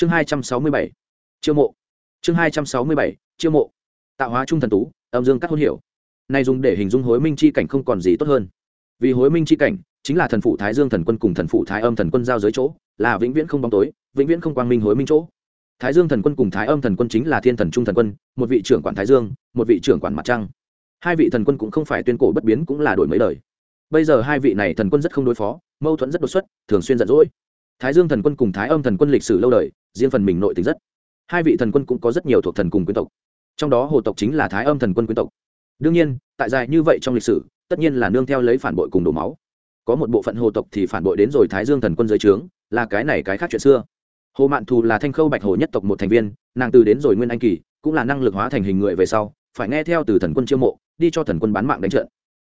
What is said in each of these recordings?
chương hai trăm sáu mươi bảy, chiêu mộ. Chương hai trăm sáu mươi bảy, chiêu mộ. Tạo hóa trung thần tú, âm dương các hôn hiểu. Này dùng để hình dung hối minh chi cảnh không còn gì tốt hơn. Vì hối minh chi cảnh, chính là thần phụ thái dương thần quân cùng thần phụ thái âm thần quân giao giới chỗ, là vĩnh viễn không bóng tối, vĩnh viễn không quang minh hối minh chỗ. Thái dương thần quân cùng thái âm thần quân chính là thiên thần trung thần quân, một vị trưởng quản thái dương, một vị trưởng quản mặt trăng. Hai vị thần quân cũng không phải tuyên cổ bất biến cũng là đổi mấy đời. Bây giờ hai vị này thần quân rất không đối phó, mâu thuẫn rất đột xuất, thường xuyên giận dỗi thái dương thần quân cùng thái âm thần quân lịch sử lâu đời, riêng phần mình nội tình rất. Hai vị thần quân cũng có rất nhiều thuộc thần cùng quyến tộc. Trong đó hồ tộc chính là thái âm thần quân quyến tộc. Đương nhiên, tại dài như vậy trong lịch sử, tất nhiên là nương theo lấy phản bội cùng đổ máu. Có một bộ phận hồ tộc thì phản bội đến rồi thái dương thần quân dưới trướng, là cái này cái khác chuyện xưa. Hồ mạn thù là thanh khâu bạch hồ nhất tộc một thành viên, nàng từ đến rồi nguyên anh kỳ, cũng là năng lực hóa thành hình người về sau, phải nghe theo từ thần quân chiêu mộ, đi cho thần quân bán mạng đánh trận.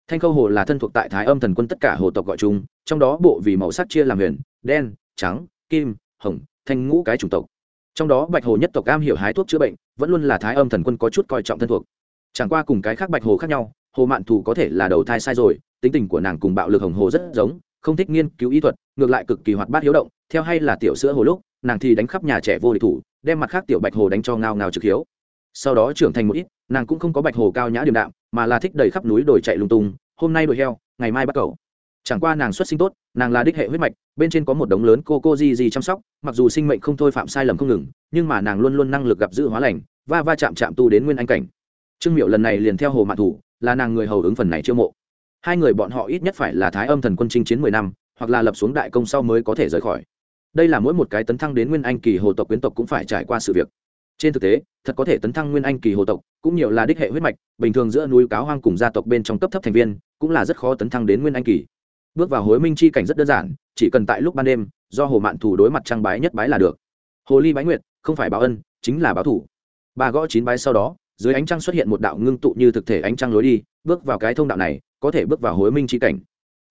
Thanh khâu hồ là thân thuộc tại thái âm thần quân tất cả hồ tộc gọi chung, trong đó bộ vì màu sắc chia làm huyền, đen trắng, kim, hồng, thanh ngũ cái chủng tộc. Trong đó bạch hồ nhất tộc am hiểu hái thuốc chữa bệnh, vẫn luôn là thái âm thần quân có chút coi trọng thân thuộc. Chẳng qua cùng cái khác bạch hồ khác nhau, hồ mạn thù có thể là đầu thai sai rồi, tính tình của nàng cùng bạo lực hồng hồ rất giống, không thích nghiên cứu y thuật, ngược lại cực kỳ hoạt bát hiếu động, theo hay là tiểu sữa hồ lúc, nàng thì đánh khắp nhà trẻ vô địch thủ, đem mặt khác tiểu bạch hồ đánh cho ngao ngao trực hiếu. Sau đó trưởng thành một ít, nàng cũng không có bạch hồ cao nhã điềm đạm, mà là thích đầy khắp núi đồi chạy lung tung, hôm nay đuổi heo, ngày mai bắt cầu chẳng qua nàng xuất sinh tốt, nàng là đích hệ huyết mạch, bên trên có một đống lớn cô cô di di chăm sóc, mặc dù sinh mệnh không thôi phạm sai lầm không ngừng, nhưng mà nàng luôn luôn năng lực gặp giữ hóa lành và va chạm chạm tu đến nguyên anh cảnh. Trương miệu lần này liền theo hồ mạn thủ, là nàng người hầu ứng phần này chiêu mộ. Hai người bọn họ ít nhất phải là thái âm thần quân chinh chiến mười năm, hoặc là lập xuống đại công sau mới có thể rời khỏi. Đây là mỗi một cái tấn thăng đến nguyên anh kỳ hồ tộc quyến tộc cũng phải trải qua sự việc. Trên thực tế, thật có thể tấn thăng nguyên anh kỳ hồ tộc, cũng nhiều là đích hệ huyết mạch, bình thường giữa núi cáo hoang cùng gia tộc bên trong cấp thấp thành viên, cũng là rất khó tấn thăng đến nguyên anh kỳ bước vào hối minh chi cảnh rất đơn giản, chỉ cần tại lúc ban đêm, do hồ mạn thủ đối mặt trang bái nhất bái là được. Hồ ly bái nguyệt, không phải báo ân, chính là báo thủ. Ba gõ chín bái sau đó, dưới ánh trăng xuất hiện một đạo ngưng tụ như thực thể ánh trăng lối đi, bước vào cái thông đạo này, có thể bước vào hối minh chi cảnh.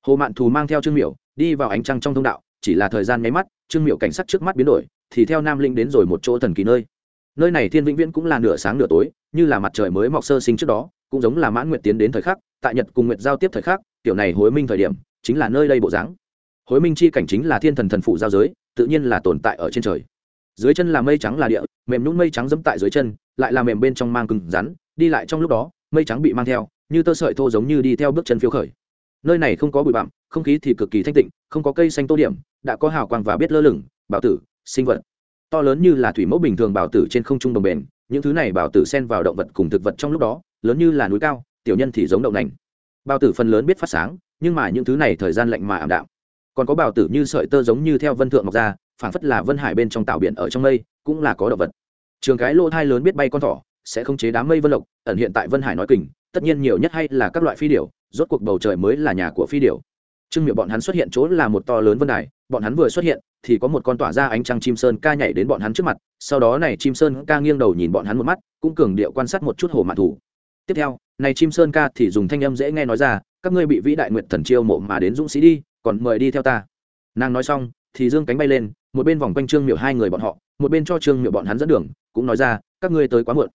Hồ mạn thù mang theo trương miểu, đi vào ánh trăng trong thông đạo, chỉ là thời gian nháy mắt, trương miểu cảnh sắc trước mắt biến đổi, thì theo nam linh đến rồi một chỗ thần kỳ nơi. Nơi này thiên vĩnh viễn cũng là nửa sáng nửa tối, như là mặt trời mới mọc sơ sinh trước đó, cũng giống là mãn nguyệt tiến đến thời khắc, tại nhật cùng nguyệt giao tiếp thời khắc tiểu này hối minh thời điểm chính là nơi đây bộ dáng. Hối minh chi cảnh chính là thiên thần thần phụ giao giới, tự nhiên là tồn tại ở trên trời. Dưới chân là mây trắng là địa, mềm nhún mây trắng dẫm tại dưới chân, lại là mềm bên trong mang cứng rắn, đi lại trong lúc đó, mây trắng bị mang theo, như tơ sợi thô giống như đi theo bước chân phiêu khởi. Nơi này không có bụi bặm, không khí thì cực kỳ thanh tịnh, không có cây xanh tô điểm, đã có hào quang và biết lơ lửng, bảo tử, sinh vật. To lớn như là thủy mẫu bình thường bảo tử trên không trung đồng bền, những thứ này bảo tử xen vào động vật cùng thực vật trong lúc đó, lớn như là núi cao, tiểu nhân thì giống đậu nành. Bảo tử phần lớn biết phát sáng nhưng mà những thứ này thời gian lạnh mà ảm đạm. Còn có bảo tử như sợi tơ giống như theo vân thượng mọc ra, phảng phất là vân hải bên trong tạo biển ở trong mây, cũng là có động vật. Trường cái lỗ thai lớn biết bay con thỏ, sẽ không chế đám mây vân lộc, ẩn hiện tại vân hải nói kình, tất nhiên nhiều nhất hay là các loại phi điểu, rốt cuộc bầu trời mới là nhà của phi điểu. Trương miệng bọn hắn xuất hiện chỗ là một to lớn vân đài, bọn hắn vừa xuất hiện, thì có một con tỏa ra ánh trăng chim sơn ca nhảy đến bọn hắn trước mặt, sau đó này chim sơn ca nghiêng đầu nhìn bọn hắn một mắt, cũng cường điệu quan sát một chút hồ mạn thủ. Tiếp theo này chim sơn ca thì dùng thanh âm dễ nghe nói ra, các ngươi bị vĩ đại nguyện thần chiêu mộ mà đến dũng sĩ đi, còn mời đi theo ta. Nàng nói xong, thì dương cánh bay lên, một bên vòng quanh trương miệu hai người bọn họ, một bên cho trương miệu bọn hắn dẫn đường, cũng nói ra, các ngươi tới quá muộn.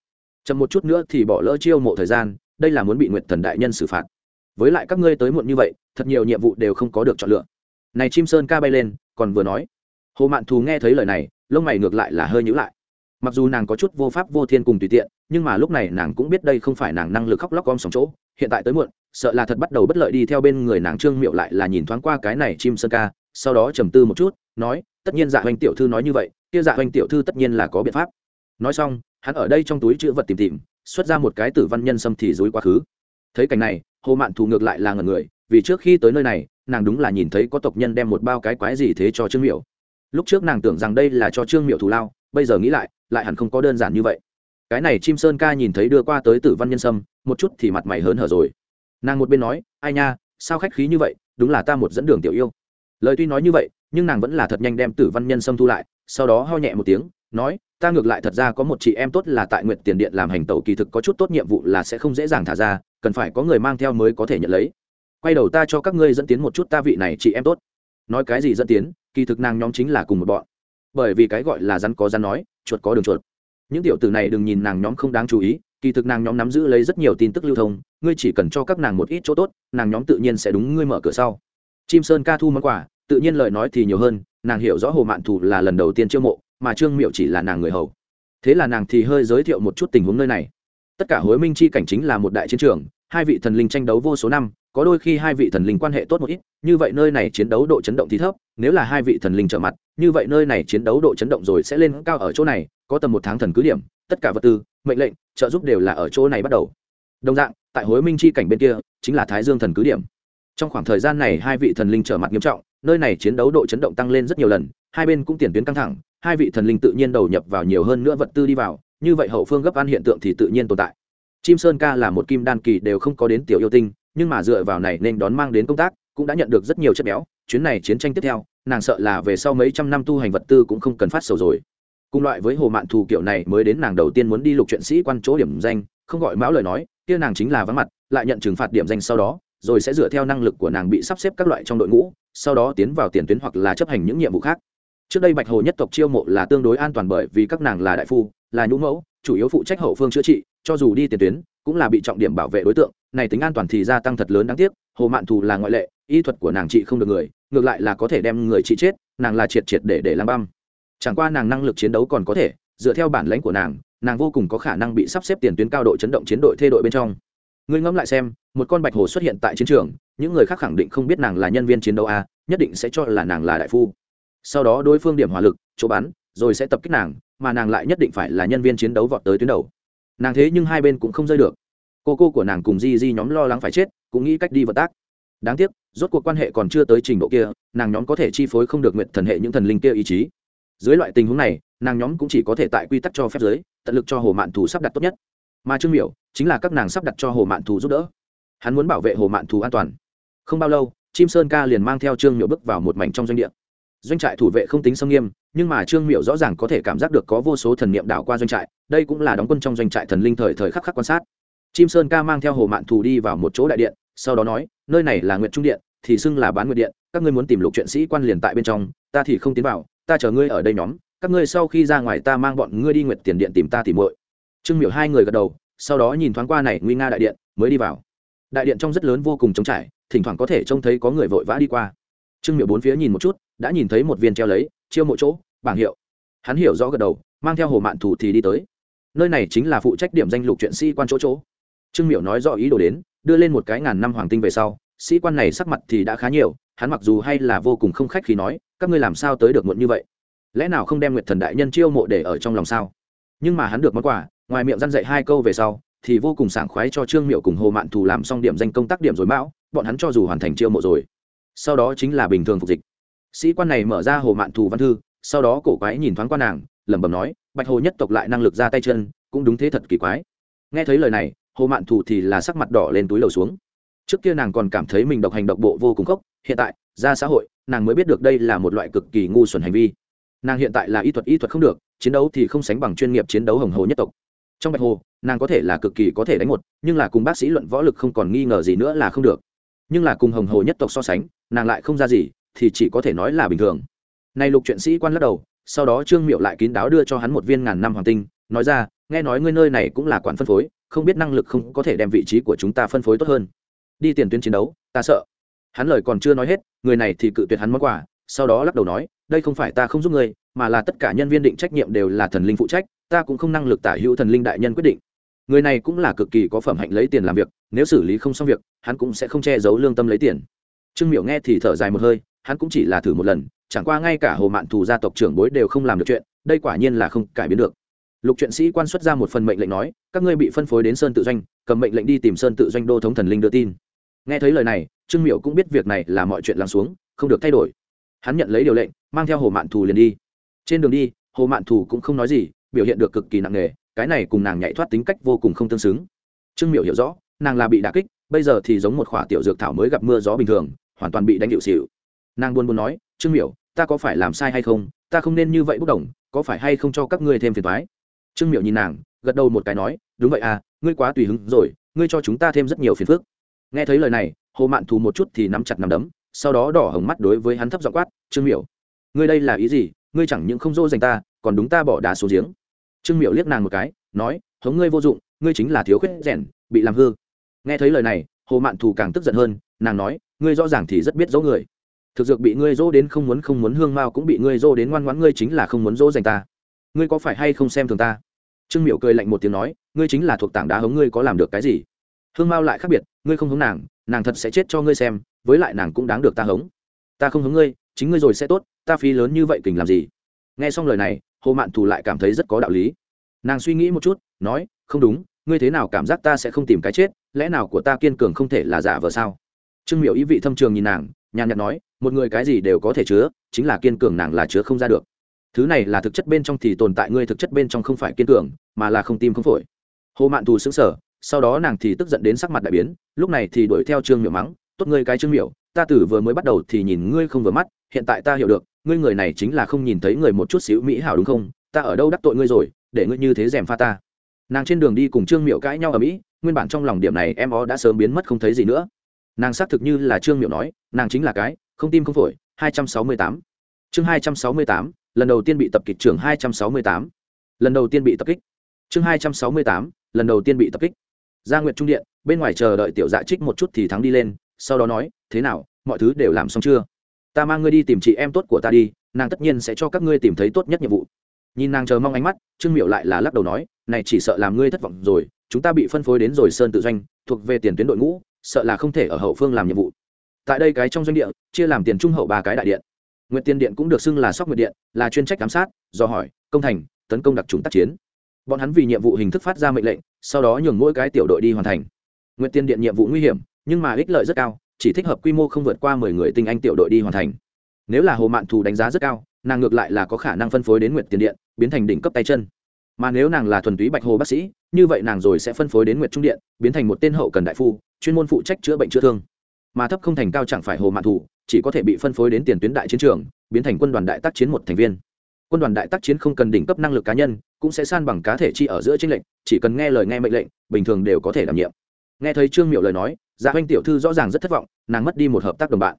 Chậm một chút nữa thì bỏ lỡ chiêu mộ thời gian, đây là muốn bị nguyện thần đại nhân xử phạt. Với lại các ngươi tới muộn như vậy, thật nhiều nhiệm vụ đều không có được chọn lựa. Này chim sơn ca bay lên, còn vừa nói. Hồ mạn thù nghe thấy lời này, lông mày ngược lại là hơi nhữ lại mặc dù nàng có chút vô pháp vô thiên cùng tùy tiện, nhưng mà lúc này nàng cũng biết đây không phải nàng năng lực khóc lóc om sòng chỗ. Hiện tại tới muộn, sợ là thật bắt đầu bất lợi đi theo bên người nàng trương miệu lại là nhìn thoáng qua cái này chim sơn ca, sau đó trầm tư một chút, nói, tất nhiên dạ hoành tiểu thư nói như vậy, kia dạ hoành tiểu thư tất nhiên là có biện pháp. Nói xong, hắn ở đây trong túi chữ vật tìm tìm, xuất ra một cái tử văn nhân xâm thì dối quá khứ. Thấy cảnh này, hồ mạn thù ngược lại là ngần người, vì trước khi tới nơi này, nàng đúng là nhìn thấy có tộc nhân đem một bao cái quái gì thế cho trương miệu. Lúc trước nàng tưởng rằng đây là cho trương miệu thù lao bây giờ nghĩ lại lại hẳn không có đơn giản như vậy. Cái này chim sơn ca nhìn thấy đưa qua tới tử văn nhân sâm, một chút thì mặt mày hớn hở rồi. Nàng một bên nói, ai nha, sao khách khí như vậy, đúng là ta một dẫn đường tiểu yêu. Lời tuy nói như vậy, nhưng nàng vẫn là thật nhanh đem tử văn nhân sâm thu lại, sau đó ho nhẹ một tiếng, nói, ta ngược lại thật ra có một chị em tốt là tại nguyện tiền điện làm hành tẩu, kỳ thực có chút tốt nhiệm vụ là sẽ không dễ dàng thả ra, cần phải có người mang theo mới có thể nhận lấy. Quay đầu ta cho các ngươi dẫn tiến một chút ta vị này chị em tốt. Nói cái gì dẫn tiến, kỳ thực nàng nhóm chính là cùng một bọn bởi vì cái gọi là rắn có rắn nói, chuột có đường chuột. Những tiểu tử này đừng nhìn nàng nhóm không đáng chú ý, kỳ thực nàng nhóm nắm giữ lấy rất nhiều tin tức lưu thông, ngươi chỉ cần cho các nàng một ít chỗ tốt, nàng nhóm tự nhiên sẽ đúng ngươi mở cửa sau. Chim sơn ca thu món quà, tự nhiên lời nói thì nhiều hơn, nàng hiểu rõ hồ mạn thủ là lần đầu tiên chiêu mộ, mà trương miệu chỉ là nàng người hầu. Thế là nàng thì hơi giới thiệu một chút tình huống nơi này. Tất cả hối minh chi cảnh chính là một đại chiến trường, hai vị thần linh tranh đấu vô số năm, có đôi khi hai vị thần linh quan hệ tốt một ít, như vậy nơi này chiến đấu độ chấn động thì thấp nếu là hai vị thần linh trở mặt, như vậy nơi này chiến đấu độ chấn động rồi sẽ lên cao ở chỗ này, có tầm một tháng thần cứ điểm, tất cả vật tư, mệnh lệnh, trợ giúp đều là ở chỗ này bắt đầu. Đồng dạng, tại hối minh chi cảnh bên kia, chính là thái dương thần cứ điểm. Trong khoảng thời gian này hai vị thần linh trở mặt nghiêm trọng, nơi này chiến đấu độ chấn động tăng lên rất nhiều lần, hai bên cũng tiền tuyến căng thẳng, hai vị thần linh tự nhiên đầu nhập vào nhiều hơn nữa vật tư đi vào, như vậy hậu phương gấp ăn hiện tượng thì tự nhiên tồn tại. Chim sơn ca là một kim đan kỳ đều không có đến tiểu yêu tinh, nhưng mà dựa vào này nên đón mang đến công tác, cũng đã nhận được rất nhiều chất béo, chuyến này chiến tranh tiếp theo nàng sợ là về sau mấy trăm năm tu hành vật tư cũng không cần phát sầu rồi. Cùng loại với hồ mạn thù kiểu này mới đến nàng đầu tiên muốn đi lục chuyện sĩ quan chỗ điểm danh, không gọi mão lời nói, kia nàng chính là vắng mặt, lại nhận trừng phạt điểm danh sau đó, rồi sẽ dựa theo năng lực của nàng bị sắp xếp các loại trong đội ngũ, sau đó tiến vào tiền tuyến hoặc là chấp hành những nhiệm vụ khác. Trước đây bạch hồ nhất tộc chiêu mộ là tương đối an toàn bởi vì các nàng là đại phu, là nhũ mẫu, chủ yếu phụ trách hậu phương chữa trị, cho dù đi tiền tuyến, cũng là bị trọng điểm bảo vệ đối tượng, này tính an toàn thì gia tăng thật lớn đáng tiếc, hồ mạn thù là ngoại lệ, y thuật của nàng trị không được người ngược lại là có thể đem người trị chết, nàng là triệt triệt để để làm băm. Chẳng qua nàng năng lực chiến đấu còn có thể, dựa theo bản lãnh của nàng nàng vô cùng có khả năng bị sắp xếp tiền tuyến cao độ chấn động chiến đội thê đội bên trong. Ngươi ngẫm lại xem, một con bạch hồ xuất hiện tại chiến trường, những người khác khẳng định không biết nàng là nhân viên chiến đấu a, nhất định sẽ cho là nàng là đại phu. Sau đó đối phương điểm hỏa lực, chỗ bắn, rồi sẽ tập kích nàng, mà nàng lại nhất định phải là nhân viên chiến đấu vọt tới tuyến đầu. Nàng thế nhưng hai bên cũng không rơi được. Cô cô của nàng cùng di di nhóm lo lắng phải chết, cũng nghĩ cách đi vận tác đáng tiếc, rốt cuộc quan hệ còn chưa tới trình độ kia, nàng nhóm có thể chi phối không được nguyện thần hệ những thần linh kia ý chí. Dưới loại tình huống này, nàng nhóm cũng chỉ có thể tại quy tắc cho phép giới, tận lực cho hồ mạn thù sắp đặt tốt nhất. Mà trương miểu chính là các nàng sắp đặt cho hồ mạn thù giúp đỡ. Hắn muốn bảo vệ hồ mạn thù an toàn. Không bao lâu, chim sơn ca liền mang theo trương miểu bước vào một mảnh trong doanh địa. Doanh trại thủ vệ không tính sâm nghiêm, nhưng mà trương miểu rõ ràng có thể cảm giác được có vô số thần niệm đảo qua doanh trại, đây cũng là đóng quân trong doanh trại thần linh thời thời khắc khắc quan sát. Chim sơn ca mang theo hồ mạn thù đi vào một chỗ đại điện sau đó nói, nơi này là nguyện trung điện, thì xưng là bán nguyện điện, các ngươi muốn tìm lục truyện sĩ quan liền tại bên trong, ta thì không tiến vào, ta chờ ngươi ở đây nhóm, các ngươi sau khi ra ngoài ta mang bọn ngươi đi nguyện tiền điện tìm ta tìm muội. Trương miểu hai người gật đầu, sau đó nhìn thoáng qua này nguy nga đại điện, mới đi vào. Đại điện trong rất lớn vô cùng trống trải, thỉnh thoảng có thể trông thấy có người vội vã đi qua. Trương miểu bốn phía nhìn một chút, đã nhìn thấy một viên treo lấy, chiêu mộ chỗ, bảng hiệu. Hắn hiểu rõ gật đầu, mang theo hồ mạn thủ thì đi tới. Nơi này chính là phụ trách điểm danh lục truyện sĩ quan chỗ chỗ. Trương miểu nói rõ ý đồ đến đưa lên một cái ngàn năm hoàng tinh về sau, sĩ quan này sắc mặt thì đã khá nhiều, hắn mặc dù hay là vô cùng không khách khi nói, các ngươi làm sao tới được muộn như vậy? Lẽ nào không đem nguyệt thần đại nhân chiêu mộ để ở trong lòng sao? Nhưng mà hắn được món quà, ngoài miệng răn dạy hai câu về sau, thì vô cùng sảng khoái cho trương miệu cùng hồ mạn thù làm xong điểm danh công tác điểm rồi mão, bọn hắn cho dù hoàn thành chiêu mộ rồi, sau đó chính là bình thường phục dịch. Sĩ quan này mở ra hồ mạn thù văn thư, sau đó cổ quái nhìn thoáng qua nàng, lẩm bẩm nói, bạch hồ nhất tộc lại năng lực ra tay chân, cũng đúng thế thật kỳ quái. Nghe thấy lời này hồ mạn thù thì là sắc mặt đỏ lên túi lầu xuống. Trước kia nàng còn cảm thấy mình độc hành độc bộ vô cùng khốc, hiện tại, ra xã hội, nàng mới biết được đây là một loại cực kỳ ngu xuẩn hành vi. Nàng hiện tại là y thuật y thuật không được, chiến đấu thì không sánh bằng chuyên nghiệp chiến đấu hồng hồ nhất tộc. Trong bạch hồ, nàng có thể là cực kỳ có thể đánh một, nhưng là cùng bác sĩ luận võ lực không còn nghi ngờ gì nữa là không được. Nhưng là cùng hồng hồ nhất tộc so sánh, nàng lại không ra gì, thì chỉ có thể nói là bình thường. Nay lục truyện sĩ quan lắc đầu, sau đó trương miệu lại kín đáo đưa cho hắn một viên ngàn năm hoàng tinh, nói ra nghe nói ngươi nơi này cũng là quản phân phối, không biết năng lực không có thể đem vị trí của chúng ta phân phối tốt hơn. Đi tiền tuyến chiến đấu, ta sợ. Hắn lời còn chưa nói hết, người này thì cự tuyệt hắn món quà, sau đó lắc đầu nói, đây không phải ta không giúp ngươi, mà là tất cả nhân viên định trách nhiệm đều là thần linh phụ trách, ta cũng không năng lực tả hữu thần linh đại nhân quyết định. Người này cũng là cực kỳ có phẩm hạnh lấy tiền làm việc, nếu xử lý không xong việc, hắn cũng sẽ không che giấu lương tâm lấy tiền. Trương miểu nghe thì thở dài một hơi, hắn cũng chỉ là thử một lần, chẳng qua ngay cả hồ mạn thù gia tộc trưởng bối đều không làm được chuyện, đây quả nhiên là không cải biến được lục truyện sĩ quan xuất ra một phần mệnh lệnh nói các ngươi bị phân phối đến sơn tự doanh cầm mệnh lệnh đi tìm sơn tự doanh đô thống thần linh đưa tin. Nghe thấy lời này trương Miệu cũng biết việc này là mọi chuyện lắng xuống không được thay đổi. Hắn nhận lấy điều lệnh mang theo hồ mạn thù liền đi. Trên đường đi hồ mạn thù cũng không nói gì biểu hiện được cực kỳ nặng nề cái này cùng nàng nhảy thoát tính cách vô cùng không tương xứng. Trương Miệu hiểu rõ nàng là bị đà kích bây giờ thì giống một khỏa tiểu dược thảo mới gặp mưa gió bình thường hoàn toàn bị đánh hiệu xịu. Nàng buôn buôn nói trương Miệu, ta có phải làm sai hay không? Ta không nên như vậy bốc đồng có phải hay không cho các ngươi thêm phiền thoái trương miểu nhìn nàng, gật đầu một cái nói, đúng vậy à ngươi quá tùy hứng rồi, ngươi cho chúng ta thêm rất nhiều phiền phức. Nghe thấy lời này, hồ mạn thù một chút thì nắm chặt nắm đấm, sau đó đỏ hồng mắt đối với hắn thấp giọng quát, trương miểu, ngươi đây là ý gì? Ngươi chẳng những không dỗ dành ta, còn đúng ta bỏ đá xuống giếng. Trương miểu liếc nàng một cái, nói, hống ngươi vô dụng, ngươi chính là thiếu khuyết rèn, bị làm hư. Nghe thấy lời này, hồ mạn thù càng tức giận hơn, nàng nói, ngươi rõ ràng thì rất biết dỗ người. Thực dược bị ngươi dỗ đến không muốn không muốn, hương mao cũng bị ngươi dỗ đến ngoan ngoãn, ngươi chính là không muốn dỗ dành ta ngươi có phải hay không xem thường ta? Trương Miểu cười lạnh một tiếng nói, ngươi chính là thuộc tảng đá hống ngươi có làm được cái gì? Hương mao lại khác biệt, ngươi không hống nàng nàng thật sẽ chết cho ngươi xem, với lại nàng cũng đáng được ta hống. Ta không hống ngươi, chính ngươi rồi sẽ tốt, ta phí lớn như vậy kình làm gì? Nghe xong lời này, hồ mạn thù lại cảm thấy rất có đạo lý. Nàng suy nghĩ một chút, nói, không đúng, ngươi thế nào cảm giác ta sẽ không tìm cái chết, lẽ nào của ta kiên cường không thể là giả vờ sao? Trương Miểu ý vị thâm trường nhìn nàng, nhàn nhạt nói, một người cái gì đều có thể chứa, chính là kiên cường nàng là chứa không ra được thứ này là thực chất bên trong thì tồn tại ngươi thực chất bên trong không phải kiên cường mà là không tim không phổi. Hồ mạn thù xứng sở sau đó nàng thì tức giận đến sắc mặt đại biến lúc này thì đuổi theo trương miểu mắng tốt ngươi cái trương miểu ta tử vừa mới bắt đầu thì nhìn ngươi không vừa mắt hiện tại ta hiểu được ngươi người này chính là không nhìn thấy người một chút xíu mỹ hảo đúng không? Ta ở đâu đắc tội ngươi rồi để ngươi như thế dèm pha ta. Nàng trên đường đi cùng trương miểu cãi nhau ở mỹ nguyên bản trong lòng điểm này em ó đã sớm biến mất không thấy gì nữa. Nàng xác thực như là trương miểu nói nàng chính là cái không tim không phổi. 268. chương 268, lần đầu tiên bị tập kích chương hai trăm sáu mươi tám. Lần đầu tiên bị tập kích. Chương hai trăm sáu mươi tám, lần đầu tiên bị tập kích. Gia nguyệt trung điện, bên ngoài chờ đợi tiểu dạ trích một chút thì thắng đi lên, sau đó nói, thế nào, mọi thứ đều làm xong chưa? Ta mang ngươi đi tìm chị em tốt của ta đi, nàng tất nhiên sẽ cho các ngươi tìm thấy tốt nhất nhiệm vụ. Nhìn nàng chờ mong ánh mắt, trương miệu lại là lắc đầu nói, này chỉ sợ làm ngươi thất vọng rồi, chúng ta bị phân phối đến rồi sơn tự doanh, thuộc về tiền tuyến đội ngũ, sợ là không thể ở hậu phương làm nhiệm vụ. Tại đây cái trong doanh địa, chia làm tiền trung hậu ba cái đại điện. Nguyệt Tiên điện cũng được xưng là sóc Nguyệt điện, là chuyên trách giám sát, do hỏi, công thành, tấn công đặc trùng tác chiến. Bọn hắn vì nhiệm vụ hình thức phát ra mệnh lệnh, sau đó nhường mỗi cái tiểu đội đi hoàn thành. Nguyệt Tiên điện nhiệm vụ nguy hiểm, nhưng mà ích lợi rất cao, chỉ thích hợp quy mô không vượt qua mười người tinh anh tiểu đội đi hoàn thành. Nếu là hồ mạn thù đánh giá rất cao, nàng ngược lại là có khả năng phân phối đến Nguyệt Tiên điện, biến thành đỉnh cấp tay chân. Mà nếu nàng là thuần túy bạch hồ bác sĩ, như vậy nàng rồi sẽ phân phối đến nguyệt trung điện, biến thành một tên hậu cần đại phu, chuyên môn phụ trách chữa bệnh chữa thương. Mà thấp không thành cao chẳng phải hồ mạn Thù chỉ có thể bị phân phối đến tiền tuyến đại chiến trường, biến thành quân đoàn đại tác chiến một thành viên. Quân đoàn đại tác chiến không cần đỉnh cấp năng lực cá nhân, cũng sẽ san bằng cá thể chi ở giữa tranh lệnh chỉ cần nghe lời nghe mệnh lệnh, bình thường đều có thể đảm nhiệm. Nghe thấy trương miệu lời nói dạ oanh tiểu thư rõ ràng rất thất vọng, nàng mất đi một hợp tác đồng bạn.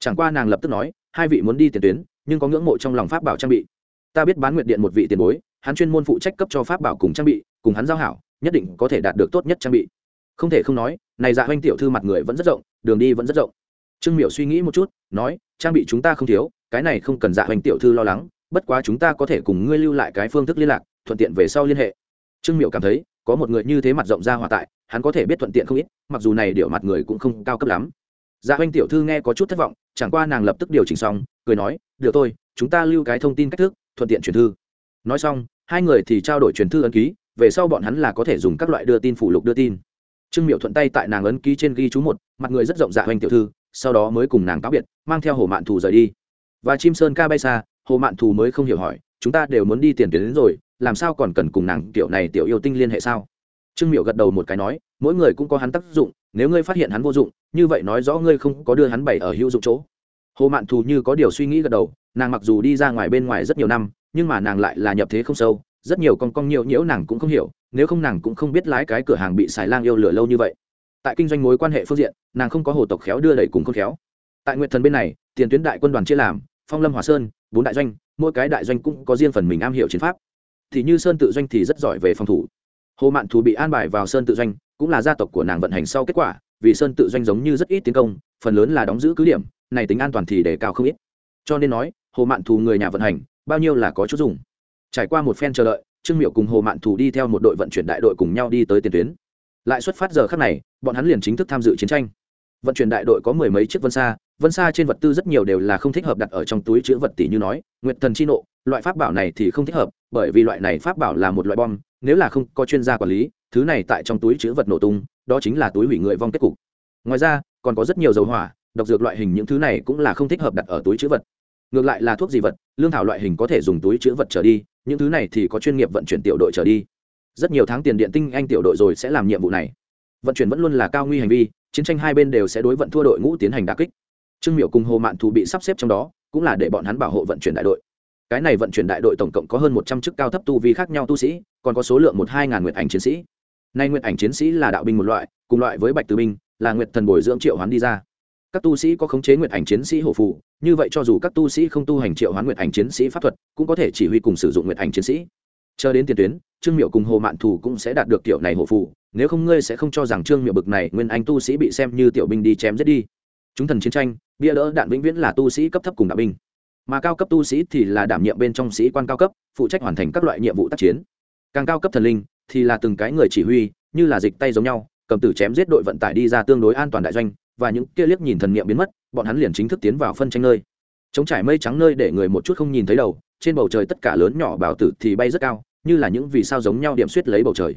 Chẳng qua nàng lập tức nói, hai vị muốn đi tiền tuyến, nhưng có ngưỡng mộ trong lòng pháp bảo trang bị. Ta biết bán nguyệt điện một vị tiền bối, hắn chuyên môn phụ trách cấp cho pháp bảo cùng trang bị, cùng hắn giao hảo, nhất định có thể đạt được tốt nhất trang bị. Không thể không nói, này dạ oanh tiểu thư mặt người vẫn rất rộng, đường đi vẫn rất rộng trương miểu suy nghĩ một chút nói trang bị chúng ta không thiếu cái này không cần dạ Hoành tiểu thư lo lắng bất quá chúng ta có thể cùng ngươi lưu lại cái phương thức liên lạc thuận tiện về sau liên hệ. Trương miểu cảm thấy có một người như thế mặt rộng ra hòa tại hắn có thể biết thuận tiện không ít mặc dù này điệu mặt người cũng không cao cấp lắm. Dạ Hoành tiểu thư nghe có chút thất vọng chẳng qua nàng lập tức điều chỉnh xong cười nói được tôi, chúng ta lưu cái thông tin cách thức thuận tiện truyền thư. Nói xong hai người thì trao đổi truyền thư ấn ký về sau bọn hắn là có thể dùng các loại đưa tin phụ lục đưa tin. Trương miệu thuận tay tại nàng ấn ký trên ghi chú một mặt người rất rộng dạ hoành tiểu thư sau đó mới cùng nàng cáo biệt, mang theo hồ mạn thù rời đi. Và chim sơn ca bay xa, hồ mạn thù mới không hiểu hỏi, chúng ta đều muốn đi tiền tuyến đến rồi, làm sao còn cần cùng nàng tiểu này tiểu yêu tinh liên hệ sao? Trương miệu gật đầu một cái nói, mỗi người cũng có hắn tác dụng, nếu ngươi phát hiện hắn vô dụng, như vậy nói rõ ngươi không có đưa hắn bày ở hữu dụng chỗ. Hồ mạn thù như có điều suy nghĩ gật đầu, nàng mặc dù đi ra ngoài bên ngoài rất nhiều năm, nhưng mà nàng lại là nhập thế không sâu, rất nhiều con con nhiều nhiễu nàng cũng không hiểu, nếu không nàng cũng không biết lái cái cửa hàng bị xài lang yêu lửa lâu như vậy tại kinh doanh mối quan hệ phương diện, nàng không có hồ tộc khéo đưa đẩy cùng khôn khéo. Tại nguyện thần bên này, tiền tuyến đại quân đoàn chia làm, phong lâm hòa sơn, bốn đại doanh, mỗi cái đại doanh cũng có riêng phần mình am hiểu chiến pháp. Thì như sơn tự doanh thì rất giỏi về phòng thủ. Hồ mạn thù bị an bài vào sơn tự doanh, cũng là gia tộc của nàng vận hành sau kết quả, vì sơn tự doanh giống như rất ít tiến công, phần lớn là đóng giữ cứ điểm, này tính an toàn thì đề cao không ít. Cho nên nói, hồ mạn thù người nhà vận hành, bao nhiêu là có chút dùng. Trải qua một phen chờ đợi, trương miệu cùng hồ mạn thù đi theo một đội vận chuyển đại đội cùng nhau đi tới tiền tuyến lại xuất phát giờ khác này, bọn hắn liền chính thức tham dự chiến tranh. Vận chuyển đại đội có mười mấy chiếc vân xa vân xa trên vật tư rất nhiều đều là không thích hợp đặt ở trong túi chữ vật tỷ như nói, nguyệt thần chi nộ, loại pháp bảo này thì không thích hợp, bởi vì loại này pháp bảo là một loại bom, nếu là không có chuyên gia quản lý, thứ này tại trong túi chữ vật nổ tung, đó chính là túi hủy người vong kết cục. Ngoài ra, còn có rất nhiều dầu hỏa, độc dược loại hình những thứ này cũng là không thích hợp đặt ở túi chữ vật. Ngược lại là thuốc dị vật, lương thảo loại hình có thể dùng túi chữ vật trở đi, những thứ này thì có chuyên nghiệp vận chuyển tiểu đội trở đi rất nhiều tháng tiền điện tinh anh tiểu đội rồi sẽ làm nhiệm vụ này. Vận chuyển vẫn luôn là cao nguy hành vi, chiến tranh hai bên đều sẽ đối vận thua đội ngũ tiến hành đà kích. Trương miệu cùng hồ mạn thù bị sắp xếp trong đó, cũng là để bọn hắn bảo hộ vận chuyển đại đội. Cái này vận chuyển đại đội tổng cộng có hơn một trăm chức cao thấp tu vi khác nhau tu sĩ, còn có số lượng một hai ngàn nguyện ảnh chiến sĩ. Nay nguyện ảnh chiến sĩ là đạo binh một loại, cùng loại với bạch tử binh, là nguyện thần bồi dưỡng triệu hoán đi ra. Các tu sĩ có khống chế nguyện ảnh chiến sĩ hổ phụ như vậy cho dù các tu sĩ không tu hành triệu hoán nguyện ảnh chiến sĩ pháp thuật, cũng có thể chỉ huy cùng sử dụng nguyện ảnh chiến sĩ chờ đến tiền tuyến, trương miệu cùng hồ mạn thù cũng sẽ đạt được kiểu này hổ phụ, nếu không ngươi sẽ không cho rằng trương miệu bực này nguyên anh tu sĩ bị xem như tiểu binh đi chém giết đi. Chúng thần chiến tranh, bia đỡ đạn vĩnh viễn là tu sĩ cấp thấp cùng đạo binh. Mà cao cấp tu sĩ thì là đảm nhiệm bên trong sĩ quan cao cấp, phụ trách hoàn thành các loại nhiệm vụ tác chiến. Càng cao cấp thần linh thì là từng cái người chỉ huy, như là dịch tay giống nhau, cầm tử chém giết đội vận tải đi ra tương đối an toàn đại doanh, và những kia liếc nhìn thần niệm biến mất, bọn hắn liền chính thức tiến vào phân tranh nơi. Chống trải mây trắng nơi để người một chút không nhìn thấy đầu trên bầu trời tất cả lớn nhỏ bảo tử thì bay rất cao, như là những vì sao giống nhau điểm suýt lấy bầu trời.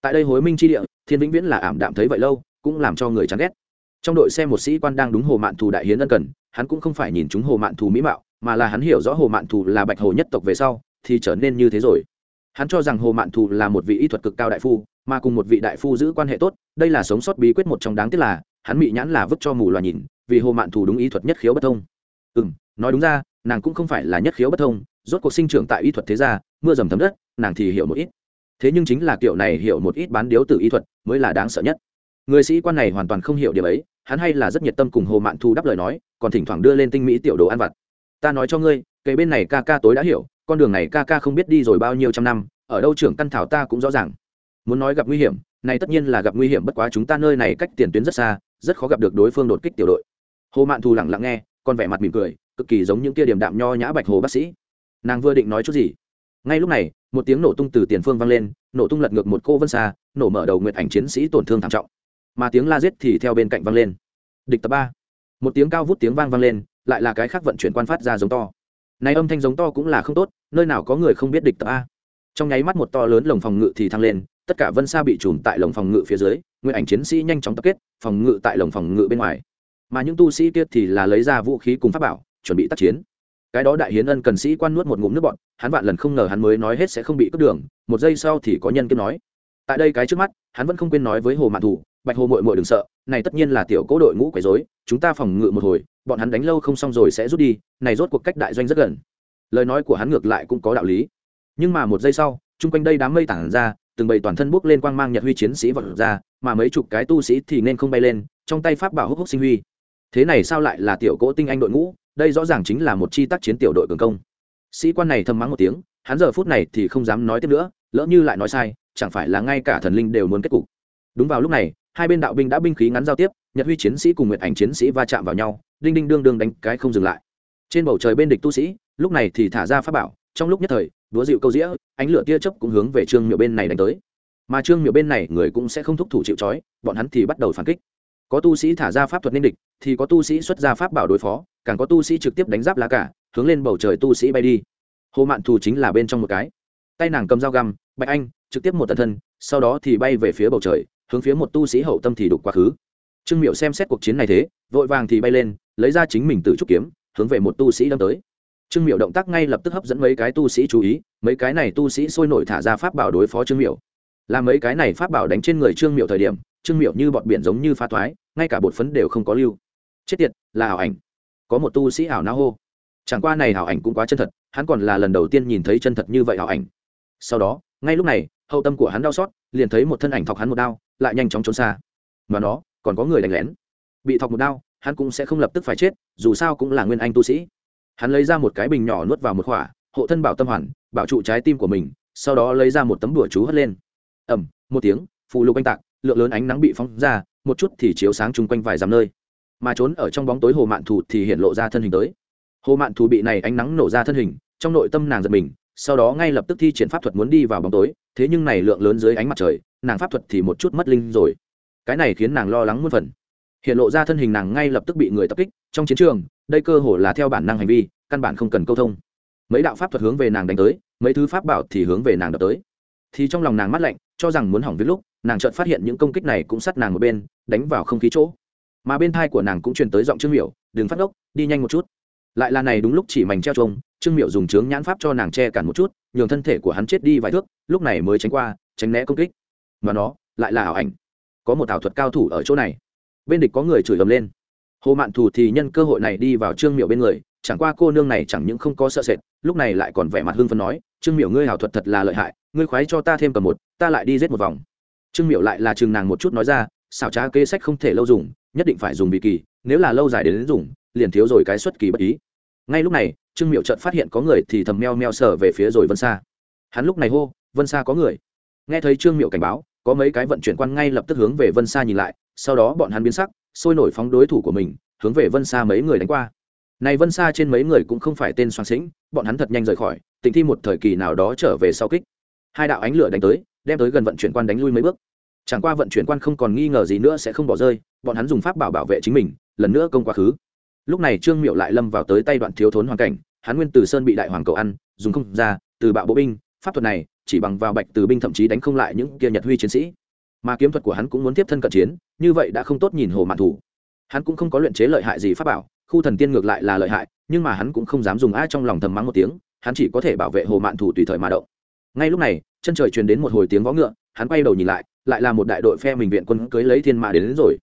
Tại đây hối minh tri địa, thiên vĩnh viễn là ảm đạm thấy vậy lâu, cũng làm cho người chán ghét. Trong đội xe một sĩ quan đang đúng hồ mạn thù đại hiến ân cần, hắn cũng không phải nhìn chúng hồ mạn thù mỹ mạo, mà là hắn hiểu rõ hồ mạn thù là bạch hồ nhất tộc về sau, thì trở nên như thế rồi. Hắn cho rằng hồ mạn thù là một vị y thuật cực cao đại phu, mà cùng một vị đại phu giữ quan hệ tốt, đây là sống sót bí quyết một trong đáng tiếc là, hắn bị nhãn là vứt cho mù loà nhìn, vì hồ mạn thù đúng y thuật nhất khiếu bất thông. Ừ nói đúng ra, nàng cũng không phải là nhất khiếu bất thông rốt cuộc sinh trưởng tại y thuật thế gia, mưa dầm thấm đất, nàng thì hiểu một ít. Thế nhưng chính là kiểu này hiểu một ít bán điếu từ y thuật mới là đáng sợ nhất. Người sĩ quan này hoàn toàn không hiểu điểm ấy, hắn hay là rất nhiệt tâm cùng hồ mạn thu đáp lời nói, còn thỉnh thoảng đưa lên tinh mỹ tiểu đồ ăn vặt. Ta nói cho ngươi cây bên này ca ca tối đã hiểu, con đường này ca ca không biết đi rồi bao nhiêu trăm năm, ở đâu trưởng căn thảo ta cũng rõ ràng. Muốn nói gặp nguy hiểm, này tất nhiên là gặp nguy hiểm bất quá chúng ta nơi này cách tiền tuyến rất xa, rất khó gặp được đối phương đột kích tiểu đội. Hồ mạn thu lặng lặng nghe còn vẻ mặt mỉm cười, cực kỳ giống những kia điểm đạm nho nhã bạch hồ bác sĩ nàng vừa định nói chút gì. Ngay lúc này, một tiếng nổ tung từ tiền phương vang lên, nổ tung lật ngược một cô vân xa, nổ mở đầu nguyệt ảnh chiến sĩ tổn thương thảm trọng. Mà tiếng la giết thì theo bên cạnh vang lên. Địch tập ba. Một tiếng cao vút tiếng vang vang lên, lại là cái khác vận chuyển quan phát ra giống to. Này âm thanh giống to cũng là không tốt, nơi nào có người không biết địch tập a. Trong nháy mắt một to lớn lồng phòng ngự thì thăng lên, tất cả vân xa bị trùm tại lồng phòng ngự phía dưới nguyện ảnh chiến sĩ nhanh chóng tập kết, phòng ngự tại lồng phòng ngự bên ngoài. Mà những tu sĩ kia thì là lấy ra vũ khí cùng pháp bảo, chuẩn bị tác chiến cái đó đại hiến ân cần sĩ quan nuốt một ngụm nước bọn hắn vạn lần không ngờ hắn mới nói hết sẽ không bị cướp đường, một giây sau thì có nhân kiếp nói. Tại đây cái trước mắt, hắn vẫn không quên nói với hồ mạn thủ, bạch hồ mội mội đừng sợ, này tất nhiên là tiểu cố đội ngũ quấy dối chúng ta phòng ngự một hồi, bọn hắn đánh lâu không xong rồi sẽ rút đi, này rốt cuộc cách đại doanh rất gần. Lời nói của hắn ngược lại cũng có đạo lý. Nhưng mà một giây sau, chung quanh đây đám mây tản ra, từng bầy toàn thân bước lên quang mang nhật huy chiến sĩ vọt ra, mà mấy chục cái tu sĩ thì nên không bay lên, trong tay pháp bảo húc húc sinh huy. Thế này sao lại là tiểu cỗ tinh anh đội ngũ? Đây rõ ràng chính là một chi tác chiến tiểu đội cường công. Sĩ quan này thầm mắng một tiếng, hắn giờ phút này thì không dám nói tiếp nữa, lỡ như lại nói sai, chẳng phải là ngay cả thần linh đều muốn kết cục. Đúng vào lúc này, hai bên đạo binh đã binh khí ngắn giao tiếp, nhật huy chiến sĩ cùng nguyệt ảnh chiến sĩ va chạm vào nhau, đinh đinh đương đương đánh cái không dừng lại. Trên bầu trời bên địch tu sĩ, lúc này thì thả ra pháp bảo, trong lúc nhất thời đúa dịu câu dĩa, ánh lửa tia chớp cũng hướng về trương miệu bên này đánh tới. Mà trương miệu bên này người cũng sẽ không thúc thủ chịu trói, bọn hắn thì bắt đầu phản kích có tu sĩ thả ra pháp thuật nên địch, thì có tu sĩ xuất ra pháp bảo đối phó, càng có tu sĩ trực tiếp đánh giáp lá cả hướng lên bầu trời tu sĩ bay đi. Hồ mạn thù chính là bên trong một cái. Tay nàng cầm dao găm, bạch anh, trực tiếp một tần thân, sau đó thì bay về phía bầu trời, hướng phía một tu sĩ hậu tâm thì đục quá khứ. Trương miệu xem xét cuộc chiến này thế, vội vàng thì bay lên, lấy ra chính mình từ trúc kiếm, hướng về một tu sĩ đâm tới. Trương miệu động tác ngay lập tức hấp dẫn mấy cái tu sĩ chú ý, mấy cái này tu sĩ sôi nổi thả ra pháp bảo đối phó trương miệu làm mấy cái này pháp bảo đánh trên người trương miệu thời điểm, trương miệu như bọt biển giống như pha thoái, ngay cả bột phấn đều không có lưu. Chết tiệt, là ảo ảnh. Có một tu sĩ ảo na hô. Chẳng qua này ảo ảnh cũng quá chân thật, hắn còn là lần đầu tiên nhìn thấy chân thật như vậy ảo ảnh. Sau đó, ngay lúc này, hậu tâm của hắn đau xót, liền thấy một thân ảnh thọc hắn một đao, lại nhanh chóng trốn xa. Mà nó, còn có người đánh lén. Bị thọc một đao, hắn cũng sẽ không lập tức phải chết, dù sao cũng là nguyên anh tu sĩ. Hắn lấy ra một cái bình nhỏ nuốt vào một khỏa, hộ thân bảo tâm hoàn, bảo trụ trái tim của mình, sau đó lấy ra một tấm đùa chú hất lên ẩm, một tiếng, phù lục oanh tạc, lượng lớn ánh nắng bị phóng ra, một chút thì chiếu sáng chung quanh vài dặm nơi. Mà trốn ở trong bóng tối hồ mạn thù thì hiện lộ ra thân hình tới. Hồ mạn thù bị này ánh nắng nổ ra thân hình, trong nội tâm nàng giật mình, sau đó ngay lập tức thi triển pháp thuật muốn đi vào bóng tối, thế nhưng này lượng lớn dưới ánh mặt trời, nàng pháp thuật thì một chút mất linh rồi. Cái này khiến nàng lo lắng muôn phần. Hiện lộ ra thân hình nàng ngay lập tức bị người tập kích, trong chiến trường, đây cơ hồ là theo bản năng hành vi, căn bản không cần câu thông. Mấy đạo pháp thuật hướng về nàng đánh tới, mấy thứ pháp bảo thì hướng về nàng đập tới. Thì trong lòng nàng mắt lạnh cho rằng muốn hỏng việc lúc, nàng chợt phát hiện những công kích này cũng sát nàng một bên, đánh vào không khí chỗ. Mà bên thai của nàng cũng truyền tới giọng trương miểu, đừng phát ốc đi nhanh một chút. Lại là này đúng lúc chỉ mảnh treo trông trương miểu dùng trướng nhãn pháp cho nàng che cản một chút, nhường thân thể của hắn chết đi vài thước, lúc này mới tránh qua, tránh né công kích. Mà nó lại là ảo ảnh. Có một ảo thuật cao thủ ở chỗ này. Bên địch có người chửi ầm lên. Hồ mạn thù thì nhân cơ hội này đi vào trương miểu bên người, chẳng qua cô nương này chẳng những không có sợ sệt, lúc này lại còn vẻ mặt hưng phấn nói, trương miểu, ngươi ảo thuật thật là lợi hại ngươi khoái cho ta thêm cầm một ta lại đi giết một vòng. Trương Miệu lại là chừng nàng một chút nói ra xảo trá kế sách không thể lâu dùng nhất định phải dùng bị kỳ nếu là lâu dài đến, đến dùng liền thiếu rồi cái xuất kỳ bất ý. Ngay lúc này trương miệu chợt phát hiện có người thì thầm meo meo sờ về phía rồi vân xa hắn lúc này hô vân xa có người. Nghe thấy trương miệu cảnh báo có mấy cái vận chuyển quan ngay lập tức hướng về vân xa nhìn lại sau đó bọn hắn biến sắc sôi nổi phóng đối thủ của mình hướng về vân xa mấy người đánh qua. Này vân xa trên mấy người cũng không phải tên soạn sĩnh bọn hắn thật nhanh rời khỏi tình thi một thời kỳ nào đó trở về sau kích hai đạo ánh lửa đánh tới, đem tới gần vận chuyển quan đánh lui mấy bước. Chẳng qua vận chuyển quan không còn nghi ngờ gì nữa sẽ không bỏ rơi, bọn hắn dùng pháp bảo bảo vệ chính mình, lần nữa công quá khứ. Lúc này trương miệu lại lâm vào tới tay đoạn thiếu thốn hoàn cảnh, hắn nguyên từ sơn bị đại hoàng cầu ăn, dùng không ra, từ bạo bộ binh, pháp thuật này, chỉ bằng vào bạch từ binh thậm chí đánh không lại những kia nhật huy chiến sĩ. Mà kiếm thuật của hắn cũng muốn tiếp thân cận chiến, như vậy đã không tốt nhìn hồ mạn thủ. Hắn cũng không có luyện chế lợi hại gì pháp bảo, khu thần tiên ngược lại là lợi hại, nhưng mà hắn cũng không dám dùng ai trong lòng thầm mắng một tiếng, hắn chỉ có thể bảo vệ hồ mạn thủ tùy thời mà động. Ngay lúc này chân trời truyền đến một hồi tiếng vó ngựa hắn quay đầu nhìn lại lại là một đại đội phe mình viện quân cưới lấy thiên mã đến, đến rồi.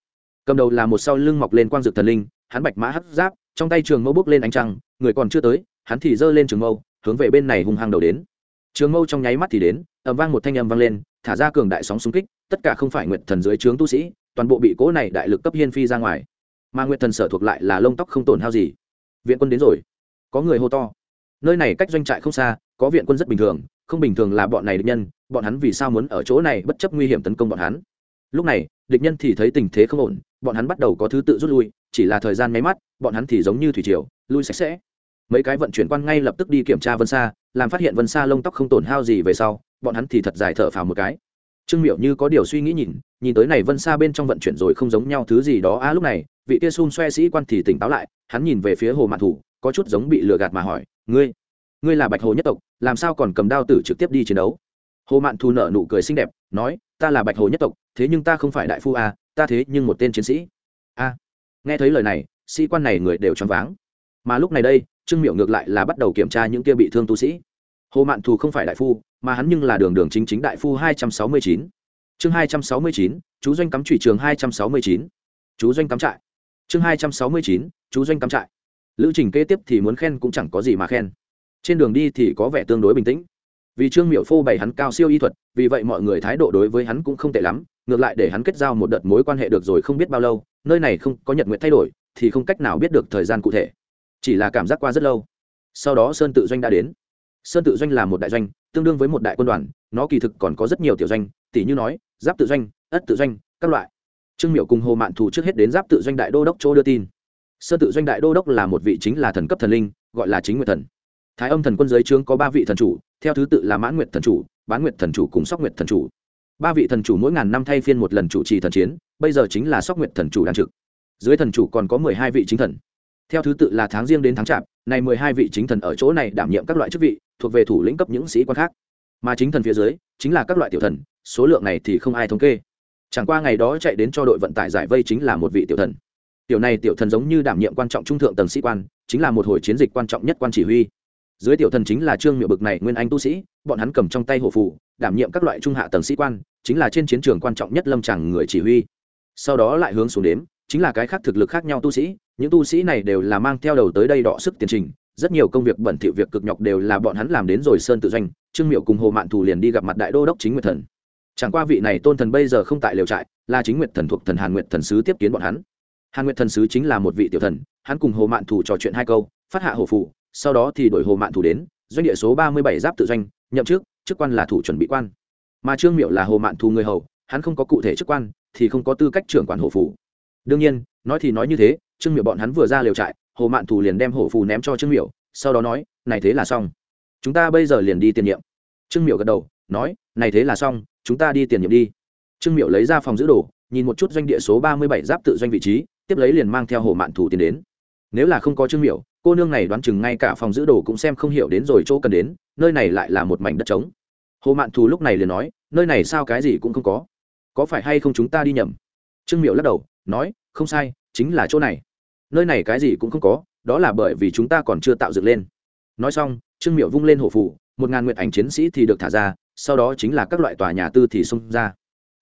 Cầm đầu là một sau lưng mọc lên quang dược thần linh hắn bạch mã hắt giáp trong tay trường mâu bước lên ánh trăng người còn chưa tới hắn thì giơ lên trường mâu hướng về bên này hung hăng đầu đến. Trường mâu trong nháy mắt thì đến ầm vang một thanh âm vang lên thả ra cường đại sóng xung kích tất cả không phải nguyệt thần dưới trướng tu sĩ toàn bộ bị cố này đại lực cấp hiên phi ra ngoài. Mà nguyệt thần sở thuộc lại là lông tóc không tổn hao gì. Viện quân đến rồi. Có người hô to. Nơi này cách doanh trại không xa có viện quân rất bình thường, không bình thường là bọn này địch nhân, bọn hắn vì sao muốn ở chỗ này bất chấp nguy hiểm tấn công bọn hắn? Lúc này, địch nhân thì thấy tình thế không ổn, bọn hắn bắt đầu có thứ tự rút lui, chỉ là thời gian nháy mắt, bọn hắn thì giống như thủy triều, lui sạch sẽ. Mấy cái vận chuyển quan ngay lập tức đi kiểm tra vân xa làm phát hiện vân xa lông tóc không tổn hao gì về sau, bọn hắn thì thật dài thở phào một cái. Trương miệu như có điều suy nghĩ nhìn nhìn tới này vân xa bên trong vận chuyển rồi không giống nhau thứ gì đó. A lúc này, vị tia xun xoe sĩ quan thì tỉnh táo lại, hắn nhìn về phía hồ mạn thủ, có chút giống bị lừa gạt mà hỏi, ngươi ngươi là bạch hồ nhất tộc làm sao còn cầm đao tử trực tiếp đi chiến đấu? Hồ mạn thu nở nụ cười xinh đẹp, nói, ta là bạch hồ nhất tộc, thế nhưng ta không phải đại phu a, ta thế nhưng một tên chiến sĩ. A. Nghe thấy lời này, sĩ quan này người đều choáng váng. Mà lúc này đây, trương miệu ngược lại là bắt đầu kiểm tra những kia bị thương tu sĩ. Hồ mạn thù không phải đại phu, mà hắn nhưng là đường đường chính chính đại phu hai trăm sáu mươi chín. Chương hai trăm sáu mươi chín, chú doanh cắm trụy trường hai trăm sáu mươi chín. Chú doanh cắm trại. Chương hai trăm sáu mươi chín, chú doanh cắm trại. Lữ trình kế tiếp thì muốn khen cũng chẳng có gì mà khen trên đường đi thì có vẻ tương đối bình tĩnh. Vì trương miệu phô bày hắn cao siêu y thuật, vì vậy mọi người thái độ đối với hắn cũng không tệ lắm, ngược lại để hắn kết giao một đợt mối quan hệ được rồi không biết bao lâu, nơi này không có nhật nguyện thay đổi, thì không cách nào biết được thời gian cụ thể. Chỉ là cảm giác qua rất lâu. Sau đó sơn tự doanh đã đến. Sơn tự doanh là một đại doanh, tương đương với một đại quân đoàn, nó kỳ thực còn có rất nhiều tiểu doanh tỷ như nói, giáp tự doanh, ất tự doanh, các loại. Trương miệu cùng hồ mạn thù trước hết đến giáp tự doanh đại đô đốc chỗ đưa tin. Sơn tự doanh đại đô đốc là một vị chính là thần cấp thần linh, gọi là chính nguyệt thần thái âm thần quân giới trướng có ba vị thần chủ, theo thứ tự là mãn nguyệt thần chủ bán nguyệt thần chủ cùng sóc nguyệt thần chủ. Ba vị thần chủ mỗi ngàn năm thay phiên một lần chủ trì thần chiến, bây giờ chính là sóc nguyệt thần chủ đang trực. Dưới thần chủ còn có mười hai vị chính thần. Theo thứ tự là tháng riêng đến tháng chạp, này mười hai vị chính thần ở chỗ này đảm nhiệm các loại chức vị, thuộc về thủ lĩnh cấp những sĩ quan khác. Mà chính thần phía dưới, chính là các loại tiểu thần, số lượng này thì không ai thống kê. Chẳng qua ngày đó chạy đến cho đội vận tải giải vây chính là một vị tiểu thần. Tiểu này tiểu thần giống như đảm nhiệm quan trọng trung thượng tầng sĩ quan, chính là một hồi chiến dịch quan trọng nhất quan chỉ huy dưới tiểu thần chính là trương miệu bực này nguyên anh tu sĩ, bọn hắn cầm trong tay hộ phủ đảm nhiệm các loại trung hạ tầng sĩ quan, chính là trên chiến trường quan trọng nhất lâm chẳng người chỉ huy. Sau đó lại hướng xuống đếm, chính là cái khác thực lực khác nhau tu sĩ, những tu sĩ này đều là mang theo đầu tới đây đọ sức tiền trình, rất nhiều công việc bẩn thỉu việc cực nhọc đều là bọn hắn làm đến rồi sơn tự doanh, trương miệu cùng hồ mạn thù liền đi gặp mặt đại đô đốc chính nguyệt thần. Chẳng qua vị này tôn thần bây giờ không tại liều trại, là chính nguyệt thần thuộc thần hàn nguyệt thần sứ tiếp kiến bọn hắn. Hàn nguyệt thần sứ chính là một vị tiểu thần, hắn cùng hồ mạn thù trò chuyện hai câu, phát hạ hồ phụ sau đó thì đổi hồ mạn thủ đến, doanh địa số ba mươi bảy giáp tự doanh, nhậm chức chức quan là thủ chuẩn bị quan. Mà trương miệu là hồ mạn thù người hầu, hắn không có cụ thể chức quan, thì không có tư cách trưởng quản hồ phủ. Đương nhiên, nói thì nói như thế, trương miệu bọn hắn vừa ra liều trại, hồ mạn thù liền đem hổ phù ném cho trương miệu sau đó nói, này thế là xong. Chúng ta bây giờ liền đi tiền nhiệm. Trương miệu gật đầu, nói, này thế là xong, chúng ta đi tiền nhiệm đi. Trương miệu lấy ra phòng giữ đồ, nhìn một chút doanh địa số ba mươi bảy giáp tự doanh vị trí, tiếp lấy liền mang theo hồ mạn thủ tiến đến. Nếu là không có trương miệu cô nương này đoán chừng ngay cả phòng giữ đồ cũng xem không hiểu đến rồi chỗ cần đến, nơi này lại là một mảnh đất trống. Hồ mạn thù lúc này liền nói, nơi này sao cái gì cũng không có. Có phải hay không chúng ta đi nhầm? Trương miệu lắc đầu, nói, không sai, chính là chỗ này. Nơi này cái gì cũng không có, đó là bởi vì chúng ta còn chưa tạo dựng lên. Nói xong, trương miệu vung lên hổ phủ một ngàn nguyện ảnh chiến sĩ thì được thả ra, sau đó chính là các loại tòa nhà tư thì xông ra.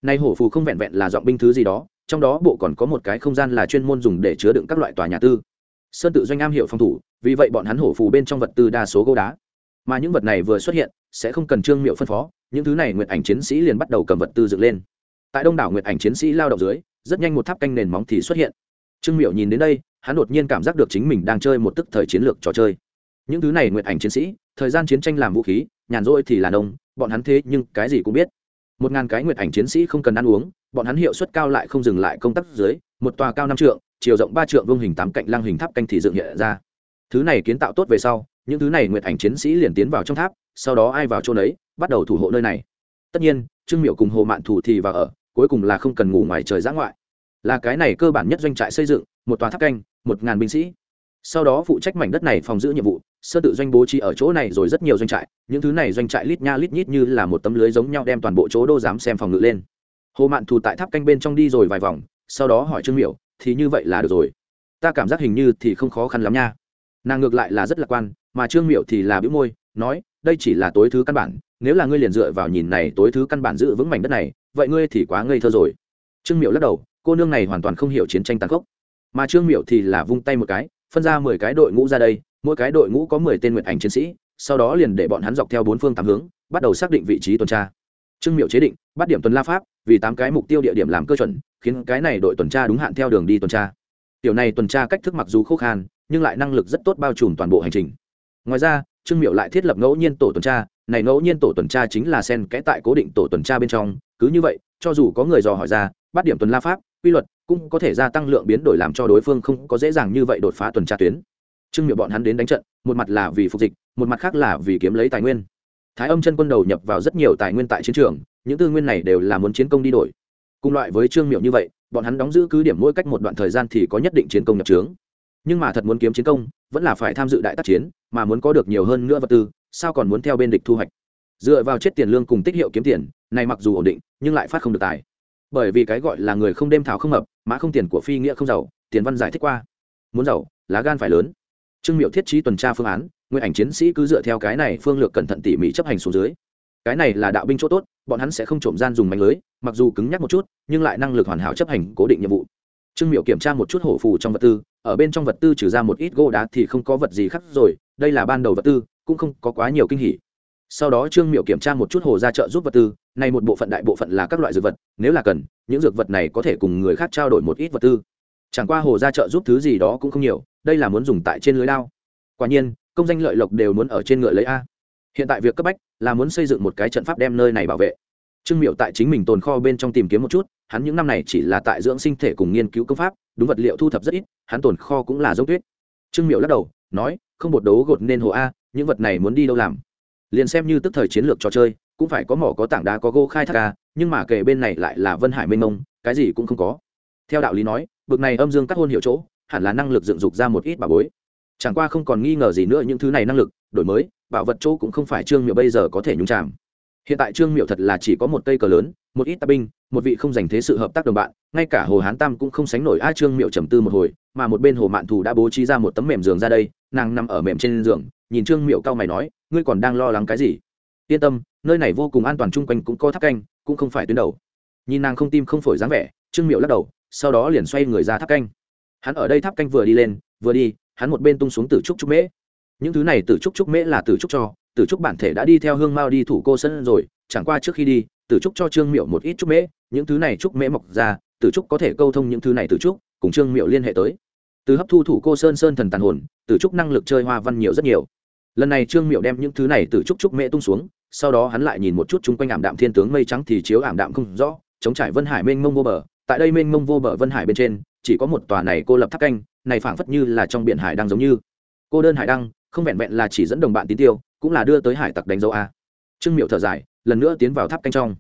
Nay hổ phù không vẹn vẹn là dọn binh thứ gì đó, trong đó bộ còn có một cái không gian là chuyên môn dùng để chứa đựng các loại tòa nhà tư sơn tự doanh am hiểu phòng thủ, vì vậy bọn hắn hổ phù bên trong vật tư đa số gỗ đá. Mà những vật này vừa xuất hiện, sẽ không cần trương miệu phân phó, những thứ này nguyện ảnh chiến sĩ liền bắt đầu cầm vật tư dựng lên. Tại đông đảo nguyện ảnh chiến sĩ lao động dưới, rất nhanh một tháp canh nền móng thì xuất hiện. Trương miệu nhìn đến đây, hắn đột nhiên cảm giác được chính mình đang chơi một tức thời chiến lược trò chơi. Những thứ này nguyện ảnh chiến sĩ, thời gian chiến tranh làm vũ khí, nhàn rỗi thì là nông bọn hắn thế nhưng cái gì cũng biết. Một ngàn cái nguyện ảnh chiến sĩ không cần ăn uống, bọn hắn hiệu suất cao lại không dừng lại công tác dưới, một tòa cao năm trượng chiều rộng ba trượng vương hình tám cạnh lăng hình tháp canh thì dựng hiện ra. Thứ này kiến tạo tốt về sau, những thứ này nguyện ảnh chiến sĩ liền tiến vào trong tháp, sau đó ai vào chỗ đấy bắt đầu thủ hộ nơi này. Tất nhiên, trương miệu cùng hồ mạn thủ thì vào ở, cuối cùng là không cần ngủ ngoài trời giã ngoại. Là cái này cơ bản nhất doanh trại xây dựng, một tòa tháp canh, một ngàn binh sĩ. Sau đó phụ trách mảnh đất này phòng giữ nhiệm vụ, sơ tự doanh bố trí ở chỗ này rồi rất nhiều doanh trại, những thứ này doanh trại lít nha lít nhít như là một tấm lưới giống nhau đem toàn bộ chỗ đô dám xem phòng ngự lên. Hồ mạn thù tại tháp canh bên trong đi rồi vài vòng, sau đó hỏi trương miểu thì như vậy là được rồi. Ta cảm giác hình như thì không khó khăn lắm nha. Nàng ngược lại là rất lạc quan, mà trương miệu thì là bĩu môi, nói, đây chỉ là tối thứ căn bản, nếu là ngươi liền dựa vào nhìn này tối thứ căn bản giữ vững mảnh đất này, vậy ngươi thì quá ngây thơ rồi. Trương miệu lắc đầu, cô nương này hoàn toàn không hiểu chiến tranh tàn khốc. Mà trương miệu thì là vung tay một cái, phân ra mười cái đội ngũ ra đây, mỗi cái đội ngũ có mười tên nguyện ảnh chiến sĩ, sau đó liền để bọn hắn dọc theo bốn phương tám hướng, bắt đầu xác định vị trí tuần tra. Trương miệu chế định, bắt điểm tuần la pháp vì tám cái mục tiêu địa điểm làm cơ chuẩn, khiến cái này đội tuần tra đúng hạn theo đường đi tuần tra. Tiểu này tuần tra cách thức mặc dù khô khan, nhưng lại năng lực rất tốt bao trùm toàn bộ hành trình. Ngoài ra, trương miệu lại thiết lập ngẫu nhiên tổ tuần tra, này ngẫu nhiên tổ tuần tra chính là sen kẽ tại cố định tổ tuần tra bên trong, cứ như vậy, cho dù có người dò hỏi ra, bắt điểm tuần la pháp, quy luật, cũng có thể gia tăng lượng biến đổi làm cho đối phương không có dễ dàng như vậy đột phá tuần tra tuyến. Trương miệu bọn hắn đến đánh trận, một mặt là vì phục dịch, một mặt khác là vì kiếm lấy tài nguyên. Thái âm chân quân đầu nhập vào rất nhiều tài nguyên tại chiến trường những tư nguyên này đều là muốn chiến công đi đổi. Cùng loại với trương miệu như vậy, bọn hắn đóng giữ cứ điểm mỗi cách một đoạn thời gian thì có nhất định chiến công nhập trướng. Nhưng mà thật muốn kiếm chiến công, vẫn là phải tham dự đại tác chiến, mà muốn có được nhiều hơn nữa vật tư, sao còn muốn theo bên địch thu hoạch? Dựa vào chết tiền lương cùng tích hiệu kiếm tiền, này mặc dù ổn định, nhưng lại phát không được tài. Bởi vì cái gọi là người không đêm thảo không hợp mã không tiền của phi nghĩa không giàu, tiền văn giải thích qua. Muốn giàu, lá gan phải lớn. Trương miệu thiết trí tuần tra phương án nguyện ảnh chiến sĩ cứ dựa theo cái này phương lược cẩn thận tỉ mỉ chấp hành xuống dưới cái này là đạo binh chỗ tốt, bọn hắn sẽ không trộm gian dùng mạnh lưới, mặc dù cứng nhắc một chút, nhưng lại năng lực hoàn hảo chấp hành cố định nhiệm vụ. Trương miệu kiểm tra một chút hổ phù trong vật tư, ở bên trong vật tư trừ ra một ít gỗ đá thì không có vật gì khác rồi, đây là ban đầu vật tư, cũng không có quá nhiều kinh hỉ. Sau đó trương miệu kiểm tra một chút hồ ra chợ giúp vật tư, này một bộ phận đại bộ phận là các loại dược vật, nếu là cần, những dược vật này có thể cùng người khác trao đổi một ít vật tư. Chẳng qua hồ ra chợ giúp thứ gì đó cũng không nhiều, đây là muốn dùng tại trên lưới lao quả nhiên, công danh lợi lộc đều muốn ở trên ngựa lấy a hiện tại việc cấp bách là muốn xây dựng một cái trận pháp đem nơi này bảo vệ. Trương miệu tại chính mình tồn kho bên trong tìm kiếm một chút, hắn những năm này chỉ là tại dưỡng sinh thể cùng nghiên cứu công pháp, đúng vật liệu thu thập rất ít, hắn tồn kho cũng là giống tuyết. Trương miệu lắc đầu, nói, không bột đấu gột nên hồ a, những vật này muốn đi đâu làm? Liền xem như tức thời chiến lược trò chơi, cũng phải có mỏ có tảng đá có gỗ khai thác ca nhưng mà kể bên này lại là vân hải mênh mông, cái gì cũng không có. Theo đạo lý nói, bực này âm dương các hôn hiệu chỗ, hẳn là năng lực dựng dục ra một ít bà bối. Chẳng qua không còn nghi ngờ gì nữa những thứ này năng lực, đổi mới bảo vật chỗ cũng không phải trương miệu bây giờ có thể nhúng chạm hiện tại trương miệu thật là chỉ có một cây cờ lớn, một ít tà binh, một vị không dành thế sự hợp tác đồng bạn, ngay cả hồ hán tam cũng không sánh nổi a trương miệu trầm tư một hồi, mà một bên hồ mạn thù đã bố trí ra một tấm mềm giường ra đây, nàng nằm ở mềm trên giường, nhìn trương miệu cao mày nói, ngươi còn đang lo lắng cái gì? Yên tâm, nơi này vô cùng an toàn chung quanh cũng có tháp canh, cũng không phải tuyến đầu. Nhìn nàng không tim không phổi dáng vẻ, trương miệu lắc đầu, sau đó liền xoay người ra tháp canh. Hắn ở đây tháp canh vừa đi lên, vừa đi, hắn một bên tung xuống từ trúc trúc mễ những thứ này từ trúc trúc mễ là từ trúc cho từ trúc bản thể đã đi theo hương mao đi thủ cô sân rồi, chẳng qua trước khi đi từ trúc cho trương miệu một ít trúc mễ, những thứ này trúc mễ mọc ra từ trúc có thể câu thông những thứ này từ trúc, cùng trương miệu liên hệ tới. Từ hấp thu thủ cô sơn sơn thần tàn hồn từ trúc năng lực chơi hoa văn nhiều rất nhiều. Lần này trương miệu đem những thứ này từ trúc trúc mễ tung xuống, sau đó hắn lại nhìn một chút chung quanh ảm đạm thiên tướng mây trắng thì chiếu ảm đạm không rõ, chống trải vân hải mênh mông vô bờ. Tại đây mênh mông vô bờ vân hải bên trên, chỉ có một tòa này cô lập tháp canh, này phảng phất như là trong biển hải đang giống như. Cô đơn hải đăng không vẹn vẹn là chỉ dẫn đồng bạn tín tiêu, cũng là đưa tới hải tặc đánh dấu a. Trương miệu thở dài, lần nữa tiến vào tháp canh trong.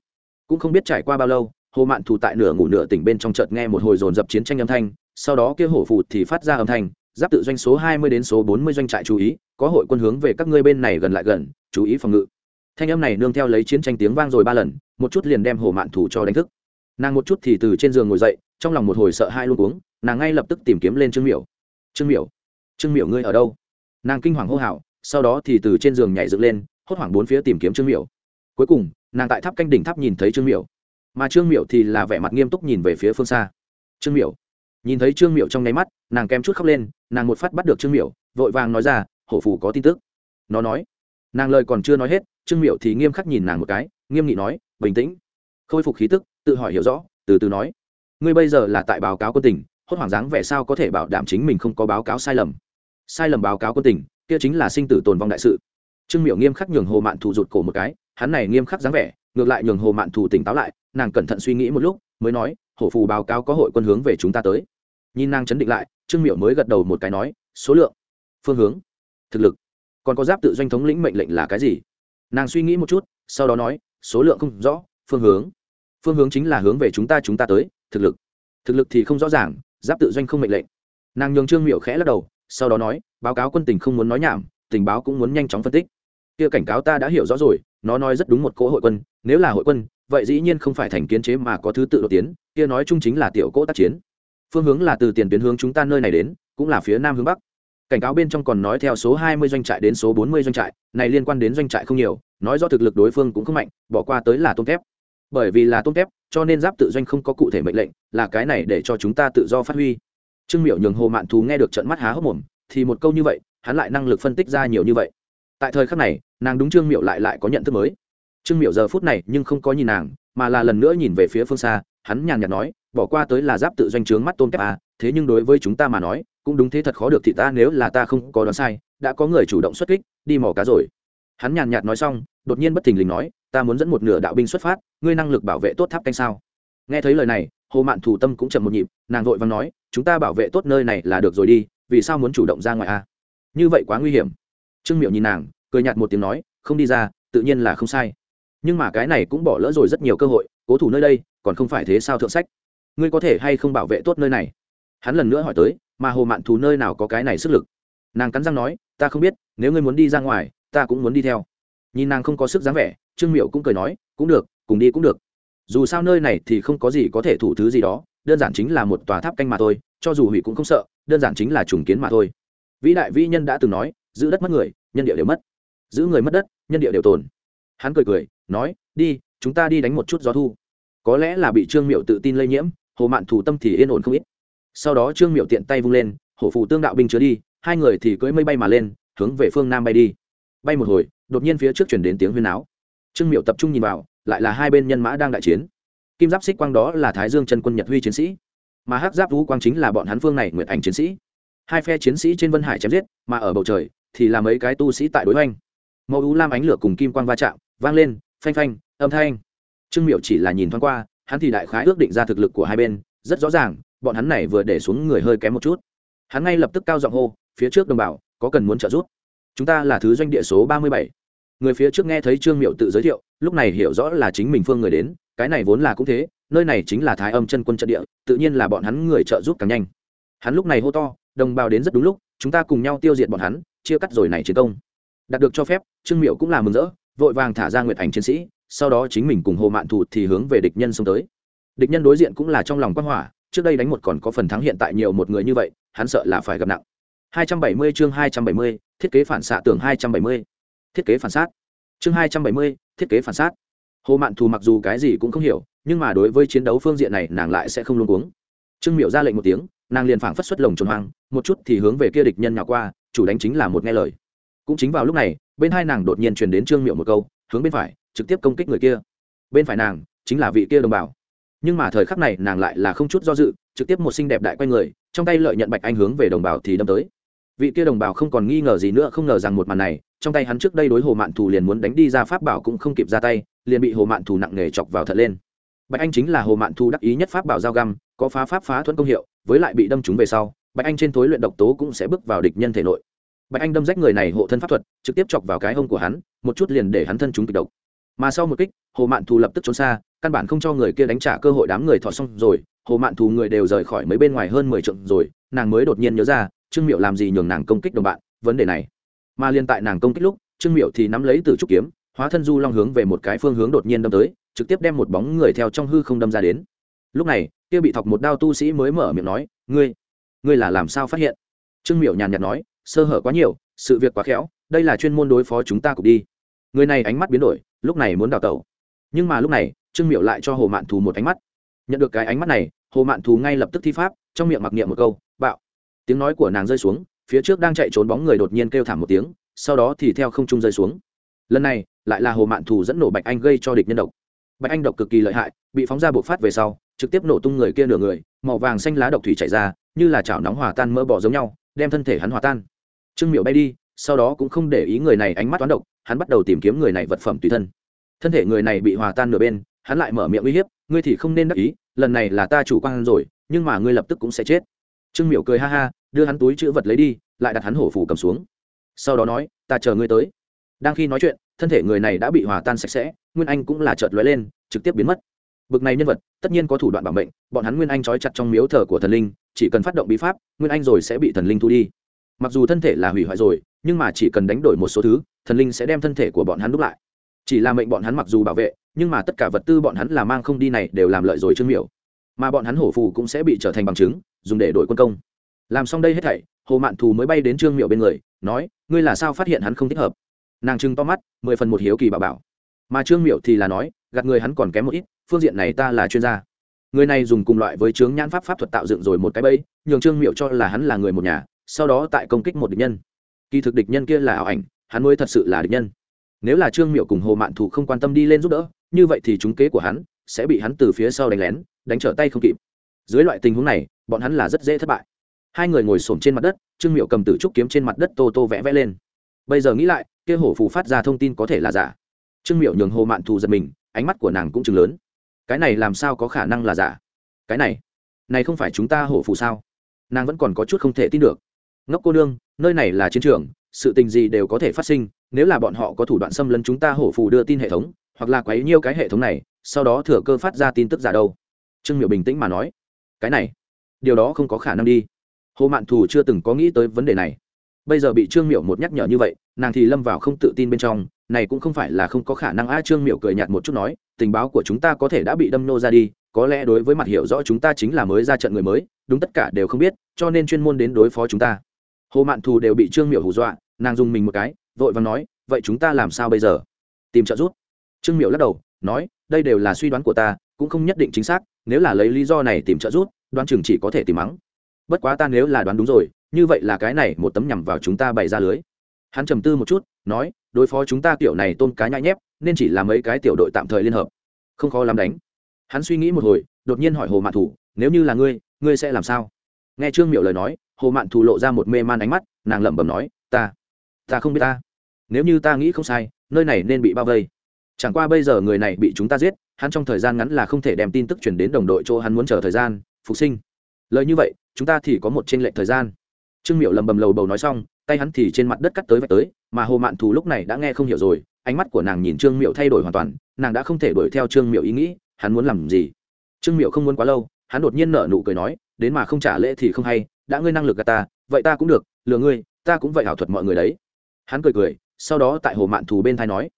Cũng không biết trải qua bao lâu, hồ mạn thù tại nửa ngủ nửa tỉnh bên trong chợt nghe một hồi dồn dập chiến tranh âm thanh, sau đó kia hổ phụ thì phát ra âm thanh, giáp tự doanh số hai mươi đến số bốn mươi doanh trại chú ý, có hội quân hướng về các ngươi bên này gần lại gần, chú ý phòng ngự. Thanh âm này nương theo lấy chiến tranh tiếng vang rồi ba lần, một chút liền đem hồ mạn thù cho đánh thức. Nàng một chút thì từ trên giường ngồi dậy, trong lòng một hồi sợ hai luôn uống nàng ngay lập tức tìm kiếm lên trương miểu. Trương miểu trương miểu ngươi ở đâu? Nàng kinh hoàng hô hào, sau đó thì từ trên giường nhảy dựng lên, hốt hoảng bốn phía tìm kiếm trương miểu. Cuối cùng, nàng tại tháp canh đỉnh tháp nhìn thấy trương miểu. Mà trương miểu thì là vẻ mặt nghiêm túc nhìn về phía phương xa. Trương miểu. Nhìn thấy trương miểu trong nháy mắt, nàng kém chút khóc lên, nàng một phát bắt được trương miểu, vội vàng nói ra, hổ phù có tin tức. Nó nói. Nàng lời còn chưa nói hết, trương miểu thì nghiêm khắc nhìn nàng một cái, nghiêm nghị nói, bình tĩnh. Khôi phục khí tức, tự hỏi hiểu rõ, từ từ nói. Ngươi bây giờ là tại báo cáo quân tình, hốt hoảng dáng vẻ sao có thể bảo đảm chính mình không có báo cáo sai lầm? Sai lầm báo cáo quân tình, kia chính là sinh tử tồn vong đại sự. Trương miểu nghiêm khắc nhường hồ mạn thù rụt cổ một cái, hắn này nghiêm khắc dáng vẻ, ngược lại nhường hồ mạn thù tỉnh táo lại, nàng cẩn thận suy nghĩ một lúc, mới nói, hổ phù báo cáo có hội quân hướng về chúng ta tới. Nhìn nàng chấn định lại, trương miệu mới gật đầu một cái nói, số lượng, phương hướng, thực lực, còn có giáp tự doanh thống lĩnh mệnh lệnh là cái gì? Nàng suy nghĩ một chút, sau đó nói, số lượng không rõ, phương hướng phương hướng chính là hướng về chúng ta chúng ta tới, thực lực thực lực thì không rõ ràng, giáp tự doanh không mệnh lệnh. Nàng nhường trương miệu khẽ lắc đầu sau đó nói, báo cáo quân tình không muốn nói nhảm, tình báo cũng muốn nhanh chóng phân tích. Kia cảnh cáo ta đã hiểu rõ rồi, nó nói rất đúng một cỗ hội quân, nếu là hội quân, vậy dĩ nhiên không phải thành kiến chế mà có thứ tự đột tiến, kia nói chung chính là tiểu cỗ tác chiến. Phương hướng là từ tiền tuyến hướng chúng ta nơi này đến, cũng là phía nam hướng bắc. Cảnh cáo bên trong còn nói theo số 20 doanh trại đến số 40 doanh trại, này liên quan đến doanh trại không nhiều, nói do thực lực đối phương cũng không mạnh, bỏ qua tới là tôm thép. Bởi vì là tôm thép, cho nên giáp tự doanh không có cụ thể mệnh lệnh, là cái này để cho chúng ta tự do phát huy trương miểu nhường hồ mạn thú nghe được trận mắt há hốc mồm, thì một câu như vậy, hắn lại năng lực phân tích ra nhiều như vậy. Tại thời khắc này, nàng đúng trương miểu lại lại có nhận thức mới. Trương miểu giờ phút này nhưng không có nhìn nàng, mà là lần nữa nhìn về phía phương xa, hắn nhàn nhạt nói, bỏ qua tới là giáp tự doanh trướng mắt tôm kép à thế nhưng đối với chúng ta mà nói, cũng đúng thế thật khó được thì ta nếu là ta không có đoán sai, đã có người chủ động xuất kích, đi mò cá rồi. Hắn nhàn nhạt nói xong, đột nhiên bất thình lình nói, ta muốn dẫn một nửa đạo binh xuất phát, ngươi năng lực bảo vệ tốt tháp canh sao? Nghe thấy lời này hồ mạn thủ tâm cũng chậm một nhịp, nàng vội và nói, chúng ta bảo vệ tốt nơi này là được rồi đi, vì sao muốn chủ động ra ngoài a? À? như vậy quá nguy hiểm. Trương miệu nhìn nàng, cười nhạt một tiếng nói, không đi ra, tự nhiên là không sai. Nhưng mà cái này cũng bỏ lỡ rồi rất nhiều cơ hội, cố thủ nơi đây, còn không phải thế sao thượng sách? Ngươi có thể hay không bảo vệ tốt nơi này? Hắn lần nữa hỏi tới, mà hồ mạn thù nơi nào có cái này sức lực? Nàng cắn răng nói, ta không biết, nếu ngươi muốn đi ra ngoài, ta cũng muốn đi theo. Nhìn nàng không có sức dáng vẻ, trương miệu cũng cười nói, cũng được, cùng đi cũng được dù sao nơi này thì không có gì có thể thủ thứ gì đó, đơn giản chính là một tòa tháp canh mà thôi, cho dù hủy cũng không sợ, đơn giản chính là trùng kiến mà thôi. Vĩ đại vĩ nhân đã từng nói, giữ đất mất người, nhân địa đều mất. Giữ người mất đất, nhân địa đều tồn. Hắn cười cười, nói, đi, chúng ta đi đánh một chút gió thu. Có lẽ là bị trương miệu tự tin lây nhiễm, hồ mạn thủ tâm thì yên ổn không ít. Sau đó trương miệu tiện tay vung lên, hổ phù tương đạo binh chứa đi, hai người thì cưỡi mây bay mà lên, hướng về phương nam bay đi. Bay một hồi, đột nhiên phía trước chuyển đến tiếng huyên áo trương miệu tập trung nhìn vào lại là hai bên nhân mã đang đại chiến. Kim giáp xích quang đó là thái dương chân quân nhật huy chiến sĩ, mà hắc giáp vũ quang chính là bọn hắn phương này nguyệt ảnh chiến sĩ. Hai phe chiến sĩ trên vân hải chém giết, mà ở bầu trời thì là mấy cái tu sĩ tại đối hoành. Màu u lam ánh lửa cùng kim quang va chạm, vang lên, phanh phanh, âm thanh. Trương miệu chỉ là nhìn thoáng qua, hắn thì đại khái ước định ra thực lực của hai bên, rất rõ ràng, bọn hắn này vừa để xuống người hơi kém một chút. Hắn ngay lập tức cao giọng hô, phía trước đồng bào, có cần muốn trợ giúp? Chúng ta là thứ doanh địa số ba mươi bảy người phía trước nghe thấy trương miệu tự giới thiệu lúc này hiểu rõ là chính mình phương người đến cái này vốn là cũng thế nơi này chính là thái âm chân quân trận địa tự nhiên là bọn hắn người trợ giúp càng nhanh. Hắn lúc này hô to đồng bào đến rất đúng lúc chúng ta cùng nhau tiêu diệt bọn hắn chia cắt rồi này chiến công. Đạt được cho phép trương miệu cũng là mừng rỡ vội vàng thả ra nguyệt ảnh chiến sĩ sau đó chính mình cùng hồ mạn thụ thì hướng về địch nhân xông tới. Địch nhân đối diện cũng là trong lòng quan hỏa trước đây đánh một còn có phần thắng hiện tại nhiều một người như vậy hắn sợ là phải gặp nặng. 270 chương 270, thiết kế phản xạ tưởng 270 thiết kế phản sát chương 270, thiết kế phản sát hồ mạn thù mặc dù cái gì cũng không hiểu nhưng mà đối với chiến đấu phương diện này nàng lại sẽ không luôn cuống. Trương miệu ra lệnh một tiếng nàng liền phảng phất xuất lồng trồn hoang một chút thì hướng về kia địch nhân nhỏ qua chủ đánh chính là một nghe lời. Cũng chính vào lúc này bên hai nàng đột nhiên truyền đến trương miệu một câu hướng bên phải trực tiếp công kích người kia. Bên phải nàng chính là vị kia đồng bào. Nhưng mà thời khắc này nàng lại là không chút do dự trực tiếp một xinh đẹp đại quay người trong tay lợi nhận bạch anh hướng về đồng bào thì đâm tới vị kia đồng bào không còn nghi ngờ gì nữa, không ngờ rằng một màn này, trong tay hắn trước đây đối hồ mạn thù liền muốn đánh đi ra pháp bảo cũng không kịp ra tay, liền bị hồ mạn thù nặng nề chọc vào thật lên. Bạch anh chính là hồ mạn thù đắc ý nhất pháp bảo giao găm, có phá pháp phá thuẫn công hiệu, với lại bị đâm trúng về sau, bạch anh trên thối luyện độc tố cũng sẽ bước vào địch nhân thể nội. Bạch anh đâm rách người này hộ thân pháp thuật, trực tiếp chọc vào cái hông của hắn, một chút liền để hắn thân trúng kịch độc. Mà sau một kích, hồ mạn thù lập tức trốn xa, căn bản không cho người kia đánh trả cơ hội đám người thọ xong rồi, hồ mạn thù người đều rời khỏi mấy bên ngoài hơn mười trượng rồi, nàng mới đột nhiên nhớ ra trương miệu làm gì nhường nàng công kích đồng bạn? Vấn đề này. Mà liên tại nàng công kích lúc, trương miệu thì nắm lấy từ trúc kiếm, hóa thân du long hướng về một cái phương hướng đột nhiên đâm tới, trực tiếp đem một bóng người theo trong hư không đâm ra đến. Lúc này, kia bị thọc một đao tu sĩ mới mở miệng nói, ngươi ngươi là làm sao phát hiện? Trương miệu nhàn nhạt nói, sơ hở quá nhiều, sự việc quá khéo, đây là chuyên môn đối phó chúng ta cục đi. Người này ánh mắt biến đổi, lúc này muốn đào tẩu. Nhưng mà lúc này, trương miệu lại cho hồ mạn thù một ánh mắt. Nhận được cái ánh mắt này, hồ mạn thù ngay lập tức thi pháp, trong miệng mặc niệm một câu tiếng nói của nàng rơi xuống, phía trước đang chạy trốn bóng người đột nhiên kêu thảm một tiếng, sau đó thì theo không trung rơi xuống. Lần này, lại là hồ mạn thù dẫn nổ bạch anh gây cho địch nhân độc. Bạch anh độc cực kỳ lợi hại, bị phóng ra bộc phát về sau, trực tiếp nổ tung người kia nửa người, màu vàng xanh lá độc thủy chảy ra, như là chảo nóng hòa tan mỡ bỏ giống nhau, đem thân thể hắn hòa tan. Trương miệu bay đi, sau đó cũng không để ý người này ánh mắt toán độc, hắn bắt đầu tìm kiếm người này vật phẩm tùy thân. Thân thể người này bị hòa tan nửa bên, hắn lại mở miệng uy hiếp, ngươi thì không nên đắc ý, lần này là ta chủ quan rồi, nhưng mà ngươi lập tức cũng sẽ chết trương miểu cười ha ha, đưa hắn túi chữ vật lấy đi, lại đặt hắn hổ phủ cầm xuống. Sau đó nói, ta chờ ngươi tới. Đang khi nói chuyện, thân thể người này đã bị hòa tan sạch sẽ, nguyên anh cũng là chợt lóe lên, trực tiếp biến mất. Bực này nhân vật, tất nhiên có thủ đoạn bảo mệnh, bọn hắn nguyên anh trói chặt trong miếu thờ của thần linh, chỉ cần phát động bí pháp, nguyên anh rồi sẽ bị thần linh thu đi. Mặc dù thân thể là hủy hoại rồi, nhưng mà chỉ cần đánh đổi một số thứ, thần linh sẽ đem thân thể của bọn hắn đúc lại. Chỉ là mệnh bọn hắn mặc dù bảo vệ, nhưng mà tất cả vật tư bọn hắn là mang không đi này đều làm lợi rồi trương miểu mà bọn hắn hổ phù cũng sẽ bị trở thành bằng chứng, dùng để đổi quân công. Làm xong đây hết thảy, hồ mạn thù mới bay đến trương miệu bên người, nói, ngươi là sao phát hiện hắn không thích hợp? Nàng trưng to mắt, mười phần một hiếu kỳ bảo bảo. Mà trương miệu thì là nói, gạt người hắn còn kém một ít, phương diện này ta là chuyên gia. Người này dùng cùng loại với chướng nhãn pháp pháp thuật tạo dựng rồi một cái bẫy, nhường trương miệu cho là hắn là người một nhà, sau đó tại công kích một địch nhân. Kỳ thực địch nhân kia là ảo ảnh, hắn mới thật sự là địch nhân. Nếu là trương miệu cùng hồ mạn thủ không quan tâm đi lên giúp đỡ, như vậy thì chúng kế của hắn sẽ bị hắn từ phía sau đánh lén đánh trở tay không kịp. Dưới loại tình huống này, bọn hắn là rất dễ thất bại. Hai người ngồi xổm trên mặt đất, trương miệu cầm tử trúc kiếm trên mặt đất tô tô vẽ vẽ lên. Bây giờ nghĩ lại, kia hổ phù phát ra thông tin có thể là giả. Trương miệu nhường hồ mạn thù giật mình, ánh mắt của nàng cũng chừng lớn. Cái này làm sao có khả năng là giả? Cái này này không phải chúng ta hổ phù sao? Nàng vẫn còn có chút không thể tin được. Ngốc cô nương, nơi này là chiến trường, sự tình gì đều có thể phát sinh, nếu là bọn họ có thủ đoạn xâm lấn chúng ta hổ phù đưa tin hệ thống, hoặc là quấy nhiêu cái hệ thống này, sau đó thừa cơ phát ra tin tức giả đâu trương miệu bình tĩnh mà nói, cái này, điều đó không có khả năng đi. Hồ mạn thù chưa từng có nghĩ tới vấn đề này. Bây giờ bị trương miệu một nhắc nhở như vậy, nàng thì lâm vào không tự tin bên trong, này cũng không phải là không có khả năng. A trương miệu cười nhạt một chút nói, tình báo của chúng ta có thể đã bị đâm nô ra đi, có lẽ đối với mặt hiểu rõ chúng ta chính là mới ra trận người mới, đúng tất cả đều không biết, cho nên chuyên môn đến đối phó chúng ta. Hồ mạn thù đều bị trương miệu hù dọa, nàng dùng mình một cái, vội và nói, vậy chúng ta làm sao bây giờ? Tìm trợ giúp. Trương miệu lắc đầu, nói, đây đều là suy đoán của ta cũng không nhất định chính xác, nếu là lấy lý do này tìm trợ giúp, đoán chừng chỉ có thể tìm mắng. Bất quá ta nếu là đoán đúng rồi, như vậy là cái này một tấm nhằm vào chúng ta bày ra lưới. Hắn trầm tư một chút, nói, đối phó chúng ta kiểu này tôn cá nhãi nhép, nên chỉ là mấy cái tiểu đội tạm thời liên hợp. Không khó lắm đánh. Hắn suy nghĩ một hồi, đột nhiên hỏi hồ mạn thủ nếu như là ngươi ngươi sẽ làm sao? Nghe trương miệu lời nói, hồ mạn thủ lộ ra một mê man ánh mắt, nàng lẩm bẩm nói, ta ta không biết ta. Nếu như ta nghĩ không sai, nơi này nên bị bao vây. Chẳng qua bây giờ người này bị chúng ta giết hắn trong thời gian ngắn là không thể đem tin tức chuyển đến đồng đội chỗ hắn muốn chờ thời gian, phục sinh. Lời như vậy, chúng ta thì có một t r ê n lệch thời gian. Trương miệu lầm bầm lầu bầu nói xong, tay hắn thì trên mặt đất cắt tới vạch tới, mà hồ mạn thù lúc này đã nghe không hiểu rồi, ánh mắt của nàng nhìn trương miệu thay đổi hoàn toàn, nàng đã không thể đuổi theo trương miệu ý nghĩ, hắn muốn làm gì? Trương miệu không muốn quá lâu, hắn đột nhiên nở nụ cười nói, đến mà không trả lễ thì không hay, đã ngươi năng lực gà ta, vậy ta cũng được, lừa ngươi, ta cũng vậy ảo thuật mọi người đấy. Hắn cười cười, sau đó tại hồ mạn thù bên thai nói.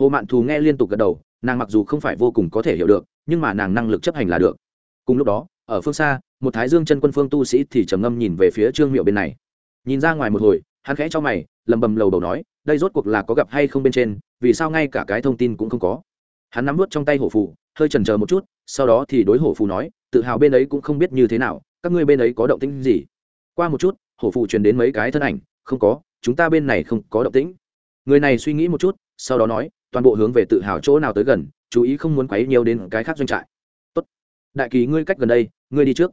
Hồ mạn thù nghe liên tục gật đầu nàng mặc dù không phải vô cùng có thể hiểu được, nhưng mà nàng năng lực chấp hành là được. Cùng lúc đó, ở phương xa, một thái dương chân quân phương tu sĩ thì trầm ngâm nhìn về phía trương miệu bên này. Nhìn ra ngoài một hồi, hắn khẽ cho mày lầm bầm lầu đầu nói, đây rốt cuộc là có gặp hay không bên trên, vì sao ngay cả cái thông tin cũng không có. Hắn nắm vút trong tay hổ phù, hơi chần chờ một chút, sau đó thì đối hổ phù nói, tự hào bên ấy cũng không biết như thế nào, các ngươi bên ấy có động tĩnh gì? Qua một chút, hổ phù truyền đến mấy cái thân ảnh, không có, chúng ta bên này không có động tĩnh. Người này suy nghĩ một chút, sau đó nói toàn bộ hướng về tự hào chỗ nào tới gần, chú ý không muốn quấy nhiều đến cái khác doanh trại. Tốt. Đại kỳ ngươi cách gần đây, ngươi đi trước.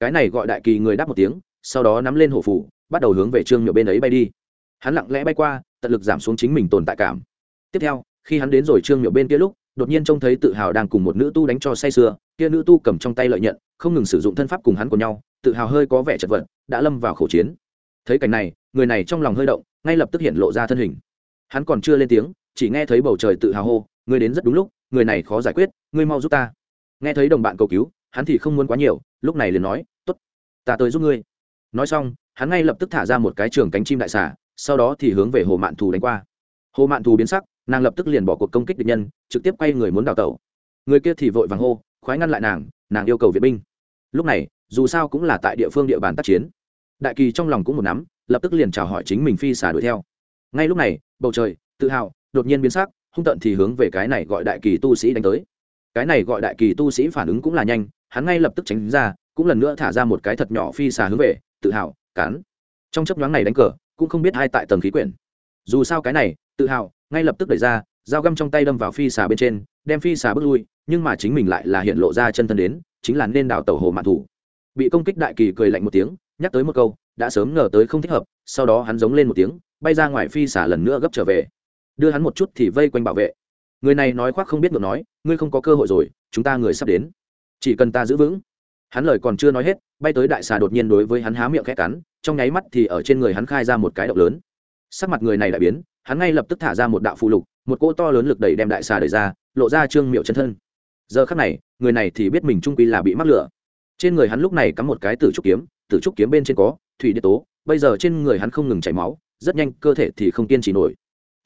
Cái này gọi đại kỳ người đáp một tiếng, sau đó nắm lên hổ phủ, bắt đầu hướng về trương miệu bên ấy bay đi. Hắn lặng lẽ bay qua, tận lực giảm xuống chính mình tồn tại cảm. Tiếp theo, khi hắn đến rồi trương miệu bên kia lúc, đột nhiên trông thấy tự hào đang cùng một nữ tu đánh cho say sưa, kia nữ tu cầm trong tay lợi nhận, không ngừng sử dụng thân pháp cùng hắn của nhau, tự hào hơi có vẻ chật vật, đã lâm vào khẩu chiến. Thấy cảnh này, người này trong lòng hơi động, ngay lập tức hiện lộ ra thân hình. Hắn còn chưa lên tiếng chỉ nghe thấy bầu trời tự hào hô người đến rất đúng lúc, người này khó giải quyết, ngươi mau giúp ta. Nghe thấy đồng bạn cầu cứu, hắn thì không muốn quá nhiều, lúc này liền nói t ố t ta tới giúp ngươi. Nói xong, hắn ngay lập tức thả ra một cái trường cánh chim đại xả sau đó thì hướng về hồ mạn thù đánh qua. Hồ mạn thù biến sắc, nàng lập tức liền bỏ cuộc công kích địch nhân, trực tiếp quay người muốn đào tẩu. Người kia thì vội vàng hô, khoái ngăn lại nàng nàng yêu cầu viện binh. Lúc này, dù sao cũng là tại địa phương địa bàn tác chiến. Đại kỳ trong lòng cũng một nắm, lập tức liền chào hỏi chính mình phi xả đuổi theo. Ngay lúc này, bầu trời, tự hào đột nhiên biến sắc, hung tận thì hướng về cái này gọi đại kỳ tu sĩ đánh tới. Cái này gọi đại kỳ tu sĩ phản ứng cũng là nhanh, hắn ngay lập tức tránh ra, cũng lần nữa thả ra một cái thật nhỏ phi xà hướng về, tự hào cán trong chấp nhoáng này đánh cờ, cũng không biết ai tại tầng khí quyển. Dù sao cái này, tự hào, ngay lập tức đẩy ra, dao găm trong tay đâm vào phi xà bên trên, đem phi xà bước lui, nhưng mà chính mình lại là hiện lộ ra chân thân đến, chính là nên đào tàu hồ mạn thủ. Bị công kích đại kỳ cười lạnh một tiếng, nhắc tới một câu, đã sớm ngờ tới không thích hợp, sau đó hắn giống lên một tiếng, bay ra ngoài phi xả lần nữa gấp trở về đưa hắn một chút thì vây quanh bảo vệ. Người này nói khoác không biết ngược nói, ngươi không có cơ hội rồi, chúng ta người sắp đến. Chỉ cần ta giữ vững. Hắn lời còn chưa nói hết, bay tới đại xà đột nhiên đối với hắn há miệng khẽ cắn, trong nháy mắt thì ở trên người hắn khai ra một cái động lớn. Sắc mặt người này đại biến, hắn ngay lập tức thả ra một đạo phụ lục, một cỗ to lớn lực đẩy đem đại xà đẩy ra, lộ ra trương miệu chân thân. Giờ khắc này, người này thì biết mình trung quy là bị mắc lửa. Trên người hắn lúc này cắm một cái tử trúc kiếm, tử trúc kiếm bên trên có, thủy điện tố, bây giờ trên người hắn không ngừng chảy máu, rất nhanh cơ thể thì không kiên trì nổi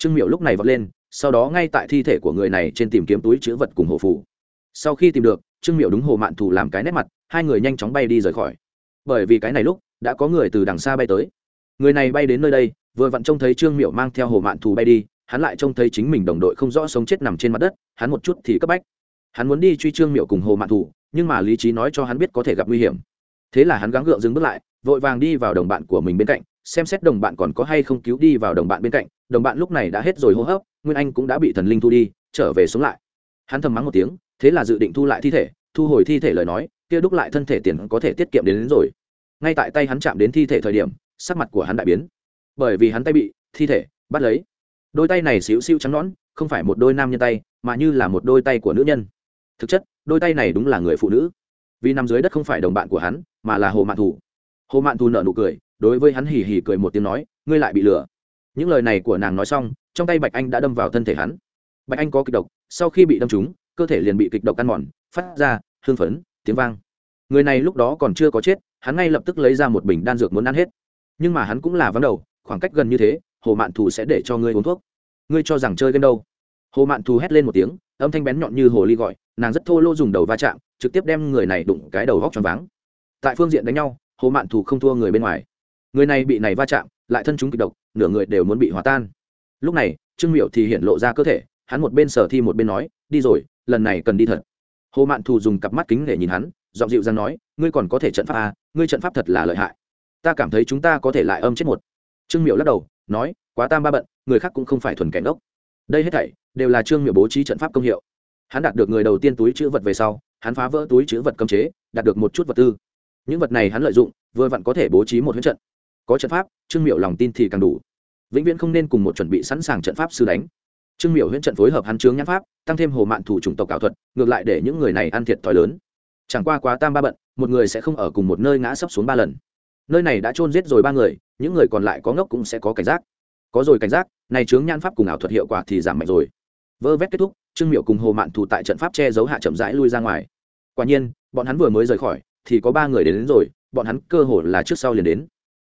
trương miệu lúc này vọt lên, sau đó ngay tại thi thể của người này trên tìm kiếm túi chữ vật cùng hộ phủ. Sau khi tìm được, trương miệu đúng hồ mạn thù làm cái nét mặt, hai người nhanh chóng bay đi rời khỏi. Bởi vì cái này lúc, đã có người từ đằng xa bay tới. Người này bay đến nơi đây, vừa vặn trông thấy trương miệu mang theo hồ mạn thù bay đi, hắn lại trông thấy chính mình đồng đội không rõ sống chết nằm trên mặt đất, hắn một chút thì cấp bách. Hắn muốn đi truy trương miệu cùng hồ mạn thù, nhưng mà lý trí nói cho hắn biết có thể gặp nguy hiểm. Thế là hắn gắng gượng dừng bước lại, vội vàng đi vào đồng bạn của mình bên cạnh, xem xét đồng bạn còn có hay không cứu đi vào đồng bạn bên cạnh đồng bạn lúc này đã hết rồi hô hấp nguyên anh cũng đã bị thần linh thu đi trở về sống lại. Hắn thầm mắng một tiếng thế là dự định thu lại thi thể thu hồi thi thể lời nói kia đúc lại thân thể tiền có thể tiết kiệm đến, đến rồi. Ngay tại tay hắn chạm đến thi thể thời điểm sắc mặt của hắn đại biến. Bởi vì hắn tay bị thi thể bắt lấy. Đôi tay này xíu xíu trắng nõn không phải một đôi nam nhân tay mà như là một đôi tay của nữ nhân. Thực chất đôi tay này đúng là người phụ nữ. Vì nằm dưới đất không phải đồng bạn của hắn mà là hồ mạn thù. Hồ mạn thù nợ nụ cười đối với hắn hì hì cười một tiếng nói ngươi lại bị lừa những lời này của nàng nói xong, trong tay bạch anh đã đâm vào thân thể hắn. Bạch anh có kịch độc, sau khi bị đâm trúng, cơ thể liền bị kịch độc ăn mòn, phát ra hương phấn, tiếng vang. Người này lúc đó còn chưa có chết, hắn ngay lập tức lấy ra một bình đan dược muốn ăn hết. Nhưng mà hắn cũng là vắng đầu, khoảng cách gần như thế, hồ mạn thù sẽ để cho ngươi uống thuốc. Ngươi cho rằng chơi game đâu? Hồ mạn thù hét lên một tiếng, âm thanh bén nhọn như hồ ly gọi, nàng rất thô lô dùng đầu va chạm, trực tiếp đem người này đụng cái đầu góc tròn váng. Tại phương diện đánh nhau, hồ mạn thù không thua người bên ngoài. Người này bị này va chạm lại thân chúng kịch độc nửa người đều muốn bị hòa tan. Lúc này trương miệu thì hiện lộ ra cơ thể hắn một bên sở thi một bên nói đi rồi lần này cần đi thật. Hồ mạn thù dùng cặp mắt kính để nhìn hắn giọng dịu dàng nói ngươi còn có thể trận pháp à, ngươi trận pháp thật là lợi hại. Ta cảm thấy chúng ta có thể lại âm chết một. Trương miệu lắc đầu nói quá tam ba bận người khác cũng không phải thuần cảnh ốc đây hết thảy đều là trương miệu bố trí trận pháp công hiệu. Hắn đạt được người đầu tiên túi chữ vật về sau hắn phá vỡ túi chữ vật cấm chế đạt được một chút vật tư. Những vật này hắn lợi dụng vừa vặn có thể bố trí một huyết trận có trận pháp trương miệu lòng tin thì càng đủ. Vĩnh viễn không nên cùng một chuẩn bị sẵn sàng trận pháp sư đánh. Trương miệu huyễn trận phối hợp hắn chướng nhãn pháp tăng thêm hồ mạn thủ chủng tộc ảo thuật ngược lại để những người này ăn thiệt thòi lớn. Chẳng qua quá tam ba bận một người sẽ không ở cùng một nơi ngã sấp xuống ba lần. Nơi này đã chôn giết rồi ba người những người còn lại có ngốc cũng sẽ có cảnh giác. Có rồi cảnh giác này chướng nhãn pháp cùng ảo thuật hiệu quả thì giảm mạnh rồi. Vơ vét kết thúc trương miệu cùng hồ mạn thủ tại trận pháp che giấu hạ chậm rãi lui ra ngoài. Quả nhiên bọn hắn vừa mới rời khỏi thì có ba người đến, đến rồi bọn hắn cơ hồ là trước sau liền đến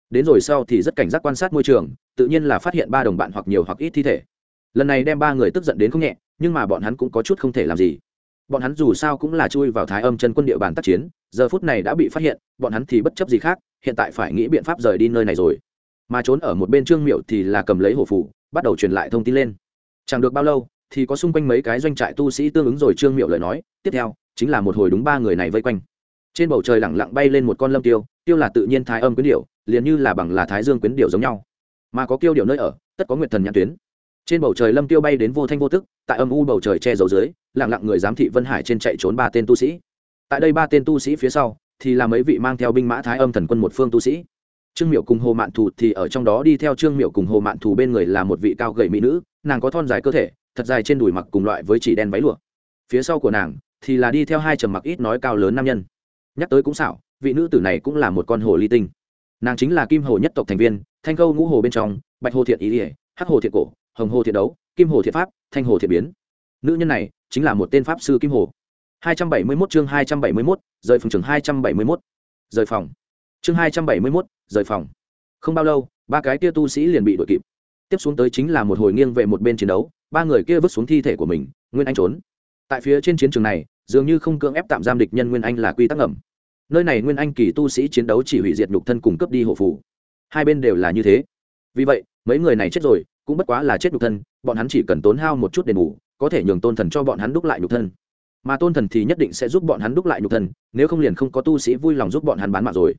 đến rồi sau thì rất cảnh giác quan sát môi trường, tự nhiên là phát hiện ba đồng bạn hoặc nhiều hoặc ít thi thể. Lần này đem ba người tức giận đến không nhẹ, nhưng mà bọn hắn cũng có chút không thể làm gì. Bọn hắn dù sao cũng là chui vào thái âm chân quân địa bàn tác chiến, giờ phút này đã bị phát hiện, bọn hắn thì bất chấp gì khác, hiện tại phải nghĩ biện pháp rời đi nơi này rồi. Mà trốn ở một bên trương miệu thì là cầm lấy hổ phủ bắt đầu truyền lại thông tin lên. Chẳng được bao lâu, thì có xung quanh mấy cái doanh trại tu sĩ tương ứng rồi trương miệu lời nói, tiếp theo, chính là một hồi đúng ba người này vây quanh. Trên bầu trời lẳng lặng bay lên một con lâm tiêu tiêu là tự nhiên thái âm quyến điệu liền như là bằng là thái dương quyến điệu giống nhau. Mà có kiêu điệu nơi ở, tất có nguyệt thần nhãn tuyến. Trên bầu trời lâm tiêu bay đến vô thanh vô tức, tại âm u bầu trời che giấu dưới, lặng lặng người giám thị vân hải trên chạy trốn ba tên tu sĩ. Tại đây ba tên tu sĩ phía sau, thì là mấy vị mang theo binh mã thái âm thần quân một phương tu sĩ. Trương miệu cùng hồ mạn thù thì ở trong đó đi theo trương miệu cùng hồ mạn thù bên người là một vị cao gầy mỹ nữ, nàng có thon dài cơ thể, thật dài trên đùi mặc cùng loại với chỉ đen váy lụa. Phía sau của nàng thì là đi theo hai trầm mặc ít nói cao lớn nam nhân. Nhắc tới cũng xảo vị nữ tử này cũng là một con hồ ly tinh nàng chính là kim hồ nhất tộc thành viên thanh câu ngũ hồ bên trong bạch hồ thiện ý ỉa hắc hồ thiện cổ hồng hồ thiện đấu kim hồ thiện pháp thanh hồ thiện biến nữ nhân này chính là một tên pháp sư kim hồ 271 chương 271, rời phòng trường 271. Rời phòng. Chương 271, rời phòng. Không bao lâu, ba cái kia tu sĩ liền bị đuổi kịp. Tiếp xuống tới chính là một hồi nghiêng về một bên chiến đấu, ba người kia vứt xuống thi thể của mình, Nguyên Anh trốn. Tại phía trên chiến trường này, dường như không cưỡng ép tạm giam địch nhân Nguyên Anh là quy tắc ngầm. Nơi này Nguyên Anh kỳ tu sĩ chiến đấu chỉ hủy diệt nhục thân cùng cấp đi hộ phủ. Hai bên đều là như thế. Vì vậy, mấy người này chết rồi, cũng bất quá là chết nhục thân, bọn hắn chỉ cần tốn hao một chút đền bù, có thể nhường tôn thần cho bọn hắn đúc lại nhục thân. Mà tôn thần thì nhất định sẽ giúp bọn hắn đúc lại nhục thân nếu không liền không có tu sĩ vui lòng giúp bọn hắn bán mạng rồi.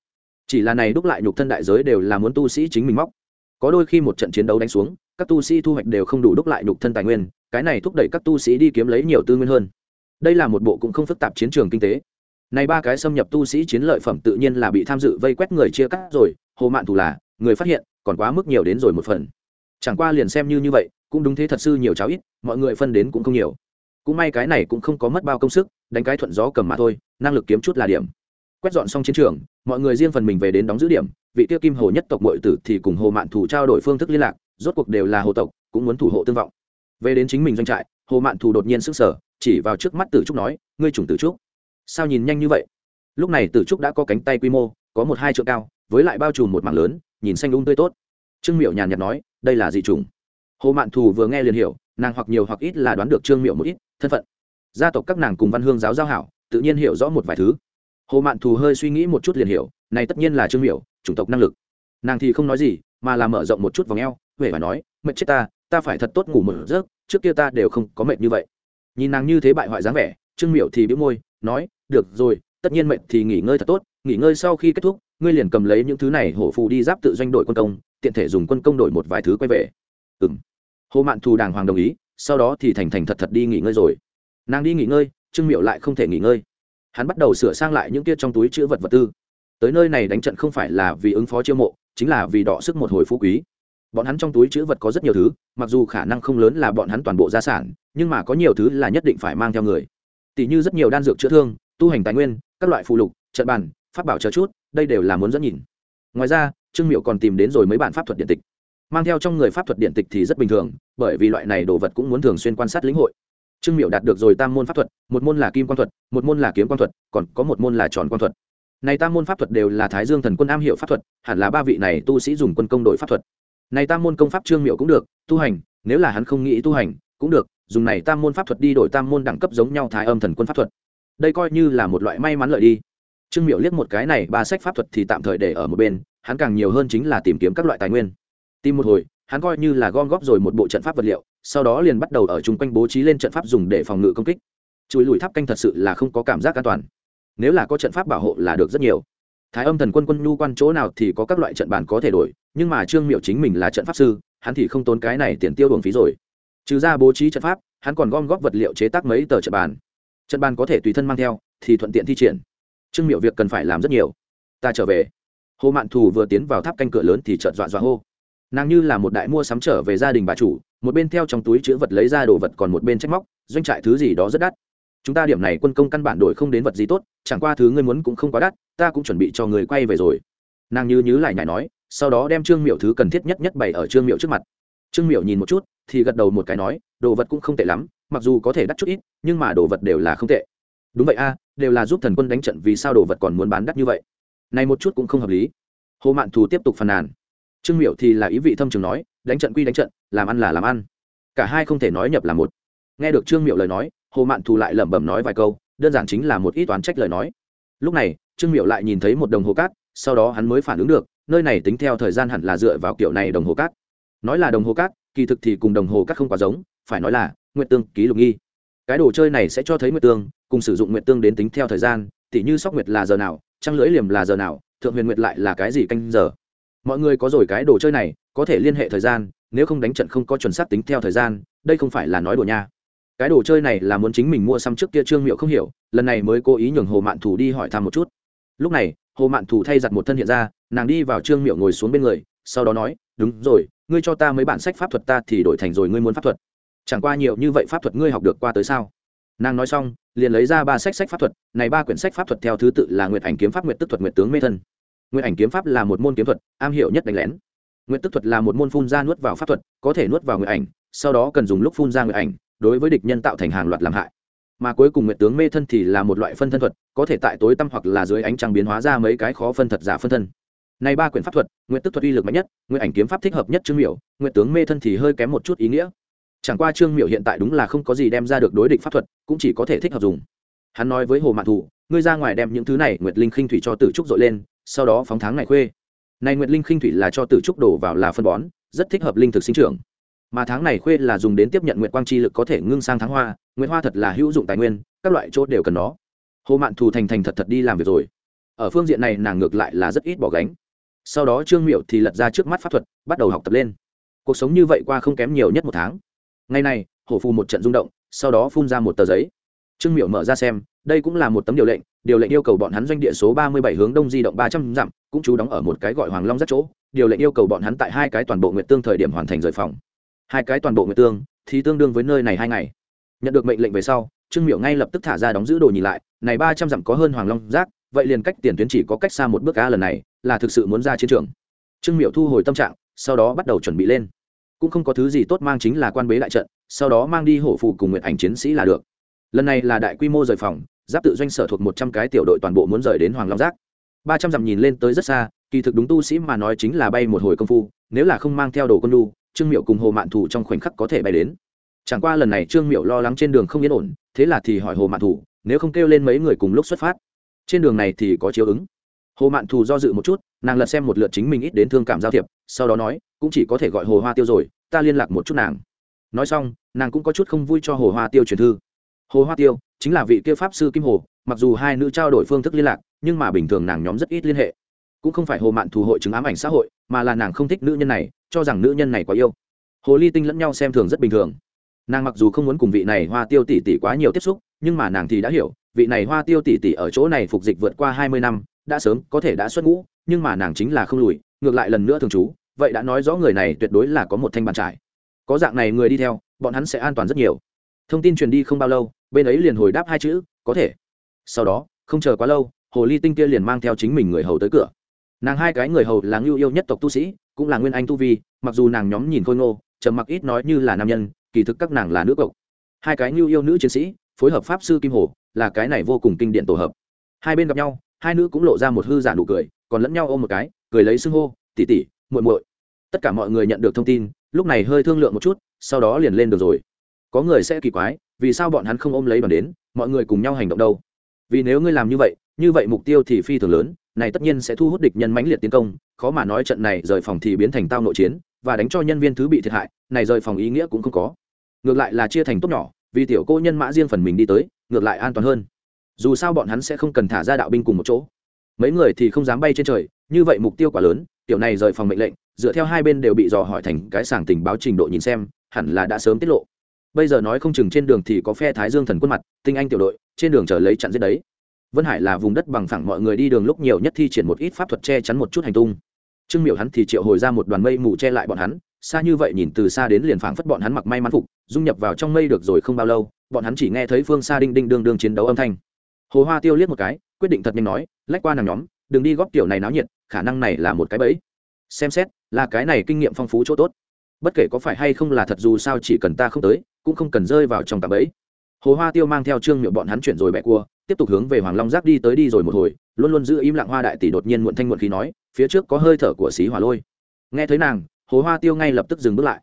Chỉ là này đúc lại nhục thân đại giới đều là muốn tu sĩ chính mình móc. Có đôi khi một trận chiến đấu đánh xuống các tu sĩ thu hoạch đều không đủ đúc lại nhục thân tài nguyên cái này thúc đẩy các tu sĩ đi kiếm lấy nhiều tư nguyên hơn. Đây là một bộ cũng không phức tạp chiến trường kinh tế này ba cái xâm nhập tu sĩ chiến lợi phẩm tự nhiên là bị tham dự vây quét người chia cắt rồi, hồ mạn thủ là, người phát hiện, còn quá mức nhiều đến rồi một phần. Chẳng qua liền xem như như vậy, cũng đúng thế thật sư nhiều cháo ít, mọi người phân đến cũng không nhiều. Cũng may cái này cũng không có mất bao công sức, đánh cái thuận gió cầm mà thôi, năng lực kiếm chút là điểm. Quét dọn xong chiến trường, mọi người riêng phần mình về đến đóng giữ điểm, vị tiêu kim hồ nhất tộc mọi tử thì cùng hồ mạn thủ trao đổi phương thức liên lạc, rốt cuộc đều là hồ tộc, cũng muốn thủ hộ tương vọng. Về đến chính mình doanh trại, hồ mạn thủ đột nhiên sức sở chỉ vào trước mắt tử trúc nói, ngươi chủng tử trúc sao nhìn nhanh như vậy? Lúc này tử trúc đã có cánh tay quy mô, có một hai trượng cao, với lại bao trùm một mảng lớn, nhìn xanh ung tươi tốt. Trương miệu nhàn nhạt nói, đây là dị trùng hồ mạn thù vừa nghe liền hiểu, nàng hoặc nhiều hoặc ít là đoán được trương miệu một ít thân phận. Gia tộc các nàng cùng văn hương giáo giao hảo, tự nhiên hiểu rõ một vài thứ. Hồ mạn thù hơi suy nghĩ một chút liền hiểu, này tất nhiên là trương miệu chủng tộc năng lực. Nàng thì không nói gì, mà là mở rộng một chút vòng eo huệ và nói mệt chết ta ta phải thật tốt ngủ một giấc, trước kia ta đều không có mệt như vậy. Nhìn nàng như thế bại hoại dáng vẻ, trương miệu thì bĩu môi, nói được rồi, tất nhiên mệnh thì nghỉ ngơi thật tốt, nghỉ ngơi sau khi kết thúc, ngươi liền cầm lấy những thứ này hổ phù đi giáp tự doanh đội quân công, tiện thể dùng quân công đổi một vài thứ quay về. Ừ m hồ mạn thù đàng hoàng đồng ý, sau đó thì thành thành thật thật đi nghỉ ngơi rồi. Nàng đi nghỉ ngơi, trương miệu lại không thể nghỉ ngơi. Hắn bắt đầu sửa sang lại những kia trong túi chữ vật vật tư. Tới nơi này đánh trận không phải là vì ứng phó chiêu mộ, chính là vì đọ sức một hồi phú quý. Bọn hắn trong túi chữ vật có rất nhiều thứ, mặc dù khả năng không lớn là bọn hắn toàn bộ gia sản, nhưng mà có nhiều thứ là nhất định phải mang theo người. Tỷ như rất nhiều đan dược chữa thương tu hành tài nguyên, các loại phụ lục, trận bàn, pháp bảo chờ chút, đây đều là muốn dẫn nhìn. Ngoài ra, trương miệu còn tìm đến rồi mấy bản pháp thuật điện tịch. Mang theo trong người pháp thuật điện tịch thì rất bình thường, bởi vì loại này đồ vật cũng muốn thường xuyên quan sát lĩnh hội. Trương miệu đạt được rồi tam môn pháp thuật, một môn là kim quan thuật, một môn là kiếm quan thuật, còn có một môn là tròn quan thuật. Này tam môn pháp thuật đều là thái dương thần quân am hiệu pháp thuật, hẳn là ba vị này tu sĩ dùng quân công đội pháp thuật. Này tam môn công pháp trương miệu cũng được, tu hành, nếu là hắn không nghĩ tu hành, cũng được, dùng này tam môn pháp thuật đi đổi tam môn đẳng cấp giống nhau thái âm thần quân pháp thuật đây coi như là một loại may mắn lợi đi. Trương miệu liếc một cái này, ba sách pháp thuật thì tạm thời để ở một bên, hắn càng nhiều hơn chính là tìm kiếm các loại tài nguyên. Tìm một hồi, hắn coi như là gom góp rồi một bộ trận pháp vật liệu, sau đó liền bắt đầu ở chung quanh bố trí lên trận pháp dùng để phòng ngự công kích. Chùi lùi tháp canh thật sự là không có cảm giác an toàn. Nếu là có trận pháp bảo hộ là được rất nhiều. Thái âm thần quân quân nhu quan chỗ nào thì có các loại trận bàn có thể đổi, nhưng mà trương miệu chính mình là trận pháp sư, hắn thì không tốn cái này tiền tiêu đồn phí rồi. Trừ ra bố trí trận pháp, hắn còn gom góp vật liệu chế tác mấy tờ trận bàn trận bàn có thể tùy thân mang theo, thì thuận tiện thi triển. Trương miệu việc cần phải làm rất nhiều. Ta trở về. Hồ mạn thù vừa tiến vào tháp canh cửa lớn thì chợt dọa dọa hô. Nàng như là một đại mua sắm trở về gia đình bà chủ, một bên theo trong túi chữ vật lấy ra đồ vật còn một bên trách móc, doanh trại thứ gì đó rất đắt. Chúng ta điểm này quân công căn bản đổi không đến vật gì tốt, chẳng qua thứ ngươi muốn cũng không quá đắt, ta cũng chuẩn bị cho người quay về rồi. Nàng như nhứ lại nhảy nói, sau đó đem trương miệu thứ cần thiết nhất nhất bày ở trương miệu trước mặt. Trương miệu nhìn một chút, thì gật đầu một cái nói, đồ vật cũng không tệ lắm mặc dù có thể đắt chút ít, nhưng mà đồ vật đều là không tệ. Đúng vậy a, đều là giúp thần quân đánh trận vì sao đồ vật còn muốn bán đắt như vậy? Này một chút cũng không hợp lý. Hồ mạn thù tiếp tục phàn nàn. Trương Miểu thì là ý vị thâm trường nói, đánh trận quy đánh trận, làm ăn là làm ăn. Cả hai không thể nói nhập là một. Nghe được trương Miểu lời nói, hồ mạn thù lại lẩm bẩm nói vài câu, đơn giản chính là một ít toán trách lời nói. Lúc này, trương Miểu lại nhìn thấy một đồng hồ cát, sau đó hắn mới phản ứng được, nơi này tính theo thời gian hẳn là dựa vào kiểu này đồng hồ cát. Nói là đồng hồ cát, kỳ thực thì cùng đồng hồ cát không quá giống, phải nói là nguyện tương ký lục nghi. Cái đồ chơi này sẽ cho thấy nguyện tương, cùng sử dụng nguyện tương đến tính theo thời gian, tỉ như sóc nguyệt là giờ nào, trăng lưỡi liềm là giờ nào, thượng huyền nguyệt lại là cái gì canh giờ. Mọi người có rồi cái đồ chơi này, có thể liên hệ thời gian, nếu không đánh trận không có chuẩn xác tính theo thời gian, đây không phải là nói đùa nha. Cái đồ chơi này là muốn chính mình mua xăm trước kia trương miệu không hiểu, lần này mới cố ý nhường hồ mạn thủ đi hỏi thăm một chút. Lúc này, hồ mạn thủ thay giặt một thân hiện ra, nàng đi vào trương miệu ngồi xuống bên người, sau đó nói, đúng rồi, ngươi cho ta mấy bản sách pháp thuật ta thì đổi thành rồi ngươi muốn pháp thuật chẳng qua nhiều như vậy pháp thuật ngươi học được qua tới sao? Nàng nói xong, liền lấy ra ba sách sách pháp thuật, này ba quyển sách pháp thuật theo thứ tự là nguyệt ảnh kiếm pháp, nguyệt tức thuật, nguyệt tướng mê thân. Nguyệt ảnh kiếm pháp là một môn kiếm thuật, am hiểu nhất đánh lén. Nguyệt tức thuật là một môn phun ra nuốt vào pháp thuật, có thể nuốt vào nguyệt ảnh, sau đó cần dùng lúc phun ra nguyệt ảnh, đối với địch nhân tạo thành hàng loạt làm hại. Mà cuối cùng nguyệt tướng mê thân thì là một loại phân thân thuật, có thể tại tối tăm hoặc là dưới ánh trăng biến hóa ra mấy cái khó phân thật giả phân thân. Này ba quyển pháp thuật, nguyệt tức thuật uy lực mạnh nhất, nguyệt ảnh kiếm pháp thích hợp nhất trương miểu, nguyệt tướng mê thân thì hơi kém một chút ý nghĩa chẳng qua trương miểu hiện tại đúng là không có gì đem ra được đối địch pháp thuật, cũng chỉ có thể thích hợp dùng. Hắn nói với hồ mạn thủ ngươi ra ngoài đem những thứ này nguyệt linh khinh thủy cho tử trúc dội lên, sau đó phóng tháng ngày khuê. Này nguyệt linh khinh thủy là cho tử trúc đổ vào là phân bón, rất thích hợp linh thực sinh trưởng. Mà tháng này khuê là dùng đến tiếp nhận nguyệt quang chi lực có thể ngưng sang tháng hoa, nguyệt hoa thật là hữu dụng tài nguyên, các loại chỗ đều cần nó. Hồ mạn thù thành thành thật thật đi làm việc rồi. Ở phương diện này nàng ngược lại là rất ít bỏ gánh. Sau đó trương miệu thì lật ra trước mắt pháp thuật, bắt đầu học tập lên. Cuộc sống như vậy qua không kém nhiều nhất một tháng ngày này, hổ phù một trận rung động, sau đó phun ra một tờ giấy. Trương Miểu mở ra xem, đây cũng là một tấm điều lệnh điều lệnh yêu cầu bọn hắn doanh địa số ba mươi bảy hướng đông di động ba trăm dặm, cũng chú đóng ở một cái gọi hoàng long rất chỗ. Điều lệnh yêu cầu bọn hắn tại hai cái toàn bộ nguyện tương thời điểm hoàn thành rời phòng. Hai cái toàn bộ nguyện tương, thì tương đương với nơi này hai ngày. Nhận được mệnh lệnh về sau, trương Miểu ngay lập tức thả ra đóng giữ đồ nhìn lại, này ba trăm dặm có hơn hoàng long giác vậy liền cách tiền tuyến chỉ có cách xa một bước a lần này, là thực sự muốn ra chiến trường. Trương Miểu thu hồi tâm trạng, sau đó bắt đầu chuẩn bị lên cũng không có thứ gì tốt mang chính là quan bế đại trận, sau đó mang đi hổ phụ cùng nguyện ảnh chiến sĩ là được. Lần này là đại quy mô rời phòng, giáp tự doanh sở thuộc một trăm cái tiểu đội toàn bộ muốn rời đến hoàng long giác. Ba trăm dặm nhìn lên tới rất xa, kỳ thực đúng tu sĩ mà nói chính là bay một hồi công phu, nếu là không mang theo đồ quân đu trương miệu cùng hồ mạn thủ trong khoảnh khắc có thể bay đến. Chẳng qua lần này trương miệu lo lắng trên đường không yên ổn, thế là thì hỏi hồ mạn thủ, nếu không kêu lên mấy người cùng lúc xuất phát. Trên đường này thì có chiếu ứng. Hồ mạn thù do dự một chút, nàng lật xem một lượt chính mình ít đến thương cảm giao thiệp sau đó nói, cũng chỉ có thể gọi hồ hoa tiêu rồi, ta liên lạc một chút nàng. Nói xong, nàng cũng có chút không vui cho hồ hoa tiêu truyền thư. Hồ hoa tiêu chính là vị kia pháp sư kim hồ, mặc dù hai nữ trao đổi phương thức liên lạc, nhưng mà bình thường nàng nhóm rất ít liên hệ. Cũng không phải hồ mạn thù hội chứng ám ảnh xã hội, mà là nàng không thích nữ nhân này, cho rằng nữ nhân này quá yêu. Hồ ly tinh lẫn nhau xem thường rất bình thường. Nàng mặc dù không muốn cùng vị này hoa tiêu tỷ tỷ quá nhiều tiếp xúc, nhưng mà nàng thì đã hiểu, vị này hoa tiêu tỷ tỷ ở chỗ này phục dịch vượt qua hai mươi năm, đã sớm có thể đã xuất ngũ, nhưng mà nàng chính là không lùi ngược lại lần nữa thường trú, vậy đã nói rõ người này tuyệt đối là có một thanh bàn trải. Có dạng này người đi theo, bọn hắn sẽ an toàn rất nhiều. Thông tin truyền đi không bao lâu, bên ấy liền hồi đáp hai chữ, có thể. Sau đó, không chờ quá lâu, hồ ly tinh kia liền mang theo chính mình người hầu tới cửa. Nàng hai cái người hầu là ngưu yêu nhất tộc tu sĩ, cũng là nguyên anh tu vi, mặc dù nàng nhóm nhìn khôi ngô, trầm mặc ít nói như là nam nhân, kỳ thực các nàng là nữ cộng hai cái ngưu yêu nữ chiến sĩ, phối hợp pháp sư kim hồ, là cái này vô cùng kinh điển tổ hợp. Hai bên gặp nhau, hai nữ cũng lộ ra một hư giả nụ cười còn lẫn nhau ôm một cái, cười lấy xưng hô tỉ tỉ muội muội. Tất cả mọi người nhận được thông tin, lúc này hơi thương lượng một chút, sau đó liền lên được rồi. Có người sẽ kỳ quái, vì sao bọn hắn không ôm lấy đoàn đến, mọi người cùng nhau hành động đâu? Vì nếu ngươi làm như vậy như vậy mục tiêu thì phi thường lớn, này tất nhiên sẽ thu hút địch nhân mãnh liệt tiến công, khó mà nói trận này rời phòng thì biến thành tao nội chiến, và đánh cho nhân viên thứ bị thiệt hại, này rời phòng ý nghĩa cũng không có. Ngược lại là chia thành tốt nhỏ, vì tiểu cô nhân mã riêng phần mình đi tới, ngược lại an toàn hơn. Dù sao bọn hắn sẽ không cần thả ra đạo binh cùng một chỗ mấy người thì không dám bay trên trời, như vậy mục tiêu quá lớn, tiểu này rời phòng mệnh lệnh, dựa theo hai bên đều bị dò hỏi thành cái sàng tình báo trình độ nhìn xem, hẳn là đã sớm tiết lộ. Bây giờ nói không chừng trên đường thì có phe thái dương thần quân mặt, tinh anh tiểu đội, trên đường chờ lấy chặn giết đấy. Vân hải là vùng đất bằng phẳng, mọi người đi đường lúc nhiều nhất thi triển một ít pháp thuật che chắn một chút hành tung. Trương miểu hắn thì triệu hồi ra một đoàn mây mù che lại bọn hắn, xa như vậy nhìn từ xa đến liền phảng phất bọn hắn mặc may mắn phục, dung nhập vào trong mây được rồi không bao lâu, bọn hắn chỉ nghe thấy phương xa đinh đinh đương đương chiến đấu âm thanh hồ hoa tiêu liếc một cái, quyết định thật nhanh nói, lách qua nàng nhóm, đừng đi góp tiểu này náo nhiệt, khả năng này là một cái bẫy. Xem xét, là cái này kinh nghiệm phong phú chỗ tốt. Bất kể có phải hay không là thật dù sao chỉ cần ta không tới, cũng không cần rơi vào trong tạm bẫy. Hồ hoa tiêu mang theo trương miệng bọn hắn chuyển rồi bẹ cua, tiếp tục hướng về hoàng long giác đi tới đi rồi một hồi, luôn luôn giữ im lặng hoa đại tỷ đột nhiên muộn thanh muộn khí nói, phía trước có hơi thở của xí hỏa lôi. Nghe thấy nàng, hồ hoa tiêu ngay lập tức dừng bước lại.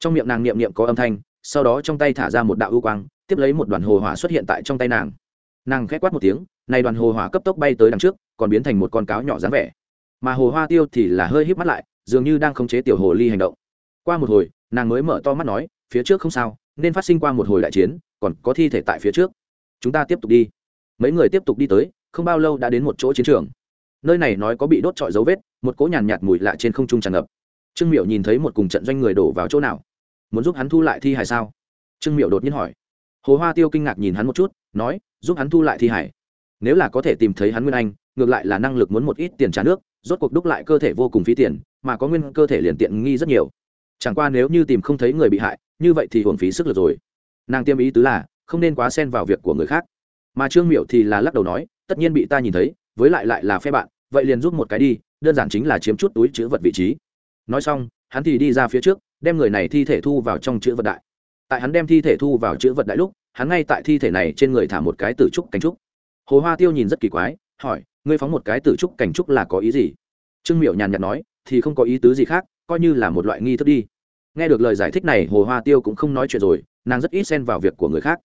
Trong miệng nàng niệm niệm có âm thanh, sau đó trong tay thả ra một đạo ưu quang, tiếp lấy một đoàn hồ hỏa xuất hiện tại trong tay nàng nàng khét quát một tiếng, này đoàn hồ hỏa cấp tốc bay tới đằng trước, còn biến thành một con cáo nhỏ dáng vẻ. Mà hồ hoa tiêu thì là hơi híp mắt lại, dường như đang khống chế tiểu hồ ly hành động. Qua một hồi, nàng mới mở to mắt nói, phía trước không sao, nên phát sinh qua một hồi đại chiến, còn có thi thể tại phía trước. Chúng ta tiếp tục đi. Mấy người tiếp tục đi tới, không bao lâu đã đến một chỗ chiến trường. Nơi này nói có bị đốt trọi dấu vết, một cỗ nhàn nhạt mùi lạ trên không trung tràn ngập. Trương miệu nhìn thấy một cùng trận doanh người đổ vào chỗ nào? Muốn giúp hắn thu lại thi hài sao? Trương miệu đột nhiên hỏi hồ hoa tiêu kinh ngạc nhìn hắn một chút, nói, giúp hắn thu lại thi hải. Nếu là có thể tìm thấy hắn nguyên anh, ngược lại là năng lực muốn một ít tiền trả nước, rốt cuộc đúc lại cơ thể vô cùng phí tiền, mà có nguyên cơ thể liền tiện nghi rất nhiều. Chẳng qua nếu như tìm không thấy người bị hại, như vậy thì hồn phí sức lực rồi. Nàng tiêm ý tứ là, không nên quá xen vào việc của người khác. Mà trương miệu thì là lắc đầu nói, tất nhiên bị ta nhìn thấy, với lại lại là phe bạn, vậy liền giúp một cái đi, đơn giản chính là chiếm chút túi chữ vật vị trí. Nói xong, hắn thì đi ra phía trước, đem người này thi thể thu vào trong chữ vật đại tại hắn đem thi thể thu vào chữ vật đại lúc, hắn ngay tại thi thể này trên người thả một cái tử trúc cành trúc. Hồ hoa tiêu nhìn rất kỳ quái, hỏi, ngươi phóng một cái tử trúc cành trúc là có ý gì? Trương miệu nhàn nhạt nói, thì không có ý tứ gì khác, coi như là một loại nghi thức đi. Nghe được lời giải thích này, hồ hoa tiêu cũng không nói chuyện rồi, nàng rất ít xen vào việc của người khác.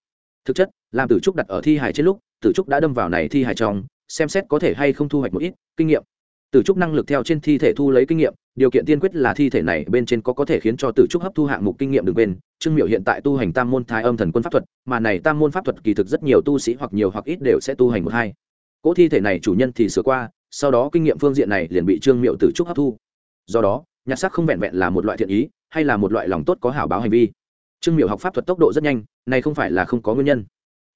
Thực chất, làm tử trúc đặt ở thi hài trên lúc, tử trúc đã đâm vào này thi hài trong, xem xét có thể hay không thu hoạch một ít kinh nghiệm tử trúc năng lực theo trên thi thể thu lấy kinh nghiệm, điều kiện tiên quyết là thi thể này bên trên có có thể khiến cho tử trúc hấp thu hạng mục kinh nghiệm đừng quên trương miệu hiện tại tu hành tam môn thái âm thần quân pháp thuật, mà này tam môn pháp thuật kỳ thực rất nhiều tu sĩ hoặc nhiều hoặc ít đều sẽ tu hành một hai. Cỗ thi thể này chủ nhân thì sửa qua, sau đó kinh nghiệm phương diện này liền bị trương miệu tử trúc hấp thu. Do đó, nhặt sắc không vẹn vẹn là một loại thiện ý, hay là một loại lòng tốt có hảo báo hành vi. Trương miệu học pháp thuật tốc độ rất nhanh, này không phải là không có nguyên nhân.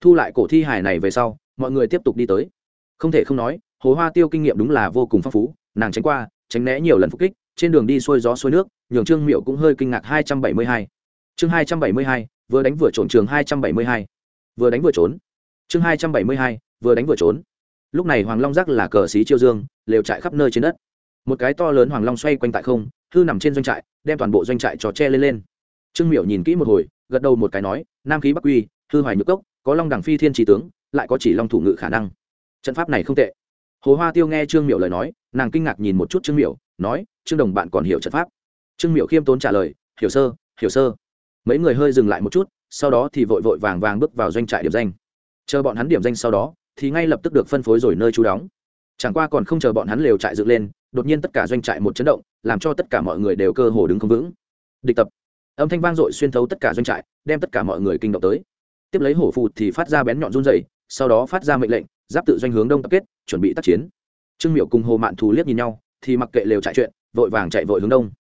Thu lại cổ thi hài này về sau, mọi người tiếp tục đi tới. Không thể không nói hồ hoa tiêu kinh nghiệm đúng là vô cùng phong phú, nàng tránh qua, tránh né nhiều lần phục kích, trên đường đi xuôi gió xuôi nước, nhường trương miệu cũng hơi kinh ngạc hai trăm bảy mươi hai. Chương hai trăm bảy mươi hai, vừa đánh vừa trốn trường hai trăm bảy mươi hai, vừa đánh vừa trốn. Chương hai trăm bảy mươi hai, vừa đánh vừa trốn. Lúc này hoàng long giác là cờ xí chiêu dương, lều trại khắp nơi trên đất. Một cái to lớn hoàng long xoay quanh tại không, hư nằm trên doanh trại, đem toàn bộ doanh trại trò che lên lên. Trương miểu nhìn kỹ một hồi, gật đầu một cái nói, nam khí bắc quy, hư hoài nhược cốc, có long đẳng phi thiên trí tướng, lại có chỉ long thủ ngự khả năng. Trận pháp này không tệ hồ hoa tiêu nghe trương miểu lời nói, nàng kinh ngạc nhìn một chút trương miểu, nói, trương đồng, bạn còn hiểu trận pháp? Trương miểu khiêm tốn trả lời, hiểu sơ hiểu sơ. Mấy người hơi dừng lại một chút, sau đó thì vội vội vàng vàng bước vào doanh trại điểm danh. Chờ bọn hắn điểm danh sau đó, thì ngay lập tức được phân phối rồi nơi trú đóng. Chẳng qua còn không chờ bọn hắn lều trại dựng lên, đột nhiên tất cả doanh trại một chấn động, làm cho tất cả mọi người đều cơ hồ đứng không vững. Địch tập. Âm thanh vang dội xuyên thấu tất cả doanh trại, đem tất cả mọi người kinh động tới. Tiếp lấy hổ phù thì phát ra bén nhọn run dày sau đó phát ra mệnh lệnh, giáp tự doanh hướng đông tập kết chuẩn bị tác chiến. Trương miệu cùng hồ mạn thù liếc nhìn nhau, thì mặc kệ lều trại chuyện, vội vàng chạy vội hướng đông.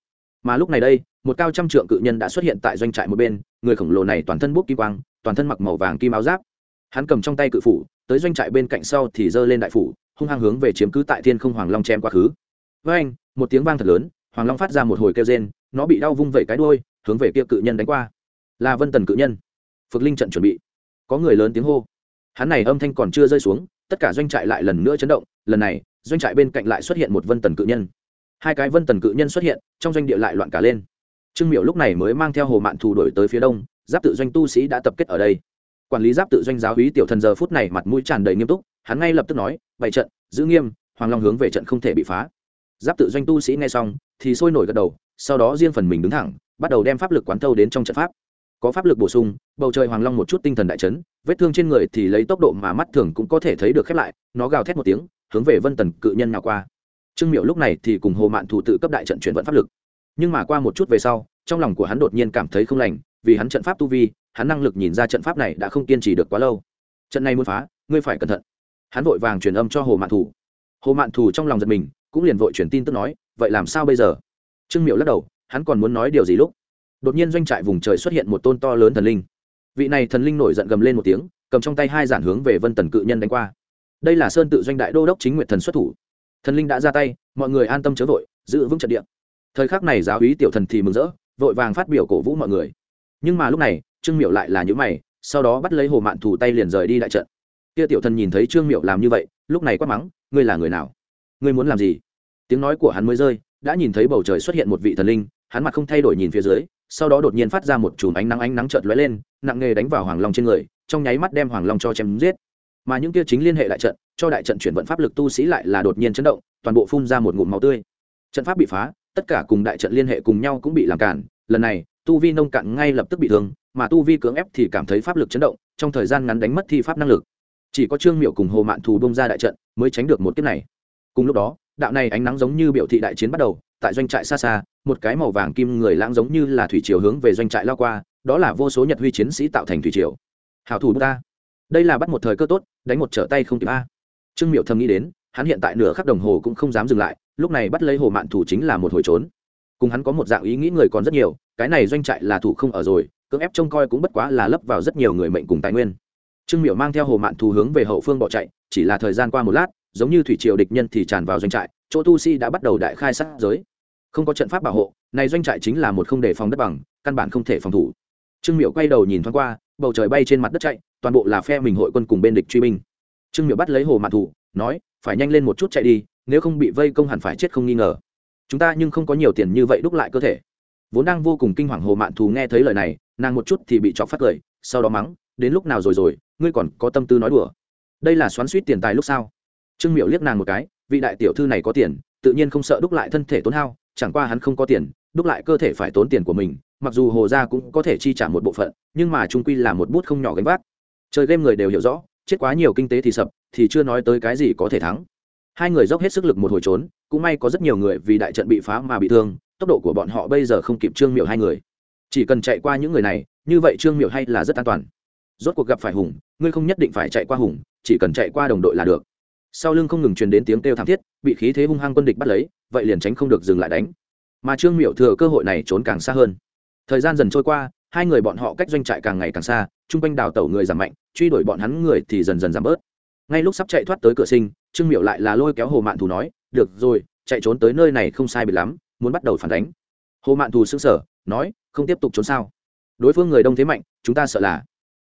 Mà lúc này đây, một cao trăm trượng cự nhân đã xuất hiện tại doanh trại một bên, người khổng lồ này toàn thân bút kim quang, toàn thân mặc màu vàng kim áo giáp. Hắn cầm trong tay cự phủ, tới doanh trại bên cạnh sau thì giơ lên đại phủ, hung hăng hướng về chiếm cứ tại thiên không hoàng long chém quá khứ. Với anh, một tiếng vang thật lớn, hoàng long phát ra một hồi kêu rên, nó bị đau vung vẩy cái đuôi, hướng về kia cự nhân đánh qua. Là vân tần cự nhân. Phực linh trận chuẩn bị. Có người lớn tiếng hô. Hắn này âm thanh còn chưa rơi xuống tất cả doanh trại lại lần nữa chấn động, lần này, doanh trại bên cạnh lại xuất hiện một vân tần cự nhân. Hai cái vân tần cự nhân xuất hiện, trong doanh địa lại loạn cả lên. Trương miệu lúc này mới mang theo hồ mạn thù đổi tới phía đông, giáp tự doanh tu sĩ đã tập kết ở đây. Quản lý giáp tự doanh giáo hí tiểu thần giờ phút này mặt mũi tràn đầy nghiêm túc, hắn ngay lập tức nói, bày trận, giữ nghiêm, hoàng long hướng về trận không thể bị phá. Giáp tự doanh tu sĩ nghe xong, thì sôi nổi gật đầu, sau đó riêng phần mình đứng thẳng, bắt đầu đem pháp lực quán thâu đến trong trận pháp có pháp lực bổ sung, bầu trời hoàng long một chút tinh thần đại chấn, vết thương trên người thì lấy tốc độ mà mắt thường cũng có thể thấy được khép lại, nó gào thét một tiếng, hướng về vân tần cự nhân nào qua. Trương miệu lúc này thì cùng hồ mạn thủ tự cấp đại trận chuyển vận pháp lực. Nhưng mà qua một chút về sau, trong lòng của hắn đột nhiên cảm thấy không lành, vì hắn trận pháp tu vi, hắn năng lực nhìn ra trận pháp này đã không kiên trì được quá lâu. Trận này muốn phá, ngươi phải cẩn thận. Hắn vội vàng truyền âm cho hồ mạn thủ hồ mạn thủ trong lòng giật mình, cũng liền vội truyền tin tức nói, vậy làm sao bây giờ? Trương miệu lắc đầu, hắn còn muốn nói điều gì lúc? Đột nhiên doanh trại vùng trời xuất hiện một tôn to lớn thần linh. Vị này thần linh nổi giận gầm lên một tiếng, cầm trong tay hai giản hướng về vân tần cự nhân đánh qua. Đây là sơn tự doanh đại đô đốc chính nguyện thần xuất thủ. Thần linh đã ra tay, mọi người an tâm chớ vội, giữ vững trận địa. Thời khắc này giáo úy tiểu thần thì mừng rỡ, vội vàng phát biểu cổ vũ mọi người. Nhưng mà lúc này, trương miệu lại là những mày, sau đó bắt lấy hồ mạn thủ tay liền rời đi đại trận. Kia tiểu thần nhìn thấy trương miệu làm như vậy, lúc này quát mắng, ngươi là người nào? Ngươi muốn làm gì? Tiếng nói của hắn mới rơi, đã nhìn thấy bầu trời xuất hiện một vị thần linh hắn mặt không thay đổi nhìn phía dưới, sau đó đột nhiên phát ra một chùm ánh nắng ánh nắng chợt lóe lên, nặng nghề đánh vào hoàng long trên người, trong nháy mắt đem hoàng long cho chém giết. Mà những kia chính liên hệ đại trận, cho đại trận chuyển vận pháp lực tu sĩ lại là đột nhiên chấn động, toàn bộ phun ra một ngụm máu tươi. Trận pháp bị phá, tất cả cùng đại trận liên hệ cùng nhau cũng bị làm cản, lần này, tu vi nông cạn ngay lập tức bị thương, mà tu vi cưỡng ép thì cảm thấy pháp lực chấn động, trong thời gian ngắn đánh mất thi pháp năng lực. Chỉ có trương miệu cùng hồ mạn thù bông ra đại trận mới tránh được một kiếp này. Cùng lúc đó đạo này ánh nắng giống như biểu thị đại chiến bắt đầu, tại doanh trại xa xa, một cái màu vàng kim người lãng giống như là thủy triều hướng về doanh trại lao qua, đó là vô số nhật huy chiến sĩ tạo thành thủy triều. Hảo thủ ta đây là bắt một thời cơ tốt, đánh một trở tay không kịp a. Trương miệu thầm nghĩ đến, hắn hiện tại nửa khắc đồng hồ cũng không dám dừng lại, lúc này bắt lấy hồ mạn thủ chính là một hồi trốn. Cùng hắn có một dạng ý nghĩ người còn rất nhiều, cái này doanh trại là thủ không ở rồi, cưỡng ép trông coi cũng bất quá là lấp vào rất nhiều người mệnh cùng tài nguyên. Trương miệu mang theo hồ mạn thù hướng về hậu phương bỏ chạy, chỉ là thời gian qua một lát giống như thủy triều địch nhân thì tràn vào doanh trại, chỗ tu sĩ đã bắt đầu đại khai sát giới. Không có trận pháp bảo hộ, này doanh trại chính là một không đề phòng đất bằng, căn bản không thể phòng thủ. Trương miệu quay đầu nhìn thoáng qua, bầu trời bay trên mặt đất chạy, toàn bộ là phe mình hội quân cùng bên địch truy binh. Trương miệu bắt lấy hồ mạn thủ, nói, phải nhanh lên một chút chạy đi, nếu không bị vây công hẳn phải chết không nghi ngờ. Chúng ta nhưng không có nhiều tiền như vậy đúc lại cơ thể. Vốn đang vô cùng kinh hoàng hồ mạn thù nghe thấy lời này, nàng một chút thì bị chọc phát cười, sau đó mắng, đến lúc nào rồi rồi, ngươi còn có tâm tư nói đùa? Đây là xoắn suýt tiền tài lúc sao trương miệu liếc nàng một cái, vị đại tiểu thư này có tiền, tự nhiên không sợ đúc lại thân thể tốn hao, chẳng qua hắn không có tiền, đúc lại cơ thể phải tốn tiền của mình, mặc dù hồ gia cũng có thể chi trả một bộ phận, nhưng mà trung quy là một bút không nhỏ gánh vác. Chơi game người đều hiểu rõ, chết quá nhiều kinh tế thì sập, thì chưa nói tới cái gì có thể thắng. Hai người dốc hết sức lực một hồi trốn, cũng may có rất nhiều người vì đại trận bị phá mà bị thương, tốc độ của bọn họ bây giờ không kịp trương miệu hai người. Chỉ cần chạy qua những người này, như vậy trương miệu hay là rất an toàn. Rốt cuộc gặp phải hùng, ngươi không nhất định phải chạy qua hùng, chỉ cần chạy qua đồng đội là được sau lưng không ngừng truyền đến tiếng kêu thảm thiết, bị khí thế hung hăng quân địch bắt lấy, vậy liền tránh không được dừng lại đánh. Mà trương miệu thừa cơ hội này trốn càng xa hơn. Thời gian dần trôi qua, hai người bọn họ cách doanh trại càng ngày càng xa, chung quanh đào tẩu người giảm mạnh, truy đuổi bọn hắn người thì dần dần giảm bớt. Ngay lúc sắp chạy thoát tới cửa sinh, trương miệu lại là lôi kéo hồ mạn thù nói, được rồi, chạy trốn tới nơi này không sai bị lắm, muốn bắt đầu phản đánh. Hồ mạn thù xứng sở nói, không tiếp tục trốn sao? Đối phương người đông thế mạnh, chúng ta sợ là.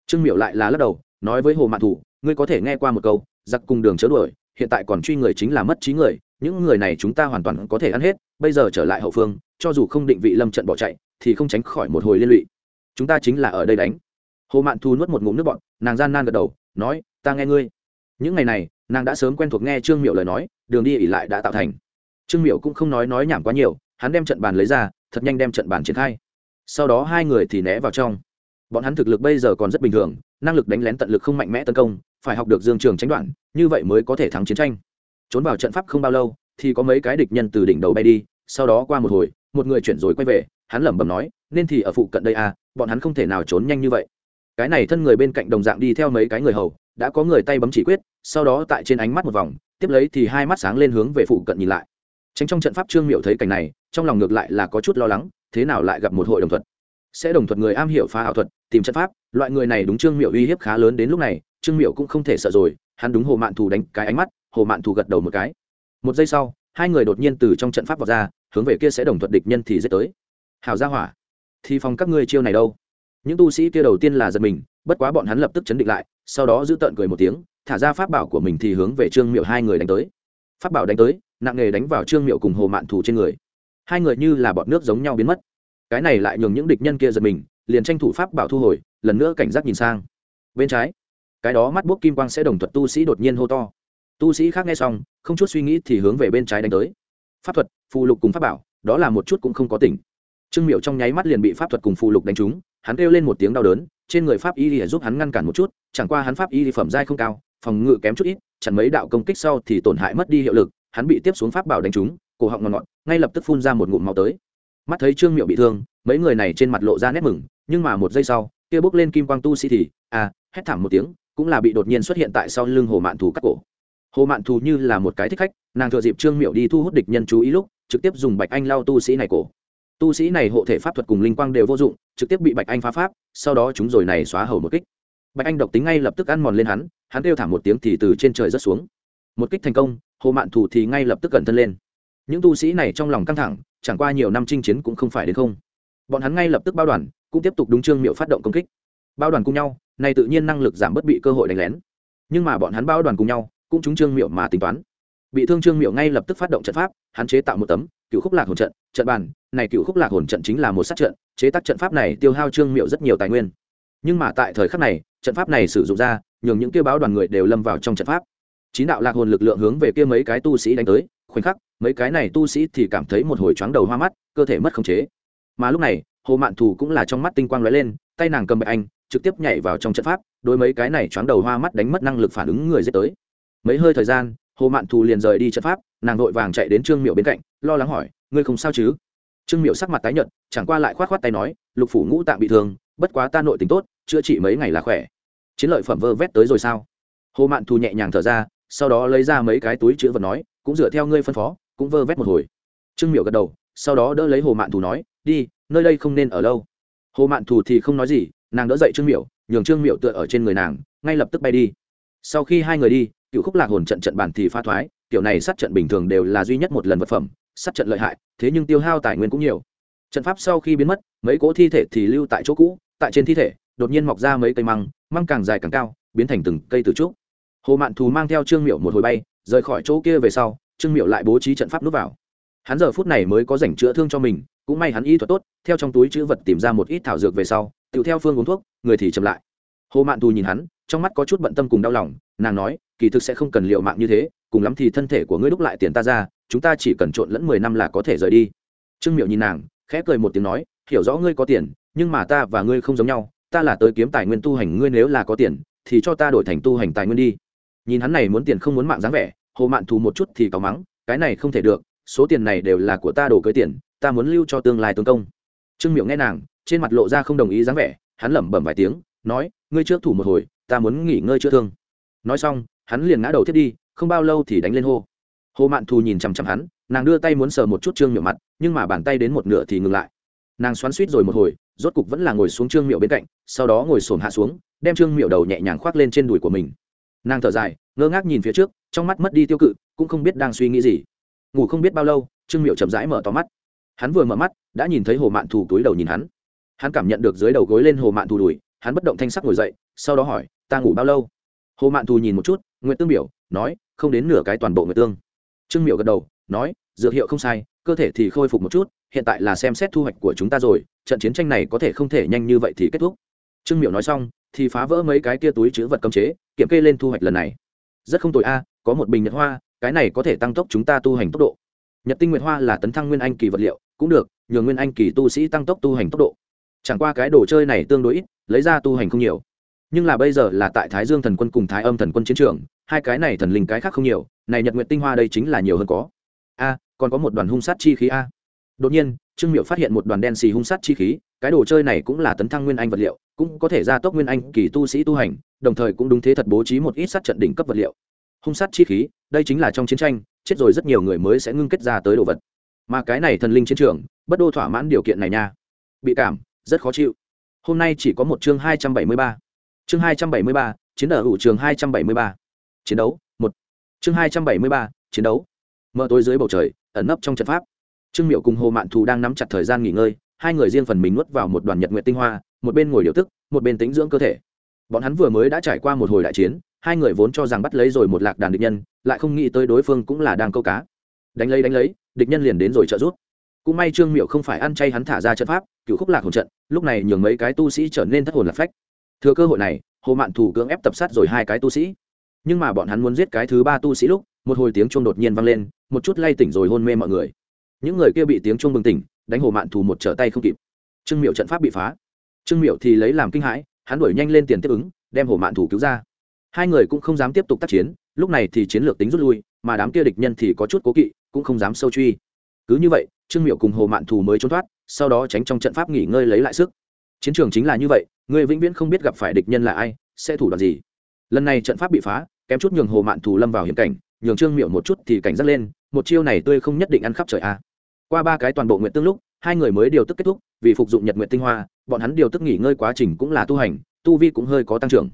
Trương miệu lại là lắc đầu, nói với hồ mạn thù, ngươi có thể nghe qua một câu, giặc cùng đường chớ đuổi hiện tại còn truy người chính là mất trí người, những người này chúng ta hoàn toàn có thể ăn hết, bây giờ trở lại hậu phương, cho dù không định vị lâm trận bỏ chạy, thì không tránh khỏi một hồi liên lụy. Chúng ta chính là ở đây đánh. Hồ mạn thu nuốt một ngụm nước bọn nàng gian nan gật đầu, nói, ta nghe ngươi. Những ngày này, nàng đã sớm quen thuộc nghe trương miệu lời nói, đường đi ỉ lại đã tạo thành. Trương miệu cũng không nói nói nhảm quá nhiều, hắn đem trận bàn lấy ra, thật nhanh đem trận bàn triển khai. Sau đó hai người thì né vào trong. Bọn hắn thực lực bây giờ còn rất bình thường, năng lực đánh lén tận lực không mạnh mẽ tấn công phải học được dương trường tránh đoạn như vậy mới có thể thắng chiến tranh. Trốn vào trận pháp không bao lâu, thì có mấy cái địch nhân từ đỉnh đầu bay đi, sau đó qua một hồi, một người chuyển rồi quay về, hắn lẩm bẩm nói, nên thì ở phụ cận đây à bọn hắn không thể nào trốn nhanh như vậy. Cái này thân người bên cạnh đồng dạng đi theo mấy cái người hầu, đã có người tay bấm chỉ quyết, sau đó tại trên ánh mắt một vòng, tiếp lấy thì hai mắt sáng lên hướng về phụ cận nhìn lại. Tránh trong trận pháp trương miệu thấy cảnh này, trong lòng ngược lại là có chút lo lắng, thế nào lại gặp một hội đồng thuật? Sẽ đồng thuật người am hiểu phá ảo thuật, tìm trận pháp, loại người này đúng trương miệu uy hiếp khá lớn đến lúc này trương miệu cũng không thể sợ rồi, hắn đúng hồ mạn thù đánh cái ánh mắt, hồ mạn thù gật đầu một cái. Một giây sau, hai người đột nhiên từ trong trận pháp vào ra, hướng về kia sẽ đồng thuận địch nhân thì dết tới. Hào ra hỏa thì phòng các ngươi chiêu này đâu? Những tu sĩ kia đầu tiên là giật mình, bất quá bọn hắn lập tức chấn định lại, sau đó giữ tợn cười một tiếng, thả ra pháp bảo của mình thì hướng về trương miệu hai người đánh tới. Pháp bảo đánh tới, nặng nghề đánh vào trương miệu cùng hồ mạn thù trên người. Hai người như là bọn nước giống nhau biến mất. Cái này lại nhường những địch nhân kia giật mình, liền tranh thủ pháp bảo thu hồi, lần nữa cảnh giác nhìn sang. Bên trái cái đó mắt bốc kim quang sẽ đồng thuật tu sĩ đột nhiên hô to. Tu sĩ khác nghe xong, không chút suy nghĩ thì hướng về bên trái đánh tới. Pháp thuật, phù lục cùng pháp bảo, đó là một chút cũng không có tỉnh trương miệu trong nháy mắt liền bị pháp thuật cùng phù lục đánh trúng, hắn kêu lên một tiếng đau đớn, trên người pháp y thì giúp hắn ngăn cản một chút, chẳng qua hắn pháp y thì phẩm giai không cao, phòng ngự kém chút ít chẳng mấy đạo công kích sau thì tổn hại mất đi hiệu lực, hắn bị tiếp xuống pháp bảo đánh trúng, cổ họng ngọn ngọn, ngay lập tức phun ra một ngụm máu tới. Mắt thấy trương miệu bị thương, mấy người này trên mặt lộ ra nét mừng, nhưng mà một giây sau, kia bước lên kim quang tu sĩ thì à hét thảm một tiếng cũng là bị đột nhiên xuất hiện tại sau lưng hồ mạn thù cắt cổ. Hồ mạn thù như là một cái thích khách, nàng thừa dịp trương miệu đi thu hút địch nhân chú ý lúc, trực tiếp dùng bạch anh lao tu sĩ này cổ. Tu sĩ này hộ thể pháp thuật cùng linh quang đều vô dụng, trực tiếp bị bạch anh phá pháp, sau đó chúng rồi này xóa hầu một kích. Bạch anh độc tính ngay lập tức ăn mòn lên hắn hắn kêu thảm một tiếng thì từ trên trời rớt xuống. Một kích thành công, hồ mạn thù thì ngay lập tức cẩn thân lên. Những tu sĩ này trong lòng căng thẳng, chẳng qua nhiều năm chinh chiến cũng không phải đến không. Bọn hắn ngay lập tức bao đoàn, cũng tiếp tục đúng trương miệu phát động công kích. Bao đoàn cùng nhau này tự nhiên năng lực giảm bất bị cơ hội đánh lén. Nhưng mà bọn hắn bao đoàn cùng nhau, cũng trúng trương miệu mà tính toán. Bị thương trương miệu ngay lập tức phát động trận pháp, hắn chế tạo một tấm, cựu khúc lạc hồn trận trận bàn. Này cựu khúc lạc hồn trận chính là một sát trận, chế tác trận pháp này tiêu hao trương miệu rất nhiều tài nguyên. Nhưng mà tại thời khắc này, trận pháp này sử dụng ra, nhường những kêu báo đoàn người đều lâm vào trong trận pháp. Chín đạo lạc hồn lực lượng hướng về kia mấy cái tu sĩ đánh tới, khoảnh khắc, mấy cái này tu sĩ thì cảm thấy một hồi chóng đầu hoa mắt, cơ thể mất khống chế. Mà lúc này, hồ mạn thù cũng là trong mắt tinh quang lóe lên, tay nàng cầm bệ anh trực tiếp nhảy vào trong trận pháp đôi mấy cái này choáng đầu hoa mắt đánh mất năng lực phản ứng người dễ tới. Mấy hơi thời gian, hồ mạn thù liền rời đi trận pháp, nàng vội vàng chạy đến trương miệu bên cạnh, lo lắng hỏi, ngươi không sao chứ? Trương miệu sắc mặt tái nhợt, chẳng qua lại khoát khoát tay nói, lục phủ ngũ tạng bị thương, bất quá ta nội tính tốt, chữa trị mấy ngày là khỏe. Chiến lợi phẩm vơ vét tới rồi sao? Hồ mạn thù nhẹ nhàng thở ra, sau đó lấy ra mấy cái túi chữ vật nói, cũng dựa theo ngươi phân phó, cũng vơ vét một hồi. Trương miệu gật đầu, sau đó đỡ lấy hồ mạn thù nói, đi, nơi đây không nên ở lâu. Hồ mạn thù thì không nói gì nàng đỡ dậy trương miểu, nhường trương miểu tựa ở trên người nàng ngay lập tức bay đi. Sau khi hai người đi cựu khúc lạc hồn trận trận bản thì pha thoái kiểu này sát trận bình thường đều là duy nhất một lần vật phẩm sát trận lợi hại thế nhưng tiêu hao tài nguyên cũng nhiều. Trận pháp sau khi biến mất mấy cỗ thi thể thì lưu tại chỗ cũ tại trên thi thể đột nhiên mọc ra mấy cây măng măng càng dài càng cao biến thành từng cây từ trúc. Hồ mạn thù mang theo trương miểu một hồi bay rời khỏi chỗ kia về sau trương miểu lại bố trí trận pháp núp vào. Hắn giờ phút này mới có rảnh chữa thương cho mình cũng may hắn y thuật tốt theo trong túi chữ vật tìm ra một ít thảo dược về sau tự theo phương uống thuốc, người thì chậm lại. Hồ mạn thù nhìn hắn, trong mắt có chút bận tâm cùng đau lòng, nàng nói, kỳ thực sẽ không cần liệu mạng như thế, cùng lắm thì thân thể của ngươi đúc lại tiền ta ra, chúng ta chỉ cần trộn lẫn mười năm là có thể rời đi. Trương miệu nhìn nàng, khẽ cười một tiếng nói, hiểu rõ ngươi có tiền, nhưng mà ta và ngươi không giống nhau, ta là tới kiếm tài nguyên tu hành, ngươi nếu là có tiền, thì cho ta đổi thành tu hành tài nguyên đi. Nhìn hắn này muốn tiền không muốn mạng dáng vẻ, hồ mạn thù một chút thì cáu mắng, cái này không thể được, số tiền này đều là của ta đổ cưới tiền, ta muốn lưu cho tương lai tương công. Trương miệu nghe nàng trên mặt lộ ra không đồng ý dáng vẻ, hắn lẩm bẩm vài tiếng, nói, ngươi trước thủ một hồi, ta muốn nghỉ ngơi chữa thương. Nói xong, hắn liền ngã đầu thiết đi, không bao lâu thì đánh lên hô. Hồ mạn thù nhìn chằm chằm hắn, nàng đưa tay muốn sờ một chút trương miệu mặt, nhưng mà bàn tay đến một nửa thì ngừng lại. Nàng xoắn suýt rồi một hồi, rốt cục vẫn là ngồi xuống trương miệu bên cạnh, sau đó ngồi xổm hạ xuống, đem trương miệu đầu nhẹ nhàng khoác lên trên đùi của mình. Nàng thở dài, ngơ ngác nhìn phía trước, trong mắt mất đi tiêu cự, cũng không biết đang suy nghĩ gì. Ngủ không biết bao lâu, trương miệu chậm rãi mở to mắt. Hắn vừa mở mắt, đã nhìn thấy hồ mạn thù túi đầu nhìn hắn hắn cảm nhận được dưới đầu gối lên hồ mạn thù đùi, hắn bất động thanh sắc ngồi dậy, sau đó hỏi, ta ngủ bao lâu? Hồ mạn thù nhìn một chút nguyễn tương biểu, nói, không đến nửa cái toàn bộ người tương. Trương Miểu gật đầu, nói, dược hiệu không sai, cơ thể thì khôi phục một chút, hiện tại là xem xét thu hoạch của chúng ta rồi, trận chiến tranh này có thể không thể nhanh như vậy thì kết thúc. Trương Miểu nói xong, thì phá vỡ mấy cái kia túi chữ vật cấm chế, kiểm kê lên thu hoạch lần này. Rất không tồi a, có một bình nhật hoa, cái này có thể tăng tốc chúng ta tu hành tốc độ. Nhật tinh nguyệt hoa là tấn thăng nguyên anh kỳ vật liệu, cũng được nhường nguyên anh kỳ tu sĩ tăng tốc tu hành tốc độ chẳng qua cái đồ chơi này tương đối ít, lấy ra tu hành không nhiều. Nhưng là bây giờ là tại thái dương thần quân cùng thái âm thần quân chiến trường, hai cái này thần linh cái khác không nhiều, này nhật nguyện tinh hoa đây chính là nhiều hơn có. A, còn có một đoàn hung sát chi khí a. Đột nhiên, trương miệu phát hiện một đoàn đen xì hung sát chi khí, cái đồ chơi này cũng là tấn thăng nguyên anh vật liệu, cũng có thể gia tốc nguyên anh kỳ tu sĩ tu hành, đồng thời cũng đúng thế thật bố trí một ít sát trận đỉnh cấp vật liệu. Hung sát chi khí, đây chính là trong chiến tranh, chết rồi rất nhiều người mới sẽ ngưng kết ra tới đồ vật. Mà cái này thần linh chiến trường, bất đô thỏa mãn điều kiện này nha. Bị cảm rất khó chịu. Hôm nay chỉ có một chương hai trăm bảy mươi ba. Chương hai trăm bảy mươi ba, chiến ở hữu trường hai trăm bảy mươi ba. Chiến đấu, một. Chương hai trăm bảy mươi ba, chiến đấu. Mở tối dưới bầu trời, ẩn nấp trong trận pháp. Trương miệu cùng hồ mạn thù đang nắm chặt thời gian nghỉ ngơi, hai người riêng phần mình nuốt vào một đoàn nhật nguyện tinh hoa, một bên ngồi điều tức, một bên tính dưỡng cơ thể. Bọn hắn vừa mới đã trải qua một hồi đại chiến, hai người vốn cho rằng bắt lấy rồi một lạc đàn địch nhân, lại không nghĩ tới đối phương cũng là đang câu cá. Đánh lấy đánh lấy, địch nhân liền đến rồi trợ giúp. Cũng may trương miệu không phải ăn chay hắn thả ra trận pháp cựu khúc lạc hồn trận, lúc này nhường mấy cái tu sĩ trở nên thất hồn lạc phách. Thừa cơ hội này, hồ mạn thủ cưỡng ép tập sát rồi hai cái tu sĩ. Nhưng mà bọn hắn muốn giết cái thứ ba tu sĩ lúc, một hồi tiếng chuông đột nhiên vang lên, một chút lay tỉnh rồi hôn mê mọi người. Những người kia bị tiếng chuông bừng tỉnh, đánh hồ mạn thủ một trở tay không kịp. Trương miệu trận pháp bị phá. Trương miệu thì lấy làm kinh hãi, hắn đuổi nhanh lên tiền tiếp ứng, đem hồ mạn thủ cứu ra. Hai người cũng không dám tiếp tục tác chiến, lúc này thì chiến lược tính rút lui, mà đám kia địch nhân thì có chút cố kỵ, cũng không dám sâu truy. Cứ như vậy, trương miệu cùng hồ mạn thù mới trốn thoát sau đó tránh trong trận pháp nghỉ ngơi lấy lại sức. Chiến trường chính là như vậy người vĩnh viễn không biết gặp phải địch nhân là ai, sẽ thủ đoạn gì. Lần này trận pháp bị phá, kém chút nhường hồ mạn thù lâm vào hiểm cảnh, nhường trương miệu một chút thì cảnh giác lên, một chiêu này tươi không nhất định ăn khắp trời a. Qua ba cái toàn bộ nguyện tương lúc, hai người mới điều tức kết thúc, vì phục dụng nhật nguyện tinh hoa, bọn hắn điều tức nghỉ ngơi quá trình cũng là tu hành, tu vi cũng hơi có tăng trưởng.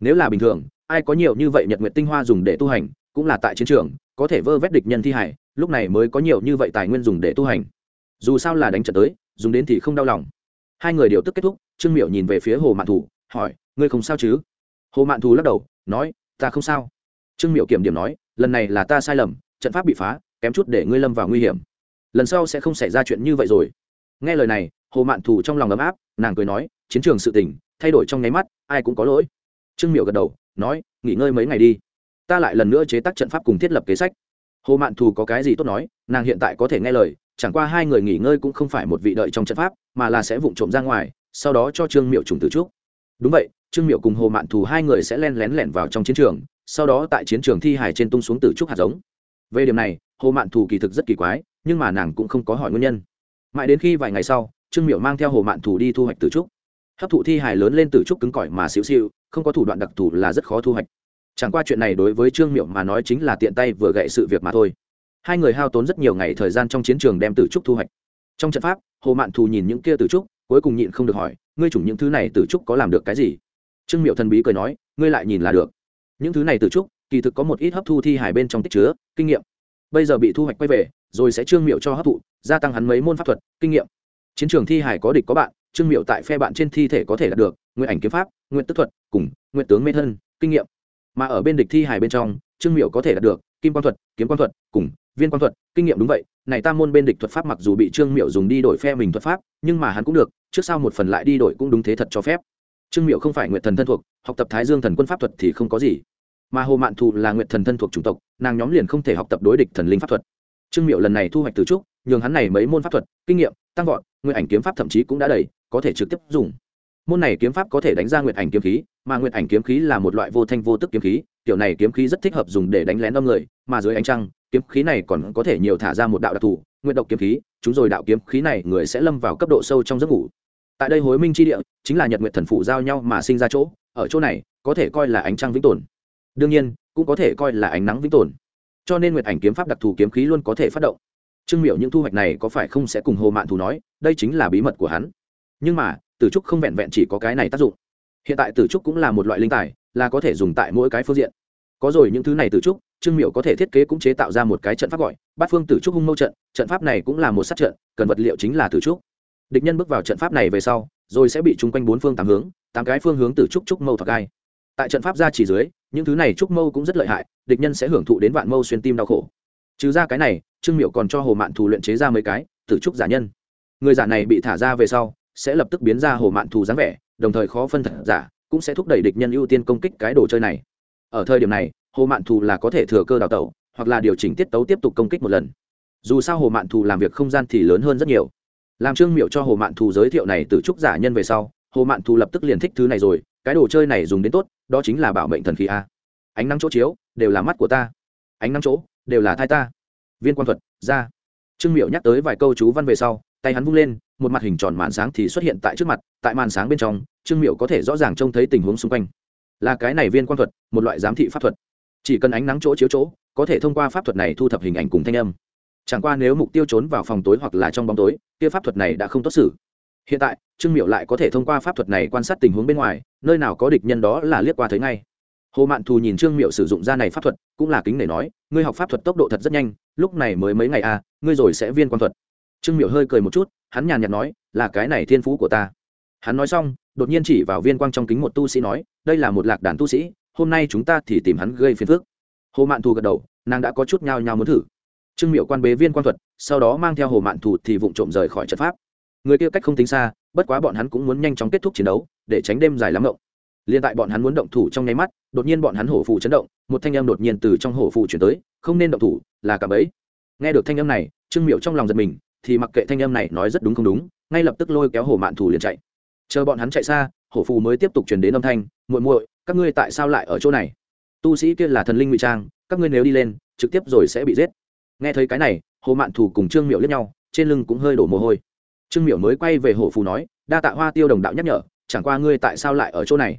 Nếu là bình thường, ai có nhiều như vậy nhật nguyện tinh hoa dùng để tu hành, cũng là tại chiến trường, có thể vơ vét địch nhân thi hải, lúc này mới có nhiều như vậy tài nguyên dùng để tu hành dù sao là đánh trận tới, dùng đến thì không đau lòng. Hai người điều tức kết thúc, trương miệu nhìn về phía hồ mạn thủ hỏi, ngươi không sao chứ? Hồ mạn thù lắc đầu, nói, ta không sao. Trương miệu kiểm điểm nói, lần này là ta sai lầm, trận pháp bị phá, kém chút để ngươi lâm vào nguy hiểm. Lần sau sẽ không xảy ra chuyện như vậy rồi. Nghe lời này, hồ mạn thù trong lòng ấm áp, nàng cười nói, chiến trường sự tỉnh thay đổi trong nháy mắt, ai cũng có lỗi. Trương miệu gật đầu, nói, nghỉ ngơi mấy ngày đi. Ta lại lần nữa chế tác trận pháp cùng thiết lập kế sách hồ mạn thù có cái gì tốt nói, nàng hiện tại có thể nghe lời, chẳng qua hai người nghỉ ngơi cũng không phải một vị đợi trong trận pháp, mà là sẽ vụng trộm ra ngoài, sau đó cho trương miệu trùng từ trước đúng vậy, trương miệu cùng hồ mạn thù hai người sẽ len lén lẻn vào trong chiến trường, sau đó tại chiến trường thi hài trên tung xuống từ trúc hạt giống. Về điểm này, hồ mạn thù kỳ thực rất kỳ quái, nhưng mà nàng cũng không có hỏi nguyên nhân. Mãi đến khi vài ngày sau, trương miệu mang theo hồ mạn thù đi thu hoạch từ trúc. Hấp thụ thi hài lớn lên từ trúc cứng cỏi mà xíu xịu không có thủ đoạn đặc thù là rất khó thu hoạch chẳng qua chuyện này đối với trương miệu mà nói chính là tiện tay vừa gậy sự việc mà thôi. Hai người hao tốn rất nhiều ngày thời gian trong chiến trường đem tử trúc thu hoạch. Trong trận pháp, hồ mạn thù nhìn những kia tử trúc, cuối cùng nhịn không được hỏi, ngươi chủng những thứ này tử trúc có làm được cái gì? Trương miệu thần bí cười nói, ngươi lại nhìn là được. Những thứ này tử trúc, kỳ thực có một ít hấp thu thi hải bên trong tích chứa, kinh nghiệm. Bây giờ bị thu hoạch quay về, rồi sẽ trương miệu cho hấp thụ, gia tăng hắn mấy môn pháp thuật, kinh nghiệm. Chiến trường thi hải có địch có bạn, trương miệu tại phe bạn trên thi thể có thể đạt được, nguyện ảnh kiếm pháp, nguyện tức thuật, cùng nguyện tướng mê thân, kinh nghiệm mà ở bên địch thi hài bên trong, trương miệu có thể đạt được kim quang thuật, kiếm quang thuật, cùng viên quang thuật, kinh nghiệm đúng vậy, này tam môn bên địch thuật pháp mặc dù bị trương miệu dùng đi đổi phe mình thuật pháp, nhưng mà hắn cũng được, trước sau một phần lại đi đổi cũng đúng thế thật cho phép. Trương miệu không phải nguyện thần thân thuộc, học tập thái dương thần quân pháp thuật thì không có gì. Mà hồ mạn thù là nguyện thần thân thuộc chủng tộc, nàng nhóm liền không thể học tập đối địch thần linh pháp thuật. Trương miệu lần này thu hoạch từ trúc, nhường hắn này mấy môn pháp thuật, kinh nghiệm, tăng vọt nguyện ảnh kiếm pháp thậm chí cũng đã đầy, có thể trực tiếp dùng. Môn này kiếm pháp có thể đánh ra nguyện ảnh kiếm khí mà nguyệt ảnh kiếm khí là một loại vô thanh vô tức kiếm khí, kiểu này kiếm khí rất thích hợp dùng để đánh lén đâm người, mà dưới ánh trăng, kiếm khí này còn có thể nhiều thả ra một đạo đặc thù nguyện độc kiếm khí, chúng rồi đạo kiếm khí này người sẽ lâm vào cấp độ sâu trong giấc ngủ. Tại đây hối minh chi địa, chính là nhật nguyện thần phụ giao nhau mà sinh ra chỗ, ở chỗ này, có thể coi là ánh trăng vĩnh tồn. Đương nhiên, cũng có thể coi là ánh nắng vĩnh tồn. Cho nên nguyệt ảnh kiếm pháp đặc thù kiếm khí luôn có thể phát động. Trương miểu những thu hoạch này có phải không sẽ cùng hồ mạn thù nói, đây chính là bí mật của hắn. Nhưng mà, tử trúc không vẹn vẹn chỉ có cái này tác dụng hiện tại tử trúc cũng là một loại linh tài, là có thể dùng tại mỗi cái phương diện. Có rồi những thứ này tử trúc, trương miệu có thể thiết kế cũng chế tạo ra một cái trận pháp gọi, bát phương tử trúc hung mâu trận trận pháp này cũng là một sát trận, cần vật liệu chính là tử trúc. Địch nhân bước vào trận pháp này về sau, rồi sẽ bị chung quanh bốn phương tám hướng, tám cái phương hướng tử trúc trúc mâu thuật gai. Tại trận pháp ra chỉ dưới, những thứ này trúc mâu cũng rất lợi hại, địch nhân sẽ hưởng thụ đến vạn mâu xuyên tim đau khổ. Trừ ra cái này, trương miệu còn cho hồ mạn thù luyện chế ra mấy cái tử trúc giả nhân. Người giả này bị thả ra về sau, sẽ lập tức biến ra hồ mạn thù dáng vẻ đồng thời khó phân thật giả, cũng sẽ thúc đẩy địch nhân ưu tiên công kích cái đồ chơi này. Ở thời điểm này, hồ mạn thù là có thể thừa cơ đào tẩu, hoặc là điều chỉnh tiết tấu tiếp tục công kích một lần. Dù sao hồ mạn thù làm việc không gian thì lớn hơn rất nhiều. Làm trương miệu cho hồ mạn thù giới thiệu này từ trúc giả nhân về sau, hồ mạn thù lập tức liền thích thứ này rồi, cái đồ chơi này dùng đến tốt, đó chính là bảo mệnh thần khí a. Ánh nắng chỗ chiếu, đều là mắt của ta. Ánh nắng chỗ, đều là thai ta. Viên quan thuật, ra. Trương miệu nhắc tới vài câu chú văn về sau tay hắn vung lên, một mặt hình tròn màn sáng thì xuất hiện tại trước mặt, tại màn sáng bên trong, trương miệu có thể rõ ràng trông thấy tình huống xung quanh. Là cái này viên quan thuật, một loại giám thị pháp thuật. Chỉ cần ánh nắng chỗ chiếu chỗ, có thể thông qua pháp thuật này thu thập hình ảnh cùng thanh âm. Chẳng qua nếu mục tiêu trốn vào phòng tối hoặc là trong bóng tối, kia pháp thuật này đã không tốt xử. Hiện tại, trương miệu lại có thể thông qua pháp thuật này quan sát tình huống bên ngoài, nơi nào có địch nhân đó là liếc qua thấy ngay. Hồ mạn thù nhìn trương miệu sử dụng ra này pháp thuật, cũng là kính để nói, ngươi học pháp thuật tốc độ thật rất nhanh, lúc này mới mấy ngày à ngươi rồi sẽ viên quan thuật trương Miểu hơi cười một chút, hắn nhàn nhạt nói, là cái này thiên phú của ta. Hắn nói xong, đột nhiên chỉ vào viên quang trong kính một tu sĩ nói, đây là một lạc đàn tu sĩ, hôm nay chúng ta thì tìm hắn gây phiền phức. Hồ mạn thù gật đầu, nàng đã có chút nhao nhao muốn thử. Trương miệu quan bế viên quan thuật, sau đó mang theo hồ mạn thù thì vụng trộm rời khỏi trận pháp. Người kia cách không tính xa, bất quá bọn hắn cũng muốn nhanh chóng kết thúc chiến đấu, để tránh đêm dài lắm động liền tại bọn hắn muốn động thủ trong nháy mắt, đột nhiên bọn hắn hổ phù chấn động, một thanh âm đột nhiên từ trong hổ phù chuyển tới, không nên động thủ, là cả bấy nghe được thanh âm này, trương miệu trong lòng giật mình thì mặc kệ thanh âm này nói rất đúng không đúng, ngay lập tức lôi kéo hồ mạn thù liền chạy. Chờ bọn hắn chạy xa, hổ phù mới tiếp tục truyền đến âm thanh, muội muội, các ngươi tại sao lại ở chỗ này? Tu sĩ kia là thần linh ngụy trang, các ngươi nếu đi lên, trực tiếp rồi sẽ bị giết. Nghe thấy cái này, hồ mạn thù cùng trương miệu liếc nhau, trên lưng cũng hơi đổ mồ hôi. Trương miệu mới quay về hổ phù nói, đa tạ hoa tiêu đồng đạo nhắc nhở, chẳng qua ngươi tại sao lại ở chỗ này?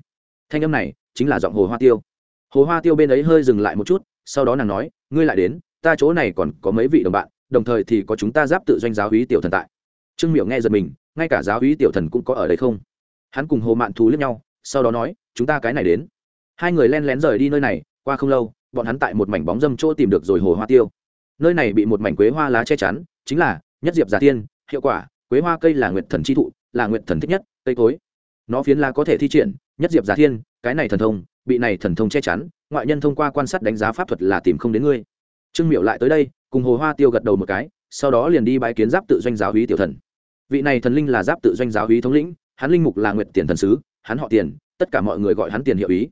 Thanh âm này chính là giọng hồ hoa tiêu. Hồ hoa tiêu bên ấy hơi dừng lại một chút, sau đó nàng nói, ngươi lại đến, ta chỗ này còn có mấy vị đồng bạn đồng thời thì có chúng ta giáp tự doanh giáo hí tiểu thần tại. Trương miệu nghe giật mình, ngay cả giáo hí tiểu thần cũng có ở đây không? Hắn cùng hồ mạn thù lướt nhau, sau đó nói, chúng ta cái này đến. Hai người len lén rời đi nơi này, qua không lâu, bọn hắn tại một mảnh bóng dâm chỗ tìm được rồi hồ hoa tiêu. Nơi này bị một mảnh quế hoa lá che chắn, chính là nhất diệp giả tiên, hiệu quả, quế hoa cây là nguyệt thần chi thụ, là nguyệt thần thích nhất, cây cối. Nó phiến lá có thể thi triển, nhất diệp giả thiên cái này thần thông, bị này thần thông che chắn, ngoại nhân thông qua quan sát đánh giá pháp thuật là tìm không đến ngươi. Trương miệu lại tới đây cùng hồ hoa tiêu gật đầu một cái, sau đó liền đi bãi kiến giáp tự doanh giáo hí tiểu thần. Vị này thần linh là giáp tự doanh giáo hí thống lĩnh, hắn linh mục là nguyệt tiền thần sứ, hắn họ tiền, tất cả mọi người gọi hắn tiền hiệu ý.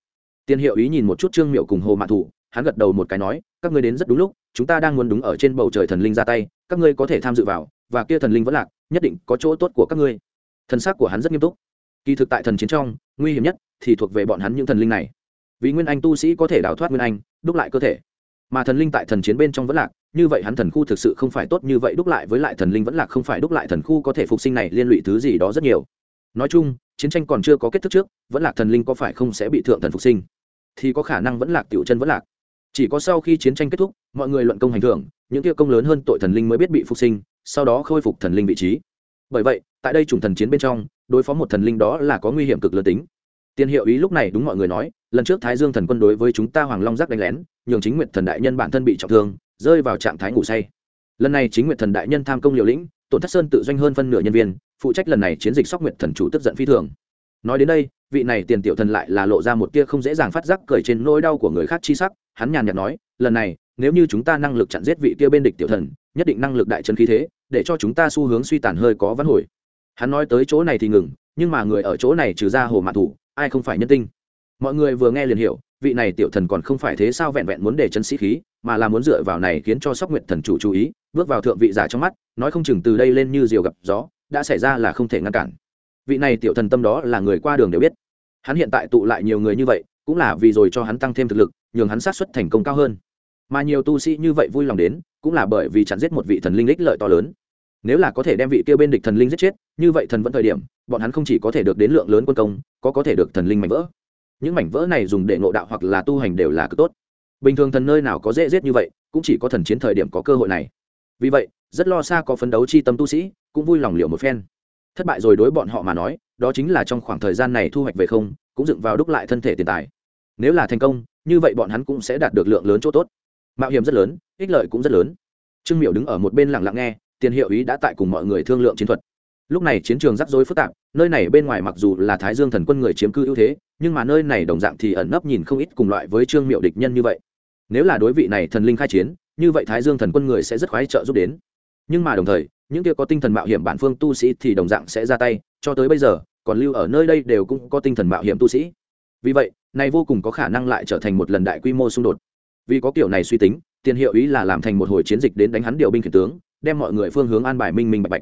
Tiền hiệu ý nhìn một chút trương miệu cùng hồ mạ thủ hắn gật đầu một cái nói, các ngươi đến rất đúng lúc, chúng ta đang muốn đúng ở trên bầu trời thần linh ra tay, các ngươi có thể tham dự vào, và kia thần linh vẫn lạc, nhất định có chỗ tốt của các ngươi. Thần sắc của hắn rất nghiêm túc. Kỳ thực tại thần chiến trong, nguy hiểm nhất thì thuộc về bọn hắn những thần linh này. Vì nguyên anh tu sĩ có thể đào thoát nguyên anh, đúc lại cơ thể. Mà thần linh tại thần chiến bên trong vẫn lạc như vậy hắn thần khu thực sự không phải tốt như vậy, đúc lại với lại thần linh vẫn là không phải đúc lại thần khu có thể phục sinh này liên lụy thứ gì đó rất nhiều. Nói chung, chiến tranh còn chưa có kết thúc trước, vẫn là thần linh có phải không sẽ bị thượng thần phục sinh? Thì có khả năng vẫn lạc, tiểu chân vẫn lạc. Chỉ có sau khi chiến tranh kết thúc, mọi người luận công hành thưởng, những kia công lớn hơn tội thần linh mới biết bị phục sinh, sau đó khôi phục thần linh vị trí. Bởi vậy, tại đây chủng thần chiến bên trong, đối phó một thần linh đó là có nguy hiểm cực lớn tính. Tiên hiệu ý lúc này đúng mọi người nói, lần trước thái dương thần quân đối với chúng ta hoàng long giác đánh lén, nhường chính nguyện thần đại nhân bản thân bị trọng thương rơi vào trạng thái ngủ say. Lần này chính nguyện thần đại nhân tham công liều lĩnh, tổn thất sơn tự doanh hơn phân nửa nhân viên, phụ trách lần này chiến dịch sóc nguyện thần chủ tức giận phi thường. Nói đến đây, vị này tiền tiểu thần lại là lộ ra một tia không dễ dàng phát giác cười trên nỗi đau của người khác chi sắc, hắn nhàn nhạt nói, lần này, nếu như chúng ta năng lực chặn giết vị kia bên địch tiểu thần, nhất định năng lực đại chân khí thế, để cho chúng ta xu hướng suy tàn hơi có vắn hồi. Hắn nói tới chỗ này thì ngừng, nhưng mà người ở chỗ này trừ ra hồ mạ thủ, ai không phải nhân tinh. Mọi người vừa nghe liền hiểu, vị này tiểu thần còn không phải thế sao vẹn vẹn muốn để chân sĩ khí mà là muốn dựa vào này khiến cho sóc nguyệt thần chủ chú ý, bước vào thượng vị giả trong mắt, nói không chừng từ đây lên như diều gặp gió, đã xảy ra là không thể ngăn cản. Vị này tiểu thần tâm đó là người qua đường đều biết. Hắn hiện tại tụ lại nhiều người như vậy, cũng là vì rồi cho hắn tăng thêm thực lực, nhường hắn sát xuất thành công cao hơn. Mà nhiều tu sĩ như vậy vui lòng đến, cũng là bởi vì chặn giết một vị thần linh ích lợi to lớn. Nếu là có thể đem vị kia bên địch thần linh giết chết, như vậy thần vẫn thời điểm, bọn hắn không chỉ có thể được đến lượng lớn quân công, có có thể được thần linh mảnh vỡ. Những mảnh vỡ này dùng để ngộ đạo hoặc là tu hành đều là cực tốt bình thường thần nơi nào có dễ giết như vậy, cũng chỉ có thần chiến thời điểm có cơ hội này. Vì vậy, rất lo xa có phấn đấu chi tâm tu sĩ, cũng vui lòng liệu một phen. Thất bại rồi đối bọn họ mà nói, đó chính là trong khoảng thời gian này thu hoạch về không, cũng dựng vào đúc lại thân thể tiền tài. Nếu là thành công, như vậy bọn hắn cũng sẽ đạt được lượng lớn chỗ tốt. Mạo hiểm rất lớn, ích lợi cũng rất lớn. Trương miệu đứng ở một bên lặng lặng nghe, tiền hiệu ý đã tại cùng mọi người thương lượng chiến thuật lúc này chiến trường rắc rối phức tạp, nơi này bên ngoài mặc dù là thái dương thần quân người chiếm cư ưu thế, nhưng mà nơi này đồng dạng thì ẩn nấp nhìn không ít cùng loại với trương miệu địch nhân như vậy. Nếu là đối vị này thần linh khai chiến, như vậy thái dương thần quân người sẽ rất khoái trợ giúp đến. Nhưng mà đồng thời, những kia có tinh thần mạo hiểm bản phương tu sĩ thì đồng dạng sẽ ra tay, cho tới bây giờ, còn lưu ở nơi đây đều cũng có tinh thần mạo hiểm tu sĩ. Vì vậy, này vô cùng có khả năng lại trở thành một lần đại quy mô xung đột. Vì có kiểu này suy tính, tiền hiệu ý là làm thành một hồi chiến dịch đến đánh hắn điều binh khiển tướng, đem mọi người phương hướng an bài minh minh bạch bạch.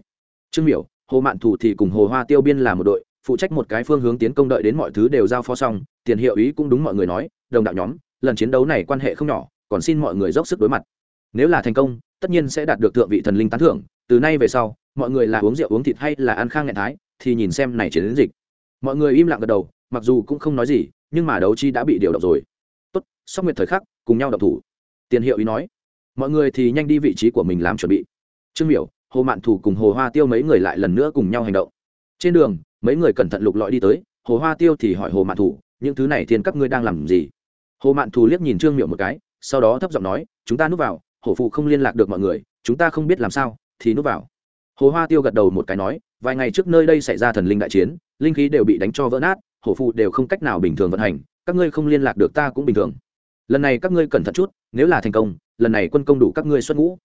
Trương miểu hồ mạn thủ thì cùng hồ hoa tiêu biên là một đội, phụ trách một cái phương hướng tiến công đợi đến mọi thứ đều giao phó xong, tiền hiệu ý cũng đúng mọi người nói, đồng đạo nhóm, lần chiến đấu này quan hệ không nhỏ, còn xin mọi người dốc sức đối mặt. Nếu là thành công, tất nhiên sẽ đạt được thượng vị thần linh tán thưởng, từ nay về sau, mọi người là uống rượu uống thịt hay là ăn khang nghẹn thái, thì nhìn xem này chiến dịch. Mọi người im lặng gật đầu, mặc dù cũng không nói gì, nhưng mà đấu chi đã bị điều động rồi. Tốt sóc nguyệt thời khắc, cùng nhau động thủ. Tiền hiệu ý nói. Mọi người thì nhanh đi vị trí của mình làm chuẩn bị. Trương miểu hồ mạn thủ cùng hồ hoa tiêu mấy người lại lần nữa cùng nhau hành động. Trên đường, mấy người cẩn thận lục lọi đi tới, hồ hoa tiêu thì hỏi hồ mạn thủ những thứ này thiên các ngươi đang làm gì? Hồ mạn thủ liếc nhìn trương miệu một cái, sau đó thấp giọng nói, chúng ta núp vào, hổ phụ không liên lạc được mọi người, chúng ta không biết làm sao, thì núp vào. Hồ hoa tiêu gật đầu một cái nói, vài ngày trước nơi đây xảy ra thần linh đại chiến, linh khí đều bị đánh cho vỡ nát, hổ phụ đều không cách nào bình thường vận hành, các ngươi không liên lạc được ta cũng bình thường. Lần này các ngươi cẩn thận chút, nếu là thành công, lần này quân công đủ các ngươi xuất ngũ.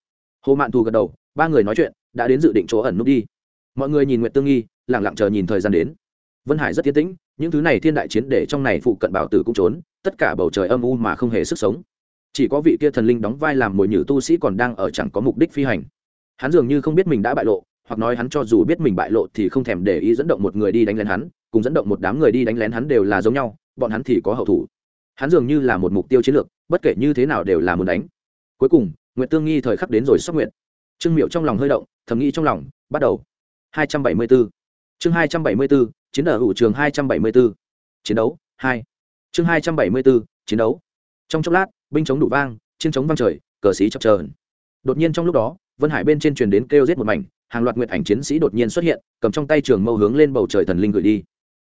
Hồ mạn thù gật đầu ba người nói chuyện, đã đến dự định chỗ ẩn núp đi. Mọi người nhìn nguyện tương nghi lẳng lặng chờ nhìn thời gian đến. Vân hải rất tiến tĩnh, những thứ này thiên đại chiến để trong này phụ cận bảo tử cũng trốn, tất cả bầu trời âm u mà không hề sức sống. Chỉ có vị kia thần linh đóng vai làm mồi nhử tu sĩ còn đang ở chẳng có mục đích phi hành. Hắn dường như không biết mình đã bại lộ, hoặc nói hắn cho dù biết mình bại lộ thì không thèm để ý dẫn động một người đi đánh lén hắn, cùng dẫn động một đám người đi đánh lén hắn đều là giống nhau, bọn hắn thì có hậu thủ. Hắn dường như là một mục tiêu chiến lược, bất kể như thế nào đều là muốn đánh. Cuối cùng nguyện tương nghi thời khắc đến rồi sắp nguyện trương miệu trong lòng hơi động thầm nghĩ trong lòng bắt đầu 274. chương 274, chiến ở hữu trường 274. chiến đấu 2. chương 274, chiến đấu trong chốc lát binh chống đủ vang chiến chống vang trời cờ xí chập trờn đột nhiên trong lúc đó vân hải bên trên truyền đến kêu giết một mảnh hàng loạt nguyện ảnh chiến sĩ đột nhiên xuất hiện cầm trong tay trường mâu hướng lên bầu trời thần linh gửi đi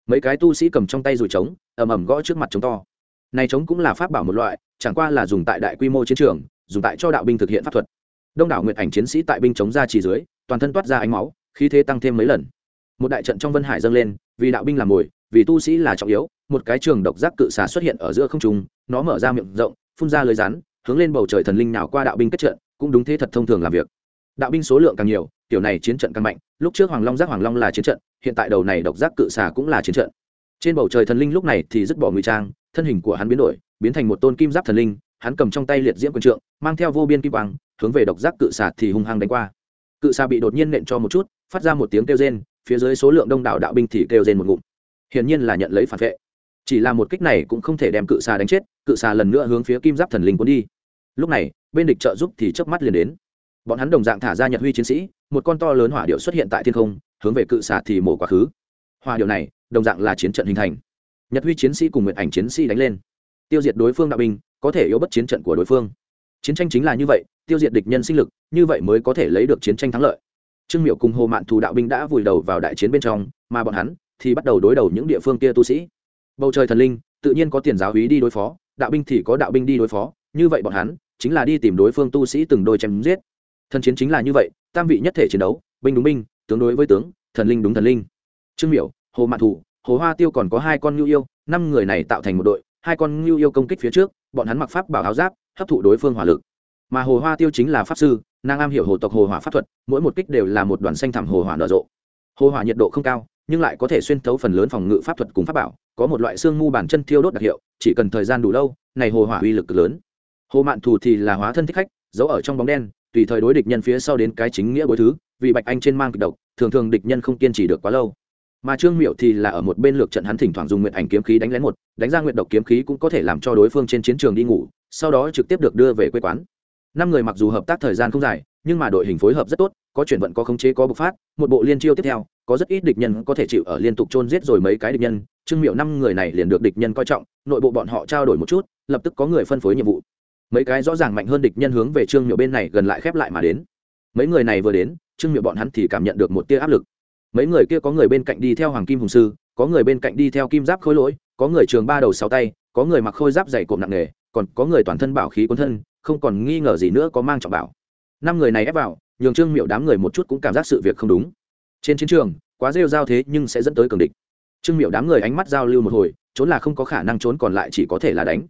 mấy cái tu sĩ cầm trong tay rùi trống ầm ầm gõ trước mặt trống to này trống cũng là pháp bảo một loại chẳng qua là dùng tại đại quy mô chiến trường dùng tại cho đạo binh thực hiện pháp thuật đông đảo nguyện ảnh chiến sĩ tại binh chống ra chỉ dưới, toàn thân toát ra ánh máu, khí thế tăng thêm mấy lần. Một đại trận trong vân hải dâng lên, vì đạo binh làm mồi, vì tu sĩ là trọng yếu, một cái trường độc giác cự xà xuất hiện ở giữa không trung, nó mở ra miệng rộng, phun ra lưới rắn, hướng lên bầu trời thần linh nào qua đạo binh kết trận, cũng đúng thế thật thông thường làm việc. Đạo binh số lượng càng nhiều tiểu này chiến trận càng mạnh, lúc trước hoàng long giác hoàng long là chiến trận, hiện tại đầu này độc giác cự xà cũng là chiến trận. Trên bầu trời thần linh lúc này thì dứt bỏ ngụy trang, thân hình của hắn biến đổi, biến thành một tôn kim giáp thần linh, hắn cầm trong tay liệt diễm quân trượng, mang theo vô biên kim quang hướng về độc giác cự xà thì hung hăng đánh qua. Cự xà bị đột nhiên nện cho một chút, phát ra một tiếng kêu rên, phía dưới số lượng đông đảo đạo binh thì kêu rên một ngụm. Hiển nhiên là nhận lấy phản vệ. Chỉ là một kích này cũng không thể đem cự xà đánh chết, cự xà lần nữa hướng phía kim giáp thần linh cuốn đi. Lúc này, bên địch trợ giúp thì chớp mắt liền đến. Bọn hắn đồng dạng thả ra nhật huy chiến sĩ, một con to lớn hỏa điệu xuất hiện tại thiên không, hướng về cự xà thì mổ quá khứ. Hỏa điệu này, đồng dạng là chiến trận hình thành. Nhật huy chiến sĩ cùng nguyện ảnh chiến sĩ đánh lên. Tiêu diệt đối phương đạo binh, có thể yếu bất chiến trận của đối phương chiến tranh chính là như vậy, tiêu diệt địch nhân sinh lực, như vậy mới có thể lấy được chiến tranh thắng lợi. Trương miệu cùng hồ mạn thù đạo binh đã vùi đầu vào đại chiến bên trong, mà bọn hắn thì bắt đầu đối đầu những địa phương kia tu sĩ. Bầu trời thần linh, tự nhiên có tiền giáo hí đi đối phó, đạo binh thì có đạo binh đi đối phó, như vậy bọn hắn chính là đi tìm đối phương tu sĩ từng đôi chém giết. Thần chiến chính là như vậy, tam vị nhất thể chiến đấu, binh đúng binh, tướng đối với tướng, thần linh đúng thần linh. Trương miểu, hồ mạn thủ hồ hoa tiêu còn có hai con ngưu yêu, năm người này tạo thành một đội, hai con ngưu yêu công kích phía trước, bọn hắn mặc pháp bảo áo giáp hấp thụ đối phương hỏa lực. Mà hồ hoa tiêu chính là pháp sư, nàng am hiểu hồ tộc hồ hỏa pháp thuật, mỗi một kích đều là một đoàn xanh thảm hồ hỏa nở rộ. Hồ hỏa nhiệt độ không cao, nhưng lại có thể xuyên thấu phần lớn phòng ngự pháp thuật cùng pháp bảo, có một loại xương mu bản chân thiêu đốt đặc hiệu, chỉ cần thời gian đủ lâu, này hồ hỏa uy lực cực lớn. Hồ mạn thù thì là hóa thân thích khách, giấu ở trong bóng đen, tùy thời đối địch nhân phía sau đến cái chính nghĩa bối thứ, vì bạch anh trên mang kịch độc, thường thường địch nhân không kiên trì được quá lâu. Mà trương miệu thì là ở một bên lược trận hắn thỉnh thoảng dùng nguyện ảnh kiếm khí đánh lén một, đánh ra nguyện độc kiếm khí cũng có thể làm cho đối phương trên chiến trường đi ngủ sau đó trực tiếp được đưa về quê quán. Năm người mặc dù hợp tác thời gian không dài, nhưng mà đội hình phối hợp rất tốt, có chuyển vận có khống chế có bộc phát, một bộ liên chiêu tiếp theo, có rất ít địch nhân có thể chịu ở liên tục chôn giết rồi mấy cái địch nhân, trương miệu năm người này liền được địch nhân coi trọng, nội bộ bọn họ trao đổi một chút, lập tức có người phân phối nhiệm vụ. Mấy cái rõ ràng mạnh hơn địch nhân hướng về trương miệu bên này gần lại khép lại mà đến. Mấy người này vừa đến, trương miệu bọn hắn thì cảm nhận được một tia áp lực. Mấy người kia có người bên cạnh đi theo hoàng kim hùng sư, có người bên cạnh đi theo kim giáp khôi lỗi, có người trường ba đầu sáu tay, có người mặc khôi giáp dày cộm nặng nề còn có người toàn thân bảo khí cuốn thân, không còn nghi ngờ gì nữa có mang trọng bảo. Năm người này ép vào, nhường trương miệu đám người một chút cũng cảm giác sự việc không đúng. Trên chiến trường, quá rêu giao thế nhưng sẽ dẫn tới cường địch. Trương miệu đám người ánh mắt giao lưu một hồi, trốn là không có khả năng trốn còn lại chỉ có thể là đánh.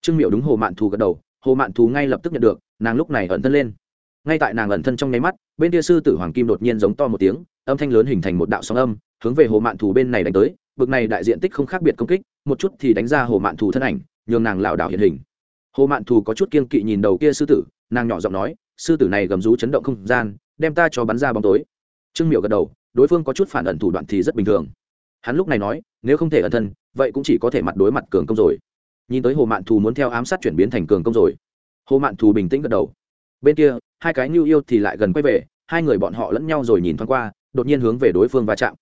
Trương miệu đúng hồ mạn thù gật đầu, hồ mạn thù ngay lập tức nhận được, nàng lúc này ẩn thân lên. Ngay tại nàng ẩn thân trong nháy mắt, bên kia sư tử hoàng kim đột nhiên giống to một tiếng, âm thanh lớn hình thành một đạo sóng âm, hướng về hồ mạn thù bên này đánh tới, bực này đại diện tích không khác biệt công kích, một chút thì đánh ra hồ mạn thù thân ảnh, nhường nàng lảo đảo hiện hình hồ mạn thù có chút kiên kỵ nhìn đầu kia sư tử, nàng nhỏ giọng nói, sư tử này gầm rú chấn động không gian, đem ta cho bắn ra bóng tối. Trương miệu gật đầu, đối phương có chút phản ẩn thủ đoạn thì rất bình thường. Hắn lúc này nói, nếu không thể ẩn thân, vậy cũng chỉ có thể mặt đối mặt cường công rồi. Nhìn tới hồ mạn thù muốn theo ám sát chuyển biến thành cường công rồi. Hồ mạn thù bình tĩnh gật đầu. Bên kia, hai cái nhu yêu thì lại gần quay về, hai người bọn họ lẫn nhau rồi nhìn thoáng qua, đột nhiên hướng về đối phương va chạm.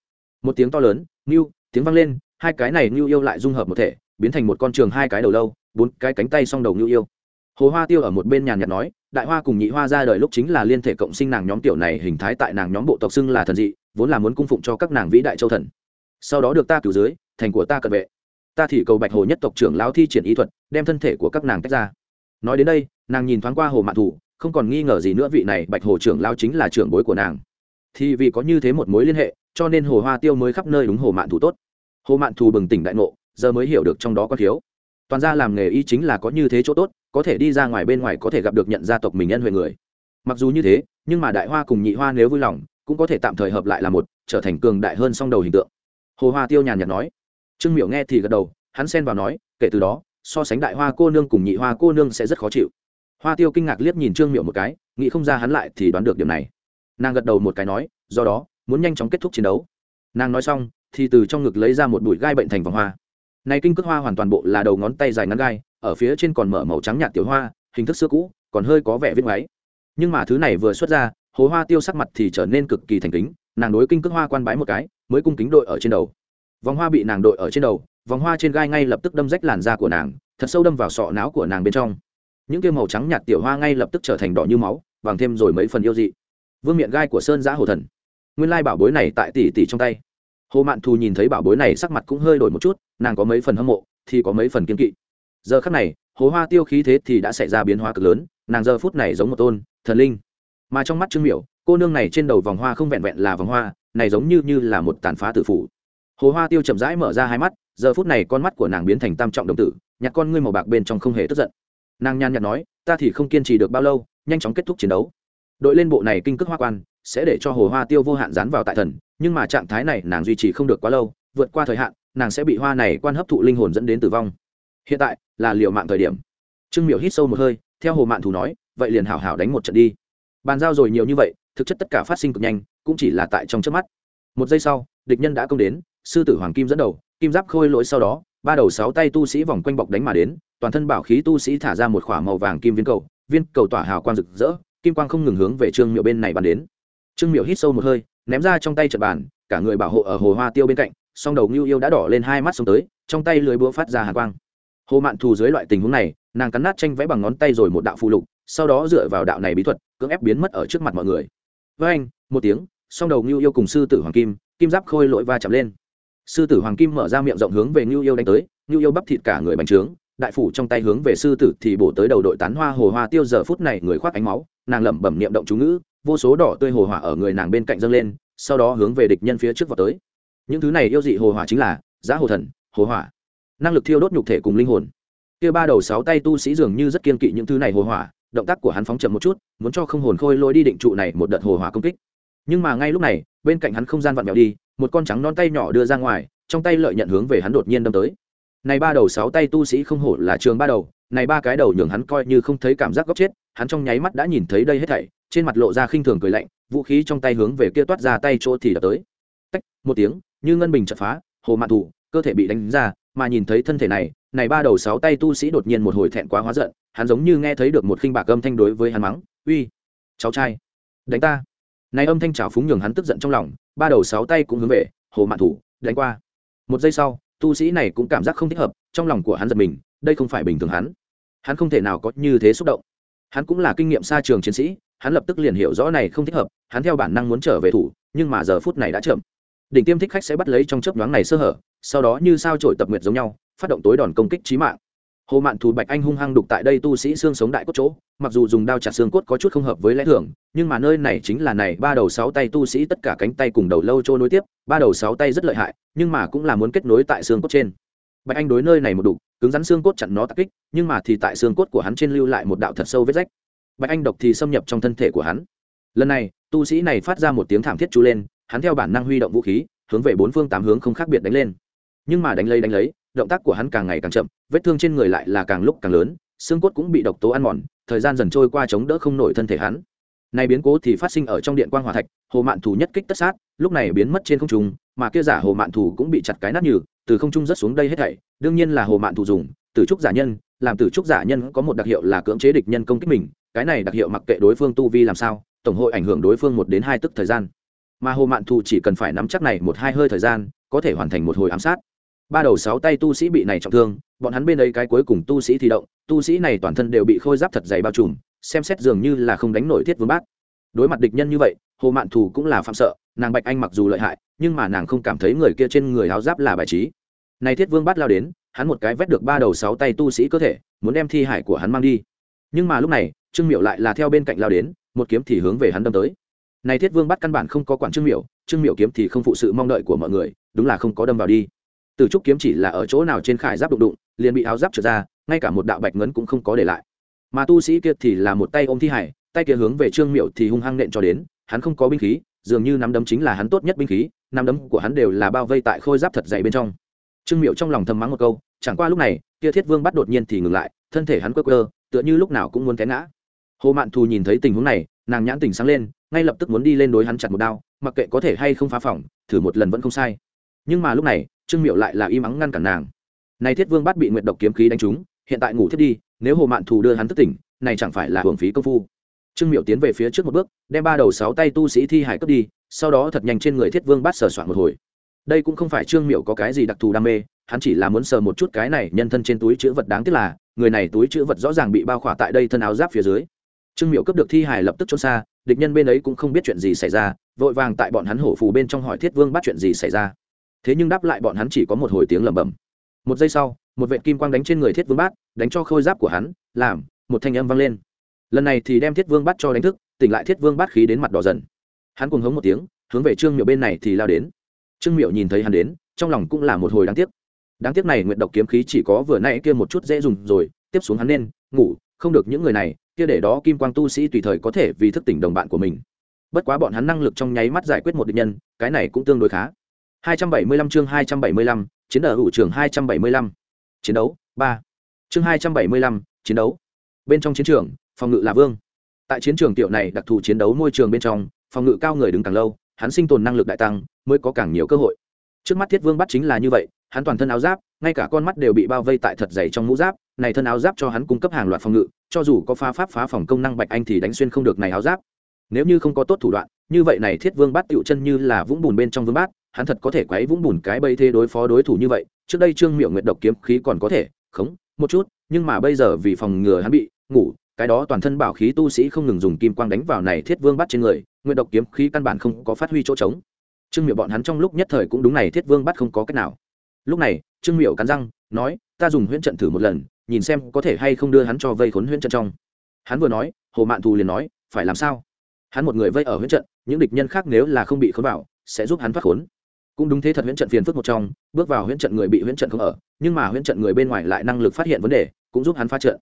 Một tiếng to lớn nhu tiếng vang lên, hai cái này nhu yêu lại dung hợp một thể, biến thành một con trường hai cái đầu lâu bốn cái cánh tay song đầu ngưu yêu. Hồ hoa tiêu ở một bên nhàn nhạt nói, đại hoa cùng nhị hoa ra đời lúc chính là liên thể cộng sinh nàng nhóm tiểu này, hình thái tại nàng nhóm bộ tộc xưng là thần dị, vốn là muốn cung phụng cho các nàng vĩ đại châu thần. Sau đó được ta cứu dưới, thành của ta cận vệ. Ta thì cầu bạch hồ nhất tộc trưởng lão thi triển ý thuật, đem thân thể của các nàng tách ra. Nói đến đây, nàng nhìn thoáng qua hồ mạn thủ, không còn nghi ngờ gì nữa vị này bạch hồ trưởng lao chính là trưởng bối của nàng. Thì vì có như thế một mối liên hệ, cho nên hồ hoa tiêu mới khắp nơi đúng hồ mạn thủ tốt. Hồ mạn thù bừng tỉnh đại ngộ, giờ mới hiểu được trong đó có thiếu toàn ra làm nghề y chính là có như thế chỗ tốt, có thể đi ra ngoài bên ngoài có thể gặp được nhận gia tộc mình nhân huệ người. Mặc dù như thế, nhưng mà đại hoa cùng nhị hoa nếu vui lòng, cũng có thể tạm thời hợp lại là một, trở thành cường đại hơn song đầu hình tượng. Hồ hoa tiêu nhàn nhạt nói. Trương miểu nghe thì gật đầu, hắn xen vào nói, kể từ đó, so sánh đại hoa cô nương cùng nhị hoa cô nương sẽ rất khó chịu. Hoa tiêu kinh ngạc liếc nhìn trương miệu một cái, nghĩ không ra hắn lại thì đoán được điểm này. Nàng gật đầu một cái nói, do đó, muốn nhanh chóng kết thúc chiến đấu. Nàng nói xong, thì từ trong ngực lấy ra một bụi gai bệnh thành vòng hoa này kinh cước hoa hoàn toàn bộ là đầu ngón tay dài ngắn gai, ở phía trên còn mở màu trắng nhạt tiểu hoa, hình thức xưa cũ, còn hơi có vẻ viết ngoáy. Nhưng mà thứ này vừa xuất ra, hồ hoa tiêu sắc mặt thì trở nên cực kỳ thành kính, nàng đối kinh cước hoa quan bái một cái, mới cung kính đội ở trên đầu. Vòng hoa bị nàng đội ở trên đầu, vòng hoa trên gai ngay lập tức đâm rách làn da của nàng, thật sâu đâm vào sọ não của nàng bên trong. Những kia màu trắng nhạt tiểu hoa ngay lập tức trở thành đỏ như máu, vàng thêm rồi mấy phần yêu dị. Vương miệng gai của sơn giã hồ thần. Nguyên lai bảo bối này tại tỷ tỷ trong tay hồ mạn thù nhìn thấy bảo bối này sắc mặt cũng hơi đổi một chút, nàng có mấy phần hâm mộ, thì có mấy phần kiên kỵ. Giờ khắc này, hồ hoa tiêu khí thế thì đã xảy ra biến hóa cực lớn, nàng giờ phút này giống một tôn thần linh. Mà trong mắt trương miểu, cô nương này trên đầu vòng hoa không vẹn vẹn là vòng hoa, này giống như như là một tàn phá tử phủ. Hồ hoa tiêu chậm rãi mở ra hai mắt, giờ phút này con mắt của nàng biến thành tam trọng đồng tử, nhặt con ngươi màu bạc bên trong không hề tức giận. Nàng nhàn nhạt nói, ta thì không kiên trì được bao lâu, nhanh chóng kết thúc chiến đấu. Đội lên bộ này kinh cước hoa quan sẽ để cho hồ hoa tiêu vô hạn dán vào tại thần, nhưng mà trạng thái này nàng duy trì không được quá lâu, vượt qua thời hạn, nàng sẽ bị hoa này quan hấp thụ linh hồn dẫn đến tử vong. Hiện tại là liệu mạng thời điểm. Trương miểu hít sâu một hơi, theo hồ mạn thù nói, vậy liền hảo hảo đánh một trận đi. Bàn giao rồi nhiều như vậy, thực chất tất cả phát sinh cực nhanh, cũng chỉ là tại trong trước mắt. Một giây sau, địch nhân đã công đến, sư tử hoàng kim dẫn đầu, kim giáp khôi lỗi sau đó, ba đầu sáu tay tu sĩ vòng quanh bọc đánh mà đến, toàn thân bảo khí tu sĩ thả ra một k h ỏ a màu vàng kim viên cầu viên cầu tỏa hào quang rực rỡ, kim quang không ngừng hướng về trương miệu bên này bắn đến trương miệu hít sâu một hơi, ném ra trong tay trận bàn, cả người bảo hộ ở hồ hoa tiêu bên cạnh, song đầu ngưu yêu đã đỏ lên hai mắt xuống tới, trong tay lưới búa phát ra hàn quang. Hồ mạn thù dưới loại tình huống này, nàng cắn nát tranh vẽ bằng ngón tay rồi một đạo phụ lục, sau đó dựa vào đạo này bí thuật, cưỡng ép biến mất ở trước mặt mọi người. Với anh, một tiếng, song đầu ngưu yêu cùng sư tử hoàng kim kim giáp khôi lội va chạm lên. Sư tử hoàng kim mở ra miệng rộng hướng về ngưu yêu đánh tới, ngưu yêu bắp thịt cả người bành trướng đại phủ trong tay hướng về sư tử thì bổ tới đầu đội tán hoa hồ hoa tiêu giờ phút này người khoác ánh máu, nàng lẩm bẩm niệm động chú ngữ, vô số đỏ tươi hồ hỏa ở người nàng bên cạnh dâng lên, sau đó hướng về địch nhân phía trước vào tới. Những thứ này yêu dị hồ hỏa chính là giá hồ thần, hồ hỏa. Năng lực thiêu đốt nhục thể cùng linh hồn. Kia ba đầu sáu tay tu sĩ dường như rất kiên kỵ những thứ này hồ hỏa, động tác của hắn phóng chậm một chút, muốn cho không hồn khôi lôi đi định trụ này một đợt hồ hỏa công kích. Nhưng mà ngay lúc này, bên cạnh hắn không gian vặn vẹo đi, một con trắng non tay nhỏ đưa ra ngoài, trong tay lợi nhận hướng về hắn đột nhiên đâm tới này ba đầu sáu tay tu sĩ không hổ là trường ba đầu, này ba cái đầu nhường hắn coi như không thấy cảm giác góc chết, hắn trong nháy mắt đã nhìn thấy đây hết thảy, trên mặt lộ ra khinh thường cười lạnh, vũ khí trong tay hướng về kia toát ra tay chỗ thì đập tới. Tách, một tiếng, như ngân bình chật phá, hồ mạn thủ, cơ thể bị đánh ra, mà nhìn thấy thân thể này này ba đầu sáu tay tu sĩ đột nhiên một hồi thẹn quá hóa giận, hắn giống như nghe thấy được một khinh bạc âm thanh đối với hắn mắng, uy, cháu trai, đánh ta. Này âm thanh trào phúng nhường hắn tức giận trong lòng, ba đầu sáu tay cũng hướng về hồ mạn thủ, đánh qua. Một giây sau tu sĩ này cũng cảm giác không thích hợp, trong lòng của hắn giật mình, đây không phải bình thường hắn. Hắn không thể nào có như thế xúc động. Hắn cũng là kinh nghiệm xa trường chiến sĩ, hắn lập tức liền hiểu rõ này không thích hợp, hắn theo bản năng muốn trở về thủ, nhưng mà giờ phút này đã chậm. Đỉnh tiêm thích khách sẽ bắt lấy trong chớp nhoáng này sơ hở, sau đó như sao trổi tập nguyệt giống nhau, phát động tối đòn công kích trí mạng hồ mạn thù bạch anh hung hăng đục tại đây tu sĩ xương sống đại cốt chỗ, mặc dù dùng đao chặt xương cốt có chút không hợp với lẽ thường, nhưng mà nơi này chính là này, ba đầu sáu tay tu sĩ tất cả cánh tay cùng đầu lâu trôi nối tiếp, ba đầu sáu tay rất lợi hại, nhưng mà cũng là muốn kết nối tại xương cốt trên. Bạch anh đối nơi này một đục, cứng rắn xương cốt chặn nó tắc kích, nhưng mà thì tại xương cốt của hắn trên lưu lại một đạo thật sâu vết rách. Bạch anh độc thì xâm nhập trong thân thể của hắn. Lần này, tu sĩ này phát ra một tiếng thảm thiết chú lên, hắn theo bản năng huy động vũ khí, hướng về bốn phương tám hướng không khác biệt đánh lên. Nhưng mà đánh lấy đánh lấy động tác của hắn càng ngày càng chậm, vết thương trên người lại là càng lúc càng lớn, xương cốt cũng bị độc tố ăn mòn, thời gian dần trôi qua chống đỡ không nổi thân thể hắn. Này biến cố thì phát sinh ở trong điện quang hòa thạch, hồ mạn thủ nhất kích tất sát, lúc này biến mất trên không trung, mà kia giả hồ mạn thủ cũng bị chặt cái nát nhừ, từ không trung rất xuống đây hết thảy, đương nhiên là hồ mạn thủ dùng, tử trúc giả nhân, làm tử trúc giả nhân có một đặc hiệu là cưỡng chế địch nhân công kích mình, cái này đặc hiệu mặc kệ đối phương tu vi làm sao, tổng hội ảnh hưởng đối phương một đến hai tức thời gian. Mà hồ mạn thủ chỉ cần phải nắm chắc này một hai hơi thời gian, có thể hoàn thành một hồi ám sát ba đầu sáu tay tu sĩ bị này trọng thương, bọn hắn bên đây cái cuối cùng tu sĩ thì động, tu sĩ này toàn thân đều bị khôi giáp thật dày bao trùm, xem xét dường như là không đánh nổi thiết vương bát đối mặt địch nhân như vậy, hồ mạn thù cũng là phạm sợ, nàng bạch anh mặc dù lợi hại, nhưng mà nàng không cảm thấy người kia trên người áo giáp là bài trí. Này thiết vương bát lao đến, hắn một cái vét được ba đầu sáu tay tu sĩ cơ thể, muốn đem thi hải của hắn mang đi. Nhưng mà lúc này, trương miệu lại là theo bên cạnh lao đến, một kiếm thì hướng về hắn đâm tới. Này thiết vương bắt căn bản không có quản trương miệu trương miệu kiếm thì không phụ sự mong đợi của mọi người, đúng là không có đâm vào đi từ trúc kiếm chỉ là ở chỗ nào trên khải giáp đụng đụng, liền bị áo giáp trượt ra, ngay cả một đạo bạch ngấn cũng không có để lại. Mà tu sĩ kia thì là một tay ôm thi hải, tay kia hướng về trương miệu thì hung hăng nện cho đến, hắn không có binh khí, dường như nắm đấm chính là hắn tốt nhất binh khí, nắm đấm của hắn đều là bao vây tại khôi giáp thật dày bên trong. Trương miệu trong lòng thầm mắng một câu, chẳng qua lúc này, kia thiết vương bắt đột nhiên thì ngừng lại, thân thể hắn quơ quơ, tựa như lúc nào cũng muốn té ngã. Hồ mạn thù nhìn thấy tình huống này, nàng nhãn tình sáng lên, ngay lập tức muốn đi lên đối hắn chặt một đao, mặc kệ có thể hay không phá phỏng thử một lần vẫn không sai. Nhưng mà lúc này trương miệu lại là im ắng ngăn cản nàng. Này thiết vương bắt bị nguyệt độc kiếm khí đánh trúng, hiện tại ngủ thiết đi, nếu hồ mạn thù đưa hắn thức tỉnh, này chẳng phải là hưởng phí công phu. Trương miệu tiến về phía trước một bước, đem ba đầu sáu tay tu sĩ thi hải cướp đi, sau đó thật nhanh trên người thiết vương bắt sờ soạn một hồi. Đây cũng không phải trương miệu có cái gì đặc thù đam mê, hắn chỉ là muốn sờ một chút cái này nhân thân trên túi chữ vật đáng tiếc là, người này túi chữ vật rõ ràng bị bao khỏa tại đây thân áo giáp phía dưới. Trương miệu cướp được thi hải lập tức trốn xa, địch nhân bên ấy cũng không biết chuyện gì xảy ra, vội vàng tại bọn hắn hổ phù bên trong hỏi thiết vương bắt chuyện gì xảy ra thế nhưng đáp lại bọn hắn chỉ có một hồi tiếng lẩm bẩm. Một giây sau, một vệ kim quang đánh trên người thiết vương bát, đánh cho khôi giáp của hắn, làm, một thanh âm vang lên. Lần này thì đem thiết vương bát cho đánh thức, tỉnh lại thiết vương bát khí đến mặt đỏ dần. Hắn cùng hống một tiếng, hướng về trương miệu bên này thì lao đến. Trương miệu nhìn thấy hắn đến, trong lòng cũng là một hồi đáng tiếc. Đáng tiếc này nguyện độc kiếm khí chỉ có vừa nãy kia một chút dễ dùng rồi, tiếp xuống hắn nên, ngủ, không được những người này, kia để đó kim quang tu sĩ tùy thời có thể vì thức tỉnh đồng bạn của mình. Bất quá bọn hắn năng lực trong nháy mắt giải quyết một địch nhân, cái này cũng tương đối khá. 275 chương 275, chiến đấu hữu trường 275. Chiến đấu, 3. Chương 275, chiến đấu. Bên trong chiến trường, phòng ngự là vương. Tại chiến trường tiểu này đặc thù chiến đấu môi trường bên trong, phòng ngự cao người đứng càng lâu, hắn sinh tồn năng lực đại tăng, mới có càng nhiều cơ hội. Trước mắt Thiết Vương bắt chính là như vậy, hắn toàn thân áo giáp, ngay cả con mắt đều bị bao vây tại thật dày trong mũ giáp, này thân áo giáp cho hắn cung cấp hàng loạt phòng ngự, cho dù có phá pháp phá phòng công năng bạch anh thì đánh xuyên không được này áo giáp. Nếu như không có tốt thủ đoạn, như vậy này Thiết Vương bắt tựu chân như là vũng bùn bên trong vương bát, hắn thật có thể quấy vũng bùn cái bây thế đối phó đối thủ như vậy, trước đây trương miệu nguyệt độc kiếm khí còn có thể, khống, một chút, nhưng mà bây giờ vì phòng ngừa hắn bị ngủ, cái đó toàn thân bảo khí tu sĩ không ngừng dùng kim quang đánh vào này thiết vương bắt trên người, nguyệt độc kiếm khí căn bản không có phát huy chỗ trống. Trương miệu bọn hắn trong lúc nhất thời cũng đúng này thiết vương bắt không có cách nào. Lúc này, trương miệu cắn răng, nói, ta dùng huyễn trận thử một lần, nhìn xem có thể hay không đưa hắn cho vây khốn huyễn trận trong. Hắn vừa nói, hồ mạn thù liền nói, phải làm sao? Hắn một người vây ở huyễn trận, những địch nhân khác nếu là không bị khốn vào, sẽ giúp hắn thoát khốn cũng đúng thế thật huyễn trận phiền phức một trong, bước vào huyễn trận người bị huyễn trận không ở, nhưng mà huyễn trận người bên ngoài lại năng lực phát hiện vấn đề, cũng giúp hắn phá trận.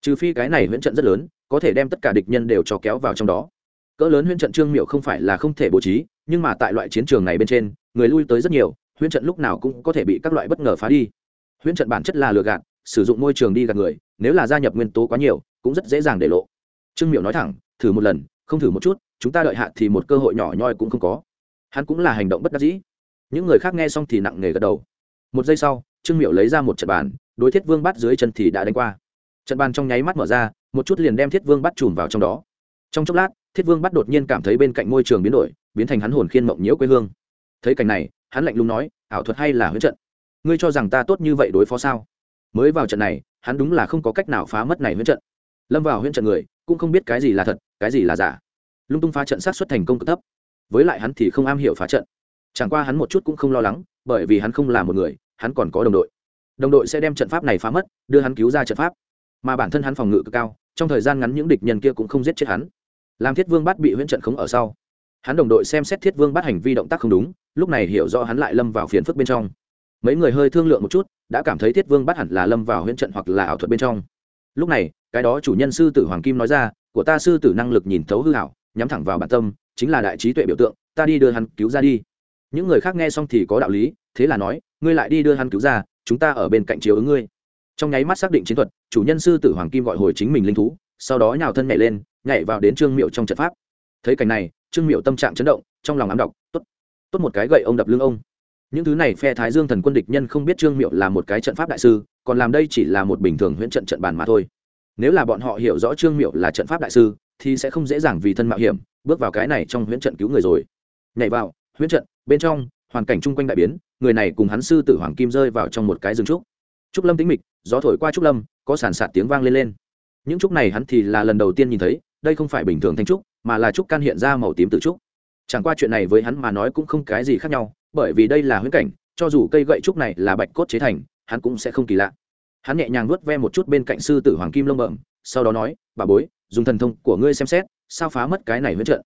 Trừ phi cái này huyễn trận rất lớn, có thể đem tất cả địch nhân đều cho kéo vào trong đó. Cỡ lớn huyễn trận trương miệu không phải là không thể bố trí, nhưng mà tại loại chiến trường này bên trên, người lui tới rất nhiều, huyễn trận lúc nào cũng có thể bị các loại bất ngờ phá đi. Huyễn trận bản chất là lừa gạt, sử dụng môi trường đi gạt người, nếu là gia nhập nguyên tố quá nhiều, cũng rất dễ dàng để lộ. Trương miệu nói thẳng, thử một lần, không thử một chút, chúng ta đợi hạ thì một cơ hội nhỏ nhoi cũng không có. Hắn cũng là hành động bất đắc dĩ những người khác nghe xong thì nặng nề gật đầu. Một giây sau, trương miệu lấy ra một trận bàn, đối thiết vương bắt dưới chân thì đã đánh qua. Trận bàn trong nháy mắt mở ra, một chút liền đem thiết vương bắt chùm vào trong đó. Trong chốc lát, thiết vương bắt đột nhiên cảm thấy bên cạnh môi trường biến đổi, biến thành hắn hồn khiên mộng nhiễu quê hương. Thấy cảnh này, hắn lạnh lùng nói, ảo thuật hay là huyễn trận? Ngươi cho rằng ta tốt như vậy đối phó sao? Mới vào trận này, hắn đúng là không có cách nào phá mất này huyễn trận. Lâm vào huyễn trận người, cũng không biết cái gì là thật, cái gì là giả. Lung tung phá trận sát xuất thành công cực thấp. Với lại hắn thì không am hiểu phá trận chẳng qua hắn một chút cũng không lo lắng, bởi vì hắn không là một người, hắn còn có đồng đội. Đồng đội sẽ đem trận pháp này phá mất, đưa hắn cứu ra trận pháp. Mà bản thân hắn phòng ngự cực cao, trong thời gian ngắn những địch nhân kia cũng không giết chết hắn. Làm thiết vương bắt bị huyễn trận khống ở sau, hắn đồng đội xem xét thiết vương bắt hành vi động tác không đúng, lúc này hiểu rõ hắn lại lâm vào phiền phức bên trong. Mấy người hơi thương lượng một chút, đã cảm thấy thiết vương bắt hẳn là lâm vào huyễn trận hoặc là ảo thuật bên trong. Lúc này, cái đó chủ nhân sư tử hoàng kim nói ra, của ta sư tử năng lực nhìn thấu hư hảo nhắm thẳng vào bản tâm, chính là đại trí tuệ biểu tượng, ta đi đưa hắn cứu ra đi những người khác nghe xong thì có đạo lý, thế là nói, ngươi lại đi đưa hắn cứu ra, chúng ta ở bên cạnh chiếu ứng ngươi. Trong nháy mắt xác định chiến thuật, chủ nhân sư tử hoàng kim gọi hồi chính mình linh thú, sau đó nhào thân nhảy lên, nhảy vào đến trương miệu trong trận pháp. Thấy cảnh này, trương miệu tâm trạng chấn động, trong lòng ám đọc tốt tốt một cái gậy ông đập lưng ông. Những thứ này phe thái dương thần quân địch nhân không biết trương miệu là một cái trận pháp đại sư, còn làm đây chỉ là một bình thường huyễn trận trận bàn mà thôi. Nếu là bọn họ hiểu rõ trương miệu là trận pháp đại sư, thì sẽ không dễ dàng vì thân mạo hiểm, bước vào cái này trong huyễn trận cứu người rồi. Nhảy vào huyễn trận, bên trong, hoàn cảnh chung quanh đại biến, người này cùng hắn sư tử hoàng kim rơi vào trong một cái rừng trúc. Trúc lâm tĩnh mịch, gió thổi qua trúc lâm, có sàn sạt tiếng vang lên lên. Những trúc này hắn thì là lần đầu tiên nhìn thấy, đây không phải bình thường thanh trúc, mà là trúc can hiện ra màu tím từ trúc. Chẳng qua chuyện này với hắn mà nói cũng không cái gì khác nhau, bởi vì đây là huyễn cảnh, cho dù cây gậy trúc này là bạch cốt chế thành, hắn cũng sẽ không kỳ lạ. Hắn nhẹ nhàng vuốt ve một chút bên cạnh sư tử hoàng kim lông bẩm, sau đó nói, bà bối, dùng thần thông của ngươi xem xét, sao phá mất cái này huyễn trận?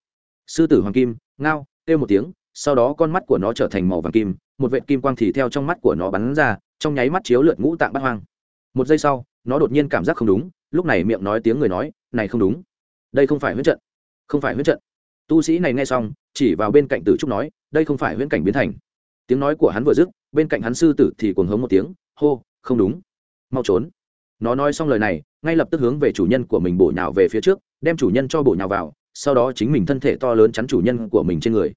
Sư tử hoàng kim, ngao, kêu một tiếng sau đó con mắt của nó trở thành màu vàng kim, một vệ kim quang thì theo trong mắt của nó bắn ra, trong nháy mắt chiếu lượt ngũ tạng bắt hoang. Một giây sau, nó đột nhiên cảm giác không đúng, lúc này miệng nói tiếng người nói, này không đúng. Đây không phải huyết trận. Không phải huyết trận. Tu sĩ này nghe xong, chỉ vào bên cạnh tử trúc nói, đây không phải huyễn cảnh biến thành. Tiếng nói của hắn vừa dứt, bên cạnh hắn sư tử thì cuồng hống một tiếng, hô, không đúng. Mau trốn. Nó nói xong lời này, ngay lập tức hướng về chủ nhân của mình bổ nhào về phía trước, đem chủ nhân cho bổ nhào vào, sau đó chính mình thân thể to lớn chắn chủ nhân của mình trên người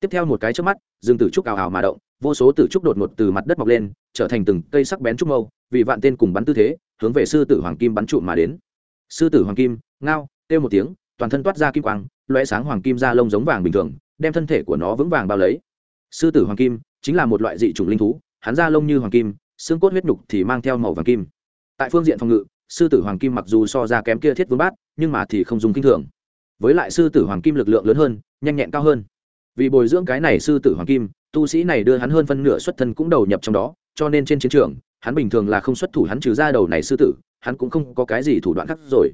tiếp theo một cái trước mắt, rừng tử trúc ào ào mà động, vô số tử trúc đột ngột từ mặt đất mọc lên, trở thành từng cây sắc bén trúc mâu, vì vạn tên cùng bắn tư thế, hướng về sư tử hoàng kim bắn trụ mà đến. Sư tử hoàng kim, ngao, kêu một tiếng, toàn thân toát ra kim quang loe sáng hoàng kim da lông giống vàng bình thường, đem thân thể của nó vững vàng bao lấy. Sư tử hoàng kim, chính là một loại dị chủng linh thú, hắn da lông như hoàng kim, xương cốt huyết nhục thì mang theo màu vàng kim. Tại phương diện phòng ngự, sư tử hoàng kim mặc dù so ra kém kia thiết vương bát, nhưng mà thì không dùng kinh thường. Với lại sư tử hoàng kim lực lượng lớn hơn, nhanh nhẹn cao hơn vì bồi dưỡng cái này sư tử hoàng kim, tu sĩ này đưa hắn hơn phân nửa xuất thân cũng đầu nhập trong đó, cho nên trên chiến trường, hắn bình thường là không xuất thủ hắn trừ ra đầu này sư tử, hắn cũng không có cái gì thủ đoạn khác rồi.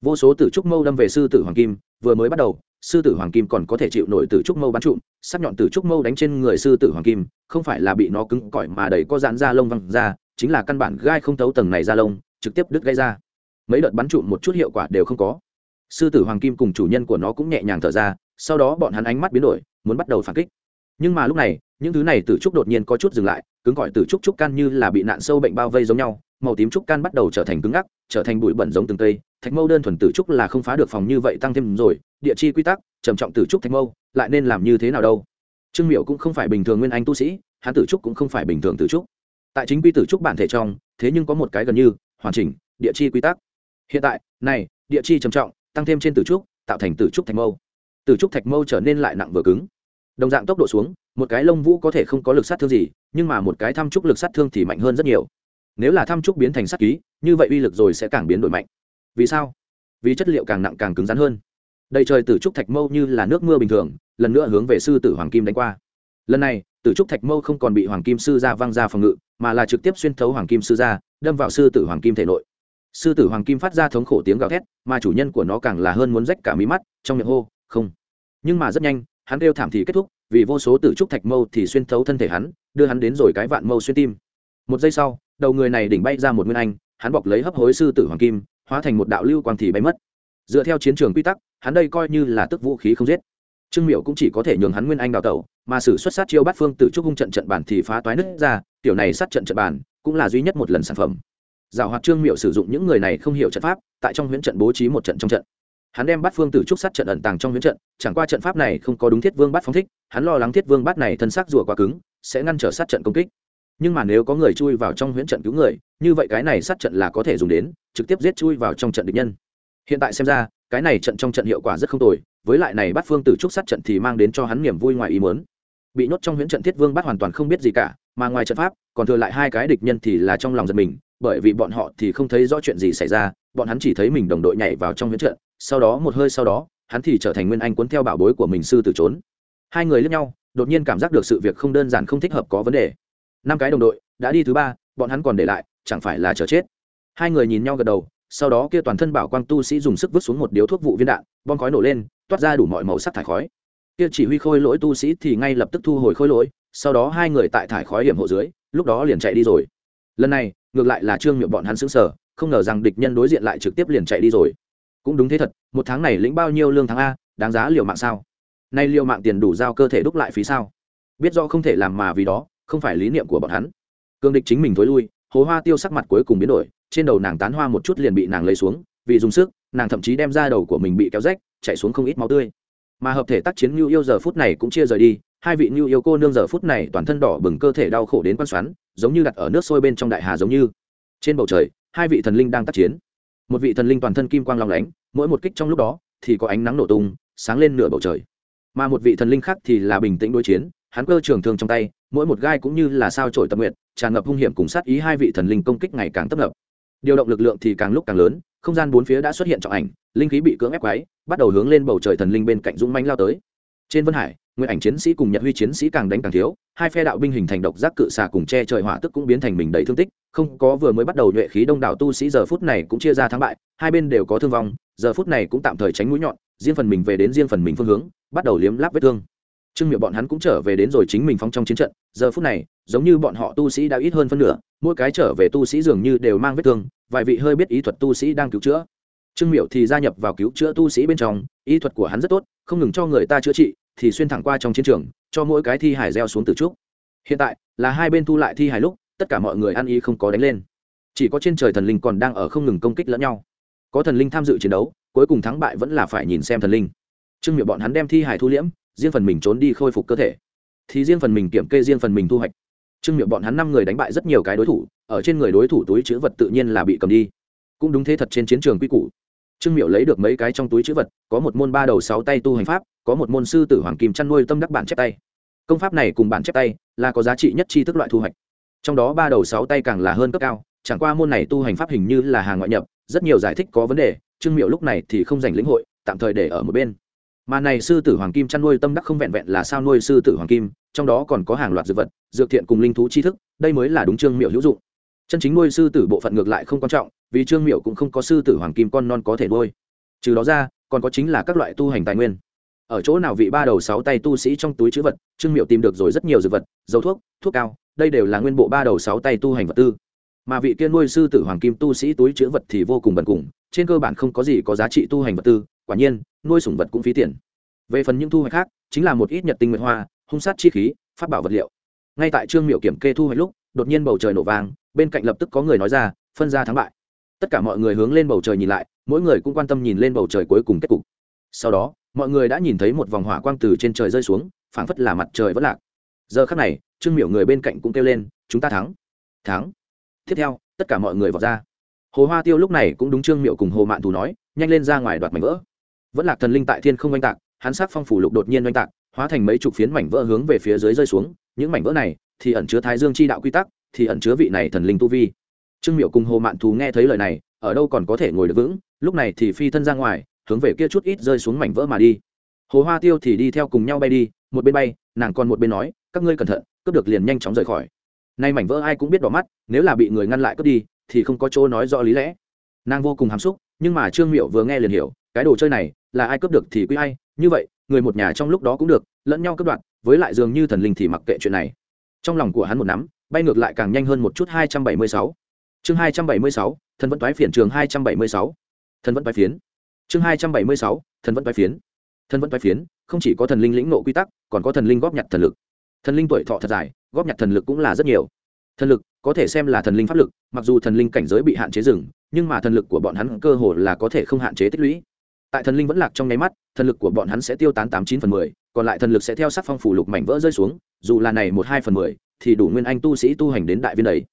Vô số tử trúc mâu đâm về sư tử hoàng kim, vừa mới bắt đầu, sư tử hoàng kim còn có thể chịu nổi tử trúc mâu bắn trụm, sắc nhọn tử trúc mâu đánh trên người sư tử hoàng kim, không phải là bị nó cứng cỏi mà đầy có dán da lông văng ra, chính là căn bản gai không thấu tầng này ra lông, trực tiếp đứt gây ra. Mấy đợt bắn trụm một chút hiệu quả đều không có. Sư tử hoàng kim cùng chủ nhân của nó cũng nhẹ nhàng thở ra, sau đó bọn hắn ánh mắt biến đổi muốn bắt đầu phản kích. Nhưng mà lúc này, những thứ này tử trúc đột nhiên có chút dừng lại, cứng gọi tử trúc trúc can như là bị nạn sâu bệnh bao vây giống nhau, màu tím trúc can bắt đầu trở thành cứng ngắc, trở thành bụi bẩn giống từng cây, thạch mâu đơn thuần tử trúc là không phá được phòng như vậy tăng thêm rồi, địa chi quy tắc, trầm trọng tử trúc thạch mâu, lại nên làm như thế nào đâu? Trương miệu cũng không phải bình thường nguyên anh tu sĩ, hắn tử trúc cũng không phải bình thường tử trúc. Tại chính quy tử trúc bản thể trong, thế nhưng có một cái gần như, hoàn chỉnh, địa chi quy tắc. Hiện tại, này, địa chi trầm trọng, tăng thêm trên tử trúc, tạo thành tử trúc thạch mâu. Tử trúc thạch mâu trở nên lại nặng vừa cứng đồng dạng tốc độ xuống, một cái lông vũ có thể không có lực sát thương gì, nhưng mà một cái thăm trúc lực sát thương thì mạnh hơn rất nhiều. Nếu là thăm trúc biến thành sát ký, như vậy uy lực rồi sẽ càng biến đổi mạnh. Vì sao? Vì chất liệu càng nặng càng cứng rắn hơn. Đầy trời tử trúc thạch mâu như là nước mưa bình thường, lần nữa hướng về sư tử hoàng kim đánh qua. Lần này, tử trúc thạch mâu không còn bị hoàng kim sư ra văng ra phòng ngự, mà là trực tiếp xuyên thấu hoàng kim sư ra đâm vào sư tử hoàng kim thể nội. Sư tử hoàng kim phát ra thống khổ tiếng gào thét, mà chủ nhân của nó càng là hơn muốn rách cả mí mắt, trong miệng hô, không. Nhưng mà rất nhanh hắn kêu thảm thì kết thúc, vì vô số tử trúc thạch mâu thì xuyên thấu thân thể hắn, đưa hắn đến rồi cái vạn mâu xuyên tim. Một giây sau, đầu người này đỉnh bay ra một nguyên anh, hắn bọc lấy hấp hối sư tử hoàng kim, hóa thành một đạo lưu quang thì bay mất. Dựa theo chiến trường quy tắc, hắn đây coi như là tức vũ khí không giết. Trương miệu cũng chỉ có thể nhường hắn nguyên anh đào tẩu, mà sử xuất sát chiêu bát phương tử trúc hung trận trận bản thì phá toái nứt ra, tiểu này sát trận trận bản cũng là duy nhất một lần sản phẩm. Giảo hoạt trương miệu sử dụng những người này không hiểu trận pháp, tại trong huyễn trận bố trí một trận trong trận hắn đem bắt phương tử trúc sát trận ẩn tàng trong huyễn trận, chẳng qua trận pháp này không có đúng thiết vương bắt phóng thích, hắn lo lắng thiết vương bắt này thân xác rùa quá cứng, sẽ ngăn trở sát trận công kích. Nhưng mà nếu có người chui vào trong huyễn trận cứu người, như vậy cái này sát trận là có thể dùng đến, trực tiếp giết chui vào trong trận địch nhân. Hiện tại xem ra, cái này trận trong trận hiệu quả rất không tồi, với lại này bắt phương tử trúc sát trận thì mang đến cho hắn niềm vui ngoài ý muốn. Bị nhốt trong huyễn trận thiết vương bắt hoàn toàn không biết gì cả, mà ngoài trận pháp, còn thừa lại hai cái địch nhân thì là trong lòng giật mình, bởi vì bọn họ thì không thấy rõ chuyện gì xảy ra bọn hắn chỉ thấy mình đồng đội nhảy vào trong huyễn trận, sau đó một hơi sau đó, hắn thì trở thành nguyên anh cuốn theo bảo bối của mình sư tử trốn. Hai người lướt nhau, đột nhiên cảm giác được sự việc không đơn giản không thích hợp có vấn đề. Năm cái đồng đội đã đi thứ ba, bọn hắn còn để lại, chẳng phải là chờ chết. Hai người nhìn nhau gật đầu, sau đó kia toàn thân bảo quang tu sĩ dùng sức vứt xuống một điếu thuốc vụ viên đạn, bom khói nổ lên, toát ra đủ mọi màu sắc thải khói. Kia chỉ huy khôi lỗi tu sĩ thì ngay lập tức thu hồi khôi lỗi, sau đó hai người tại thải khói hiểm hộ dưới, lúc đó liền chạy đi rồi. Lần này, ngược lại là trương miệng bọn hắn xứng sở không ngờ rằng địch nhân đối diện lại trực tiếp liền chạy đi rồi. Cũng đúng thế thật, một tháng này lĩnh bao nhiêu lương tháng a, đáng giá liều mạng sao? Nay liều mạng tiền đủ giao cơ thể đúc lại phí sao? Biết do không thể làm mà vì đó, không phải lý niệm của bọn hắn. Cương địch chính mình thối lui, hồ hoa tiêu sắc mặt cuối cùng biến đổi, trên đầu nàng tán hoa một chút liền bị nàng lấy xuống, vì dùng sức, nàng thậm chí đem ra đầu của mình bị kéo rách chạy xuống không ít máu tươi. Mà hợp thể tác chiến như yêu giờ phút này cũng chia rời đi, hai vị như yêu cô nương giờ phút này toàn thân đỏ bừng, cơ thể đau khổ đến quan xoắn, giống như đặt ở nước sôi bên trong đại hà giống như. Trên bầu trời hai vị thần linh đang tác chiến. Một vị thần linh toàn thân kim quang long lánh, mỗi một kích trong lúc đó thì có ánh nắng nổ tung, sáng lên nửa bầu trời. Mà một vị thần linh khác thì là bình tĩnh đối chiến, hắn cơ trường thương trong tay, mỗi một gai cũng như là sao trổi tập nguyện tràn ngập hung hiểm cùng sát ý hai vị thần linh công kích ngày càng tấp nập. Điều động lực lượng thì càng lúc càng lớn, không gian bốn phía đã xuất hiện trọng ảnh, linh khí bị cưỡng ép quáy bắt đầu hướng lên bầu trời thần linh bên cạnh dũng manh lao tới. Trên vân hải nguyện ảnh chiến sĩ cùng nhật huy chiến sĩ càng đánh càng thiếu, hai phe đạo binh hình thành độc giác cự xà cùng che trời hỏa tức cũng biến thành mình đầy thương tích, không có vừa mới bắt đầu nhuệ khí đông đảo tu sĩ giờ phút này cũng chia ra thắng bại, hai bên đều có thương vong, giờ phút này cũng tạm thời tránh mũi nhọn, riêng phần mình về đến riêng phần mình phương hướng, bắt đầu liếm láp vết thương. Trương miệng bọn hắn cũng trở về đến rồi chính mình phong trong chiến trận, giờ phút này, giống như bọn họ tu sĩ đã ít hơn phân nửa, mỗi cái trở về tu sĩ dường như đều mang vết thương, vài vị hơi biết ý thuật tu sĩ đang cứu chữa. Trương miệu thì gia nhập vào cứu chữa tu sĩ bên trong, ý thuật của hắn rất tốt, không ngừng cho người ta chữa trị thì xuyên thẳng qua trong chiến trường, cho mỗi cái thi hải gieo xuống từ trúc. Hiện tại, là hai bên thu lại thi hải lúc, tất cả mọi người ăn ý không có đánh lên. Chỉ có trên trời thần linh còn đang ở không ngừng công kích lẫn nhau. Có thần linh tham dự chiến đấu, cuối cùng thắng bại vẫn là phải nhìn xem thần linh. Trương miệu bọn hắn đem thi hải thu liễm, riêng phần mình trốn đi khôi phục cơ thể. Thì riêng phần mình kiểm kê riêng phần mình thu hoạch. Trương miệu bọn hắn năm người đánh bại rất nhiều cái đối thủ, ở trên người đối thủ túi chữ vật tự nhiên là bị cầm đi. Cũng đúng thế thật trên chiến trường quy củ. Trương miệu lấy được mấy cái trong túi chữ vật, có một môn ba đầu sáu tay tu hành pháp có một môn sư tử hoàng kim chăn nuôi tâm đắc bản chép tay. Công pháp này cùng bản chép tay là có giá trị nhất chi thức loại thu hoạch. Trong đó ba đầu sáu tay càng là hơn cấp cao, chẳng qua môn này tu hành pháp hình như là hàng ngoại nhập, rất nhiều giải thích có vấn đề, trương miệu lúc này thì không dành lĩnh hội, tạm thời để ở một bên. Mà này sư tử hoàng kim chăn nuôi tâm đắc không vẹn vẹn là sao nuôi sư tử hoàng kim, trong đó còn có hàng loạt dược vật, dược thiện cùng linh thú tri thức, đây mới là đúng trương miệu hữu dụng. Chân chính nuôi sư tử bộ phận ngược lại không quan trọng, vì trương miệu cũng không có sư tử hoàng kim con non có thể nuôi. Trừ đó ra, còn có chính là các loại tu hành tài nguyên ở chỗ nào vị ba đầu sáu tay tu sĩ trong túi chữ vật trương miệu tìm được rồi rất nhiều dược vật dầu thuốc thuốc cao đây đều là nguyên bộ ba đầu sáu tay tu hành vật tư. Mà vị kia nuôi sư tử hoàng kim tu sĩ túi chữ vật thì vô cùng bần cùng trên cơ bản không có gì có giá trị tu hành vật tư quả nhiên nuôi sủng vật cũng phí tiền. Về phần những thu hoạch khác chính là một ít nhật tinh nguyệt hoa hung sát chi khí phát bảo vật liệu. Ngay tại trương miệu kiểm kê thu hoạch lúc đột nhiên bầu trời nổ vàng, bên cạnh lập tức có người nói ra phân ra thắng bại. Tất cả mọi người hướng lên bầu trời nhìn lại mỗi người cũng quan tâm nhìn lên bầu trời cuối cùng kết cục. Sau đó mọi người đã nhìn thấy một vòng hỏa quang từ trên trời rơi xuống, phảng phất là mặt trời vẫn lạc. Giờ khắc này, trương miểu người bên cạnh cũng kêu lên, chúng ta thắng thắng. Tiếp theo, tất cả mọi người vào ra. Hồ hoa tiêu lúc này cũng đúng trương miệu cùng hồ mạn thù nói, nhanh lên ra ngoài đoạt mảnh vỡ. Vẫn lạc thần linh tại thiên không oanh tạc, hắn sát phong phủ lục đột nhiên oanh tạc, hóa thành mấy chục phiến mảnh vỡ hướng về phía dưới rơi xuống. Những mảnh vỡ này thì ẩn chứa thái dương chi đạo quy tắc, thì ẩn chứa vị này thần linh tu vi. Trương miệu cùng hồ mạn thù nghe thấy lời này, ở đâu còn có thể ngồi được vững, lúc này thì phi thân ra ngoài hướng về kia chút ít rơi xuống mảnh vỡ mà đi. Hồ hoa tiêu thì đi theo cùng nhau bay đi, một bên bay, nàng còn một bên nói, các ngươi cẩn thận, cướp được liền nhanh chóng rời khỏi. Nay mảnh vỡ ai cũng biết đỏ mắt, nếu là bị người ngăn lại cướp đi, thì không có chỗ nói rõ lý lẽ. Nàng vô cùng hàm xúc, nhưng mà trương miệu vừa nghe liền hiểu, cái đồ chơi này là ai cướp được thì quy ai, như vậy, người một nhà trong lúc đó cũng được, lẫn nhau cướp đoạt, với lại dường như thần linh thì mặc kệ chuyện này. Trong lòng của hắn một nắm, bay ngược lại càng nhanh hơn một chút hai trăm bảy mươi sáu. Chương hai trăm bảy mươi sáu, thần vẫn toái phiền trường hai trăm bảy mươi sáu. Thần vẫn toái phiến chương hai trăm bảy mươi sáu, thần vẫn vai phiến. Thần vẫn vai phiến, không chỉ có thần linh lĩnh nộ quy tắc, còn có thần linh góp nhặt thần lực. Thần linh tuổi thọ thật dài, góp nhặt thần lực cũng là rất nhiều. Thần lực, có thể xem là thần linh pháp lực, mặc dù thần linh cảnh giới bị hạn chế rừng nhưng mà thần lực của bọn hắn cơ hồ là có thể không hạn chế tích lũy. Tại thần linh vẫn lạc trong nháy mắt, thần lực của bọn hắn sẽ tiêu tán tám chín phần mười, còn lại thần lực sẽ theo sắc phong phủ lục mảnh vỡ rơi xuống, dù là này một hai phần mười, thì đủ nguyên anh tu sĩ tu hành đến đại viên đấy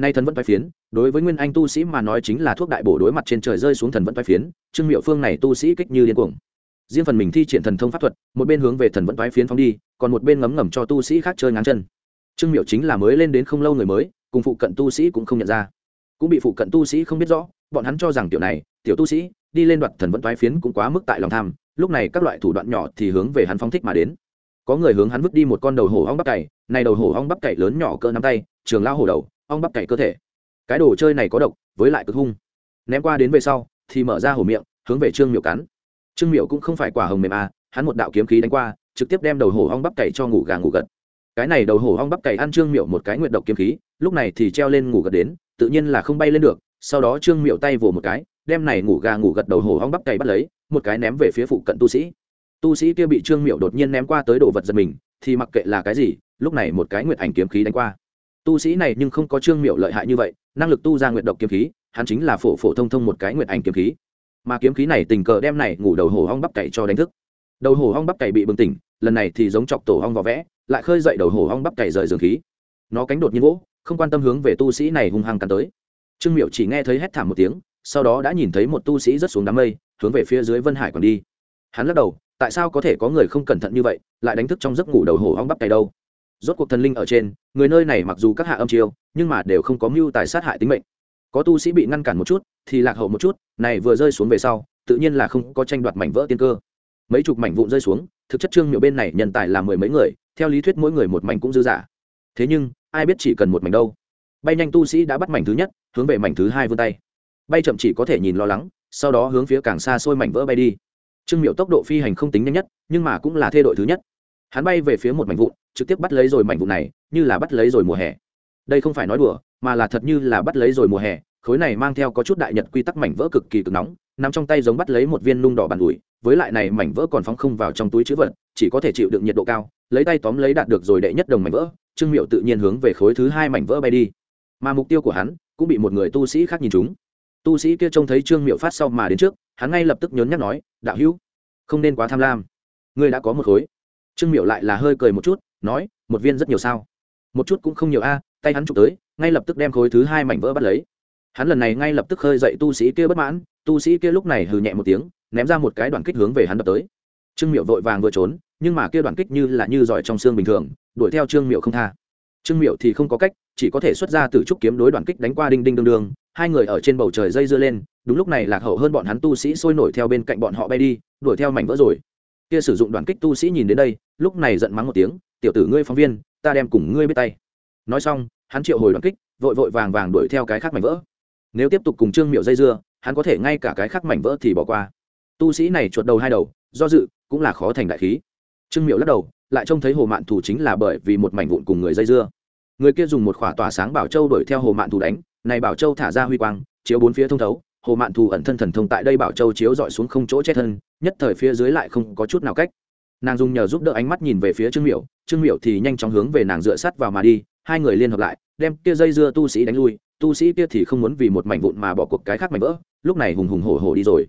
nay thần vẫn phái phiến, đối với nguyên anh tu sĩ mà nói chính là thuốc đại bổ đối mặt trên trời rơi xuống thần vẫn phái phiến, trương miệu phương này tu sĩ kích như điên cuồng. Riêng phần mình thi triển thần thông pháp thuật, một bên hướng về thần vẫn phái phiến phóng đi, còn một bên ngấm ngầm cho tu sĩ khác chơi ngáng chân. Trương miệu chính là mới lên đến không lâu người mới, cùng phụ cận tu sĩ cũng không nhận ra. Cũng bị phụ cận tu sĩ không biết rõ, bọn hắn cho rằng tiểu này, tiểu tu sĩ, đi lên đoạt thần vẫn toái phiến cũng quá mức tại lòng tham, lúc này các loại thủ đoạn nhỏ thì hướng về hắn phóng thích mà đến. Có người hướng hắn vứt đi một con đầu hổ hong bắp cày, này đầu hổ hong bắp cày lớn nhỏ cỡ nắm tay, trường lao hổ đầu ong bắp cày cơ thể. Cái đồ chơi này có độc, với lại cực hung. Ném qua đến về sau, thì mở ra hổ miệng, hướng về trương miệu cắn. Trương miệu cũng không phải quả hồng mềm à hắn một đạo kiếm khí đánh qua, trực tiếp đem đầu hổ ong bắp cày cho ngủ gà ngủ gật. Cái này đầu hổ ong bắp cày ăn trương miệu một cái nguyệt độc kiếm khí, lúc này thì treo lên ngủ gật đến, tự nhiên là không bay lên được, sau đó trương miệu tay vồ một cái, đem này ngủ gà ngủ gật đầu hổ ong bắp cày bắt lấy, một cái ném về phía phụ cận tu sĩ. Tu sĩ kia bị trương miệu đột nhiên ném qua tới đồ vật giật mình, thì mặc kệ là cái gì, lúc này một cái nguyệt ảnh kiếm khí đánh qua tu sĩ này nhưng không có trương miệu lợi hại như vậy, năng lực tu ra nguyện độc kiếm khí, hắn chính là phổ phổ thông thông một cái nguyện ảnh kiếm khí. Mà kiếm khí này tình cờ đem này ngủ đầu hổ hong bắp cày cho đánh thức. Đầu hổ hong bắp cày bị bừng tỉnh, lần này thì giống chọc tổ hong vỏ vẽ, lại khơi dậy đầu hổ hong bắp cày rời giường khí. Nó cánh đột nhiên vỗ, không quan tâm hướng về tu sĩ này hung hăng cắn tới. Trương miệu chỉ nghe thấy hét thảm một tiếng, sau đó đã nhìn thấy một tu sĩ rất xuống đám mây, hướng về phía dưới vân hải còn đi. Hắn lắc đầu, tại sao có thể có người không cẩn thận như vậy, lại đánh thức trong giấc ngủ đầu hổ hong bắp cày đâu? Rốt cuộc thần linh ở trên, người nơi này mặc dù các hạ âm chiêu, nhưng mà đều không có mưu tài sát hại tính mệnh. Có tu sĩ bị ngăn cản một chút, thì lạc hậu một chút, này vừa rơi xuống về sau, tự nhiên là không có tranh đoạt mảnh vỡ tiên cơ. Mấy chục mảnh vụn rơi xuống, thực chất trương miệu bên này nhân tài là mười mấy người, theo lý thuyết mỗi người một mảnh cũng dư giả. Thế nhưng, ai biết chỉ cần một mảnh đâu. Bay nhanh tu sĩ đã bắt mảnh thứ nhất, hướng về mảnh thứ hai vươn tay. Bay chậm chỉ có thể nhìn lo lắng, sau đó hướng phía càng xa xôi mảnh vỡ bay đi. Trương miệu tốc độ phi hành không tính nhanh nhất, nhưng mà cũng là thê đội thứ nhất. Hắn bay về phía một mảnh vụn trực tiếp bắt lấy rồi mảnh vụn này, như là bắt lấy rồi mùa hè. Đây không phải nói đùa, mà là thật như là bắt lấy rồi mùa hè. Khối này mang theo có chút đại nhật quy tắc mảnh vỡ cực kỳ cực nóng, nằm trong tay giống bắt lấy một viên nung đỏ bàn ủi, với lại này mảnh vỡ còn phóng không vào trong túi chữ vật, chỉ có thể chịu đựng nhiệt độ cao, lấy tay tóm lấy đạt được rồi đệ nhất đồng mảnh vỡ, trương miệu tự nhiên hướng về khối thứ hai mảnh vỡ bay đi. Mà mục tiêu của hắn cũng bị một người tu sĩ khác nhìn chúng tu sĩ kia trông thấy trương miệu phát sau mà đến trước, hắn ngay lập tức nhún nhắc nói, đạo hữu, không nên quá tham lam. Ngươi đã có một khối. Trương miệu lại là hơi cười một chút nói, một viên rất nhiều sao? Một chút cũng không nhiều a, tay hắn chụp tới, ngay lập tức đem khối thứ hai mảnh vỡ bắt lấy. Hắn lần này ngay lập tức khơi dậy tu sĩ kia bất mãn, tu sĩ kia lúc này hừ nhẹ một tiếng, ném ra một cái đoạn kích hướng về hắn đập tới. Trương miệu vội vàng vừa trốn, nhưng mà kia đoạn kích như là như giỏi trong xương bình thường, đuổi theo trương miệu không tha. Trương miệu thì không có cách, chỉ có thể xuất ra từ trúc kiếm đối đoạn kích đánh qua đinh đinh đương đương, hai người ở trên bầu trời dây dưa lên, đúng lúc này lạc hậu hơn bọn hắn tu sĩ sôi nổi theo bên cạnh bọn họ bay đi, đuổi theo mảnh vỡ rồi. Kia sử dụng đoạn kích tu sĩ nhìn đến đây, lúc này giận mắng một tiếng tiểu tử ngươi phóng viên, ta đem cùng ngươi biết tay. Nói xong, hắn triệu hồi đoàn kích, vội vội vàng vàng đuổi theo cái khác mảnh vỡ. Nếu tiếp tục cùng trương miệu dây dưa, hắn có thể ngay cả cái khác mảnh vỡ thì bỏ qua. Tu sĩ này chuột đầu hai đầu, do dự, cũng là khó thành đại khí. Trương miệu lắc đầu, lại trông thấy hồ mạn thủ chính là bởi vì một mảnh vụn cùng người dây dưa. Người kia dùng một khỏa tỏa sáng bảo châu đuổi theo hồ mạn thủ đánh, này bảo châu thả ra huy quang, chiếu bốn phía thông thấu, hồ mạn thù ẩn thân thần thông tại đây bảo châu chiếu dọi xuống không chỗ chết thân, nhất thời phía dưới lại không có chút nào cách nàng dùng nhờ giúp đỡ ánh mắt nhìn về phía trương miểu, trương miểu thì nhanh chóng hướng về nàng dựa sắt vào mà đi hai người liên hợp lại đem kia dây dưa tu sĩ đánh lui tu sĩ kia thì không muốn vì một mảnh vụn mà bỏ cuộc cái khác mảnh vỡ lúc này hùng hùng hổ hổ đi rồi.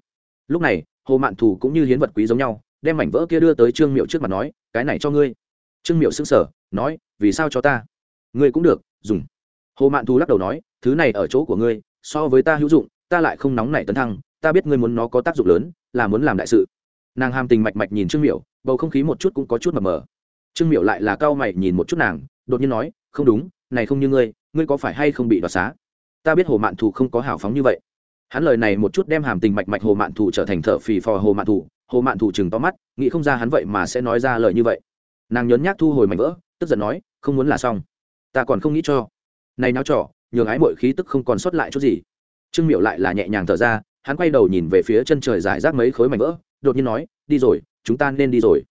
Lúc này hồ mạn thù cũng như hiến vật quý giống nhau đem mảnh vỡ kia đưa tới trương miệu trước mặt nói cái này cho ngươi. Trương miệu sững sờ nói vì sao cho ta? Ngươi cũng được dùng. Hồ mạn thù lắc đầu nói thứ này ở chỗ của ngươi so với ta hữu dụng ta lại không nóng nảy tấn thăng ta biết ngươi muốn nó có tác dụng lớn là muốn làm đại sự. Nàng ham tình mạch mạch nhìn trương miệu bầu không khí một chút cũng có chút mờ mờ. Trương miệu lại là cao mày nhìn một chút nàng, đột nhiên nói, không đúng, này không như ngươi ngươi có phải hay không bị đoạt xá? Ta biết hồ mạn thù không có hào phóng như vậy. Hắn lời này một chút đem hàm tình mạch mạch hồ mạn thù trở thành thợ phì phò hồ mạn thù, hồ mạn thù chừng to mắt, nghĩ không ra hắn vậy mà sẽ nói ra lời như vậy. Nàng nhớn nhác thu hồi mảnh vỡ, tức giận nói, không muốn là xong. Ta còn không nghĩ cho. Này náo trỏ nhường ái mọi khí tức không còn sót lại chút gì. Trương miệu lại là nhẹ nhàng thở ra, hắn quay đầu nhìn về phía chân trời giải rác mấy khối mảnh vỡ, đột nhiên nói đi rồi, chúng ta nên đi rồi.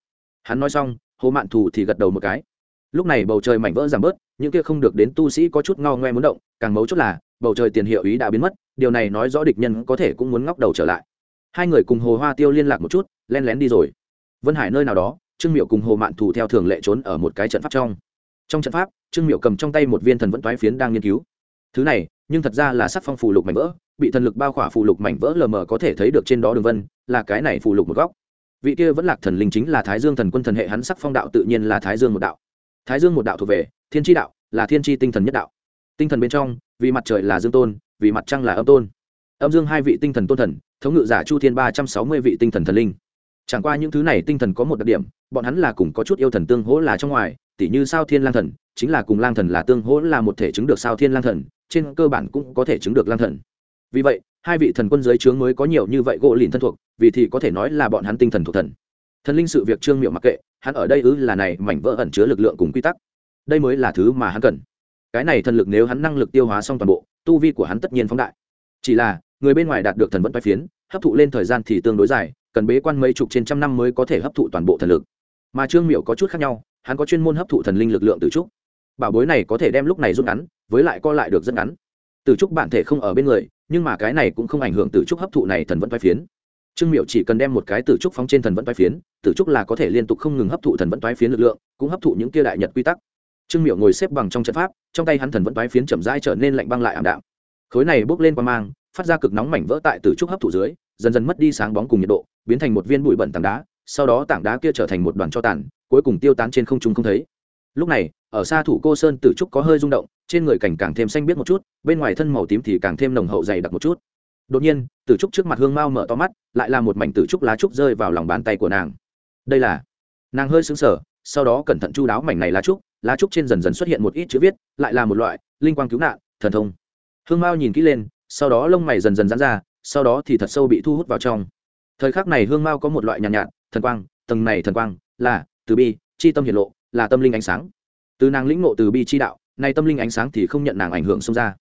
Hắn nói xong, hồ mạn thù thì gật đầu một cái. Lúc này bầu trời mảnh vỡ giảm bớt, những kia không được đến tu sĩ có chút ngao ngoe muốn động, càng mấu chốt là, bầu trời tiền hiệu ý đã biến mất, điều này nói rõ địch nhân có thể cũng muốn ngóc đầu trở lại. Hai người cùng hồ hoa tiêu liên lạc một chút len lén đi rồi. Vân hải nơi nào đó, trương miệu cùng hồ mạn Thù theo thường lệ trốn ở một cái trận pháp trong. Trong trận pháp, trương miệu cầm trong tay một viên thần vẫn toái phiến đang nghiên cứu. Thứ này, nhưng thật ra là sắc phong phù lục mảnh vỡ, bị thần lực bao khỏa phù lục mảnh vỡ lờ mờ có thể thấy được trên đó đường vân, là cái này phù lục một góc vị kia vẫn lạc thần linh chính là thái dương thần quân thần hệ hắn sắc phong đạo tự nhiên là thái dương một đạo. Thái dương một đạo thuộc về, thiên tri đạo, là thiên tri tinh thần nhất đạo. Tinh thần bên trong, vì mặt trời là dương tôn, vì mặt trăng là âm tôn. Âm dương hai vị tinh thần tôn thần, thống ngự giả chu thiên ba trăm sáu mươi vị tinh thần thần linh. Chẳng qua những thứ này tinh thần có một đặc điểm, bọn hắn là cùng có chút yêu thần tương hỗ là trong ngoài, tỉ như sao thiên lang thần, chính là cùng lang thần là tương hỗ là một thể chứng được sao thiên lang thần, trên cơ bản cũng có thể chứng được lang thần. Vì vậy hai vị thần quân giới trướng mới có nhiều như vậy gỗ lìn thân thuộc, vì thì có thể nói là bọn hắn tinh thần thuộc thần. Thần linh sự việc trương miệu mặc kệ, hắn ở đây ư là này mảnh vỡ ẩn chứa lực lượng cùng quy tắc. Đây mới là thứ mà hắn cần. Cái này thần lực nếu hắn năng lực tiêu hóa xong toàn bộ, tu vi của hắn tất nhiên phóng đại. Chỉ là, người bên ngoài đạt được thần vẫn bay phiến, hấp thụ lên thời gian thì tương đối dài, cần bế quan mấy chục trên trăm năm mới có thể hấp thụ toàn bộ thần lực. Mà trương miệu có chút khác nhau, hắn có chuyên môn hấp thụ thần linh lực lượng từ trúc bảo bối này có thể đem lúc này rút ngắn, với lại co lại được rất ngắn. Tử trúc bản thể không ở bên người, nhưng mà cái này cũng không ảnh hưởng tử trúc hấp thụ này thần vẫn toái phiến. Trương miệu chỉ cần đem một cái tử trúc phóng trên thần vẫn toái phiến, tử trúc là có thể liên tục không ngừng hấp thụ thần vẫn toái phiến lực lượng, cũng hấp thụ những kia đại nhật quy tắc. Trương miệu ngồi xếp bằng trong trận pháp, trong tay hắn thần vẫn toái phiến chậm rãi trở nên lạnh băng lại ảm đạm. Khối này bốc lên qua mang, phát ra cực nóng mảnh vỡ tại tử trúc hấp thụ dưới, dần dần mất đi sáng bóng cùng nhiệt độ, biến thành một viên bụi bẩn tảng đá, sau đó tảng đá kia trở thành một đoàn cho tàn, cuối cùng tiêu tán trên không trung không thấy lúc này ở xa thủ cô sơn tử trúc có hơi rung động trên người cảnh càng thêm xanh biết một chút bên ngoài thân màu tím thì càng thêm nồng hậu dày đặc một chút. Đột nhiên tử trúc trước mặt hương mao mở to mắt lại là một mảnh tử trúc lá trúc rơi vào lòng bàn tay của nàng. Đây là nàng hơi sững sờ sau đó cẩn thận chu đáo mảnh này lá trúc lá trúc trên dần dần xuất hiện một ít chữ viết lại là một loại linh quang cứu nạn thần thông. Hương mao nhìn kỹ lên sau đó lông mày dần dần dán ra sau đó thì thật sâu bị thu hút vào trong. Thời khắc này hương mao có một loại nhàn nhạt, nhạt thần quang tầng này thần quang là từ bi chi tâm hiển lộ là tâm linh ánh sáng. Từ nàng lĩnh ngộ từ bi chi đạo, nay tâm linh ánh sáng thì không nhận nàng ảnh hưởng xông ra.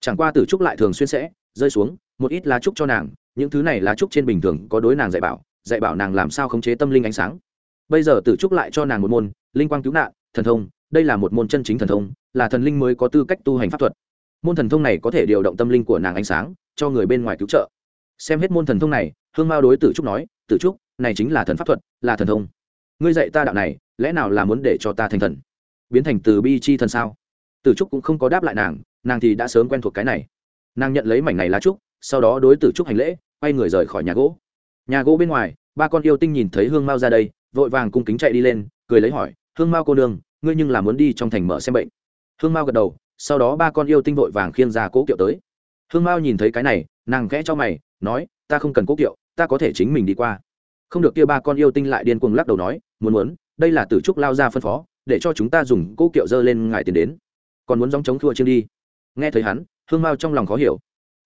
Chẳng qua tử trúc lại thường xuyên sẽ rơi xuống, một ít lá trúc cho nàng, những thứ này lá trúc trên bình thường có đối nàng dạy bảo dạy bảo nàng làm sao khống chế tâm linh ánh sáng. Bây giờ tử trúc lại cho nàng một môn, linh quang cứu nạn, thần thông, đây là một môn chân chính thần thông, là thần linh mới có tư cách tu hành pháp thuật. Môn thần thông này có thể điều động tâm linh của nàng ánh sáng, cho người bên ngoài cứu trợ. Xem hết môn thần thông này, hương mao đối tử trúc nói, tử trúc, này chính là thần pháp thuật, là thần thông ngươi dạy ta đạo này, lẽ nào là muốn để cho ta thành thần? Biến thành từ bi chi thần sao? Tử trúc cũng không có đáp lại nàng nàng thì đã sớm quen thuộc cái này. Nàng nhận lấy mảnh này lá trúc, sau đó đối tử trúc hành lễ, quay người rời khỏi nhà gỗ. Nhà gỗ bên ngoài, ba con yêu tinh nhìn thấy hương mao ra đây, vội vàng cung kính chạy đi lên, cười lấy hỏi, hương mao cô nương, ngươi nhưng là muốn đi trong thành mở xem bệnh? Hương mao gật đầu, sau đó ba con yêu tinh vội vàng khiêng ra cố kiệu tới. Hương mao nhìn thấy cái này, nàng khẽ cho mày, nói, ta không cần cố kiệu, ta có thể chính mình đi qua. Không được kia ba con yêu tinh lại điên cuồng lắc đầu nói muốn muốn, đây là tử trúc lao ra phân phó, để cho chúng ta dùng cỗ kiệu dơ lên ngài tiền đến. Còn muốn dòng chống thua chiêng đi. Nghe thấy hắn, hương mao trong lòng khó hiểu.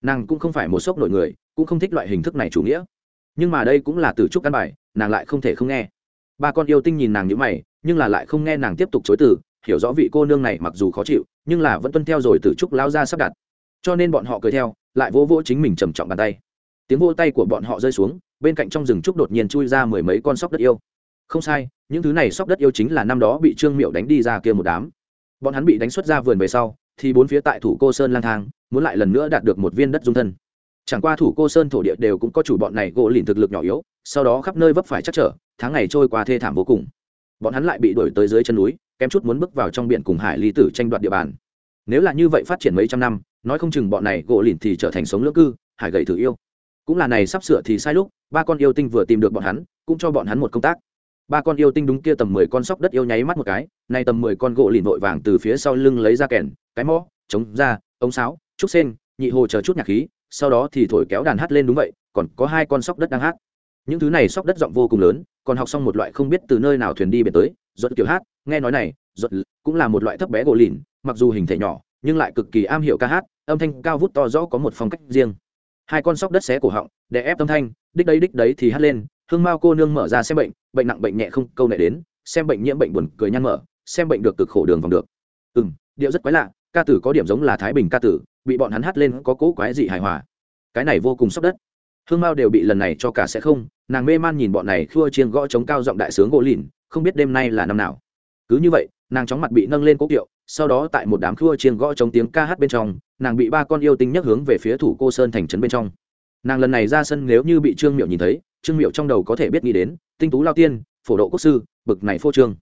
Nàng cũng không phải một sốc nội người, cũng không thích loại hình thức này chủ nghĩa. Nhưng mà đây cũng là tử trúc căn bài, nàng lại không thể không nghe. Ba con yêu tinh nhìn nàng như mày, nhưng là lại không nghe nàng tiếp tục chối từ, hiểu rõ vị cô nương này mặc dù khó chịu, nhưng là vẫn tuân theo rồi tử trúc lao ra sắp đặt. Cho nên bọn họ cười theo, lại vỗ vỗ chính mình trầm trọng bàn tay. Tiếng vỗ tay của bọn họ rơi xuống, bên cạnh trong rừng trúc đột nhiên chui ra mười mấy con sóc đất yêu không sai, những thứ này sóc đất yêu chính là năm đó bị trương miệu đánh đi ra kia một đám. Bọn hắn bị đánh xuất ra vườn về sau, thì bốn phía tại thủ cô sơn lang thang, muốn lại lần nữa đạt được một viên đất dung thân. Chẳng qua thủ cô sơn thổ địa đều cũng có chủ bọn này gỗ lìn thực lực nhỏ yếu, sau đó khắp nơi vấp phải chắc trở, tháng ngày trôi qua thê thảm vô cùng. Bọn hắn lại bị đuổi tới dưới chân núi, kém chút muốn bước vào trong biển cùng hải ly tử tranh đoạt địa bàn. Nếu là như vậy phát triển mấy trăm năm, nói không chừng bọn này gỗ lìn thì trở thành sống lưỡng cư, hải gậy thử yêu. Cũng là này sắp sửa thì sai lúc, ba con yêu tinh vừa tìm được bọn hắn, cũng cho bọn hắn một công tác ba con yêu tinh đúng kia tầm mười con sóc đất yêu nháy mắt một cái, nay tầm mười con gỗ lìn vội vàng từ phía sau lưng lấy ra kèn, cái mõ, chống ra, ống sáo, trúc sen nhị hồ chờ chút nhạc khí, sau đó thì thổi kéo đàn hát lên đúng vậy, còn có hai con sóc đất đang hát. Những thứ này sóc đất giọng vô cùng lớn, còn học xong một loại không biết từ nơi nào thuyền đi biển tới, giật kiểu hát, nghe nói này, giật cũng là một loại thấp bé gỗ lìn, mặc dù hình thể nhỏ, nhưng lại cực kỳ am hiểu ca hát, âm thanh cao vút to rõ có một phong cách riêng. Hai con sóc đất xé cổ họng để ép âm thanh, đích đấy đích đấy thì hát lên hương mao cô nương mở ra xem bệnh bệnh nặng bệnh nhẹ không, câu nệ đến, xem bệnh nhiễm bệnh buồn cười nhăn mở, xem bệnh được cực khổ đường vòng được. Ừ m điệu rất quái lạ, ca tử có điểm giống là thái bình ca tử, bị bọn hắn hát lên có cố quái dị hài hòa. Cái này vô cùng sốc đất. Hương mao đều bị lần này cho cả sẽ không, nàng mê man nhìn bọn này khua chiên gõ chống cao giọng đại sướng gỗ lìn, không biết đêm nay là năm nào. Cứ như vậy, nàng chóng mặt bị nâng lên cố kiệu, sau đó tại một đám khua chiên gõ chống tiếng ca hát bên trong, nàng bị ba con yêu tinh nhắc hướng về phía thủ cô sơn thành trấn bên trong. Nàng lần này ra sân nếu như bị trương miệu nhìn thấy trương miệu trong đầu có thể biết nghĩ đến, tinh tú lao tiên, phổ độ quốc sư, bực này phô trương.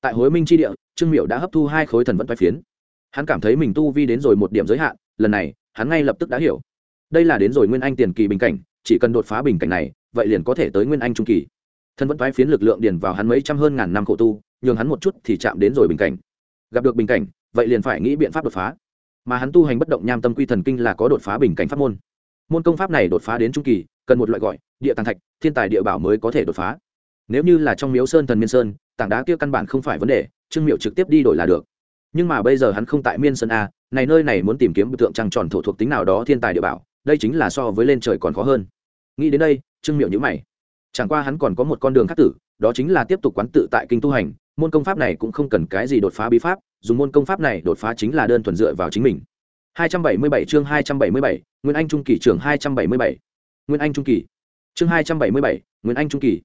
Tại hối minh tri địa, trương miệu đã hấp thu hai khối thần vận vai phiến. Hắn cảm thấy mình tu vi đến rồi một điểm giới hạn, lần này, hắn ngay lập tức đã hiểu. Đây là đến rồi nguyên anh tiền kỳ bình cảnh, chỉ cần đột phá bình cảnh này, vậy liền có thể tới nguyên anh trung kỳ. Thân vẫn toái phiến lực lượng điền vào hắn mấy trăm hơn ngàn năm khổ tu, nhường hắn một chút thì chạm đến rồi bình cảnh. Gặp được bình cảnh, vậy liền phải nghĩ biện pháp đột phá. Mà hắn tu hành bất động nham tâm quy thần kinh là có đột phá bình cảnh pháp môn. Môn công pháp này đột phá đến trung kỳ cần một loại gọi địa tàng thạch thiên tài địa bảo mới có thể đột phá. Nếu như là trong miếu sơn thần miên sơn tảng đá kia căn bản không phải vấn đề trương miệu trực tiếp đi đổi là được. Nhưng mà bây giờ hắn không tại miên sơn a này nơi này muốn tìm kiếm biểu tượng trăng tròn thổ thuộc tính nào đó thiên tài địa bảo đây chính là so với lên trời còn khó hơn. Nghĩ đến đây trương miệu nhữ mày. Chẳng qua hắn còn có một con đường khác tử đó chính là tiếp tục quán tự tại kinh tu hành môn công pháp này cũng không cần cái gì đột phá bí pháp dùng môn công pháp này đột phá chính là đơn thuần dựa vào chính mình. 277 chương 277, Nguyên Anh trung kỳ trưởng 277. Nguyên Anh trung kỳ. Chương 277, Nguyên Anh trung kỳ.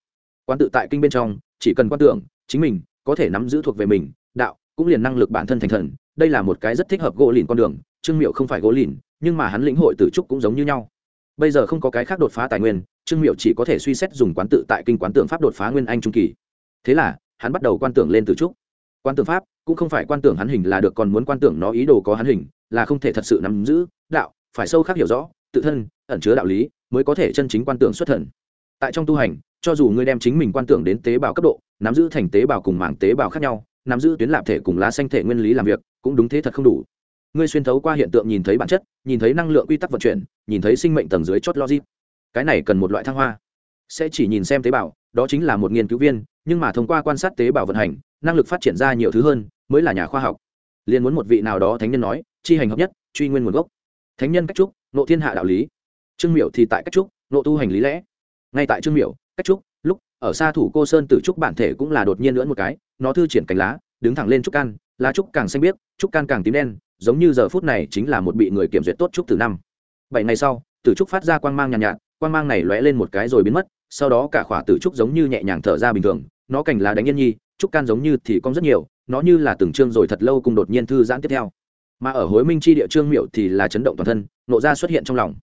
Quan tự tại kinh bên trong, chỉ cần quan tưởng, chính mình có thể nắm giữ thuộc về mình, đạo, cũng liền năng lực bản thân thành thần, đây là một cái rất thích hợp gỗ lìn con đường, Trương Miệu không phải gỗ lìn, nhưng mà hắn lĩnh hội từ trúc cũng giống như nhau. Bây giờ không có cái khác đột phá tài nguyên, Trương Miệu chỉ có thể suy xét dùng quán tự tại kinh quán tưởng pháp đột phá Nguyên Anh trung kỳ. Thế là, hắn bắt đầu quan tưởng lên từ trúc. Quan tưởng pháp cũng không phải quan tưởng hắn hình là được còn muốn quan tưởng nó ý đồ có hắn hình, là không thể thật sự nắm giữ đạo phải sâu khác hiểu rõ tự thân ẩn chứa đạo lý mới có thể chân chính quan tưởng xuất thần. Tại trong tu hành, cho dù ngươi đem chính mình quan tưởng đến tế bào cấp độ, nắm giữ thành tế bào cùng mảng tế bào khác nhau, nắm giữ tuyến lạp thể cùng lá xanh thể nguyên lý làm việc, cũng đúng thế thật không đủ. Ngươi xuyên thấu qua hiện tượng nhìn thấy bản chất, nhìn thấy năng lượng quy tắc vận chuyển, nhìn thấy sinh mệnh tầng dưới chót logic. Cái này cần một loại thăng hoa. Sẽ chỉ nhìn xem tế bào, đó chính là một nghiên cứu viên, nhưng mà thông qua quan sát tế bào vận hành, năng lực phát triển ra nhiều thứ hơn, mới là nhà khoa học. Liền muốn một vị nào đó thánh nhân nói, chi hành hợp nhất, truy nguyên nguồn gốc. Thánh nhân cách trúc nộ thiên hạ đạo lý trương miểu thì tại cách trúc nộ tu hành lý lẽ. Ngay tại trương miểu cách trúc lúc ở xa thủ cô sơn tử trúc bản thể cũng là đột nhiên lưỡn một cái nó thư triển cánh lá đứng thẳng lên trúc can lá trúc càng xanh biếc trúc can càng tím đen giống như giờ phút này chính là một bị người kiểm duyệt tốt trúc từ năm. Bảy ngày sau tử trúc phát ra quang mang nhàn nhạt, nhạt quang mang này lóe lên một cái rồi biến mất sau đó cả khỏa tử trúc giống như nhẹ nhàng thở ra bình thường nó cành lá đánh yên nhi trúc can giống như thì cong rất nhiều nó như là từng chương rồi thật lâu cùng đột nhiên thư giãn tiếp theo. Mà ở hối minh chi địa trương miệu thì là chấn động toàn thân nộ ra xuất hiện trong lòng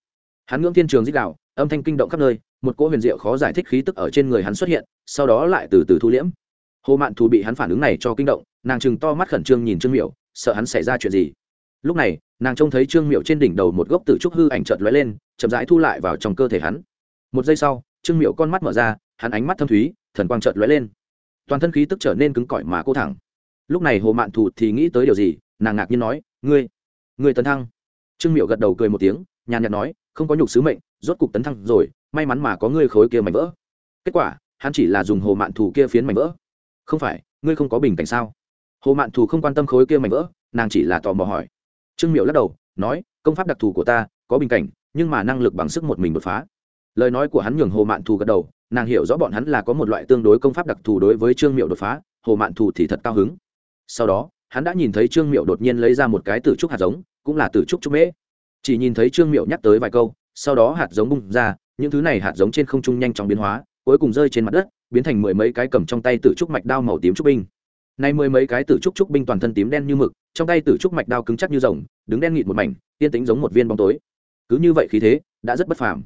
hắn ngưỡng thiên trường dích đạo âm thanh kinh động khắp nơi, một cỗ huyền diệu khó giải thích khí tức ở trên người hắn xuất hiện, sau đó lại từ từ thu liễm. Hồ mạn thù bị hắn phản ứng này cho kinh động, nàng chừng to mắt khẩn trương nhìn trương miệu sợ hắn xảy ra chuyện gì. Lúc này, nàng trông thấy trương miệu trên đỉnh đầu một gốc tử trúc hư ảnh trợt lóe lên, chậm rãi thu lại vào trong cơ thể hắn. Một giây sau, trương miệu con mắt mở ra, hắn ánh mắt thâm thúy, thần quang trợt lóe lên. Toàn thân khí tức trở nên cứng cỏi mà cô thẳng. Lúc này hồ mạn thù thì nghĩ tới điều gì, nàng ngạc nhiên nói, ngươi ngươi tấn thăng. Trương miệu gật đầu cười một tiếng, nhàn nhạt nói không có nhục sứ mệnh, rốt cục tấn thăng rồi, may mắn mà có ngươi khối kia mảnh vỡ. Kết quả, hắn chỉ là dùng hồ mạn thù kia phiến mảnh vỡ. Không phải, ngươi không có bình cảnh sao? Hồ mạn thù không quan tâm khối kia mảnh vỡ, nàng chỉ là tò mò hỏi. Trương miệu lắc đầu, nói, công pháp đặc thù của ta, có bình cảnh, nhưng mà năng lực bằng sức một mình đột phá. Lời nói của hắn nhường hồ mạn thù gật đầu, nàng hiểu rõ bọn hắn là có một loại tương đối công pháp đặc thù đối với trương miệu đột phá, hồ mạn thù thì thật cao hứng. Sau đó, hắn đã nhìn thấy trương miệu đột nhiên lấy ra một cái tử trúc hạt giống, cũng là tử trúc trúc mễ chỉ nhìn thấy trương miệu nhắc tới vài câu, sau đó hạt giống bung ra, những thứ này hạt giống trên không trung nhanh chóng biến hóa, cuối cùng rơi trên mặt đất, biến thành mười mấy cái cầm trong tay tử trúc mạch đao màu tím trúc binh. Nay mười mấy cái tử trúc trúc binh toàn thân tím đen như mực, trong tay tử trúc mạch đao cứng chắc như rồng, đứng đen nghịt một mảnh tiên tính giống một viên bóng tối. Cứ như vậy khí thế, đã rất bất phàm.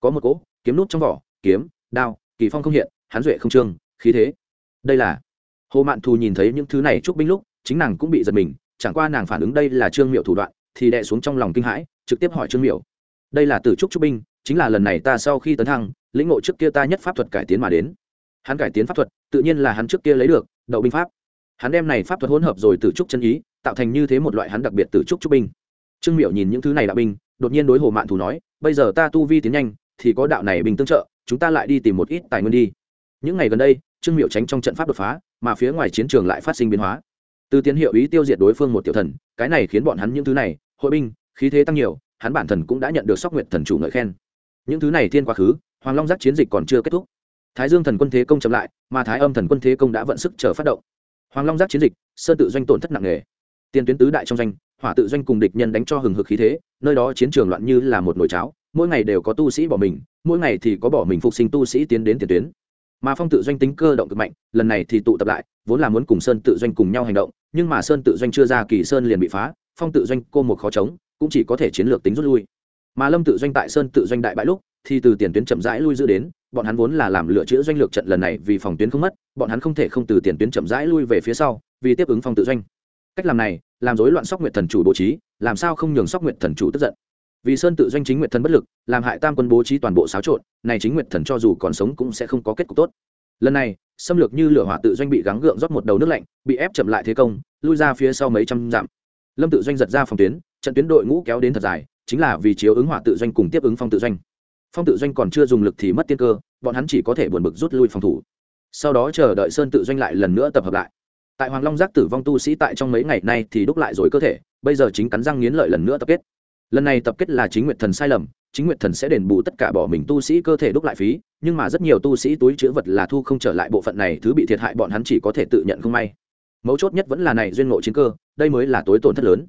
Có một cỗ, kiếm nút trong vỏ, kiếm, đao, kỳ phong không hiện, hán duệ không trương, khí thế. Đây là hồ mạn thù nhìn thấy những thứ này trúc binh lúc, chính nàng cũng bị giật mình, chẳng qua nàng phản ứng đây là trương miệu thủ đoạn thì đè xuống trong lòng kinh hãi trực tiếp hỏi trương miểu, đây là tử trúc trúc binh chính là lần này ta sau khi tấn thăng lĩnh ngộ trước kia ta nhất pháp thuật cải tiến mà đến. Hắn cải tiến pháp thuật tự nhiên là hắn trước kia lấy được đậu binh pháp. Hắn đem này pháp thuật hỗn hợp rồi tử trúc chân ý tạo thành như thế một loại hắn đặc biệt tử trúc trúc binh. Trương miểu nhìn những thứ này đạo binh đột nhiên đối hồ mạn thù nói bây giờ ta tu vi tiến nhanh thì có đạo này bình tương trợ chúng ta lại đi tìm một ít tài nguyên đi. Những ngày gần đây trương miểu tránh trong trận pháp đột phá mà phía ngoài chiến trường lại phát sinh biến hóa từ tiến hiệu ý tiêu diệt đối phương một tiểu thần, cái này khiến bọn hắn những thứ này, hội binh, khí thế tăng nhiều, hắn bản thần cũng đã nhận được sóc nguyện thần chủ ngợi khen. Những thứ này thiên quá khứ, hoàng long giác chiến dịch còn chưa kết thúc. Thái dương thần quân thế công chậm lại, mà thái âm thần quân thế công đã vận sức chờ phát động. Hoàng long giác chiến dịch, sơn tự doanh tổn thất nặng nề. Tiền tuyến tứ đại trong doanh, hỏa tự doanh cùng địch nhân đánh cho hừng hực khí thế, nơi đó chiến trường loạn như là một nồi cháo, mỗi ngày đều có tu sĩ bỏ mình, mỗi ngày thì có bỏ mình phục sinh tu sĩ tiến đến tiền tuyến mà phong tự doanh tính cơ động cực mạnh, lần này thì tụ tập lại, vốn là muốn cùng sơn tự doanh cùng nhau hành động, nhưng mà sơn tự doanh chưa ra kỳ sơn liền bị phá, phong tự doanh cô một khó chống, cũng chỉ có thể chiến lược tính rút lui. Mà lâm tự doanh tại sơn tự doanh đại bãi lúc, thì từ tiền tuyến chậm rãi lui giữ đến, bọn hắn vốn là làm lựa chữa doanh lược trận lần này vì phòng tuyến không mất, bọn hắn không thể không từ tiền tuyến chậm rãi lui về phía sau, vì tiếp ứng phong tự doanh. Cách làm này, làm rối loạn sóc nguyện thần chủ bố trí, làm sao không nhường sóc nguyện thần chủ tức giận? Vì sơn tự doanh chính nguyệt thần bất lực, làm hại tam quân bố trí toàn bộ xáo trộn, này chính nguyệt thần cho dù còn sống cũng sẽ không có kết cục tốt. Lần này, xâm lược như lửa hỏa tự doanh bị gắng gượng rót một đầu nước lạnh, bị ép chậm lại thế công, lui ra phía sau mấy trăm dặm. Lâm tự doanh giật ra phòng tuyến, trận tuyến đội ngũ kéo đến thật dài, chính là vì chiếu ứng hỏa tự doanh cùng tiếp ứng phong tự doanh. Phong tự doanh còn chưa dùng lực thì mất tiên cơ, bọn hắn chỉ có thể buồn bực rút lui phòng thủ. Sau đó chờ đợi sơn tự doanh lại lần nữa tập hợp lại. Tại hoàng long giác tử vong tu sĩ tại trong mấy ngày nay thì đúc lại rồi cơ thể, bây giờ chính cắn răng nghiến lợi lần nữa tập kết lần này tập kết là chính nguyện thần sai lầm, chính nguyện thần sẽ đền bù tất cả bỏ mình tu sĩ cơ thể đúc lại phí, nhưng mà rất nhiều tu sĩ túi chữ vật là thu không trở lại bộ phận này, thứ bị thiệt hại bọn hắn chỉ có thể tự nhận không may. Mấu chốt nhất vẫn là này duyên ngộ chiến cơ, đây mới là tối tổn thất lớn.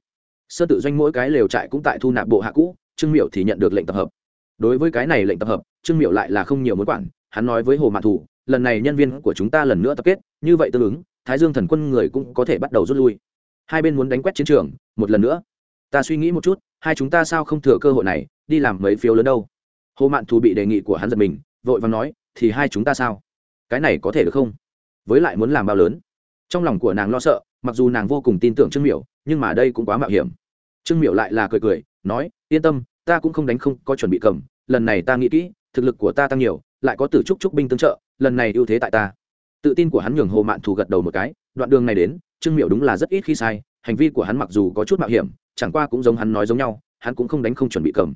Sơ tự doanh mỗi cái lều trại cũng tại thu nạp bộ hạ cũ, trương miệu thì nhận được lệnh tập hợp. Đối với cái này lệnh tập hợp, trương miệu lại là không nhiều muốn quản, hắn nói với hồ mạn thủ, lần này nhân viên của chúng ta lần nữa tập kết, như vậy tương ứng, thái dương thần quân người cũng có thể bắt đầu rút lui. Hai bên muốn đánh quét chiến trường, một lần nữa ta suy nghĩ một chút, hai chúng ta sao không thừa cơ hội này, đi làm mấy phiếu lớn đâu? Hồ mạn thù bị đề nghị của hắn giật mình, vội vàng nói, thì hai chúng ta sao? Cái này có thể được không? Với lại muốn làm bao lớn? Trong lòng của nàng lo sợ, mặc dù nàng vô cùng tin tưởng trương miểu, nhưng mà đây cũng quá mạo hiểm. Trương miểu lại là cười cười, nói, yên tâm, ta cũng không đánh không có chuẩn bị cầm, lần này ta nghĩ kỹ, thực lực của ta tăng nhiều, lại có tử trúc trúc binh tương trợ, lần này ưu thế tại ta. Tự tin của hắn nhường hồ mạn thù gật đầu một cái, đoạn đường này đến, trương miểu đúng là rất ít khi sai, hành vi của hắn mặc dù có chút mạo hiểm chẳng qua cũng giống hắn nói giống nhau, hắn cũng không đánh không chuẩn bị cầm.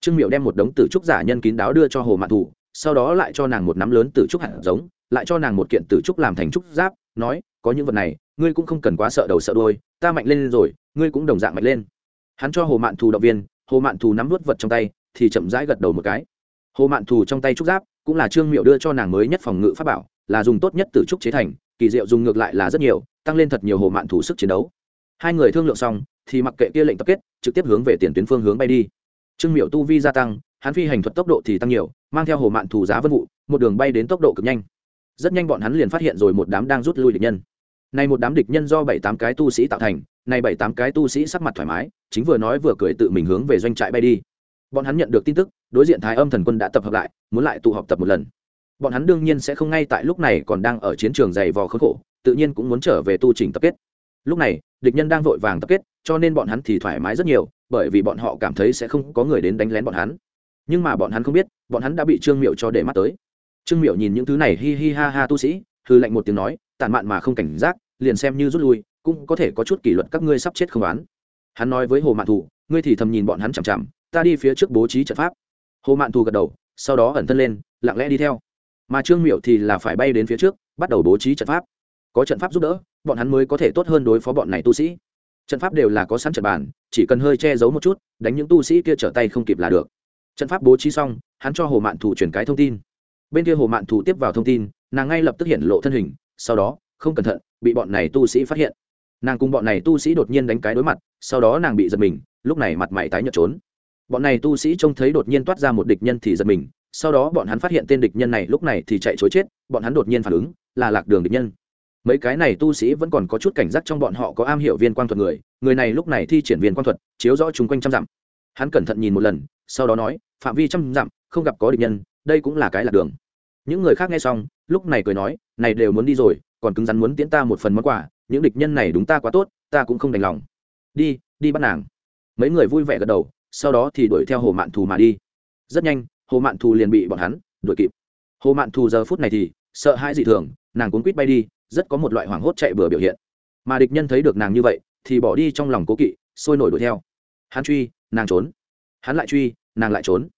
Trương Miệu đem một đống tử trúc giả nhân kín đáo đưa cho hồ mạn thù sau đó lại cho nàng một nắm lớn tử trúc hạt giống, lại cho nàng một kiện tử trúc làm thành trúc giáp, nói, có những vật này, ngươi cũng không cần quá sợ đầu sợ đôi ta mạnh lên rồi, ngươi cũng đồng dạng mạnh lên. Hắn cho hồ mạn thù động viên, hồ mạn thù nắm vớt vật trong tay, thì chậm rãi gật đầu một cái. Hồ mạn thù trong tay trúc giáp cũng là trương miệu đưa cho nàng mới nhất phòng ngự pháp bảo, là dùng tốt nhất từ trúc chế thành, kỳ diệu dùng ngược lại là rất nhiều, tăng lên thật nhiều hồ mạn thù sức chiến đấu hai người thương lượng xong, thì mặc kệ kia lệnh tập kết, trực tiếp hướng về tiền tuyến phương hướng bay đi. Trương miệu tu vi gia tăng, hắn phi hành thuật tốc độ thì tăng nhiều, mang theo hồ mạn thù giá vân vụ, một đường bay đến tốc độ cực nhanh. Rất nhanh bọn hắn liền phát hiện rồi một đám đang rút lui địch nhân. Này một đám địch nhân do bảy tám cái tu sĩ tạo thành, này bảy tám cái tu sĩ sắc mặt thoải mái, chính vừa nói vừa cười tự mình hướng về doanh trại bay đi. Bọn hắn nhận được tin tức, đối diện thái âm thần quân đã tập hợp lại, muốn lại tụ họp tập một lần. Bọn hắn đương nhiên sẽ không ngay tại lúc này còn đang ở chiến trường dày vò khốn khổ, tự nhiên cũng muốn trở về tu trình tập kết. Lúc này địch nhân đang vội vàng tập kết cho nên bọn hắn thì thoải mái rất nhiều bởi vì bọn họ cảm thấy sẽ không có người đến đánh lén bọn hắn. Nhưng mà bọn hắn không biết bọn hắn đã bị trương miệu cho để mắt tới. Trương miệu nhìn những thứ này hi hi ha ha tu sĩ hư lệnh một tiếng nói tản mạn mà không cảnh giác liền xem như rút lui cũng có thể có chút kỷ luật các ngươi sắp chết không oán. Hắn nói với hồ mạn Thù, ngươi thì thầm nhìn bọn hắn chằm chằm ta đi phía trước bố trí trận pháp. Hồ mạn thù gật đầu sau đó ẩn thân lên lặng lẽ đi theo. Mà trương miệu thì là phải bay đến phía trước bắt đầu bố trí trận pháp. Có trận pháp giúp đỡ bọn hắn mới có thể tốt hơn đối phó bọn này tu sĩ. Trận pháp đều là có sẵn trận bàn, chỉ cần hơi che giấu một chút, đánh những tu sĩ kia trở tay không kịp là được. Trận pháp bố trí xong, hắn cho hồ mạn thủ truyền cái thông tin. Bên kia hồ mạn thủ tiếp vào thông tin, nàng ngay lập tức hiện lộ thân hình, sau đó, không cẩn thận, bị bọn này tu sĩ phát hiện. Nàng cùng bọn này tu sĩ đột nhiên đánh cái đối mặt, sau đó nàng bị giật mình, lúc này mặt mày tái nhợt trốn. Bọn này tu sĩ trông thấy đột nhiên toát ra một địch nhân thì giật mình, sau đó bọn hắn phát hiện tên địch nhân này lúc này thì chạy chối chết, bọn hắn đột nhiên phản ứng, là lạc đường địch nhân mấy cái này tu sĩ vẫn còn có chút cảnh giác trong bọn họ có am hiểu viên quang thuật người người này lúc này thi triển viên quang thuật, chiếu rõ chung quanh trăm dặm. Hắn cẩn thận nhìn một lần, sau đó nói, phạm vi trăm dặm, không gặp có địch nhân, đây cũng là cái lạc đường. Những người khác nghe xong, lúc này cười nói, này đều muốn đi rồi, còn cứng rắn muốn tiễn ta một phần món quà, những địch nhân này đúng ta quá tốt, ta cũng không đành lòng. Đi đi bắt nàng. Mấy người vui vẻ gật đầu, sau đó thì đuổi theo hồ mạn thù mà đi. Rất nhanh, hồ mạn thù liền bị bọn hắn đuổi kịp. Hồ mạn thù giờ phút này thì sợ hãi dị thường, nàng cuốn quýt bay đi rất có một loại hoảng hốt chạy bừa biểu hiện. Mà địch nhân thấy được nàng như vậy, thì bỏ đi trong lòng cố kỵ, sôi nổi đuổi theo. Hắn truy, nàng trốn. Hắn lại truy, nàng lại trốn.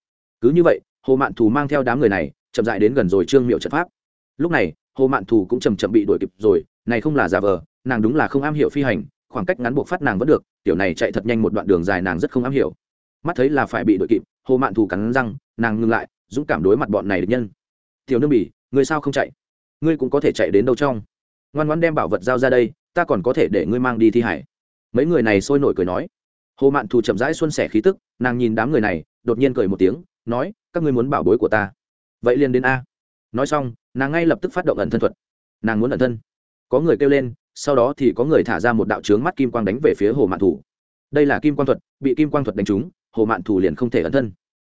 Cứ như vậy, hồ mạn thù mang theo đám người này, chậm dại đến gần rồi trương miệu trận pháp. Lúc này, hồ mạn thù cũng chầm chậm bị đuổi kịp rồi, này không là giả vờ, nàng đúng là không am hiểu phi hành, khoảng cách ngắn buộc phát nàng vẫn được, tiểu này chạy thật nhanh một đoạn đường dài nàng rất không am hiểu. Mắt thấy là phải bị đuổi kịp, hồ mạn thù cắn răng, nàng ngừng lại, dũng cảm đối mặt bọn này địch nhân. Tiểu nương bỉ, người sao không chạy? Ngươi cũng có thể chạy đến đâu trong? Ngoan ngoan đem bảo vật giao ra đây, ta còn có thể để ngươi mang đi thi hải. Mấy người này sôi nổi cười nói. Hồ mạn thù chậm rãi xuân sẻ khí tức, nàng nhìn đám người này, đột nhiên cười một tiếng, nói, các ngươi muốn bảo bối của ta. Vậy liền đến a. Nói xong, nàng ngay lập tức phát động ẩn thân thuật. Nàng muốn ẩn thân. Có người kêu lên, sau đó thì có người thả ra một đạo trướng mắt kim quang đánh về phía hồ mạn thủ đây là kim quang thuật, bị kim quang thuật đánh trúng, hồ mạn thủ liền không thể ẩn thân.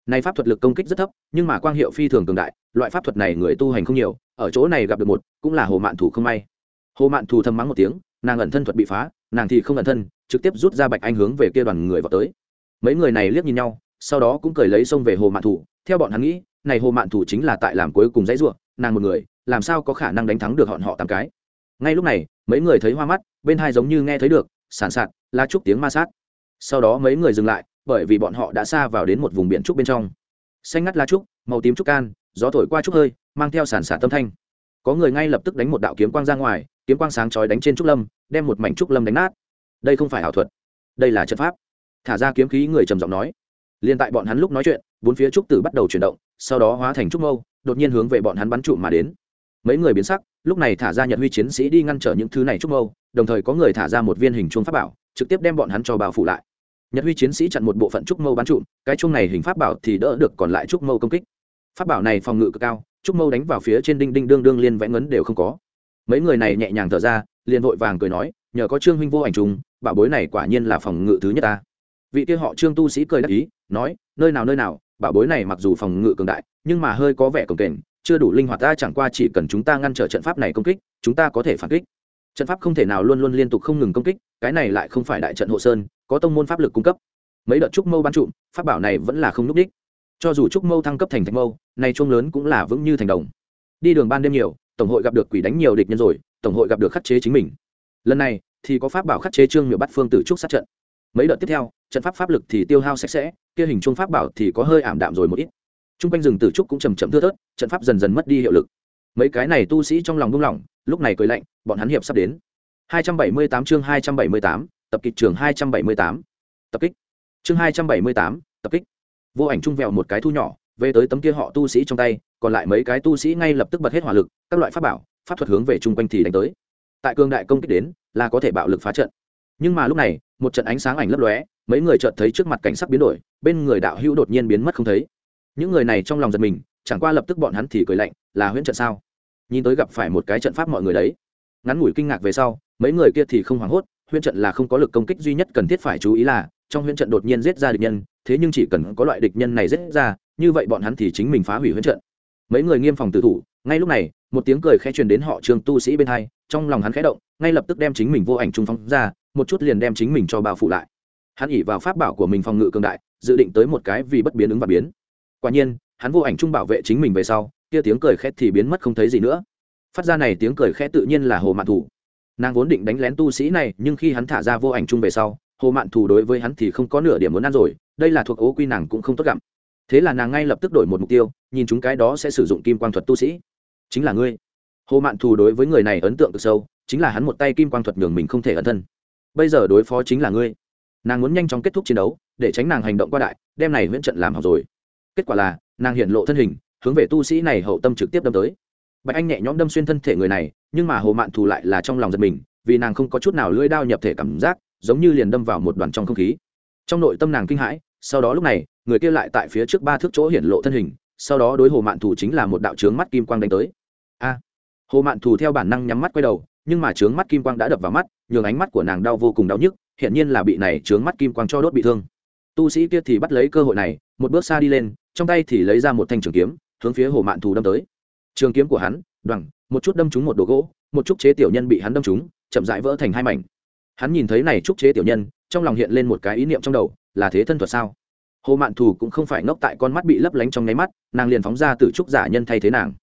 Này pháp thuật lực công kích rất thấp, nhưng mà quang hiệu phi thường cường đại, loại pháp thuật này người tu hành không nhiều, ở chỗ này gặp được một, cũng là hồ mạn thủ không may hồ mạn Thù thầm mắng một tiếng, nàng ẩn thân thuật bị phá, nàng thì không ẩn thân, trực tiếp rút ra bạch anh hướng về kia đoàn người vào tới. Mấy người này liếc nhìn nhau, sau đó cũng cười lấy xông về hồ mạn thủ theo bọn hắn nghĩ, này hồ mạn thủ chính là tại làm cuối cùng dãy ruộng, nàng một người, làm sao có khả năng đánh thắng được họn họ tám cái? Ngay lúc này, mấy người thấy hoa mắt, bên hai giống như nghe thấy được, sàn sạt, la trúc tiếng ma sát. Sau đó mấy người dừng lại, bởi vì bọn họ đã xa vào đến một vùng biển trúc bên trong. Xanh ngắt la trúc màu tím trúc can, gió thổi qua trúc hơi, mang theo sàn sạt tâm thanh có người ngay lập tức đánh một đạo kiếm quang ra ngoài, kiếm quang sáng chói đánh trên trúc lâm, đem một mảnh trúc lâm đánh nát. Đây không phải ảo thuật, đây là trận pháp. Thả ra kiếm khí, người trầm giọng nói. Liền tại bọn hắn lúc nói chuyện, bốn phía trúc tử bắt đầu chuyển động, sau đó hóa thành trúc mâu, đột nhiên hướng về bọn hắn bắn trụ mà đến. Mấy người biến sắc, lúc này thả ra nhật huy chiến sĩ đi ngăn trở những thứ này trúc mâu, đồng thời có người thả ra một viên hình chuông pháp bảo, trực tiếp đem bọn hắn cho bao phủ lại. Nhật huy chiến sĩ chặn một bộ phận trúc mâu bắn trụm cái chuông này hình pháp bảo thì đỡ được còn lại trúc mâu công kích pháp bảo này phòng ngự cực cao, trúc mâu đánh vào phía trên đinh đinh đương đương liên vẽ ngấn đều không có. Mấy người này nhẹ nhàng thở ra, liền vội vàng cười nói, nhờ có trương huynh vô ảnh trùng, bảo bối này quả nhiên là phòng ngự thứ nhất ta. Vị kia họ trương tu sĩ cười đắc ý, nói, nơi nào nơi nào, bảo bối này mặc dù phòng ngự cường đại, nhưng mà hơi có vẻ cồng kềnh, chưa đủ linh hoạt ta chẳng qua chỉ cần chúng ta ngăn trở trận pháp này công kích, chúng ta có thể phản kích. Trận pháp không thể nào luôn luôn liên tục không ngừng công kích, cái này lại không phải đại trận hộ sơn, có tông môn pháp lực cung cấp. Mấy đợt trúc mâu ban trụm, pháp bảo này vẫn là không núp đích cho dù trúc mâu thăng cấp thành thạch mâu nay chuông lớn cũng là vững như thành đồng. Đi đường ban đêm nhiều tổng hội gặp được quỷ đánh nhiều địch nhân rồi tổng hội gặp được khắc chế chính mình. Lần này thì có pháp bảo khắc chế trương miệu bắt phương tử trúc sát trận. Mấy đợt tiếp theo trận pháp pháp lực thì tiêu hao sạch sẽ kia hình trung pháp bảo thì có hơi ảm đạm rồi một ít. T r u n g quanh rừng tử trúc cũng chầm chậm thưa thớt trận pháp dần dần mất đi hiệu lực. Mấy cái này tu sĩ trong lòng buông lỏng lúc này cười lạnh bọn hắn hiệp sắp đến. 278 chương 278, tập kịch trường 278. tập kích. Chương 278, tập kích vô ảnh trung vẹo một cái thu nhỏ, về tới tấm kia họ tu sĩ trong tay, còn lại mấy cái tu sĩ ngay lập tức bật hết hỏa lực, các loại pháp bảo, pháp thuật hướng về chung quanh thì đánh tới. Tại cương đại công kích đến, là có thể bạo lực phá trận. Nhưng mà lúc này, một trận ánh sáng ảnh lấp lóe, mấy người chợt thấy trước mặt cảnh sắc biến đổi, bên người đạo hữu đột nhiên biến mất không thấy. Những người này trong lòng giật mình, chẳng qua lập tức bọn hắn thì cười lạnh, là huyễn trận sao? Nhìn tới gặp phải một cái trận pháp mọi người đấy. Ngắn ngủi kinh ngạc về sau, mấy người kia thì không hoảng hốt, huyễn trận là không có lực công kích duy nhất cần thiết phải chú ý là trong huyễn trận đột nhiên giết ra địch nhân, thế nhưng chỉ cần có loại địch nhân này giết ra, như vậy bọn hắn thì chính mình phá hủy huyễn trận. Mấy người nghiêm phòng tử thủ, ngay lúc này, một tiếng cười khẽ truyền đến họ trường tu sĩ bên hai, trong lòng hắn khẽ động, ngay lập tức đem chính mình vô ảnh trung phong ra, một chút liền đem chính mình cho bao phủ lại. Hắn ỉ vào pháp bảo của mình phòng ngự cường đại, dự định tới một cái vì bất biến ứng và biến. Quả nhiên, hắn vô ảnh trung bảo vệ chính mình về sau, kia tiếng cười khét thì biến mất không thấy gì nữa. Phát ra này tiếng cười khét tự nhiên là hồ mạn thủ. Nàng vốn định đánh lén tu sĩ này, nhưng khi hắn thả ra vô ảnh trung về sau hồ mạn Thù đối với hắn thì không có nửa điểm muốn ăn rồi, đây là thuộc ố quy nàng cũng không tốt gặm thế là nàng ngay lập tức đổi một mục tiêu, nhìn chúng cái đó sẽ sử dụng kim quang thuật tu sĩ. Chính là ngươi. Hồ mạn thù đối với người này ấn tượng cực sâu, chính là hắn một tay kim quang thuật nhường mình không thể ẩn thân. Bây giờ đối phó chính là ngươi. Nàng muốn nhanh chóng kết thúc chiến đấu, để tránh nàng hành động qua đại, đem này viễn trận làm học rồi. Kết quả là, nàng hiện lộ thân hình, hướng về tu sĩ này hậu tâm trực tiếp đâm tới. Bạch anh nhẹ nhõm đâm xuyên thân thể người này, nhưng mà hồ mạn thù lại là trong lòng giật mình, vì nàng không có chút nào lưỡi đao nhập thể cảm giác giống như liền đâm vào một đoàn trong không khí. Trong nội tâm nàng kinh hãi, sau đó lúc này, người kia lại tại phía trước ba thước chỗ hiển lộ thân hình, sau đó đối hồ mạn thù chính là một đạo trướng mắt kim quang đánh tới. A! Hồ mạn thù theo bản năng nhắm mắt quay đầu, nhưng mà trướng mắt kim quang đã đập vào mắt, nhường ánh mắt của nàng đau vô cùng đau nhức hiện nhiên là bị này trướng mắt kim quang cho đốt bị thương. Tu sĩ kia thì bắt lấy cơ hội này, một bước xa đi lên, trong tay thì lấy ra một thanh trường kiếm, hướng phía hồ mạn thù đâm tới. Trường kiếm của hắn, đoằng, một chút đâm trúng một đồ gỗ, một chút chế tiểu nhân bị hắn đâm trúng, chậm rãi vỡ thành hai mảnh hắn nhìn thấy này trúc chế tiểu nhân, trong lòng hiện lên một cái ý niệm trong đầu, là thế thân thuật sao? Hồ mạn thù cũng không phải ngốc tại con mắt bị lấp lánh trong nháy mắt, nàng liền phóng ra từ trúc giả nhân thay thế nàng.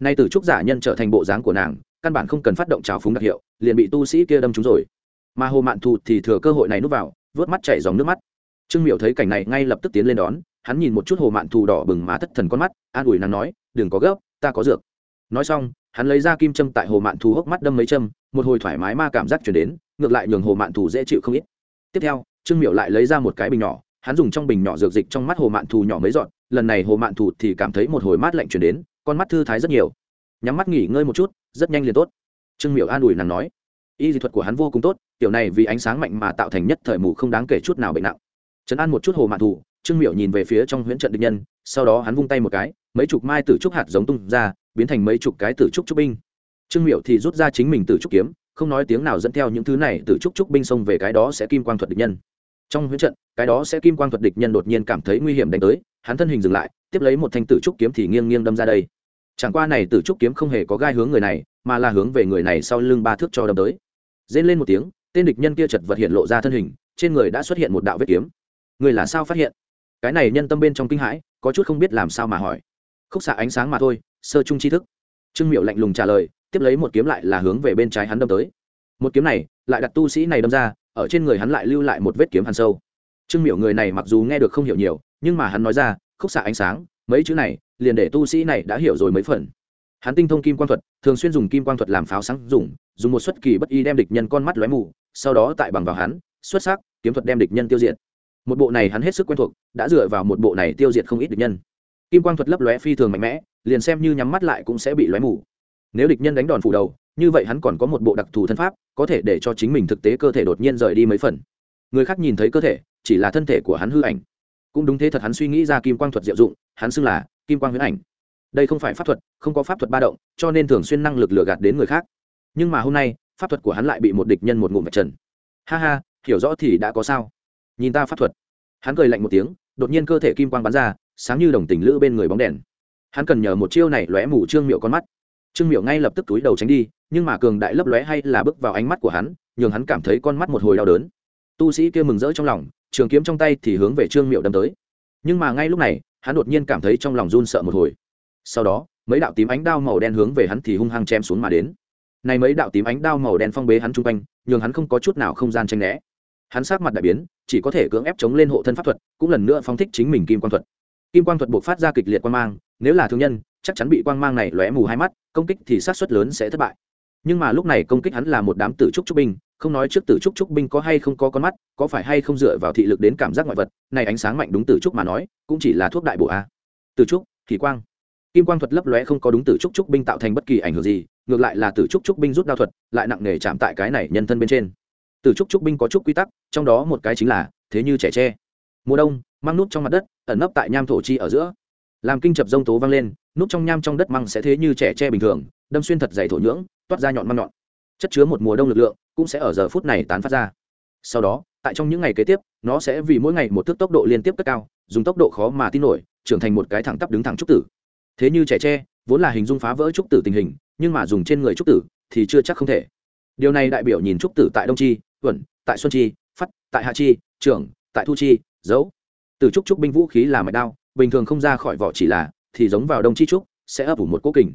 Nay từ trúc giả nhân trở thành bộ dáng của nàng, căn bản không cần phát động trào phúng đặc hiệu, liền bị tu sĩ kia đâm trúng rồi. Mà hồ mạn thù thì thừa cơ hội này núp vào, vớt mắt chảy dòng nước mắt. Trương miểu thấy cảnh này ngay lập tức tiến lên đón, hắn nhìn một chút hồ mạn thù đỏ bừng má thất thần con mắt, an ủi nàng nói, đừng có gấp, ta có dược. Nói xong, hắn lấy ra kim châm tại hồ mạn thù hốc mắt đâm mấy châm, một hồi thoải mái ma cảm giác chuyển đến ngược lại nhường hồ mạn thù dễ chịu không ít. Tiếp theo, trương miểu lại lấy ra một cái bình nhỏ, hắn dùng trong bình nhỏ dược dịch trong mắt hồ mạn thù nhỏ mấy dọn lần này hồ mạn thù thì cảm thấy một hồi mát lạnh chuyển đến, con mắt thư thái rất nhiều. Nhắm mắt nghỉ ngơi một chút, rất nhanh liền tốt. Trương miểu an ủi nàng nói, y dị thuật của hắn vô cùng tốt, tiểu này vì ánh sáng mạnh mà tạo thành nhất thời mù không đáng kể chút nào bệnh nặng. Trấn an một chút hồ mạn thù, trương miểu nhìn về phía trong huyễn trận địch nhân, sau đó hắn vung tay một cái, mấy chục mai tử trúc hạt giống tung ra, biến thành mấy chục cái tử trúc trúc binh. Trương miểu thì rút ra chính mình tử trúc kiếm không nói tiếng nào dẫn theo những thứ này tử trúc trúc binh xông về cái đó sẽ kim quang thuật địch nhân. Trong huyễn trận, cái đó sẽ kim quang thuật địch nhân đột nhiên cảm thấy nguy hiểm đánh tới, hắn thân hình dừng lại, tiếp lấy một thanh tử trúc kiếm thì nghiêng nghiêng đâm ra đây. Chẳng qua này tử trúc kiếm không hề có gai hướng người này, mà là hướng về người này sau lưng ba thước cho đâm tới. Rên lên một tiếng, tên địch nhân kia chật vật hiện lộ ra thân hình, trên người đã xuất hiện một đạo vết kiếm. Người là sao phát hiện? Cái này nhân tâm bên trong kinh hãi, có chút không biết làm sao mà hỏi. Khúc xạ ánh sáng mà thôi, sơ chung tri thức. Trương miệu lạnh lùng trả lời tiếp lấy một kiếm lại là hướng về bên trái hắn đâm tới. Một kiếm này, lại đặt tu sĩ này đâm ra, ở trên người hắn lại lưu lại một vết kiếm hàn sâu. Trương miểu người này mặc dù nghe được không hiểu nhiều, nhưng mà hắn nói ra, khúc xạ ánh sáng, mấy chữ này, liền để tu sĩ này đã hiểu rồi mấy phần. Hắn tinh thông kim quang thuật, thường xuyên dùng kim quang thuật làm pháo sáng dùng dùng một xuất kỳ bất y đem địch nhân con mắt lóe mù, sau đó tại bằng vào hắn, xuất sắc, kiếm thuật đem địch nhân tiêu diệt. Một bộ này hắn hết sức quen thuộc, đã dựa vào một bộ này tiêu diệt không ít địch nhân. Kim quang thuật lấp lóe phi thường mạnh mẽ, liền xem như nhắm mắt lại cũng sẽ bị lóe mù nếu địch nhân đánh đòn phủ đầu, như vậy hắn còn có một bộ đặc thù thân pháp, có thể để cho chính mình thực tế cơ thể đột nhiên rời đi mấy phần. Người khác nhìn thấy cơ thể, chỉ là thân thể của hắn hư ảnh. Cũng đúng thế thật hắn suy nghĩ ra kim quang thuật diệu dụng, hắn xưng là kim quang huyễn ảnh. Đây không phải pháp thuật, không có pháp thuật ba động, cho nên thường xuyên năng lực lừa gạt đến người khác. Nhưng mà hôm nay, pháp thuật của hắn lại bị một địch nhân một ngụm vạch trần. Ha ha, hiểu rõ thì đã có sao? Nhìn ta pháp thuật. Hắn cười lạnh một tiếng, đột nhiên cơ thể kim quang bắn ra, sáng như đồng tình lữ bên người bóng đèn. Hắn cần nhờ một chiêu này lóe mù trương miệu con mắt trương miệu ngay lập tức túi đầu tránh đi, nhưng mà cường đại lấp lóe hay là bước vào ánh mắt của hắn, nhường hắn cảm thấy con mắt một hồi đau đớn. Tu sĩ kia mừng rỡ trong lòng, trường kiếm trong tay thì hướng về trương miệu đâm tới. Nhưng mà ngay lúc này, hắn đột nhiên cảm thấy trong lòng run sợ một hồi. Sau đó, mấy đạo tím ánh đao màu đen hướng về hắn thì hung hăng chém xuống mà đến. Này mấy đạo tím ánh đao màu đen phong bế hắn chung quanh, nhường hắn không có chút nào không gian tranh né. Hắn sát mặt đại biến, chỉ có thể cưỡng ép chống lên hộ thân pháp thuật, cũng lần nữa phóng thích chính mình kim quang thuật. Kim quang thuật buộc phát ra kịch liệt quang mang, nếu là thương nhân chắc chắn bị quang mang này lóe mù hai mắt, công kích thì sát suất lớn sẽ thất bại. Nhưng mà lúc này công kích hắn là một đám tử trúc trúc binh, không nói trước tử trúc trúc binh có hay không có con mắt, có phải hay không dựa vào thị lực đến cảm giác ngoại vật, này ánh sáng mạnh đúng tử trúc mà nói, cũng chỉ là thuốc đại bổ a. Tử trúc thì quang. Kim quang thuật lấp lóe không có đúng tử trúc trúc binh tạo thành bất kỳ ảnh hưởng gì, ngược lại là tử trúc trúc binh rút đao thuật, lại nặng nề chạm tại cái này nhân thân bên trên. Tử trúc trúc binh có chút quy tắc, trong đó một cái chính là, thế như trẻ tre. Mùa đông mang nút trong mặt đất, ẩn nấp tại nham thổ chi ở giữa. Làm kinh chập rông tố vang lên nút trong nham trong đất măng sẽ thế như trẻ tre bình thường, đâm xuyên thật dày thổ nhưỡng, toát ra nhọn măng nhọn. Chất chứa một mùa đông lực lượng cũng sẽ ở giờ phút này tán phát ra. Sau đó, tại trong những ngày kế tiếp, nó sẽ vì mỗi ngày một thước tốc độ liên tiếp cất cao, dùng tốc độ khó mà tin nổi, trưởng thành một cái thẳng tắp đứng thẳng trúc tử. Thế như trẻ tre, vốn là hình dung phá vỡ trúc tử tình hình, nhưng mà dùng trên người trúc tử thì chưa chắc không thể. Điều này đại biểu nhìn trúc tử tại đông chi tuẩn tại xuân chi phát tại hạ chi trưởng tại thu chi, dấu. Từ trúc trúc binh vũ khí là mạch đao, bình thường không ra khỏi vỏ chỉ là thì giống vào đông chi trúc, sẽ ấp ủ một cố kình.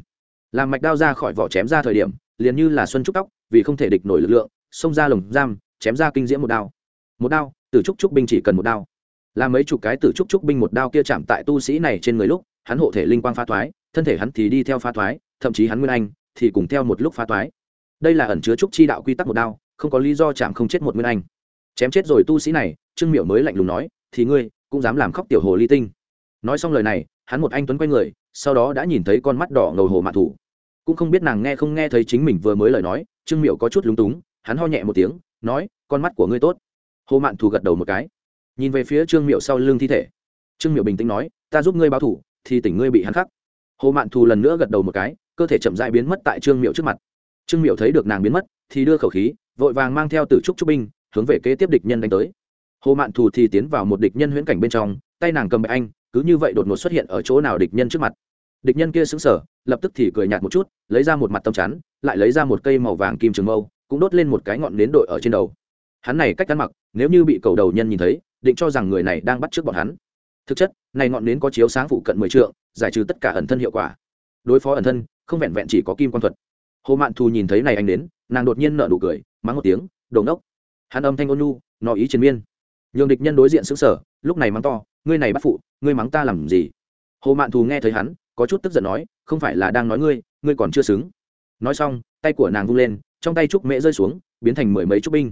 Làm mạch đao ra khỏi vỏ chém ra thời điểm, liền như là xuân trúc tóc, vì không thể địch nổi lực lượng, xông ra lồng giam, chém ra kinh diễm một đao. Một đao, từ trúc trúc binh chỉ cần một đao. Làm mấy chục cái từ trúc trúc binh một đao kia chạm tại tu sĩ này trên người lúc, hắn hộ thể linh quang pha thoái, thân thể hắn thì đi theo pha thoái, thậm chí hắn nguyên anh, thì cùng theo một lúc pha thoái. Đây là ẩn chứa trúc chi đạo quy tắc một đao, không có lý do chạm không chết một nguyên anh. Chém chết rồi tu sĩ này, trương miệu mới lạnh lùng nói, thì ngươi cũng dám làm khóc tiểu hồ ly tinh. Nói xong lời này hắn một anh tuấn quay người, sau đó đã nhìn thấy con mắt đỏ ngầu hồ mạ thủ. Cũng không biết nàng nghe không nghe thấy chính mình vừa mới lời nói, trương miệu có chút lúng túng, hắn ho nhẹ một tiếng, nói, con mắt của ngươi tốt. Hồ mạn thủ gật đầu một cái. Nhìn về phía trương miệu sau lưng thi thể. Trương miệu bình tĩnh nói, ta giúp ngươi báo thủ, thì tỉnh ngươi bị hắn khắc. Hồ mạn thù lần nữa gật đầu một cái, cơ thể chậm dại biến mất tại trương miệu trước mặt. Trương miệu thấy được nàng biến mất, thì đưa khẩu khí, vội vàng mang theo tử trúc trúc binh, hướng về kế tiếp địch nhân đánh tới. Hồ mạn thù thì tiến vào một địch nhân huyễn cảnh bên trong, tay nàng cầm bệ anh cứ như vậy đột ngột xuất hiện ở chỗ nào địch nhân trước mặt. Địch nhân kia sững sờ, lập tức thì cười nhạt một chút lấy ra một mặt tầm chắn lại lấy ra một cây màu vàng kim trường mâu cũng đốt lên một cái ngọn nến đội ở trên đầu. Hắn này cách ăn mặc nếu như bị cầu đầu nhân nhìn thấy định cho rằng người này đang bắt trước bọn hắn. Thực chất này ngọn nến có chiếu sáng phụ cận mười trượng giải trừ tất cả ẩn thân hiệu quả. Đối phó ẩn thân không vẹn vẹn chỉ có kim quan thuật. Hồ mạn thù nhìn thấy này anh đến nàng đột nhiên nở nụ cười mắng một tiếng đồn đốc hắn âm thanh ôn nhu nọ ý chiến miên nhường địch nhân đối diện xứng sở, lúc này mắng to, ngươi này bắt phụ, ngươi mắng ta làm gì? Hồ mạn thù nghe thấy hắn, có chút tức giận nói, không phải là đang nói ngươi ngươi còn chưa xứng. Nói xong, tay của nàng vung lên, trong tay trúc mễ rơi xuống, biến thành mười mấy trúc binh.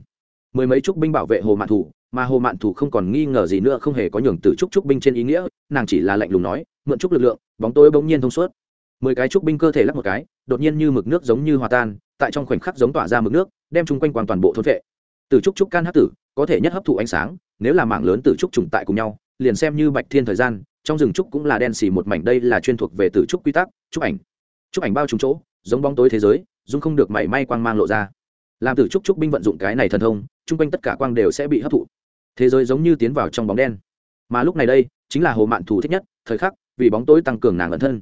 Mười mấy trúc binh bảo vệ hồ mạn thủ mà hồ mạn thủ không còn nghi ngờ gì nữa, không hề có nhường từ trúc trúc binh trên ý nghĩa, nàng chỉ là lạnh lùng nói, mượn trúc lực lượng, bóng tối bỗng nhiên thông suốt. Mười cái trúc binh cơ thể lắc một cái, đột nhiên như mực nước giống như hòa tan, tại trong khoảnh khắc giống tỏa ra mực nước, đem chung quanh hoàn toàn bộ thôn vệ. Từ trúc trúc can hát tử có thể nhất hấp thụ ánh sáng, nếu là mảng lớn từ trúc trùng tại cùng nhau, liền xem như bạch thiên thời gian, trong rừng trúc cũng là đen xì một mảnh, đây là chuyên thuộc về từ trúc quy tắc, trúc ảnh. Trúc ảnh bao trùng chỗ, giống bóng tối thế giới, dung không được mảy may quang mang lộ ra. Làm từ trúc trúc binh vận dụng cái này thần thông, chung quanh tất cả quang đều sẽ bị hấp thụ. Thế giới giống như tiến vào trong bóng đen. Mà lúc này đây, chính là hồ mạn thủ thích nhất, thời khắc, vì bóng tối tăng cường nàng ẩn thân.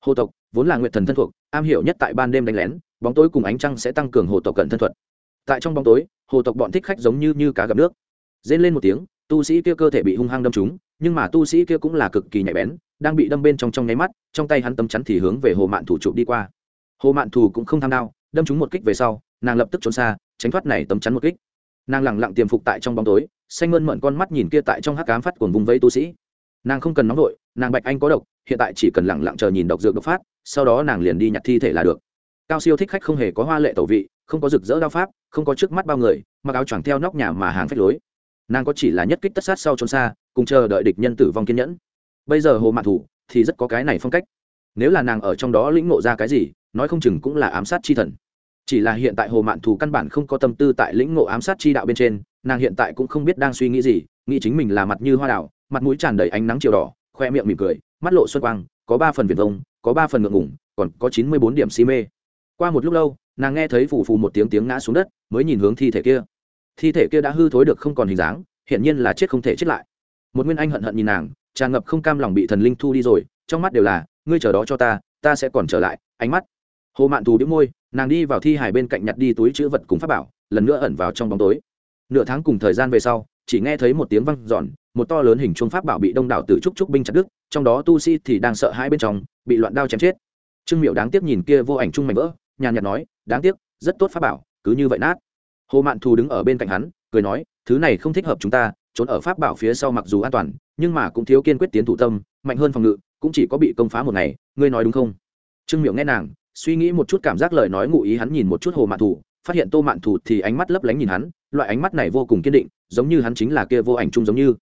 Hồ tộc, vốn là nguyện thần thân thuộc, am hiểu nhất tại ban đêm đánh lén, bóng tối cùng ánh trăng sẽ tăng cường hồ tộc cận thân thuật tại trong bóng tối, hồ tộc bọn thích khách giống như như cá gặp nước. Dên lên một tiếng, tu sĩ kia cơ thể bị hung hăng đâm trúng, nhưng mà tu sĩ kia cũng là cực kỳ nhạy bén, đang bị đâm bên trong trong nháy mắt, trong tay hắn tấm chắn thì hướng về hồ mạn thủ chụp đi qua. Hồ mạn thủ cũng không tham đao đâm trúng một kích về sau, nàng lập tức trốn xa, tránh thoát này tấm chắn một kích. Nàng lẳng lặng tiềm phục tại trong bóng tối, xanh mơn mận con mắt nhìn kia tại trong hắc cám phát cuồng vùng vẫy tu sĩ. Nàng không cần nóng vội, nàng bạch anh có độc, hiện tại chỉ cần lẳng lặng chờ nhìn độc dược độc phát, sau đó nàng liền đi nhặt thi thể là được. Cao siêu thích khách không hề có hoa lệ tẩu vị không có rực rỡ đao pháp không có trước mắt bao người mặc áo choàng theo nóc nhà mà hàng phách lối. Nàng có chỉ là nhất kích tất sát sau trốn xa cùng chờ đợi địch nhân tử vong kiên nhẫn. Bây giờ hồ mạn thủ thì rất có cái này phong cách. Nếu là nàng ở trong đó lĩnh ngộ ra cái gì nói không chừng cũng là ám sát chi thần. Chỉ là hiện tại hồ mạn thủ căn bản không có tâm tư tại lĩnh ngộ ám sát chi đạo bên trên nàng hiện tại cũng không biết đang suy nghĩ gì nghĩ chính mình là mặt như hoa đào, mặt mũi tràn đầy ánh nắng chiều đỏ khoe miệng mỉm cười mắt lộ xuân quang có ba phần viền vông có ba phần ngượng ngủng còn có chín mươi bốn điểm si mê. Qua một lúc lâu nàng nghe thấy phù phù một tiếng tiếng ngã xuống đất, mới nhìn hướng thi thể kia. Thi thể kia đã hư thối được không còn hình dáng, hiển nhiên là chết không thể chết lại. Một nguyên anh hận hận nhìn nàng, tràn ngập không cam lòng bị thần linh thu đi rồi, trong mắt đều là, ngươi chờ đó cho ta ta sẽ còn trở lại. Ánh mắt hồ mạn thù đĩu môi, nàng đi vào thi hài bên cạnh nhặt đi túi chữ vật cùng pháp bảo, lần nữa ẩn vào trong bóng tối. Nửa tháng cùng thời gian về sau, chỉ nghe thấy một tiếng văng giòn một to lớn hình chuông pháp bảo bị đông đảo từ trúc trúc binh chặt đứt, trong đó tu sĩ thì đang sợ hai bên trong, bị loạn đao chém chết. Trương miệu đáng tiếc nhìn kia vô ảnh chung mảnh vỡ nhàn nhạt nói, đáng tiếc, rất tốt pháp bảo, cứ như vậy nát. Hồ mạn thù đứng ở bên cạnh hắn, cười nói, thứ này không thích hợp chúng ta, trốn ở pháp bảo phía sau mặc dù an toàn, nhưng mà cũng thiếu kiên quyết tiến thủ tâm, mạnh hơn phòng ngự, cũng chỉ có bị công phá một ngày, ngươi nói đúng không? Trương miệu nghe nàng, suy nghĩ một chút cảm giác lời nói ngụ ý hắn nhìn một chút hồ mạn thù, phát hiện tô mạn thù thì ánh mắt lấp lánh nhìn hắn, loại ánh mắt này vô cùng kiên định, giống như hắn chính là kia vô ảnh chung giống như.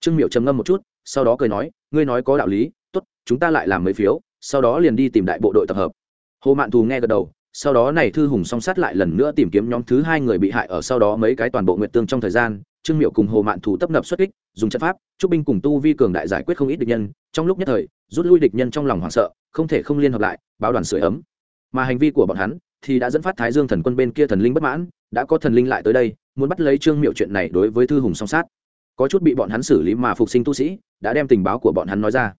Trương miệu trầm ngâm một chút, sau đó cười nói, ngươi nói có đạo lý, tốt, chúng ta lại làm mấy phiếu, sau đó liền đi tìm đại bộ đội tập hợp. Hồ mạn thù nghe gật đầu sau đó này thư hùng song sát lại lần nữa tìm kiếm nhóm thứ hai người bị hại ở sau đó mấy cái toàn bộ nguyện tương trong thời gian, trương miệu cùng hồ mạn thù tấp nập xuất kích, dùng chất pháp, trúc binh cùng tu vi cường đại giải quyết không ít địch nhân. Trong lúc nhất thời, rút lui địch nhân trong lòng hoảng sợ, không thể không liên hợp lại, báo đoàn sửa ấm. Mà hành vi của bọn hắn thì đã dẫn phát thái dương thần quân bên kia thần linh bất mãn, đã có thần linh lại tới đây, muốn bắt lấy trương miệu chuyện này đối với thư hùng song sát. Có chút bị bọn hắn xử lý mà phục sinh tu sĩ, đã đem tình báo của bọn hắn nói ra.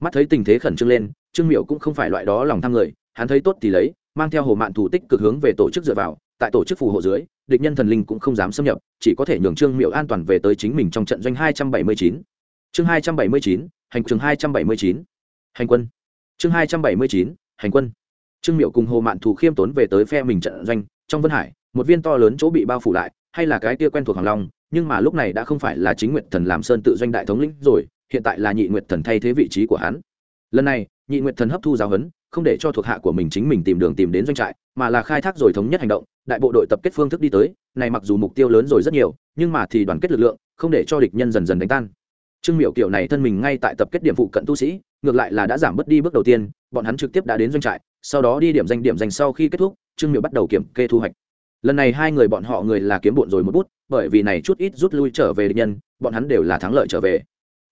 Mắt thấy tình thế khẩn trương lên, trương miệu cũng không phải loại đó lòng tham người, hắn thấy tốt thì lấy mang theo hồ mạn thủ tích cực hướng về tổ chức dựa vào, tại tổ chức phù hộ dưới, địch nhân thần linh cũng không dám xâm nhập, chỉ có thể nhường trương miệu an toàn về tới chính mình trong trận doanh hai trăm bảy mươi chín. Chương hai trăm bảy mươi chín, hành trường hai trăm bảy mươi chín. Hành quân. Chương hai trăm bảy mươi chín, hành quân. Trương miệu cùng hồ mạn thủ khiêm tốn về tới phe mình trận doanh, trong vân hải, một viên to lớn chỗ bị bao phủ lại, hay là cái kia quen thuộc hoàng long, nhưng mà lúc này đã không phải là chính nguyện thần làm sơn tự doanh đại thống lĩnh rồi, hiện tại là nhị nguyện thần thay thế vị trí của hắn. Lần này, nhị nguyện thần hấp thu giáo huấn không để cho thuộc hạ của mình chính mình tìm đường tìm đến doanh trại, mà là khai thác rồi thống nhất hành động, đại bộ đội tập kết phương thức đi tới, này mặc dù mục tiêu lớn rồi rất nhiều, nhưng mà thì đoàn kết lực lượng, không để cho địch nhân dần dần đánh tan. Trương miệu kiểu này thân mình ngay tại tập kết điểm phụ cận tu sĩ, ngược lại là đã giảm bớt đi bước đầu tiên, bọn hắn trực tiếp đã đến doanh trại, sau đó đi điểm danh điểm danh sau khi kết thúc, trương miệu bắt đầu kiểm kê thu hoạch. Lần này hai người bọn họ người là kiếm bộn rồi một bút, bởi vì này chút ít rút lui trở về địch nhân, bọn hắn đều là thắng lợi trở về.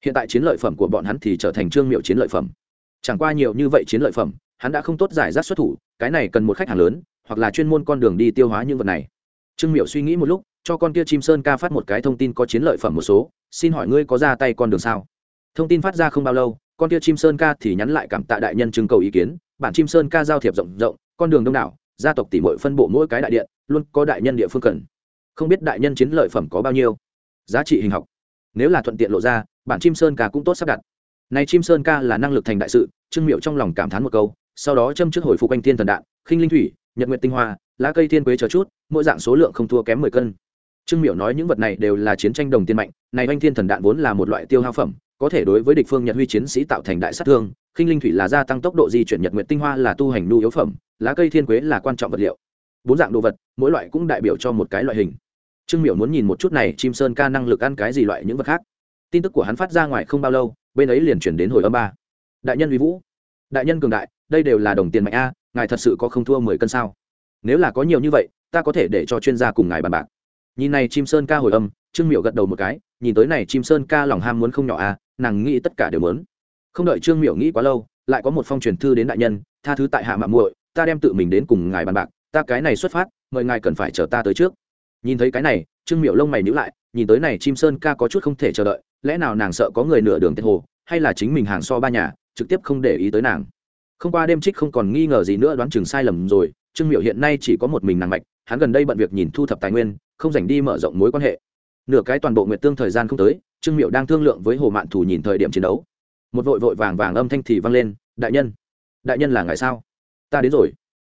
Hiện tại chiến lợi phẩm của bọn hắn thì trở thành trương miệu chiến lợi phẩm. Chẳng qua nhiều như vậy chiến lợi phẩm hắn đã không tốt giải rác xuất thủ, cái này cần một khách hàng lớn, hoặc là chuyên môn con đường đi tiêu hóa những vật này. Trương miệu suy nghĩ một lúc, cho con kia chim sơn ca phát một cái thông tin có chiến lợi phẩm một số, xin hỏi ngươi có ra tay con đường sao? Thông tin phát ra không bao lâu, con kia chim sơn ca thì nhắn lại cảm tạ đại nhân trưng cầu ý kiến, bản chim sơn ca giao thiệp rộng rộng, con đường đông đảo, gia tộc tỷ muội phân bộ mỗi cái đại điện, luôn có đại nhân địa phương cần. Không biết đại nhân chiến lợi phẩm có bao nhiêu? Giá trị hình học. Nếu là thuận tiện lộ ra, bản chim sơn ca cũng tốt sắp đặt. Này chim sơn ca là năng lực thành đại sự, trương miệu trong lòng cảm thán một câu sau đó châm trước hồi phục anh thiên thần đạn, khinh linh thủy, nhật nguyện tinh hoa, lá cây thiên quế chờ chút, mỗi dạng số lượng không thua kém mười cân. Trương miểu nói những vật này đều là chiến tranh đồng tiền mạnh, này anh thiên thần đạn vốn là một loại tiêu hao phẩm, có thể đối với địch phương nhật huy chiến sĩ tạo thành đại sát thương, khinh linh thủy là gia tăng tốc độ di chuyển nhật nguyện tinh hoa là tu hành nhu yếu phẩm, lá cây thiên quế là quan trọng vật liệu. Bốn dạng đồ vật, mỗi loại cũng đại biểu cho một cái loại hình. Trương miểu muốn nhìn một chút này, chim sơn ca năng lực ăn cái gì loại những vật khác. Tin tức của hắn phát ra ngoài không bao lâu, bên ấy liền chuyển đến hồi âm ba. Đại nhân uy vũ. Đại nhân cường đại đây đều là đồng tiền mạnh a, ngài thật sự có không thua mười cân sao? Nếu là có nhiều như vậy, ta có thể để cho chuyên gia cùng ngài bàn bạc. Nhìn này chim sơn ca hồi âm, trương miệu gật đầu một cái, nhìn tới này chim sơn ca lòng ham muốn không nhỏ a, nàng nghĩ tất cả đều muốn. Không đợi trương miệu nghĩ quá lâu, lại có một phong truyền thư đến đại nhân, tha thứ tại hạ mạng muội, ta đem tự mình đến cùng ngài bàn bạc, ta cái này xuất phát, mời ngài cần phải chờ ta tới trước. Nhìn thấy cái này, trương miệu lông mày nhữ lại, nhìn tới này chim sơn ca có chút không thể chờ đợi, lẽ nào nàng sợ có người nửa đường tiết hồ, hay là chính mình hàng so ba nhà, trực tiếp không để ý tới nàng? Không qua đêm trích không còn nghi ngờ gì nữa đoán chừng sai lầm rồi. Trương Miểu hiện nay chỉ có một mình nàng mạch hắn gần đây bận việc nhìn thu thập tài nguyên không dành đi mở rộng mối quan hệ. Nửa cái toàn bộ nguyệt tương thời gian không tới trương Miểu đang thương lượng với hồ mạn thủ nhìn thời điểm chiến đấu. Một vội vội vàng vàng âm thanh thì vang lên đại nhân đại nhân là ngài sao? Ta đến rồi.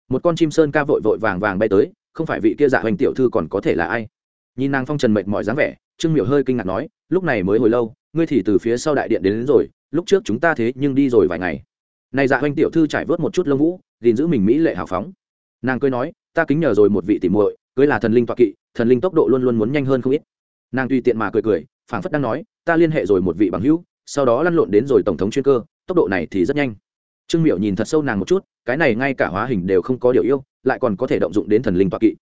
Một con chim sơn ca vội vội vàng vàng bay tới không phải vị kia dạ hoành tiểu thư còn có thể là ai? Nhìn nàng phong trần mệt mỏi dáng vẻ trương Miểu hơi kinh ngạc nói lúc này mới hồi lâu ngươi thì từ phía sau đại điện đến, đến rồi lúc trước chúng ta thế nhưng đi rồi vài ngày này dạ hoành tiểu thư trải vớt một chút lông vũ, gìn giữ mình mỹ lệ hào phóng. Nàng cười nói, ta kính nhờ rồi một vị tỉ muội, cưới là thần linh toạ kỵ, thần linh tốc độ luôn luôn muốn nhanh hơn không ít. Nàng tùy tiện mà cười cười, phảng phất đang nói, ta liên hệ rồi một vị bằng hữu, sau đó lăn lộn đến rồi tổng thống chuyên cơ, tốc độ này thì rất nhanh. Trương miệu nhìn thật sâu nàng một chút, cái này ngay cả hóa hình đều không có điều yêu, lại còn có thể động dụng đến thần linh toạ kỵ.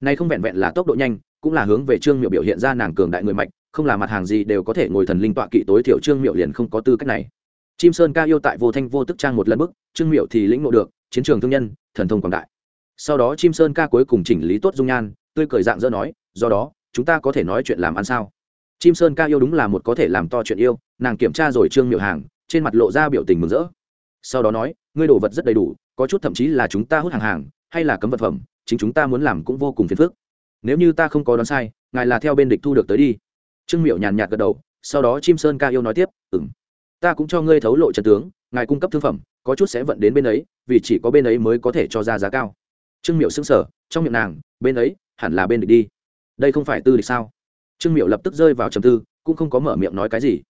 Này không vẹn vẹn là tốc độ nhanh, cũng là hướng về trương miệu biểu hiện ra nàng cường đại người mạnh, không là mặt hàng gì đều có thể ngồi thần linh toạ kỵ tối thiểu trương miệu liền không có tư cách này chim sơn ca yêu tại vô thanh vô tức trang một lần bức trương miệu thì lĩnh ngộ được, chiến trường thương nhân, thần thông quảng đại. Sau đó chim sơn ca cuối cùng chỉnh lý tốt dung nhan, tươi cười dạng dỡ nói, do đó, chúng ta có thể nói chuyện làm ăn sao? Chim sơn ca yêu đúng là một có thể làm to chuyện yêu, nàng kiểm tra rồi trương miệu hàng, trên mặt lộ ra biểu tình mừng rỡ. Sau đó nói, ngươi đồ vật rất đầy đủ, có chút thậm chí là chúng ta hút hàng hàng, hay là cấm vật phẩm, chính chúng ta muốn làm cũng vô cùng phiền phức. Nếu như ta không có đoán sai, ngài là theo bên địch thu được tới đi. Trương miệu nhàn nhạt gật đầu, sau đó chim sơn ca yêu nói tiếp ừng ta cũng cho ngươi thấu lộ trần tướng, ngài cung cấp thương phẩm, có chút sẽ vận đến bên ấy, vì chỉ có bên ấy mới có thể cho ra giá cao. Trương miệu xứng sở trong miệng nàng, bên ấy, hẳn là bên địch đi. Đây không phải tư địch sao? Trương miệu lập tức rơi vào trầm tư, cũng không có mở miệng nói cái gì.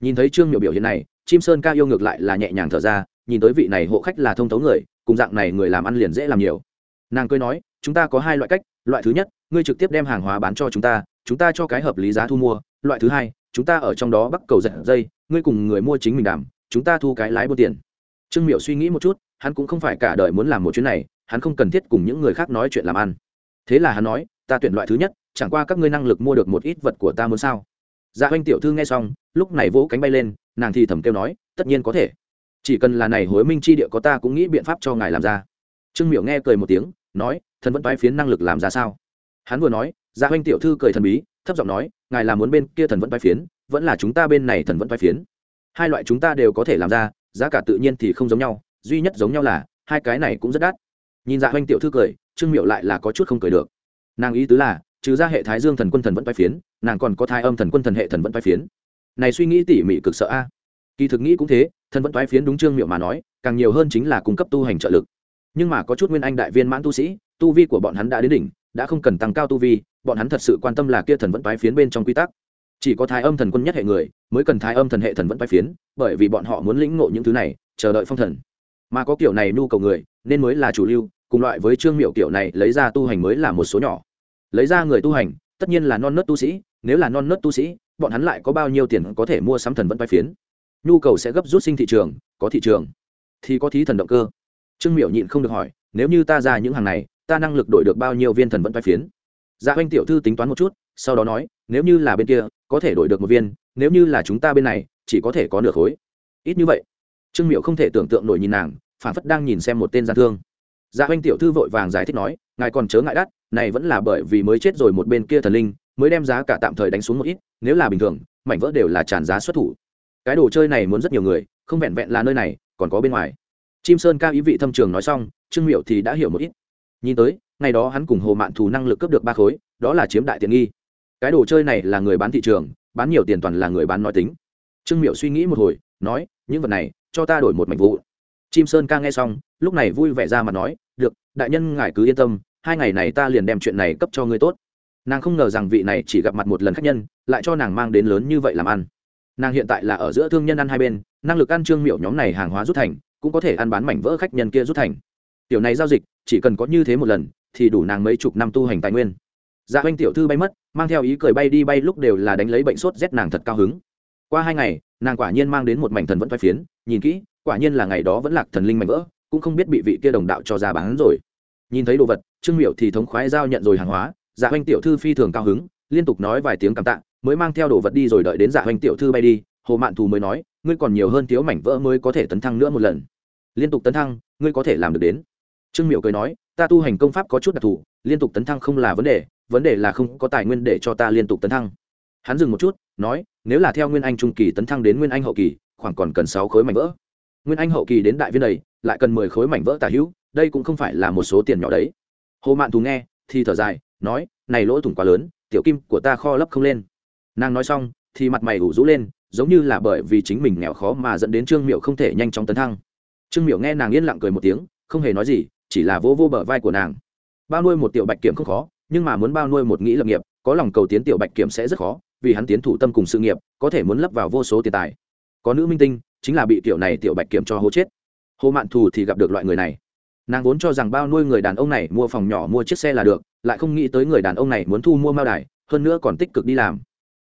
Nhìn thấy trương miệu biểu hiện này, chim sơn ca yêu ngược lại là nhẹ nhàng thở ra, nhìn tới vị này hộ khách là thông thấu người, cùng dạng này người làm ăn liền dễ làm nhiều. Nàng cười nói, chúng ta có hai loại cách, loại thứ nhất, ngươi trực tiếp đem hàng hóa bán cho chúng ta chúng ta cho cái hợp lý giá thu mua, loại thứ hai chúng ta ở trong đó bắt cầu giật dây, ngươi cùng người mua chính mình đảm chúng ta thu cái lái buôn tiền. Trương miệu suy nghĩ một chút, hắn cũng không phải cả đời muốn làm một chuyến này, hắn không cần thiết cùng những người khác nói chuyện làm ăn. Thế là hắn nói, ta tuyển loại thứ nhất, chẳng qua các ngươi năng lực mua được một ít vật của ta muốn sao? Dạ oanh tiểu thư nghe xong, lúc này vỗ cánh bay lên, nàng thì thầm kêu nói, tất nhiên có thể. Chỉ cần là này hối minh chi địa có ta cũng nghĩ biện pháp cho ngài làm ra. Trương miệu nghe cười một tiếng, nói, thần vẫn toái phiến năng lực làm ra sao? Hắn vừa nói dạ oanh tiểu thư cười thần bí thấp giọng nói, ngài là muốn bên kia thần vẫn vai phiến, vẫn là chúng ta bên này thần vẫn vai phiến? Hai loại chúng ta đều có thể làm ra, giá cả tự nhiên thì không giống nhau, duy nhất giống nhau là, hai cái này cũng rất đắt. Nhìn dạ oanh tiểu thư cười, trương miệu lại là có chút không cười được. Nàng ý tứ là, trừ ra hệ thái dương thần quân thần vẫn vai phiến, nàng còn có thai âm thần quân thần hệ thần vẫn vai phiến. Này suy nghĩ tỉ mỉ cực sợ a. Kỳ thực nghĩ cũng thế, thần vẫn vai phiến đúng trương miệu mà nói, càng nhiều hơn chính là cung cấp tu hành trợ lực. Nhưng mà có chút nguyên anh đại viên mãn tu sĩ, tu vi của bọn hắn đã đến đỉnh, đã không cần tăng cao tu vi bọn hắn thật sự quan tâm là kia thần vẫn toái phiến bên trong quy tắc. Chỉ có thái âm thần quân nhất hệ người mới cần thái âm thần hệ thần vẫn toái phiến, bởi vì bọn họ muốn lĩnh ngộ những thứ này, chờ đợi phong thần. Mà có kiểu này nhu cầu người, nên mới là chủ lưu, cùng loại với trương miệu kiểu này, lấy ra tu hành mới là một số nhỏ. Lấy ra người tu hành, tất nhiên là non nớt tu sĩ, nếu là non nớt tu sĩ, bọn hắn lại có bao nhiêu tiền có thể mua sắm thần vẫn toái phiến? Nhu cầu sẽ gấp rút sinh thị trường, có thị trường thì có thí thần động cơ. Trương miệu nhịn không được hỏi, nếu như ta ra những hàng này, ta năng lực đổi được bao nhiêu viên thần vẫn toái phiến? Dạ oanh tiểu thư tính toán một chút, sau đó nói, nếu như là bên kia, có thể đổi được một viên, nếu như là chúng ta bên này, chỉ có thể có nửa khối. Ít như vậy. Trương miệu không thể tưởng tượng nổi nhìn nàng phản phất đang nhìn xem một tên gian thương. Dạ oanh tiểu thư vội vàng giải thích nói, ngài còn chớ ngại đắt, này vẫn là bởi vì mới chết rồi một bên kia thần linh, mới đem giá cả tạm thời đánh xuống một ít, nếu là bình thường, mảnh vỡ đều là tràn giá xuất thủ. Cái đồ chơi này muốn rất nhiều người, không vẹn vẹn là nơi này, còn có bên ngoài. Chim sơn cao ý vị thâm trường nói xong, trương miệu thì đã hiểu một ít. Nhìn tới ngày đó hắn cùng hồ mạn thù năng lực cướp được ba khối, đó là chiếm đại tiện nghi. Cái đồ chơi này là người bán thị trường, bán nhiều tiền toàn là người bán nói tính. Trương miệu suy nghĩ một hồi, nói, những vật này, cho ta đổi một mảnh vụ. Chim sơn ca nghe xong, lúc này vui vẻ ra mà nói, được, đại nhân ngài cứ yên tâm, hai ngày này ta liền đem chuyện này cấp cho ngươi tốt. Nàng không ngờ rằng vị này chỉ gặp mặt một lần khách nhân, lại cho nàng mang đến lớn như vậy làm ăn. Nàng hiện tại là ở giữa thương nhân ăn hai bên, năng lực ăn trương miệu nhóm này hàng hóa rút thành, cũng có thể ăn bán mảnh vỡ khách nhân kia rút thành. Tiểu này giao dịch, chỉ cần có như thế một lần thì đủ nàng mấy chục năm tu hành tài nguyên. Dạ oanh tiểu thư bay mất, mang theo ý cười bay đi bay lúc đều là đánh lấy bệnh sốt rét nàng thật cao hứng. Qua hai ngày, nàng quả nhiên mang đến một mảnh thần vẫn thoái phiến, nhìn kỹ, quả nhiên là ngày đó vẫn lạc thần linh mảnh vỡ, cũng không biết bị vị kia đồng đạo cho ra bán rồi. Nhìn thấy đồ vật, trương miểu thì thống khoái giao nhận rồi hàng hóa dạ oanh tiểu thư phi thường cao hứng, liên tục nói vài tiếng cảm tạ, mới mang theo đồ vật đi rồi đợi đến dạ oanh tiểu thư bay đi, hồ mạn thù mới nói, ngươi còn nhiều hơn thiếu mảnh vỡ mới có thể tấn thăng nữa một lần. Liên tục tấn thăng, ngươi có thể làm được đến. Trương miểu cười nói ta tu hành công pháp có chút đặc thù, liên tục tấn thăng không là vấn đề vấn đề là không có tài nguyên để cho ta liên tục tấn thăng. Hắn dừng một chút, nói, nếu là theo nguyên anh trung kỳ tấn thăng đến nguyên anh hậu kỳ, khoảng còn cần sáu khối mảnh vỡ. Nguyên anh hậu kỳ đến đại viên này lại cần mười khối mảnh vỡ tả hữu, đây cũng không phải là một số tiền nhỏ đấy. Hồ mạn thù nghe, thì thở dài, nói, này lỗ thủng quá lớn, tiểu kim của ta kho lấp không lên. Nàng nói xong, thì mặt mày ủ rũ lên, giống như là bởi vì chính mình nghèo khó mà dẫn đến trương miệu không thể nhanh chóng tấn thăng. Trương miệu nghe nàng yên lặng cười một tiếng, không hề nói gì chỉ là vô vô bờ vai của nàng. Bao nuôi một tiểu bạch kiểm không khó, nhưng mà muốn bao nuôi một nghĩ lập nghiệp, có lòng cầu tiến tiểu bạch kiểm sẽ rất khó, vì hắn tiến thủ tâm cùng sự nghiệp, có thể muốn lấp vào vô số tiền tài. Có nữ minh tinh, chính là bị tiểu này tiểu bạch kiểm cho hố chết. Hồ mạn thù thì gặp được loại người này. Nàng vốn cho rằng bao nuôi người đàn ông này mua phòng nhỏ mua chiếc xe là được, lại không nghĩ tới người đàn ông này muốn thu mua mao đài, hơn nữa còn tích cực đi làm.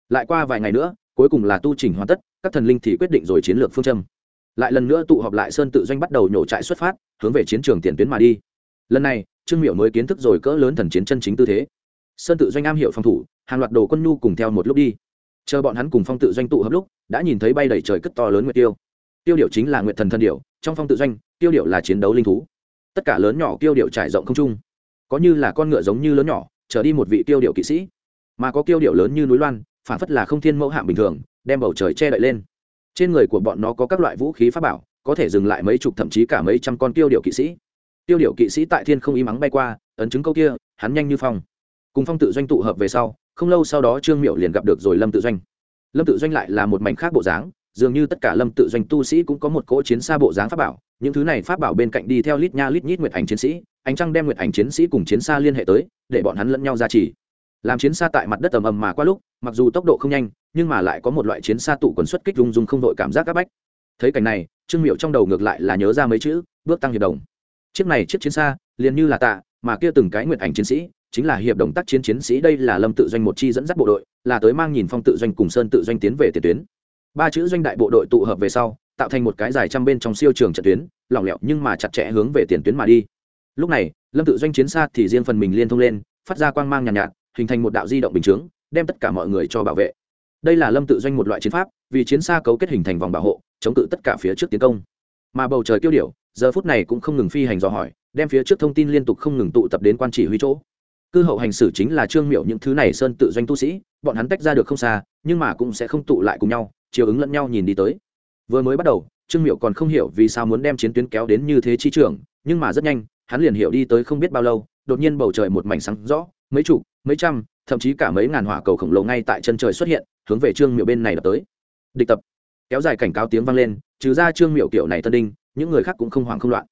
Lại qua vài ngày nữa, cuối cùng là tu trình hoàn tất, các thần linh thì quyết định rồi chiến lược phương châm lại lần nữa tụ họp lại sơn tự doanh bắt đầu nhổ trại xuất phát, hướng về chiến trường tiền tuyến mà đi. Lần này, trương miệu mới kiến thức rồi cỡ lớn thần chiến chân chính tư thế. Sơn tự doanh am hiểu phòng thủ, hàng loạt đồ quân nhu cùng theo một lúc đi. Chờ bọn hắn cùng phong tự doanh tụ hợp lúc, đã nhìn thấy bay đầy trời cất to lớn nguyệt tiêu. Tiêu điệu chính là nguyệt thần thân điệu trong phong tự doanh, tiêu điệu là chiến đấu linh thú. Tất cả lớn nhỏ tiêu điệu trải rộng không trung. Có như là con ngựa giống như lớn nhỏ trở đi một vị tiêu điệu kỵ sĩ. Mà có tiêu điệu lớn như núi loan, phản phất là không thiên mẫu hạng bình thường, đem bầu trời che đậy lên trên người của bọn nó có các loại vũ khí pháp bảo, có thể dừng lại mấy chục thậm chí cả mấy trăm con tiêu điệu kỵ sĩ. Tiêu điệu kỵ sĩ tại thiên không ý mắng bay qua, ấn chứng câu kia, hắn nhanh như phong. Cùng phong tự doanh tụ hợp về sau, không lâu sau đó trương miệu liền gặp được rồi lâm tự doanh. Lâm tự doanh lại là một mảnh khác bộ dáng, dường như tất cả lâm tự doanh tu sĩ cũng có một cỗ chiến xa bộ dáng pháp bảo, những thứ này pháp bảo bên cạnh đi theo lít nha lít nhít nguyệt ảnh chiến sĩ, ánh trăng đem nguyệt ảnh chiến sĩ cùng chiến xa liên hệ tới, để bọn hắn lẫn nhau ra trì làm chiến xa tại mặt đất ầm ầm mà qua lúc mặc dù tốc độ không nhanh nhưng mà lại có một loại chiến xa tụ quần xuất kích rung rung không đội cảm giác áp bách. Thấy cảnh này trương miệu trong đầu ngược lại là nhớ ra mấy chữ bước tăng hiệp đồng. Chiếc này chiếc chiến xa liền như là tạ mà kia từng cái nguyện ảnh chiến sĩ chính là hiệp đồng tác chiến chiến sĩ đây là lâm tự doanh một chi dẫn dắt bộ đội là tới mang nhìn phong tự doanh cùng sơn tự doanh tiến về tiền tuyến. Ba chữ doanh đại bộ đội tụ hợp về sau tạo thành một cái dài trăm bên trong siêu trường trận tuyến lỏng lẻo nhưng mà chặt chẽ hướng về tiền tuyến mà đi. Lúc này lâm tự doanh chiến xa thì riêng phần mình liên thông lên phát ra quang mang nhàn nhạt, nhạt hình thành một đạo di động bình chướng, đem tất cả mọi người cho bảo vệ. Đây là lâm tự doanh một loại chiến pháp, vì chiến xa cấu kết hình thành vòng bảo hộ, chống cự tất cả phía trước tiến công. Mà bầu trời tiêu điểu giờ phút này cũng không ngừng phi hành dò hỏi, đem phía trước thông tin liên tục không ngừng tụ tập đến quan chỉ huy chỗ. Cư hậu hành xử chính là trương miệu những thứ này sơn tự doanh tu sĩ, bọn hắn tách ra được không xa, nhưng mà cũng sẽ không tụ lại cùng nhau, chiều ứng lẫn nhau nhìn đi tới. Vừa mới bắt đầu, trương miệu còn không hiểu vì sao muốn đem chiến tuyến kéo đến như thế chi trường, nhưng mà rất nhanh, hắn liền hiểu đi tới không biết bao lâu, đột nhiên bầu trời một mảnh sáng rõ mấy chục, mấy trăm, thậm chí cả mấy ngàn hỏa cầu khổng lồ ngay tại chân trời xuất hiện, hướng về trương miệu bên này đập tới. Địch tập. Kéo dài cảnh cáo tiếng vang lên, trừ ra trương miệu kiểu này tân đinh, những người khác cũng không hoảng không loạn.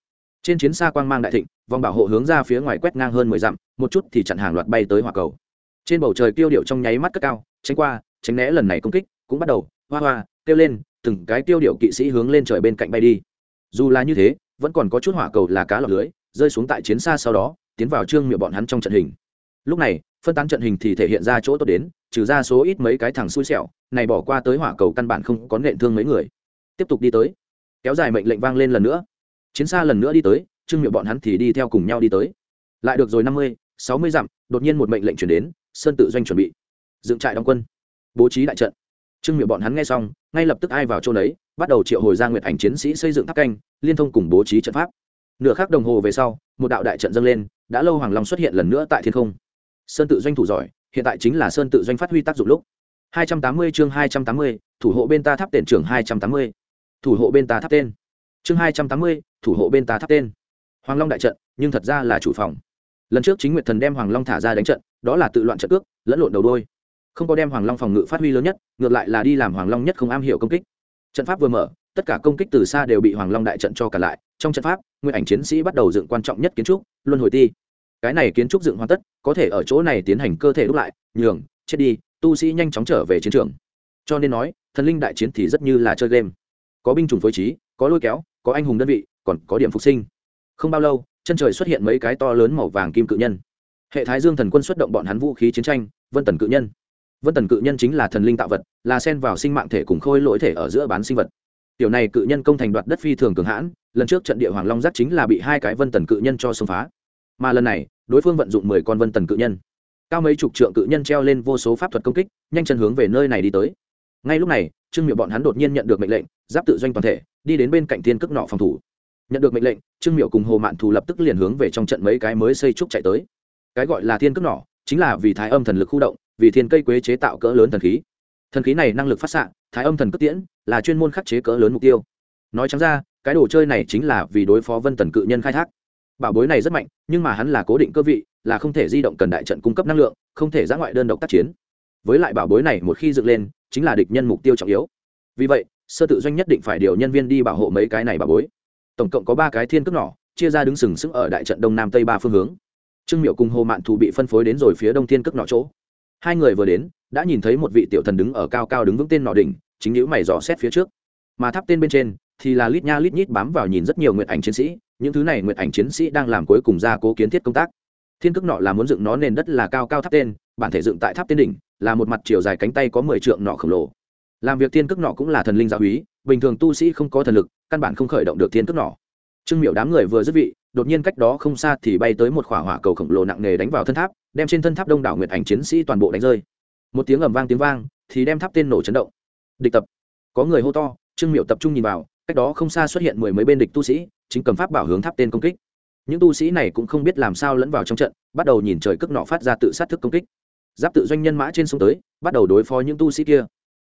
Trên chiến xa quang mang đại thịnh, vòng bảo hộ hướng ra phía ngoài quét ngang hơn mười dặm, một chút thì chặn hàng loạt bay tới hỏa cầu. Trên bầu trời tiêu điệu trong nháy mắt cất cao, tránh qua, tránh né lần này công kích, cũng bắt đầu, hoa hoa, kêu lên, từng cái tiêu điệu kỵ sĩ hướng lên trời bên cạnh bay đi. Dù là như thế, vẫn còn có chút hỏa cầu là cá lọc lưới, rơi xuống tại chiến xa sau đó, tiến vào trương miệu bọn hắn trong trận hình lúc này, phân tán trận hình thì thể hiện ra chỗ tốt đến, trừ ra số ít mấy cái thằng xui xẻo, này bỏ qua tới hỏa cầu căn bản không có nện thương mấy người. Tiếp tục đi tới. Kéo dài mệnh lệnh vang lên lần nữa. Chiến xa lần nữa đi tới, trương miệng bọn hắn thì đi theo cùng nhau đi tới. Lại được rồi năm mươi, sáu mươi dặm, đột nhiên một mệnh lệnh chuyển đến, sơn tự doanh chuẩn bị. Dựng trại đóng quân. Bố trí đại trận. Trương miệng bọn hắn nghe xong, ngay lập tức ai vào chỗ đấy bắt đầu triệu hồi ra nguyệt ảnh chiến sĩ xây dựng tháp canh, liên thông cùng bố trí trận pháp. Nửa khắc đồng hồ về sau, một đạo đại trận dâng lên, đã lâu hoàng long xuất hiện lần nữa tại thiên không sơn tự doanh thủ giỏi hiện tại chính là sơn tự doanh phát huy tác dụng lúc. 280 chương 280, thủ hộ bên ta tháp tên trưởng 280. thủ hộ bên ta tháp tên. Chương 280, thủ hộ bên ta tháp tên. Hoàng long đại trận nhưng thật ra là chủ phòng. Lần trước chính nguyệt thần đem hoàng long thả ra đánh trận đó là tự loạn trận cước, lẫn lộn đầu đôi. Không có đem hoàng long phòng ngự phát huy lớn nhất ngược lại là đi làm hoàng long nhất không am hiểu công kích. Trận pháp vừa mở tất cả công kích từ xa đều bị hoàng long đại trận cho cả lại. Trong trận pháp nguyên ảnh chiến sĩ bắt đầu dựng quan trọng nhất kiến trúc luân hồi ti cái này kiến trúc dựng hoàn tất, có thể ở chỗ này tiến hành cơ thể đúc lại, nhường, chết đi, tu sĩ nhanh chóng trở về chiến trường. Cho nên nói, thần linh đại chiến thì rất như là chơi game. Có binh chủng phối trí, có lôi kéo, có anh hùng đơn vị, còn có điểm phục sinh. Không bao lâu, chân trời xuất hiện mấy cái to lớn màu vàng kim cự nhân. Hệ thái dương thần quân xuất động bọn hắn vũ khí chiến tranh, vân tần cự nhân. Vân tần cự nhân chính là thần linh tạo vật, là sen vào sinh mạng thể cùng khôi lỗi thể ở giữa bán sinh vật. Tiểu này cự nhân công thành đoạt đất phi thường cường hãn, lần trước trận địa hoàng long giác chính là bị hai cái vân tần cự nhân cho xông phá mà lần này, đối phương vận dụng mười con vân tần cự nhân. Cao mấy chục trượng cự nhân treo lên vô số pháp thuật công kích, nhanh chân hướng về nơi này đi tới. Ngay lúc này, trương miệu bọn hắn đột nhiên nhận được mệnh lệnh, giáp tự doanh toàn thể, đi đến bên cạnh thiên cước nọ phòng thủ. Nhận được mệnh lệnh, trương miệu cùng hồ mạn thù lập tức liền hướng về trong trận mấy cái mới xây trúc chạy tới. Cái gọi là thiên cước nọ, chính là vì thái âm thần lực khu động, vì thiên cây quế chế tạo cỡ lớn thần khí. Thần khí này năng lực phát xạ, thái âm thần cất tiễn, là chuyên môn khắc chế cỡ lớn mục tiêu. Nói chẳng ra, cái đồ chơi này chính là vì đối phó vân tần cự nhân khai thác bảo bối này rất mạnh, nhưng mà hắn là cố định cơ vị, là không thể di động cần đại trận cung cấp năng lượng, không thể giã ngoại đơn độc tác chiến. Với lại bảo bối này một khi dựng lên, chính là địch nhân mục tiêu trọng yếu. Vì vậy, sơ tự doanh nhất định phải điều nhân viên đi bảo hộ mấy cái này bảo bối. Tổng cộng có ba cái thiên cước nỏ chia ra đứng sừng sững ở đại trận đông nam tây ba phương hướng. Trương miệu cùng hồ mạn thù bị phân phối đến rồi phía đông thiên cước nỏ chỗ. Hai người vừa đến, đã nhìn thấy một vị tiểu thần đứng ở cao cao đứng vững tên nỏ đỉnh, chính nữ mày dò xét phía trước. Mà tháp tên bên trên, thì là lít nha lít nhít bám vào nhìn rất nhiều nguyện ảnh chiến sĩ những thứ này nguyện ảnh chiến sĩ đang làm cuối cùng ra cố kiến thiết công tác. Thiên cước nọ là muốn dựng nó nền đất là cao cao tháp tên, bản thể dựng tại tháp tên đỉnh, là một mặt chiều dài cánh tay có mười trượng nọ khổng lồ. Làm việc thiên cước nọ cũng là thần linh giáo húy bình thường tu sĩ không có thần lực, căn bản không khởi động được thiên cước nọ. Trương miệu đám người vừa dứt vị, đột nhiên cách đó không xa thì bay tới một khỏa hỏa cầu khổng lồ nặng nề đánh vào thân tháp, đem trên thân tháp đông đảo nguyệt ảnh chiến sĩ toàn bộ đánh rơi. Một tiếng ầm vang tiếng vang, thì đem tháp tên nổ chấn động. Địch tập. Có người hô to, trương miệu tập trung nhìn vào cách đó không xa xuất hiện mười mấy bên địch tu sĩ, chính cầm pháp bảo hướng tháp tên công kích. Những tu sĩ này cũng không biết làm sao lẫn vào trong trận, bắt đầu nhìn trời cước nọ phát ra tự sát thức công kích. Giáp tự doanh nhân mã trên sông tới, bắt đầu đối phó những tu sĩ kia.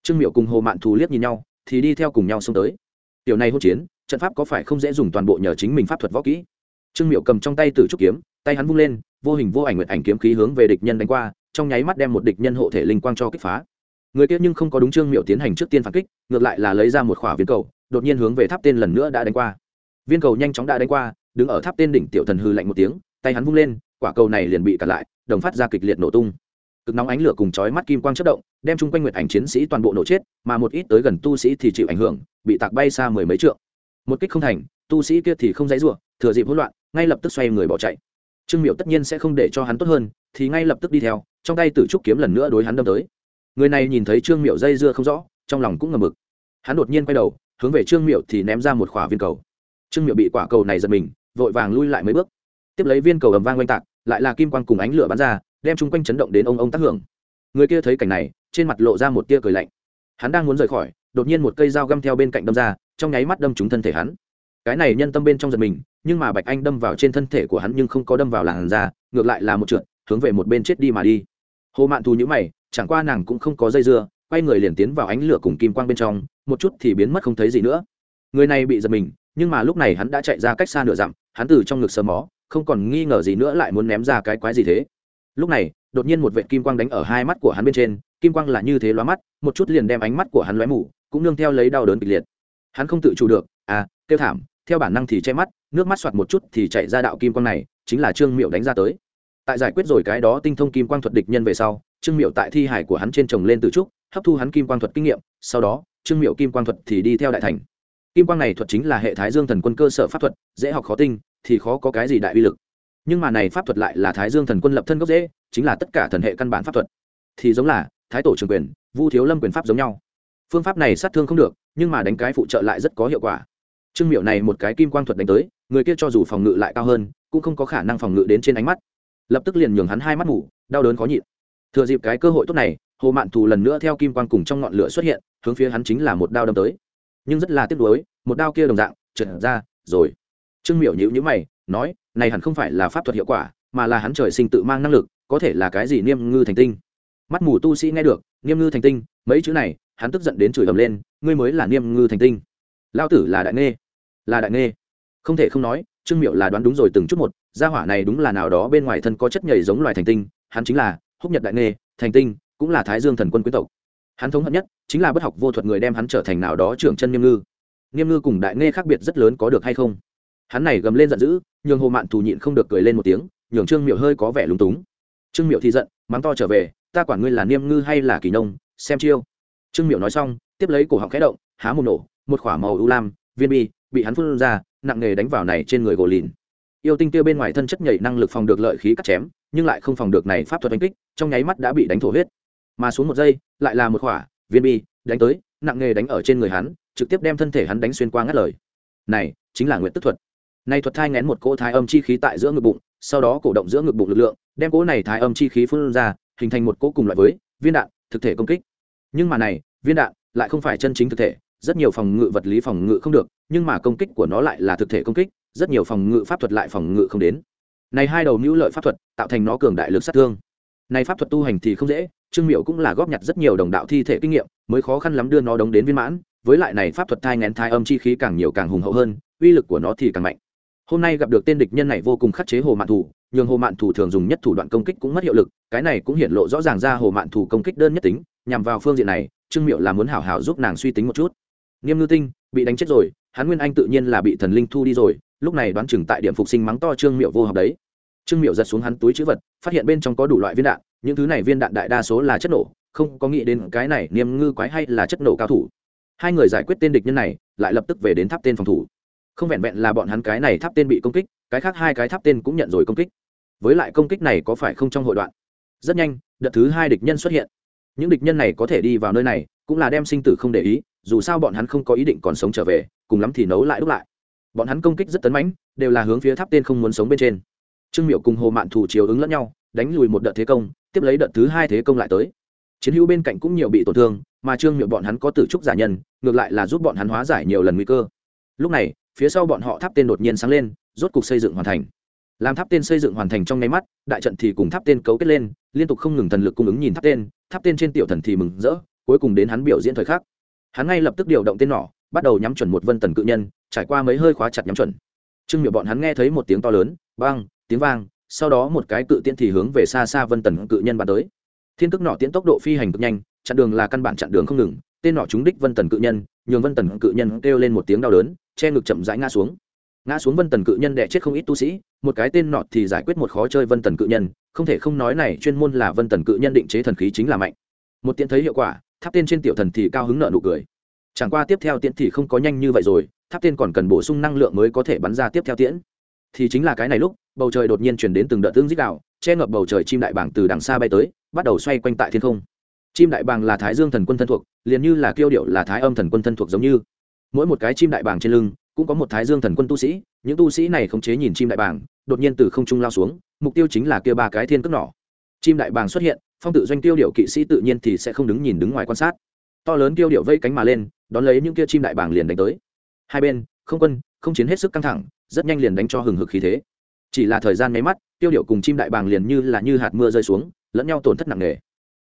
Trương miệu cùng hồ mạn thù liếc nhìn nhau, thì đi theo cùng nhau xông tới. Tiểu này hỗn chiến, trận pháp có phải không dễ dùng toàn bộ nhờ chính mình pháp thuật võ kỹ? Trương miệu cầm trong tay tử trúc kiếm, tay hắn vung lên, vô hình vô ảnh nguyện ảnh kiếm khí hướng về địch nhân đánh qua, trong nháy mắt đem một địch nhân hộ thể linh quang cho kích phá. Người kia nhưng không có đúng trương miệu tiến hành trước tiên phản kích, ngược lại là lấy ra một khỏa viên cầu đột nhiên hướng về tháp tên lần nữa đã đánh qua. Viên cầu nhanh chóng đã đánh qua, đứng ở tháp tên đỉnh tiểu thần hư lạnh một tiếng, tay hắn vung lên, quả cầu này liền bị cản lại, đồng phát ra kịch liệt nổ tung. Cực nóng ánh lửa cùng chói mắt kim quang chất động, đem chung quanh nguyệt ảnh chiến sĩ toàn bộ nổ chết, mà một ít tới gần tu sĩ thì chịu ảnh hưởng, bị tạc bay xa mười mấy trượng. Một kích không thành, tu sĩ kia thì không dãy rủa, thừa dịp hỗn loạn, ngay lập tức xoay người bỏ chạy. Trương miệu tất nhiên sẽ không để cho hắn tốt hơn, thì ngay lập tức đi theo, trong tay tử trúc kiếm lần nữa đối hắn đâm tới. Người này nhìn thấy trương miệu dây dưa không rõ, trong lòng cũng ngầm mực. Hắn đột nhiên quay đầu hướng về trương miệu thì ném ra một khỏa viên cầu. Trương miệu bị quả cầu này giật mình, vội vàng lui lại mấy bước. Tiếp lấy viên cầu ầm vang oanh tạc, lại là kim quang cùng ánh lửa bắn ra, đem chung quanh chấn động đến ông ông tác hưởng. Người kia thấy cảnh này, trên mặt lộ ra một tia cười lạnh. Hắn đang muốn rời khỏi, đột nhiên một cây dao găm theo bên cạnh đâm ra, trong nháy mắt đâm trúng thân thể hắn. Cái này nhân tâm bên trong giật mình, nhưng mà bạch anh đâm vào trên thân thể của hắn nhưng không có đâm vào làn da, ngược lại là một trượt, hướng về một bên chết đi mà đi. Hồ mạn thù nhữ mày, chẳng qua nàng cũng không có dây dưa quay người liền tiến vào ánh lửa cùng kim quang bên trong, một chút thì biến mất không thấy gì nữa. Người này bị giật mình, nhưng mà lúc này hắn đã chạy ra cách xa nửa dặm, hắn từ trong ngực sờ mó, không còn nghi ngờ gì nữa lại muốn ném ra cái quái gì thế. Lúc này, đột nhiên một vệ kim quang đánh ở hai mắt của hắn bên trên, kim quang là như thế lóa mắt, một chút liền đem ánh mắt của hắn lóe mù, cũng nương theo lấy đau đớn kịch liệt. Hắn không tự chủ được à kêu thảm, theo bản năng thì che mắt, nước mắt soạt một chút thì chạy ra đạo kim quang này, chính là trương miệu đánh ra tới. Tại giải quyết rồi cái đó tinh thông kim quang thuật địch nhân về sau, trương miệu tại thi hải của hắn trên trồng lên từ trúc hấp thu hắn kim quang thuật kinh nghiệm, sau đó, trương miệu kim quang thuật thì đi theo đại thành. Kim quang này thuật chính là hệ thái dương thần quân cơ sở pháp thuật, dễ học khó tinh, thì khó có cái gì đại uy lực. Nhưng mà này pháp thuật lại là thái dương thần quân lập thân gốc dễ, chính là tất cả thần hệ căn bản pháp thuật. Thì giống là, thái tổ trường quyền, vu thiếu lâm quyền pháp giống nhau. Phương pháp này sát thương không được, nhưng mà đánh cái phụ trợ lại rất có hiệu quả. Trương miệu này một cái kim quang thuật đánh tới, người kia cho dù phòng ngự lại cao hơn, cũng không có khả năng phòng ngự đến trên ánh mắt. Lập tức liền nhường hắn hai mắt ngủ đau đớn khó nhịn. Thừa dịp cái cơ hội tốt này hồ mạn thù lần nữa theo kim quang cùng trong ngọn lửa xuất hiện, hướng phía hắn chính là một đao đâm tới. Nhưng rất là tiếc nuối, một đao kia đồng dạng, trượt ra, rồi. Trương miểu nhữ nhữ mày, nói, này hẳn không phải là pháp thuật hiệu quả, mà là hắn trời sinh tự mang năng lực, có thể là cái gì niêm ngư thành tinh? Mắt mù tu sĩ nghe được, niêm ngư thành tinh, mấy chữ này? Hắn tức giận đến chửi ầm lên, ngươi mới là niêm ngư thành tinh. Lao tử là đại nghê, là đại nghê. Không thể không nói, trương miệu là đoán đúng rồi từng chút một, gia hỏa này đúng là nào đó bên ngoài thân có chất nhảy giống loài thành tinh, hắn chính là húc nhật đại nghê, thành tinh cũng là thái dương thần quân quyến tộc. Hắn thống hận nhất chính là bất học vô thuật người đem hắn trở thành nào đó trưởng chân niêm ngư. Niêm ngư cùng đại nghe khác biệt rất lớn có được hay không? Hắn này gầm lên giận dữ, nhường hồ mạn thù nhịn không được cười lên một tiếng, nhường trương miệu hơi có vẻ lúng túng. Trương miệu thì giận, mắng to trở về, ta quản ngươi là niêm ngư hay là kỳ nông, xem chiêu. Trương miệu nói xong, tiếp lấy cổ họng khẽ động, há một nổ, một khỏa màu ưu lam, viên bi, bị hắn phun ra, nặng nghề đánh vào này trên người gỗ lìn. Yêu tinh kia bên ngoài thân chất nhảy năng lực phòng được lợi khí cắt chém, nhưng lại không phòng được này pháp thuật đánh kích, trong nháy mắt đã bị đánh thổ huyết mà xuống một giây, lại là một khỏa viên bi đánh tới, nặng nghề đánh ở trên người hắn, trực tiếp đem thân thể hắn đánh xuyên qua ngắt lời. Này, chính là nguyện tức thuật. Này thuật thai ngén một cỗ thái âm chi khí tại giữa ngực bụng, sau đó cổ động giữa ngực bụng lực lượng, đem cỗ này thái âm chi khí phun ra, hình thành một cỗ cùng loại với viên đạn, thực thể công kích. Nhưng mà này, viên đạn lại không phải chân chính thực thể, rất nhiều phòng ngự vật lý phòng ngự không được, nhưng mà công kích của nó lại là thực thể công kích, rất nhiều phòng ngự pháp thuật lại phòng ngự không đến. Này hai đầu mưu lợi pháp thuật tạo thành nó cường đại lực sát thương. Này pháp thuật tu hành thì không dễ trương miệu cũng là góp nhặt rất nhiều đồng đạo thi thể kinh nghiệm, mới khó khăn lắm đưa nó đống đến viên mãn, với lại này pháp thuật thai ngén thai âm chi khí càng nhiều càng hùng hậu hơn, uy lực của nó thì càng mạnh. Hôm nay gặp được tên địch nhân này vô cùng khắc chế hồ mạn thủ nhường hồ mạn thủ thường dùng nhất thủ đoạn công kích cũng mất hiệu lực, cái này cũng hiện lộ rõ ràng ra hồ mạn thủ công kích đơn nhất tính, nhằm vào phương diện này, trương miệu là muốn hảo hảo giúp nàng suy tính một chút. Nghiêm ngư tinh, bị đánh chết rồi, hắn nguyên anh tự nhiên là bị thần linh thu đi rồi, lúc này đoán chừng tại điểm phục sinh mắng to trương miệu vô học đấy. Trương miệu giật xuống hắn túi chữ vật, phát hiện bên trong có đủ loại viên đạn những thứ này viên đạn đại đa số là chất nổ, không có nghĩ đến cái này niêm ngư quái hay là chất nổ cao thủ. Hai người giải quyết tên địch nhân này, lại lập tức về đến tháp tên phòng thủ. Không vẹn vẹn là bọn hắn cái này tháp tên bị công kích, cái khác hai cái tháp tên cũng nhận rồi công kích. Với lại công kích này có phải không trong hội đoạn? Rất nhanh, đợt thứ hai địch nhân xuất hiện. Những địch nhân này có thể đi vào nơi này, cũng là đem sinh tử không để ý, dù sao bọn hắn không có ý định còn sống trở về, cùng lắm thì nấu lại đúc lại. Bọn hắn công kích rất tấn mãnh, đều là hướng phía tháp tên không muốn sống bên trên. Trương miệu cùng hồ mạn thủ chiếu ứng lẫn nhau, đánh lùi một đợt thế công tiếp lấy đợt thứ hai thế công lại tới. Chiến hữu bên cạnh cũng nhiều bị tổn thương, mà trương miệu bọn hắn có tử trúc giả nhân, ngược lại là giúp bọn hắn hóa giải nhiều lần nguy cơ. Lúc này, phía sau bọn họ tháp tên đột nhiên sáng lên, rốt cục xây dựng hoàn thành. Làm tháp tên xây dựng hoàn thành trong nháy mắt, đại trận thì cùng tháp tên cấu kết lên, liên tục không ngừng thần lực cung ứng nhìn tháp tên tháp tên trên tiểu thần thì mừng rỡ, cuối cùng đến hắn biểu diễn thời khắc. Hắn ngay lập tức điều động tên nỏ, bắt đầu nhắm chuẩn một vân tần cự nhân, trải qua mấy hơi khóa chặt nhắm chuẩn. Trương miệu bọn hắn nghe thấy một tiếng to lớn băng tiếng vang sau đó một cái cự tiễn thì hướng về xa xa vân tần cự nhân bắn tới. Thiên cước nọ tiễn tốc độ phi hành cực nhanh, chặn đường là căn bản chặn đường không ngừng, tên nọ trúng đích vân tần cự nhân, nhường vân tần cự nhân kêu lên một tiếng đau đớn, che ngực chậm rãi ngã xuống. Ngã xuống vân tần cự nhân đẻ chết không ít tu sĩ, một cái tên nọ thì giải quyết một khó chơi vân tần cự nhân, không thể không nói này chuyên môn là vân tần cự nhân định chế thần khí chính là mạnh. Một tiễn thấy hiệu quả, tháp tên trên tiểu thần thì cao hứng nợ nụ cười. Chẳng qua tiếp theo tiễn thì không có nhanh như vậy rồi, tháp tên còn cần bổ sung năng lượng mới có thể bắn ra tiếp theo tiễn thì chính là cái này lúc, bầu trời đột nhiên chuyển đến từng đợt tương dích đạo, che ngập bầu trời chim đại bàng từ đằng xa bay tới, bắt đầu xoay quanh tại thiên không. Chim đại bàng là thái dương thần quân thân thuộc, liền như là kiêu điệu là thái âm thần quân thân thuộc giống như. Mỗi một cái chim đại bàng trên lưng, cũng có một thái dương thần quân tu sĩ, những tu sĩ này khống chế nhìn chim đại bàng, đột nhiên từ không trung lao xuống, mục tiêu chính là kia ba cái thiên cước nỏ chim đại bàng xuất hiện, phong tự doanh tiêu điệu kỵ sĩ tự nhiên thì sẽ không đứng nhìn đứng ngoài quan sát. To lớn tiêu điệu vây cánh mà lên, đón lấy những kia chim đại bàng liền đánh tới. Hai bên, không quân, không chiến hết sức căng thẳng rất nhanh liền đánh cho hừng hực khí thế. Chỉ là thời gian mấy mắt, tiêu điệu cùng chim đại bàng liền như là như hạt mưa rơi xuống, lẫn nhau tổn thất nặng nề.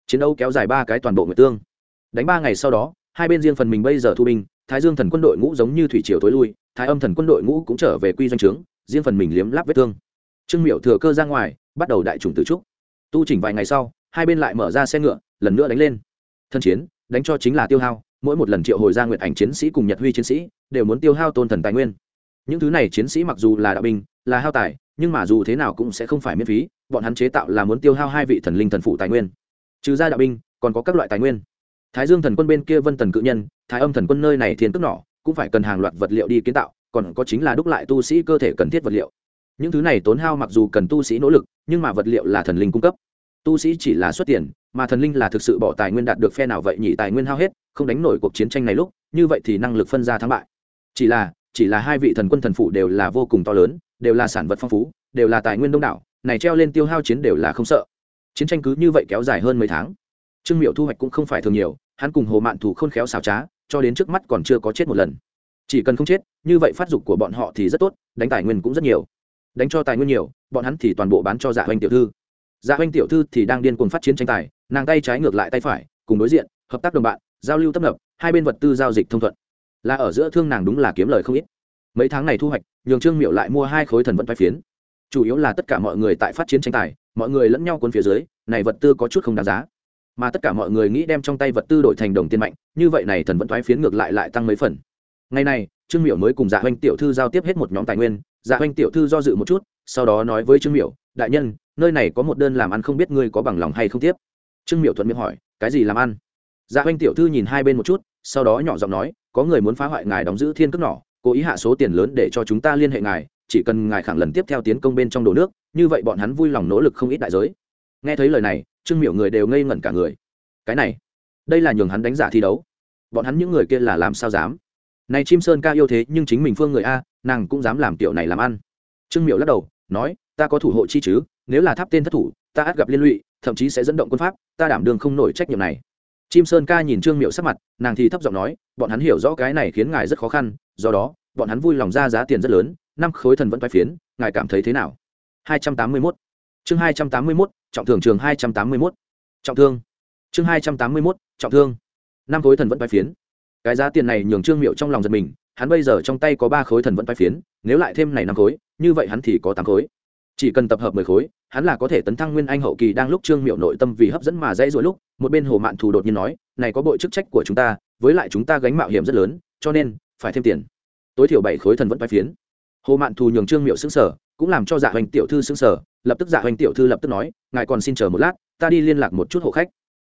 Chiến đấu kéo dài ba cái toàn bộ nguyệt tương. Đánh ba ngày sau đó, hai bên riêng phần mình bây giờ thu binh, thái dương thần quân đội ngũ giống như thủy triều tối lui, thái âm thần quân đội ngũ cũng trở về quy doanh trướng, riêng phần mình liếm láp vết thương. Trương miệu thừa cơ ra ngoài, bắt đầu đại chủng tự trúc. Tu chỉnh vài ngày sau, hai bên lại mở ra xe ngựa, lần nữa đánh lên. Thân chiến, đánh cho chính là tiêu hao, mỗi một lần triệu hồi ra nguyện ảnh chiến sĩ cùng nhật huy chiến sĩ, đều muốn tiêu hao tôn thần tài nguyên những thứ này chiến sĩ mặc dù là đạo binh, là hao tài, nhưng mà dù thế nào cũng sẽ không phải miễn phí, bọn hắn chế tạo là muốn tiêu hao hai vị thần linh thần phụ tài nguyên. Trừ ra đạo binh, còn có các loại tài nguyên. Thái dương thần quân bên kia vân tần cự nhân, thái âm thần quân nơi này thiên tức nỏ, cũng phải cần hàng loạt vật liệu đi kiến tạo, còn có chính là đúc lại tu sĩ cơ thể cần thiết vật liệu. Những thứ này tốn hao mặc dù cần tu sĩ nỗ lực, nhưng mà vật liệu là thần linh cung cấp. Tu sĩ chỉ là xuất tiền, mà thần linh là thực sự bỏ tài nguyên đạt được phe nào vậy nhỉ? Tài nguyên hao hết, không đánh nổi cuộc chiến tranh này lúc, như vậy thì năng lực phân ra thắng bại. Chỉ là chỉ là hai vị thần quân thần phụ đều là vô cùng to lớn, đều là sản vật phong phú, đều là tài nguyên đông đảo, này treo lên tiêu hao chiến đều là không sợ. Chiến tranh cứ như vậy kéo dài hơn mấy tháng. Trương miệu thu hoạch cũng không phải thường nhiều, hắn cùng hồ mạn thủ khôn khéo xảo trá, cho đến trước mắt còn chưa có chết một lần. Chỉ cần không chết, như vậy phát dục của bọn họ thì rất tốt, đánh tài nguyên cũng rất nhiều. Đánh cho tài nguyên nhiều, bọn hắn thì toàn bộ bán cho dạ oanh tiểu thư. Dạ oanh tiểu thư thì đang điên cuồng phát chiến tranh tài, nàng tay trái ngược lại tay phải, cùng đối diện, hợp tác đồng bạn, giao lưu tấp nập, hai bên vật tư giao dịch thông thuận là ở giữa thương nàng đúng là kiếm lời không ít. Mấy tháng này thu hoạch, nhường trương miệu lại mua hai khối thần vận vai phiến. Chủ yếu là tất cả mọi người tại phát chiến tranh tài, mọi người lẫn nhau quân phía dưới, này vật tư có chút không đáng giá. Mà tất cả mọi người nghĩ đem trong tay vật tư đổi thành đồng tiền mạnh, như vậy này thần vẫn thoái phiến ngược lại lại tăng mấy phần. Ngày này, trương miểu mới cùng dạ oanh tiểu thư giao tiếp hết một nhóm tài nguyên dạ oanh tiểu thư do dự một chút, sau đó nói với trương miểu, đại nhân, nơi này có một đơn làm ăn không biết ngươi có bằng lòng hay không tiếp? Trương miểu thuận miệng hỏi, cái gì làm ăn? Dạ oanh tiểu thư nhìn hai bên một chút sau đó nhỏ giọng nói, có người muốn phá hoại ngài đóng giữ thiên cước nỏ, cố ý hạ số tiền lớn để cho chúng ta liên hệ ngài, chỉ cần ngài khẳng lần tiếp theo tiến công bên trong đồ nước, như vậy bọn hắn vui lòng nỗ lực không ít đại giới. Nghe thấy lời này, trương miểu người đều ngây ngẩn cả người. Cái này, đây là nhường hắn đánh giả thi đấu. Bọn hắn những người kia là làm sao dám? Này chim sơn ca yêu thế, nhưng chính mình phương người a, nàng cũng dám làm tiểu này làm ăn. Trương miểu lắc đầu, nói, ta có thủ hộ chi chứ, nếu là tháp tên thất thủ, ta át gặp liên lụy, thậm chí sẽ dẫn động quân pháp, ta đảm đường không nổi trách nhiệm này chim sơn ca nhìn trương miệu sắc mặt, nàng thì thấp giọng nói, bọn hắn hiểu rõ cái này khiến ngài rất khó khăn, do đó, bọn hắn vui lòng ra giá tiền rất lớn, năm khối thần vẫn toái phiến, ngài cảm thấy thế nào? Hai trăm tám mươi 281 chương hai trăm tám mươi 281 trọng thường trường hai trăm tám mươi 281 trọng thương. Chương hai trăm tám mươi 281 trọng thương. Năm khối thần vẫn toái phiến. Cái giá tiền này nhường trương miệu trong lòng giật mình, hắn bây giờ trong tay có ba khối thần vẫn toái phiến, nếu lại thêm này năm khối, như vậy hắn thì có tám khối. Chỉ cần tập hợp mười khối hắn là có thể tấn thăng nguyên anh hậu kỳ đang lúc trương miệu nội tâm vì hấp dẫn mà dãy dỗi lúc, một bên hồ mạn thù đột nhiên nói, này có bội chức trách của chúng ta, với lại chúng ta gánh mạo hiểm rất lớn, cho nên, phải thêm tiền. Tối thiểu bảy khối thần vẫn vai phiến. Hồ mạn thù nhường trương miệu xứng sở cũng làm cho dạ hoành tiểu thư xứng sở lập tức dạ hoành tiểu thư lập tức nói, ngài còn xin chờ một lát, ta đi liên lạc một chút hộ khách.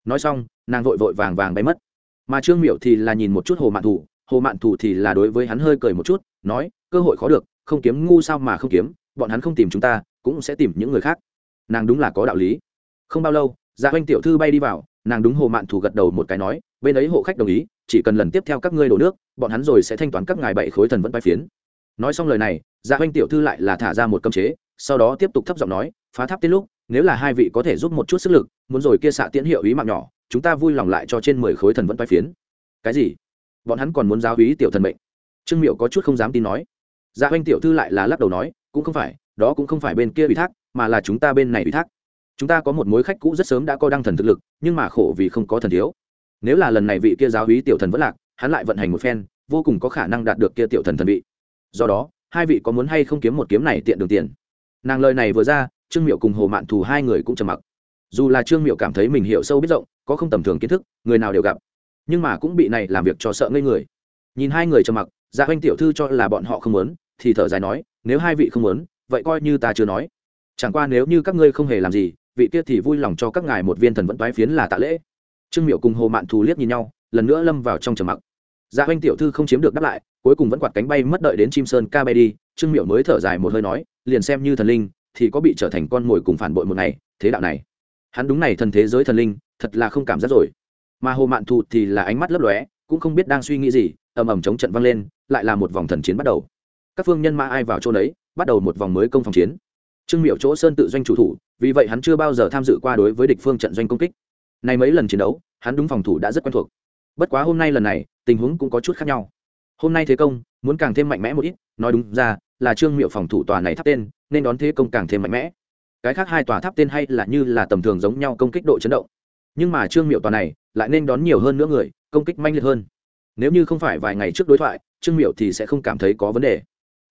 Nói xong, nàng vội vội vàng vàng bay mất. Mà trương miệu thì là nhìn một chút hồ mạn thù, hồ mạn thù thì là đối với hắn hơi cười một chút, nói, cơ hội khó được, không kiếm ngu sao mà không kiếm, bọn hắn không tìm chúng ta cũng sẽ tìm những người khác. Nàng đúng là có đạo lý. Không bao lâu dạ oanh tiểu thư bay đi vào, nàng đúng hồ mạn thù gật đầu một cái nói, bên ấy hộ khách đồng ý, chỉ cần lần tiếp theo các ngươi đổ nước, bọn hắn rồi sẽ thanh toán các ngài bảy khối thần vẫn bay phiến. Nói xong lời này dạ oanh tiểu thư lại là thả ra một cơm chế, sau đó tiếp tục thấp giọng nói, phá tháp tiên lúc, nếu là hai vị có thể giúp một chút sức lực, muốn rồi kia xạ tiễn hiệu ý mạng nhỏ, chúng ta vui lòng lại cho trên mười khối thần vẫn bay phiến. Cái gì? Bọn hắn còn muốn giáo ý tiểu thần mệnh? Trương miệu có chút không dám tin nói. Dạ oanh tiểu thư lại là lắc đầu nói, cũng không phải đó cũng không phải bên kia ủy thác, mà là chúng ta bên này ủy thác. Chúng ta có một mối khách cũ rất sớm đã có đăng thần thực lực, nhưng mà khổ vì không có thần thiếu. Nếu là lần này vị kia giáo hí tiểu thần vẫn lạc, hắn lại vận hành một phen, vô cùng có khả năng đạt được kia tiểu thần thần vị. Do đó, hai vị có muốn hay không kiếm một kiếm này tiện đường tiền? Nàng lời này vừa ra, trương miệu cùng hồ mạn thù hai người cũng trầm mặc. Dù là trương miệu cảm thấy mình hiểu sâu biết rộng, có không tầm thường kiến thức, người nào đều gặp. Nhưng mà cũng bị này làm việc cho sợ ngây người. Nhìn hai người trầm mặc dạ oanh tiểu thư cho là bọn họ không muốn, thì thở dài nói, nếu hai vị không muốn vậy coi như ta chưa nói. Chẳng qua nếu như các ngươi không hề làm gì, vị kia thì vui lòng cho các ngài một viên thần vẫn toái phiến là tạ lễ. Trương miệu cùng hồ mạn thù liếc nhìn nhau, lần nữa lâm vào trong trầm mặc. Dạ oanh tiểu thư không chiếm được đáp lại, cuối cùng vẫn quạt cánh bay mất đợi đến chim sơn ca bay đi, trương miệu mới thở dài một hơi nói, liền xem như thần linh, thì có bị trở thành con mồi cùng phản bội một ngày, thế đạo này. Hắn đúng này thần thế giới thần linh, thật là không cảm giác rồi. Mà hồ mạn thụ thì là ánh mắt lấp lóe, cũng không biết đang suy nghĩ gì, ầm ầm chống trận vang lên, lại là một vòng thần chiến bắt đầu. Các phương nhân mã ai vào chỗ đấy bắt đầu một vòng mới công phòng chiến. Trương miệu chỗ sơn tự doanh chủ thủ, vì vậy hắn chưa bao giờ tham dự qua đối với địch phương trận doanh công kích. Nay mấy lần chiến đấu, hắn đúng phòng thủ đã rất quen thuộc. Bất quá hôm nay lần này, tình huống cũng có chút khác nhau. Hôm nay thế công, muốn càng thêm mạnh mẽ một ít, nói đúng ra, là trương miệu phòng thủ tòa này tháp tên, nên đón thế công càng thêm mạnh mẽ. Cái khác hai tòa tháp tên hay là như là tầm thường giống nhau công kích độ chấn động. Nhưng mà trương miệu tòa này, lại nên đón nhiều hơn nữa người, công kích manh liệt hơn. Nếu như không phải vài ngày trước đối thoại, trương miệu thì sẽ không cảm thấy có vấn đề.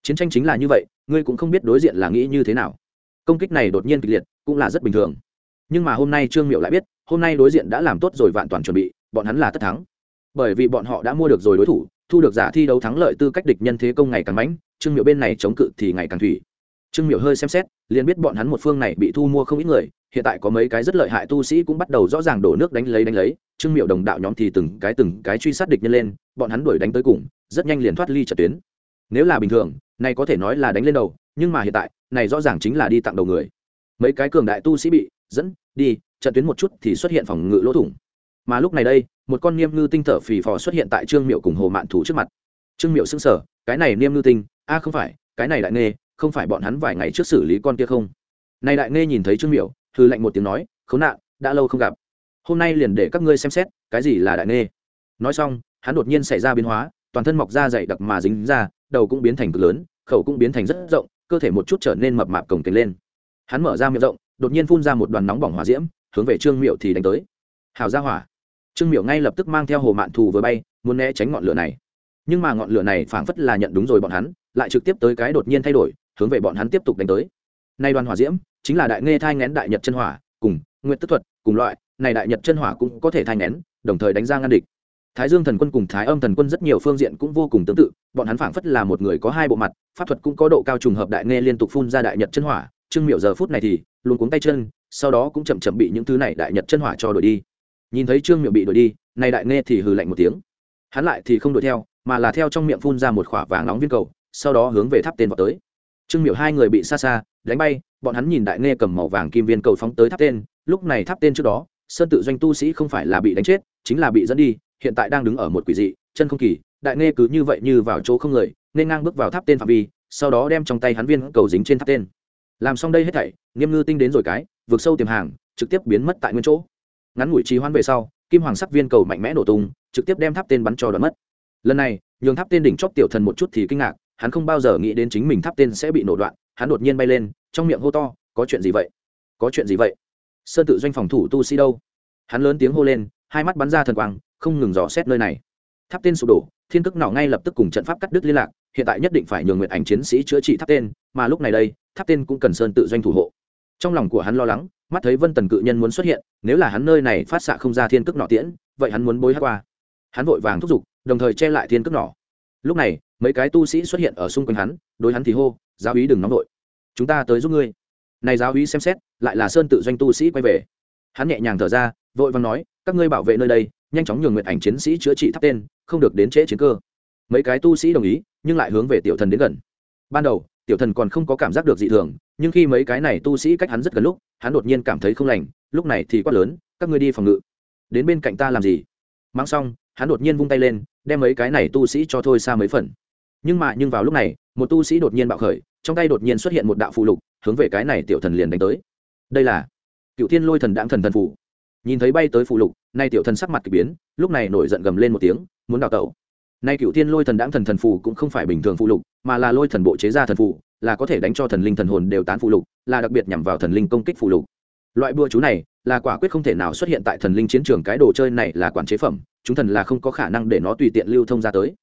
Chiến tranh chính là như vậy ngươi cũng không biết đối diện là nghĩ như thế nào. Công kích này đột nhiên kịch liệt, cũng là rất bình thường. Nhưng mà hôm nay trương miệu lại biết, hôm nay đối diện đã làm tốt rồi vạn toàn chuẩn bị, bọn hắn là tất thắng. Bởi vì bọn họ đã mua được rồi đối thủ, thu được giả thi đấu thắng lợi tư cách địch nhân thế công ngày càng mãnh trương miệu bên này chống cự thì ngày càng thủy. Trương miệu hơi xem xét, liền biết bọn hắn một phương này bị thu mua không ít người, hiện tại có mấy cái rất lợi hại tu sĩ cũng bắt đầu rõ ràng đổ nước đánh lấy đánh lấy, trương miệu đồng đạo nhóm thì từng cái từng cái truy sát địch nhân lên, bọn hắn đuổi đánh tới cùng, rất nhanh liền thoát ly trận tuyến. Nếu là bình thường này có thể nói là đánh lên đầu, nhưng mà hiện tại, này rõ ràng chính là đi tặng đầu người. Mấy cái cường đại tu sĩ bị dẫn đi, trận tuyến một chút thì xuất hiện phòng ngự lỗ thủng. Mà lúc này đây, một con niêm ngư tinh thở phì phò xuất hiện tại trương miệu cùng hồ mạn thủ trước mặt. Trương miệu xưng sở cái này niêm ngư tinh, a, không phải, cái này đại nghe không phải bọn hắn vài ngày trước xử lý con kia không? Này đại nghe nhìn thấy trương miệu thư lạnh một tiếng nói, khốn nạn, đã lâu không gặp. Hôm nay liền để các ngươi xem xét, cái gì là đại nghe nói xong, hắn đột nhiên xảy ra biến hóa, toàn thân mọc ra dày đặc mà dính ra đầu cũng biến thành cực lớn, khẩu cũng biến thành rất rộng, cơ thể một chút trở nên mập mạp cổng kềnh lên. Hắn mở ra miệng rộng, đột nhiên phun ra một đoàn nóng bỏng hỏa diễm, hướng về trương miệu thì đánh tới. Hào ra hỏa. Trương miệu ngay lập tức mang theo hồ mạn thù vừa bay, muốn né tránh ngọn lửa này. Nhưng mà ngọn lửa này phảng phất là nhận đúng rồi bọn hắn, lại trực tiếp tới cái đột nhiên thay đổi, hướng về bọn hắn tiếp tục đánh tới. Nay đoàn hỏa diễm chính là đại nghe thai ngén đại nhật chân hỏa, cùng nguyện tức thuật, cùng loại, này đại nhật chân hỏa cũng có thể thai ngén đồng thời đánh ra ngăn địch thái dương thần quân cùng thái âm thần quân rất nhiều phương diện cũng vô cùng tương tự, bọn hắn phảng phất là một người có hai bộ mặt, pháp thuật cũng có độ cao trùng hợp đại nghe liên tục phun ra đại nhật chân hỏa, trương miệu giờ phút này thì luôn cuống tay chân, sau đó cũng chậm chậm bị những thứ này đại nhật chân hỏa cho đổi đi. Nhìn thấy trương miệu bị đổi đi nay đại nghe thì hừ lạnh một tiếng. Hắn lại thì không đuổi theo, mà là theo trong miệng phun ra một khỏa vàng nóng viên cầu, sau đó hướng về tháp tên vào tới. Trương miệu hai người bị xa xa đánh bay, bọn hắn nhìn đại nghe cầm màu vàng kim viên cầu phóng tới tháp tên, lúc này tháp tên trước đó, sơn tự doanh tu sĩ không phải là bị đánh chết, chính là bị dẫn đi hiện tại đang đứng ở một quỷ dị, chân không kỳ, đại nghe cứ như vậy như vào chỗ không người nên ngang bước vào tháp tên phạm vi, sau đó đem trong tay hắn viên cầu dính trên tháp tên. Làm xong đây hết thảy, nghiêm ngư tinh đến rồi cái, vượt sâu tiềm hàng, trực tiếp biến mất tại nguyên chỗ. Ngắn ngủi trì hoãn về sau, kim hoàng sắc viên cầu mạnh mẽ nổ tung, trực tiếp đem tháp tên bắn cho đoạn mất. Lần này, nhường tháp tên đỉnh chóp tiểu thần một chút thì kinh ngạc, hắn không bao giờ nghĩ đến chính mình tháp tên sẽ bị nổ đoạn, hắn đột nhiên bay lên, trong miệng hô to, có chuyện gì vậy? Có chuyện gì vậy? Sơn tự doanh phòng thủ tu sĩ đâu? Hắn lớn tiếng hô lên, hai mắt bắn ra thần quang không ngừng dò xét nơi này. Tháp tên sụp đổ, thiên cước nỏ ngay lập tức cùng trận pháp cắt đứt liên lạc, hiện tại nhất định phải nhường nguyện ảnh chiến sĩ chữa trị tháp tên, mà lúc này đây, tháp tên cũng cần sơn tự doanh thủ hộ. Trong lòng của hắn lo lắng, mắt thấy vân tần cự nhân muốn xuất hiện, nếu là hắn nơi này phát xạ không ra thiên cước nỏ tiễn, vậy hắn muốn bối hát qua. Hắn vội vàng thúc giục, đồng thời che lại thiên cước nỏ lúc này, mấy cái tu sĩ xuất hiện ở xung quanh hắn, đối hắn thì hô, giáo ý đừng nóng vội. Chúng ta tới giúp ngươi. Này giáo ý xem xét, lại là sơn tự doanh tu sĩ quay về. Hắn nhẹ nhàng thở ra, vội vàng nói, các ngươi bảo vệ nơi đây nhanh chóng nhường nguyện ảnh chiến sĩ chữa trị thắp tên, không được đến trễ chiến cơ. Mấy cái tu sĩ đồng ý, nhưng lại hướng về tiểu thần đến gần. Ban đầu, tiểu thần còn không có cảm giác được dị thường, nhưng khi mấy cái này tu sĩ cách hắn rất gần lúc, hắn đột nhiên cảm thấy không lành, lúc này thì quát lớn, các ngươi đi phòng ngự. Đến bên cạnh ta làm gì? Mang xong, hắn đột nhiên vung tay lên, đem mấy cái này tu sĩ cho thôi xa mấy phần. Nhưng mà, nhưng vào lúc này, một tu sĩ đột nhiên bạo khởi, trong tay đột nhiên xuất hiện một đạo phụ lục, hướng về cái này tiểu thần liền đánh tới. Đây là cựu thiên lôi thần đãng thần thần phủ nhìn thấy bay tới phụ lục nay tiểu thần sắc mặt kỳ biến, lúc này nổi giận gầm lên một tiếng, muốn đào tẩu. Nay cựu thiên lôi thần đãng thần thần phù cũng không phải bình thường phụ lục, mà là lôi thần bộ chế ra thần phù, là có thể đánh cho thần linh thần hồn đều tán phụ lục, là đặc biệt nhằm vào thần linh công kích phụ lục. Loại bùa chú này, là quả quyết không thể nào xuất hiện tại thần linh chiến trường, cái đồ chơi này là quản chế phẩm, chúng thần là không có khả năng để nó tùy tiện lưu thông ra tới.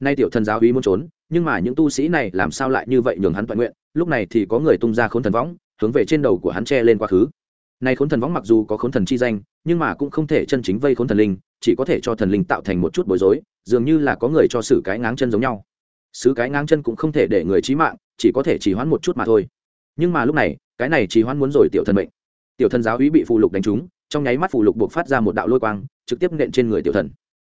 Nay tiểu thần giáo uy muốn trốn, nhưng mà những tu sĩ này làm sao lại như vậy nhường hắn toàn nguyện, lúc này thì có người tung ra khốn thần võng, hướng về trên đầu của hắn che lên quá khứ này khốn thần võng mặc dù có khốn thần chi danh, nhưng mà cũng không thể chân chính vây khốn thần linh, chỉ có thể cho thần linh tạo thành một chút bối rối, dường như là có người cho sử cái ngáng chân giống nhau. Sử cái ngáng chân cũng không thể để người chí mạng, chỉ có thể chỉ hoãn một chút mà thôi. Nhưng mà lúc này, cái này chỉ hoãn muốn rồi tiểu thần mệnh. Tiểu thần giáo úy bị phù lục đánh trúng, trong nháy mắt phù lục buộc phát ra một đạo lôi quang, trực tiếp nện trên người tiểu thần.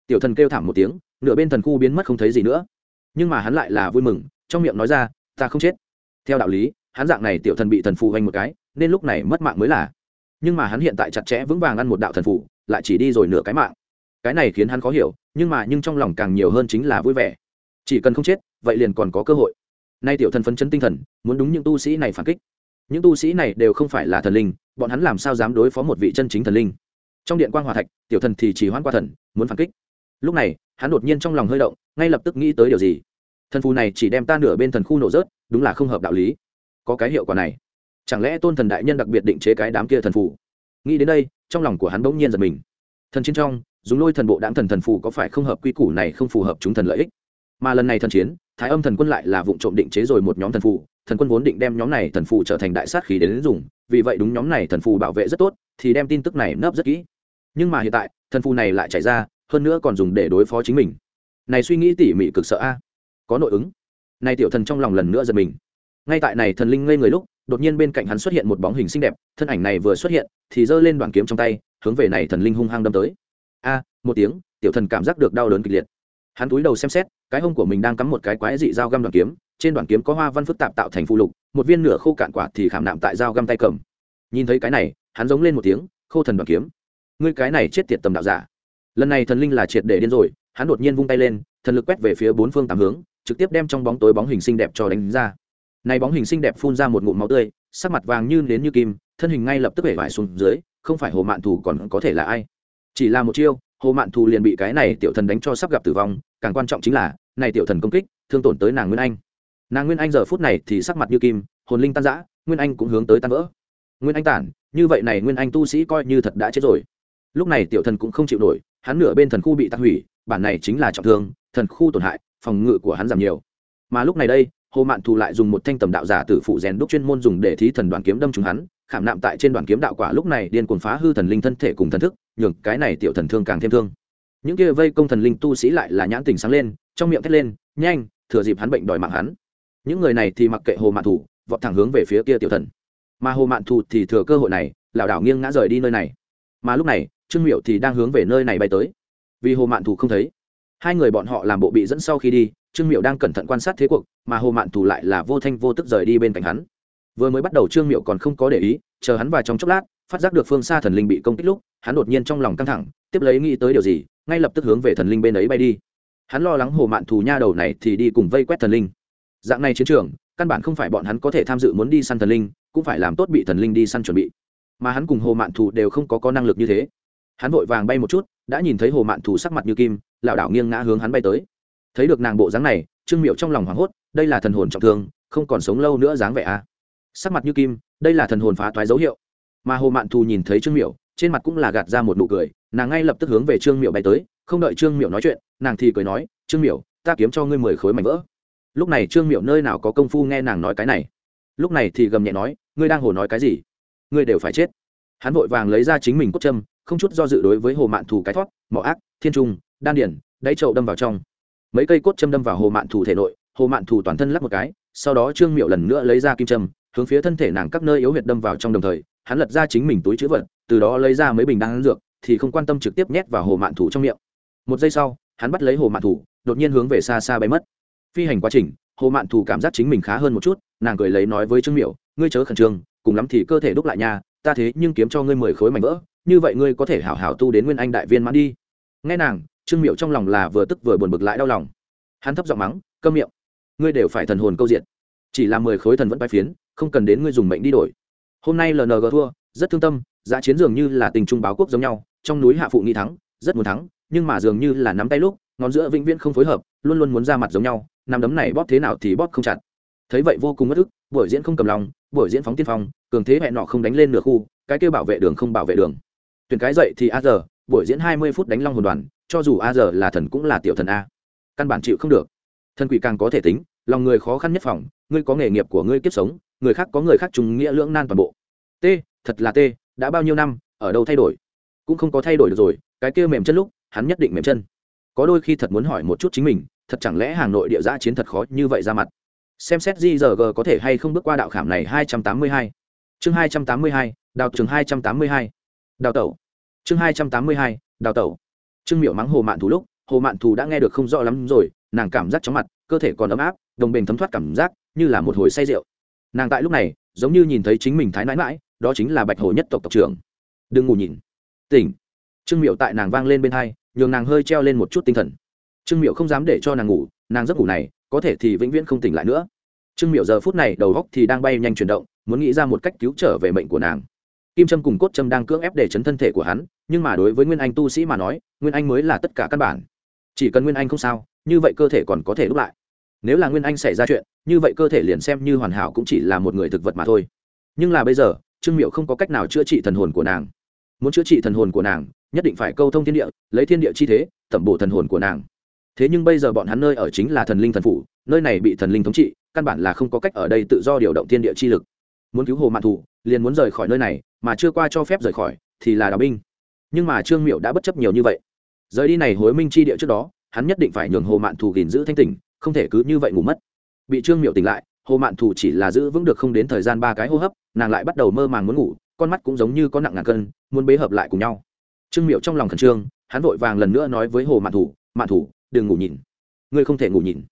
Tiểu thần kêu thảm một tiếng, nửa bên thần khu biến mất không thấy gì nữa. Nhưng mà hắn lại là vui mừng, trong miệng nói ra, ta không chết. Theo đạo lý, hắn dạng này tiểu thần bị thần phù hoành một cái, nên lúc này mất mạng mới là nhưng mà hắn hiện tại chặt chẽ vững vàng ăn một đạo thần phù lại chỉ đi rồi nửa cái mạng. Cái này khiến hắn khó hiểu, nhưng mà nhưng trong lòng càng nhiều hơn chính là vui vẻ. Chỉ cần không chết, vậy liền còn có cơ hội. Nay tiểu thần phấn chấn tinh thần, muốn đúng những tu sĩ này phản kích. Những tu sĩ này đều không phải là thần linh, bọn hắn làm sao dám đối phó một vị chân chính thần linh? Trong điện quan hòa thạch, tiểu thần thì chỉ hoãn qua thần, muốn phản kích. Lúc này, hắn đột nhiên trong lòng hơi động, ngay lập tức nghĩ tới điều gì? Thần phù này chỉ đem ta nửa bên thần khu nổ rớt, đúng là không hợp đạo lý. Có cái hiệu quả này chẳng lẽ tôn thần đại nhân đặc biệt định chế cái đám kia thần phủ nghĩ đến đây, trong lòng của hắn bỗng nhiên giật mình. Thần chiến trong, dùng lôi thần bộ đáng thần thần phủ có phải không hợp quy củ này không phù hợp chúng thần lợi ích? Mà lần này thần chiến, thái âm thần quân lại là vụ trộm định chế rồi một nhóm thần phù, thần quân vốn định đem nhóm này thần phù trở thành đại sát khí đến dùng, vì vậy đúng nhóm này thần phù bảo vệ rất tốt, thì đem tin tức này nấp rất kỹ. Nhưng mà hiện tại, thần phù này lại chạy ra, hơn nữa còn dùng để đối phó chính mình. Này suy nghĩ tỉ mỉ cực sợ a. Có nội ứng. Này tiểu thần trong lòng lần nữa giật mình ngay tại này thần linh ngây người lúc, đột nhiên bên cạnh hắn xuất hiện một bóng hình xinh đẹp, thân ảnh này vừa xuất hiện, thì giơ lên đoạn kiếm trong tay, hướng về này thần linh hung hăng đâm tới. A, một tiếng, tiểu thần cảm giác được đau đớn kịch liệt. Hắn túi đầu xem xét, cái hông của mình đang cắm một cái quái dị dao găm đoạn kiếm, trên đoạn kiếm có hoa văn phức tạp tạo thành phụ lục, một viên nửa khô cạn quả thì khảm nạm tại dao găm tay cầm. Nhìn thấy cái này, hắn giống lên một tiếng, khô thần đoạn kiếm. Ngươi cái này chết tiệt tầm đạo giả. Lần này thần linh là triệt để điên rồi, hắn đột nhiên vung tay lên, thần lực quét về phía bốn phương tám hướng, trực tiếp đem trong bóng tối bóng hình xinh đẹp cho đánh ra này bóng hình xinh đẹp phun ra một ngụm máu tươi, sắc mặt vàng như nến như kim, thân hình ngay lập tức bể vải xuống dưới, không phải hồ mạn thù còn có thể là ai? Chỉ là một chiêu, hồ mạn thù liền bị cái này tiểu thần đánh cho sắp gặp tử vong, càng quan trọng chính là, này tiểu thần công kích, thương tổn tới nàng nguyên anh. Nàng nguyên anh giờ phút này thì sắc mặt như kim, hồn linh tan rã, nguyên anh cũng hướng tới tan vỡ. Nguyên anh tản, như vậy này nguyên anh tu sĩ coi như thật đã chết rồi. Lúc này tiểu thần cũng không chịu nổi, hắn nửa bên thần khu bị tạc hủy, bản này chính là trọng thương, thần khu tổn hại, phòng ngự của hắn giảm nhiều. Mà lúc này đây hồ mạn thù lại dùng một thanh tầm đạo giả tử phụ rèn đúc chuyên môn dùng để thí thần đoàn kiếm đâm trúng hắn, khảm nạm tại trên đoàn kiếm đạo quả lúc này điên cuồng phá hư thần linh thân thể cùng thần thức, nhường cái này tiểu thần thương càng thêm thương. Những kia vây công thần linh tu sĩ lại là nhãn tình sáng lên, trong miệng thét lên, nhanh, thừa dịp hắn bệnh đòi mạng hắn. Những người này thì mặc kệ hồ mạn thù, vọt thẳng hướng về phía kia tiểu thần. Mà hồ mạn thù thì thừa cơ hội này, lảo đảo nghiêng ngã rời đi nơi này. Mà lúc này, trương miệu thì đang hướng về nơi này bay tới. Vì hồ mạn thù không thấy, hai người bọn họ làm bộ bị dẫn sau khi đi trương miệu đang cẩn thận quan sát thế cuộc, mà hồ mạn thù lại là vô thanh vô tức rời đi bên cạnh hắn. Vừa mới bắt đầu trương miệu còn không có để ý, chờ hắn vào trong chốc lát, phát giác được phương xa thần linh bị công kích lúc, hắn đột nhiên trong lòng căng thẳng, tiếp lấy nghĩ tới điều gì, ngay lập tức hướng về thần linh bên ấy bay đi. Hắn lo lắng hồ mạn thù nha đầu này thì đi cùng vây quét thần linh. Dạng này chiến trường, căn bản không phải bọn hắn có thể tham dự muốn đi săn thần linh, cũng phải làm tốt bị thần linh đi săn chuẩn bị. Mà hắn cùng hồ mạn thù đều không có có năng lực như thế. Hắn vội vàng bay một chút, đã nhìn thấy hồ mạn thù sắc mặt như kim, lảo đảo nghiêng ngã hướng hắn bay tới thấy được nàng bộ dáng này, trương miệu trong lòng hoảng hốt, đây là thần hồn trọng thương, không còn sống lâu nữa dáng vẻ a à. sắc mặt như kim, đây là thần hồn phá toái dấu hiệu. Mà hồ mạn thù nhìn thấy trương miệu trên mặt cũng là gạt ra một nụ cười, nàng ngay lập tức hướng về trương miệu bay tới, không đợi trương miệu nói chuyện, nàng thì cười nói, trương miệu ta kiếm cho ngươi mười khối mảnh vỡ. Lúc này trương miệu nơi nào có công phu nghe nàng nói cái này. Lúc này thì gầm nhẹ nói, ngươi đang hồ nói cái gì? Ngươi đều phải chết. Hắn vội vàng lấy ra chính mình cốt châm, không chút do dự đối với hồ mạn thù cái thoát, mỏ ác, thiên trung, đan điển, đáy trậu đâm vào trong mấy cây cốt châm đâm vào hồ mạn thù thể nội, hồ mạn thù toàn thân lắc một cái, sau đó trương miệu lần nữa lấy ra kim châm, hướng phía thân thể nàng các nơi yếu huyệt đâm vào trong đồng thời, hắn lật ra chính mình túi chữ vật, từ đó lấy ra mấy bình đan dược, thì không quan tâm trực tiếp nhét vào hồ mạn thủ trong miệng. Một giây sau, hắn bắt lấy hồ mạn thủ đột nhiên hướng về xa xa bay mất. Phi hành quá trình, hồ mạn thủ cảm giác chính mình khá hơn một chút, nàng cười lấy nói với trương miệu ngươi chớ khẩn trương, cùng lắm thì cơ thể đúc lại nhà ta thế nhưng kiếm cho ngươi mười khối mảnh vỡ, như vậy ngươi có thể hảo hảo tu đến nguyên anh đại viên mãn đi. Nghe nàng trương miệu trong lòng là vừa tức vừa buồn bực lại đau lòng. Hắn thấp giọng mắng cơm miệng, ngươi đều phải thần hồn câu diện chỉ là mười khối thần vẫn bay phiến, không cần đến ngươi dùng mệnh đi đổi. Hôm nay lng thua, rất thương tâm, giá chiến dường như là tình trung báo quốc giống nhau, trong núi hạ phụ nghi thắng, rất muốn thắng, nhưng mà dường như là nắm tay lúc, ngón giữa vĩnh viễn không phối hợp, luôn luôn muốn ra mặt giống nhau, nắm đấm này bóp thế nào thì bóp không chặt. Thấy vậy vô cùng mất ức, buổi diễn không cầm lòng, buổi diễn phóng tiên phong, cường thế hẹn nọ không đánh lên nửa khu, cái kêu bảo vệ đường không bảo vệ đường. Tuyển cái dậy thì a giờ buổi diễn hai mươi phút đánh long hồn đoàn cho dù a giờ là thần cũng là tiểu thần a. Căn bản chịu không được. Thần quỷ càng có thể tính, lòng người khó khăn nhất phòng, ngươi có nghề nghiệp của ngươi kiếp sống, người khác có người khác trùng nghĩa lưỡng nan toàn bộ. T, thật là t, đã bao nhiêu năm, ở đâu thay đổi? Cũng không có thay đổi được rồi, cái kia mềm chân lúc, hắn nhất định mềm chân. Có đôi khi thật muốn hỏi một chút chính mình, thật chẳng lẽ hàng nội địa giã chiến thật khó như vậy ra mặt? Xem xét di g có thể hay không bước qua đạo khảm này hai trăm tám mươi hai. Chương hai trăm tám mươi hai, đào trường hai trăm tám mươi hai. Đào tẩu. Chương hai trăm tám mươi hai, đào tẩu trương miệu mắng hồ mạn thù lúc, hồ mạn thù đã nghe được không rõ lắm rồi, nàng cảm giác chóng mặt, cơ thể còn ấm áp, đồng bền thấm thoát cảm giác, như là một hồi say rượu. Nàng tại lúc này, giống như nhìn thấy chính mình thái mãi mãi đó chính là bạch hồ nhất tộc tộc trưởng. Đừng ngủ nhìn. Tỉnh. Trương miệu tại nàng vang lên bên hai, nhường nàng hơi treo lên một chút tinh thần. Trương miệu không dám để cho nàng ngủ, nàng giấc ngủ này, có thể thì vĩnh viễn không tỉnh lại nữa. Trương miệu giờ phút này đầu góc thì đang bay nhanh chuyển động, muốn nghĩ ra một cách cứu trở về mệnh của nàng kim trâm cùng cốt trâm đang cưỡng ép để chấn thân thể của hắn nhưng mà đối với nguyên anh tu sĩ mà nói nguyên anh mới là tất cả căn bản. Chỉ cần nguyên anh không sao như vậy cơ thể còn có thể đúc lại. Nếu là nguyên anh xảy ra chuyện như vậy cơ thể liền xem như hoàn hảo cũng chỉ là một người thực vật mà thôi. Nhưng là bây giờ trương miệu không có cách nào chữa trị thần hồn của nàng. Muốn chữa trị thần hồn của nàng nhất định phải câu thông thiên địa lấy thiên địa chi thế tẩm bổ thần hồn của nàng. Thế nhưng bây giờ bọn hắn nơi ở chính là thần linh thần phủ nơi này bị thần linh thống trị căn bản là không có cách ở đây tự do điều động thiên địa chi lực. Muốn cứu hồ mạn Thụ, liền muốn rời khỏi nơi này mà chưa qua cho phép rời khỏi, thì là đào binh. Nhưng mà trương miệu đã bất chấp nhiều như vậy. Rời đi này hối minh chi địa trước đó, hắn nhất định phải nhường hồ mạn thù gìn giữ thanh tỉnh, không thể cứ như vậy ngủ mất. Bị trương miệu tỉnh lại, hồ mạn thù chỉ là giữ vững được không đến thời gian ba cái hô hấp, nàng lại bắt đầu mơ màng muốn ngủ, con mắt cũng giống như có nặng ngàn cân, muốn bế hợp lại cùng nhau. Trương miệu trong lòng khẩn trương, hắn vội vàng lần nữa nói với hồ mạn thù mạn thù, đừng ngủ nhìn. Ngươi không thể ngủ nhìn.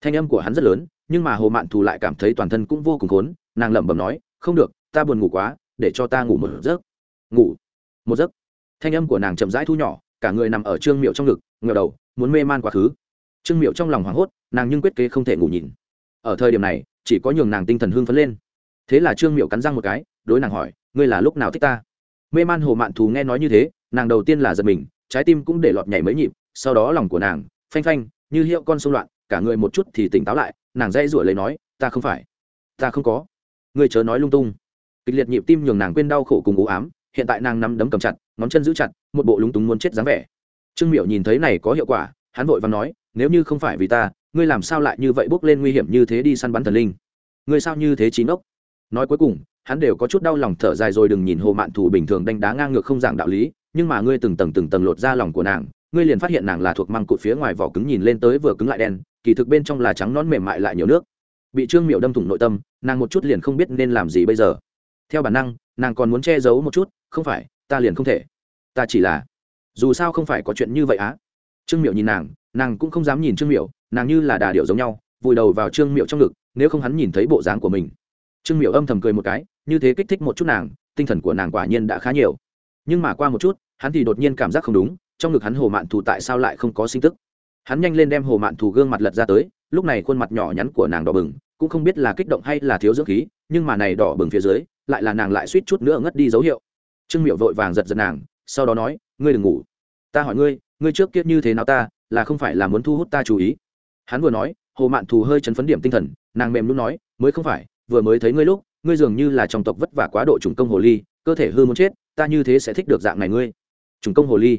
Thanh âm của hắn rất lớn, nhưng mà hồ mạn thù lại cảm thấy toàn thân cũng vô cùng khốn, nàng lẩm bẩm nói, không được, ta buồn ngủ quá để cho ta ngủ một giấc. Ngủ. Một giấc. Thanh âm của nàng chậm rãi thu nhỏ, cả người nằm ở trương miệu trong ngực ngờ đầu, muốn mê man quá khứ. Trương miệu trong lòng hoảng hốt, nàng nhưng quyết kế không thể ngủ nhìn. Ở thời điểm này, chỉ có nhường nàng tinh thần hưng phấn lên. Thế là trương miệu cắn răng một cái, đối nàng hỏi, ngươi là lúc nào thích ta? Mê man hồ mạn thù nghe nói như thế, nàng đầu tiên là giật mình, trái tim cũng để lọt nhảy mấy nhịp, sau đó lòng của nàng phanh phanh, như hiệu con sông loạn, cả người một chút thì tỉnh táo lại, nàng dây rủa lấy nói, ta không phải. Ta không có. Ngươi chớ nói lung tung kịch liệt nhịp tim nhường nàng quên đau khổ cùng u ám, hiện tại nàng nắm đấm cầm chặt, ngón chân giữ chặt, một bộ lúng túng muốn chết dáng vẻ. Trương miệu nhìn thấy này có hiệu quả, hắn vội và nói, nếu như không phải vì ta, ngươi làm sao lại như vậy bước lên nguy hiểm như thế đi săn bắn thần linh? Ngươi sao như thế chín ốc nói cuối cùng, hắn đều có chút đau lòng thở dài rồi đừng nhìn hồ mạn thủ bình thường đánh đá ngang ngược không giảng đạo lý, nhưng mà ngươi từng tầng từng tầng lột ra lòng của nàng, ngươi liền phát hiện nàng là thuộc măng cụt phía ngoài vỏ cứng nhìn lên tới vừa cứng lại đen, kỳ thực bên trong là trắng nón mềm mại lại nhiều nước. Bị trương miệu đâm thủng nội tâm, nàng một chút liền không biết nên làm gì bây giờ theo bản năng, nàng còn muốn che giấu một chút, không phải, ta liền không thể. Ta chỉ là, dù sao không phải có chuyện như vậy á. Trương miệu nhìn nàng nàng cũng không dám nhìn trương miệu nàng như là đà điệu giống nhau, vùi đầu vào trương miệu trong ngực, nếu không hắn nhìn thấy bộ dáng của mình. Trương miệu âm thầm cười một cái, như thế kích thích một chút nàng, tinh thần của nàng quả nhiên đã khá nhiều. Nhưng mà qua một chút, hắn thì đột nhiên cảm giác không đúng, trong ngực hắn hồ mạn thù tại sao lại không có sinh tức? Hắn nhanh lên đem hồ mạn thù gương mặt lật ra tới, lúc này khuôn mặt nhỏ nhắn của nàng đỏ bừng, cũng không biết là kích động hay là thiếu dưỡng khí, nhưng mà này đỏ bừng phía dưới lại là nàng lại suýt chút nữa ngất đi dấu hiệu. Trương miệu vội vàng giật giật nàng, sau đó nói, ngươi đừng ngủ. Ta hỏi ngươi ngươi trước kiết như thế nào ta, là không phải là muốn thu hút ta chú ý? Hắn vừa nói, hồ mạn thù hơi chấn phấn điểm tinh thần, nàng mềm lúc nói, mới không phải, vừa mới thấy ngươi lúc, ngươi dường như là trong tộc vất vả quá độ chủng công hồ ly, cơ thể hư muốn chết, ta như thế sẽ thích được dạng này ngươi. Chủng công hồ ly.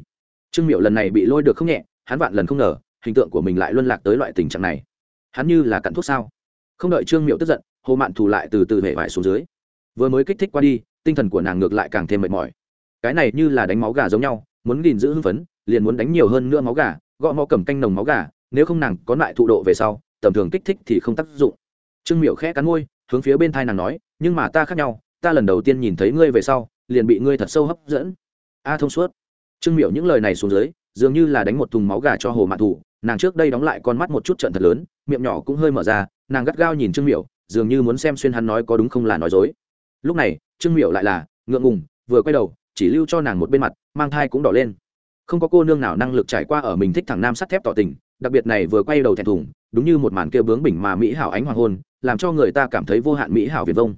Trương miệu lần này bị lôi được không nhẹ, hắn vạn lần không ngờ, hình tượng của mình lại luân lạc tới loại tình trạng này. Hắn như là cặn thuốc sao? Không đợi trương miệu tức giận, hồ mạn thù lại từ từ hệ vải xuống dưới vừa mới kích thích qua đi tinh thần của nàng ngược lại càng thêm mệt mỏi. Cái này như là đánh máu gà giống nhau muốn gìn giữ hưng phấn liền muốn đánh nhiều hơn nữa máu gà gõ mò cầm canh nồng máu gà nếu không nàng có lại thụ độ về sau tầm thường kích thích thì không tác dụng. Trương Miểu khẽ cắn môi hướng phía bên thai nàng nói nhưng mà ta khác nhau ta lần đầu tiên nhìn thấy ngươi về sau liền bị ngươi thật sâu hấp dẫn. A thông suốt. Trương Miểu những lời này xuống dưới dường như là đánh một thùng máu gà cho hồ mạn thủ nàng trước đây đóng lại con mắt một chút trận thật lớn miệng nhỏ cũng hơi mở ra nàng gắt gao nhìn trương Miểu, dường như muốn xem xuyên hắn nói có đúng không là nói dối lúc này, trương miệu lại là ngượng ngùng, vừa quay đầu, chỉ lưu cho nàng một bên mặt, mang thai cũng đỏ lên. Không có cô nương nào năng lực trải qua ở mình thích thằng nam sắt thép tỏ tình, đặc biệt này vừa quay đầu thẹn thùng, đúng như một màn kêu bướng bỉnh mà mỹ hảo ánh hoàng hôn, làm cho người ta cảm thấy vô hạn mỹ hảo viền vông.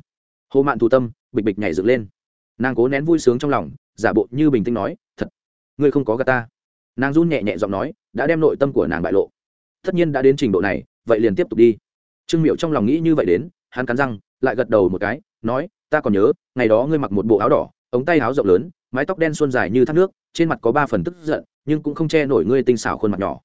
Hồ mạn thù tâm, bịch bịch nhảy dựng lên. Nàng cố nén vui sướng trong lòng, giả bộ như bình tĩnh nói, thật, ngươi không có gà ta. Nàng run nhẹ nhẹ giọng nói, đã đem nội tâm của nàng bại lộ. Tất nhiên đã đến trình độ này, vậy liền tiếp tục đi. Trương miệu trong lòng nghĩ như vậy đến, hắn cắn răng, lại gật đầu một cái, nói ta còn nhớ, ngày đó ngươi mặc một bộ áo đỏ, ống tay áo rộng lớn, mái tóc đen xuân dài như thác nước, trên mặt có ba phần tức giận, nhưng cũng không che nổi ngươi tinh xảo khuôn mặt nhỏ.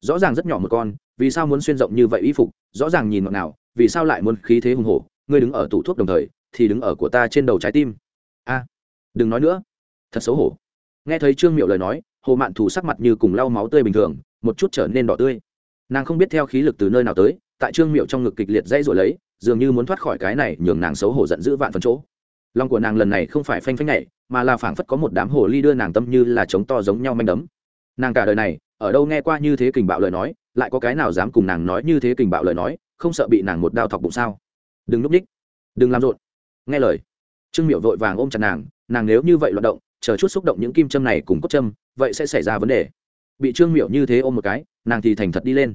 Rõ ràng rất nhỏ một con, vì sao muốn xuyên rộng như vậy y phục, rõ ràng nhìn ngọt nào vì sao lại muốn khí thế hùng hổ, ngươi đứng ở tủ thuốc đồng thời, thì đứng ở của ta trên đầu trái tim. A, đừng nói nữa, thật xấu hổ. Nghe thấy trương miệu lời nói, hồ mạn thủ sắc mặt như cùng lau máu tươi bình thường, một chút trở nên đỏ tươi. Nàng không biết theo khí lực từ nơi nào tới, tại trương miệu trong ngực kịch liệt dây rồi lấy dường như muốn thoát khỏi cái này nhường nàng xấu hổ giận dữ vạn phần chỗ. Lòng của nàng lần này không phải phanh phanh nhảy, mà là phảng phất có một đám hồ ly đưa nàng tâm như là trống to giống nhau manh đấm. Nàng cả đời này, ở đâu nghe qua như thế kình bạo lời nói, lại có cái nào dám cùng nàng nói như thế kình bạo lời nói, không sợ bị nàng một đao thọc bụng sao? Đừng núp ních. Đừng làm rộn. Nghe lời. Trương miệu vội vàng ôm chặt nàng nàng nếu như vậy loạt động, chờ chút xúc động những kim châm này cùng cốt châm, vậy sẽ xảy ra vấn đề. Bị trương miệu như thế ôm một cái, nàng thì thành thật đi lên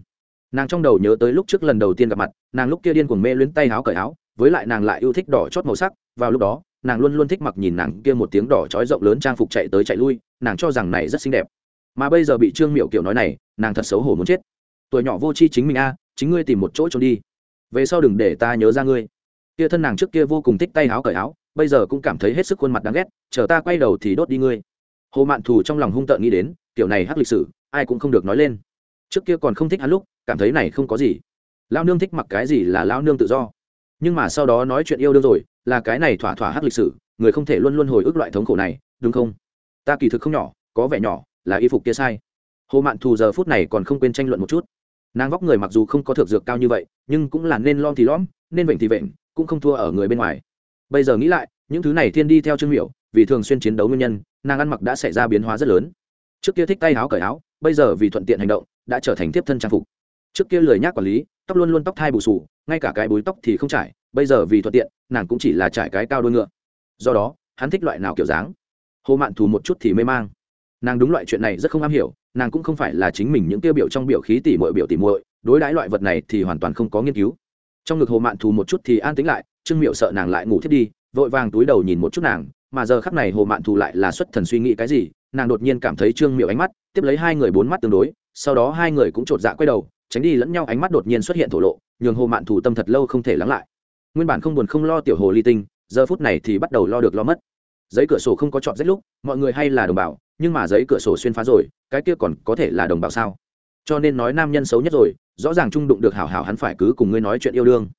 nàng trong đầu nhớ tới lúc trước lần đầu tiên gặp mặt, nàng lúc kia điên cuồng mê luyến tay áo cởi áo, với lại nàng lại yêu thích đỏ chót màu sắc, vào lúc đó, nàng luôn luôn thích mặc nhìn nàng kia một tiếng đỏ trói rộng lớn trang phục chạy tới chạy lui, nàng cho rằng này rất xinh đẹp. Mà bây giờ bị trương miệu kiểu nói này, nàng thật xấu hổ muốn chết. Tuổi nhỏ vô tri chính mình a, chính ngươi tìm một chỗ trốn đi. Về sau đừng để ta nhớ ra ngươi. Kia thân nàng trước kia vô cùng thích tay áo cởi áo, bây giờ cũng cảm thấy hết sức khuôn mặt đáng ghét, chờ ta quay đầu thì đốt đi ngươi. Hồ mạn thù trong lòng hung tợn nghĩ đến, kiểu này hắc lịch sử, ai cũng không được nói lên. Trước kia còn không thích hắn lúc cảm thấy này không có gì. Lao nương thích mặc cái gì là lao nương tự do. Nhưng mà sau đó nói chuyện yêu đương rồi là cái này thỏa thỏa hát lịch sử người không thể luôn luôn hồi ức loại thống khổ này đúng không? Ta kỳ thực không nhỏ có vẻ nhỏ là y phục kia sai. Hồ mạn thù giờ phút này còn không quên tranh luận một chút. Nàng vóc người mặc dù không có thực dược cao như vậy nhưng cũng là nên lom thì lõm nên vịnh thì vịnh, cũng không thua ở người bên ngoài. Bây giờ nghĩ lại những thứ này thiên đi theo trương miểu vì thường xuyên chiến đấu nguyên nhân nàng ăn mặc đã xảy ra biến hóa rất lớn. Trước kia thích tay áo cởi áo bây giờ vì thuận tiện hành động đã trở thành tiếp thân trang phục trước kia lười nhác quản lý, tóc luôn luôn tóc thai bù sù ngay cả cái búi tóc thì không trải, bây giờ vì thuận tiện, nàng cũng chỉ là trải cái cao đôi ngựa. Do đó, hắn thích loại nào kiểu dáng? Hồ mạn thù một chút thì mê mang. Nàng đúng loại chuyện này rất không am hiểu, nàng cũng không phải là chính mình những tiêu biểu trong biểu khí tỉ mội biểu tỉ mội đối đãi loại vật này thì hoàn toàn không có nghiên cứu. Trong ngực hồ mạn thù một chút thì an tính lại, trương miệu sợ nàng lại ngủ thiết đi, vội vàng túi đầu nhìn một chút nàng, mà giờ khắc này hồ mạn thù lại là xuất thần suy nghĩ cái gì, nàng đột nhiên cảm thấy trương miệu ánh mắt, tiếp lấy hai người bốn mắt tương đối, sau đó hai người cũng chột dạ quay đầu tránh đi lẫn nhau ánh mắt đột nhiên xuất hiện thổ lộ, nhường hồ mạn thủ tâm thật lâu không thể lắng lại. Nguyên bản không buồn không lo tiểu hồ ly tinh, giờ phút này thì bắt đầu lo được lo mất. Giấy cửa sổ không có chọn rách lúc, mọi người hay là đồng bào, nhưng mà giấy cửa sổ xuyên phá rồi, cái kia còn có thể là đồng bào sao? Cho nên nói nam nhân xấu nhất rồi, rõ ràng trung đụng được hảo hảo hắn phải cứ cùng ngươi nói chuyện yêu đương.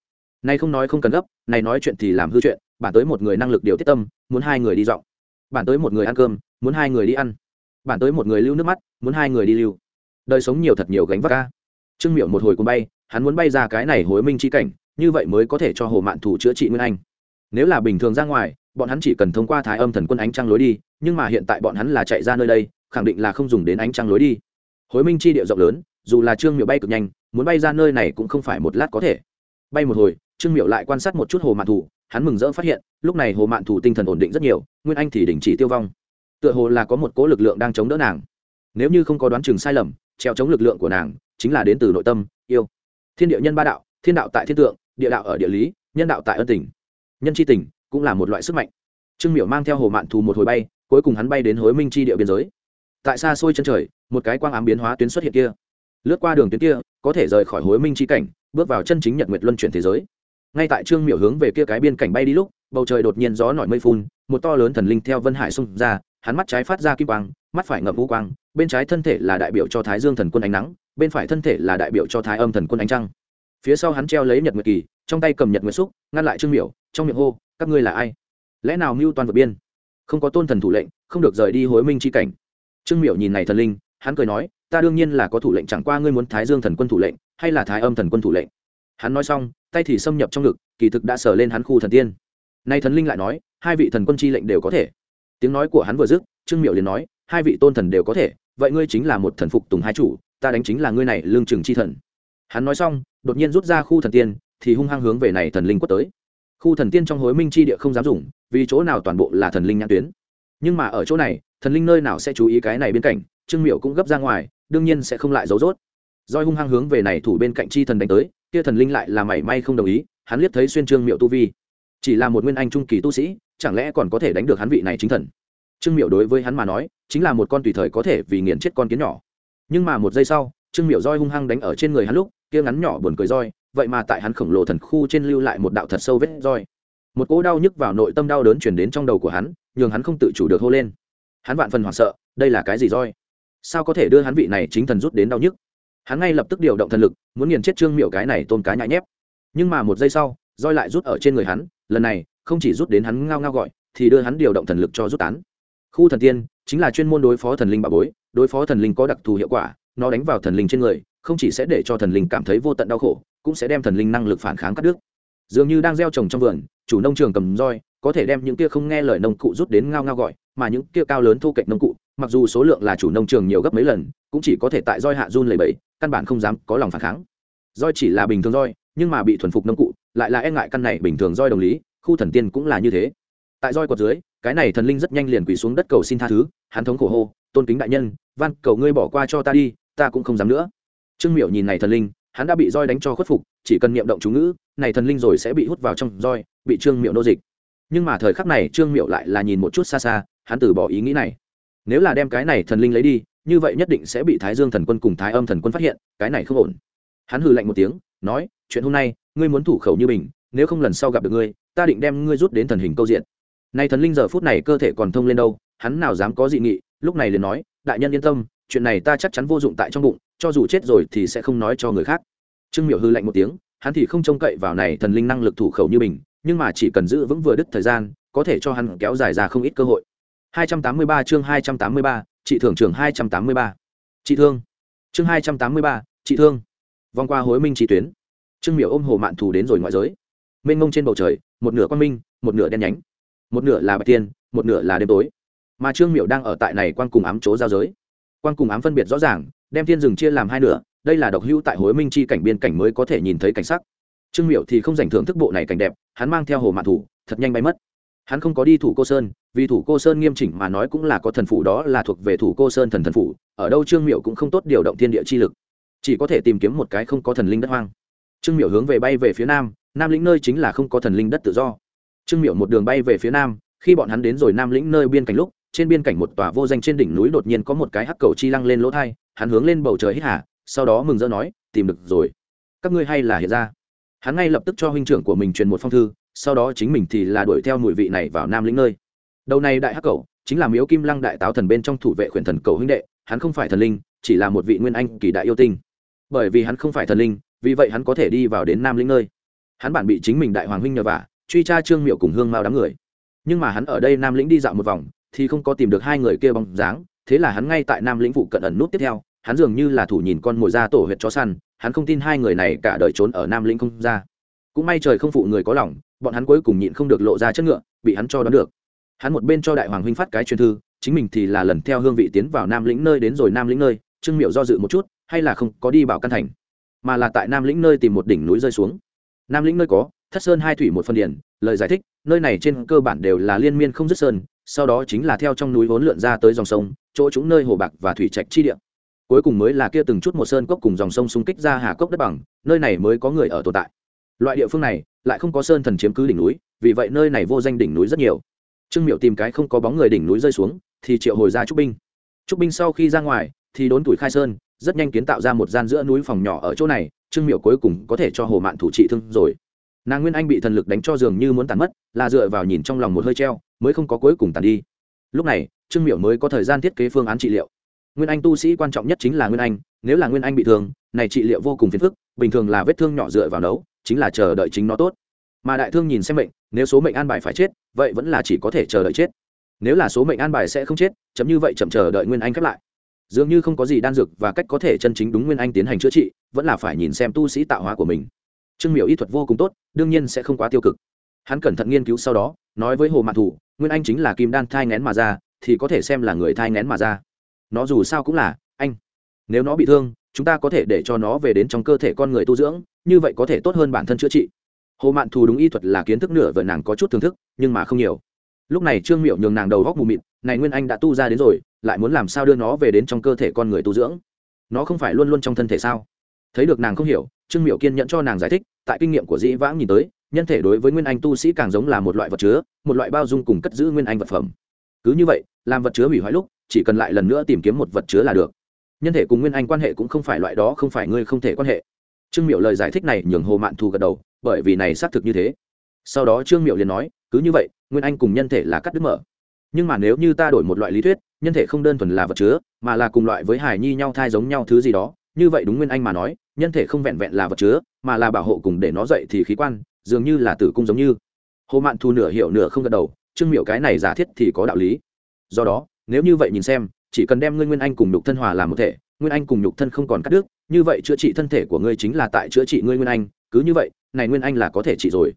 Nay không nói không cần gấp này nói chuyện thì làm hư chuyện, bản tới một người năng lực điều tiết tâm, muốn hai người đi dọn. Bản tới một người ăn cơm, muốn hai người đi ăn. Bản tới một người lưu nước mắt, muốn hai người đi lưu. Đời sống nhiều thật nhiều gánh vác ca trương miệu một hồi cùng bay, hắn muốn bay ra cái này hối minh chi cảnh, như vậy mới có thể cho hồ mạn thủ chữa trị nguyên anh. Nếu là bình thường ra ngoài, bọn hắn chỉ cần thông qua thái âm thần quân ánh trăng lối đi, nhưng mà hiện tại bọn hắn là chạy ra nơi đây, khẳng định là không dùng đến ánh trăng lối đi. Hối minh chi địa rộng lớn, dù là trương miệu bay cực nhanh, muốn bay ra nơi này cũng không phải một lát có thể. Bay một hồi, trương miệu lại quan sát một chút hồ mạn thủ, hắn mừng rỡ phát hiện, lúc này hồ mạn thủ tinh thần ổn định rất nhiều, nguyên anh thì đình chỉ tiêu vong. Tựa hồ là có một cố lực lượng đang chống đỡ nàng. Nếu như không có đoán chừng sai lầm treo chống lực lượng của nàng chính là đến từ nội tâm, yêu. Thiên địa nhân ba đạo, thiên đạo tại thiên tượng, địa đạo ở địa lý, nhân đạo tại ân tình. Nhân c h i tình cũng là một loại sức mạnh. Trương miểu mang theo hồ mạn thù một hồi bay, cuối cùng hắn bay đến hối minh c h i địa biên giới. Tại xa xôi chân trời, một cái quang ám biến hóa tuyến xuất hiện kia. Lướt qua đường tuyến kia, có thể rời khỏi hối minh c cảnh, bước vào chân chính nhật nguyệt luân chuyển thế giới. Ngay tại trương miểu hướng về kia cái biên cảnh bay đi lúc, bầu trời đột nhiên gió nổi mây phun, một to lớn thần linh theo vân hải xung ra hắn mắt trái phát ra kim quang, mắt phải ngậm vũ quang, bên trái thân thể là đại biểu cho thái dương thần quân ánh nắng, bên phải thân thể là đại biểu cho thái âm thần quân ánh trăng. Phía sau hắn treo lấy nhật nguyệt kỳ, trong tay cầm nhật nguyệt xúc, ngăn lại trương miểu, trong miệng hô, các ngươi là ai? Lẽ nào mưu toàn vượt biên? Không có tôn thần thủ lệnh, không được rời đi hối minh c h i cảnh. Trương miểu nhìn này thần linh, hắn cười nói, ta đương nhiên là có thủ lệnh chẳng qua ngươi muốn thái dương thần quân thủ lệnh, hay là thái âm thần quân thủ lệnh? Hắn nói xong, tay thì xâm nhập trong ngực, kỳ thực đã sở lên hắn khu thần tiên. Nay thần linh lại nói, hai vị thần quân chi lệnh đều có thể tiếng nói của hắn vừa dứt, trương miệu liền nói, hai vị tôn thần đều có thể, vậy ngươi chính là một thần phục tùng hai chủ, ta đánh chính là ngươi này lương trừng chi thần. Hắn nói xong, đột nhiên rút ra khu thần tiên, thì hung hăng hướng về này thần linh quất tới. Khu thần tiên trong hối minh chi địa không dám dùng, vì chỗ nào toàn bộ là thần linh nhãn tuyến. Nhưng mà ở chỗ này, thần linh nơi nào sẽ chú ý cái này bên cạnh, trương miệu cũng gấp ra ngoài, đương nhiên sẽ không lại giấu rốt. Roi hung hăng hướng về này thủ bên cạnh chi thần đánh tới, kia thần linh lại là mảy may không đồng ý, hắn liếc thấy xuyên trương miệu tu vi. Chỉ là một nguyên anh trung kỳ tu sĩ chẳng lẽ còn có thể đánh được hắn vị này chính thần? Trương miệu đối với hắn mà nói, chính là một con tùy thời có thể vì nghiền chết con kiến nhỏ. Nhưng mà một giây sau, trương miệu roi hung hăng đánh ở trên người hắn lúc, kia ngắn nhỏ buồn cười roi, vậy mà tại hắn khổng lồ thần khu trên lưu lại một đạo thật sâu vết roi. Một cỗ đau nhức vào nội tâm đau đớn chuyển đến trong đầu của hắn, nhường hắn không tự chủ được hô lên. Hắn vạn phần hoảng sợ, đây là cái gì roi? Sao có thể đưa hắn vị này chính thần rút đến đau nhức? Hắn ngay lập tức điều động thần lực, muốn nghiền chết trương miệu cái này tôn cá nhãi nhép. Nhưng mà một giây sau, roi lại rút ở trên người hắn, lần này không chỉ rút đến hắn ngao ngao gọi, thì đưa hắn điều động thần lực cho rút tán. Khu thần tiên chính là chuyên môn đối phó thần linh bà bối, đối phó thần linh có đặc thù hiệu quả, nó đánh vào thần linh trên người, không chỉ sẽ để cho thần linh cảm thấy vô tận đau khổ, cũng sẽ đem thần linh năng lực phản kháng cắt đứt. Dường như đang gieo trồng trong vườn, chủ nông trường cầm roi, có thể đem những kia không nghe lời nông cụ rút đến ngao ngao gọi, mà những kia cao lớn thu cạnh nông cụ, mặc dù số lượng là chủ nông trường nhiều gấp mấy lần, cũng chỉ có thể tại roi hạ run lầy bẫy căn bản không dám có lòng phản kháng. Roi chỉ là bình thường roi, nhưng mà bị thuần phục nông cụ, lại là e ngại căn này bình thường roi đồng lý khu thần tiên cũng là như thế. Tại roi quật dưới, cái này thần linh rất nhanh liền quỳ xuống đất cầu xin tha thứ, hắn thống khổ hô, tôn kính đại nhân, van, cầu ngươi bỏ qua cho ta đi, ta cũng không dám nữa. Trương miểu nhìn này thần linh, hắn đã bị roi đánh cho khuất phục, chỉ cần niệm động chú ngữ, này thần linh rồi sẽ bị hút vào trong roi, bị trương miệu nô dịch. Nhưng mà thời khắc này, trương miệu lại là nhìn một chút xa xa, hắn từ bỏ ý nghĩ này. Nếu là đem cái này thần linh lấy đi, như vậy nhất định sẽ bị thái dương thần quân cùng thái âm thần quân phát hiện, cái này không ổn. Hắn hừ lạnh một tiếng, nói, chuyện hôm nay, ngươi muốn thủ khẩu như mình, nếu không lần sau gặp được ngươi ta định đem ngươi rút đến thần hình câu diện Nay thần linh giờ phút này cơ thể còn thông lên đâu hắn nào dám có dị nghị lúc này liền nói đại nhân yên tâm chuyện này ta chắc chắn vô dụng tại trong bụng cho dù chết rồi thì sẽ không nói cho người khác trương miểu hư lạnh một tiếng hắn thì không trông cậy vào này thần linh năng lực thủ khẩu như mình nhưng mà chỉ cần giữ vững vừa đứt thời gian có thể cho hắn kéo dài ra không ít cơ hội 283 chương 283, chị thưởng trưởng 283. chị thương. Chương 283, chị thương. Vòng qua hối minh trí tuyến. Trương Miểu ôm hồ mạn thù đến rồi ngoại giới. Mênh mông trên bầu trời, một nửa quang minh, một nửa đen nhánh. Một nửa là bạch tiên, một nửa là đêm tối. Mà Trương Miểu đang ở tại này quang cùng ám chỗ giao giới. Quang cùng ám phân biệt rõ ràng, đem thiên rừng chia làm hai nửa, đây là độc hữu tại hối minh chi cảnh biên cảnh mới có thể nhìn thấy cảnh sắc trương miệu thì không dành thưởng thức bộ này cảnh đẹp hắn mang theo hồ mạn thủ thật nhanh bay mất hắn không có đi thủ cô sơn vì thủ cô sơn nghiêm chỉnh mà nói cũng là có thần phủ đó là thuộc về thủ cô sơn thần thần phủ ở đâu trương miệu cũng không tốt điều động thiên địa chi lực chỉ có thể tìm kiếm một cái không có thần linh đất hoang trương Miểu hướng về bay về phía nam nam lĩnh nơi chính là không có thần linh đất tự do. Trương Miểu một đường bay về phía nam, khi bọn hắn đến rồi nam lĩnh nơi biên cảnh lúc, trên biên cảnh một tòa vô danh trên đỉnh núi đột nhiên có một cái hắc cầu chi lăng lên lỗ thai, hắn hướng lên bầu trời hít hà, sau đó mừng rỡ nói, tìm được rồi. Các ngươi hay là hiện ra. Hắn ngay lập tức cho huynh trưởng của mình truyền một phong thư, sau đó chính mình thì là đuổi theo mùi vị này vào nam lĩnh nơi. Đầu này đại hắc cầu, chính là miếu kim lăng đại táo thần bên trong thủ vệ khuyển thần cầu huynh đệ, hắn không phải thần linh, chỉ là một vị nguyên anh kỳ đại yêu tinh. Bởi vì hắn không phải thần linh vì vậy hắn có thể đi vào đến nam lĩnh nơi. Hắn bản bị chính mình đại hoàng huynh nhờ vả, truy tra trương miệu cùng hương mao đám người. Nhưng mà hắn ở đây nam lĩnh đi dạo một vòng, thì không có tìm được hai người kia bóng dáng, thế là hắn ngay tại nam lĩnh vụ cận ẩn nút tiếp theo, hắn dường như là thủ nhìn con mồi ra tổ huyệt chó săn, hắn không tin hai người này cả đời trốn ở nam lĩnh không ra. Cũng may trời không phụ người có lòng, bọn hắn cuối cùng nhịn không được lộ ra chất ngựa, bị hắn cho đón được. Hắn một bên cho đại hoàng huynh phát cái truyền thư, chính mình thì là lần theo hương vị tiến vào nam lĩnh nơi đến rồi nam lĩnh nơi, trương miệu do dự một chút, hay là không có đi bảo căn thành mà là tại nam lĩnh nơi tìm một đỉnh núi rơi xuống. Nam lĩnh nơi có, thất sơn hai thủy một phân điển lời giải thích, nơi này trên cơ bản đều là liên miên không dứt sơn, sau đó chính là theo trong núi vốn lượn ra tới dòng sông, chỗ chúng nơi hồ bạc và thủy trạch chi địa. Cuối cùng mới là kia từng chút một sơn cốc cùng dòng sông xung kích ra hà cốc đất bằng, nơi này mới có người ở tồn tại. Loại địa phương này, lại không có sơn thần chiếm cứ đỉnh núi, vì vậy nơi này vô danh đỉnh núi rất nhiều. Trương miệu tìm cái không có bóng người đỉnh núi rơi xuống, thì triệu hồi ra trúc binh. Trúc binh sau khi ra ngoài, thì đốn tuổi khai sơn rất nhanh kiến tạo ra một gian giữa núi phòng nhỏ ở chỗ này, trương miệu cuối cùng có thể cho hồ mạn thủ trị thương rồi. Nàng nguyên anh bị thần lực đánh cho dường như muốn tàn mất, là dựa vào nhìn trong lòng một hơi treo, mới không có cuối cùng tàn đi. Lúc này, trương miệu mới có thời gian thiết kế phương án trị liệu. Nguyên anh tu sĩ quan trọng nhất chính là nguyên anh, nếu là nguyên anh bị thương, này trị liệu vô cùng phiền phức, bình thường là vết thương nhỏ dựa vào nấu, chính là chờ đợi chính nó tốt. Mà đại thương nhìn xem mệnh, nếu số mệnh an bài phải chết, vậy vẫn là chỉ có thể chờ đợi chết. Nếu là số mệnh an bài sẽ không chết, chấm như vậy chậm chờ đợi nguyên anh khép lại dường như không có gì đan dược và cách có thể chân chính đúng nguyên anh tiến hành chữa trị, vẫn là phải nhìn xem tu sĩ tạo hóa của mình. Trương miểu y thuật vô cùng tốt, đương nhiên sẽ không quá tiêu cực. Hắn cẩn thận nghiên cứu sau đó, nói với hồ mạn thủ, nguyên anh chính là kim đan thai ngén mà ra, thì có thể xem là người thai ngén mà ra. Nó dù sao cũng là anh. Nếu nó bị thương, chúng ta có thể để cho nó về đến trong cơ thể con người tu dưỡng, như vậy có thể tốt hơn bản thân chữa trị. Hồ mạn thù đúng y thuật là kiến thức nửa vợ nàng có chút thưởng thức, nhưng mà không nhiều. Lúc này trương miệu nhường nàng đầu góc mù mịt, này nguyên anh đã tu ra đến rồi lại muốn làm sao đưa nó về đến trong cơ thể con người tu dưỡng? Nó không phải luôn luôn trong thân thể sao? Thấy được nàng không hiểu, trương miệu kiên nhẫn cho nàng giải thích, tại kinh nghiệm của dĩ vãng nhìn tới, nhân thể đối với nguyên anh tu sĩ càng giống là một loại vật chứa, một loại bao dung cùng cất giữ nguyên anh vật phẩm. Cứ như vậy, làm vật chứa hủy hoại lúc, chỉ cần lại lần nữa tìm kiếm một vật chứa là được. Nhân thể cùng nguyên anh quan hệ cũng không phải loại đó không phải ngươi không thể quan hệ. Trương miệu lời giải thích này nhường hồ mạn thù gật đầu, bởi vì này xác thực như thế. Sau đó trương miệu liền nói, cứ như vậy, nguyên anh cùng nhân thể là cắt đứt mở. Nhưng mà nếu như ta đổi một loại lý thuyết nhân thể không đơn thuần là vật chứa, mà là cùng loại với hải nhi nhau thai giống nhau thứ gì đó. Như vậy đúng nguyên anh mà nói, nhân thể không vẹn vẹn là vật chứa, mà là bảo hộ cùng để nó dậy thì khí quan, dường như là tử cung giống như. Hồ mạn thu nửa hiểu nửa không gật đầu, trương miệu cái này giả thiết thì có đạo lý. Do đó, nếu như vậy nhìn xem, chỉ cần đem ngươi nguyên anh cùng nhục thân hòa làm một thể, nguyên anh cùng nhục thân không còn cắt đứt, như vậy chữa trị thân thể của ngươi chính là tại chữa trị ngươi nguyên anh, cứ như vậy, này nguyên anh là có thể trị rồi.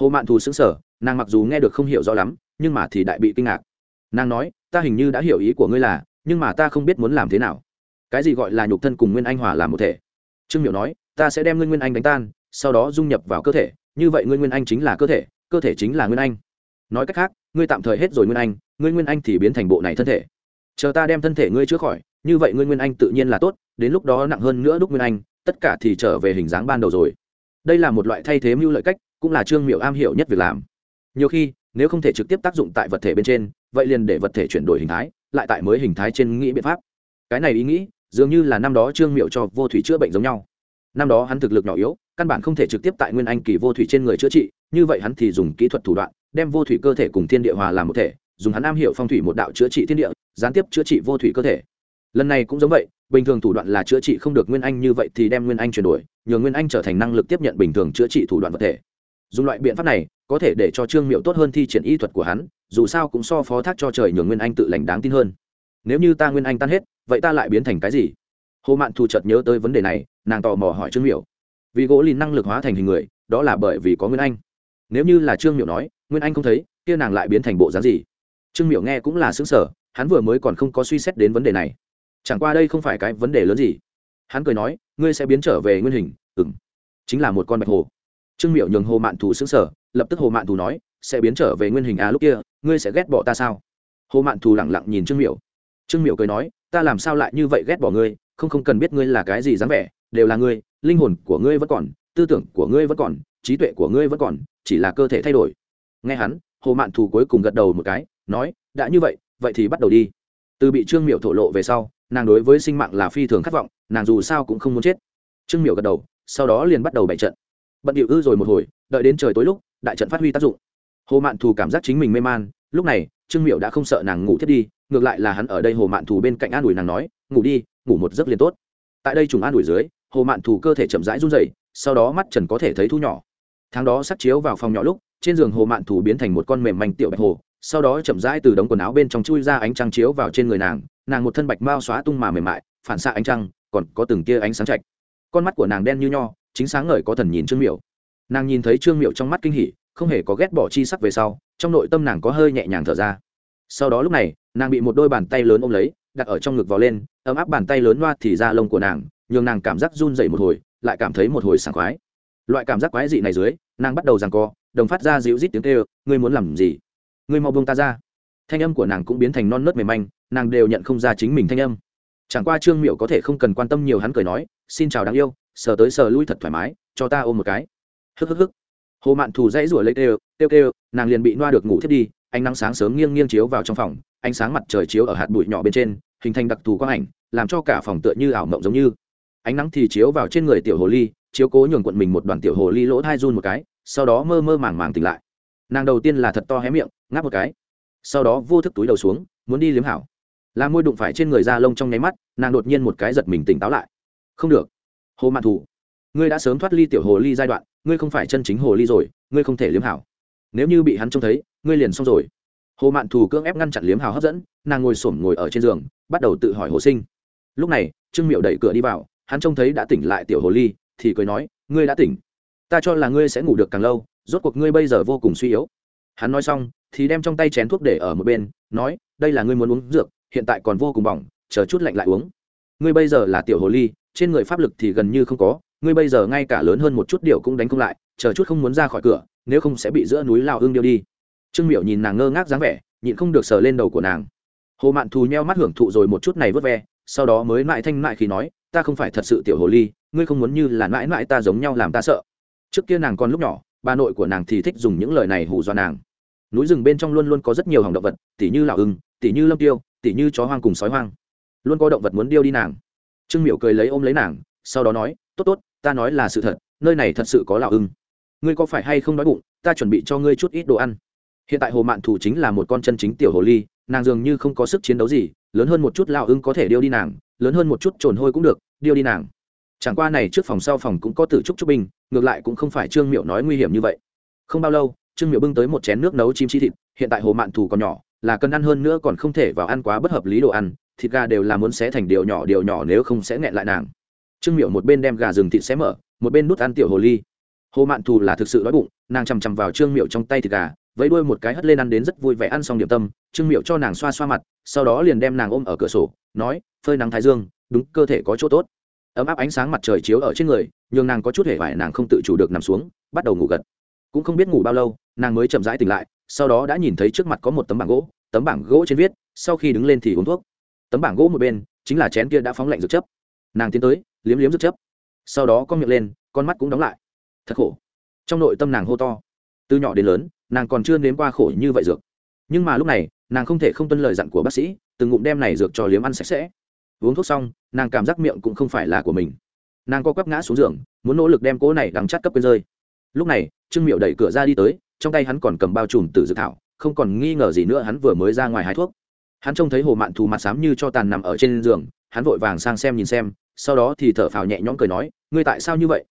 Hồ mạn thù xứng sở nàng mặc dù nghe được không hiểu rõ lắm, nhưng mà thì đại bị kinh ngạc. Nàng nói ta hình như đã hiểu ý của ngươi là, nhưng mà ta không biết muốn làm thế nào. Cái gì gọi là nhục thân cùng nguyên anh hòa làm một thể? Trương miểu nói, ta sẽ đem ngươi nguyên anh đánh tan, sau đó dung nhập vào cơ thể, như vậy ngươi nguyên anh chính là cơ thể cơ thể chính là nguyên anh. Nói cách khác, ngươi tạm thời hết rồi nguyên anh, ngươi nguyên anh thì biến thành bộ này thân thể. Chờ ta đem thân thể ngươi chữa khỏi, như vậy ngươi nguyên anh tự nhiên là tốt, đến lúc đó nặng hơn nữa đúc nguyên anh, tất cả thì trở về hình dáng ban đầu rồi. Đây là một loại thay thế mưu lợi cách, cũng là trương miệu am hiểu nhất việc làm. Nhiều khi nếu không thể trực tiếp tác dụng tại vật thể bên trên, vậy liền để vật thể chuyển đổi hình thái, lại tại mới hình thái trên nghĩ biện pháp. Cái này ý nghĩ, dường như là năm đó trương miệu cho vô thủy chữa bệnh giống nhau. Năm đó hắn thực lực nhỏ yếu, căn bản không thể trực tiếp tại nguyên anh kỳ vô thủy trên người chữa trị, như vậy hắn thì dùng kỹ thuật thủ đoạn, đem vô thủy cơ thể cùng thiên địa hòa làm một thể, dùng hắn am hiểu phong thủy một đạo chữa trị thiên địa, gián tiếp chữa trị vô thủy cơ thể. Lần này cũng giống vậy, bình thường thủ đoạn là chữa trị không được nguyên anh như vậy thì đem nguyên anh chuyển đổi, nhờ nguyên anh trở thành năng lực tiếp nhận bình thường chữa trị thủ đoạn vật thể dùng loại biện pháp này có thể để cho trương miệu tốt hơn thi triển y thuật của hắn, dù sao cũng so phó thác cho trời nhường nguyên anh tự lành đáng tin hơn. Nếu như ta nguyên anh tan hết, vậy ta lại biến thành cái gì? Hồ mạn thù chợt nhớ tới vấn đề này, nàng tò mò hỏi trương miệu. Vì gỗ lìn năng lực hóa thành hình người, đó là bởi vì có nguyên anh. Nếu như là trương miệu nói, nguyên anh không thấy, kia nàng lại biến thành bộ dáng gì? Trương miệu nghe cũng là xứng sở hắn vừa mới còn không có suy xét đến vấn đề này. Chẳng qua đây không phải cái vấn đề lớn gì. Hắn cười nói, ngươi sẽ biến trở về nguyên hình. Ừng chính là một con bạch hồ trương miệu nhường hồ mạn thù xứng sở lập tức hồ mạn thù nói, sẽ biến trở về nguyên hình à lúc kia, ngươi sẽ ghét bỏ ta sao? Hồ mạn thù lẳng lặng nhìn trương miệu trương miệu cười nói, ta làm sao lại như vậy ghét bỏ ngươi? Không không cần biết ngươi là cái gì dáng vẻ, đều là ngươi, linh hồn của ngươi vẫn còn, tư tưởng của ngươi vẫn còn, trí tuệ của ngươi vẫn còn, chỉ là cơ thể thay đổi. Nghe hắn, hồ mạn thù cuối cùng gật đầu một cái, nói, đã như vậy vậy thì bắt đầu đi. Từ bị trương miệu thổ lộ về sau, nàng đối với sinh mạng là phi thường khát vọng, nàng dù sao cũng không muốn chết. Trương miệu gật đầu, sau đó liền bắt đầu bày trận bận điệu ư rồi một hồi, đợi đến trời tối lúc, đại trận phát huy tác dụng. Hồ mạn thù cảm giác chính mình mê man, lúc này, trương miệu đã không sợ nàng ngủ thiết đi, ngược lại là hắn ở đây hồ mạn thù bên cạnh an ủi nàng nói, ngủ đi, ngủ một giấc liền tốt. Tại đây trùng an ủi dưới, hồ mạn thù cơ thể chậm rãi run rẩy, sau đó mắt trần có thể thấy thu nhỏ. Tháng đó sắc chiếu vào phòng nhỏ lúc, trên giường hồ mạn thù biến thành một con mềm manh tiểu bạch hồ, sau đó chậm rãi từ đống quần áo bên trong chui ra ánh trăng chiếu vào trên người nàng nàng một thân bạch mao xóa tung mà mềm mại, phản xạ ánh trăng, còn có từng tia ánh sáng chạch. Con mắt của nàng đen như nho chính sáng ngời có thần nhìn trương miểu. Nàng nhìn thấy trương miểu trong mắt kinh hỉ, không hề có ghét bỏ chi sắc về sau, trong nội tâm nàng có hơi nhẹ nhàng thở ra. Sau đó lúc này, nàng bị một đôi bàn tay lớn ôm lấy, đặt ở trong ngực vào lên, ấm áp bàn tay lớn loa thì ra lông của nàng, nhường nàng cảm giác run dậy một hồi, lại cảm thấy một hồi sảng khoái. Loại cảm giác quái dị này dưới, nàng bắt đầu rằng co, đồng phát ra dịu rít tiếng kêu, ngươi muốn làm gì? Ngươi mau buông ta ra. Thanh âm của nàng cũng biến thành non nớt mềm manh, nàng đều nhận không ra chính mình thanh âm. Chẳng qua trương miệu có thể không cần quan tâm nhiều hắn cười nói, xin chào đáng yêu sờ tới sờ lui thật thoải mái, cho ta ôm một cái. Hức hức hức. Hồ mạn thù dãy rủa lấy kêu kêu kêu, nàng liền bị noa được ngủ thiết đi, ánh nắng sáng sớm nghiêng nghiêng chiếu vào trong phòng, ánh sáng mặt trời chiếu ở hạt bụi nhỏ bên trên, hình thành đặc thù quang ảnh, làm cho cả phòng tựa như ảo mộng giống như. Ánh nắng thì chiếu vào trên người tiểu hồ ly, chiếu cố nhường quận mình một đoàn tiểu hồ ly lỗ thai run một cái, sau đó mơ mơ màng màng tỉnh lại. Nàng đầu tiên là thật to hé miệng, ngáp một cái. Sau đó vô thức túi đầu xuống, muốn đi liếm hảo. Là môi đụng phải trên người da lông trong nháy mắt, nàng đột nhiên một cái giật mình tỉnh táo lại. Không được hồ mạn thủ ngươi đã sớm thoát ly tiểu hồ ly giai đoạn, ngươi không phải chân chính hồ ly rồi, ngươi không thể liếm hảo. Nếu như bị hắn trông thấy, ngươi liền xong rồi. Hồ mạn thù cưỡng ép ngăn chặn liếm hào hấp dẫn, nàng ngồi xổm ngồi ở trên giường, bắt đầu tự hỏi hồ sinh. Lúc này, trương miệu đẩy cửa đi vào, hắn trông thấy đã tỉnh lại tiểu hồ ly, thì cười nói, ngươi đã tỉnh. Ta cho là ngươi sẽ ngủ được càng lâu, rốt cuộc ngươi bây giờ vô cùng suy yếu. Hắn nói xong, thì đem trong tay chén thuốc để ở một bên, nói, đây là ngươi muốn uống dược hiện tại còn vô cùng bỏng, chờ chút lạnh lại uống ngươi bây giờ là tiểu hồ ly, trên người pháp lực thì gần như không có, ngươi bây giờ ngay cả lớn hơn một chút điều cũng đánh không lại, chờ chút không muốn ra khỏi cửa, nếu không sẽ bị giữa núi lao hương điêu đi. Trương miệu nhìn nàng ngơ ngác dáng vẻ, nhịn không được sờ lên đầu của nàng. Hồ mạn thù nheo mắt hưởng thụ rồi một chút này vớt ve, sau đó mới mãi thanh mại khi nói, ta không phải thật sự tiểu hồ ly, ngươi không muốn như là mãi mãi ta giống nhau làm ta sợ. Trước kia nàng còn lúc nhỏ, bà nội của nàng thì thích dùng những lời này hù dọa nàng. Núi rừng bên trong luôn luôn có rất nhiều hỏng động vật, tỉ như lạo ưng, tỉ như lâm tiêu, tỉ như chó hoang cùng sói hoang luôn có động vật muốn điêu đi nàng. Trương miểu cười lấy ôm lấy nàng, sau đó nói, tốt tốt, ta nói là sự thật, nơi này thật sự có lào ưng. Ngươi có phải hay không đói bụng, ta chuẩn bị cho ngươi chút ít đồ ăn. Hiện tại hồ mạn thủ chính là một con chân chính tiểu hồ ly, nàng dường như không có sức chiến đấu gì, lớn hơn một chút lào ưng có thể điêu đi nàng, lớn hơn một chút trồn hôi cũng được, điêu đi nàng. Chẳng qua này trước phòng sau phòng cũng có tử trúc trúc binh, ngược lại cũng không phải trương miệu nói nguy hiểm như vậy. Không bao lâu, trương miệu bưng tới một chén nước nấu chim chi thịt, hiện tại hồ mạn thủ còn nhỏ, là cần ăn hơn nữa còn không thể vào ăn quá bất hợp lý đồ ăn thịt gà đều là muốn xé thành điều nhỏ điều nhỏ nếu không sẽ nghẹn lại nàng. Trương miệu một bên đem gà rừng thịt xé mở, một bên nút ăn tiểu hồ ly. Hồ mạn thù là thực sự đói bụng, nàng chằm chằm vào trương miệu trong tay thịt gà, vẫy đuôi một cái hất lên ăn đến rất vui vẻ, ăn xong điểm tâm, trương miệu cho nàng xoa xoa mặt, sau đó liền đem nàng ôm ở cửa sổ, nói, phơi nắng thái dương, đúng, cơ thể có chỗ tốt. Ấm áp ánh sáng mặt trời chiếu ở trên người, nhường nàng có chút hề vải nàng không tự chủ được nằm xuống, bắt đầu ngủ gật. Cũng không biết ngủ bao lâu, nàng mới chậm rãi tỉnh lại, sau đó đã nhìn thấy trước mặt có một tấm bảng gỗ, tấm bảng gỗ trên viết, sau khi đứng lên thì uống thuốc tấm bảng gỗ một bên, chính là chén kia đã phóng lạnh dược chấp nàng tiến tới, liếm liếm dược chấp sau đó con miệng lên, con mắt cũng đóng lại. Thật khổ. Trong nội tâm nàng hô to. Từ nhỏ đến lớn, nàng còn chưa nếm qua khổ như vậy dược. Nhưng mà lúc này, nàng không thể không tuân lời dặn của bác sĩ, từng ngụm đem này dược cho liếm ăn sạch sẽ. Uống thuốc xong, nàng cảm giác miệng cũng không phải là của mình. Nàng co quắp ngã xuống giường, muốn nỗ lực đem cỗ này đắng chắt cấp quên rơi. Lúc này, trương miệu đẩy cửa ra đi tới, trong tay hắn còn cầm bao trùm từ dược thảo, không còn nghi ngờ gì nữa hắn vừa mới ra ngoài hái thuốc hắn trông thấy hồ mạn thù mặt xám như cho tàn nằm ở trên giường, hắn vội vàng sang xem nhìn xem, sau đó thì thở phào nhẹ nhõm cười nói, ngươi tại sao như vậy?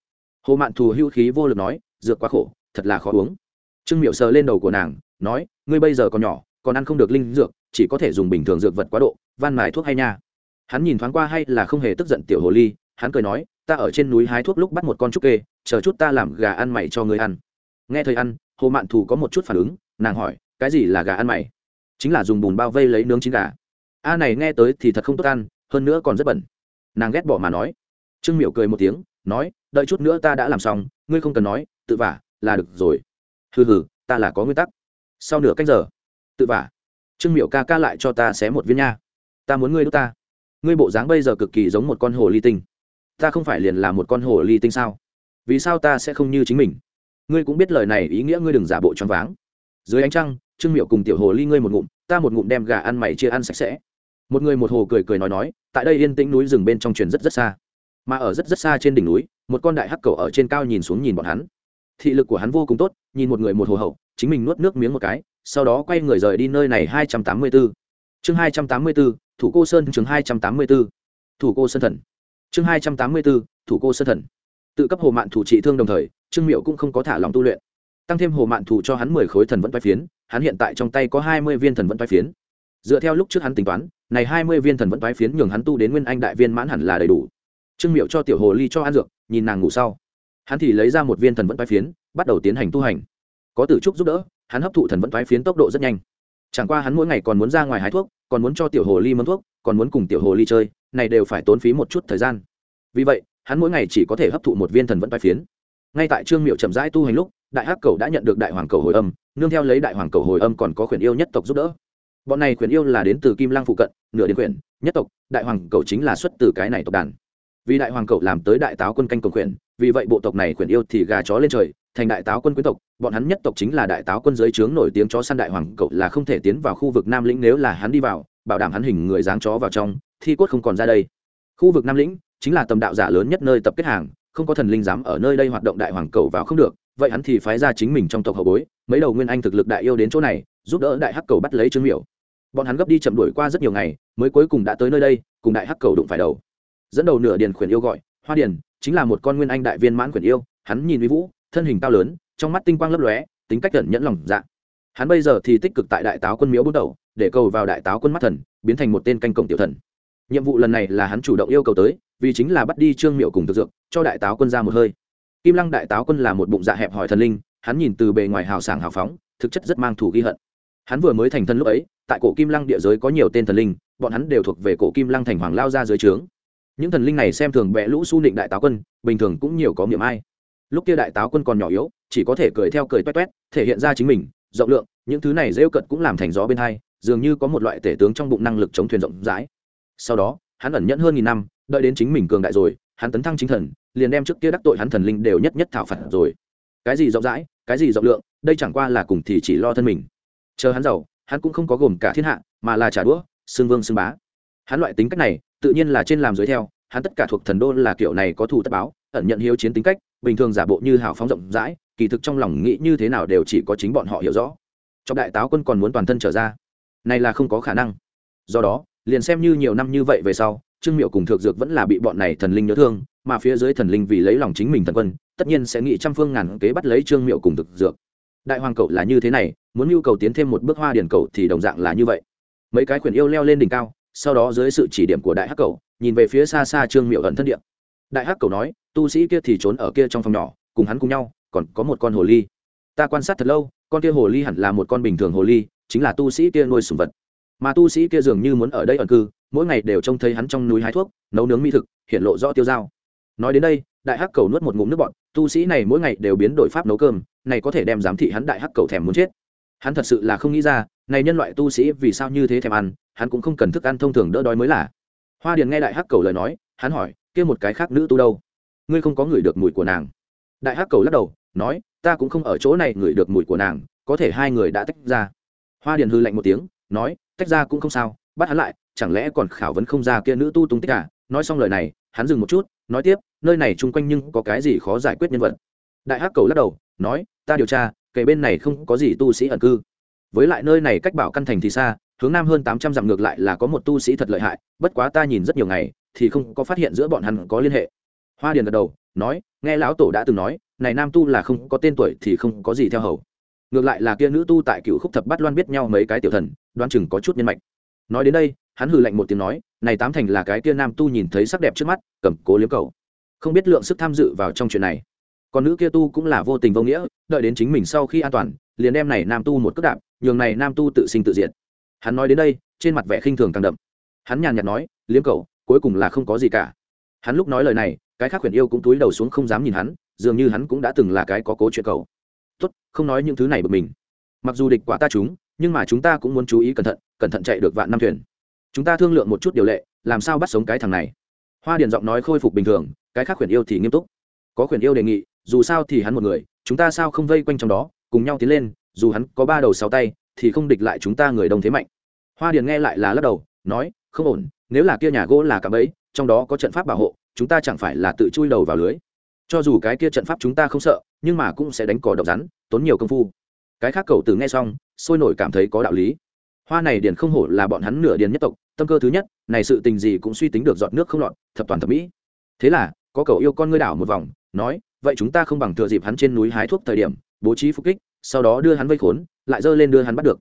Hồ mạn thù hưu khí vô lực nói, dược quá khổ, thật là khó uống. Trương miệu sờ lên đầu của nàng, nói, ngươi bây giờ còn nhỏ, còn ăn không được linh dược, chỉ có thể dùng bình thường dược vật quá độ, van mài thuốc hay nha. Hắn nhìn thoáng qua hay là không hề tức giận tiểu hồ ly, hắn cười nói, ta ở trên núi hái thuốc lúc bắt một con trúc kê, chờ chút ta làm gà ăn mày cho ngươi ăn. Nghe thời ăn, hồ mạn thù có một chút phản ứng, nàng hỏi, cái gì là gà ăn mày? Chính là dùng bùn bao vây lấy nướng chín gà. A này nghe tới thì thật không tốt ăn, hơn nữa còn rất bẩn. Nàng ghét bỏ mà nói. Trương miểu cười một tiếng, nói, đợi chút nữa ta đã làm xong, ngươi không cần nói, tự vả, là được rồi. Hừ hừ, ta là có nguyên tắc. Sau nửa canh giờ, tự vả. Trương miểu ca ca lại cho ta xé một viên nha. Ta muốn ngươi đốt ta. Ngươi bộ dáng bây giờ cực kỳ giống một con hồ ly tinh. Ta không phải liền là một con hồ ly tinh sao? Vì sao ta sẽ không như chính mình? Ngươi cũng biết lời này, ý nghĩa ngươi đừng giả bộ choáng váng. Dưới ánh trăng trương miệu cùng tiểu hồ ly ngươi một ngụm, ta một ngụm đem gà ăn mày chia ăn sạch sẽ. Một người một hồ cười cười nói nói, tại đây yên tĩnh núi rừng bên trong truyền rất rất xa. Mà ở rất rất xa trên đỉnh núi, một con đại hắc cầu ở trên cao nhìn xuống nhìn bọn hắn. Thị lực của hắn vô cùng tốt, nhìn một người một hồ hậu, chính mình nuốt nước miếng một cái, sau đó quay người rời đi nơi này hai trăm tám mươi b ố chương hai trăm tám mươi b ố thủ cô sơn chương hai trăm tám mươi b ố thủ cô sơn thần. Chương hai trăm tám mươi b ố thủ cô sơn thần. Tự cấp hồ mạn thủ trị thương đồng thời, trương miệu cũng không có thả lòng tu luyện tăng thêm hồ mạn thù cho hắn mười khối thần vẫn vai phiến, hắn hiện tại trong tay có hai mươi viên thần vẫn vai phiến. Dựa theo lúc trước hắn tính toán, này hai mươi viên thần vẫn vai phiến nhường hắn tu đến nguyên anh đại viên mãn hẳn là đầy đủ. Trương miệu cho tiểu hồ ly cho ăn dược, nhìn nàng ngủ sau. Hắn thì lấy ra một viên thần vẫn vai phiến, bắt đầu tiến hành tu hành. Có tử trúc giúp đỡ, hắn hấp thụ thần vẫn vai phiến tốc độ rất nhanh. Chẳng qua hắn mỗi ngày còn muốn ra ngoài hái thuốc, còn muốn cho tiểu hồ ly mâm thuốc, còn muốn cùng tiểu hồ ly chơi, này đều phải tốn phí một chút thời gian. Vì vậy, hắn mỗi ngày chỉ có thể hấp thụ một viên thần vẫn vai phiến. Ngay tại trương miệu chậm rãi tu hành lúc đại hắc cầu đã nhận được đại hoàng cầu hồi âm, nương theo lấy đại hoàng cầu hồi âm còn có khuyển yêu nhất tộc giúp đỡ. Bọn này khuyển yêu là đến từ kim Lang phụ cận, nửa đến khuyển, nhất tộc, đại hoàng cầu chính là xuất từ cái này tộc đàn. Vì đại hoàng cầu làm tới đại táo quân canh cầu khuyển, vì vậy bộ tộc này khuyển yêu thì gà chó lên trời, thành đại táo quân quyến tộc, bọn hắn nhất tộc chính là đại táo quân giới trướng nổi tiếng chó săn đại hoàng cậu là không thể tiến vào khu vực nam lĩnh nếu là hắn đi vào, bảo đảm hắn hình người dáng chó vào trong, thi cốt không còn ra đây. Khu vực nam lĩnh chính là tầm đạo giả lớn nhất nơi tập kết hàng, không có thần linh dám ở nơi đây hoạt động đại hoàng cầu vào không được vậy hắn thì phái ra chính mình trong tộc hậu bối, mấy đầu nguyên anh thực lực đại yêu đến chỗ này, giúp đỡ đại hắc cầu bắt lấy trương miểu. Bọn hắn gấp đi chậm đuổi qua rất nhiều ngày, mới cuối cùng đã tới nơi đây, cùng đại hắc cầu đụng phải đầu. Dẫn đầu nửa điền khuyển yêu gọi, hoa điền, chính là một con nguyên anh đại viên mãn khuyển yêu, hắn nhìn uy vũ, thân hình cao lớn, trong mắt tinh quang lấp lóe, tính cách cẩn nhẫn lòng dạ. Hắn bây giờ thì tích cực tại đại táo quân miếu bút đầu để cầu vào đại táo quân mắt thần, biến thành một tên canh cổng tiểu thần. Nhiệm vụ lần này là hắn chủ động yêu cầu tới, vì chính là bắt đi trương miệu cùng thực dược, cho đại táo quân ra một hơi kim lăng đại táo quân là một bụng dạ hẹp hỏi thần linh, hắn nhìn từ bề ngoài hào sảng hào phóng, thực chất rất mang thủ ghi hận. Hắn vừa mới thành thân lúc ấy, tại cổ kim lăng địa giới có nhiều tên thần linh, bọn hắn đều thuộc về cổ kim lăng thành hoàng lao ra dưới trướng. Những thần linh này xem thường bẹ lũ su nịnh đại táo quân, bình thường cũng nhiều có miệng ai. Lúc kia đại táo quân còn nhỏ yếu, chỉ có thể cười theo cười toét toét, thể hiện ra chính mình, rộng lượng, những thứ này rêu cận cũng làm thành gió bên hai, dường như có một loại tể tướng trong bụng năng lực chống thuyền rộng rãi. Sau đó, hắn ẩn nhẫn hơn nghìn năm, đợi đến chính mình cường đại rồi, hắn tấn thăng chính thần liền đem trước kia đắc tội hắn thần linh đều nhất nhất thảo phạt rồi. Cái gì rộng rãi, cái gì rộng lượng, đây chẳng qua là cùng thì chỉ lo thân mình. Chờ hắn giàu, hắn cũng không có gồm cả thiên hạ, mà là trả đũa xương vương xương bá. Hắn loại tính cách này, tự nhiên là trên làm dưới theo, hắn tất cả thuộc thần đô là kiểu này có thù tất báo, ẩn nhận hiếu chiến tính cách, bình thường giả bộ như hào phóng rộng rãi, kỳ thực trong lòng nghĩ như thế nào đều chỉ có chính bọn họ hiểu rõ. Cho đại táo quân còn muốn toàn thân trở ra. Này là không có khả năng. Do đó, liền xem như nhiều năm như vậy về sau trương miệu cùng thượng dược vẫn là bị bọn này thần linh nhớ thương mà phía dưới thần linh vì lấy lòng chính mình thần quân tất nhiên sẽ nghĩ trăm phương ngàn kế bắt lấy trương miệu cùng thực dược. Đại hoàng cậu là như thế này muốn nhu cầu tiến thêm một bước hoa điển cậu thì đồng dạng là như vậy. Mấy cái khuyển yêu leo lên đỉnh cao sau đó dưới sự chỉ điểm của đại hắc Cậu, nhìn về phía xa xa trương miệu ẩn thân điện đại hắc Cậu nói tu sĩ kia thì trốn ở kia trong phòng nhỏ cùng hắn cùng nhau còn có một con hồ ly. Ta quan sát thật lâu con kia hồ ly hẳn là một con bình thường hồ ly chính là tu sĩ kia nuôi sùng vật. Mà tu sĩ kia dường như muốn ở đây ẩn cư mỗi ngày đều trông thấy hắn trong núi hái thuốc, nấu nướng mỹ thực hiện lộ rõ tiêu dao. Nói đến đây, đại hắc cầu nuốt một ngụm nước bọt, tu sĩ này mỗi ngày đều biến đổi pháp nấu cơm, này có thể đem giám thị hắn đại hắc cầu thèm muốn chết. Hắn thật sự là không nghĩ ra, này nhân loại tu sĩ vì sao như thế thèm ăn, hắn cũng không cần thức ăn thông thường đỡ đói mới là. Hoa điền nghe đại hắc cầu lời nói, hắn hỏi, kia một cái khác nữ tu đâu? Ngươi không có ngửi được mùi của nàng? Đại hắc cầu lắc đầu, nói, ta cũng không ở chỗ này ngửi được mùi của nàng, có thể hai người đã tách ra. Hoa điền hư lạnh một tiếng, nói, tách ra cũng không sao bắt hắn lại, chẳng lẽ còn khảo vấn không ra kia nữ tu tung tích à? Nói xong lời này, hắn dừng một chút, nói tiếp, nơi này chung quanh nhưng có cái gì khó giải quyết nhân vật? Đại hắc cầu lắc đầu, nói, ta điều tra kể bên này không có gì tu sĩ ẩn cư. Với lại nơi này cách bảo căn thành thì xa, hướng nam hơn tám trăm dặm ngược lại là có một tu sĩ thật lợi hại, bất quá ta nhìn rất nhiều ngày, thì không có phát hiện giữa bọn hắn có liên hệ. Hoa điền gật đầu, nói, nghe lão tổ đã từng nói, này nam tu là không có tên tuổi thì không có gì theo hầu. Ngược lại là kia nữ tu tại cựu khúc thập bát loan biết nhau mấy cái tiểu thần đoan chừng có chút nhân mạch nói đến đây, hắn hừ lạnh một tiếng nói, này tám thành là cái kia nam tu nhìn thấy sắc đẹp trước mắt, cầm cố liếm cầu. Không biết lượng sức tham dự vào trong chuyện này. Còn nữ kia tu cũng là vô tình vô nghĩa, đợi đến chính mình sau khi an toàn, liền đem này nam tu một cước đạp, nhường này nam tu tự sinh tự diệt. Hắn nói đến đây, trên mặt vẻ khinh thường càng đậm. Hắn nhàn nhạt nói, liếm cầu, cuối cùng là không có gì cả. Hắn lúc nói lời này, cái khác huyền yêu cũng túi đầu xuống không dám nhìn hắn, dường như hắn cũng đã từng là cái có cố chuyện cầu. Tốt, không nói những thứ này bực mình. Mặc dù địch quả ta chúng nhưng mà chúng ta cũng muốn chú ý cẩn thận cẩn thận chạy được vạn năm thuyền. Chúng ta thương lượng một chút điều lệ, làm sao bắt sống cái thằng này. Hoa điền giọng nói khôi phục bình thường, cái khác khuyển yêu thì nghiêm túc. Có khuyển yêu đề nghị, dù sao thì hắn một người, chúng ta sao không vây quanh trong đó, cùng nhau tiến lên, dù hắn có ba đầu sáu tay, thì không địch lại chúng ta người đông thế mạnh. Hoa điền nghe lại là lắc đầu, nói, không ổn, nếu là kia nhà gỗ là cạm ấy trong đó có trận pháp bảo hộ, chúng ta chẳng phải là tự chui đầu vào lưới. Cho dù cái kia trận pháp chúng ta không sợ, nhưng mà cũng sẽ đánh cỏ độc rắn, tốn nhiều công phu. Cái khác cầu từ nghe xong sôi nổi cảm thấy có đạo lý. Hoa này điền không hổ là bọn hắn nửa điền nhất tộc, tâm cơ thứ nhất, này sự tình gì cũng suy tính được giọt nước không lọt, thập toàn thập mỹ. Thế là, có cầu yêu con ngươi đảo một vòng, nói, vậy chúng ta không bằng thừa dịp hắn trên núi hái thuốc thời điểm, bố trí phục kích, sau đó đưa hắn vây khốn, lại dơ lên đưa hắn bắt được.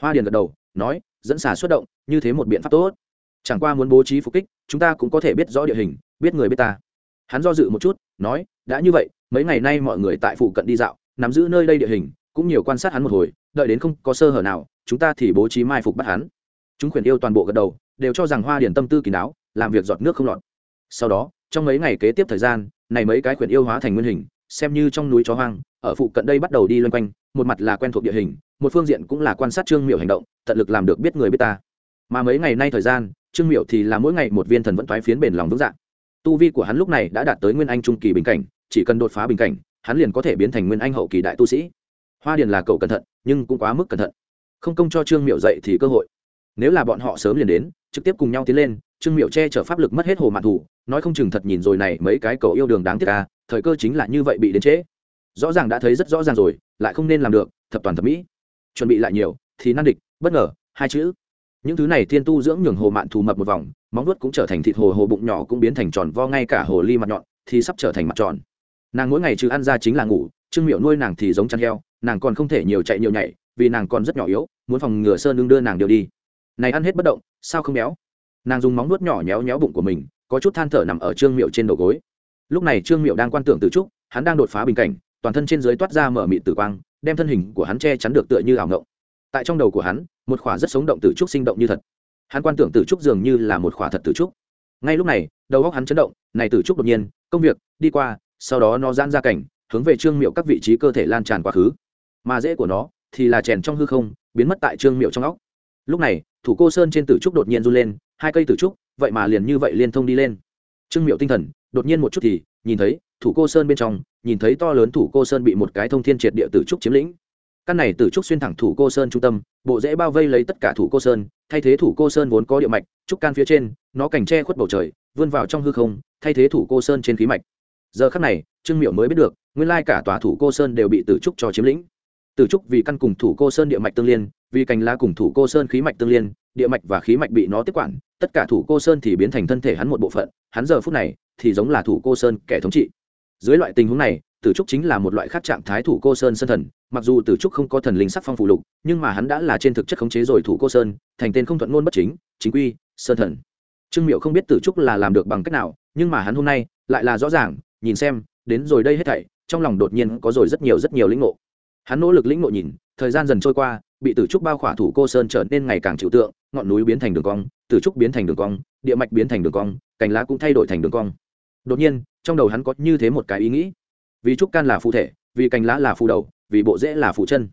Hoa điền gật đầu, nói, dẫn xà xuất động, như thế một biện pháp tốt. Chẳng qua muốn bố trí phục kích, chúng ta cũng có thể biết rõ địa hình, biết người biết ta. Hắn do dự một chút, nói, đã như vậy, mấy ngày nay mọi người tại phụ cận đi dạo, nắm giữ nơi đây địa hình cũng nhiều quan sát hắn một hồi, đợi đến không có sơ hở nào, chúng ta thì bố trí mai phục bắt hắn. Chúng khuyển yêu toàn bộ gật đầu, đều cho rằng hoa điển tâm tư kỳ đáo làm việc giọt nước không lọt. Sau đó, trong mấy ngày kế tiếp thời gian, này mấy cái khuyển yêu hóa thành nguyên hình, xem như trong núi chó hoang, ở phụ cận đây bắt đầu đi loanh quanh, một mặt là quen thuộc địa hình, một phương diện cũng là quan sát trương miệu hành động, tận lực làm được biết người biết ta. Mà mấy ngày nay thời gian, trương miệu thì là mỗi ngày một viên thần vẫn thoái phiến bền lòng vững dạng tu vi của hắn lúc này đã đạt tới nguyên anh trung kỳ bình cảnh, chỉ cần đột phá bình cảnh, hắn liền có thể biến thành nguyên anh hậu kỳ đại tu sĩ hoa điền là cậu cẩn thận, nhưng cũng quá mức cẩn thận. Không công cho trương miệu dậy thì cơ hội. Nếu là bọn họ sớm liền đến, trực tiếp cùng nhau tiến lên, trương miệu che chở pháp lực mất hết hồ mạn thủ, nói không chừng thật nhìn rồi này mấy cái cậu yêu đường đáng tiếc ca thời cơ chính là như vậy bị đến trễ. Rõ ràng đã thấy rất rõ ràng rồi, lại không nên làm được, thập toàn thập mỹ. Chuẩn bị lại nhiều, thì nan địch, bất ngờ, hai chữ. Những thứ này thiên tu dưỡng nhường hồ mạn thù mập một vòng, móng nuốt cũng trở thành thịt hồ hồ bụng nhỏ cũng biến thành tròn vo ngay cả hồ ly mặt nhọn, thì sắp trở thành mặt tròn. Nàng mỗi ngày trừ ăn ra chính là ngủ, trương miệu nuôi nàng thì giống chăn heo nàng còn không thể nhiều chạy nhiều nhảy, vì nàng còn rất nhỏ yếu, muốn phòng ngừa sơn đương đưa nàng đều đi. Này ăn hết bất động, sao không béo? Nàng dùng móng nuốt nhỏ nhéo nhéo bụng của mình, có chút than thở nằm ở trương miệu trên đầu gối. Lúc này trương miệu đang quan tưởng từ trúc, hắn đang đột phá bình cảnh, toàn thân trên dưới toát ra mở mịt tử quang, đem thân hình của hắn che chắn được tựa như ảo ngộng. Tại trong đầu của hắn, một khỏa rất sống động tử trúc sinh động như thật. Hắn quan tưởng tử trúc dường như là một khỏa thật tử trúc. Ngay lúc này, đầu óc hắn chấn động, này tử trúc đột nhiên, công việc, đi qua, sau đó nó giãn ra cảnh, hướng về trương miệu các vị trí cơ thể lan tràn quá khứ mà rễ của nó thì là chèn trong hư không, biến mất tại trương miệu trong óc. Lúc này, thủ cô sơn trên tử trúc đột nhiên run lên, hai cây tử trúc, vậy mà liền như vậy liên thông đi lên. Trương miệu tinh thần, đột nhiên một chút thì, nhìn thấy, thủ cô sơn bên trong, nhìn thấy to lớn thủ cô sơn bị một cái thông thiên triệt địa tử trúc chiếm lĩnh. Căn này tử trúc xuyên thẳng thủ cô sơn trung tâm, bộ dễ bao vây lấy tất cả thủ cô sơn, thay thế thủ cô sơn vốn có địa mạch, trúc can phía trên, nó cảnh tre khuất bầu trời, vươn vào trong hư không, thay thế thủ cô sơn trên khí mạch. Giờ khắc này, trương miệu mới biết được, nguyên lai cả tòa thủ cô sơn đều bị tử trúc cho chiếm lĩnh tử trúc vì căn cùng thủ cô sơn địa mạch tương liên, vì cành lá cùng thủ cô sơn khí mạch tương liên, địa mạch và khí mạch bị nó tiếp quản, tất cả thủ cô sơn thì biến thành thân thể hắn một bộ phận, hắn giờ phút này thì giống là thủ cô sơn kẻ thống trị. Dưới loại tình huống này tử trúc chính là một loại khác trạng thái thủ cô sơn sơn thần, mặc dù tử trúc không có thần linh sắc phong phụ lục, nhưng mà hắn đã là trên thực chất khống chế rồi thủ cô sơn, thành tên không thuận ngôn bất chính chính quy sơn thần. Trương miệu không biết tử trúc là làm được bằng cách nào, nhưng mà hắn hôm nay lại là rõ ràng, nhìn xem, đến rồi đây hết thảy, trong lòng đột nhiên có rồi rất nhiều rất nhiều lĩnh ngộ hắn nỗ lực lĩnh nội nhìn, thời gian dần trôi qua, bị tử trúc bao khỏa thủ cô sơn trở nên ngày càng chịu tượng, ngọn núi biến thành đường cong, tử trúc biến thành đường cong, địa mạch biến thành đường cong, cành lá cũng thay đổi thành đường cong. Đột nhiên, trong đầu hắn có như thế một cái ý nghĩ. Vì trúc can là phụ thể, vì cành lá là phụ đầu, vì bộ rễ là phụ chân.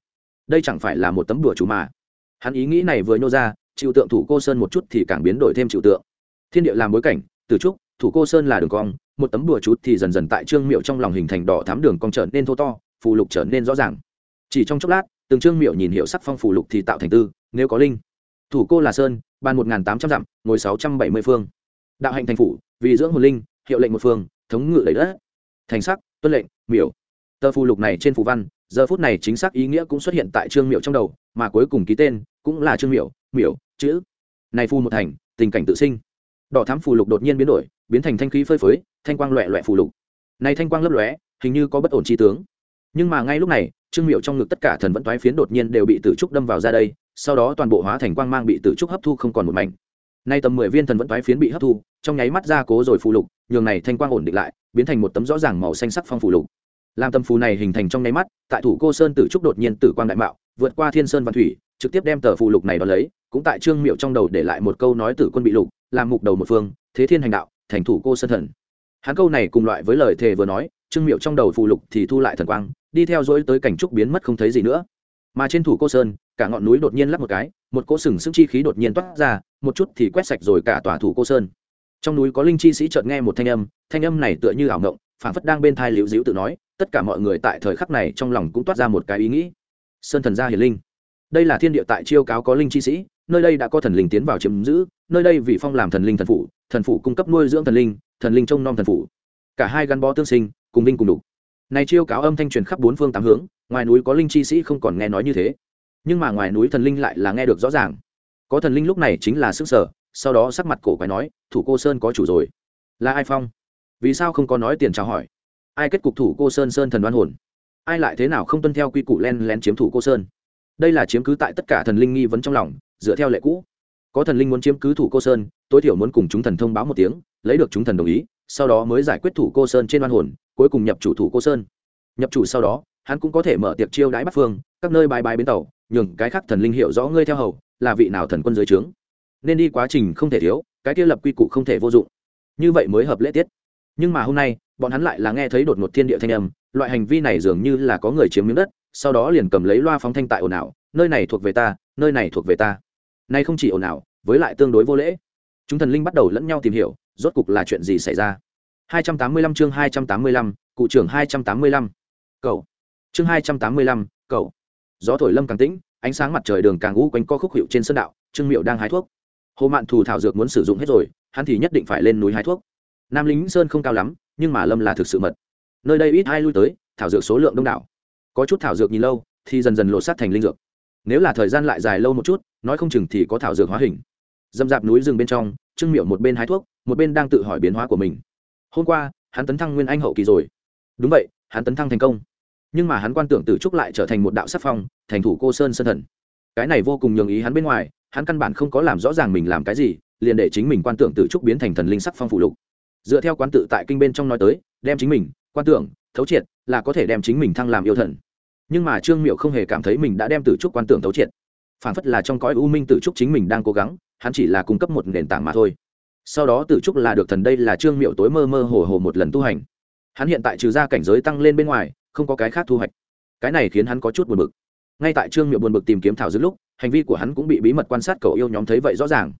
Đây chẳng phải là một tấm đùa chủ mà. Hắn ý nghĩ này vừa nhô ra chịu tượng thủ cô sơn một chút thì càng biến đổi thêm chịu tượng. Thiên địa làm bối cảnh, tử trúc, thủ cô sơn là đường cong, một tấm đùa chút thì dần dần tại trương miệu trong lòng hình thành đỏ thám đường cong trở nên thô to, phù lục trở nên rõ ràng chỉ trong chốc lát, từng trương miệu nhìn hiệu sắc phong phủ lục thì tạo thành tư, nếu có linh. Thủ cô là sơn ban một tám trăm dặm, ngồi sáu trăm bảy mươi phương. Đạo hạnh thành phủ, vì dưỡng hồn linh, hiệu lệnh một phương, thống ngự lấy đất. Thành sắc, tuân lệnh, miểu. Tờ phù lục này trên phù văn, giờ phút này chính xác ý nghĩa cũng xuất hiện tại trương miệu trong đầu, mà cuối cùng ký tên cũng là trương miệu miểu, chữ. Này phù một thành, tình cảnh tự sinh. Đỏ thám phù lục đột nhiên biến đổi, biến thành thanh khí phơi phới, thanh quang loẹ loẹ phù lục. Này thanh quang lấp lóe, hình như có bất ổn chi tướng. Nhưng mà ngay lúc này trương miệu trong ngực tất cả thần vẫn toái phiến đột nhiên đều bị tử trúc đâm vào ra đây, sau đó toàn bộ hóa thành quang mang bị tử trúc hấp thu không còn một mảnh. Nay tầm mười viên thần vẫn toái phiến bị hấp thu, trong nháy mắt ra cố rồi phù lục, nhường này thanh quang ổn định lại, biến thành một tấm rõ ràng màu xanh sắc phong phù lục. Làm tâm phù này hình thành trong nháy mắt, tại thủ cô sơn tử trúc đột nhiên tử quang đại mạo, vượt qua thiên sơn văn thủy, trực tiếp đem tờ phù lục này đo lấy, cũng tại trương miệu trong đầu để lại một câu nói tử quân bị lục, làm mục đầu một phương, thế thiên hành đạo, thành thủ cô sơn thần. Hắn câu này cùng loại với lời thề vừa nói, trương miệu trong đầu phù lục thì thu lại thần quang đi theo dỗi tới cảnh trúc biến mất không thấy gì nữa. Mà trên thủ cô sơn, cả ngọn núi đột nhiên lắp một cái, một cỗ sừng sững chi khí đột nhiên toát ra, một chút thì quét sạch rồi cả tòa thủ cô sơn. Trong núi có linh chi sĩ chợt nghe một thanh âm thanh âm này tựa như ảo ngộng phảng phất đang bên thai liễu diễu tự nói, tất cả mọi người tại thời khắc này trong lòng cũng toát ra một cái ý nghĩ. Sơn thần gia hiền linh. Đây là thiên địa tại chiêu cáo có linh chi sĩ, nơi đây đã có thần linh tiến vào chiếm giữ, nơi đây vì phong làm thần linh thần phủ thần phủ cung cấp nuôi dưỡng thần linh thần linh trông nom thần phủ. Cả hai gắn bó tương sinh, cùng linh cùng đục này chiêu cáo âm thanh truyền khắp bốn phương tám hướng, ngoài núi có linh chi sĩ không còn nghe nói như thế. Nhưng mà ngoài núi thần linh lại là nghe được rõ ràng. Có thần linh lúc này chính là sức sở, sau đó sắc mặt cổ quái nói, thủ cô sơn có chủ rồi. Là ai phong? Vì sao không có nói tiền chào hỏi? Ai kết cục thủ cô sơn sơn thần đoan hồn? Ai lại thế nào không tuân theo quy củ len lén chiếm thủ cô sơn? Đây là chiếm cứ tại tất cả thần linh nghi vấn trong lòng, dựa theo lệ cũ. Có thần linh muốn chiếm cứ thủ cô sơn, tối thiểu muốn cùng chúng thần thông báo một tiếng, lấy được chúng thần đồng ý, sau đó mới giải quyết thủ cô sơn trên đoan hồn cuối cùng nhập chủ thủ cô sơn. Nhập chủ sau đó, hắn cũng có thể mở tiệc chiêu đãi bắc phương, các nơi bài bài bến tàu, nhường cái khác thần linh hiểu rõ ngươi theo hầu, là vị nào thần quân dưới trướng. Nên đi quá trình không thể thiếu, cái kia lập quy củ không thể vô dụng. Như vậy mới hợp lễ tiết. Nhưng mà hôm nay, bọn hắn lại là nghe thấy đột ngột thiên địa thanh âm, loại hành vi này dường như là có người chiếm miếng đất, sau đó liền cầm lấy loa phóng thanh tại ồn ào, nơi này thuộc về ta, nơi này thuộc về ta. Nay không chỉ ồn ào, với lại tương đối vô lễ. Chúng thần linh bắt đầu lẫn nhau tìm hiểu, rốt cục là chuyện gì xảy ra. 285 chương 285, cụ trưởng 285. Cậu. Chương 285, cậu. Gió thổi lâm càng tĩnh, ánh sáng mặt trời đường càng u quanh co khúc hiệu trên sơn đạo, Trương Miệu đang hái thuốc. Hồ Mạn Thù thảo dược muốn sử dụng hết rồi, hắn thì nhất định phải lên núi hái thuốc. Nam Lính Sơn không cao lắm, nhưng mà lâm là thực sự mật. Nơi đây ít ai lui tới, thảo dược số lượng đông đảo. Có chút thảo dược nhìn lâu, thì dần dần lộ sát thành linh dược. Nếu là thời gian lại dài lâu một chút, nói không chừng thì có thảo dược hóa hình. Dâm dạp núi rừng bên trong, Trương Miệu một bên hái thuốc, một bên đang tự hỏi biến hóa của mình hôm qua, hắn tấn thăng nguyên anh hậu kỳ rồi. Đúng vậy, hắn tấn thăng thành công. Nhưng mà hắn quan tưởng tử trúc lại trở thành một đạo sắc phong, thành thủ cô sơn sơn thần. Cái này vô cùng nhường ý hắn bên ngoài, hắn căn bản không có làm rõ ràng mình làm cái gì, liền để chính mình quan tưởng tử trúc biến thành thần linh sắc phong phụ lục. Dựa theo quán tự tại kinh bên trong nói tới, đem chính mình, quan tưởng, thấu triệt là có thể đem chính mình thăng làm yêu thần. Nhưng mà trương miệu không hề cảm thấy mình đã đem tử trúc quan tưởng thấu triệt. Phản phất là trong cõi u minh tử trúc chính mình đang cố gắng, hắn chỉ là cung cấp một nền tảng mà thôi sau đó tử trúc là được thần đây là trương miệu tối mơ mơ hồ hồ một lần tu hành. Hắn hiện tại trừ ra cảnh giới tăng lên bên ngoài, không có cái khác thu hoạch. Cái này khiến hắn có chút buồn bực. Ngay tại trương miệu buồn bực tìm kiếm thảo dược lúc, hành vi của hắn cũng bị bí mật quan sát cậu yêu nhóm thấy vậy rõ ràng.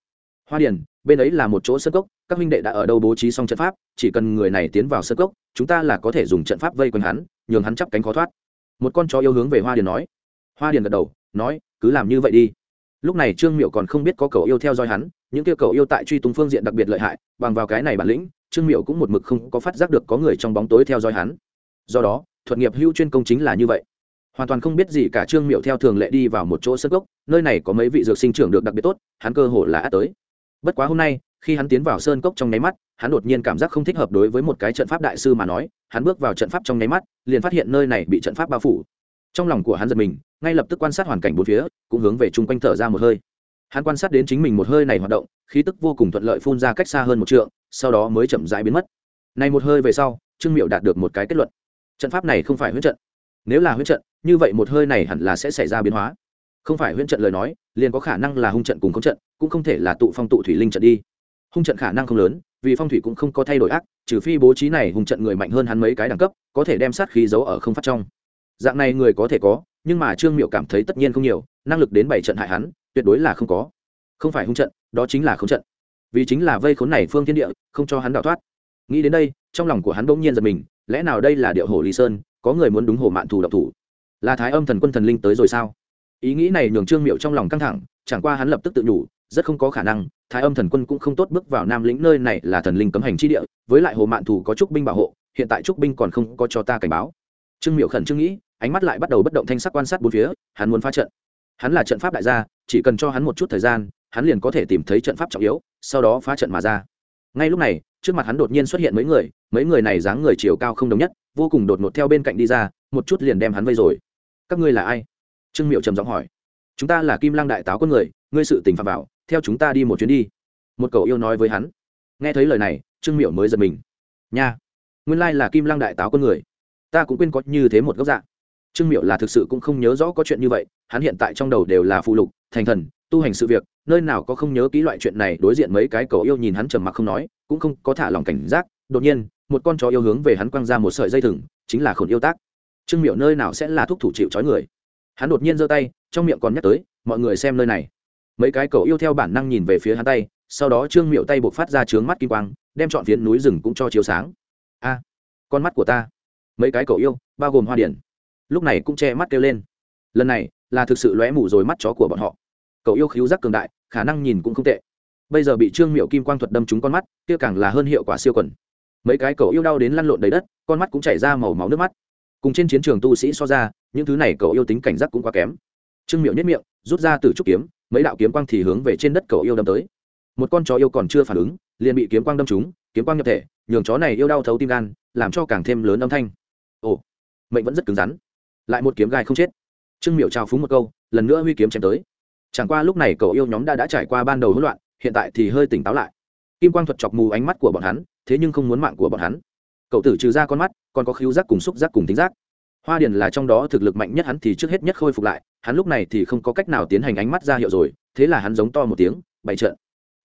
Hoa điền, bên ấy là một chỗ sân cốc, các huynh đệ đã ở đâu bố trí xong trận pháp, chỉ cần người này tiến vào sân cốc, chúng ta là có thể dùng trận pháp vây quanh hắn, nhường hắn chắp cánh khó thoát. Một con chó yêu hướng về hoa điền nói. Hoa điền gật đầu, nói, cứ làm như vậy đi lúc này trương miệu còn không biết có cậu yêu theo dõi hắn, những kia cậu yêu tại truy tung phương diện đặc biệt lợi hại, bằng vào cái này bản lĩnh, trương miệu cũng một mực không có phát giác được có người trong bóng tối theo dõi hắn. Do đó, thuật nghiệp hưu chuyên công chính là như vậy. Hoàn toàn không biết gì cả trương miệu theo thường lệ đi vào một chỗ sân gốc, nơi này có mấy vị dược sinh trưởng được đặc biệt tốt, hắn cơ hồ là át tới. Bất quá hôm nay, khi hắn tiến vào sơn cốc trong nháy mắt, hắn đột nhiên cảm giác không thích hợp đối với một cái trận pháp đại sư mà nói, hắn bước vào trận pháp trong nháy mắt, liền phát hiện nơi này bị trận pháp bao phủ trong lòng của hắn giật mình, ngay lập tức quan sát hoàn cảnh bốn phía, cũng hướng về chung quanh thở ra một hơi. Hắn quan sát đến chính mình một hơi này hoạt động, khí tức vô cùng thuận lợi phun ra cách xa hơn một trượng, sau đó mới chậm rãi biến mất. Này một hơi về sau, trương miệu đạt được một cái kết luận. Trận pháp này không phải huyết trận. Nếu là huyết trận, như vậy một hơi này hẳn là sẽ xảy ra biến hóa. Không phải huyễn trận lời nói, liền có khả năng là hung trận cùng không trận, cũng không thể là tụ phong tụ thủy linh trận đi. Hung trận khả năng không lớn, vì phong thủy cũng không có thay đổi ác, trừ phi bố trí này hung trận người mạnh hơn hắn mấy cái đẳng cấp, có thể đem sát khí giấu ở không phát trong dạng này người có thể có, nhưng mà trương miệu cảm thấy tất nhiên không nhiều, năng lực đến bảy trận hại hắn, tuyệt đối là không có. Không phải hung trận, đó chính là không trận. Vì chính là vây khốn này phương thiên địa, không cho hắn đào thoát. Nghĩ đến đây, trong lòng của hắn bỗng nhiên giật mình, lẽ nào đây là điệu hồ lý sơn, có người muốn đúng hồ mạn thủ độc thủ? Là thái âm thần quân thần linh tới rồi sao? Ý nghĩ này nhường trương miệu trong lòng căng thẳng, chẳng qua hắn lập tức tự nhủ, rất không có khả năng, thái âm thần quân cũng không tốt bước vào nam lĩnh nơi này là thần linh cấm hành chi địa, với lại hồ mạn thủ có trúc binh bảo hộ, hiện tại trúc binh còn không có cho ta cảnh báo. Trương miệu khẩn trương nghĩ ánh mắt lại bắt đầu bất động thanh sắc quan sát bốn phía, hắn muốn phá trận. Hắn là trận pháp đại gia, chỉ cần cho hắn một chút thời gian, hắn liền có thể tìm thấy trận pháp trọng yếu, sau đó phá trận mà ra. Ngay lúc này, trước mặt hắn đột nhiên xuất hiện mấy người mấy người này dáng người chiều cao không đồng nhất, vô cùng đột ngột theo bên cạnh đi ra, một chút liền đem hắn vây rồi. Các ngươi là ai? Trương miệu trầm giọng hỏi. Chúng ta là kim lang đại táo con người, ngươi sự tình phạm vào, theo chúng ta đi một chuyến đi. Một cậu yêu nói với hắn. Nghe thấy lời này, trương miệu mới giật mình. Nha, nguyên lai là kim lang đại táo con người. Ta cũng quên có như thế một góc dạng trương miệu là thực sự cũng không nhớ rõ có chuyện như vậy, hắn hiện tại trong đầu đều là phụ lục, thành thần, tu hành sự việc, nơi nào có không nhớ kỹ loại chuyện này, đối diện mấy cái cầu yêu nhìn hắn trầm mặc không nói, cũng không có thả lòng cảnh giác, đột nhiên, một con chó yêu hướng về hắn quăng ra một sợi dây thừng, chính là khổn yêu tác. Trương miệu nơi nào sẽ là thuốc thủ chịu trói người? Hắn đột nhiên giơ tay, trong miệng còn nhắc tới, mọi người xem nơi này. Mấy cái cầu yêu theo bản năng nhìn về phía hắn tay, sau đó trương miệu tay buộc phát ra trướng mắt kim quang, đem chọn phiến núi rừng cũng cho chiếu sáng. A, con mắt của ta. Mấy cái cầu yêu, bao gồm hoa điển lúc này cũng che mắt kêu lên. Lần này, là thực sự lóe mù rồi mắt chó của bọn họ. Cậu yêu khíu giác cường đại, khả năng nhìn cũng không tệ. Bây giờ bị trương miệu kim quang thuật đâm trúng con mắt, kia càng là hơn hiệu quả siêu quần. Mấy cái cậu yêu đau đến lăn lộn đầy đất, con mắt cũng chảy ra màu máu nước mắt. Cùng trên chiến trường tu sĩ so ra, những thứ này cậu yêu tính cảnh giác cũng quá kém. Trương miệu nhất miệng, rút ra từ trúc kiếm, mấy đạo kiếm quang thì hướng về trên đất cậu yêu đâm tới. Một con chó yêu còn chưa phản ứng, liền bị kiếm quang đâm trúng, kiếm quang nhập thể, nhường chó này yêu đau thấu tim gan, làm cho càng thêm lớn âm thanh. Ồ, mệnh vẫn rất cứng rắn lại một kiếm gai không chết. Trương miệu trao phúng một câu, lần nữa huy kiếm chém tới. Chẳng qua lúc này cậu yêu nhóm đã đã trải qua ban đầu hỗn loạn, hiện tại thì hơi tỉnh táo lại. Kim quang thuật chọc mù ánh mắt của bọn hắn, thế nhưng không muốn mạng của bọn hắn. Cậu tử trừ ra con mắt, còn có khíu giác cùng xúc giác cùng tính giác. Hoa điền là trong đó thực lực mạnh nhất hắn thì trước hết nhất khôi phục lại, hắn lúc này thì không có cách nào tiến hành ánh mắt ra hiệu rồi, thế là hắn giống to một tiếng, bày trợn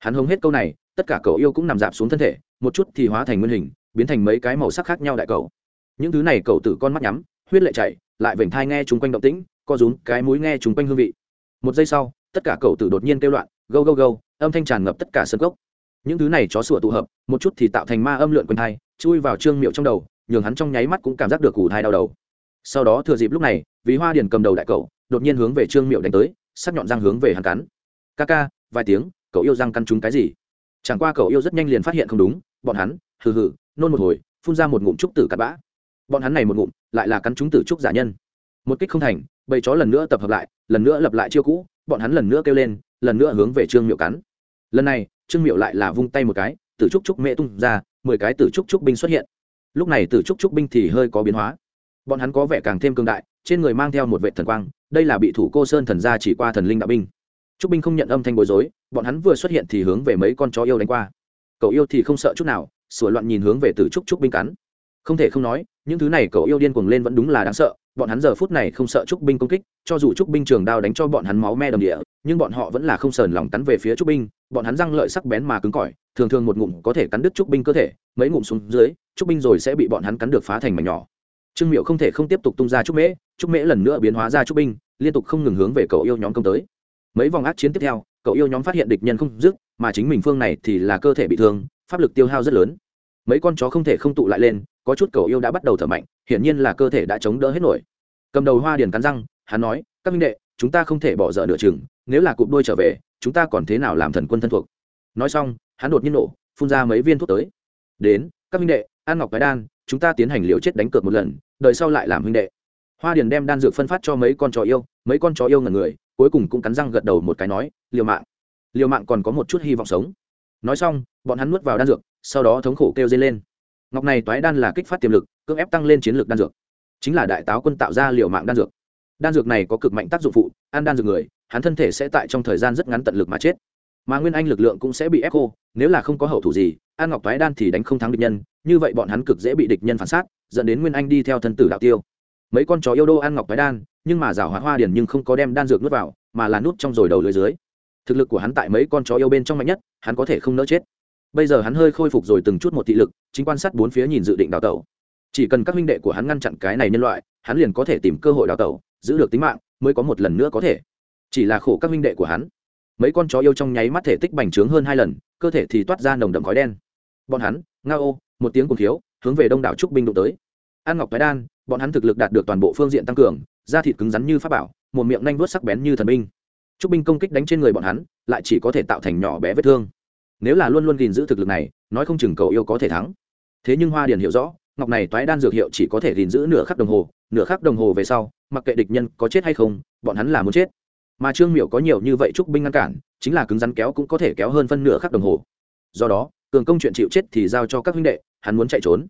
hắn hống hết câu này, tất cả cậu yêu cũng nằm dạp xuống thân thể, một chút thì hóa thành nguyên hình, biến thành mấy cái màu sắc khác nhau đại cậu. Những thứ này cậu tử con mắt nhắm, huyết lệ chạy lại vểnh thai nghe chung quanh động tĩnh, co rúm cái mũi nghe chung quanh hương vị. Một giây sau, tất cả cậu tử đột nhiên kêu loạn, gâu gâu gâu, âm thanh tràn ngập tất cả sân gốc những thứ này chó sủa tụ hợp, một chút thì tạo thành ma âm lượn quanh thai, chui vào trương miệu trong đầu, nhường hắn trong nháy mắt cũng cảm giác được củ thai đau đầu. Sau đó thừa dịp lúc này, vì hoa điền cầm đầu đại cậu, đột nhiên hướng về trương miệu đánh tới, sắc nhọn răng hướng về hắn cắn. Ca ca, vài tiếng, cậu yêu răng căn chúng cái gì? Chẳng qua cậu yêu rất nhanh liền phát hiện không đúng, bọn hắn, hừ hừ, nôn một hồi, phun ra một ngụm trúc tử cắt bã bọn hắn này một ngụm, lại là cắn chúng tử trúc giả nhân. Một kích không thành, bầy chó lần nữa tập hợp lại, lần nữa lập lại chiêu cũ, bọn hắn lần nữa kêu lên, lần nữa hướng về trương miệu cắn. Lần này, trương miệu lại là vung tay một cái, tử trúc trúc mẹ tung ra, mười cái tử trúc trúc binh xuất hiện. Lúc này tử trúc trúc binh thì hơi có biến hóa. Bọn hắn có vẻ càng thêm cương đại, trên người mang theo một vệ thần quang, đây là bị thủ cô sơn thần gia chỉ qua thần linh đạo binh. Trúc binh không nhận âm thanh bối rối, bọn hắn vừa xuất hiện thì hướng về mấy con chó yêu đánh qua. Cậu yêu thì không sợ chút nào sửa loạn nhìn hướng về tử trúc trúc binh cắn không thể không nói, những thứ này cậu yêu điên cuồng lên vẫn đúng là đáng sợ, bọn hắn giờ phút này không sợ trúc binh công kích, cho dù trúc binh trường đao đánh cho bọn hắn máu me đầm địa, nhưng bọn họ vẫn là không sờn lòng cắn về phía trúc binh, bọn hắn răng lợi sắc bén mà cứng cỏi, thường thường một ngụm có thể cắn đứt trúc binh cơ thể, mấy ngụm xuống dưới, trúc binh rồi sẽ bị bọn hắn cắn được phá thành mảnh nhỏ. Trương miệu không thể không tiếp tục tung ra trúc mễ trúc mễ lần nữa biến hóa ra trúc binh, liên tục không ngừng hướng về cậu yêu nhóm công tới. Mấy vòng ác chiến tiếp theo, cậu yêu nhóm phát hiện địch nhân không dứt, mà chính mình phương này thì là cơ thể bị thương, pháp lực tiêu hao rất lớn mấy con chó không thể không tụ lại lên, có chút cậu yêu đã bắt đầu thở mạnh, hiển nhiên là cơ thể đã chống đỡ hết nổi. Cầm đầu hoa điền cắn răng, hắn nói, các minh đệ, chúng ta không thể bỏ dở nửa chừng, nếu là cụp đôi trở về, chúng ta còn thế nào làm thần quân thân thuộc? Nói xong, hắn đột nhiên nổ, phun ra mấy viên thuốc tới. Đến, các minh đệ an ngọc cái đan, chúng ta tiến hành liều chết đánh cược một lần đợi sau lại làm huynh đệ. Hoa điền đem đan dược phân phát cho mấy con chó yêu, mấy con chó yêu ngần người, cuối cùng cũng cắn răng gật đầu một cái nói, liều mạng liều mạng còn có một chút hy vọng sống. Nói xong, bọn hắn nuốt vào đan dược sau đó thống khổ kêu dây lên. Ngọc này toái đan là kích phát tiềm lực, cưỡng ép tăng lên chiến lược đan dược. Chính là đại táo quân tạo ra liệu mạng đan dược. Đan dược này có cực mạnh tác dụng phụ, ăn đan dược người, hắn thân thể sẽ tại trong thời gian rất ngắn tận lực mà chết. Mà nguyên anh lực lượng cũng sẽ bị ép khô, nếu là không có hậu thủ gì an ngọc toái đan thì đánh không thắng địch nhân, như vậy bọn hắn cực dễ bị địch nhân phản sát, dẫn đến nguyên anh đi theo thân tử đạo tiêu. Mấy con chó yêu đô an ngọc toái đan, nhưng mà rào hóa hoa điển nhưng không có đem đan dược nuốt vào, mà là nút trong rồi đầu lưới dưới. Thực lực của hắn tại mấy con chó yêu bên trong mạnh nhất, hắn có thể không nỡ chết bây giờ hắn hơi khôi phục rồi từng chút một thị lực, chính quan sát bốn phía nhìn dự định đào tẩu. Chỉ cần các minh đệ của hắn ngăn chặn cái này nhân loại, hắn liền có thể tìm cơ hội đào tẩu, giữ được tính mạng, mới có một lần nữa có thể. Chỉ là khổ các minh đệ của hắn. Mấy con chó yêu trong nháy mắt thể tích bành trướng hơn hai lần, cơ thể thì toát ra nồng đậm khói đen. Bọn hắn nga ô một tiếng cùng thiếu hướng về đông đảo trúc binh đụng tới. An ngọc thái đan, bọn hắn thực lực đạt được toàn bộ phương diện tăng cường, da thịt cứng rắn như pháp bảo, một miệng nanh vuốt sắc bén như thần binh. Trúc binh công kích đánh trên người bọn hắn, lại chỉ có thể tạo thành nhỏ bé vết thương nếu là luôn luôn gìn giữ thực lực này, nói không chừng cầu yêu có thể thắng. Thế nhưng hoa điền hiểu rõ, ngọc này toái đan dược hiệu chỉ có thể gìn giữ nửa khắc đồng hồ, nửa khắc đồng hồ về sau, mặc kệ địch nhân có chết hay không, bọn hắn là muốn chết. Mà trương miệu có nhiều như vậy trúc binh ngăn cản, chính là cứng rắn kéo cũng có thể kéo hơn phân nửa khắc đồng hồ. Do đó, cường công chuyện chịu chết thì giao cho các huynh đệ, hắn muốn chạy trốn.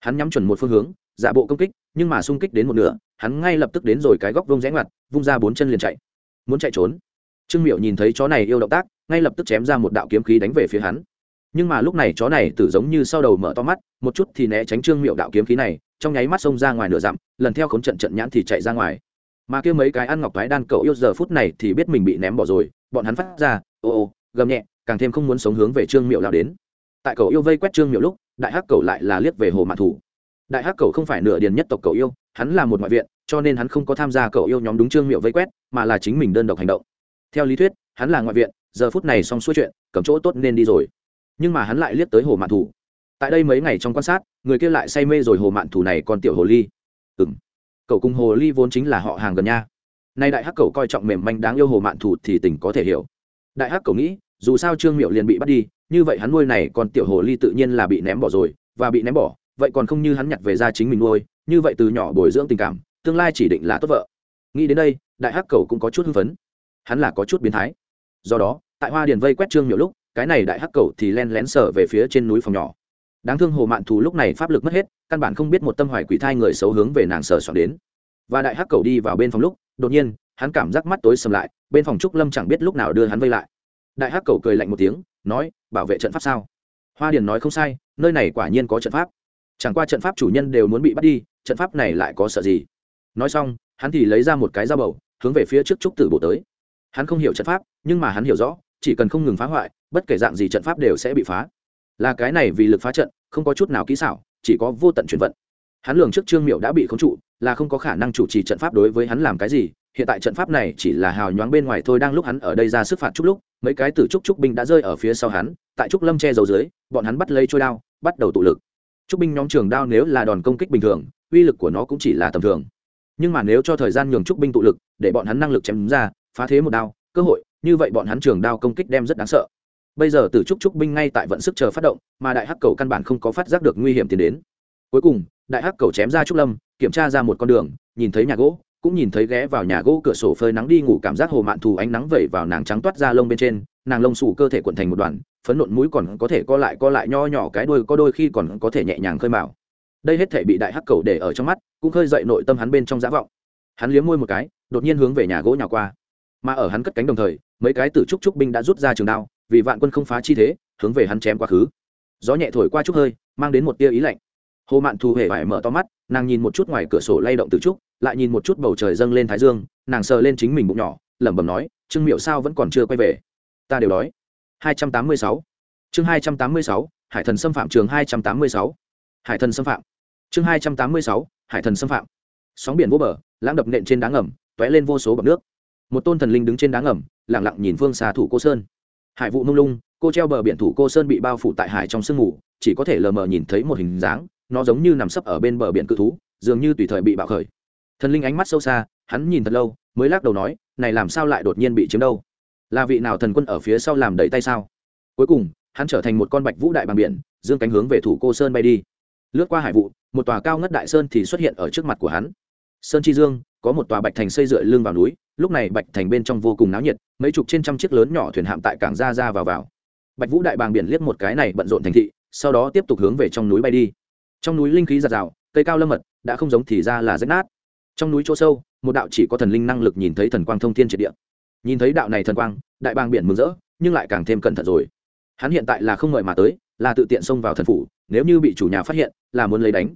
Hắn nhắm chuẩn một phương hướng, giả bộ công kích, nhưng mà xung kích đến một nửa, hắn ngay lập tức đến rồi cái góc vông rẽ ngoặt, vung ra bốn chân liền chạy. Muốn chạy trốn trương miệu nhìn thấy chó này yêu động tác, ngay lập tức chém ra một đạo kiếm khí đánh về phía hắn. Nhưng mà lúc này chó này tử giống như sau đầu mở to mắt, một chút thì né tránh trương miệu đạo kiếm khí này, trong nháy mắt xông ra ngoài nửa dặm, lần theo khốn trận trận nhãn thì chạy ra ngoài. Mà kia mấy cái ăn ngọc thái đan cậu yêu giờ phút này thì biết mình bị ném bỏ rồi, bọn hắn phát ra, ô ô, gầm nhẹ, càng thêm không muốn sống hướng về trương miệu lao đến. Tại cậu yêu vây quét trương miệu lúc, đại hắc cậu lại là liếc về hồ mạn thủ. Đại hắc cậu không phải nửa điền nhất tộc cậu yêu, hắn là một ngoại viện, cho nên hắn không có tham gia cậu yêu nhóm đúng trương miệu vây quét, mà là chính mình đơn độc hành động theo lý thuyết, hắn là ngoại viện, giờ phút này xong xuôi chuyện, cầm chỗ tốt nên đi rồi. Nhưng mà hắn lại liếc tới hồ mạn thủ tại đây mấy ngày trong quan sát, người kia lại say mê rồi hồ mạn thủ này còn tiểu hồ ly. Ừng cậu cùng hồ ly vốn chính là họ hàng gần nha. Nay đại hắc cậu coi trọng mềm manh đáng yêu hồ mạn thủ thì tình có thể hiểu. Đại hắc cậu nghĩ, dù sao trương miệu liền bị bắt đi, như vậy hắn nuôi này còn tiểu hồ ly tự nhiên là bị ném bỏ rồi, và bị ném bỏ, vậy còn không như hắn nhặt về ra chính mình nuôi, như vậy từ nhỏ bồi dưỡng tình cảm, tương lai chỉ định là tốt vợ. Nghĩ đến đây, đại hắc cầu cũng có chút hưng phấn hắn là có chút biến thái. Do đó, tại hoa điền vây quét trương miệu lúc, cái này đại hắc cầu thì len lén sở về phía trên núi phòng nhỏ. Đáng thương hồ mạn thù lúc này pháp lực mất hết, căn bản không biết một tâm hoài quỷ thai người xấu hướng về nàng sở soạn đến. Và đại hắc cầu đi vào bên phòng lúc, đột nhiên, hắn cảm giác mắt tối sầm lại, bên phòng trúc lâm chẳng biết lúc nào đưa hắn vây lại. Đại hắc cầu cười lạnh một tiếng, nói, bảo vệ trận pháp sao? Hoa điền nói không sai, nơi này quả nhiên có trận pháp. Chẳng qua trận pháp chủ nhân đều muốn bị bắt đi, trận pháp này lại có sợ gì? Nói xong, hắn thì lấy ra một cái dao bầu, hướng về phía trước trúc tử bộ tới hắn không hiểu trận pháp, nhưng mà hắn hiểu rõ, chỉ cần không ngừng phá hoại, bất kể dạng gì trận pháp đều sẽ bị phá. Là cái này vì lực phá trận, không có chút nào kỹ xảo, chỉ có vô tận chuyển vận. Hắn lường trước trương miệu đã bị khống trụ, là không có khả năng chủ trì trận pháp đối với hắn làm cái gì, hiện tại trận pháp này chỉ là hào nhoáng bên ngoài thôi đang lúc hắn ở đây ra sức phạt chút lúc, mấy cái tử trúc trúc binh đã rơi ở phía sau hắn, tại trúc lâm che dầu dưới, bọn hắn bắt lấy trôi đao, bắt đầu tụ lực. Trúc binh nhóm trường đao nếu là đòn công kích bình thường, uy lực của nó cũng chỉ là tầm thường. Nhưng mà nếu cho thời gian nhường trúc binh tụ lực, để bọn hắn năng lực chém ra phá thế một đao, cơ hội, như vậy bọn hắn trường đao công kích đem rất đáng sợ. Bây giờ từ trúc trúc binh ngay tại vận sức chờ phát động, mà đại hắc cầu căn bản không có phát giác được nguy hiểm tiến đến. Cuối cùng, đại hắc cầu chém ra trúc lâm, kiểm tra ra một con đường, nhìn thấy nhà gỗ, cũng nhìn thấy ghé vào nhà gỗ cửa sổ phơi nắng đi ngủ cảm giác hồ mạn thù ánh nắng vẩy vào nàng trắng toát ra lông bên trên, nàng lông xù cơ thể cuộn thành một đoàn, phấn nộn mũi còn có thể co lại co lại nho nhỏ cái đuôi, có đôi khi còn có thể nhẹ nhàng khơi mào. Đây hết thể bị đại hắc cầu để ở trong mắt, cũng khơi dậy nội tâm hắn bên trong giả vọng. Hắn liếm môi một cái, đột nhiên hướng về nhà gỗ nhà qua mà ở hắn cất cánh đồng thời mấy cái tử trúc trúc binh đã rút ra trường đao vì vạn quân không phá chi thế hướng về hắn chém quá khứ. Gió nhẹ thổi qua chút hơi mang đến một tia ý lạnh. Hồ mạn thù hề phải mở to mắt nàng nhìn một chút ngoài cửa sổ lay động từ trúc lại nhìn một chút bầu trời dâng lên thái dương nàng sờ lên chính mình bụng nhỏ lẩm bẩm nói trương miệu sao vẫn còn chưa quay về? Ta đều đói. 286. chương 286, hải thần xâm phạm trường 286. hải thần xâm phạm. Chương 286, hải thần xâm phạm. Sóng biển vô bờ lãng đập nện trên đá ngầm tóe lên vô số bọc nước một tôn thần linh đứng trên đá ngầm lẳng lặng nhìn phương xa thủ cô sơn. Hải vụ mông lung, cô treo bờ biển thủ cô sơn bị bao phủ tại hải trong sương mù, chỉ có thể lờ mờ nhìn thấy một hình dáng, nó giống như nằm sấp ở bên bờ biển cự thú, dường như tùy thời bị bạo khởi. Thần linh ánh mắt sâu xa, hắn nhìn thật lâu, mới lắc đầu nói, này làm sao lại đột nhiên bị chiếm đâu? Là vị nào thần quân ở phía sau làm đẩy tay sao? Cuối cùng, hắn trở thành một con bạch vũ đại bằng biển, dương cánh hướng về thủ cô sơn bay đi. Lướt qua hải vụ, một tòa cao ngất đại sơn thì xuất hiện ở trước mặt của hắn. Sơn chi dương, có một tòa bạch thành xây dựa lưng vào núi lúc này bạch thành bên trong vô cùng náo nhiệt, mấy chục trên trăm chiếc lớn nhỏ thuyền hạm tại cảng ra ra vào vào. Bạch vũ đại bàng biển liếc một cái này bận rộn thành thị, sau đó tiếp tục hướng về trong núi bay đi. Trong núi linh khí giạt rào, cây cao lâm mật, đã không giống thì ra là rách nát. Trong núi chỗ sâu, một đạo chỉ có thần linh năng lực nhìn thấy thần quang thông thiên triệt địa. Nhìn thấy đạo này thần quang, đại bàng biển mừng rỡ, nhưng lại càng thêm cẩn thận rồi. Hắn hiện tại là không mời mà tới, là tự tiện xông vào thần phủ, nếu như bị chủ nhà phát hiện, là muốn lấy đánh.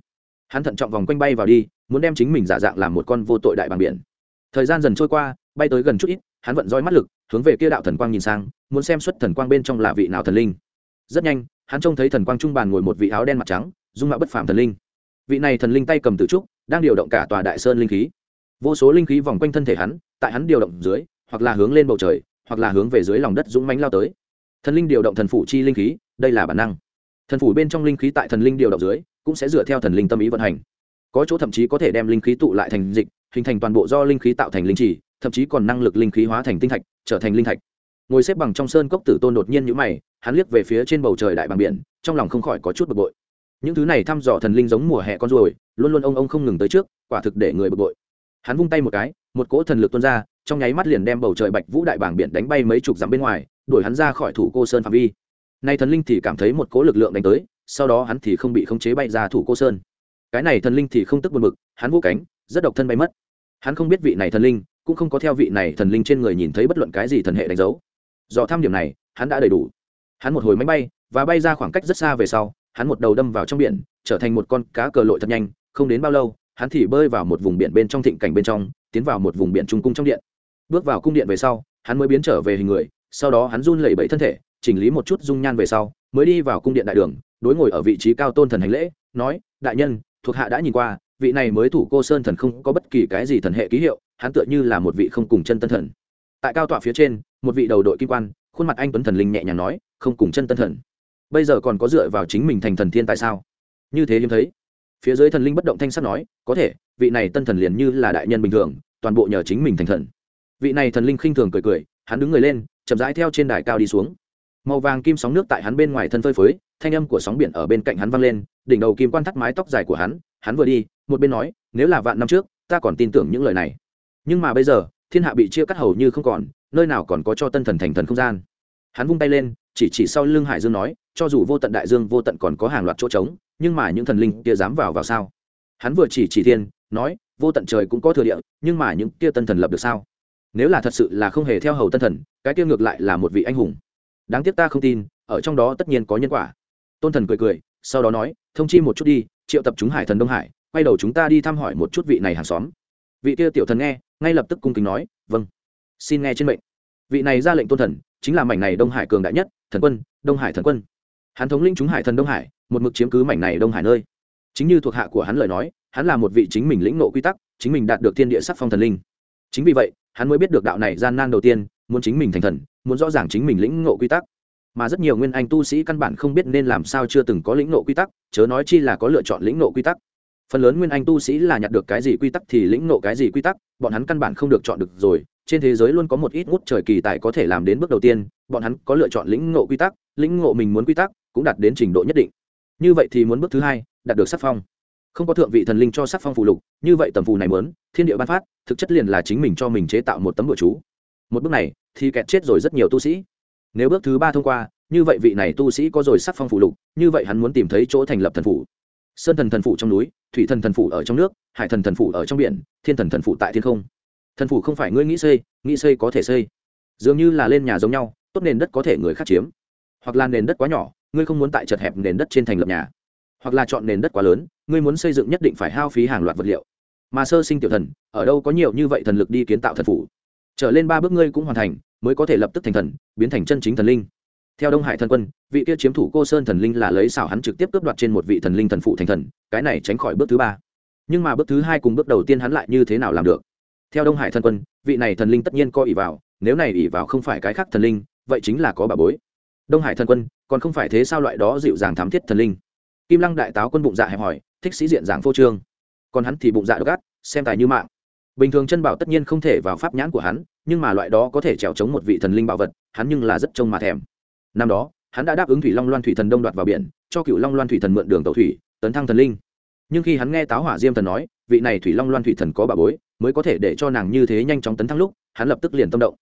Hắn thận trọng vòng quanh bay vào đi, muốn đem chính mình giả dạng làm một con vô tội đại bàng biển thời gian dần trôi qua, bay tới gần chút ít, hắn vận roi mắt lực, hướng về kia đạo thần quang nhìn sang, muốn xem xuất thần quang bên trong là vị nào thần linh. Rất nhanh, hắn trông thấy thần quang trung bàn ngồi một vị áo đen mặt trắng, dung mạo bất phàm thần linh. Vị này thần linh tay cầm tử trúc, đang điều động cả tòa đại sơn linh khí. Vô số linh khí vòng quanh thân thể hắn, tại hắn điều động dưới, hoặc là hướng lên bầu trời, hoặc là hướng về dưới lòng đất dũng mánh lao tới. Thần linh điều động thần phủ chi linh khí, đây là bản năng. Thần phủ bên trong linh khí tại thần linh điều động dưới, cũng sẽ dựa theo thần linh tâm ý vận hành. Có chỗ thậm chí có thể đem linh khí tụ lại thành dịch hình thành toàn bộ do linh khí tạo thành linh trì, thậm chí còn năng lực linh khí hóa thành tinh thạch, trở thành linh thạch. Ngồi xếp bằng trong sơn cốc tử tôn đột nhiên nhũ mày, hắn liếc về phía trên bầu trời đại bằng biển, trong lòng không khỏi có chút bực bội. Những thứ này thăm dò thần linh giống mùa hè con ruồi, luôn luôn ông ông không ngừng tới trước, quả thực để người bực bội. Hắn vung tay một cái, một cỗ thần lực tuôn ra, trong nháy mắt liền đem bầu trời bạch vũ đại bảng biển đánh bay mấy chục dặm bên ngoài, đuổi hắn ra khỏi thủ cô sơn phạm vi. Nay thần linh thì cảm thấy một cỗ lực lượng đánh tới, sau đó hắn thì không bị khống chế bay ra thủ cô sơn. Cái này thần linh thì không tức buồn bực, hắn vô cánh, rất độc thân bay mất hắn không biết vị này thần linh, cũng không có theo vị này thần linh trên người nhìn thấy bất luận cái gì thần hệ đánh dấu. Do tham điểm này, hắn đã đầy đủ. Hắn một hồi máy bay, và bay ra khoảng cách rất xa về sau, hắn một đầu đâm vào trong biển, trở thành một con cá cờ lội thật nhanh, không đến bao lâu, hắn thì bơi vào một vùng biển bên trong thịnh cảnh bên trong, tiến vào một vùng biển trung cung trong điện. Bước vào cung điện về sau, hắn mới biến trở về hình người, sau đó hắn run lẩy bẩy thân thể, chỉnh lý một chút dung nhan về sau, mới đi vào cung điện đại đường, đối ngồi ở vị trí cao tôn thần hành lễ, nói, đại nhân, thuộc hạ đã nhìn qua vị này mới thủ cô sơn thần không có bất kỳ cái gì thần hệ ký hiệu, hắn tựa như là một vị không cùng chân tân thần. Tại cao tọa phía trên, một vị đầu đội kim quan, khuôn mặt anh tuấn thần linh nhẹ nhàng nói, không cùng chân tân thần. Bây giờ còn có dựa vào chính mình thành thần thiên tại sao? Như thế hiếm thấy. Phía dưới thần linh bất động thanh sắt nói, có thể, vị này tân thần liền như là đại nhân bình thường, toàn bộ nhờ chính mình thành thần. Vị này thần linh khinh thường cười cười, hắn đứng người lên, chậm rãi theo trên đài cao đi xuống. Màu vàng kim sóng nước tại hắn bên ngoài thân phơi phới, thanh âm của sóng biển ở bên cạnh hắn vang lên, đỉnh đầu kim quan thắt mái tóc dài của hắn hắn vừa đi một bên nói, nếu là vạn năm trước, ta còn tin tưởng những lời này. Nhưng mà bây giờ, thiên hạ bị chia cắt hầu như không còn, nơi nào còn có cho tân thần thành thần không gian? Hắn vung tay lên, chỉ chỉ sau lưng hải dương nói, cho dù vô tận đại dương, vô tận còn có hàng loạt chỗ trống, nhưng mà những thần linh kia dám vào vào sao? Hắn vừa chỉ chỉ thiên, nói, vô tận trời cũng có thừa địa, nhưng mà những kia tân thần lập được sao? Nếu là thật sự là không hề theo hầu tân thần, cái kia ngược lại là một vị anh hùng. Đáng tiếc ta không tin, ở trong đó tất nhiên có nhân quả. Tôn thần cười cười, sau đó nói, thông chi một chút đi, triệu tập chúng hải thần đông hải quay đầu chúng ta đi thăm hỏi một chút vị này hàng xóm. Vị kia tiểu thần nghe, ngay lập tức cung kính nói vâng xin nghe trên mệnh. Vị này ra lệnh tôn thần, chính là mảnh này đông hải cường đại nhất, thần quân, đông hải thần quân. Hắn thống linh chúng hải thần đông hải, một mực chiếm cứ mảnh này đông hải nơi. Chính như thuộc hạ của hắn lời nói, hắn là một vị chính mình lĩnh nộ quy tắc, chính mình đạt được thiên địa sắc phong thần linh. Chính vì vậy, hắn mới biết được đạo này gian nan đầu tiên, muốn chính mình thành thần, muốn rõ ràng chính mình lĩnh ngộ quy tắc. Mà rất nhiều nguyên anh tu sĩ căn bản không biết nên làm sao chưa từng có lĩnh ngộ quy tắc, chớ nói chi là có lựa chọn lĩnh ngộ quy tắc phần lớn nguyên anh tu sĩ là nhặt được cái gì quy tắc thì lĩnh ngộ cái gì quy tắc, bọn hắn căn bản không được chọn được rồi. Trên thế giới luôn có một ít ngút trời kỳ tài có thể làm đến bước đầu tiên, bọn hắn có lựa chọn lĩnh ngộ quy tắc, lĩnh ngộ mình muốn quy tắc, cũng đạt đến trình độ nhất định. Như vậy thì muốn bước thứ hai, đạt được sắc phong. Không có thượng vị thần linh cho sắc phong phù lục, như vậy tầm phù này muốn, thiên địa ban phát, thực chất liền là chính mình cho mình chế tạo một tấm bội chú. Một bước này, thì kẹt chết rồi rất nhiều tu sĩ. Nếu bước thứ ba thông qua, như vậy vị này tu sĩ có rồi sắc phong phù lục, như vậy hắn muốn tìm thấy chỗ thành lập thần phủ sơn thần thần phủ trong núi, thủy thần thần phủ ở trong nước, hải thần thần phủ ở trong biển, thiên thần thần phủ tại thiên không. Thần phủ không phải ngươi nghĩ xây nghĩ xây có thể xây. Dường như là lên nhà giống nhau, tốt nền đất có thể người khác chiếm. Hoặc là nền đất quá nhỏ, ngươi không muốn tại chật hẹp nền đất trên thành lập nhà. Hoặc là chọn nền đất quá lớn, ngươi muốn xây dựng nhất định phải hao phí hàng loạt vật liệu. Mà sơ sinh tiểu thần, ở đâu có nhiều như vậy thần lực đi kiến tạo thần phủ. Trở lên ba bước ngươi cũng hoàn thành, mới có thể lập tức thành thần, biến thành chân chính thần linh theo đông hải thần quân, vị kia chiếm thủ cô sơn thần linh là lấy xảo hắn trực tiếp cướp đoạt trên một vị thần linh thần phụ thành thần, cái này tránh khỏi bước thứ ba. Nhưng mà bước thứ hai cùng bước đầu tiên hắn lại như thế nào làm được? Theo đông hải thần quân, vị này thần linh tất nhiên coi ỷ vào, nếu này ỷ vào không phải cái khác thần linh, vậy chính là có bà bối. Đông hải thần quân, còn không phải thế sao loại đó dịu dàng thám thiết thần linh? Kim lăng đại táo quân bụng dạ hẹp hỏi, thích sĩ diện giảng phô trương. Còn hắn thì bụng dạ đ gắt xem tài như mạng. Bình thường chân bảo tất nhiên không thể vào pháp nhãn của hắn, nhưng mà loại đó có thể trèo chống một vị thần linh bảo vật, hắn nhưng là rất trông mà thèm năm đó, hắn đã đáp ứng thủy long loan thủy thần đông đoạt vào biển, cho cựu long loan thủy thần mượn đường tàu thủy, tấn thăng thần linh. Nhưng khi hắn nghe táo hỏa diêm thần nói, vị này thủy long loan thủy thần có bà bối, mới có thể để cho nàng như thế nhanh chóng tấn thăng lúc, hắn lập tức liền tâm động.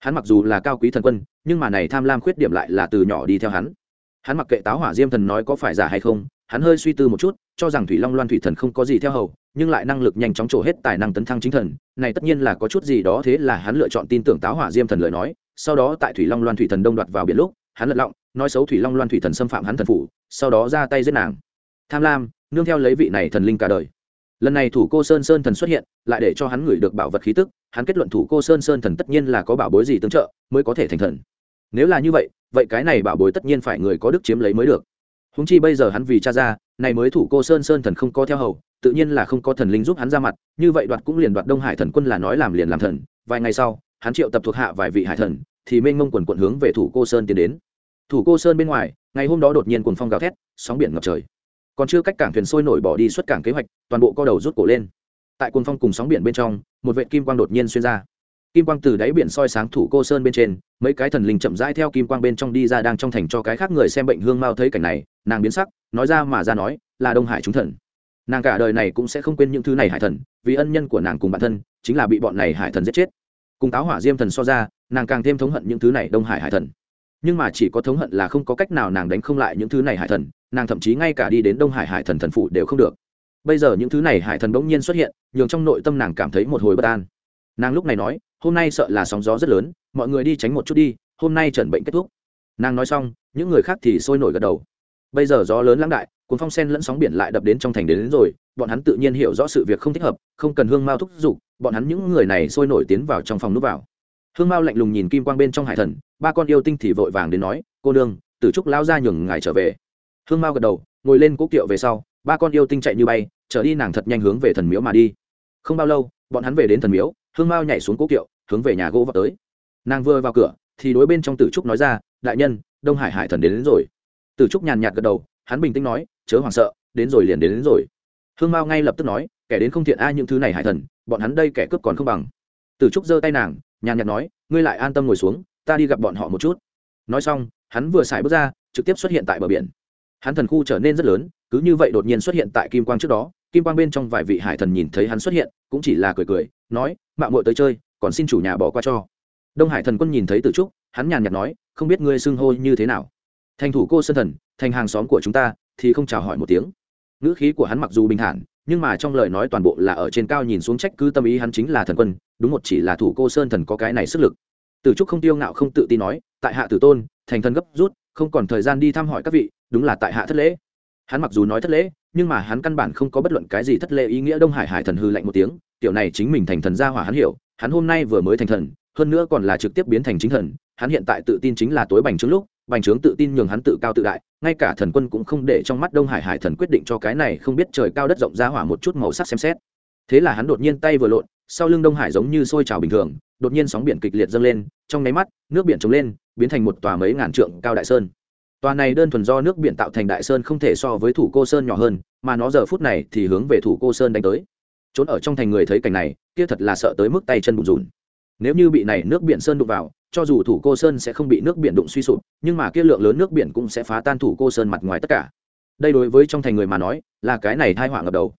Hắn mặc dù là cao quý thần quân, nhưng mà này tham lam khuyết điểm lại là từ nhỏ đi theo hắn. Hắn mặc kệ táo hỏa diêm thần nói có phải giả hay không, hắn hơi suy tư một chút, cho rằng thủy long loan thủy thần không có gì theo hầu, nhưng lại năng lực nhanh chóng trổ hết tài năng tấn thăng chính thần, này tất nhiên là có chút gì đó thế là hắn lựa chọn tin tưởng táo hỏa diêm thần lời nói, sau đó tại thủy long loan thủy thần đông đoạt vào biển lúc hắn lật lọng, nói xấu thủy long loan thủy thần xâm phạm hắn thần phủ, sau đó ra tay giết nàng. Tham lam, nương theo lấy vị này thần linh cả đời. Lần này thủ cô sơn sơn thần xuất hiện, lại để cho hắn gửi được bảo vật khí tức, hắn kết luận thủ cô sơn sơn thần tất nhiên là có bảo bối gì tương trợ, mới có thể thành thần. Nếu là như vậy vậy cái này bảo bối tất nhiên phải người có đức chiếm lấy mới được. Húng chi bây giờ hắn vì cha ra, này mới thủ cô sơn sơn thần không có theo hầu, tự nhiên là không có thần linh giúp hắn ra mặt, như vậy đoạt cũng liền đoạt đông hải thần quân là nói làm liền làm thần, vài ngày sau, hắn triệu tập thuộc hạ vài vị hải thần thì mênh mông quần quận hướng về thủ cô sơn tiến đến. Thủ cô sơn bên ngoài, ngày hôm đó đột nhiên cuồng phong gào thét, sóng biển ngập trời. Còn chưa cách cảng thuyền sôi nổi bỏ đi xuất cảng kế hoạch, toàn bộ co đầu rút cổ lên. Tại cuồng phong cùng sóng biển bên trong, một vệ kim quang đột nhiên xuyên ra. Kim quang từ đáy biển soi sáng thủ cô sơn bên trên, mấy cái thần linh chậm rãi theo kim quang bên trong đi ra đang trong thành cho cái khác người xem bệnh hương mao thấy cảnh này, nàng biến sắc, nói ra mà ra nói, là đông hải chúng thần. Nàng cả đời này cũng sẽ không quên những thứ này hải thần, vì ân nhân của nàng cùng bản thân, chính là bị bọn này hải thần giết chết. Cùng táo hỏa diêm thần so ra nàng càng thêm thống hận những thứ này đông hải hải thần. Nhưng mà chỉ có thống hận là không có cách nào nàng đánh không lại những thứ này hải thần nàng thậm chí ngay cả đi đến đông hải hải thần thần phụ đều không được. Bây giờ những thứ này hải thần bỗng nhiên xuất hiện nhường trong nội tâm nàng cảm thấy một hồi bất an. Nàng lúc này nói hôm nay sợ là sóng gió rất lớn mọi người đi tránh một chút đi hôm nay trần bệnh kết thúc. Nàng nói xong những người khác thì sôi nổi gật đầu. Bây giờ gió lớn lãng đại cuốn phong sen lẫn sóng biển lại đập đến trong thành đến, đến rồi bọn hắn tự nhiên hiểu rõ sự việc không thích hợp không cần hương mao thúc giục bọn hắn những người này sôi nổi tiến vào trong phòng núp vào hương mao lạnh lùng nhìn kim quang bên trong hải thần ba con yêu tinh thì vội vàng đến nói cô nương tử trúc lao ra nhường ngài trở về. Hương mao gật đầu ngồi lên cố kiệu về sau ba con yêu tinh chạy như bay trở đi nàng thật nhanh hướng về thần miếu mà đi. Không bao lâu bọn hắn về đến thần miếu hương mao nhảy xuống cố kiệu hướng về nhà gỗ vào tới. Nàng vừa vào cửa thì đối bên trong tử trúc nói ra đại nhân đông hải hải thần đến, đến rồi. Tử trúc nhàn nhạt gật đầu hắn bình tĩnh nói chớ hoảng sợ đến rồi liền đến, đến rồi. Hương mao ngay lập tức nói kẻ đến không thiện ai những thứ này hải thần bọn hắn đây kẻ cướp còn không bằng. Tử trúc giơ tay nàng nhàn nhạt nói, ngươi lại an tâm ngồi xuống, ta đi gặp bọn họ một chút. Nói xong, hắn vừa xài bước ra, trực tiếp xuất hiện tại bờ biển. Hắn thần khu trở nên rất lớn, cứ như vậy đột nhiên xuất hiện tại kim quang trước đó, kim quang bên trong vài vị hải thần nhìn thấy hắn xuất hiện, cũng chỉ là cười cười, nói mạng mội tới chơi, còn xin chủ nhà bỏ qua cho. Đông hải thần quân nhìn thấy từ trúc, hắn nhàn nhạt nói, không biết ngươi xưng hô như thế nào? Thành thủ cô sơn thần, thành hàng xóm của chúng ta, thì không chào hỏi một tiếng. Ngữ khí của hắn mặc dù bình thản, nhưng mà trong lời nói toàn bộ là ở trên cao nhìn xuống trách cứ tâm ý hắn chính là thần quân đúng một chỉ là thủ cô sơn thần có cái này sức lực. Tử trúc không tiêu ngạo không tự tin nói, tại hạ tử tôn, thành thần gấp rút, không còn thời gian đi thăm hỏi các vị, đúng là tại hạ thất lễ. Hắn mặc dù nói thất lễ, nhưng mà hắn căn bản không có bất luận cái gì thất lễ ý nghĩa đông hải hải thần hư lạnh một tiếng tiểu này chính mình thành thần gia hỏa hắn hiểu, hắn hôm nay vừa mới thành thần, hơn nữa còn là trực tiếp biến thành chính thần, hắn hiện tại tự tin chính là tối bành trướng lúc, bành trướng tự tin nhường hắn tự cao tự đại, ngay cả thần quân cũng không để trong mắt đông hải hải thần quyết định cho cái này không biết trời cao đất rộng ra hỏa một chút màu sắc xem xét thế là hắn đột nhiên tay vừa lộn, sau lưng đông hải giống như sôi trào bình thường, đột nhiên sóng biển kịch liệt dâng lên, trong nháy mắt, nước biển trống lên, biến thành một tòa mấy ngàn trượng cao đại sơn. Tòa này đơn thuần do nước biển tạo thành đại sơn không thể so với thủ cô sơn nhỏ hơn, mà nó giờ phút này thì hướng về thủ cô sơn đánh tới. Trốn ở trong thành người thấy cảnh này, kia thật là sợ tới mức tay chân bùn rùn nếu như bị này nước biển sơn đụng vào, cho dù thủ cô sơn sẽ không bị nước biển đụng suy sụp, nhưng mà kia lượng lớn nước biển cũng sẽ phá tan thủ cô sơn mặt ngoài tất cả. Đây đối với trong thành người mà nói, là cái này thai họa ngập đầu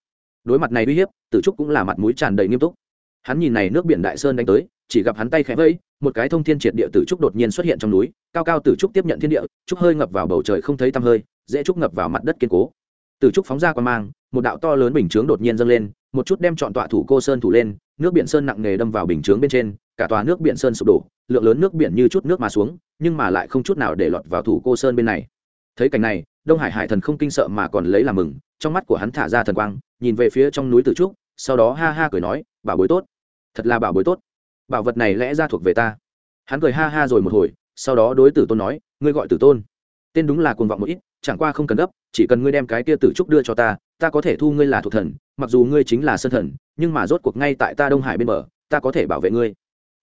đối mặt này uy hiếp, tử trúc cũng là mặt mũi tràn đầy nghiêm túc. Hắn nhìn này nước biển đại sơn đánh tới, chỉ gặp hắn tay khẽ vẫy, một cái thông thiên triệt địa tử trúc đột nhiên xuất hiện trong núi, cao cao tử trúc tiếp nhận thiên địa, trúc hơi ngập vào bầu trời không thấy tăm hơi, dễ trúc ngập vào mặt đất kiên cố. Tử trúc phóng ra qua mang, một đạo to lớn bình chướng đột nhiên dâng lên, một chút đem chọn tọa thủ cô sơn thủ lên, nước biển sơn nặng nề đâm vào bình chướng bên trên, cả tòa nước biển sơn sụp đổ, lượng lớn nước biển như chút nước mà xuống, nhưng mà lại không chút nào để lọt vào thủ cô sơn bên này. Thấy cảnh này, đông hải hải thần không kinh sợ mà còn lấy làm mừng trong mắt của hắn thả ra thần quang, nhìn về phía trong núi tử trúc, sau đó ha ha cười nói, bảo bối tốt, thật là bảo bối tốt. Bảo vật này lẽ ra thuộc về ta. Hắn cười ha ha rồi một hồi, sau đó đối tử tôn nói, ngươi gọi tử tôn. Tên đúng là cuồng vọng một ít, chẳng qua không cần gấp, chỉ cần ngươi đem cái kia tử trúc đưa cho ta ta có thể thu ngươi là thuộc thần, mặc dù ngươi chính là sơn thần, nhưng mà rốt cuộc ngay tại ta đông hải bên bờ, ta có thể bảo vệ ngươi.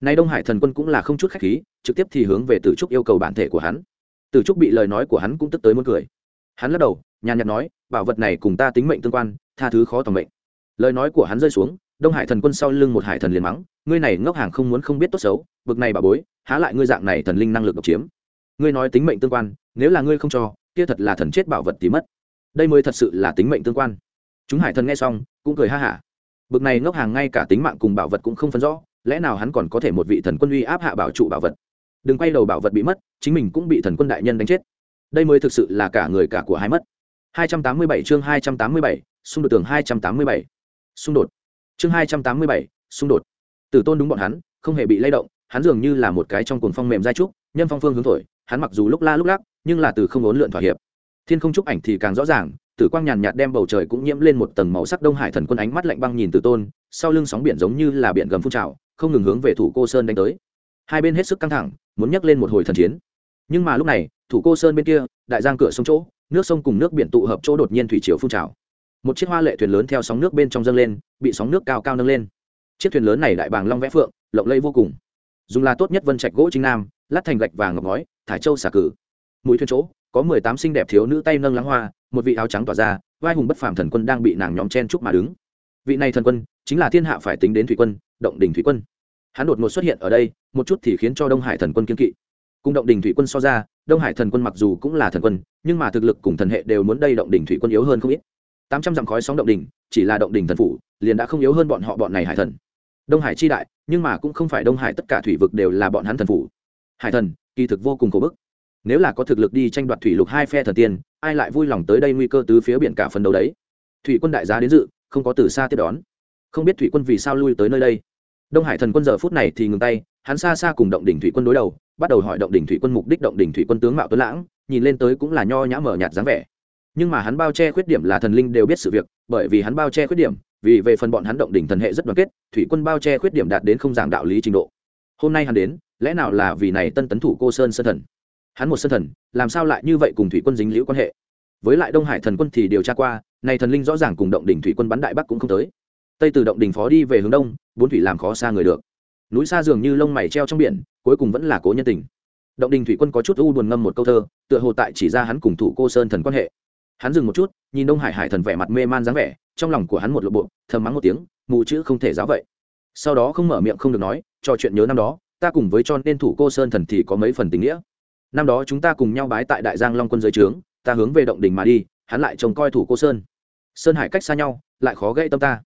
Nay đông hải thần quân cũng là không chút khách khí, trực tiếp thì hướng về tử trúc yêu cầu bản thể của hắn. Tử trúc bị lời nói của hắn cũng tức tới muốn cười. Hắn lắc đầu nhàn nhạt nói, bảo vật này cùng ta tính mệnh tương quan, tha thứ khó tòng mệnh. Lời nói của hắn rơi xuống, đông hải thần quân sau lưng một hải thần liền mắng, ngươi này ngốc hàng không muốn không biết tốt xấu, bực này bà bối, há lại ngươi dạng này thần linh năng lực độc chiếm. Ngươi nói tính mệnh tương quan, nếu là ngươi không cho, kia thật là thần chết bảo vật tí mất. Đây mới thật sự là tính mệnh tương quan. Chúng hải thần nghe xong, cũng cười ha hả. Bực này ngốc hàng ngay cả tính mạng cùng bảo vật cũng không phân rõ, lẽ nào hắn còn có thể một vị thần quân uy áp hạ bảo trụ bảo vật? Đừng quay đầu bảo vật bị mất, chính mình cũng bị thần quân đại nhân đánh chết. Đây mới thực sự là cả người cả của hai mất. 287 chương 287, xung đột tường 287. xung đột. Chương 287, xung đột. Tử tôn đúng bọn hắn không hề bị lay động hắn dường như là một cái trong cuồng phong mềm dai trúc nhân phong phương hướng thổi hắn mặc dù lúc la lúc lắc nhưng là từ không ốn lượn thỏa hiệp. Thiên không trúc ảnh thì càng rõ ràng tử quang nhàn nhạt đem bầu trời cũng nhiễm lên một tầng màu sắc đông hải thần quân ánh mắt lạnh băng nhìn tử tôn sau lưng sóng biển giống như là biển gầm phun trào không ngừng hướng về thủ cô sơn đánh tới. Hai bên hết sức căng thẳng muốn nhấc lên một hồi thần chiến. Nhưng mà lúc này thủ cô sơn bên kia đại giang cửa sông chỗ nước sông cùng nước biển tụ hợp chỗ đột nhiên thủy chiều phun trào. Một chiếc hoa lệ thuyền lớn theo sóng nước bên trong dâng lên, bị sóng nước cao cao nâng lên. Chiếc thuyền lớn này đại bàng long vẽ phượng, lộng lẫy vô cùng. Dùng là tốt nhất vân trạch gỗ chính nam, lát thành gạch vàng ngọc ngói, thải châu xà cử. Mũi thuyền chỗ, có mười tám xinh đẹp thiếu nữ tay nâng lắng hoa, một vị áo trắng tỏa ra, vai hùng bất phàm thần quân đang bị nàng nhóm chen chúc mà đứng. Vị này thần quân, chính là thiên hạ phải tính đến thủy quân, động đình thủy quân. Hắn đột ngột xuất hiện ở đây, một chút thì khiến cho đông hải thần quân kiên kỵ cùng động đình thủy quân so ra, đông hải thần quân mặc dù cũng là thần quân, nhưng mà thực lực cùng thần hệ đều muốn đây động đình thủy quân yếu hơn không ít. Tám trăm dặm khói sóng động đình chỉ là động đình thần phủ, liền đã không yếu hơn bọn họ bọn này hải thần. Đông hải chi đại, nhưng mà cũng không phải đông hải tất cả thủy vực đều là bọn hắn thần phủ. Hải thần, kỳ thực vô cùng khổ bức. Nếu là có thực lực đi tranh đoạt thủy lục hai phe thần tiên, ai lại vui lòng tới đây nguy cơ tứ phía biển cả phần đầu đấy? Thủy quân đại giá đến dự, không có từ xa tiếp đón. Không biết thủy quân vì sao lui tới nơi đây. Đông hải thần quân giờ phút này thì ngừng tay, hắn xa xa cùng động đỉnh thủy quân đối đầu bắt đầu hỏi động đỉnh thủy quân mục đích động đỉnh thủy quân tướng mạo tuấn lãng, nhìn lên tới cũng là nho nhã mở nhạt dáng vẻ. Nhưng mà hắn bao che khuyết điểm là thần linh đều biết sự việc, bởi vì hắn bao che khuyết điểm, vì về phần bọn hắn động đỉnh thần hệ rất đoàn kết, thủy quân bao che khuyết điểm đạt đến không giảng đạo lý trình độ. Hôm nay hắn đến, lẽ nào là vì này tân tấn thủ cô sơn sơn thần? Hắn một sơn thần, làm sao lại như vậy cùng thủy quân dính liễu quan hệ? Với lại đông hải thần quân thì điều tra qua này thần linh rõ ràng cùng động đỉnh thủy quân bắn đại bắc cũng không tới. Tây từ động đỉnh phó đi về hướng đông, bốn thủy làm khó xa người được núi xa dường như lông mày treo trong biển, cuối cùng vẫn là cố nhân tình. Động đình thủy quân có chút u buồn ngâm một câu thơ, tựa hồ tại chỉ ra hắn cùng thủ cô sơn thần quan hệ. Hắn dừng một chút, nhìn đông hải hải thần vẻ mặt mê man dáng vẻ, trong lòng của hắn một lộ bộ, thầm mắng một tiếng, mù chữ không thể giáo vậy. Sau đó không mở miệng không được nói, trò chuyện nhớ năm đó, ta cùng với cho nên thủ cô sơn thần thì có mấy phần tình nghĩa. Năm đó chúng ta cùng nhau bái tại đại giang long quân giới trướng, ta hướng về động đình mà đi, hắn lại trông coi thủ cô sơn. Sơn hải cách xa nhau, lại khó gây tâm ta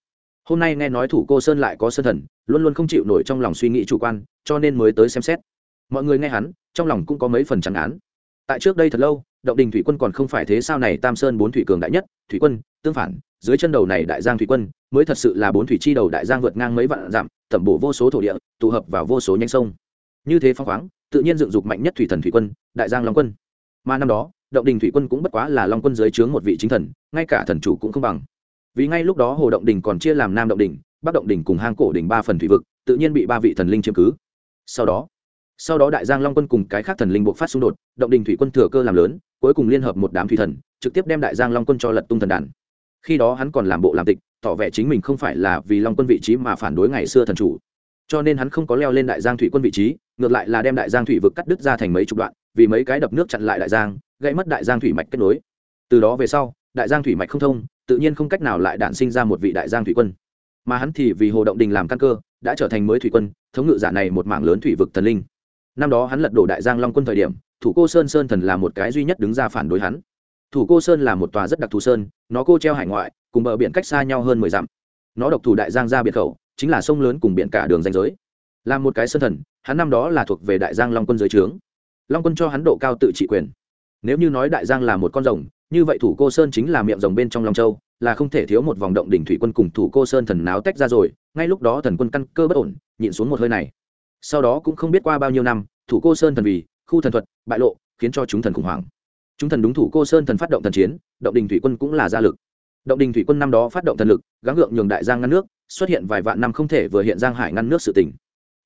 hôm nay nghe nói thủ cô sơn lại có sơn thần, luôn luôn không chịu nổi trong lòng suy nghĩ chủ quan, cho nên mới tới xem xét. Mọi người nghe hắn, trong lòng cũng có mấy phần chẳng án. Tại trước đây thật lâu, động đình thủy quân còn không phải thế sao này, tam sơn bốn thủy cường đại nhất, thủy quân, tương phản, dưới chân đầu này đại giang thủy quân, mới thật sự là bốn thủy chi đầu đại giang vượt ngang mấy vạn dặm, tẩm bổ vô số thổ địa, tụ hợp vào vô số nhanh sông. Như thế phong khoáng, tự nhiên dựng dục mạnh nhất thủy thần thủy quân, đại giang long quân. Mà năm đó, động đình thủy quân cũng bất quá là long quân dưới trướng một vị chính thần, ngay cả thần chủ cũng không bằng vì ngay lúc đó hồ động đình còn chia làm nam động đình, bắc động đình cùng hang cổ đình ba phần thủy vực, tự nhiên bị ba vị thần linh chiếm cứ. Sau đó sau đó đại giang long quân cùng cái khác thần linh buộc phát xung đột, động đình thủy quân thừa cơ làm lớn, cuối cùng liên hợp một đám thủy thần, trực tiếp đem đại giang long quân cho lật tung thần đàn. Khi đó hắn còn làm bộ làm tịch, tỏ vẻ chính mình không phải là vì long quân vị trí mà phản đối ngày xưa thần chủ. Cho nên hắn không có leo lên đại giang thủy quân vị trí, ngược lại là đem đại giang thủy vực cắt đứt ra thành mấy chục đoạn, vì mấy cái đập nước chặn lại đại giang gây mất đại giang thủy mạch kết nối. Từ đó về sau đại giang thủy mạch không thông, tự nhiên không cách nào lại đản sinh ra một vị đại giang thủy quân. Mà hắn thì vì hồ động đình làm căn cơ, đã trở thành mới thủy quân, thống ngự giả này một mảng lớn thủy vực thần linh. Năm đó hắn lật đổ đại giang long quân thời điểm, thủ cô sơn sơn thần là một cái duy nhất đứng ra phản đối hắn. Thủ cô sơn là một tòa rất đặc thù sơn, nó cô treo hải ngoại, cùng bờ biển cách xa nhau hơn mười dặm. Nó độc thủ đại giang ra biệt khẩu, chính là sông lớn cùng biển cả đường danh giới. Là một cái sơn thần, hắn năm đó là thuộc về đại giang long quân giới trướng. Long quân cho hắn độ cao tự trị quyền. Nếu như nói đại giang là một con rồng như vậy thủ cô sơn chính là miệng rồng bên trong long châu, là không thể thiếu một vòng động đỉnh thủy quân cùng thủ cô sơn thần náo tách ra rồi, ngay lúc đó thần quân căn cơ bất ổn, nhịn xuống một hơi này. Sau đó cũng không biết qua bao nhiêu năm, thủ cô sơn thần vì, khu thần thuật, bại lộ, khiến cho chúng thần khủng hoảng. Chúng thần đúng thủ cô sơn thần phát động thần chiến, động đình thủy quân cũng là gia lực. Động đình thủy quân năm đó phát động thần lực, gắng gượng nhường đại giang ngăn nước, xuất hiện vài vạn năm không thể vừa hiện giang hải ngăn nước sự tỉnh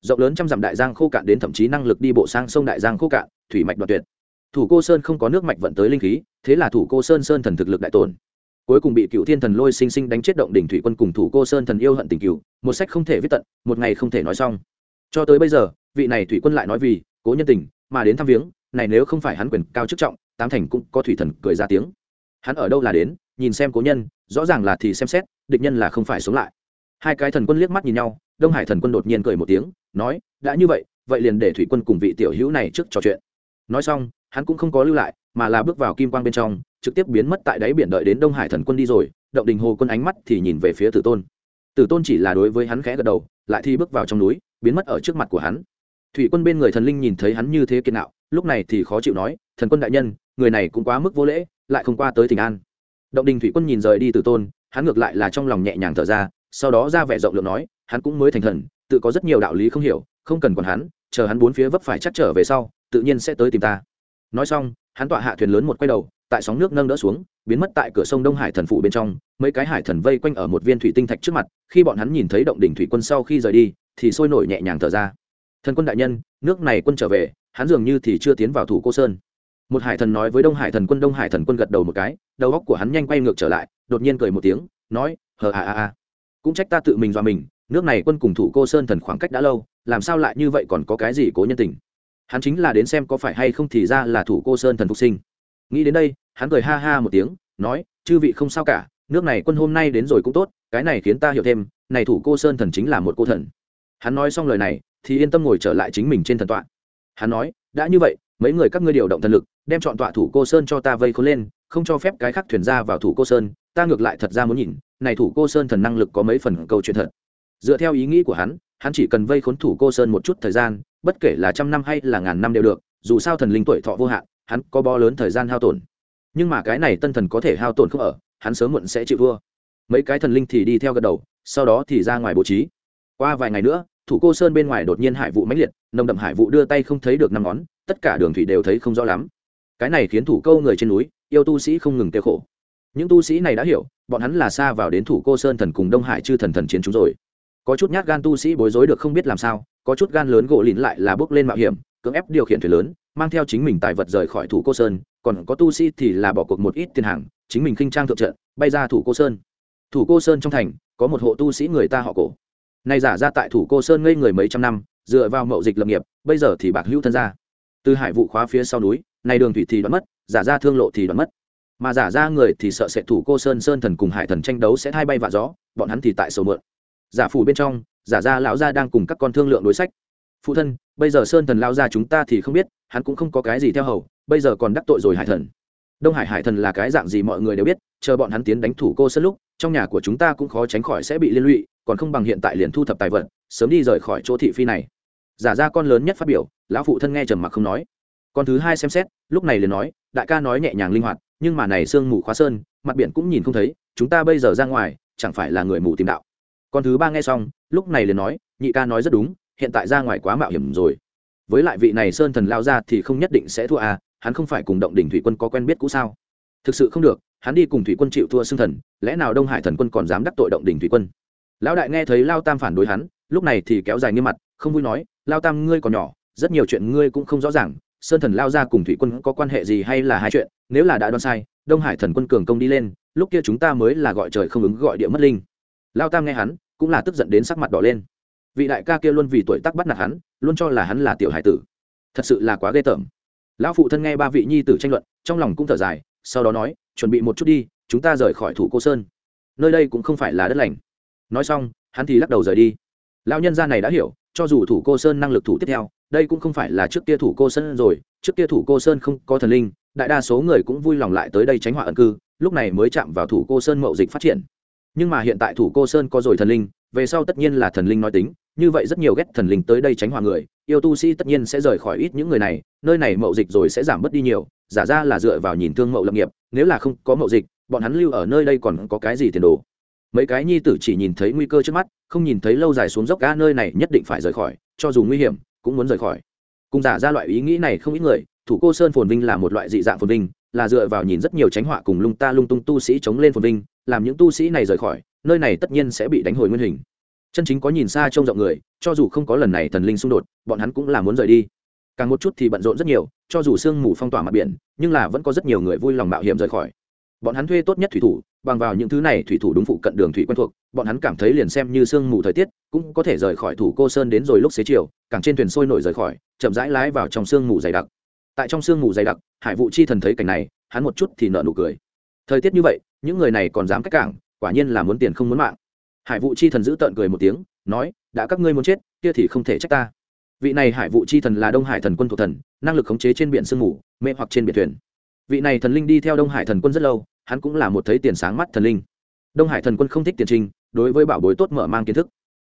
rộng lớn trăm dặm đại giang khô cạn đến thậm chí năng lực đi bộ sang sông đại giang khô cạn, thủy mạch đoạt tuyệt thủ cô sơn không có nước mạch vận tới linh khí, thế là thủ cô sơn sơn thần thực lực đại tổn. Cuối cùng bị cựu thiên thần lôi sinh sinh đánh chết động đỉnh thủy quân cùng thủ cô sơn thần yêu hận tình cựu, một sách không thể viết tận, một ngày không thể nói xong. Cho tới bây giờ, vị này thủy quân lại nói vì, cố nhân tình, mà đến thăm viếng, này nếu không phải hắn quyền cao chức trọng, tám thành cũng có thủy thần cười ra tiếng. Hắn ở đâu là đến, nhìn xem cố nhân, rõ ràng là thì xem xét, địch nhân là không phải sống lại. Hai cái thần quân liếc mắt nhìn nhau, đông hải thần quân đột nhiên cười một tiếng, nói, đã như vậy vậy liền để thủy quân cùng vị tiểu hữu này trước trò chuyện. Nói xong hắn cũng không có lưu lại, mà là bước vào kim quang bên trong, trực tiếp biến mất tại đáy biển đợi đến đông hải thần quân đi rồi, động đình hồ quân ánh mắt thì nhìn về phía tử tôn. Tử tôn chỉ là đối với hắn khẽ gật đầu, lại thi bước vào trong núi, biến mất ở trước mặt của hắn. Thủy quân bên người thần linh nhìn thấy hắn như thế kiên nạo, lúc này thì khó chịu nói, thần quân đại nhân, người này cũng quá mức vô lễ, lại không qua tới thỉnh an. Động đình thủy quân nhìn rời đi tử tôn, hắn ngược lại là trong lòng nhẹ nhàng thở ra, sau đó ra vẻ rộng lượng nói, hắn cũng mới thành thần, tự có rất nhiều đạo lý không hiểu, không cần còn hắn, chờ hắn bốn phía vấp phải chắc trở về sau, tự nhiên sẽ tới tìm ta nói xong, hắn tọa hạ thuyền lớn một quay đầu, tại sóng nước nâng đỡ xuống, biến mất tại cửa sông đông hải thần phủ bên trong, mấy cái hải thần vây quanh ở một viên thủy tinh thạch trước mặt, khi bọn hắn nhìn thấy động đỉnh thủy quân sau khi rời đi, thì sôi nổi nhẹ nhàng thở ra. Thần quân đại nhân, nước này quân trở về, hắn dường như thì chưa tiến vào thủ cô sơn. Một hải thần nói với đông hải thần quân, đông hải thần quân gật đầu một cái, đầu óc của hắn nhanh quay ngược trở lại, đột nhiên cười một tiếng, nói, hờ à à à cũng trách ta tự mình dọa mình, nước này quân cùng thủ cô sơn thần khoảng cách đã lâu, làm sao lại như vậy còn có cái gì cố nhân tình? Hắn chính là đến xem có phải hay không thì ra là thủ cô sơn thần phục sinh. Nghĩ đến đây, hắn cười ha ha một tiếng, nói, chư vị không sao cả, nước này quân hôm nay đến rồi cũng tốt, cái này khiến ta hiểu thêm, này thủ cô sơn thần chính là một cô thần. Hắn nói xong lời này, thì yên tâm ngồi trở lại chính mình trên thần tọa. Hắn nói, đã như vậy, mấy người các ngươi điều động thần lực, đem chọn tọa thủ cô sơn cho ta vây khốn lên, không cho phép cái khác thuyền ra vào thủ cô sơn, ta ngược lại thật ra muốn nhìn, này thủ cô sơn thần năng lực có mấy phần câu chuyện thật. Dựa theo ý nghĩ của hắn hắn chỉ cần vây khốn thủ cô sơn một chút thời gian bất kể là trăm năm hay là ngàn năm đều được, dù sao thần linh tuổi thọ vô hạn, hắn có bo lớn thời gian hao tổn. Nhưng mà cái này tân thần có thể hao tổn không ở, hắn sớm muộn sẽ chịu vua. Mấy cái thần linh thì đi theo gật đầu, sau đó thì ra ngoài bố trí. Qua vài ngày nữa, thủ cô sơn bên ngoài đột nhiên hải vụ mãnh liệt, nồng đậm hải vụ đưa tay không thấy được năm ngón, tất cả đường thủy đều thấy không rõ lắm. Cái này khiến thủ câu người trên núi, yêu tu sĩ không ngừng tiêu khổ. Những tu sĩ này đã hiểu, bọn hắn là xa vào đến thủ cô sơn thần cùng đông hải chư thần thần chiến chúng rồi. Có chút nhát gan tu sĩ bối rối được không biết làm sao có chút gan lớn gỗ lìn lại là bước lên mạo hiểm, cưỡng ép điều khiển thuyền lớn, mang theo chính mình tài vật rời khỏi thủ cô sơn, còn có tu sĩ thì là bỏ cuộc một ít tiền hàng, chính mình khinh trang thượng trận, bay ra thủ cô sơn. Thủ cô sơn trong thành, có một hộ tu sĩ người ta họ cổ. Nay giả ra tại thủ cô sơn ngây người mấy trăm năm, dựa vào mậu dịch lập nghiệp, bây giờ thì bạc hữu thân ra từ hải vụ khóa phía sau núi, nay đường thủy thì đoán mất, giả ra thương lộ thì đoán mất. Mà giả ra người thì sợ sẽ thủ cô sơn sơn thần cùng hải thần tranh đấu sẽ thay bay vạ gió, bọn hắn thì tại sầu mượn. Giả phủ bên trong giả ra lão gia đang cùng các con thương lượng đối sách. Phụ thân, bây giờ sơn thần lao ra chúng ta thì không biết, hắn cũng không có cái gì theo hầu, bây giờ còn đắc tội rồi hải thần. Đông hải hải thần là cái dạng gì mọi người đều biết, chờ bọn hắn tiến đánh thủ cô sơn lúc, trong nhà của chúng ta cũng khó tránh khỏi sẽ bị liên lụy, còn không bằng hiện tại liền thu thập tài vật, sớm đi rời khỏi chỗ thị phi này. Giả ra con lớn nhất phát biểu, lão phụ thân nghe trầm mặc không nói. Con thứ hai xem xét, lúc này liền nói, đại ca nói nhẹ nhàng linh hoạt, nhưng mà này sương mù khóa sơn, mặt biển cũng nhìn không thấy, chúng ta bây giờ ra ngoài, chẳng phải là người mù tìm đạo con thứ ba nghe xong, lúc này liền nói, nhị ca nói rất đúng, hiện tại ra ngoài quá mạo hiểm rồi. Với lại vị này sơn thần lao ra thì không nhất định sẽ thua à hắn không phải cùng động đỉnh thủy quân có quen biết cũ sao? Thực sự không được, hắn đi cùng thủy quân chịu thua xương thần, lẽ nào đông hải thần quân còn dám đắc tội động đỉnh thủy quân? Lão đại nghe thấy lao tam phản đối hắn, lúc này thì kéo dài nghiêm mặt, không vui nói, lao tam, ngươi còn nhỏ, rất nhiều chuyện ngươi cũng không rõ ràng, sơn thần lao ra cùng thủy quân có quan hệ gì hay là hai chuyện, nếu là đã đoán sai, đông hải thần quân cường công đi lên, lúc kia chúng ta mới là gọi trời không ứng gọi địa mất linh lao tam nghe hắn, cũng là tức giận đến sắc mặt đỏ lên. Vị đại ca kia luôn vì tuổi tác bắt nạt hắn, luôn cho là hắn là tiểu hải tử. Thật sự là quá ghê tởm. Lão phụ thân nghe ba vị nhi tử tranh luận, trong lòng cũng thở dài, sau đó nói, chuẩn bị một chút đi, chúng ta rời khỏi thủ cô sơn. Nơi đây cũng không phải là đất lành. Nói xong, hắn thì lắc đầu rời đi. Lão nhân gia này đã hiểu, cho dù thủ cô sơn năng lực thủ tiếp theo, đây cũng không phải là trước kia thủ cô sơn rồi, trước kia thủ cô sơn không có thần linh, đại đa số người cũng vui lòng lại tới đây tránh họa ẩn cư, lúc này mới chạm vào thủ cô sơn mậu dịch phát triển nhưng mà hiện tại thủ cô sơn có rồi thần linh, về sau tất nhiên là thần linh nói tính, như vậy rất nhiều ghét thần linh tới đây tránh hòa người, yêu tu sĩ tất nhiên sẽ rời khỏi ít những người này, nơi này mậu dịch rồi sẽ giảm bớt đi nhiều, giả ra là dựa vào nhìn thương mậu lập nghiệp, nếu là không có mậu dịch, bọn hắn lưu ở nơi đây còn có cái gì tiền đồ? Mấy cái nhi tử chỉ nhìn thấy nguy cơ trước mắt, không nhìn thấy lâu dài xuống dốc ga nơi này nhất định phải rời khỏi, cho dù nguy hiểm, cũng muốn rời khỏi. Cùng giả ra loại ý nghĩ này không ít người, thủ cô sơn phồn vinh là một loại dị dạng phồn vinh là dựa vào nhìn rất nhiều tránh họa cùng lung ta lung tung tu sĩ chống lên phồn vinh, làm những tu sĩ này rời khỏi, nơi này tất nhiên sẽ bị đánh hồi nguyên hình. Chân chính có nhìn xa trông rộng người, cho dù không có lần này thần linh xung đột, bọn hắn cũng là muốn rời đi. Càng một chút thì bận rộn rất nhiều, cho dù sương mù phong tỏa mặt biển, nhưng là vẫn có rất nhiều người vui lòng mạo hiểm rời khỏi. Bọn hắn thuê tốt nhất thủy thủ, bằng vào những thứ này thủy thủ đúng phụ cận đường thủy quen thuộc, bọn hắn cảm thấy liền xem như sương mù thời tiết, cũng có thể rời khỏi thủ cô sơn đến rồi lúc xế chiều, càng trên thuyền sôi nổi rời khỏi, chậm rãi lái vào trong sương mù dày đặc tại trong sương mù dày đặc hải vụ chi thần thấy cảnh này hắn một chút thì nợ nụ cười. Thời tiết như vậy những người này còn dám cách cảng quả nhiên là muốn tiền không muốn mạng. Hải vụ chi thần giữ tợn cười một tiếng nói đã các ngươi muốn chết kia thì không thể trách ta. Vị này hải vụ chi thần là đông hải thần quân thuộc thần năng lực khống chế trên biển sương mù mê hoặc trên biển thuyền. Vị này thần linh đi theo đông hải thần quân rất lâu hắn cũng là một thấy tiền sáng mắt thần linh. Đông hải thần quân không thích tiền trình, đối với bảo bối tốt mở mang kiến thức.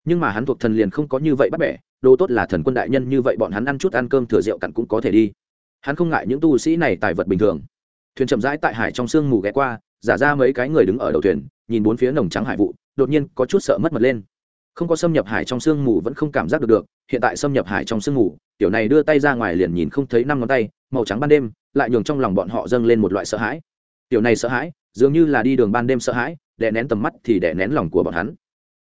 Nhưng mà hắn thuộc thần liền không có như vậy bắt bẻ đồ tốt là thần quân đại nhân như vậy bọn hắn ăn chút ăn cơm thừa rượu cặn cũng có thể đi hắn không ngại những tu sĩ này tài vật bình thường. Thuyền chậm rãi tại hải trong sương mù ghé qua, giả ra mấy cái người đứng ở đầu thuyền, nhìn bốn phía nồng trắng hải vụ, đột nhiên có chút sợ mất mật lên. Không có xâm nhập hải trong sương mù vẫn không cảm giác được được, hiện tại xâm nhập hải trong sương mù, tiểu này đưa tay ra ngoài liền nhìn không thấy năm ngón tay, màu trắng ban đêm, lại nhường trong lòng bọn họ dâng lên một loại sợ hãi. Tiểu này sợ hãi, dường như là đi đường ban đêm sợ hãi, đè nén tầm mắt thì đè nén lòng của bọn hắn.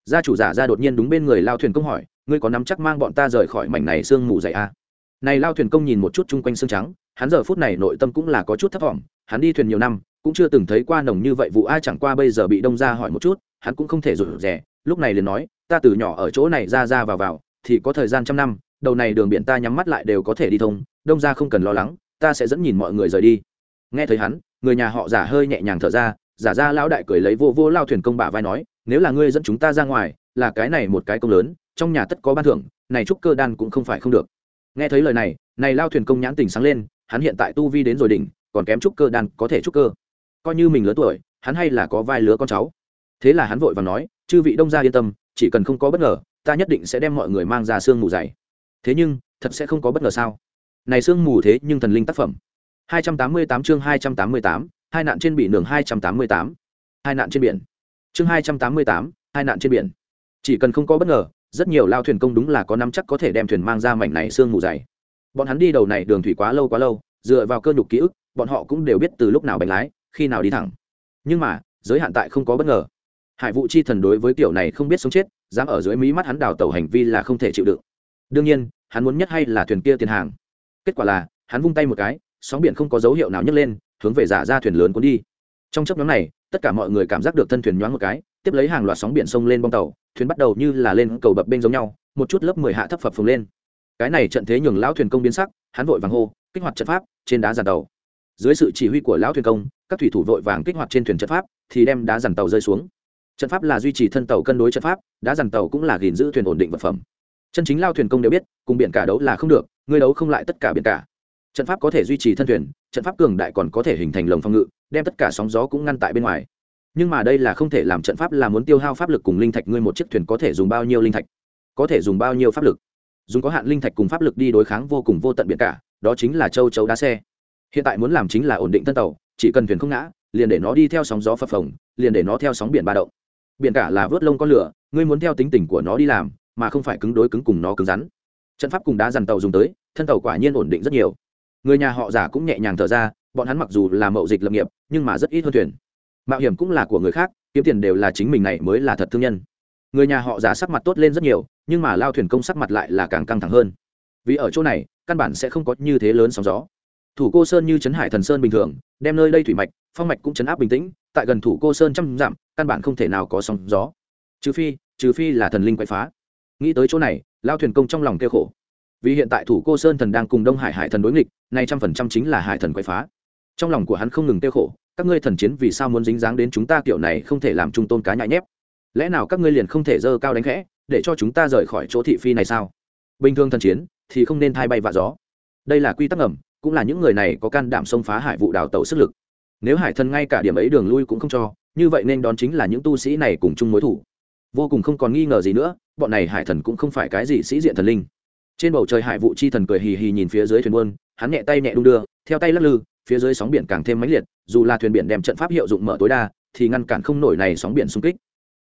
Gia chủ giả ra đột nhiên đúng bên người lao thuyền công hỏi, ngươi có nắm chắc mang bọn ta rời khỏi mảnh này sương mù dày a à? Này lao thuyền công nhìn một chút chung quanh xương trắng, hắn giờ phút này nội tâm cũng là có chút thấp vọng, hắn đi thuyền nhiều năm, cũng chưa từng thấy qua nồng như vậy vụ ai, chẳng qua bây giờ bị đông ra hỏi một chút, hắn cũng không thể rủ rẻ lúc này liền nói, ta từ nhỏ ở chỗ này ra ra vào vào, thì có thời gian trăm năm, đầu này đường biển ta nhắm mắt lại đều có thể đi thông, đông ra không cần lo lắng, ta sẽ dẫn nhìn mọi người rời đi. Nghe thấy hắn, người nhà họ giả hơi nhẹ nhàng thở ra, giả ra lão đại cười lấy vô vô lao thuyền công bả vai nói, nếu là ngươi dẫn chúng ta ra ngoài, là cái này một cái công lớn, trong nhà tất có ban thưởng, này trúc cơ đan cũng không phải không được nghe thấy lời này này lao thuyền công nhãn tình sáng lên hắn hiện tại tu vi đến rồi đỉnh còn kém trúc cơ đan có thể trúc cơ. Coi như mình lớn tuổi hắn hay là có vai lứa con cháu. Thế là hắn vội và nói chư vị đông gia yên tâm chỉ cần không có bất ngờ ta nhất định sẽ đem mọi người mang ra sương mù dày. Thế nhưng thật sẽ không có bất ngờ sao? Này sương mù thế nhưng thần linh tác phẩm. 288 chương 288, hai nạn trên biển đường 288. hai nạn trên biển. Chương 288, hai nạn trên biển. Chỉ cần không có bất ngờ rất nhiều lao thuyền công đúng là có nắm chắc có thể đem thuyền mang ra mảnh này sương mù dày. Bọn hắn đi đầu này đường thủy quá lâu quá lâu, dựa vào cơ nhục ký ức, bọn họ cũng đều biết từ lúc nào bánh lái, khi nào đi thẳng. Nhưng mà, giới hạn tại không có bất ngờ. Hải vụ chi thần đối với kiểu này không biết sống chết, dám ở dưới mí mắt hắn đào tẩu hành vi là không thể chịu đựng. Đương nhiên, hắn muốn nhất hay là thuyền kia tiền hàng. Kết quả là, hắn vung tay một cái, sóng biển không có dấu hiệu nào nhấc lên, hướng về giả ra thuyền lớn cuốn đi. Trong chấp nhóm này, tất cả mọi người cảm giác được thân thuyền nhoáng một cái tiếp lấy hàng loạt sóng biển sông lên bong tàu, thuyền bắt đầu như là lên cầu bập bên giống nhau, một chút lớp mười hạ thấp phập phồng lên. Cái này trận thế nhường lão thuyền công biến sắc, hắn vội vàng hô, kích hoạt trận pháp, trên đá giàn tàu. Dưới sự chỉ huy của lão thuyền công, các thủy thủ vội vàng kích hoạt trên thuyền trận pháp, thì đem đá giàn tàu rơi xuống. Trận pháp là duy trì thân tàu cân đối trận pháp, đá giàn tàu cũng là gìn giữ thuyền ổn định vật phẩm. Chân chính lao thuyền công đều biết, cùng biển cả đấu là không được ngươi đấu không lại tất cả biển cả. Trận pháp có thể duy trì thân thuyền, trận pháp cường đại còn có thể hình thành lồng phòng ngự, đem tất cả sóng gió cũng ngăn tại bên ngoài nhưng mà đây là không thể làm trận pháp là muốn tiêu hao pháp lực cùng linh thạch, ngươi một chiếc thuyền có thể dùng bao nhiêu linh thạch? Có thể dùng bao nhiêu pháp lực? Dùng có hạn linh thạch cùng pháp lực đi đối kháng vô cùng vô tận biển cả, đó chính là châu chấu đá xe. Hiện tại muốn làm chính là ổn định thân tàu, chỉ cần thuyền không ngã, liền để nó đi theo sóng gió phập phồng, liền để nó theo sóng biển ba động. Biển cả là vớt lông con lửa, ngươi muốn theo tính tình của nó đi làm, mà không phải cứng đối cứng cùng nó cứng rắn. Trận pháp cùng đá dằn tàu dùng tới, thân tàu quả nhiên ổn định rất nhiều. Người nhà họ giả cũng nhẹ nhàng thở ra, bọn hắn mặc dù là mậu dịch lập nghiệp, nhưng mà rất ít hơn thuyền mạo hiểm cũng là của người khác, kiếm tiền đều là chính mình này mới là thật thương nhân. Người nhà họ giả sắc mặt tốt lên rất nhiều, nhưng mà lao thuyền công sắc mặt lại là càng căng thẳng hơn. Vì ở chỗ này, căn bản sẽ không có như thế lớn sóng gió. Thủ cô sơn như trấn hải thần sơn bình thường, đem nơi đây thủy mạch, phong mạch cũng chấn áp bình tĩnh, tại gần thủ cô sơn trăm dặm, căn bản không thể nào có sóng gió. Trừ phi trừ phi là thần linh quậy phá. Nghĩ tới chỗ này, lao thuyền công trong lòng kêu khổ. Vì hiện tại thủ cô sơn thần đang cùng đông hải hải thần đối nghịch, nay trăm phần trăm chính là hải thần quậy phá. Trong lòng của hắn không ngừng tiêu khổ các ngươi thần chiến vì sao muốn dính dáng đến chúng ta kiểu này không thể làm trung tôn cá nhại nhép? Lẽ nào các ngươi liền không thể dơ cao đánh khẽ, để cho chúng ta rời khỏi chỗ thị phi này sao? Bình thường thần chiến thì không nên thay bay vạ gió. Đây là quy tắc ẩm cũng là những người này có can đảm xông phá hải vụ đào tẩu sức lực. Nếu hải thần ngay cả điểm ấy đường lui cũng không cho, như vậy nên đón chính là những tu sĩ này cùng chung mối thủ. Vô cùng không còn nghi ngờ gì nữa, bọn này hải thần cũng không phải cái gì sĩ diện thần linh. Trên bầu trời hải vụ chi thần cười hì hì nhìn phía dưới thuyền buôn, hắn nhẹ tay nhẹ đung đưa, theo tay lắc lư, phía dưới sóng biển càng thêm mãnh liệt dù là thuyền biển đem trận pháp hiệu dụng mở tối đa, thì ngăn cản không nổi này sóng biển xung kích.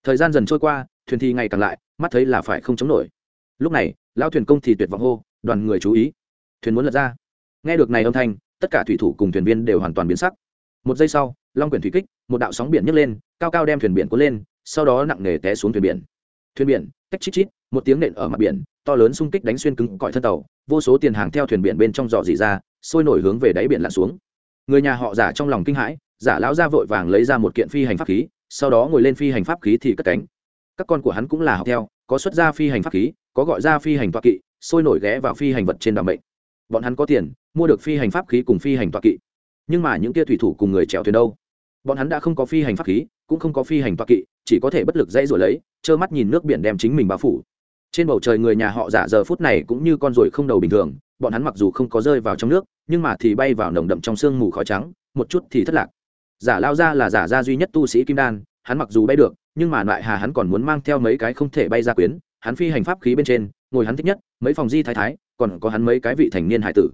Thời gian dần trôi qua, thuyền thì ngày càng lại, mắt thấy là phải không chống nổi. Lúc này lao thuyền công thì tuyệt vọng hô, đoàn người chú ý. Thuyền muốn lật ra. Nghe được này âm thanh, tất cả thủy thủ cùng thuyền viên đều hoàn toàn biến sắc. Một giây sau, long quyển thủy kích, một đạo sóng biển nhấc lên, cao cao đem thuyền biển cuốn lên, sau đó nặng nề té xuống thuyền biển. Thuyền biển, cách chít chít, một tiếng nện ở mặt biển, to lớn xung kích đánh xuyên cứng cõi thân tàu, vô số tiền hàng theo thuyền biển bên trong dò dỉ ra, sôi nổi hướng về đáy biển lặn xuống người nhà họ giả trong lòng kinh hãi, giả lão ra vội vàng lấy ra một kiện phi hành pháp khí, sau đó ngồi lên phi hành pháp khí thì cất cánh. Các con của hắn cũng là học theo, có xuất ra phi hành pháp khí, có gọi ra phi hành toa kỵ, sôi nổi ghé vào phi hành vật trên đàm mệnh. Bọn hắn có tiền, mua được phi hành pháp khí cùng phi hành toa kỵ. Nhưng mà những kia thủy thủ cùng người chèo thuyền đâu? Bọn hắn đã không có phi hành pháp khí, cũng không có phi hành toa kỵ, chỉ có thể bất lực dãy rồi lấy, trơ mắt nhìn nước biển đem chính mình bao phủ. Trên bầu trời người nhà họ giả giờ phút này cũng như con ruồi không đầu bình thường, bọn hắn mặc dù không có rơi vào trong nước nhưng mà thì bay vào nồng đậm trong sương mù khói trắng, một chút thì thất lạc. Giả lao ra là giả gia duy nhất tu sĩ kim đan, hắn mặc dù bay được, nhưng mà lại hà hắn còn muốn mang theo mấy cái không thể bay ra quyến, hắn phi hành pháp khí bên trên, ngồi hắn thích nhất, mấy phòng di thái thái, còn có hắn mấy cái vị thành niên hải tử.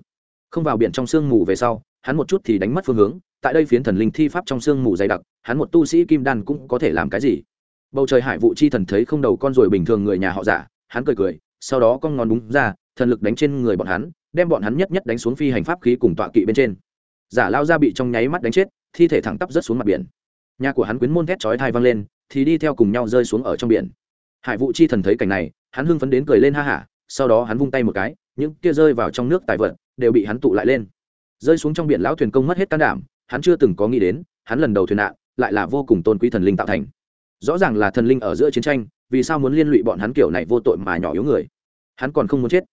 Không vào biển trong sương mù về sau, hắn một chút thì đánh mất phương hướng, tại đây phiến thần linh thi pháp trong sương mù dày đặc, hắn một tu sĩ kim đan cũng có thể làm cái gì? Bầu trời hải vụ chi thần thấy không đầu con ruồi bình thường người nhà họ giả, hắn cười cười, sau đó con ngón đúng ra, thần lực đánh trên người bọn hắn đem bọn hắn nhất nhất đánh xuống phi hành pháp khí cùng tọa kỵ bên trên. Giả lao ra bị trong nháy mắt đánh chết, thi thể thẳng tắp rớt xuống mặt biển. Nhà của hắn quyến môn thét chói thai văng lên, thì đi theo cùng nhau rơi xuống ở trong biển. Hải vụ chi thần thấy cảnh này, hắn hưng phấn đến cười lên ha hả, sau đó hắn vung tay một cái, những kia rơi vào trong nước tài vật đều bị hắn tụ lại lên. Rơi xuống trong biển lão thuyền công mất hết can đảm, hắn chưa từng có nghĩ đến, hắn lần đầu thuyền nạn, lại là vô cùng tôn quý thần linh tạo thành. Rõ ràng là thần linh ở giữa chiến tranh, vì sao muốn liên lụy bọn hắn kiểu này vô tội mà nhỏ yếu người? Hắn còn không muốn chết.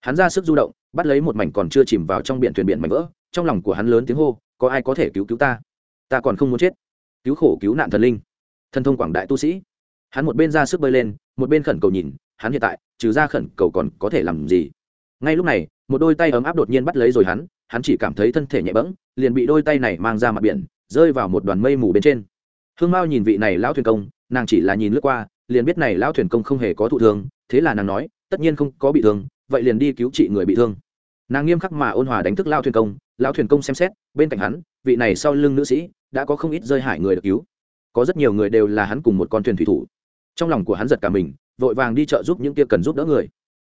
Hắn ra sức du động bắt lấy một mảnh còn chưa chìm vào trong biển thuyền biển mảnh vỡ, trong lòng của hắn lớn tiếng hô, có ai có thể cứu cứu ta? Ta còn không muốn chết. Cứu khổ cứu nạn thần linh. Thần thông quảng đại tu sĩ. Hắn một bên ra sức bơi lên, một bên khẩn cầu nhìn, hắn hiện tại, trừ ra khẩn cầu còn có thể làm gì? Ngay lúc này, một đôi tay ấm áp đột nhiên bắt lấy rồi hắn hắn chỉ cảm thấy thân thể nhẹ bẫng, liền bị đôi tay này mang ra mặt biển, rơi vào một đoàn mây mù bên trên. Hương mao nhìn vị này lão thuyền công, nàng chỉ là nhìn lướt qua, liền biết này lão thuyền công không hề có thụ thương, thế là nàng nói, tất nhiên không có bị thương vậy liền đi cứu trị người bị thương. Nàng nghiêm khắc mà ôn hòa đánh thức lao thuyền công, lão thuyền công xem xét, bên cạnh hắn, vị này sau lưng nữ sĩ, đã có không ít rơi hải người được cứu. Có rất nhiều người đều là hắn cùng một con thuyền thủy thủ. Trong lòng của hắn giật cả mình, vội vàng đi chợ giúp những kia cần giúp đỡ người.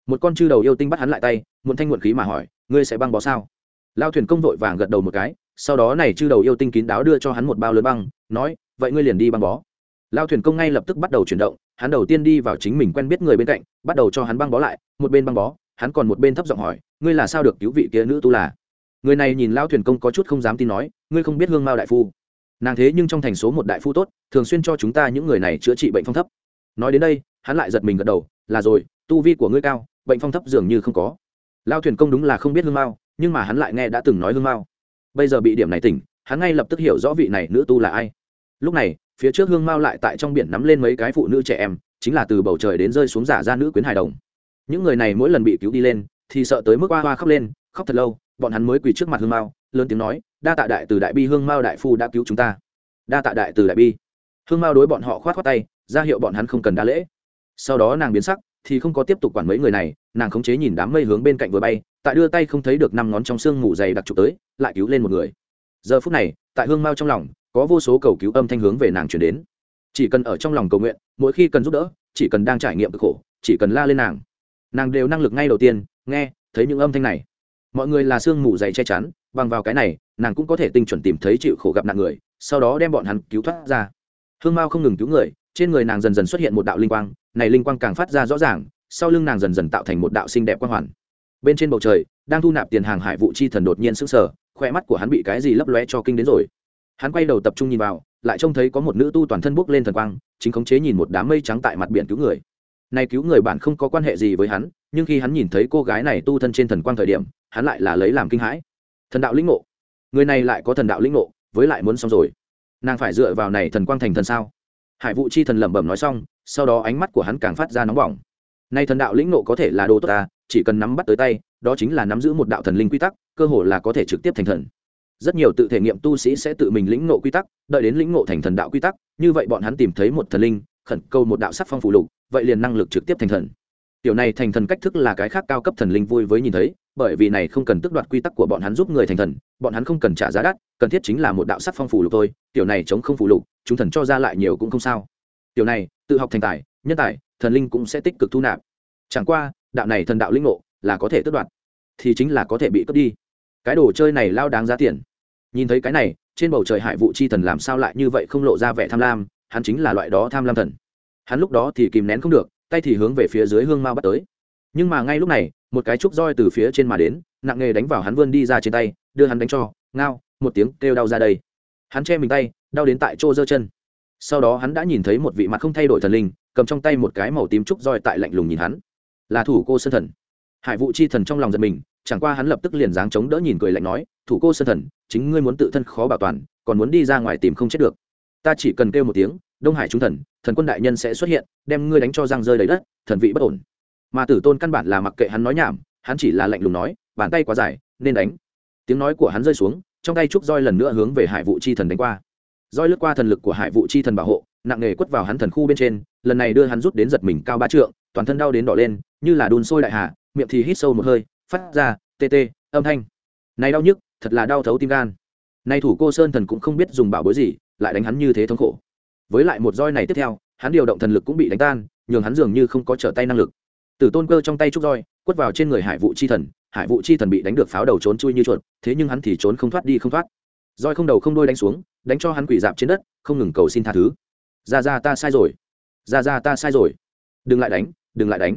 Một con chư đầu yêu tinh bắt hắn lại tay, muộn thanh muộn khí mà hỏi, ngươi sẽ băng bó sao? Lao thuyền công vội vàng gật đầu một cái, sau đó này chư đầu yêu tinh kín đáo đưa cho hắn một bao lớn băng, nói, vậy ngươi liền đi băng bó. Lao thuyền công ngay lập tức bắt đầu chuyển động, hắn đầu tiên đi vào chính mình quen biết người bên cạnh, bắt đầu cho hắn băng bó lại, một bên băng bó hắn còn một bên thấp giọng hỏi, ngươi là sao được cứu vị kia nữ tu là? Người này nhìn lao thuyền công có chút không dám tin nói, ngươi không biết hương mao đại phu. Nàng thế nhưng trong thành số một đại phu tốt, thường xuyên cho chúng ta những người này chữa trị bệnh phong thấp. Nói đến đây, hắn lại giật mình gật đầu, là rồi, tu vi của ngươi cao, bệnh phong thấp dường như không có. Lao thuyền công đúng là không biết hương mao, nhưng mà hắn lại nghe đã từng nói hương mao. Bây giờ bị điểm này tỉnh, hắn ngay lập tức hiểu rõ vị này nữ tu là ai. Lúc này, phía trước hương mao lại tại trong biển nắm lên mấy cái phụ nữ trẻ em, chính là từ bầu trời đến rơi xuống giả ra nữ quyến hài đồng những người này mỗi lần bị cứu đi lên, thì sợ tới mức hoa hoa khóc lên, khóc thật lâu, bọn hắn mới quỳ trước mặt hương mao, lớn tiếng nói, đa tạ đại từ đại bi, hương mao đại phu đã cứu chúng ta. Đa tạ đại từ đại bi. Hương mao đối bọn họ khoát khoát tay, ra hiệu bọn hắn không cần đa lễ. Sau đó nàng biến sắc, thì không có tiếp tục quản mấy người này, nàng khống chế nhìn đám mây hướng bên cạnh vừa bay, tại đưa tay không thấy được năm ngón trong xương ngủ dày đặc trục tới, lại cứu lên một người. Giờ phút này, tại hương mao trong lòng, có vô số cầu cứu âm thanh hướng về nàng chuyển đến. Chỉ cần ở trong lòng cầu nguyện, mỗi khi cần giúp đỡ, chỉ cần đang trải nghiệm cực khổ, chỉ cần la lên nàng nàng đều năng lực ngay đầu tiên, nghe, thấy những âm thanh này. Mọi người là xương mù dày che chắn, bằng vào cái này, nàng cũng có thể tinh chuẩn tìm thấy chịu khổ gặp nạn người, sau đó đem bọn hắn cứu thoát ra. Hương mao không ngừng cứu người, trên người nàng dần dần xuất hiện một đạo linh quang, này linh quang càng phát ra rõ ràng, sau lưng nàng dần dần tạo thành một đạo xinh đẹp quang hoàn. Bên trên bầu trời, đang thu nạp tiền hàng hải vụ chi thần đột nhiên sững sờ, khoe mắt của hắn bị cái gì lấp lóe cho kinh đến rồi. Hắn quay đầu tập trung nhìn vào, lại trông thấy có một nữ tu toàn thân bốc lên thần quang, chính khống chế nhìn một đám mây trắng tại mặt biển cứu người này cứu người bản không có quan hệ gì với hắn, nhưng khi hắn nhìn thấy cô gái này tu thân trên thần quang thời điểm, hắn lại là lấy làm kinh hãi. Thần đạo lĩnh ngộ. Người này lại có thần đạo lĩnh ngộ, với lại muốn xong rồi. Nàng phải dựa vào này thần quang thành thần sao? Hải vụ chi thần lẩm bẩm nói xong, sau đó ánh mắt của hắn càng phát ra nóng bỏng. Nay thần đạo lĩnh ngộ có thể là đồ tốt ta, chỉ cần nắm bắt tới tay, đó chính là nắm giữ một đạo thần linh quy tắc, cơ hội là có thể trực tiếp thành thần. Rất nhiều tự thể nghiệm tu sĩ sẽ tự mình lĩnh ngộ quy tắc, đợi đến lĩnh ngộ thành thần đạo quy tắc, như vậy bọn hắn tìm thấy một thần linh, khẩn câu một đạo sắc phong phụ lục vậy liền năng lực trực tiếp thành thần. Tiểu này thành thần cách thức là cái khác cao cấp thần linh vui với nhìn thấy, bởi vì này không cần tước đoạt quy tắc của bọn hắn giúp người thành thần, bọn hắn không cần trả giá đắt, cần thiết chính là một đạo sắc phong phủ lục thôi, tiểu này chống không phủ lục, chúng thần cho ra lại nhiều cũng không sao. Tiểu này, tự học thành tài, nhân tài, thần linh cũng sẽ tích cực thu nạp. Chẳng qua, đạo này thần đạo linh ngộ là có thể tước đoạt, thì chính là có thể bị cướp đi. Cái đồ chơi này lao đáng giá tiền. Nhìn thấy cái này, trên bầu trời hải vụ chi thần làm sao lại như vậy không lộ ra vẻ tham lam, hắn chính là loại đó tham lam thần hắn lúc đó thì kìm nén không được, tay thì hướng về phía dưới hương mao bắt tới. Nhưng mà ngay lúc này, một cái trúc roi từ phía trên mà đến, nặng nghề đánh vào hắn vươn đi ra trên tay, đưa hắn đánh cho, ngao, một tiếng kêu đau ra đây. Hắn che mình tay, đau đến tại chỗ giơ chân. Sau đó hắn đã nhìn thấy một vị mặt không thay đổi thần linh, cầm trong tay một cái màu tím trúc roi tại lạnh lùng nhìn hắn. Là thủ cô sơn thần. Hải vụ chi thần trong lòng giật mình, chẳng qua hắn lập tức liền dáng chống đỡ nhìn cười lạnh nói, thủ cô sơn thần, chính ngươi muốn tự thân khó bảo toàn, còn muốn đi ra ngoài tìm không chết được. Ta chỉ cần kêu một tiếng đông hải trung thần thần quân đại nhân sẽ xuất hiện, đem ngươi đánh cho răng rơi đầy đất, thần vị bất ổn. Mà tử tôn căn bản là mặc kệ hắn nói nhảm, hắn chỉ là lạnh lùng nói, bàn tay quá dài, nên đánh. Tiếng nói của hắn rơi xuống, trong tay trúc roi lần nữa hướng về hải vụ chi thần đánh qua. Roi lướt qua thần lực của hải vụ chi thần bảo hộ, nặng nề quất vào hắn thần khu bên trên, lần này đưa hắn rút đến giật mình cao ba trượng, toàn thân đau đến đỏ lên, như là đun sôi đại hạ miệng thì hít sâu một hơi, phát ra tê tê, âm thanh. Này đau nhức, thật là đau thấu tim gan. Nay thủ cô sơn thần cũng không biết dùng bảo bối gì, lại đánh hắn như thế thống khổ với lại một roi này tiếp theo, hắn điều động thần lực cũng bị đánh tan, nhường hắn dường như không có trở tay năng lực. Tử tôn cơ trong tay trúc roi, quất vào trên người hải vụ chi thần, hải vụ chi thần bị đánh được pháo đầu trốn chui như chuột, thế nhưng hắn thì trốn không thoát đi không thoát. Roi không đầu không đôi đánh xuống, đánh cho hắn quỷ dạp trên đất, không ngừng cầu xin tha thứ. Ra ra ta sai rồi. Ra ra ta sai rồi. Đừng lại đánh, đừng lại đánh.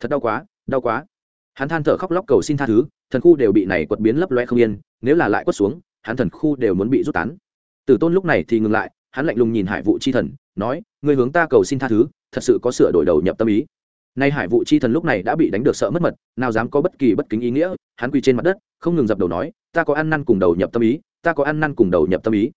Thật đau quá đau quá. Hắn than thở khóc lóc cầu xin tha thứ, thần khu đều bị này quật biến lấp loe không yên, nếu là lại quất xuống, hắn thần khu đều muốn bị rút tán. Tử tôn lúc này thì ngừng lại hắn lạnh lùng nhìn hải vụ chi thần, nói người hướng ta cầu xin tha thứ, thật sự có sửa đổi đầu nhập tâm ý. Nay hải vụ chi thần lúc này đã bị đánh được sợ mất mật, nào dám có bất kỳ bất kính ý nghĩa, hắn quỳ trên mặt đất, không ngừng dập đầu nói, ta có ăn năn cùng đầu nhập tâm ý, ta có ăn năn cùng đầu nhập tâm ý.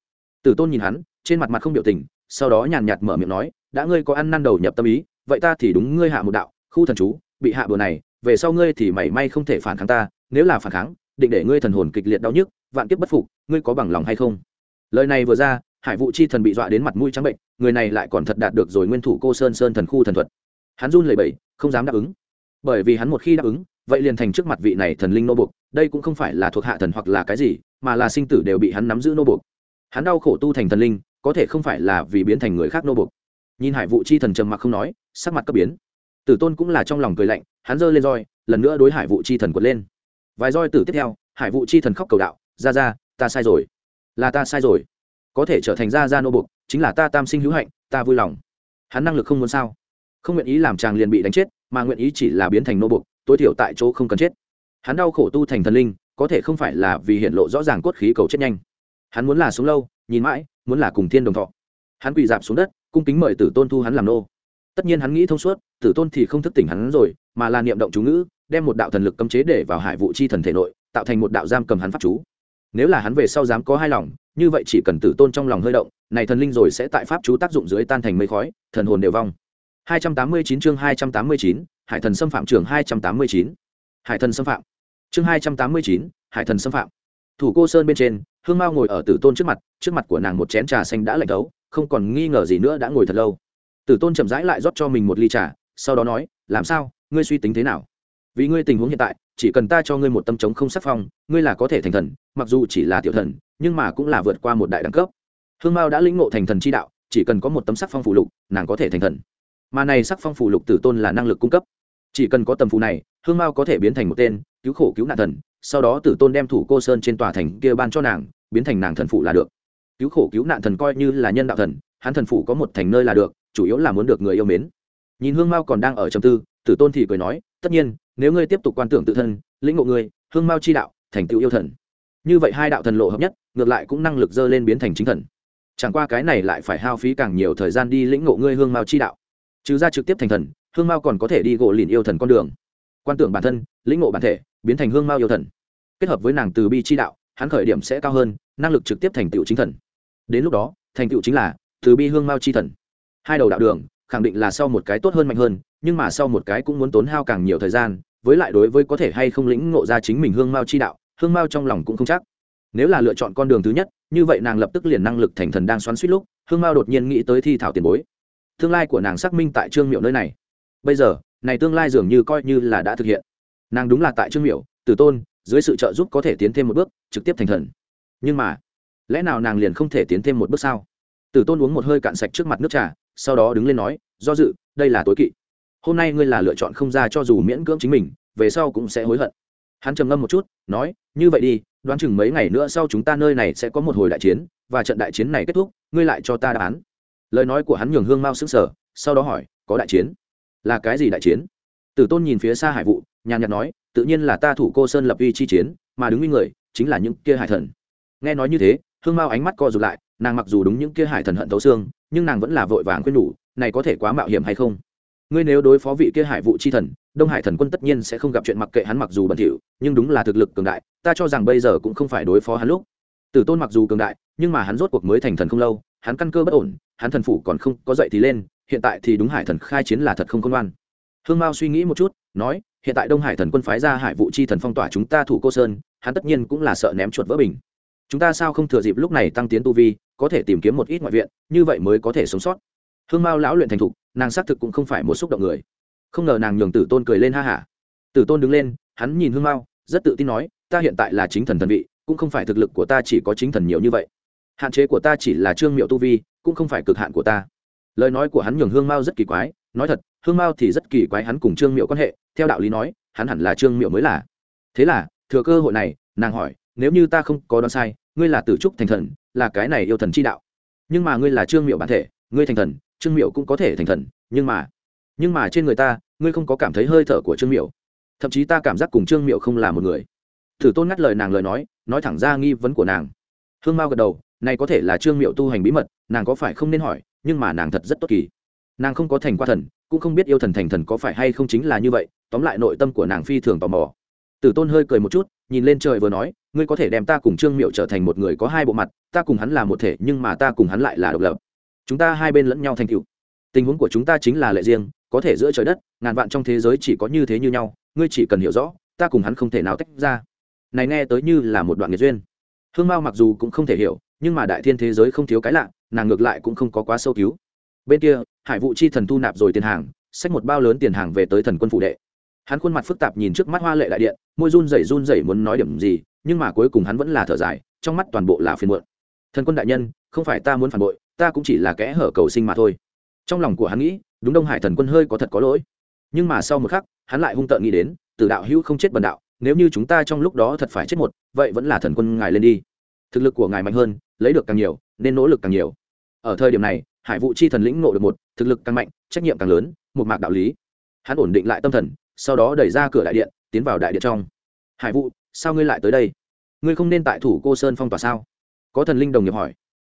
Tử tôn nhìn hắn, trên mặt mặt không biểu tình, sau đó nhàn nhạt mở miệng nói, đã ngươi có ăn năn đầu nhập tâm ý, vậy ta thì đúng ngươi hạ một đạo, khu thần chú, bị hạ bừa này, về sau ngươi thì mảy may không thể phản kháng ta, nếu là phản kháng, định để ngươi thần hồn kịch liệt đau nhức, vạn kiếp bất phục, ngươi có bằng lòng hay không? Lời này vừa ra hải vụ chi thần bị dọa đến mặt mũi trắng bệnh, người này lại còn thật đạt được rồi nguyên thủ cô sơn sơn thần khu thần thuật. Hắn run lẩy bẩy, không dám đáp ứng. Bởi vì hắn một khi đáp ứng, vậy liền thành trước mặt vị này thần linh nô buộc, đây cũng không phải là thuộc hạ thần hoặc là cái gì, mà là sinh tử đều bị hắn nắm giữ nô buộc. Hắn đau khổ tu thành thần linh, có thể không phải là vì biến thành người khác nô buộc. Nhìn hải vụ chi thần trầm mặc không nói, sắc mặt cấp biến. Tử tôn cũng là trong lòng cười lạnh, hắn giơ lên roi, lần nữa đối hải vụ chi thần quật lên. Vài roi tử tiếp theo, hải vụ chi thần khóc cầu đạo, ra ra, ta sai rồi. Là ta sai rồi có thể trở thành ra gia nô buộc chính là ta tam sinh hữu hạnh, ta vui lòng. Hắn năng lực không muốn sao? Không nguyện ý làm chàng liền bị đánh chết, mà nguyện ý chỉ là biến thành nô buộc tối thiểu tại chỗ không cần chết. Hắn đau khổ tu thành thần linh, có thể không phải là vì hiện lộ rõ ràng cốt khí cầu chết nhanh. Hắn muốn là sống lâu, nhìn mãi, muốn là cùng thiên đồng thọ. Hắn quỳ dạp xuống đất, cung kính mời tử tôn thu hắn làm nô. Tất nhiên hắn nghĩ thông suốt, tử tôn thì không thức tỉnh hắn rồi, mà là niệm động chú ngữ, đem một đạo thần lực cấm chế để vào hải vụ chi thần thể nội, tạo thành một đạo giam cầm hắn pháp chú. Nếu là hắn về sau dám có hai lòng như vậy chỉ cần tử tôn trong lòng hơi động này thần linh rồi sẽ tại pháp chú tác dụng dưới tan thành mây khói thần hồn đều vong. 289 chương 289, hải thần xâm phạm trường 289. hải thần xâm phạm. Chương 289, hải thần xâm phạm. Thủ cô sơn bên trên hương mao ngồi ở tử tôn trước mặt trước mặt của nàng một chén trà xanh đã lạnh thấu không còn nghi ngờ gì nữa đã ngồi thật lâu. Tử tôn chậm rãi lại rót cho mình một ly trà sau đó nói làm sao? Ngươi suy tính thế nào? Vì ngươi tình huống hiện tại chỉ cần ta cho ngươi một tâm trống không sắc phong, ngươi là có thể thành thần, mặc dù chỉ là tiểu thần, nhưng mà cũng là vượt qua một đại đẳng cấp. Hương mao đã lĩnh ngộ thành thần chi đạo, chỉ cần có một tấm sắc phong phù lục, nàng có thể thành thần. Mà này sắc phong phù lục tử tôn là năng lực cung cấp. Chỉ cần có tầm phù này, hương mao có thể biến thành một tên, cứu khổ cứu nạn thần, sau đó tử tôn đem thủ cô sơn trên tòa thành kia ban cho nàng, biến thành nàng thần phụ là được. Cứu khổ cứu nạn thần coi như là nhân đạo thần, hắn thần phụ có một thành nơi là được, chủ yếu là muốn được người yêu mến. Nhìn hương mao còn đang ở trầm tư tử tôn thì cười nói, tất nhiên, nếu ngươi tiếp tục quan tưởng tự thân, lĩnh ngộ ngươi, hương mao chi đạo, thành tựu yêu thần. Như vậy hai đạo thần lộ hợp nhất, ngược lại cũng năng lực dơ lên biến thành chính thần. Chẳng qua cái này lại phải hao phí càng nhiều thời gian đi lĩnh ngộ ngươi hương mao chi đạo. Trừ ra trực tiếp thành thần, hương mao còn có thể đi gỗ lìn yêu thần con đường. Quan tưởng bản thân, lĩnh ngộ bản thể, biến thành hương mao yêu thần. Kết hợp với nàng từ bi chi đạo, hắn khởi điểm sẽ cao hơn, năng lực trực tiếp thành tựu chính thần. Đến lúc đó, thành tựu chính là từ bi hương mao chi thần. Hai đầu đạo đường, khẳng định là sau một cái tốt hơn mạnh hơn nhưng mà sau một cái cũng muốn tốn hao càng nhiều thời gian, với lại đối với có thể hay không lĩnh ngộ ra chính mình hương mao chi đạo, hương mao trong lòng cũng không chắc. Nếu là lựa chọn con đường thứ nhất, như vậy nàng lập tức liền năng lực thành thần đang xoắn suýt lúc, hương mao đột nhiên nghĩ tới thi thảo tiền bối. Tương lai của nàng xác minh tại trương miệu nơi này. Bây giờ, này tương lai dường như coi như là đã thực hiện. Nàng đúng là tại trương miệu tử tôn, dưới sự trợ giúp có thể tiến thêm một bước, trực tiếp thành thần. Nhưng mà, lẽ nào nàng liền không thể tiến thêm một bước sao? Tử tôn uống một hơi cạn sạch trước mặt nước trà, sau đó đứng lên nói, do dự, đây là tối kỵ hôm nay ngươi là lựa chọn không ra cho dù miễn cưỡng chính mình, về sau cũng sẽ hối hận. Hắn trầm ngâm một chút, nói, như vậy đi, đoán chừng mấy ngày nữa sau chúng ta nơi này sẽ có một hồi đại chiến, và trận đại chiến này kết thúc, ngươi lại cho ta đáp án. Lời nói của hắn nhường hương mao xứng sở sau đó hỏi, có đại chiến? Là cái gì đại chiến? Tử tôn nhìn phía xa hải vụ nhàn nhạt nói, tự nhiên là ta thủ cô sơn lập uy chi chiến, mà đứng nguyên người, chính là những kia hải thần. Nghe nói như thế, hương mao ánh mắt co rụt lại, nàng mặc dù đúng những kia hải thần hận thấu xương, nhưng nàng vẫn là vội vàng khuyên nhủ, này có thể quá mạo hiểm hay không? Ngươi nếu đối phó vị kia hải vụ chi thần, đông hải thần quân tất nhiên sẽ không gặp chuyện mặc kệ hắn mặc dù bẩn thỉu, nhưng đúng là thực lực cường đại, ta cho rằng bây giờ cũng không phải đối phó hắn lúc. Tử tôn mặc dù cường đại, nhưng mà hắn rốt cuộc mới thành thần không lâu, hắn căn cơ bất ổn, hắn thần phủ còn không có dậy thì lên, hiện tại thì đúng hải thần khai chiến là thật không công ngoan. Hương mao suy nghĩ một chút, nói, hiện tại đông hải thần quân phái ra hải vụ chi thần phong tỏa chúng ta thủ cô sơn, hắn tất nhiên cũng là sợ ném chuột vỡ bình. Chúng ta sao không thừa dịp lúc này tăng tiến tu vi, có thể tìm kiếm một ít ngoại viện, như vậy mới có thể sống sót. Hương mao lão luyện thành thục nàng xác thực cũng không phải một xúc động người. Không ngờ nàng nhường tử tôn cười lên ha hả. Tử tôn đứng lên, hắn nhìn hương mao, rất tự tin nói, ta hiện tại là chính thần thần vị, cũng không phải thực lực của ta chỉ có chính thần nhiều như vậy. Hạn chế của ta chỉ là trương miệu tu vi, cũng không phải cực hạn của ta. Lời nói của hắn nhường hương mao rất kỳ quái, nói thật, hương mao thì rất kỳ quái hắn cùng trương miệu quan hệ, theo đạo lý nói, hắn hẳn là trương miệu mới là. Thế là, thừa cơ hội này, nàng hỏi, nếu như ta không có đoán sai, ngươi là tử trúc thành thần, là cái này yêu thần chi đạo. Nhưng mà ngươi là trương miệu bản thể ngươi thành thần, trương miệu cũng có thể thành thần, nhưng mà nhưng mà trên người ta, ngươi không có cảm thấy hơi thở của trương miệu thậm chí ta cảm giác cùng trương miệu không là một người. Thử tôn ngắt lời nàng lời nói nói thẳng ra nghi vấn của nàng. Hương mao gật đầu, này có thể là trương miệu tu hành bí mật, nàng có phải không nên hỏi, nhưng mà nàng thật rất tốt kỳ. Nàng không có thành qua thần, cũng không biết yêu thần thành thần có phải hay không chính là như vậy, tóm lại nội tâm của nàng phi thường tò mò. Tử tôn hơi cười một chút, nhìn lên trời vừa nói, ngươi có thể đem ta cùng trương miệu trở thành một người có hai bộ mặt, ta cùng hắn là một thể, nhưng mà ta cùng hắn lại là độc lập chúng ta hai bên lẫn nhau thành cựu tình huống của chúng ta chính là lệ riêng, có thể giữa trời đất, ngàn vạn trong thế giới chỉ có như thế như nhau, ngươi chỉ cần hiểu rõ, ta cùng hắn không thể nào tách ra. Này nghe tới như là một đoạn nghiệt duyên. Hương mao mặc dù cũng không thể hiểu, nhưng mà đại thiên thế giới không thiếu cái lạ, nàng ngược lại cũng không có quá sâu cứu bên kia, hải vụ chi thần thu nạp rồi tiền hàng, xách một bao lớn tiền hàng về tới thần quân phụ đệ. Hắn khuôn mặt phức tạp nhìn trước mắt hoa lệ đại điện, môi run rẩy run rẩy muốn nói điểm gì, nhưng mà cuối cùng hắn vẫn là thở dài, trong mắt toàn bộ là phiền muộn. Thần quân đại nhân, không phải ta muốn phản bội ta cũng chỉ là kẽ hở cầu sinh mà thôi. Trong lòng của hắn nghĩ, đúng đông hải thần quân hơi có thật có lỗi. Nhưng mà sau một khắc, hắn lại hung tợn nghĩ đến từ đạo hữu không chết bần đạo, nếu như chúng ta trong lúc đó thật phải chết một, vậy vẫn là thần quân ngài lên đi. Thực lực của ngài mạnh hơn, lấy được càng nhiều, nên nỗ lực càng nhiều. Ở thời điểm này, hải vụ chi thần lĩnh ngộ được một, thực lực càng mạnh, trách nhiệm càng lớn, một mạc đạo lý. Hắn ổn định lại tâm thần, sau đó đẩy ra cửa đại điện, tiến vào đại điện trong. Hải vụ sao ngươi lại tới đây? Ngươi không nên tại thủ cô sơn phong tỏa sao? Có thần linh đồng nghiệp hỏi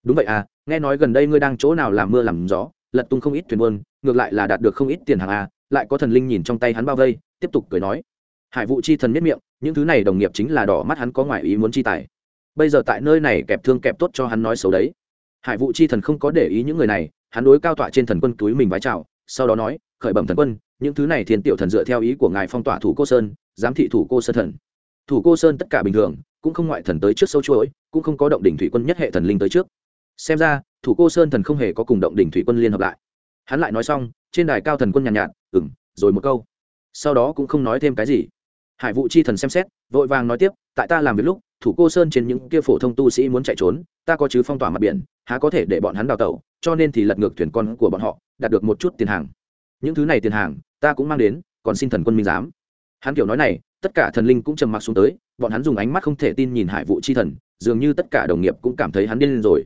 đúng vậy à nghe nói gần đây ngươi đang chỗ nào làm mưa làm gió, lật tung không ít thuyền buôn, ngược lại là đạt được không ít tiền hàng à lại có thần linh nhìn trong tay hắn bao vây, tiếp tục cười nói. Hải vụ chi thần miết miệng, những thứ này đồng nghiệp chính là đỏ mắt hắn có ngoại ý muốn chi tài. Bây giờ tại nơi này kẹp thương kẹp tốt cho hắn nói xấu đấy. Hải vụ chi thần không có để ý những người này, hắn đối cao tọa trên thần quân túi mình vái chào, sau đó nói, khởi bẩm thần quân, những thứ này thiên tiểu thần dựa theo ý của ngài phong tỏa thủ cô sơn, giám thị thủ cô sơn thần. Thủ cô sơn tất cả bình thường, cũng không ngoại thần tới trước sâu chuỗi, cũng không có động đỉnh thủy quân nhất hệ thần linh tới trước xem ra thủ cô sơn thần không hề có cùng động đỉnh thủy quân liên hợp lại. Hắn lại nói xong trên đài cao thần quân nhàn nhạt, nhạt ừng rồi một câu. Sau đó cũng không nói thêm cái gì. Hải vụ chi thần xem xét vội vàng nói tiếp tại ta làm việc lúc thủ cô sơn trên những kia phổ thông tu sĩ muốn chạy trốn ta có chứ phong tỏa mặt biển há có thể để bọn hắn đào tẩu cho nên thì lật ngược thuyền con của bọn họ đạt được một chút tiền hàng. Những thứ này tiền hàng ta cũng mang đến còn xin thần quân minh giám. Hắn kiểu nói này tất cả thần linh cũng trầm mặc xuống tới bọn hắn dùng ánh mắt không thể tin nhìn hải vụ chi thần dường như tất cả đồng nghiệp cũng cảm thấy hắn điên lên rồi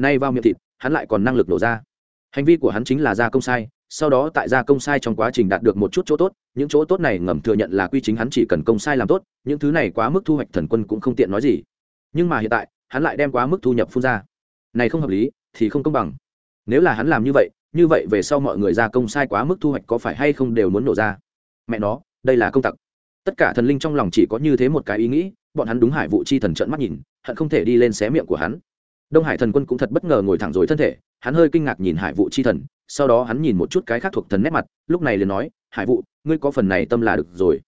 nay vào miệng thịt, hắn lại còn năng lực nổ ra. Hành vi của hắn chính là gia công sai, sau đó tại gia công sai trong quá trình đạt được một chút chỗ tốt, những chỗ tốt này ngầm thừa nhận là quy chính hắn chỉ cần công sai làm tốt, những thứ này quá mức thu hoạch thần quân cũng không tiện nói gì. Nhưng mà hiện tại, hắn lại đem quá mức thu nhập phun ra. Này không hợp lý, thì không công bằng. Nếu là hắn làm như vậy như vậy về sau mọi người gia công sai quá mức thu hoạch có phải hay không đều muốn nổ ra? Mẹ nó, đây là công tặc. Tất cả thần linh trong lòng chỉ có như thế một cái ý nghĩ, bọn hắn đúng hải vụ chi thần trận mắt nhìn, hận không thể đi lên xé miệng của hắn đông hải thần quân cũng thật bất ngờ ngồi thẳng rồi thân thể, hắn hơi kinh ngạc nhìn hải vụ chi thần, sau đó hắn nhìn một chút cái khác thuộc thần nét mặt, lúc này liền nói, hải vụ ngươi có phần này tâm là được rồi.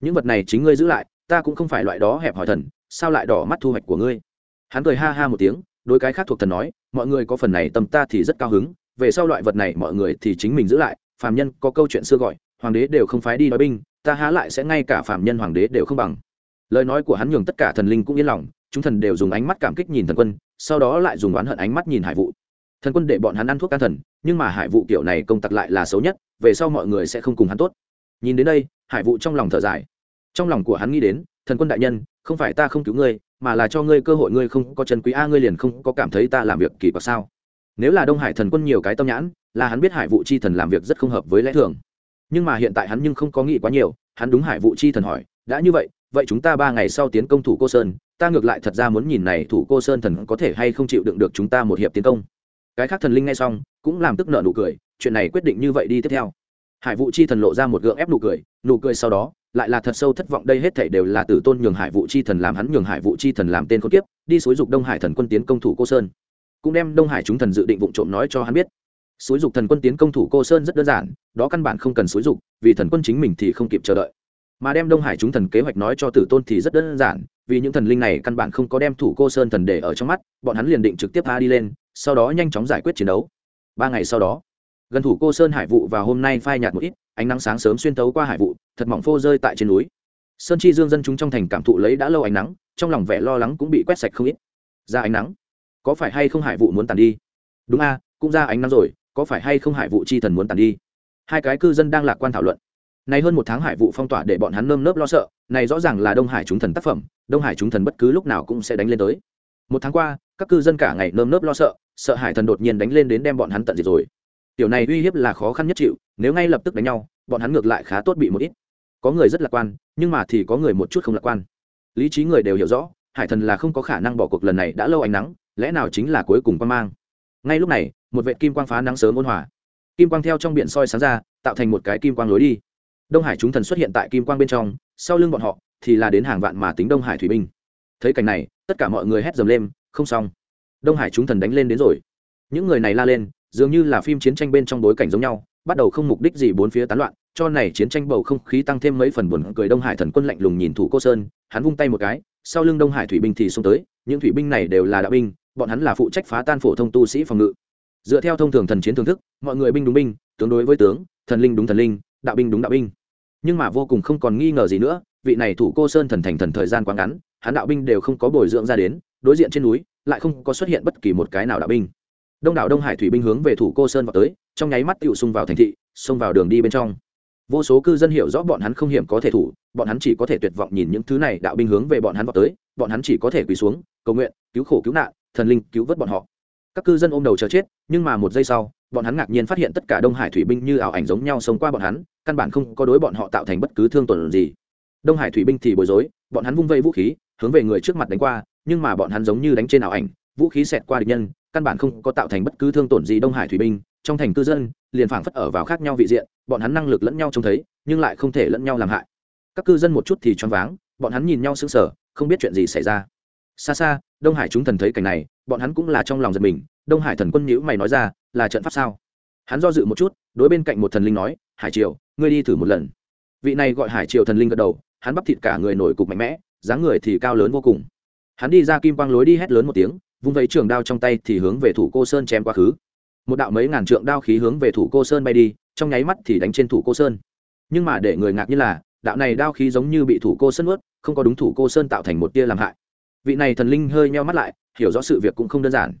Những vật này chính ngươi giữ lại, ta cũng không phải loại đó hẹp hỏi thần, sao lại đỏ mắt thu hoạch của ngươi? Hắn cười ha ha một tiếng đôi cái khác thuộc thần nói, mọi người có phần này tâm ta thì rất cao hứng, về sau loại vật này mọi người thì chính mình giữ lại, phàm nhân có câu chuyện xưa gọi, hoàng đế đều không phái đi nói binh, ta há lại sẽ ngay cả phàm nhân hoàng đế đều không bằng. Lời nói của hắn nhường tất cả thần linh cũng yên lòng, chúng thần đều dùng ánh mắt cảm kích nhìn thần quân sau đó lại dùng oán hận ánh mắt nhìn hải vụ thần quân để bọn hắn ăn thuốc can thần, nhưng mà hải vụ kiểu này công tặc lại là xấu nhất, về sau mọi người sẽ không cùng hắn tốt. Nhìn đến đây, hải vụ trong lòng thở dài. Trong lòng của hắn nghĩ đến, thần quân đại nhân, không phải ta không cứu ngươi, mà là cho ngươi cơ hội ngươi không có chân quý a, ngươi liền không có cảm thấy ta làm việc kỳ quặc sao? Nếu là đông hải thần quân nhiều cái tâm nhãn, là hắn biết hải vụ chi thần làm việc rất không hợp với lẽ thường. Nhưng mà hiện tại hắn nhưng không có nghĩ quá nhiều, hắn đúng hải vụ chi thần hỏi, đã như vậy vậy chúng ta ba ngày sau tiến công thủ cô sơn ta ngược lại thật ra muốn nhìn này thủ cô sơn thần có thể hay không chịu đựng được chúng ta một hiệp tiến công. Cái khác thần linh ngay xong, cũng làm tức nợ nụ cười, chuyện này quyết định như vậy đi tiếp theo. Hải vụ chi thần lộ ra một gượng ép nụ cười nụ cười sau đó, lại là thật sâu thất vọng, đây hết thảy đều là tử tôn nhường hải vụ chi thần làm hắn nhường hải vụ chi thần làm tên con kiếp, đi xúi dục đông hải thần quân tiến công thủ cô sơn. Cũng đem đông hải chúng thần dự định vụ trộm nói cho hắn biết. Xúi dục thần quân tiến công thủ cô sơn rất đơn giản, đó căn bản không cần xúi dục, vì thần quân chính mình thì không kịp chờ đợi mà đem đông hải chúng thần kế hoạch nói cho tử tôn thì rất đơn giản, vì những thần linh này căn bản không có đem thủ cô sơn thần để ở trong mắt, bọn hắn liền định trực tiếp tha đi lên, sau đó nhanh chóng giải quyết chiến đấu. Ba ngày sau đó, gần thủ cô sơn hải vụ và hôm nay phai nhạt một ít, ánh nắng sáng sớm xuyên tấu qua hải vụ, thật mỏng phô rơi tại trên núi. Sơn chi dương dân chúng trong thành cảm thụ lấy đã lâu ánh nắng, trong lòng vẻ lo lắng cũng bị quét sạch không ít. Ra ánh nắng, có phải hay không hải vụ muốn tàn đi? Đúng a, cũng ra ánh nắng rồi, có phải hay không hải vụ chi thần muốn tàn đi? Hai cái cư dân đang lạc quan thảo luận nay hơn một tháng hải vụ phong tỏa để bọn hắn nơm nớp lo sợ, này rõ ràng là đông hải chúng thần tác phẩm, đông hải chúng thần bất cứ lúc nào cũng sẽ đánh lên tới. Một tháng qua, các cư dân cả ngày nơm nớp lo sợ sợ hải thần đột nhiên đánh lên đến đem bọn hắn tận diệt rồi. Tiểu này uy hiếp là khó khăn nhất chịu, nếu ngay lập tức đánh nhau, bọn hắn ngược lại khá tốt bị một ít. Có người rất lạc quan, nhưng mà thì có người một chút không lạc quan. Lý trí người đều hiểu rõ, hải thần là không có khả năng bỏ cuộc lần này đã lâu ánh nắng, lẽ nào chính là cuối cùng quan mang? Ngay lúc này, một vệ kim quang phá nắng sớm ôn hòa. Kim quang theo trong biển soi sáng ra, tạo thành một cái kim quang lối đi đông hải chúng thần xuất hiện tại kim quang bên trong, sau lưng bọn họ thì là đến hàng vạn mà tính đông hải thủy binh. Thấy cảnh này, tất cả mọi người hét dầm lên, không xong. Đông hải chúng thần đánh lên đến rồi. Những người này la lên, dường như là phim chiến tranh bên trong bối cảnh giống nhau, bắt đầu không mục đích gì bốn phía tán loạn, cho này chiến tranh bầu không khí tăng thêm mấy phần buồn cười. Đông hải thần quân lạnh lùng nhìn thủ cô sơn, hắn vung tay một cái, sau lưng đông hải thủy binh thì xuống tới, những thủy binh này đều là đạo binh, bọn hắn là phụ trách phá tan phổ thông tu sĩ phòng ngự. Dựa theo thông thường thần chiến thưởng thức, mọi người binh đúng binh tướng đối với tướng, thần linh đúng thần linh, đạo binh đúng đạo binh nhưng mà vô cùng không còn nghi ngờ gì nữa, vị này thủ cô sơn thần thành thần thời gian quá ngắn, hắn đạo binh đều không có bồi dưỡng ra đến, đối diện trên núi, lại không có xuất hiện bất kỳ một cái nào đạo binh. Đông đảo đông hải thủy binh hướng về thủ cô sơn vào tới, trong nháy mắt tựu xung vào thành thị, xông vào đường đi bên trong. Vô số cư dân hiểu rõ bọn hắn không hiểm có thể thủ, bọn hắn chỉ có thể tuyệt vọng nhìn những thứ này đạo binh hướng về bọn hắn vào tới, bọn hắn chỉ có thể quỳ xuống, cầu nguyện, cứu khổ cứu nạn, thần linh cứu vớt bọn họ các cư dân ôm đầu chờ chết, nhưng mà một giây sau, bọn hắn ngạc nhiên phát hiện tất cả đông hải thủy binh như ảo ảnh giống nhau xông qua bọn hắn, căn bản không có đối bọn họ tạo thành bất cứ thương tổn gì. Đông hải thủy binh thì bối rối, bọn hắn vung vây vũ khí, hướng về người trước mặt đánh qua, nhưng mà bọn hắn giống như đánh trên ảo ảnh, vũ khí xẹt qua địch nhân, căn bản không có tạo thành bất cứ thương tổn gì đông hải thủy binh, trong thành cư dân, liền phảng phất ở vào khác nhau vị diện, bọn hắn năng lực lẫn nhau trông thấy, nhưng lại không thể lẫn nhau làm hại. Các cư dân một chút thì choáng váng, bọn hắn nhìn nhau sững sờ, không biết chuyện gì xảy ra xa xa, đông hải chúng thần thấy cảnh này, bọn hắn cũng là trong lòng giật mình. Đông hải thần quân nhữ mày nói ra, là trận pháp sao? Hắn do dự một chút, đối bên cạnh một thần linh nói, hải triều, ngươi đi thử một lần. Vị này gọi hải triều thần linh gật đầu, hắn bắp thịt cả người nổi cục mạnh mẽ, dáng người thì cao lớn vô cùng. Hắn đi ra kim quang lối đi hét lớn một tiếng, vung vẫy trường đao trong tay thì hướng về thủ cô sơn chém quá khứ. Một đạo mấy ngàn trượng đao khí hướng về thủ cô sơn bay đi, trong nháy mắt thì đánh trên thủ cô sơn. Nhưng mà để người ngạc như là, đạo này đao khí giống như bị thủ cô sơn ướt không có đúng thủ cô sơn tạo thành một tia làm hại vị này thần linh hơi meo mắt lại, hiểu rõ sự việc cũng không đơn giản.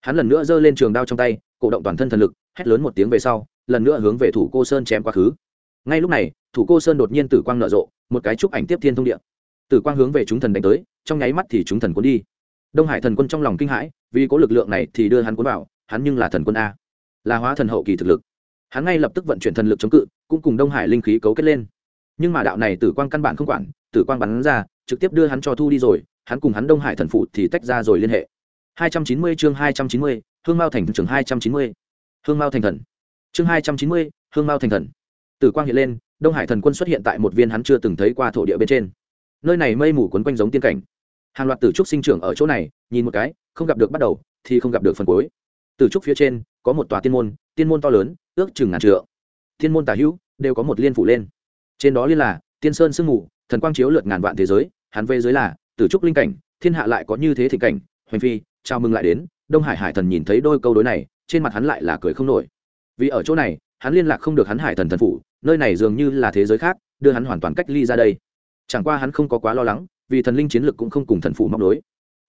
Hắn lần nữa giơ lên trường đao trong tay, cổ động toàn thân thần lực, hét lớn một tiếng về sau, lần nữa hướng về thủ cô sơn chém quá khứ. Ngay lúc này, thủ cô sơn đột nhiên tử quang nở rộ, một cái chúc ảnh tiếp thiên thông điện tử quang hướng về chúng thần đánh tới, trong nháy mắt thì chúng thần cuốn đi. Đông hải thần quân trong lòng kinh hãi, vì có lực lượng này thì đưa hắn cuốn vào, hắn nhưng là thần quân a. Là hóa thần hậu kỳ thực lực. Hắn ngay lập tức vận chuyển thần lực chống cự, cũng cùng đông hải linh khí cấu kết lên. Nhưng mà đạo này tử quang căn bản không quản, tử quang bắn ra, trực tiếp đưa hắn cho thu đi rồi hắn cùng hắn đông hải thần phụ thì tách ra rồi liên hệ. 290 chương 290, hương mao thành chương 290. hương mao thành thần. Chương 290, hương mao thành thần. Tử quang hiện lên đông hải thần quân xuất hiện tại một viên hắn chưa từng thấy qua thổ địa bên trên. Nơi này mây mù quấn quanh giống tiên cảnh. Hàng loạt tử trúc sinh trưởng ở chỗ này nhìn một cái không gặp được bắt đầu thì không gặp được phần cuối. Tử trúc phía trên có một tòa tiên môn tiên môn to lớn ước chừng ngàn trượng. Thiên môn tả hữu đều có một liên phủ lên. Trên đó liên là tiên sơn sương mù thần quang chiếu lượt ngàn vạn thế giới hắn về dưới là tử trúc linh cảnh, thiên hạ lại có như thế thịnh cảnh. Hoành phi, chào mừng lại đến. Đông hải hải thần nhìn thấy đôi câu đối này, trên mặt hắn lại là cười không nổi. Vì ở chỗ này, hắn liên lạc không được hắn hải thần thần phủ, nơi này dường như là thế giới khác, đưa hắn hoàn toàn cách ly ra đây. Chẳng qua hắn không có quá lo lắng, vì thần linh chiến lực cũng không cùng thần phủ móc đối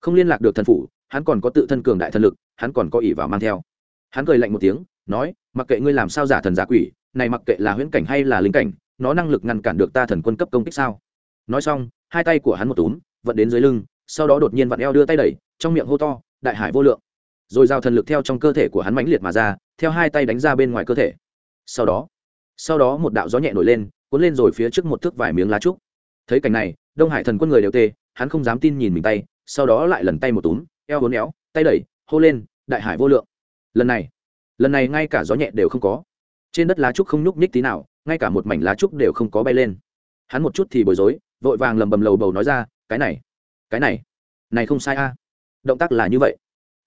không liên lạc được thần phủ, hắn còn có tự thân cường đại thần lực, hắn còn có ỷ vào mang theo. Hắn cười lạnh một tiếng, nói, mặc kệ ngươi làm sao giả thần giả quỷ, này mặc kệ là huyễn cảnh hay là linh cảnh, nó năng lực ngăn cản được ta thần quân cấp công kích sao? Nói xong, hai tay của hắn một túm vận đến dưới lưng, sau đó đột nhiên vặn eo đưa tay đẩy, trong miệng hô to, đại hải vô lượng. Rồi giao thần lực theo trong cơ thể của hắn mãnh liệt mà ra, theo hai tay đánh ra bên ngoài cơ thể. Sau đó sau đó một đạo gió nhẹ nổi lên, cuốn lên rồi phía trước một thước vài miếng lá trúc. Thấy cảnh này, đông hải thần quân người đều tê, hắn không dám tin nhìn mình tay, sau đó lại lần tay một túm, eo hốn éo, tay đẩy, hô lên, đại hải vô lượng. Lần này lần này ngay cả gió nhẹ đều không có. Trên đất lá trúc không nhúc nhích tí nào, ngay cả một mảnh lá trúc đều không có bay lên. Hắn một chút thì bối rối, vội vàng lầm bầm lầu bầu nói ra cái này cái này này không sai a. Động tác là như vậy.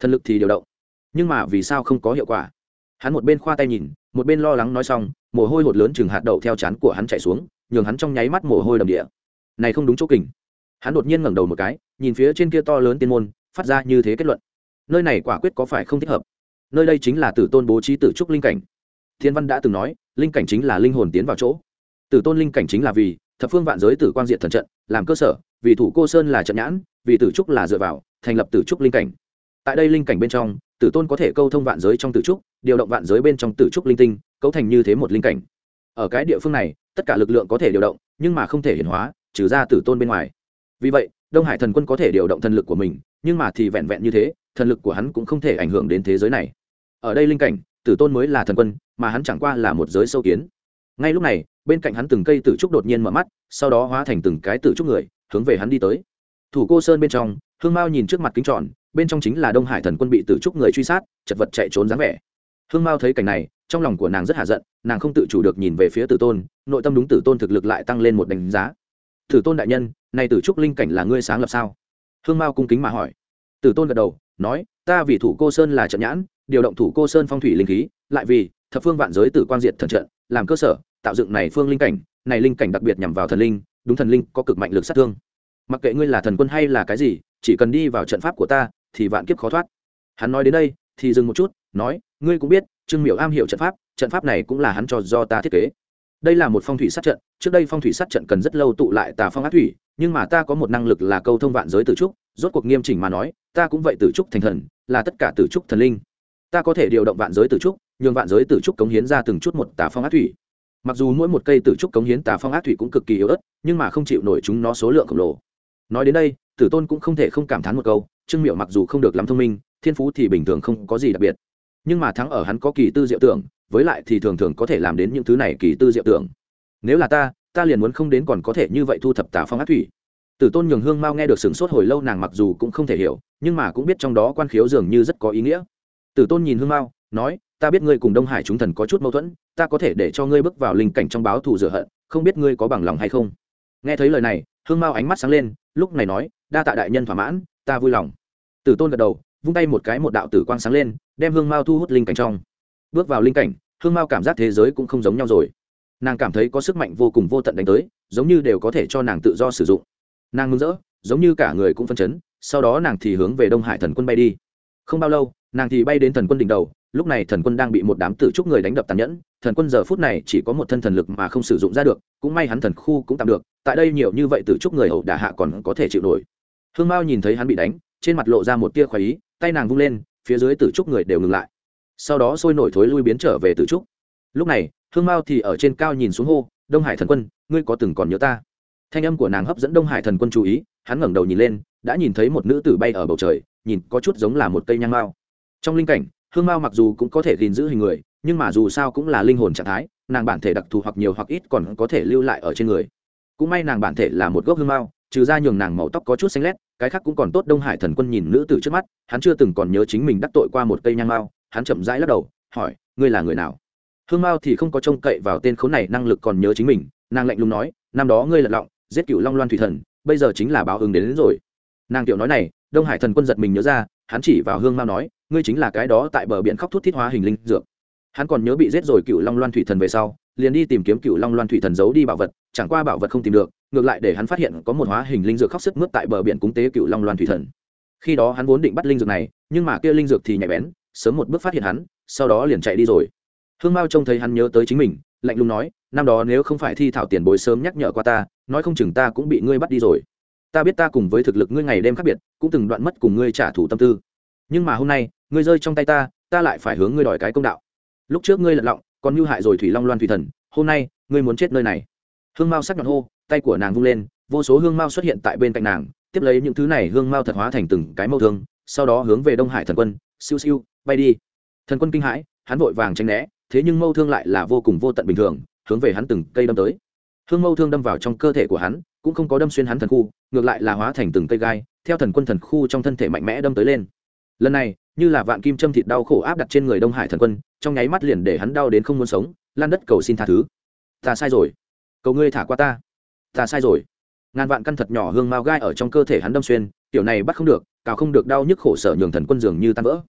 Thần lực thì điều động. Nhưng mà vì sao không có hiệu quả? Hắn một bên khoa tay nhìn, một bên lo lắng nói xong, mồ hôi hột lớn chừng hạt đậu theo chán của hắn chạy xuống, nhường hắn trong nháy mắt mồ hôi đầm địa. Này không đúng chỗ kình. Hắn đột nhiên ngẩng đầu một cái, nhìn phía trên kia to lớn tiên môn, phát ra như thế kết luận. Nơi này quả quyết có phải không thích hợp? Nơi đây chính là tử tôn bố trí tử trúc linh cảnh. Thiên văn đã từng nói, linh cảnh chính là linh hồn tiến vào chỗ. Tử tôn linh cảnh chính là vì thập phương vạn giới tử quang diện thần trận, làm cơ sở, vì thủ cô sơn là trận nhãn, vì tử trúc là dựa vào, thành lập tử trúc linh cảnh. Tại đây linh cảnh bên trong, tử tôn có thể câu thông vạn giới trong tử trúc, điều động vạn giới bên trong tử trúc linh tinh, cấu thành như thế một linh cảnh. Ở cái địa phương này, tất cả lực lượng có thể điều động, nhưng mà không thể hiển hóa, trừ ra tử tôn bên ngoài. Vì vậy, đông hải thần quân có thể điều động thần lực của mình, nhưng mà thì vẹn vẹn như thế, thần lực của hắn cũng không thể ảnh hưởng đến thế giới này. Ở đây linh cảnh, tử tôn mới là thần quân, mà hắn chẳng qua là một giới sâu kiến. Ngay lúc này bên cạnh hắn từng cây tử trúc đột nhiên mở mắt, sau đó hóa thành từng cái tử trúc người, hướng về hắn đi tới. Thủ cô sơn bên trong, hương mao nhìn trước mặt kính tròn, bên trong chính là đông hải thần quân bị tử trúc người truy sát, chật vật chạy trốn dáng vẻ. Hương mao thấy cảnh này, trong lòng của nàng rất hạ giận, nàng không tự chủ được nhìn về phía tử tôn, nội tâm đúng tử tôn thực lực lại tăng lên một đánh giá. Tử tôn đại nhân này tử trúc linh cảnh là ngươi sáng lập sao? Hương mao cung kính mà hỏi. Tử tôn gật đầu, nói, ta vì thủ cô sơn là trận nhãn, điều động thủ cô sơn phong thủy linh khí, lại vì thập phương vạn giới tử quan diệt thần trận, làm cơ sở tạo dựng này phương linh cảnh, này linh cảnh đặc biệt nhằm vào thần linh, đúng thần linh có cực mạnh lực sát thương. Mặc kệ ngươi là thần quân hay là cái gì, chỉ cần đi vào trận pháp của ta, thì vạn kiếp khó thoát. Hắn nói đến đây, thì dừng một chút, nói, ngươi cũng biết, trương miểu am hiểu trận pháp trận pháp này cũng là hắn cho do ta thiết kế. Đây là một phong thủy sát trận, trước đây phong thủy sát trận cần rất lâu tụ lại tà phong ác thủy, nhưng mà ta có một năng lực là câu thông vạn giới tử trúc, rốt cuộc nghiêm chỉnh mà nói, ta cũng vậy tử trúc thành thần, là tất cả tử trúc thần linh. Ta có thể điều động vạn giới tử trúc, nhường vạn giới tử trúc cống hiến ra từng chút một tà phong ác thủy mặc dù mỗi một cây tử trúc cống hiến tà phong ác thủy cũng cực kỳ yếu ớt, nhưng mà không chịu nổi chúng nó số lượng khổng lồ. Nói đến đây, tử tôn cũng không thể không cảm thán một câu, trương miệu mặc dù không được lắm thông minh, thiên phú thì bình thường không có gì đặc biệt. Nhưng mà thắng ở hắn có kỳ tư diệu tưởng, với lại thì thường thường có thể làm đến những thứ này kỳ tư diệu tưởng. Nếu là ta ta liền muốn không đến còn có thể như vậy thu thập tà phong ác thủy. Tử tôn nhường hương mau nghe được sửng sốt hồi lâu nàng mặc dù cũng không thể hiểu, nhưng mà cũng biết trong đó quan khiếu dường như rất có ý nghĩa. Tử tôn nhìn hương mau nói ta biết ngươi cùng đông hải chúng thần có chút mâu thuẫn, ta có thể để cho ngươi bước vào linh cảnh trong báo thù rửa hận, không biết ngươi có bằng lòng hay không? Nghe thấy lời này, hương Mao ánh mắt sáng lên, lúc này nói, đa tạ đại nhân thỏa mãn, ta vui lòng. Tử tôn gật đầu, vung tay một cái một đạo tử quang sáng lên, đem hương mao thu hút linh cảnh trong. Bước vào linh cảnh, hương mao cảm giác thế giới cũng không giống nhau rồi. Nàng cảm thấy có sức mạnh vô cùng vô tận đánh tới, giống như đều có thể cho nàng tự do sử dụng. Nàng mừng rỡ, giống như cả người cũng phân chấn, sau đó nàng thì hướng về đông hải thần quân bay đi. Không bao lâu, nàng thì bay đến thần quân đỉnh đầu lúc này thần quân đang bị một đám tử trúc người đánh đập tàn nhẫn. Thần quân giờ phút này chỉ có một thân thần lực mà không sử dụng ra được, cũng may hắn thần khu cũng tạm được, tại đây nhiều như vậy tử trúc người hậu đả hạ còn có thể chịu nổi. Hương mao nhìn thấy hắn bị đánh, trên mặt lộ ra một tia khoái ý, tay nàng vung lên, phía dưới tử trúc người đều ngừng lại. Sau đó sôi nổi thối lui biến trở về tử trúc. Lúc này, hương mao thì ở trên cao nhìn xuống hô, đông hải thần quân, ngươi có từng còn nhớ ta? Thanh âm của nàng hấp dẫn đông hải thần quân chú ý, hắn ngẩng đầu nhìn lên, đã nhìn thấy một nữ tử bay ở bầu trời, nhìn có chút giống là một cây nhang mao. Trong linh cảnh hương mao mặc dù cũng có thể gìn giữ hình người nhưng mà dù sao cũng là linh hồn trạng thái nàng bản thể đặc thù hoặc nhiều hoặc ít còn có thể lưu lại ở trên người. Cũng may nàng bản thể là một gốc hương mao trừ ra nhường nàng màu tóc có chút xanh lét cái khác cũng còn tốt đông hải thần quân nhìn nữ tử trước mắt hắn chưa từng còn nhớ chính mình đắc tội qua một cây nhang mao hắn chậm rãi lắc đầu hỏi ngươi là người nào? Hương mao thì không có trông cậy vào tên khốn này năng lực còn nhớ chính mình nàng lạnh lùng nói năm đó ngươi lật lọng giết cựu long loan thủy thần bây giờ chính là báo ứng đến, đến rồi. Nàng tiểu nói này đông hải thần quân giật mình nhớ ra hắn chỉ vào hương mao nói, ngươi chính là cái đó tại bờ biển khóc thút thiết hóa hình linh dược. Hắn còn nhớ bị giết rồi cựu long loan thủy thần về sau, liền đi tìm kiếm cựu long loan thủy thần giấu đi bảo vật, chẳng qua bảo vật không tìm được, ngược lại để hắn phát hiện có một hóa hình linh dược khóc sức mướt tại bờ biển cúng tế cựu long loan thủy thần. Khi đó hắn vốn định bắt linh dược này, nhưng mà kia linh dược thì nhạy bén, sớm một bước phát hiện hắn, sau đó liền chạy đi rồi. Hương mao trông thấy hắn nhớ tới chính mình, lạnh lùng nói, năm đó nếu không phải thi thảo tiền bối sớm nhắc nhở qua ta, nói không chừng ta cũng bị ngươi bắt đi rồi ta biết ta cùng với thực lực ngươi ngày đêm khác biệt, cũng từng đoạn mất cùng ngươi trả thù tâm tư. Nhưng mà hôm nay, ngươi rơi trong tay ta ta lại phải hướng ngươi đòi cái công đạo. Lúc trước ngươi lật lọng, còn mưu hại rồi thủy long loan thủy thần, hôm nay, ngươi muốn chết nơi này. Hương mao sắc nhọn hô, tay của nàng vung lên, vô số hương mao xuất hiện tại bên cạnh nàng, tiếp lấy những thứ này hương mao thật hóa thành từng cái mâu thương, sau đó hướng về đông hải thần quân, siêu siêu, bay đi. Thần quân kinh hãi, hắn vội vàng tránh né, thế nhưng mâu thương lại là vô cùng vô tận bình thường, hướng về hắn từng cây đâm tới. Hương mâu thương đâm vào trong cơ thể của hắn cũng không có đâm xuyên hắn thần khu, ngược lại là hóa thành từng cây gai, theo thần quân thần khu trong thân thể mạnh mẽ đâm tới lên. Lần này, như là vạn kim châm thịt đau khổ áp đặt trên người đông hải thần quân, trong nháy mắt liền để hắn đau đến không muốn sống, lan đất cầu xin tha thứ. Ta sai rồi. Cầu ngươi thả qua ta. Ta sai rồi. Ngàn vạn căn thật nhỏ hương mao gai ở trong cơ thể hắn đâm xuyên, tiểu này bắt không được, cào không được đau nhức khổ sở nhường thần quân dường như tan vỡ.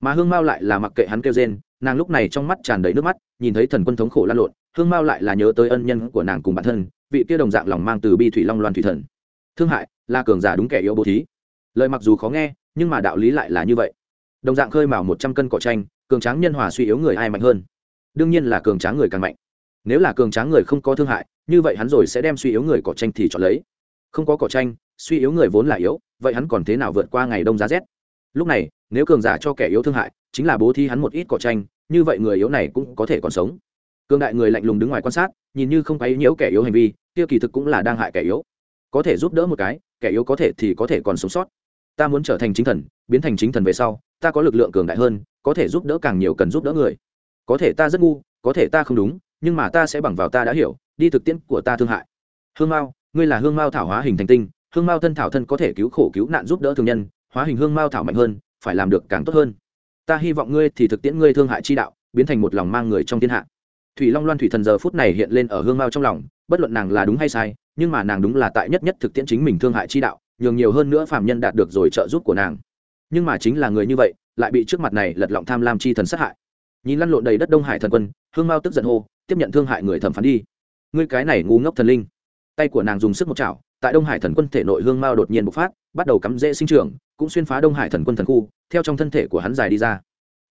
Mà hương mao lại là mặc kệ hắn kêu rên, nàng lúc này trong mắt tràn đầy nước mắt, nhìn thấy thần quân thống khổ lan lộn, hương mao lại là nhớ tới ân nhân của nàng cùng bản thân vị kia đồng dạng lòng mang từ bi thủy long loan thủy thần. Thương hại là cường giả đúng kẻ yếu bố thí. Lời mặc dù khó nghe, nhưng mà đạo lý lại là như vậy. Đồng dạng khơi mào một trăm cân cỏ tranh cường tráng nhân hòa suy yếu người ai mạnh hơn? Đương nhiên là cường tráng người càng mạnh. Nếu là cường tráng người không có thương hại, như vậy hắn rồi sẽ đem suy yếu người cỏ tranh thì chọn lấy. Không có cỏ tranh suy yếu người vốn là yếu, vậy hắn còn thế nào vượt qua ngày đông giá rét? Lúc này, nếu cường giả cho kẻ yếu thương hại, chính là bố thí hắn một ít cỏ tranh như vậy người yếu này cũng có thể còn sống. Cường đại người lạnh lùng đứng ngoài quan sát, nhìn như không quấy nhiễu kẻ yếu hành vi kia kỳ thực cũng là đang hại kẻ yếu. Có thể giúp đỡ một cái, kẻ yếu có thể thì có thể còn sống sót. Ta muốn trở thành chính thần, biến thành chính thần về sau, ta có lực lượng cường đại hơn, có thể giúp đỡ càng nhiều cần giúp đỡ người. Có thể ta rất ngu, có thể ta không đúng, nhưng mà ta sẽ bằng vào ta đã hiểu, đi thực tiễn của ta thương hại. Hương mao, ngươi là hương mao thảo hóa hình thành tinh, hương mao thân thảo thân có thể cứu khổ cứu nạn giúp đỡ thương nhân, hóa hình hương mao thảo mạnh hơn, phải làm được càng tốt hơn. Ta hy vọng ngươi thì thực tiễn ngươi thương hại chi đạo, biến thành một lòng mang người trong thiên hạ thủy long loan thủy thần giờ phút này hiện lên ở hương mao trong lòng, bất luận nàng là đúng hay sai, nhưng mà nàng đúng là tại nhất nhất thực tiễn chính mình thương hại chi đạo, nhường nhiều hơn nữa phạm nhân đạt được rồi trợ giúp của nàng. Nhưng mà chính là người như vậy, lại bị trước mặt này lật lọng tham lam chi thần sát hại. Nhìn lăn lộn đầy đất đông hải thần quân, hương mao tức giận hô, tiếp nhận thương hại người thẩm phán đi. Ngươi cái này ngu ngốc thần linh. Tay của nàng dùng sức một chảo, tại đông hải thần quân thể nội hương mao đột nhiên bộc phát, bắt đầu cắm rễ sinh trưởng, cũng xuyên phá đông hải thần quân thần khu, theo trong thân thể của hắn dài đi ra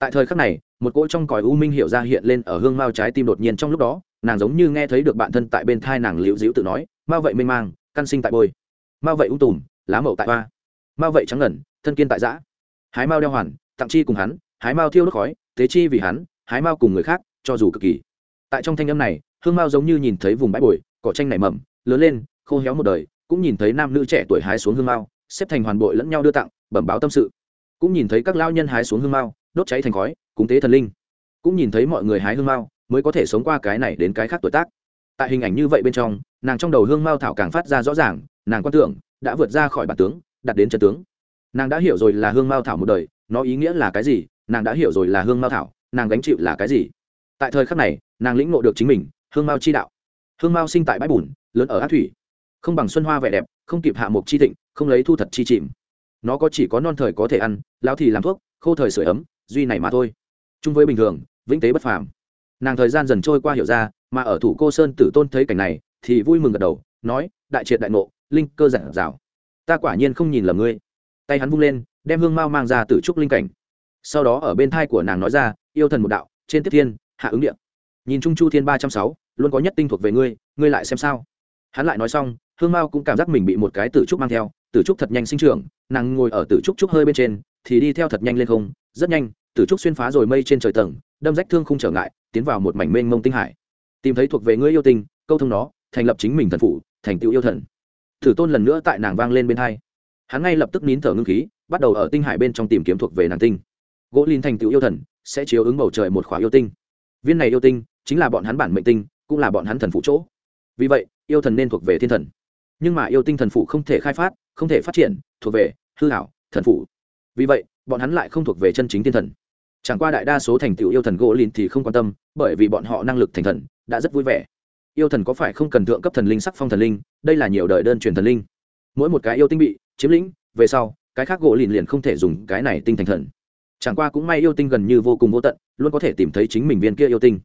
tại thời khắc này, một cỗ trong còi u minh hiểu ra hiện lên ở hương mao trái tim đột nhiên trong lúc đó, nàng giống như nghe thấy được bạn thân tại bên thai nàng liễu dĩu tự nói, mao vậy mênh mang, căn sinh tại bôi. Mao vậy ung tùm, lá mậu tại hoa. Mao vậy trắng ngẩn, thân kiên tại giã hái mao đeo hoàn, tặng chi cùng hắn, hái mao thiêu đốt khói, tế chi vì hắn, hái mao cùng người khác, cho dù cực kỳ. Tại trong thanh âm này, hương mao giống như nhìn thấy vùng bãi bồi, cỏ tranh nảy mầm, lớn lên, khô héo một đời, cũng nhìn thấy nam nữ trẻ tuổi hái xuống hương mao, xếp thành hoàn bội lẫn nhau đưa tặng, bẩm báo tâm sự. Cũng nhìn thấy các lao nhân hái xuống hương mao đốt cháy thành khói, cúng tế thần linh. Cũng nhìn thấy mọi người hái hương mao, mới có thể sống qua cái này đến cái khác tuổi tác. Tại hình ảnh như vậy bên trong, nàng trong đầu hương mao thảo càng phát ra rõ ràng, nàng quan tưởng, đã vượt ra khỏi bản tướng đặt đến chân tướng. Nàng đã hiểu rồi là hương mao thảo một đời, nó ý nghĩa là cái gì, nàng đã hiểu rồi là hương mao thảo, nàng gánh chịu là cái gì. Tại thời khắc này, nàng lĩnh ngộ được chính mình, hương mao chi đạo. Hương mao sinh tại bãi bùn, lớn ở ác thủy. Không bằng xuân hoa vẻ đẹp, không kịp hạ mục chi thịnh, không lấy thu thật chi chìm. Nó có chỉ có non thời có thể ăn lao thì làm thuốc, khô thời sửa ấm duy này mà thôi. Chung với bình thường, vĩnh tế bất phàm. Nàng thời gian dần trôi qua hiểu ra, mà ở thủ cô sơn tử tôn thấy cảnh này, thì vui mừng gật đầu, nói, đại triệt đại ngộ, linh cơ giản rào ta quả nhiên không nhìn lầm ngươi. Tay hắn vung lên, đem hương mao mang ra từ trúc linh cảnh. Sau đó ở bên thai của nàng nói ra, yêu thần một đạo, trên tiếp thiên, hạ ứng điện nhìn trung chu thiên ba trăm sáu, luôn có nhất tinh thuộc về ngươi ngươi lại xem sao? Hắn lại nói xong, hương mao cũng cảm giác mình bị một cái tử trúc mang theo, tử trúc thật nhanh sinh trưởng, nàng ngồi ở tử trúc trúc hơi bên trên, thì đi theo thật nhanh lên không rất nhanh tử trúc xuyên phá rồi mây trên trời tầng đâm rách thương không trở ngại tiến vào một mảnh mênh mông tinh hải. Tìm thấy thuộc về ngươi yêu tinh, câu thông nó thành lập chính mình thần phụ thành tựu yêu thần. Thử tôn lần nữa tại nàng vang lên bên hai. Hắn ngay lập tức nín thở ngưng khí bắt đầu ở tinh hải bên trong tìm kiếm thuộc về nàng tinh. Gỗ linh thành tựu yêu thần sẽ chiếu ứng bầu trời một khóa yêu tinh. Viên này yêu tinh chính là bọn hắn bản mệnh tinh cũng là bọn hắn thần phụ chỗ. Vì vậy yêu thần nên thuộc về thiên thần. Nhưng mà yêu tinh thần phụ không thể khai phát không thể phát triển thuộc về hư hảo thần phụ vì vậy bọn hắn lại không thuộc về chân chính thiên thần. Chẳng qua đại đa số thành tựu yêu thần gỗ lìn thì không quan tâm, bởi vì bọn họ năng lực thành thần đã rất vui vẻ. Yêu thần có phải không cần thượng cấp thần linh sắc phong thần linh, đây là nhiều đời đơn truyền thần linh. Mỗi một cái yêu tinh bị, chiếm lĩnh, về sau, cái khác gỗ lìn liền không thể dùng cái này tinh thành thần. Chẳng qua cũng may yêu tinh gần như vô cùng vô tận, luôn có thể tìm thấy chính mình viên kia yêu tinh.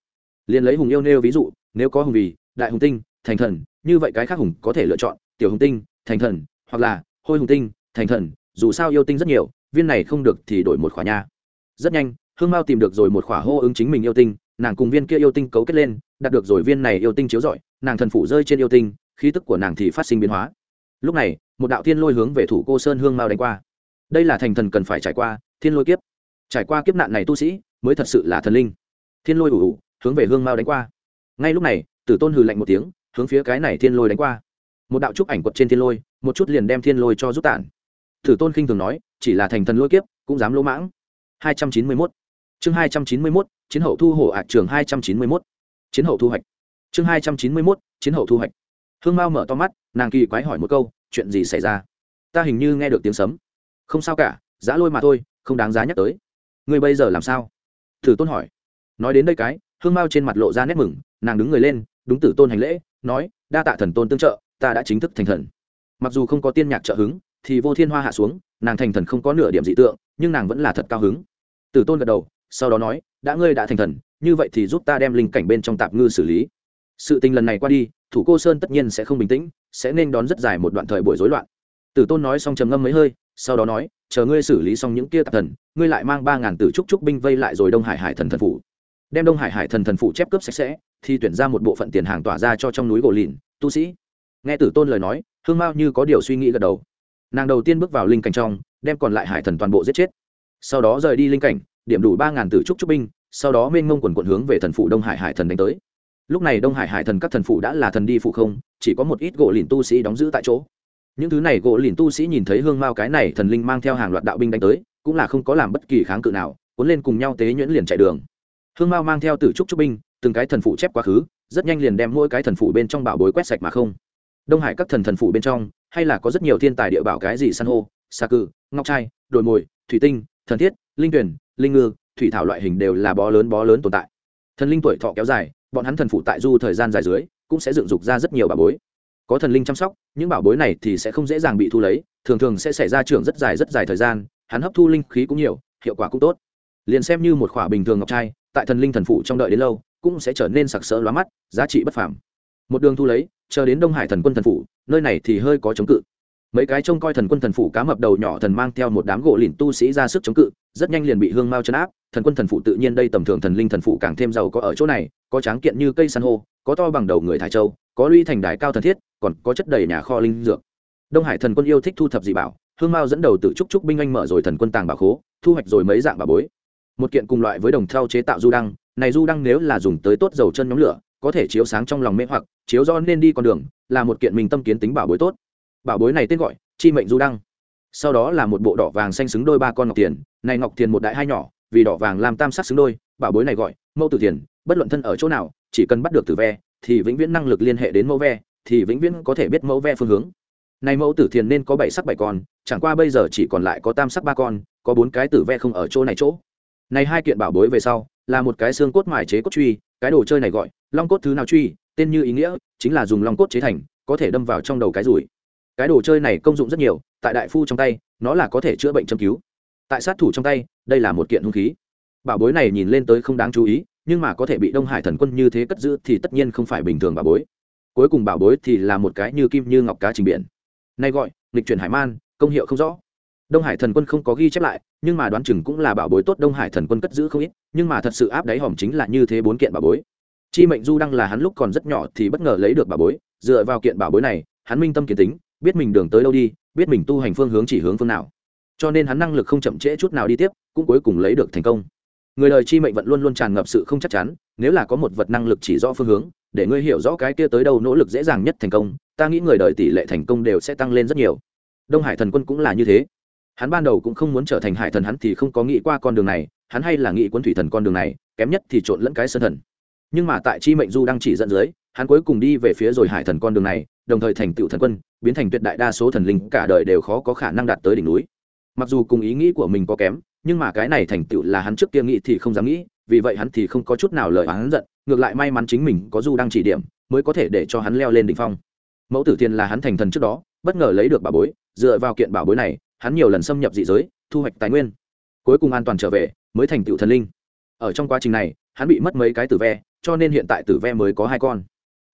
Liền lấy hùng yêu nêu ví dụ, nếu có hùng vì, đại hùng tinh, thành thần, như vậy cái khác hùng có thể lựa chọn, tiểu hùng tinh, thành thần, hoặc là hôi hùng tinh, thành thần, dù sao yêu tinh rất nhiều viên này không được thì đổi một khỏa nha. Rất nhanh, hương mao tìm được rồi một khỏa hô ứng chính mình yêu tinh, nàng cùng viên kia yêu tinh cấu kết lên, đạt được rồi viên này yêu tinh chiếu rọi, nàng thần phủ rơi trên yêu tinh, khí tức của nàng thì phát sinh biến hóa. Lúc này, một đạo thiên lôi hướng về thủ cô sơn hương mao đánh qua. Đây là thành thần cần phải trải qua, thiên lôi kiếp. Trải qua kiếp nạn này tu sĩ, mới thật sự là thần linh. Thiên lôi ủ ủ, hướng về hương mao đánh qua. Ngay lúc này, tử tôn hừ lạnh một tiếng, hướng phía cái này thiên lôi đánh qua. Một đạo trúc ảnh quật trên thiên lôi, một chút liền đem thiên lôi cho rút tản. Tử tôn khinh thường nói chỉ là thành thần lôi kiếp, cũng dám lỗ mãng. 291 chương 291 chiến hậu thu hổ ạc trường 291 chiến hậu thu hoạch. Chương 291 chiến hậu thu hoạch. Hương mao mở to mắt, nàng kỳ quái hỏi một câu, chuyện gì xảy ra? Ta hình như nghe được tiếng sấm. Không sao cả giã lôi mà thôi, không đáng giá nhắc tới. Ngươi bây giờ làm sao? Thử tôn hỏi. Nói đến đây cái, hương mao trên mặt lộ ra nét mừng, nàng đứng người lên, đúng tử tôn hành lễ, nói, đa tạ thần tôn tương trợ, ta đã chính thức thành thần. Mặc dù không có tiên nhạc trợ hứng thì vô thiên hoa hạ xuống, nàng thành thần không có nửa điểm dị tượng, nhưng nàng vẫn là thật cao hứng. Tử tôn gật đầu, sau đó nói, đã ngươi đã thành thần, như vậy thì giúp ta đem linh cảnh bên trong tạp ngư xử lý. Sự tình lần này qua đi, thủ cô sơn tất nhiên sẽ không bình tĩnh, sẽ nên đón rất dài một đoạn thời buổi rối loạn. Tử tôn nói xong trầm ngâm mấy hơi, sau đó nói, chờ ngươi xử lý xong những kia tạp thần, ngươi lại mang ba ngàn tử trúc trúc binh vây lại rồi đông hải hải thần thần phủ. Đem đông hải hải thần thần phụ chép cướp sạch sẽ thì tuyển ra một bộ phận tiền hàng tỏa ra cho trong núi gỗ lìn, tu sĩ. Nghe tử tôn lời nói, hương mao như có điều suy nghĩ gật đầu nàng đầu tiên bước vào linh cảnh trong, đem còn lại hải thần toàn bộ giết chết. Sau đó rời đi linh cảnh, điểm đủ ba ngàn tử trúc trúc binh, sau đó mênh mông quần quận hướng về thần phụ đông hải hải thần đánh tới. Lúc này đông hải hải thần các thần phụ đã là thần đi phụ không, chỉ có một ít gỗ lìn tu sĩ đóng giữ tại chỗ. Những thứ này gỗ lìn tu sĩ nhìn thấy hương mao cái này thần linh mang theo hàng loạt đạo binh đánh tới, cũng là không có làm bất kỳ kháng cự nào, cuốn lên cùng nhau tế nhuyễn liền chạy đường. Hương mao mang theo tử trúc trúc binh, từng cái thần phụ chép quá khứ, rất nhanh liền đem mỗi cái thần phụ bên trong bảo bối quét sạch mà không. Đông hải các thần thần phụ bên trong hay là có rất nhiều thiên tài địa bảo cái gì san hô, xà cự ngọc trai đồi mồi, thủy tinh, thần thiết, linh tuyển, linh ngư, thủy thảo loại hình đều là bó lớn bó lớn tồn tại. Thần linh tuổi thọ kéo dài, bọn hắn thần phụ tại du thời gian dài dưới, cũng sẽ dựng dục ra rất nhiều bảo bối. Có thần linh chăm sóc, những bảo bối này thì sẽ không dễ dàng bị thu lấy, thường thường sẽ xảy ra trường rất dài rất dài thời gian, hắn hấp thu linh khí cũng nhiều, hiệu quả cũng tốt. Liền xem như một khỏa bình thường ngọc trai, tại thần linh thần phụ trong đợi đến lâu, cũng sẽ trở nên sặc sỡ lóa mắt, giá trị bất phàm một đường thu lấy, chờ đến đông hải thần quân thần phụ nơi này thì hơi có chống cự. Mấy cái trông coi thần quân thần phụ cá mập đầu nhỏ thần mang theo một đám gỗ lìn tu sĩ ra sức chống cự, rất nhanh liền bị hương mao chấn áp, thần quân thần phụ tự nhiên đây tầm thường thần linh thần phụ càng thêm giàu có ở chỗ này, có tráng kiện như cây san hô, có to bằng đầu người thái châu, có luy thành đài cao thần thiết, còn có chất đầy nhà kho linh dược. Đông hải thần quân yêu thích thu thập dị bảo, hương mao dẫn đầu tự trúc trúc binh anh mở rồi thần quân tàng bảo khố, thu hoạch rồi mấy dạng bà bối. Một kiện cùng loại với đồng thau chế tạo du đăng, này du đăng nếu là dùng tới tốt dầu chân nhóm lửa có thể chiếu sáng trong lòng mê hoặc, chiếu do nên đi con đường, là một kiện mình tâm kiến tính bảo bối tốt. Bảo bối này tên gọi, chi mệnh du đăng. Sau đó là một bộ đỏ vàng xanh xứng đôi ba con ngọc tiền, này ngọc tiền một đại hai nhỏ, vì đỏ vàng làm tam sắc xứng đôi, bảo bối này gọi, mẫu tử tiền bất luận thân ở chỗ nào, chỉ cần bắt được tử ve, thì vĩnh viễn năng lực liên hệ đến mẫu ve, thì vĩnh viễn có thể biết mẫu ve phương hướng. Này mẫu tử thiền nên có bảy sắc bảy con, chẳng qua bây giờ chỉ còn lại có tam sắc ba con, có bốn cái tử ve không ở chỗ này chỗ. Này hai kiện bảo bối về sau, là một cái xương cốt mài chế cốt truy cái đồ chơi này gọi, long cốt thứ nào truy, tên như ý nghĩa, chính là dùng long cốt chế thành, có thể đâm vào trong đầu cái rủi. Cái đồ chơi này công dụng rất nhiều, tại đại phu trong tay, nó là có thể chữa bệnh châm cứu. Tại sát thủ trong tay, đây là một kiện hung khí. Bảo bối này nhìn lên tới không đáng chú ý, nhưng mà có thể bị đông hải thần quân như thế cất giữ thì tất nhiên không phải bình thường bảo bối. Cuối cùng bảo bối thì là một cái như kim như ngọc cá trình biển. Nay gọi lịch chuyển hải man, công hiệu không rõ. Đông hải thần quân không có ghi chép lại nhưng mà đoán chừng cũng là bảo bối tốt đông hải thần quân cất giữ không ít, nhưng mà thật sự áp đáy hòm chính là như thế bốn kiện bảo bối. Chi mệnh du đăng là hắn lúc còn rất nhỏ thì bất ngờ lấy được bảo bối, dựa vào kiện bảo bối này, hắn minh tâm kiến tính, biết mình đường tới đâu đi, biết mình tu hành phương hướng chỉ hướng phương nào. Cho nên hắn năng lực không chậm trễ chút nào đi tiếp, cũng cuối cùng lấy được thành công. Người đời chi mệnh vận luôn luôn tràn ngập sự không chắc chắn, nếu là có một vật năng lực chỉ rõ phương hướng, để ngươi hiểu rõ cái kia tới đâu nỗ lực dễ dàng nhất thành công, ta nghĩ người đời tỷ lệ thành công đều sẽ tăng lên rất nhiều. Đông hải thần quân cũng là như thế hắn ban đầu cũng không muốn trở thành hải thần hắn thì không có nghĩ qua con đường này, hắn hay là nghĩ quân thủy thần con đường này, kém nhất thì trộn lẫn cái sơn thần. Nhưng mà tại chi mệnh du đang chỉ dẫn dưới, hắn cuối cùng đi về phía rồi hải thần con đường này, đồng thời thành tựu thần quân, biến thành tuyệt đại đa số thần linh cả đời đều khó có khả năng đạt tới đỉnh núi. Mặc dù cùng ý nghĩ của mình có kém, nhưng mà cái này thành tựu là hắn trước kia nghĩ thì không dám nghĩ, vì vậy hắn thì không có chút nào lời hắn giận, ngược lại may mắn chính mình có du đang chỉ điểm, mới có thể để cho hắn leo lên đỉnh phong. Mẫu tử thiên là hắn thành thần trước đó, bất ngờ lấy được bảo bối, dựa vào kiện bảo bối này hắn nhiều lần xâm nhập dị giới, thu hoạch tài nguyên, cuối cùng an toàn trở về, mới thành tựu thần linh. Ở trong quá trình này, hắn bị mất mấy cái tử ve, cho nên hiện tại tử ve mới có hai con.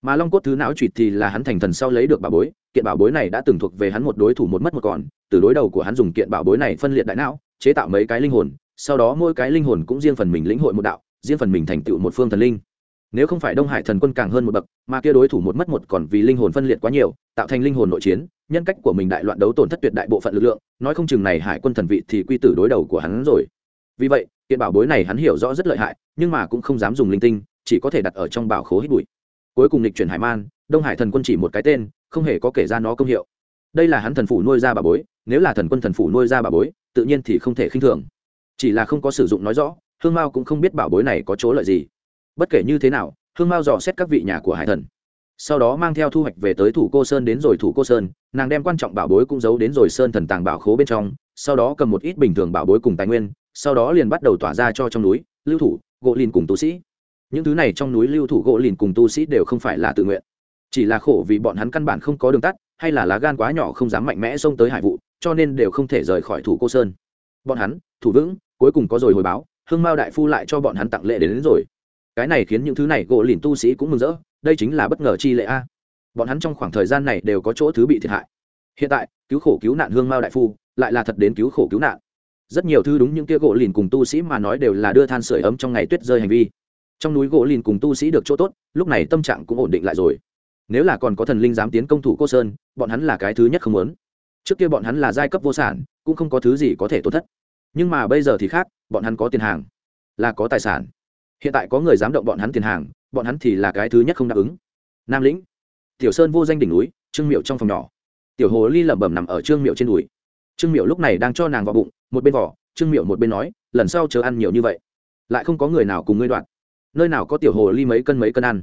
Mà long cốt thứ não trụt thì là hắn thành thần sau lấy được bảo bối, kiện bảo bối này đã từng thuộc về hắn một đối thủ một mất một còn, từ đối đầu của hắn dùng kiện bảo bối này phân liệt đại não, chế tạo mấy cái linh hồn, sau đó mỗi cái linh hồn cũng riêng phần mình lĩnh hội một đạo, riêng phần mình thành tựu một phương thần linh. Nếu không phải đông hải thần quân càng hơn một bậc, mà kia đối thủ một mất một còn vì linh hồn phân liệt quá nhiều, tạo thành linh hồn nội chiến nhân cách của mình đại loạn đấu tổn thất tuyệt đại bộ phận lực lượng, nói không chừng này hải quân thần vị thì quy tử đối đầu của hắn rồi. Vì vậy, kiện bảo bối này hắn hiểu rõ rất lợi hại, nhưng mà cũng không dám dùng linh tinh, chỉ có thể đặt ở trong bảo khố hít bụi. Cuối cùng lịch chuyển hải man, đông hải thần quân chỉ một cái tên, không hề có kể ra nó công hiệu. Đây là hắn thần phủ nuôi ra bà bối, nếu là thần quân thần phủ nuôi ra bà bối, tự nhiên thì không thể khinh thường. Chỉ là không có sử dụng nói rõ, hương mao cũng không biết bảo bối này có chỗ lợi gì. Bất kể như thế nào, hương mao dò xét các vị nhà của hải thần sau đó mang theo thu hoạch về tới thủ cô sơn đến rồi thủ cô sơn nàng đem quan trọng bảo bối cũng giấu đến rồi sơn thần tàng bảo khố bên trong sau đó cầm một ít bình thường bảo bối cùng tài nguyên sau đó liền bắt đầu tỏa ra cho trong núi lưu thủ gỗ lìn cùng tu sĩ. Những thứ này trong núi lưu thủ gỗ lìn cùng tu sĩ đều không phải là tự nguyện. Chỉ là khổ vì bọn hắn căn bản không có đường tắt hay là lá gan quá nhỏ không dám mạnh mẽ xông tới hải vụ cho nên đều không thể rời khỏi thủ cô sơn. Bọn hắn thủ vững cuối cùng có rồi hồi báo hương mao đại phu lại cho bọn hắn tặng lệ đến, đến rồi. Cái này khiến những thứ này gỗ lìn tu sĩ cũng mừng rỡ đây chính là bất ngờ chi lệ a. Bọn hắn trong khoảng thời gian này đều có chỗ thứ bị thiệt hại. Hiện tại, cứu khổ cứu nạn hương mao đại phu, lại là thật đến cứu khổ cứu nạn. Rất nhiều thứ đúng những kia gỗ lìn cùng tu sĩ mà nói đều là đưa than sửa ấm trong ngày tuyết rơi hành vi. Trong núi gỗ lìn cùng tu sĩ được chỗ tốt, lúc này tâm trạng cũng ổn định lại rồi. Nếu là còn có thần linh dám tiến công thủ cô sơn, bọn hắn là cái thứ nhất không muốn. Trước kia bọn hắn là giai cấp vô sản, cũng không có thứ gì có thể tổn thất. Nhưng mà bây giờ thì khác, bọn hắn có tiền hàng, là có tài sản. Hiện tại có người dám động bọn hắn tiền hàng bọn hắn thì là cái thứ nhất không đáp ứng. Nam lĩnh, tiểu sơn vô danh đỉnh núi, trương miệu trong phòng nhỏ. Tiểu hồ ly lẩm bẩm nằm ở trương miệu trên đùi. Trương miệu lúc này đang cho nàng vào bụng, một bên vỏ trương miệu một bên nói, lần sau chờ ăn nhiều như vậy. Lại không có người nào cùng ngươi đoạn. Nơi nào có tiểu hồ ly mấy cân mấy cân ăn.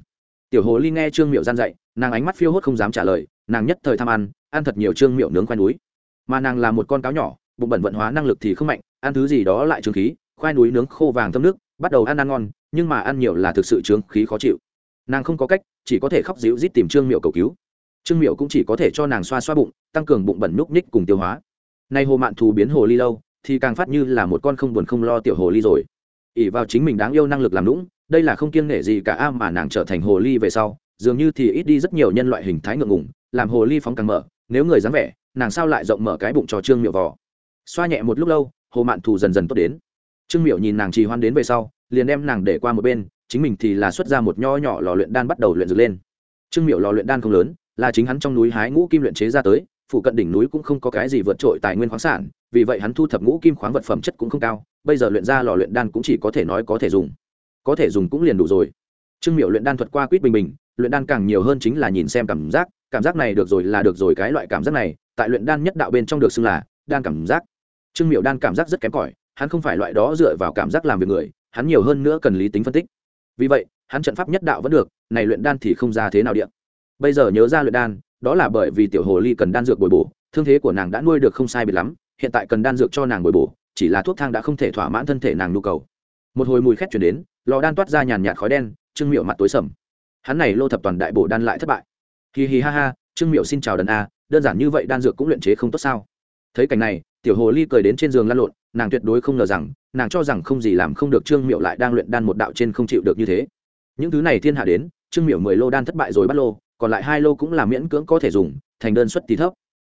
Tiểu hồ ly nghe trương miệu gian dạy, nàng ánh mắt phiêu hốt không dám trả lời, nàng nhất thời tham ăn ăn thật nhiều trương miệu nướng khoai núi. Mà nàng là một con cáo nhỏ, bụng bẩn vận hóa năng lực thì không mạnh, ăn thứ gì đó lại trương khí, khoai núi nướng khô vàng thơm nước, bắt đầu ăn ăn ngon nhưng mà ăn nhiều là thực sự trương khí khó chịu. Nàng không có cách, chỉ có thể khóc dịu rít tìm trương miệu cầu cứu. Trương miệu cũng chỉ có thể cho nàng xoa xoa bụng, tăng cường bụng bẩn núc ních cùng tiêu hóa. Nay hồ mạn thù biến hồ ly lâu, thì càng phát như là một con không buồn không lo tiểu hồ ly rồi. Ỉ vào chính mình đáng yêu năng lực làm lũng đây là không kiêng nể gì cả a mà nàng trở thành hồ ly về sau, dường như thì ít đi rất nhiều nhân loại hình thái ngượng ngùng, làm hồ ly phóng càng mở, nếu người dám vẻ, nàng sao lại rộng mở cái bụng cho trương miệu vò. Xoa nhẹ một lúc lâu, hồ mạn thù dần dần tốt đến. Trương miệu nhìn nàng trì hoan đến về sau liền đem nàng để qua một bên, chính mình thì là xuất ra một nho nhỏ lò luyện đan bắt đầu luyện dược lên. Trương miệu lò luyện đan không lớn, là chính hắn trong núi hái ngũ kim luyện chế ra tới phụ cận đỉnh núi cũng không có cái gì vượt trội tài nguyên khoáng sản, vì vậy hắn thu thập ngũ kim khoáng vật phẩm chất cũng không cao, bây giờ luyện ra lò luyện đan cũng chỉ có thể nói có thể dùng. Có thể dùng cũng liền đủ rồi. Trương miệu luyện đan thuật qua quýt bình bình, luyện đan càng nhiều hơn chính là nhìn xem cảm giác cảm giác này được rồi là được rồi cái loại cảm giác này, tại luyện đan nhất đạo bên trong được xưng là đan cảm giác. Trương miệu đan cảm giác rất kém cỏi, hắn không phải loại đó dựa vào cảm giác làm việc người hắn nhiều hơn nữa cần lý tính phân tích. Vì vậy, hắn trận pháp nhất đạo vẫn được, này luyện đan thì không ra thế nào điện bây giờ nhớ ra luyện đan, đó là bởi vì tiểu hồ ly cần đan dược bồi bổ, thương thế của nàng đã nuôi được không sai biệt lắm, hiện tại cần đan dược cho nàng bồi bổ, chỉ là thuốc thang đã không thể thỏa mãn thân thể nàng nhu cầu. Một hồi mùi khét chuyển đến, lò đan toát ra nhàn nhạt khói đen, trương miệu mặt tối sầm. Hắn này lô thập toàn đại bổ đan lại thất bại. Hì hì ha ha, trương miệu xin chào đần a, đơn giản như vậy đan dược cũng luyện chế không tốt sao? Thấy cảnh này, tiểu hồ ly cười đến trên giường lăn lộn nàng tuyệt đối không ngờ rằng, nàng cho rằng không gì làm không được trương miệu lại đang luyện đan một đạo trên không chịu được như thế. Những thứ này thiên hạ đến, trương miệu mười lô đan thất bại rồi bắt lô, còn lại hai lô cũng là miễn cưỡng có thể dùng, thành đơn suất tí thấp.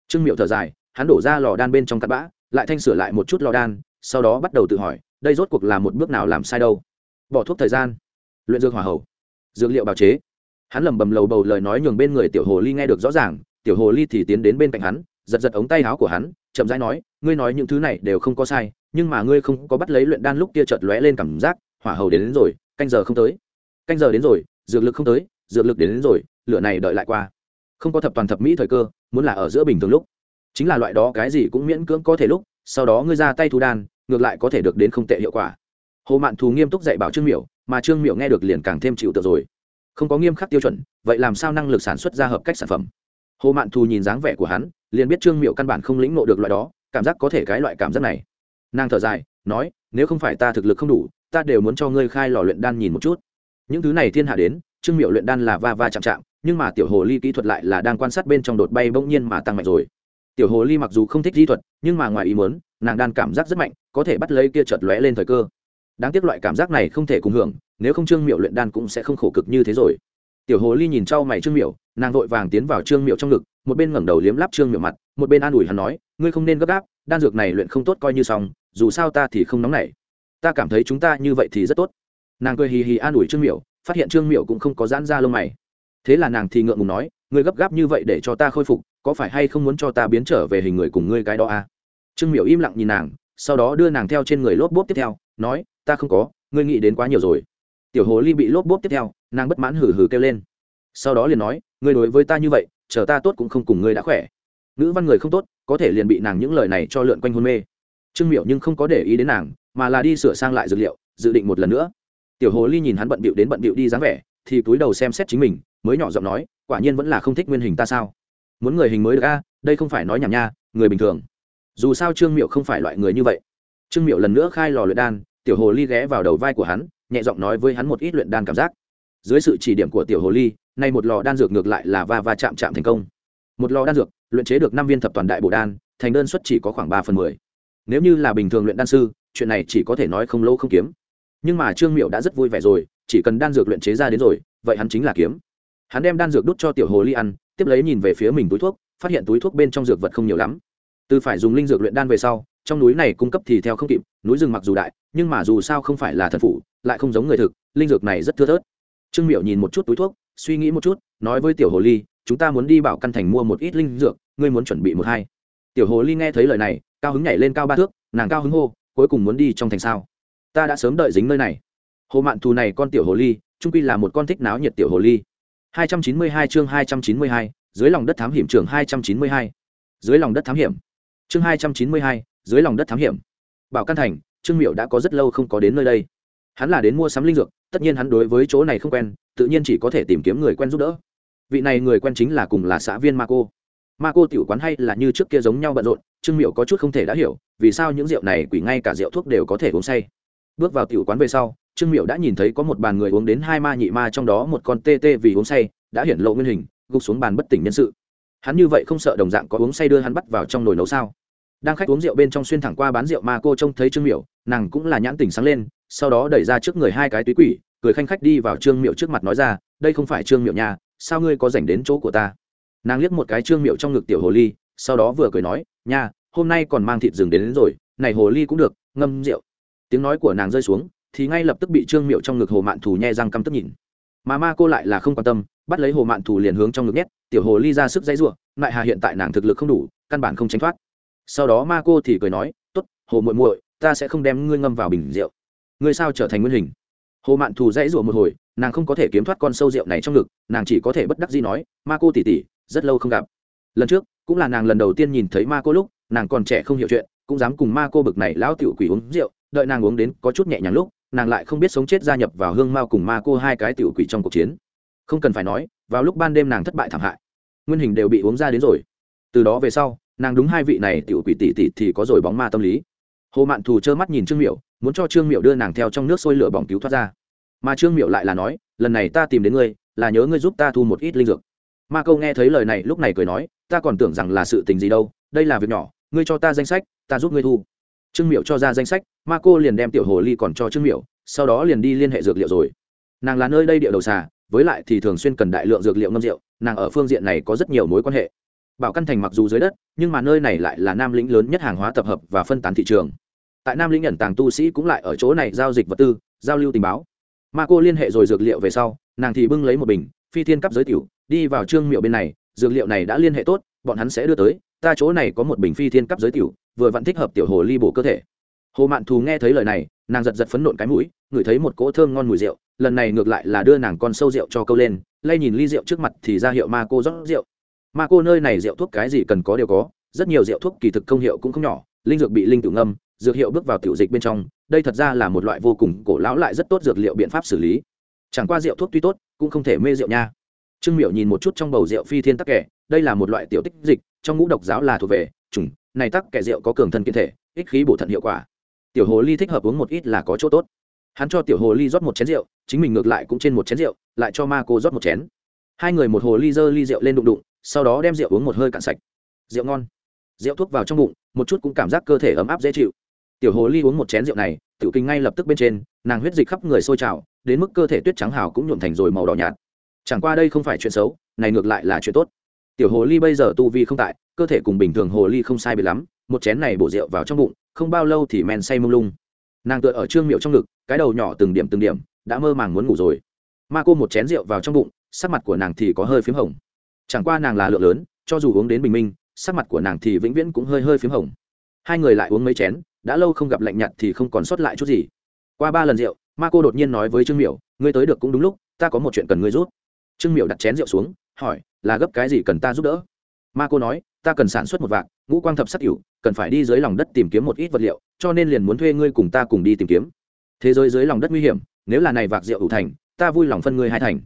Trương miệu thở dài, hắn đổ ra lò đan bên trong cắt bã, lại thanh sửa lại một chút lò đan, sau đó bắt đầu tự hỏi, đây rốt cuộc là một bước nào làm sai đâu? Bỏ thuốc thời gian. Luyện dược hỏa hậu dược liệu bào chế. Hắn lẩm bẩm lầu bầu lời nói nhường bên người tiểu hồ ly nghe được rõ ràng, tiểu hồ ly thì tiến đến bên cạnh hắn giật giật ống tay áo của hắn chậm rãi nói ngươi nói những thứ này đều không có sai nhưng mà ngươi không có bắt lấy luyện đan lúc kia chợt lóe lên cảm giác hỏa hầu đến, đến rồi canh giờ không tới. Canh giờ đến rồi dược lực không tới dược lực đến, đến rồi lửa này đợi lại qua. Không có thập toàn thập mỹ thời cơ muốn là ở giữa bình thường lúc. Chính là loại đó cái gì cũng miễn cưỡng có thể lúc sau đó ngươi ra tay thu đan ngược lại có thể được đến không tệ hiệu quả. Hồ mạn thù nghiêm túc dạy bảo trương miểu mà trương miểu nghe được liền càng thêm chịu tự rồi. Không có nghiêm khắc tiêu chuẩn vậy làm sao năng lực sản xuất ra hợp cách sản phẩm? Hồ mạn thù nhìn dáng vẻ của hắn liền biết trương miệu căn bản không lĩnh nộ được loại đó, cảm giác có thể cái loại cảm giác này. Nàng thở dài, nói, nếu không phải ta thực lực không đủ, ta đều muốn cho ngươi khai lò luyện đan nhìn một chút. Những thứ này thiên hạ đến, trương miệu luyện đan là va va chạm chạm, nhưng mà tiểu hồ ly kỹ thuật lại là đang quan sát bên trong đột bay bỗng nhiên mà tăng mạnh rồi. Tiểu hồ ly mặc dù không thích kỹ thuật, nhưng mà ngoài ý muốn, nàng đan cảm giác rất mạnh, có thể bắt lấy kia chợt lóe lên thời cơ. Đáng tiếc loại cảm giác này không thể cùng hưởng, nếu không trương miệu luyện đan cũng sẽ không khổ cực như thế rồi. Tiểu hồ ly nhìn trau mày trương miệu nàng vội vàng tiến vào trương miệu trong ngực một bên ngẩng đầu liếm láp trương miệng mặt, một bên an ủi hắn nói, ngươi không nên gấp gáp, đan dược này luyện không tốt coi như xong, dù sao ta thì không nóng nảy. Ta cảm thấy chúng ta như vậy thì rất tốt. Nàng cười hì hì an ủi trương miệu phát hiện trương miệu cũng không có giãn ra lông mày. Thế là nàng thì ngượng ngùng nói, ngươi gấp gáp như vậy để cho ta khôi phục, có phải hay không muốn cho ta biến trở về hình người cùng ngươi cái đó à? trương miệu im lặng nhìn nàng, sau đó đưa nàng theo trên người lốp bốp tiếp theo, nói, ta không có, ngươi nghĩ đến quá nhiều rồi. Tiểu hồ ly bị lốp bốp tiếp theo, nàng bất mãn hử hử kêu lên. Sau đó liền nói, ngươi đối với ta như vậy chờ ta tốt cũng không cùng ngươi đã khỏe. Nữ văn người không tốt, có thể liền bị nàng những lời này cho lượn quanh hôn mê. Trương miệu nhưng không có để ý đến nàng, mà là đi sửa sang lại dược liệu, dự định một lần nữa. Tiểu hồ ly nhìn hắn bận bịu đến bận bịu đi dáng vẻ, thì túi đầu xem xét chính mình, mới nhỏ giọng nói, quả nhiên vẫn là không thích nguyên hình ta sao? Muốn người hình mới được a, đây không phải nói nhảm nha, người bình thường. Dù sao trương miệu không phải loại người như vậy. Trương miệu lần nữa khai lò luyện đan, tiểu hồ ly ghé vào đầu vai của hắn, nhẹ giọng nói với hắn một ít luyện đan cảm giác. Dưới sự chỉ điểm của tiểu hồ ly nay một lò đan dược ngược lại là va va chạm chạm thành công. Một lò đan dược, luyện chế được năm viên thập toàn đại bổ đan, thành đơn suất chỉ có khoảng ba phần mười. Nếu như là bình thường luyện đan sư, chuyện này chỉ có thể nói không lâu không kiếm. Nhưng mà trương miệu đã rất vui vẻ rồi, chỉ cần đan dược luyện chế ra đến rồi, vậy hắn chính là kiếm. Hắn đem đan dược đút cho tiểu hồ ly ăn, tiếp lấy nhìn về phía mình túi thuốc, phát hiện túi thuốc bên trong dược vật không nhiều lắm. Từ phải dùng linh dược luyện đan về sau, trong núi này cung cấp thì theo không kịp, núi rừng mặc dù đại, nhưng mà dù sao không phải là thần phủ, lại không giống người thực, linh dược này rất thưa thớt. Trương miệu nhìn một chút túi thuốc suy nghĩ một chút nói với tiểu hồ ly chúng ta muốn đi bảo căn thành mua một ít linh dược ngươi muốn chuẩn bị một hai. Tiểu hồ ly nghe thấy lời này cao hứng nhảy lên cao ba thước nàng cao hứng hô cuối cùng muốn đi trong thành sao? Ta đã sớm đợi dính nơi này. Hồ mạn thù này con tiểu hồ ly trung quy là một con thích náo nhiệt tiểu hồ ly. 292 chương 292, dưới lòng đất thám hiểm trường 292. dưới lòng đất thám hiểm. Chương 292, dưới lòng đất thám hiểm. Bảo căn thành trương miệu đã có rất lâu không có đến nơi đây hắn là đến mua sắm linh dược, tất nhiên hắn đối với chỗ này không quen, tự nhiên chỉ có thể tìm kiếm người quen giúp đỡ. Vị này người quen chính là cùng là xã viên ma cô ma cô tiểu quán hay là như trước kia giống nhau bận rộn, trương miệu có chút không thể đã hiểu, vì sao những rượu này quỷ ngay cả rượu thuốc đều có thể uống say. Bước vào tiểu quán về sau, trương miệu đã nhìn thấy có một bàn người uống đến hai ma nhị ma trong đó một con tê tê vì uống say, đã hiển lộ nguyên hình, gục xuống bàn bất tỉnh nhân sự. Hắn như vậy không sợ đồng dạng có uống say đưa hắn bắt vào trong nồi nấu sao? Đang khách uống rượu bên trong xuyên thẳng qua bán rượu ma cô trông thấy trương miệu nàng cũng là nhãn tỉnh sáng lên sau đó đẩy ra trước người hai cái túy quỷ cười khanh khách đi vào trương miệu trước mặt nói ra đây không phải trương miệu nhà sao ngươi có dành đến chỗ của ta? Nàng liếc một cái trương miệu trong ngực tiểu hồ ly sau đó vừa cười nói nha hôm nay còn mang thịt rừng đến, đến rồi này hồ ly cũng được ngâm rượu. Tiếng nói của nàng rơi xuống thì ngay lập tức bị trương miệu trong ngực hồ mạn thù nhe răng căm tức nhìn. Mà ma cô lại là không quan tâm bắt lấy hồ mạn thù liền hướng trong ngực nhét tiểu hồ ly ra sức dãy ruộng lại hà hiện tại nàng thực lực không đủ căn bản không tránh thoát. Sau đó ma cô thì cười nói t ố t hồ muội muội ta sẽ không đem ngươi ngâm vào bình rượu ngươi sao trở thành nguyên hình? Hồ mạn thù dãy ruộng một hồi, nàng không có thể kiếm thoát con sâu rượu này trong ngực, nàng chỉ có thể bất đắc gì nói, ma cô tỉ tỉ rất lâu không gặp. Lần trước, cũng là nàng lần đầu tiên nhìn thấy ma cô lúc, nàng còn trẻ không hiểu chuyện, cũng dám cùng ma cô bực này lão tiểu quỷ uống rượu, đợi nàng uống đến có chút nhẹ nhàng lúc, nàng lại không biết sống chết gia nhập vào hương mao cùng ma cô hai cái tiểu quỷ trong cuộc chiến. Không cần phải nói, vào lúc ban đêm nàng thất bại thảm hại. Nguyên hình đều bị uống ra đến rồi. Từ đó về sau, nàng đúng hai vị này tiểu quỷ tỷ tỷ thì có rồi bóng ma tâm lý. Hồ mạn thù trơ mắt nhìn trương miệu muốn cho trương miệu đưa nàng theo trong nước sôi lửa bỏng cứu thoát ra. Mà trương miệu lại là nói, lần này ta tìm đến ngươi, là nhớ ngươi giúp ta thu một ít linh dược. Ma câu nghe thấy lời này, lúc này cười nói, ta còn tưởng rằng là sự tình gì đâu, đây là việc nhỏ, ngươi cho ta danh sách, ta giúp ngươi thu. Trương miệu cho ra danh sách, ma cô liền đem tiểu hồ ly còn cho trương miệu sau đó liền đi liên hệ dược liệu rồi. Nàng là nơi đây địa đầu xà, với lại thì thường xuyên cần đại lượng dược liệu ngâm rượu, nàng ở phương diện này có rất nhiều mối quan hệ. Bảo căn thành mặc dù dưới đất, nhưng mà nơi này lại là nam lĩnh lớn nhất hàng hóa tập hợp và phân tán thị trường tại nam lĩnh nhận tàng tu sĩ cũng lại ở chỗ này giao dịch vật tư, giao lưu tình báo. Ma cô liên hệ rồi dược liệu về sau, nàng thì bưng lấy một bình, phi thiên cấp giới tiểu, đi vào trương miệu bên này, dược liệu này đã liên hệ tốt, bọn hắn sẽ đưa tới, ta chỗ này có một bình phi thiên cấp giới tiểu, vừa vặn thích hợp tiểu hồ ly bổ cơ thể. Hồ mạn thù nghe thấy lời này, nàng giật giật phấn nộn cái mũi, ngửi thấy một cỗ thơm ngon mùi rượu, lần này ngược lại là đưa nàng con sâu rượu cho câu lên, lay nhìn ly rượu trước mặt thì ra hiệu ma cô rót rượu. Ma cô nơi này rượu thuốc cái gì cần có đều có, rất nhiều rượu thuốc kỳ thực công hiệu cũng không nhỏ, linh dược bị linh tử ngâm dược hiệu bước vào tiểu dịch bên trong, đây thật ra là một loại vô cùng cổ lão lại rất tốt dược liệu biện pháp xử lý. Chẳng qua rượu thuốc tuy tốt, cũng không thể mê rượu nha. Trương miệu nhìn một chút trong bầu rượu phi thiên tắc kẻ, đây là một loại tiểu tích dịch, trong ngũ độc giáo là thuộc về, chủng, này tắc kẻ rượu có cường thân kiện thể, ích khí bổ thận hiệu quả. Tiểu hồ ly thích hợp uống một ít là có chỗ tốt. Hắn cho tiểu hồ ly rót một chén rượu, chính mình ngược lại cũng trên một chén rượu, lại cho ma cô rót một chén. Hai người một hồ ly dơ ly rượu lên đụng đụng, sau đó đem rượu uống một hơi cạn sạch. Rượu ngon. Rượu thuốc vào trong bụng, một chút cũng cảm giác cơ thể ấm áp dễ chịu tiểu hồ ly uống một chén rượu này, tiểu kinh ngay lập tức bên trên, nàng huyết dịch khắp người sôi trào, đến mức cơ thể tuyết trắng hào cũng nhuộm thành rồi màu đỏ nhạt. Chẳng qua đây không phải chuyện xấu, này ngược lại là chuyện tốt. Tiểu hồ ly bây giờ tu vi không tại, cơ thể cùng bình thường hồ ly không sai bị lắm, một chén này bổ rượu vào trong bụng, không bao lâu thì men say mông lung. Nàng tựa ở trương miệu trong ngực, cái đầu nhỏ từng điểm từng điểm, đã mơ màng muốn ngủ rồi. Ma cô một chén rượu vào trong bụng, sắc mặt của nàng thì có hơi p h í m hồng. Chẳng qua nàng là lượng lớn, cho dù uống đến bình minh, sắc mặt của nàng thì vĩnh viễn cũng hơi hơi p h í m hồng. Hai người lại uống mấy chén đã lâu không gặp lạnh nhạt thì không còn sót lại chút gì. Qua ba lần rượu, ma cô đột nhiên nói với trương miểu, ngươi tới được cũng đúng lúc, ta có một chuyện cần ngươi giúp. trương miểu đặt chén rượu xuống, hỏi, là gấp cái gì cần ta giúp đỡ? Ma cô nói, ta cần sản xuất một vạc, ngũ quang thập sắc cửu cần phải đi dưới lòng đất tìm kiếm một ít vật liệu, cho nên liền muốn thuê ngươi cùng ta cùng đi tìm kiếm. Thế giới dưới lòng đất nguy hiểm, nếu là này vạc rượu ủ thành, ta vui lòng phân ngươi hai thành.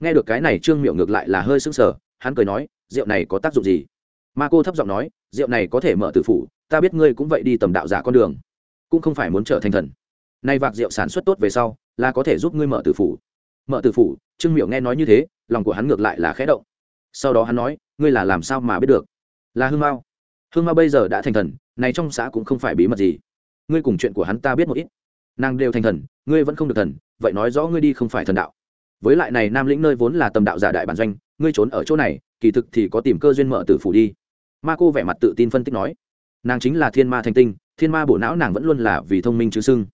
Nghe được cái này, trương miệu ngược lại là hơi sưng sờ, hắn cười nói, rượu này có tác dụng gì? Ma cô thấp giọng nói, rượu này có thể mở tử phủ ta biết ngươi cũng vậy đi tầm đạo giả con đường, cũng không phải muốn trở thành thần. Nay vạc rượu sản xuất tốt về sau, là có thể giúp ngươi mở tử phủ. Mở tử phủ, trương miệu nghe nói như thế, lòng của hắn ngược lại là khẽ động. Sau đó hắn nói, ngươi là làm sao mà biết được? Là hương mao. Hương mao bây giờ đã thành thần, này trong xã cũng không phải bí mật gì. Ngươi cùng chuyện của hắn ta biết một ít. Nàng đều thành thần, ngươi vẫn không được thần, vậy nói rõ ngươi đi không phải thần đạo. Với lại này nam lĩnh nơi vốn là tầm đạo giả đại bản doanh, ngươi trốn ở chỗ này, kỳ thực thì có tìm cơ duyên mở tử phủ đi. Ma cô vẻ mặt tự tin phân tích nói nàng chính là thiên ma thanh tinh, thiên ma bộ não nàng vẫn luôn là vì thông minh chứ sưng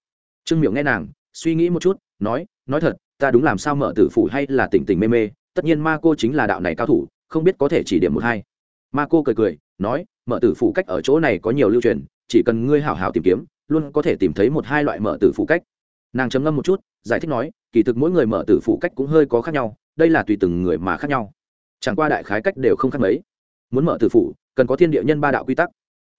trương miệu nghe nàng, suy nghĩ một chút, nói nói thật, ta đúng làm sao mở tử phủ hay là tỉnh tỉnh mê mê, tất nhiên ma cô chính là đạo này cao thủ, không biết có thể chỉ điểm một hai. Ma cô cười cười, nói, mở tử phủ cách ở chỗ này có nhiều lưu truyền, chỉ cần ngươi hảo hảo tìm kiếm, luôn có thể tìm thấy một hai loại mở tử phủ cách. Nàng chấm ngâm một chút, giải thích nói, kỳ thực mỗi người mở tử phủ cách cũng hơi có khác nhau, đây là tùy từng người mà khác nhau. Chẳng qua đại khái cách đều không khác mấy. Muốn mở tử phủ, cần có thiên địa nhân ba đạo quy tắc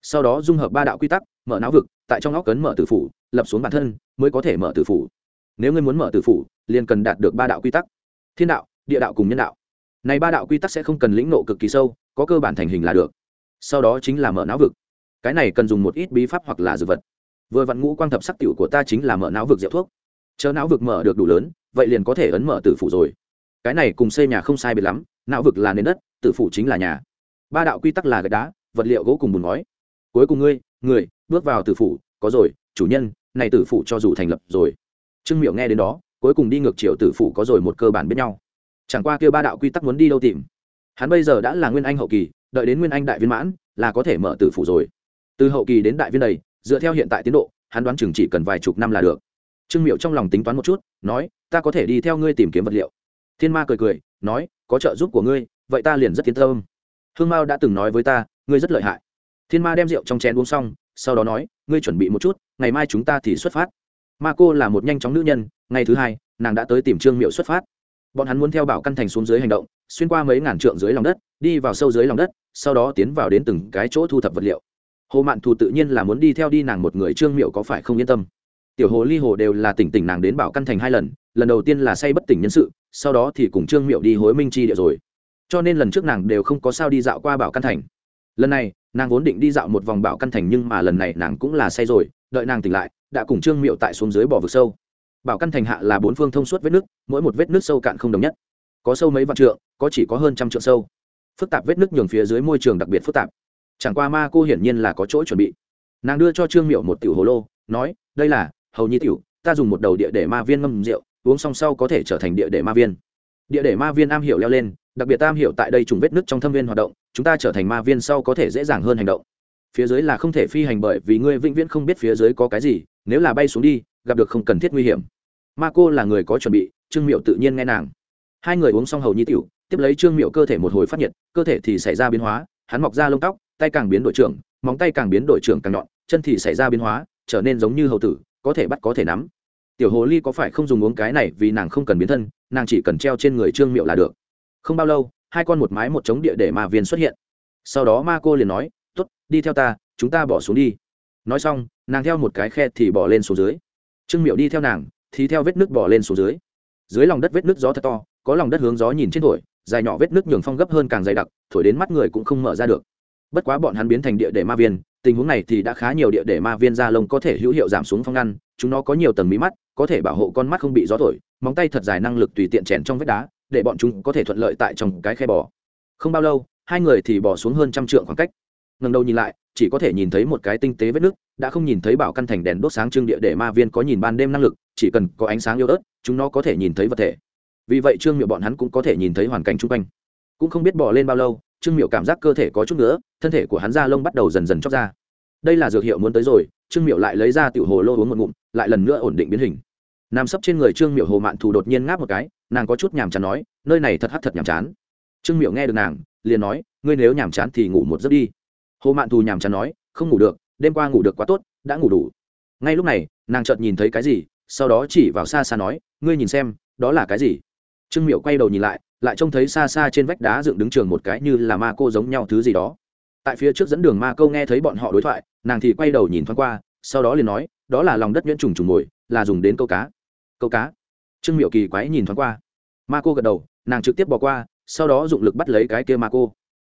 sau đó dung hợp ba đạo quy tắc, mở não vực, tại trong óc cấn mở tử phủ, lập xuống bản thân, mới có thể mở tử phủ. Nếu ngươi muốn mở tử phủ, liền cần đạt được ba đạo quy tắc. Thiên đạo, địa đạo cùng nhân đạo. Này ba đạo quy tắc sẽ không cần lĩnh nộ cực kỳ sâu, có cơ bản thành hình là được. Sau đó chính là mở não vực. Cái này cần dùng một ít bí pháp hoặc là dược vật. Vừa vặn ngũ quang thập sắc tiểu của ta chính là mở não vực rượu thuốc. Chờ não vực mở được đủ lớn, vậy liền có thể ấn mở tử phủ rồi. Cái này cùng xây nhà không sai biệt lắm, não vực là nền đất, tử phủ chính là nhà. Ba đạo quy tắc là gạch đá, vật liệu gỗ cùng bùn ngói cuối cùng ngươi, người, bước vào tử phủ, có rồi, chủ nhân, này tử phủ cho dù thành lập rồi. Trương miệu nghe đến đó, cuối cùng đi ngược chiều tử phủ có rồi một cơ bản biết nhau. Chẳng qua kêu ba đạo quy tắc muốn đi đâu tìm. Hắn bây giờ đã là nguyên anh hậu kỳ, đợi đến nguyên anh đại viên mãn, là có thể mở tử phủ rồi. Từ hậu kỳ đến đại viên đầy, dựa theo hiện tại tiến độ, hắn đoán chừng chỉ cần vài chục năm là được. Trương miệu trong lòng tính toán một chút, nói, ta có thể đi theo ngươi tìm kiếm vật liệu. Thiên ma cười cười, nói, có trợ giúp của ngươi, vậy ta liền rất tiến tâm. Hương mao đã từng nói với ta, ngươi rất lợi hại thiên ma đem rượu trong chén uống xong, sau đó nói, ngươi chuẩn bị một chút, ngày mai chúng ta thì xuất phát. Ma cô là một nhanh chóng nữ nhân, ngày thứ hai, nàng đã tới tìm trương miệu xuất phát. Bọn hắn muốn theo bảo căn thành xuống dưới hành động, xuyên qua mấy ngàn trượng dưới lòng đất, đi vào sâu dưới lòng đất, sau đó tiến vào đến từng cái chỗ thu thập vật liệu. Hồ mạn thù tự nhiên là muốn đi theo đi nàng một người, trương miệu có phải không yên tâm? Tiểu hồ ly hồ đều là tỉnh tỉnh nàng đến bảo căn thành hai lần lần đầu tiên là say bất tỉnh nhân sự, sau đó thì cùng trương miệu đi hối minh chi địa rồi. Cho nên lần trước nàng đều không có sao đi dạo qua bảo căn thành. Lần này nàng vốn định đi dạo một vòng bảo căn thành nhưng mà lần này nàng cũng là say rồi, đợi nàng tỉnh lại, đã cùng trương miệu tại xuống dưới bỏ vực sâu. Bảo căn thành hạ là bốn phương thông suốt vết nước, mỗi một vết nước sâu cạn không đồng nhất. Có sâu mấy vạn trượng, có chỉ có hơn trăm trượng sâu. Phức tạp vết nước nhường phía dưới môi trường đặc biệt phức tạp. Chẳng qua ma cô hiển nhiên là có chỗ chuẩn bị. Nàng đưa cho trương miệu một tiểu hồ lô, nói, đây là, hầu nhi tiểu, ta dùng một đầu địa để ma viên ngâm rượu, uống xong sau có thể trở thành địa để ma viên. Địa để ma viên am hiểu leo lên đặc biệt tam hiểu tại đây trùng vết nước trong thâm viên hoạt động, chúng ta trở thành ma viên sau có thể dễ dàng hơn hành động. Phía dưới là không thể phi hành bởi vì ngươi vĩnh viễn không biết phía dưới có cái gì, nếu là bay xuống đi, gặp được không cần thiết nguy hiểm. Ma cô là người có chuẩn bị, trương miệu tự nhiên nghe nàng. Hai người uống xong hầu nhi tiểu, tiếp lấy trương miệu cơ thể một hồi phát nhiệt, cơ thể thì xảy ra biến hóa, hắn mọc ra lông tóc, tay càng biến đổi trưởng, móng tay càng biến đổi trưởng càng nhọn, chân thì xảy ra biến hóa, trở nên giống như hầu tử, có thể bắt có thể nắm. Tiểu hồ ly có phải không dùng uống cái này vì nàng không cần biến thân, nàng chỉ cần treo trên người trương miệu là được không bao lâu, hai con một mái một trống địa để ma viên xuất hiện. Sau đó ma cô liền nói t ố t đi theo ta, chúng ta bỏ xuống đi. Nói xong, nàng theo một cái khe thì bỏ lên xuống dưới. Trương miệu đi theo nàng, thì theo vết nước bỏ lên xuống dưới. Dưới lòng đất vết nước gió thật to, có lòng đất hướng gió nhìn trên thổi, dài nhỏ vết nước nhường phong gấp hơn càng dày đặc, thổi đến mắt người cũng không mở ra được. Bất quá bọn hắn biến thành địa để ma viên, tình huống này thì đã khá nhiều địa để ma viên da lông có thể hữu hiệu giảm xuống phong ngăn, chúng nó có nhiều tầng mí mắt, có thể bảo hộ con mắt không bị gió thổi, móng tay thật dài năng lực tùy tiện chèn trong vết đá để bọn chúng có thể thuận lợi tại trong cái khe bò. Không bao lâu, hai người thì bỏ xuống hơn trăm trượng khoảng cách. Ngần đầu nhìn lại, chỉ có thể nhìn thấy một cái tinh tế vết nước, đã không nhìn thấy bảo căn thành đèn đốt sáng trưng địa để ma viên có nhìn ban đêm năng lực, chỉ cần có ánh sáng yếu ớt, chúng nó có thể nhìn thấy vật thể. Vì vậy trương miệu bọn hắn cũng có thể nhìn thấy hoàn cảnh chung quanh. Cũng không biết bỏ lên bao lâu, trương miệu cảm giác cơ thể có chút nữa, thân thể của hắn da lông bắt đầu dần dần chóc ra. Đây là dược hiệu muốn tới rồi, trương miệu lại lấy ra tiểu hồ lô uống một ngụm, lại lần nữa ổn định biến hình. Nằm sấp trên người trương miệu hồ mạn thù đột nhiên ngáp một cái nàng có chút nhàm chán nói, nơi này thật hắt thật nhàm chán. Trương miệu nghe được nàng, liền nói, ngươi nếu nhàm chán thì ngủ một giấc đi. Hồ mạn thù nhàm chán nói, không ngủ được, đêm qua ngủ được quá tốt, đã ngủ đủ. Ngay lúc này, nàng chợt nhìn thấy cái gì, sau đó chỉ vào xa xa nói, ngươi nhìn xem, đó là cái gì? Trương miệu quay đầu nhìn lại lại trông thấy xa xa trên vách đá dựng đứng trường một cái như là ma cô giống nhau thứ gì đó. Tại phía trước dẫn đường ma câu nghe thấy bọn họ đối thoại, nàng thì quay đầu nhìn thoáng qua, sau đó liền nói, đó là lòng đất nhuyễn trùng trùng mồi, là dùng đến câu cá. Câu cá? Trương miệu kỳ quái nhìn thoáng qua. Ma cô gật đầu nàng trực tiếp bỏ qua sau đó dụng lực bắt lấy cái kia ma cô.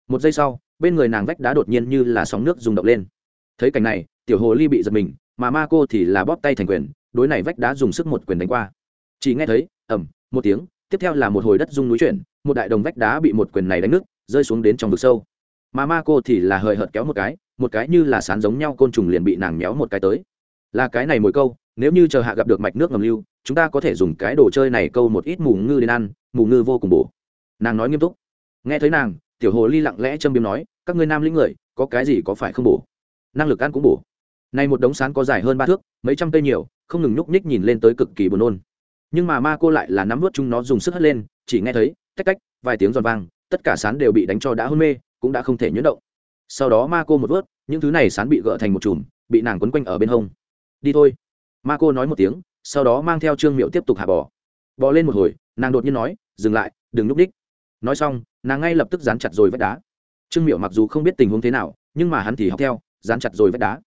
Một giây sau bên người nàng vách đá đột nhiên như là sóng nước rung động lên. Thấy cảnh này tiểu hồ ly bị giật mình mà ma cô thì là bóp tay thành quyền đối này vách đá dùng sức một quyền đánh qua. Chỉ nghe thấy ẩm một tiếng tiếp theo là một hồi đất rung núi chuyển một đại đồng vách đá bị một quyền này đánh nứt, rơi xuống đến trong vực sâu. Mà ma cô thì là hời hợt kéo một cái một cái như là sán giống nhau côn trùng liền bị nàng méo một cái tới. Là cái này mỗi câu nếu như chờ hạ gặp được mạch nước ngầm lưu, chúng ta có thể dùng cái đồ chơi này câu một ít mù ngư đến ăn, mù ngư vô cùng bổ. Nàng nói nghiêm túc. Nghe thấy nàng, tiểu hồ ly lặng lẽ châm biếm nói, các ngươi nam lĩnh người, có cái gì có phải không bổ? Năng lực ăn cũng bổ. Nay một đống sán có dài hơn ba thước, mấy trăm cây nhiều, không ngừng nhúc nhích nhìn lên tới cực kỳ buồn nôn. Nhưng mà ma cô lại là nắm vớt chúng nó dùng sức hất lên, chỉ nghe thấy, tách tách, vài tiếng giòn vang, tất cả sán đều bị đánh cho đã hôn mê, cũng đã không thể nhuyễn động. Sau đó ma cô một vớt, những thứ này sán bị gỡ thành một chùm, bị nàng quấn quanh ở bên hông. Đi thôi ma cô nói một tiếng, sau đó mang theo trương miệu tiếp tục hạ bò. Bò lên một hồi, nàng đột nhiên nói, dừng lại, đừng núp đích. Nói xong, nàng ngay lập tức dán chặt rồi vách đá. Trương miệu mặc dù không biết tình huống thế nào, nhưng mà hắn thì học theo, dán chặt rồi vách đá.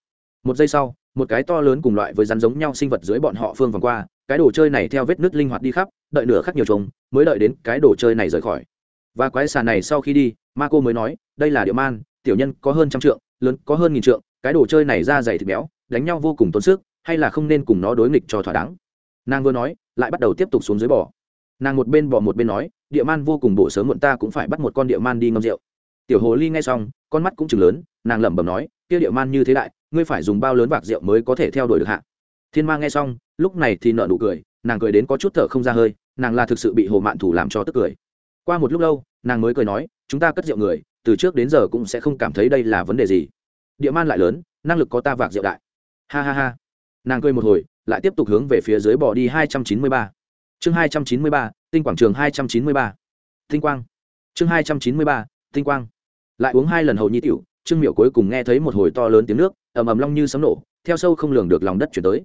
Một giây sau, một cái to lớn cùng loại với rắn giống nhau sinh vật dưới bọn họ phương vòng qua, cái đồ chơi này theo vết nứt linh hoạt đi khắp, đợi nửa khắc nhiều trống mới đợi đến cái đồ chơi này rời khỏi. Và quái xà này sau khi đi, ma cô mới nói, đây là địa man, tiểu nhân có hơn trăm trượng, lớn có hơn nghìn trượng, cái đồ chơi này ra dày thịt béo, đánh nhau vô cùng tốn sức hay là không nên cùng nó đối nghịch cho thỏa đáng? Nàng vừa nói, lại bắt đầu tiếp tục xuống dưới bò. Nàng một bên bò một bên nói, địa man vô cùng bổ sớm muộn ta cũng phải bắt một con địa man đi ngâm rượu. Tiểu hồ ly nghe xong, con mắt cũng chừng lớn, nàng lẩm bẩm nói, kia địa man như thế đại, ngươi phải dùng bao lớn bạc rượu mới có thể theo đuổi được hạ? Thiên ma nghe xong, lúc này thì nợ nụ cười, nàng cười đến có chút thở không ra hơi, nàng là thực sự bị hồ mạn thủ làm cho tức cười. Qua một lúc lâu, nàng mới cười nói, chúng ta cất rượu người, từ trước đến giờ cũng sẽ không cảm thấy đây là vấn đề gì. Địa man lại lớn, năng lực có ta vạc rượu đại. Ha ha ha nàng cười một hồi lại tiếp tục hướng về phía dưới bỏ đi hai trăm chín mươi ba. Chương hai trăm chín mươi ba tinh quảng trường hai trăm chín mươi ba. Tinh quang. Chương hai trăm chín mươi ba tinh quang. Lại uống hai lần hầu nhi tiểu trương miệu cuối cùng nghe thấy một hồi to lớn tiếng nước ầm ầm long như sấm nổ theo sâu không lường được lòng đất chuyển tới.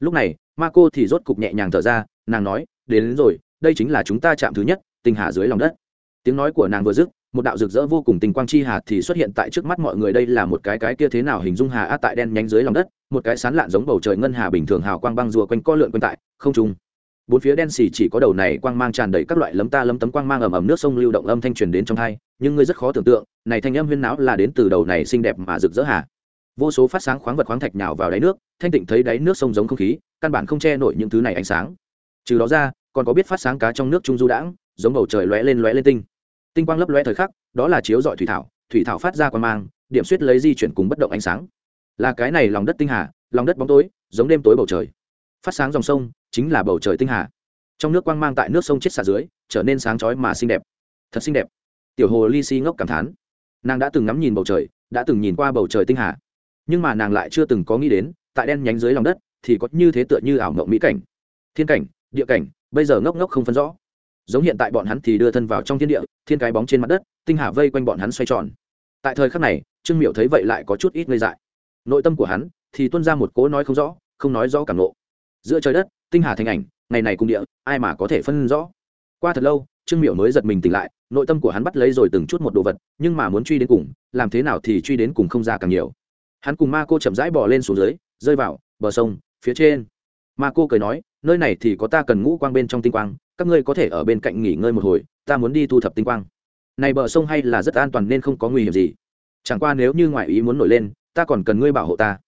Lúc này ma cô thì rốt cục nhẹ nhàng thở ra nàng nói đến, đến rồi đây chính là chúng ta chạm thứ nhất tinh hà dưới lòng đất. Tiếng nói của nàng vừa dứt một đạo rực rỡ vô cùng tình quang chi hà thì xuất hiện tại trước mắt mọi người. Đây là một cái cái kia thế nào hình dung hà át tại đen nhánh dưới lòng đất, một cái sán lạn giống bầu trời ngân hà bình thường hào quang băng rùa quanh co lượn quanh tại không trung. Bốn phía đen xì chỉ có đầu này quang mang tràn đầy các loại lấm ta lấm tấm quang mang ầm ầm nước sông lưu động âm thanh truyền đến trong hai, nhưng ngươi rất khó tưởng tượng, này thanh âm huyên náo là đến từ đầu này xinh đẹp mà rực rỡ hà. Vô số phát sáng khoáng vật khoáng thạch nhào vào đáy nước, thanh tịnh thấy đáy nước sông giống không khí, căn bản không che nổi những thứ này ánh sáng. Trừ đó ra, còn có biết phát sáng cá trong nước trung du đãng, giống bầu trời lóe lên lóe lên tinh tinh quang lấp lóe thời khắc, đó là chiếu dọi thủy thảo thủy thảo phát ra quang mang, điểm suýt lấy di chuyển cùng bất động ánh sáng. Là cái này lòng đất tinh hà, lòng đất bóng tối, giống đêm tối bầu trời. Phát sáng dòng sông, chính là bầu trời tinh hà. Trong nước quang mang tại nước sông chết xả dưới, trở nên sáng chói mà xinh đẹp. Thật xinh đẹp. Tiểu hồ ly si ngốc cảm thán. Nàng đã từng ngắm nhìn bầu trời, đã từng nhìn qua bầu trời tinh hà. Nhưng mà nàng lại chưa từng có nghĩ đến, tại đen nhánh dưới lòng đất, thì có như thế tựa như ảo mộng mỹ cảnh. Thiên cảnh, địa cảnh, bây giờ ngốc ngốc không phân rõ giống hiện tại bọn hắn thì đưa thân vào trong thiên địa, thiên cái bóng trên mặt đất, tinh hà vây quanh bọn hắn xoay tròn. Tại thời khắc này, trương miệu thấy vậy lại có chút ít ngây dại. Nội tâm của hắn thì tuân ra một cố nói không rõ, không nói rõ cảm lộ giữa trời đất, tinh hà thành ảnh, ngày này cùng địa, ai mà có thể phân rõ? Qua thật lâu, trương miệu mới giật mình tỉnh lại, nội tâm của hắn bắt lấy rồi từng chút một đồ vật, nhưng mà muốn truy đến cùng, làm thế nào thì truy đến cùng không ra càng nhiều. Hắn cùng ma cô chậm rãi bỏ lên xuống dưới, rơi vào bờ sông, phía trên. Ma cô cười nói nơi này thì có ta cần ngũ quang bên trong tinh quang, các ngươi có thể ở bên cạnh nghỉ ngơi một hồi, ta muốn đi thu thập tinh quang. Này bờ sông hay là rất an toàn nên không có nguy hiểm gì. Chẳng qua nếu như ngoại ý muốn nổi lên, ta còn cần ngươi bảo hộ ta.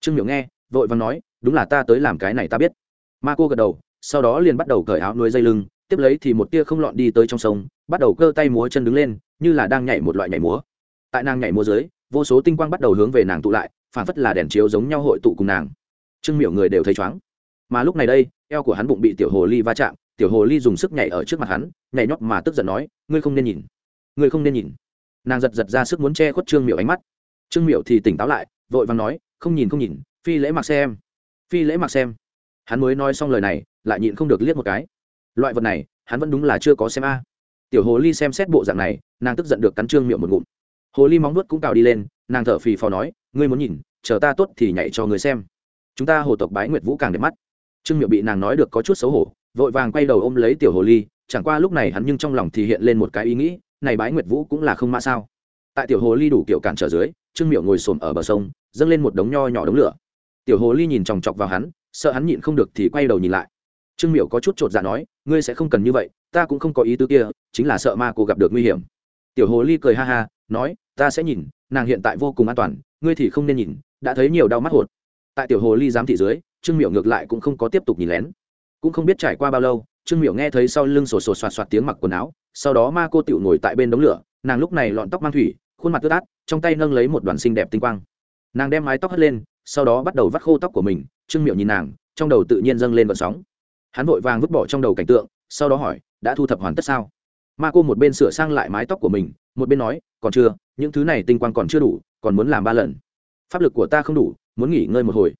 Trương miểu nghe, vội vàng nói, đúng là ta tới làm cái này ta biết. Ma cô gật đầu, sau đó liền bắt đầu cởi áo nuôi dây lưng, tiếp lấy thì một tia không lọn đi tới trong sông, bắt đầu cơ tay múa chân đứng lên, như là đang nhảy một loại nhảy múa. Tại nàng nhảy múa dưới, vô số tinh quang bắt đầu hướng về nàng tụ lại phản phất là đèn chiếu giống nhau hội tụ cùng nàng. Trương miểu người đều thấy chóng mà lúc này đây eo của hắn bụng bị tiểu hồ ly va chạm, tiểu hồ ly dùng sức nhảy ở trước mặt hắn, nhảy nhót mà tức giận nói, ngươi không nên nhìn, ngươi không nên nhìn. Nàng giật giật ra sức muốn che khuất trương miệu ánh mắt. Trương miệu thì tỉnh táo lại, vội vàng nói, không nhìn không nhìn, phi lễ mặc xem, phi lễ mặc xem. Hắn mới nói xong lời này, lại nhịn không được liếc một cái. Loại vật này, hắn vẫn đúng là chưa có xem a. Tiểu hồ ly xem xét bộ dạng này, nàng tức giận được cắn trương miệu một ngụm. Hồ ly móng nuốt cũng cào đi lên, nàng thở phì phò nói, ngươi muốn nhìn, chờ ta tốt thì nhảy cho người xem. Chúng ta hồ tộc bái nguyệt vũ càng đẹp mắt trương miệu bị nàng nói được có chút xấu hổ, vội vàng quay đầu ôm lấy tiểu hồ ly, chẳng qua lúc này hắn nhưng trong lòng thì hiện lên một cái ý nghĩ, này bái nguyệt vũ cũng là không mã sao. Tại tiểu hồ ly đủ kiểu cản trở dưới, trương miệu ngồi xổm ở bờ sông, dâng lên một đống nho nhỏ đống lửa. Tiểu hồ ly nhìn chòng chọc vào hắn, sợ hắn nhịn không được thì quay đầu nhìn lại. Trương miệu có chút chột dạ nói, ngươi sẽ không cần như vậy, ta cũng không có ý tứ kia, chính là sợ ma cô gặp được nguy hiểm. Tiểu hồ ly cười ha ha, nói, ta sẽ nhìn, nàng hiện tại vô cùng an toàn, ngươi thì không nên nhìn, đã thấy nhiều đau mắt hột. Tại tiểu hồ ly giám thị dưới trương miệu ngược lại cũng không có tiếp tục nhìn lén. Cũng không biết trải qua bao lâu, trương miệu nghe thấy sau lưng sổ sổ soạt soạt tiếng mặc quần áo, sau đó ma cô tựu ngồi tại bên đống lửa, nàng lúc này lọn tóc mang thủy, khuôn mặt tứ át, trong tay nâng lấy một đoàn xinh đẹp tinh quang. Nàng đem mái tóc hất lên, sau đó bắt đầu vắt khô tóc của mình, trương miệu nhìn nàng, trong đầu tự nhiên dâng lên vận sóng. Hắn vội vàng vứt bỏ trong đầu cảnh tượng, sau đó hỏi, đã thu thập hoàn tất sao? Ma cô một bên sửa sang lại mái tóc của mình, một bên nói, còn chưa, những thứ này tinh quang còn chưa đủ, còn muốn làm ba lần. Pháp lực của ta không đủ, muốn nghỉ ngơi một hồi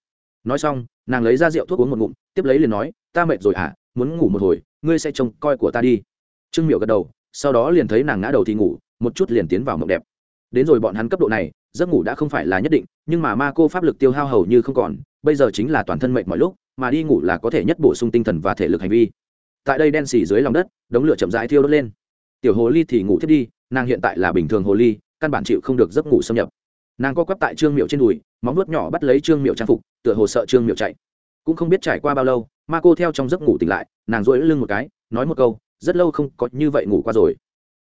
nói xong, nàng lấy ra rượu thuốc uống một ngụm, tiếp lấy liền nói, ta mệt rồi hả? Muốn ngủ một hồi, ngươi sẽ trông coi của ta đi. Trương miệu gật đầu, sau đó liền thấy nàng ngã đầu thì ngủ, một chút liền tiến vào mộng đẹp. Đến rồi bọn hắn cấp độ này, giấc ngủ đã không phải là nhất định, nhưng mà ma cô pháp lực tiêu hao hầu như không còn, bây giờ chính là toàn thân mệt mọi lúc, mà đi ngủ là có thể nhất bổ sung tinh thần và thể lực hành vi. Tại đây đen xì dưới lòng đất, đống lửa chậm rãi thiêu đốt lên. Tiểu hồ ly thì ngủ thiết đi, nàng hiện tại là bình thường hồ ly, căn bản chịu không được giấc ngủ xâm nhập. Nàng co quắp tại trương miệu trên đùi móng vuốt nhỏ bắt lấy trương miệu trang phục, tựa hồ sợ trương miệu chạy. Cũng không biết trải qua bao lâu, ma cô theo trong giấc ngủ tỉnh lại, nàng rỗi lưng một cái, nói một câu, rất lâu không có như vậy ngủ qua rồi.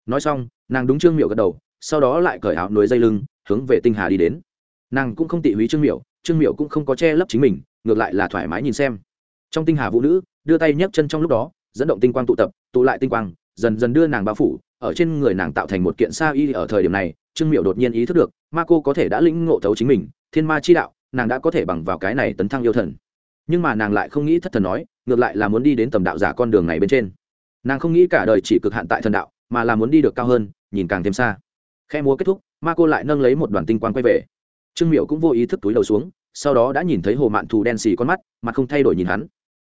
Nói xong, nàng đúng trương miệu gật đầu, sau đó lại cởi áo nối dây lưng, hướng về tinh hà đi đến. Nàng cũng không tị húy trương miệu trương miệu cũng không có che lấp chính mình, ngược lại là thoải mái nhìn xem. Trong tinh hà vũ nữ, đưa tay nhấc chân trong lúc đó, dẫn động tinh quang tụ tập, tụ lại tinh quang, dần dần đưa nàng bao phủ, ở trên người nàng tạo thành một kiện sa y ở thời điểm này, trương miệu đột nhiên ý thức được, ma cô có thể đã lĩnh ngộ thấu chính mình thiên ma chi đạo, nàng đã có thể bằng vào cái này tấn thăng yêu thần. Nhưng mà nàng lại không nghĩ thất thần nói, ngược lại là muốn đi đến tầm đạo giả con đường này bên trên. Nàng không nghĩ cả đời chỉ cực hạn tại thần đạo, mà là muốn đi được cao hơn, nhìn càng thêm xa. Khe múa kết thúc, ma cô lại nâng lấy một đoàn tinh quang quay về. Trương miệu cũng vô ý thức túi đầu xuống, sau đó đã nhìn thấy hồ mạn thù đen xì con mắt mặt không thay đổi nhìn hắn.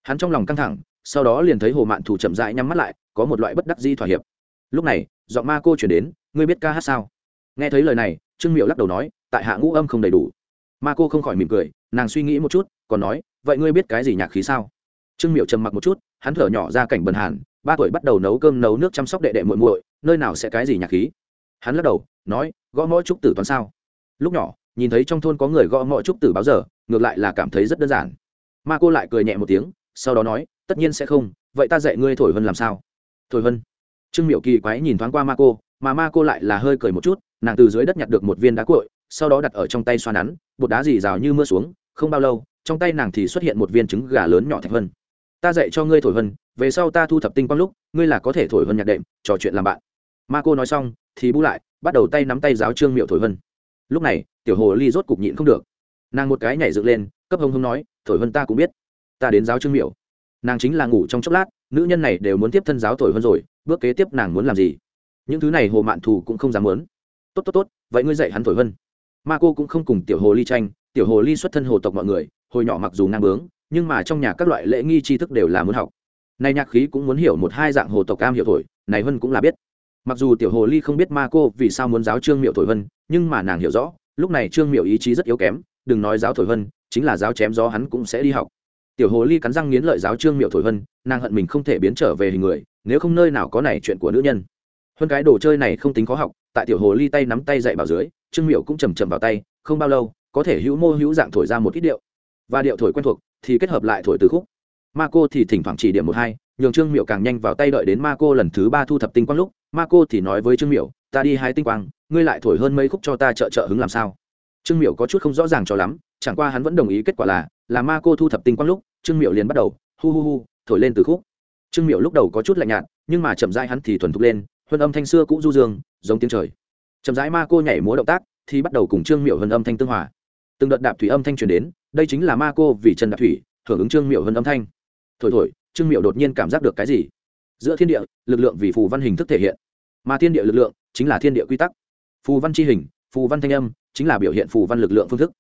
Hắn trong lòng căng thẳng, sau đó liền thấy hồ mạn thù chậm rãi nhắm mắt lại, có một loại bất đắc di thỏa hiệp. Lúc này, giọng ma cô chuyển đến, ngươi biết ca hát sao? Nghe thấy lời này, trương miệu lắc đầu nói, tại hạ ngũ âm không đầy đủ ma cô không khỏi mỉm cười, nàng suy nghĩ một chút, còn nói, vậy ngươi biết cái gì nhạc khí sao? Trương miệu trầm mặc một chút, hắn thở nhỏ ra cảnh bần hàn, ba tuổi bắt đầu nấu cơm nấu nước chăm sóc đệ đệ muội muội, nơi nào sẽ cái gì nhạc khí? Hắn lắc đầu, nói, gõ ngõ trúc tử toán sao? Lúc nhỏ, nhìn thấy trong thôn có người gõ ngõ trúc tử báo giờ, ngược lại là cảm thấy rất đơn giản. Ma cô lại cười nhẹ một tiếng, sau đó nói, tất nhiên sẽ không, vậy ta dạy ngươi thổi vân làm sao? Thổi vân? Trương miệu kỳ quái nhìn thoáng qua ma cô, mà ma cô lại là hơi cười một chút, nàng từ dưới đất nhặt được một viên đá cội sau đó đặt ở trong tay xoa nắn, bột đá dì rào như mưa xuống, không bao lâu, trong tay nàng thì xuất hiện một viên trứng gà lớn nhỏ thạch vân. Ta dạy cho ngươi thổi vân, về sau ta thu thập tinh quang lúc, ngươi là có thể thổi vân nhạc đệm, trò chuyện làm bạn. Ma cô nói xong, thì bu lại, bắt đầu tay nắm tay giáo trương miệu thổi vân. Lúc này, tiểu hồ ly rốt cục nhịn không được. Nàng một cái nhảy dựng lên, cấp hông hông nói, thổi vân ta cũng biết. Ta đến giáo trương miệu. Nàng chính là ngủ trong chốc lát, nữ nhân này đều muốn tiếp thân giáo thổi vân rồi, bước kế tiếp nàng muốn làm gì? Những thứ này hồ mạn thù cũng không dám muốn. Tốt tốt tốt, vậy ngươi dạy hắn thổi vân ma cô cũng không cùng tiểu hồ ly tranh, tiểu hồ ly xuất thân hồ tộc mọi người, hồi nhỏ mặc dù ngang bướng, nhưng mà trong nhà các loại lễ nghi tri thức đều là muốn học. Nay nhạc khí cũng muốn hiểu một hai dạng hồ tộc cam hiểu thổi, này vân cũng là biết. Mặc dù tiểu hồ ly không biết ma cô vì sao muốn giáo trương miệu thổi vân, nhưng mà nàng hiểu rõ, lúc này trương miệu ý chí rất yếu kém, đừng nói giáo thổi vân, chính là giáo chém gió hắn cũng sẽ đi học. Tiểu hồ ly cắn răng nghiến lợi giáo trương miệu thổi vân, nàng hận mình không thể biến trở về hình người, nếu không nơi nào có này chuyện của nữ nhân. Hơn cái đồ chơi này không tính khó học, tại tiểu hồ ly tay nắm tay dạy bảo dưới trương miệu cũng chầm chậm vào tay, không bao lâu, có thể hữu mô hữu dạng thổi ra một ít điệu. Và điệu thổi quen thuộc, thì kết hợp lại thổi từ khúc. Ma cô thì thỉnh thoảng chỉ điểm một hai, nhường trương miệu càng nhanh vào tay đợi đến ma cô lần thứ ba thu thập tinh quang lúc, ma cô thì nói với trương miệu ta đi hai tinh quang, ngươi lại thổi hơn mấy khúc cho ta trợ trợ hứng làm sao? Trương miệu có chút không rõ ràng cho lắm, chẳng qua hắn vẫn đồng ý kết quả là là ma cô thu thập tinh quang lúc, trương miệu liền bắt đầu, hu hu hu, thổi lên từ khúc. Trương miệu lúc đầu có chút lạnh nhạt, nhưng mà chậm rãi hắn thì thuần thục lên, huân âm thanh xưa cũng du dương, giống tiếng trời chậm rãi ma cô nhảy múa động tác, thì bắt đầu cùng trương miệu hơn âm thanh tương hòa. Từng đợt đạp thủy âm thanh truyền đến, đây chính là ma cô vì trần đạp thủy, hưởng ứng trương miệu hơn âm thanh. Thổi thổi, trương miệu đột nhiên cảm giác được cái gì? Giữa thiên địa, lực lượng vì phù văn hình thức thể hiện. Mà thiên địa lực lượng chính là thiên địa quy tắc. Phù văn chi hình, phù văn thanh âm chính là biểu hiện phù văn lực lượng phương thức.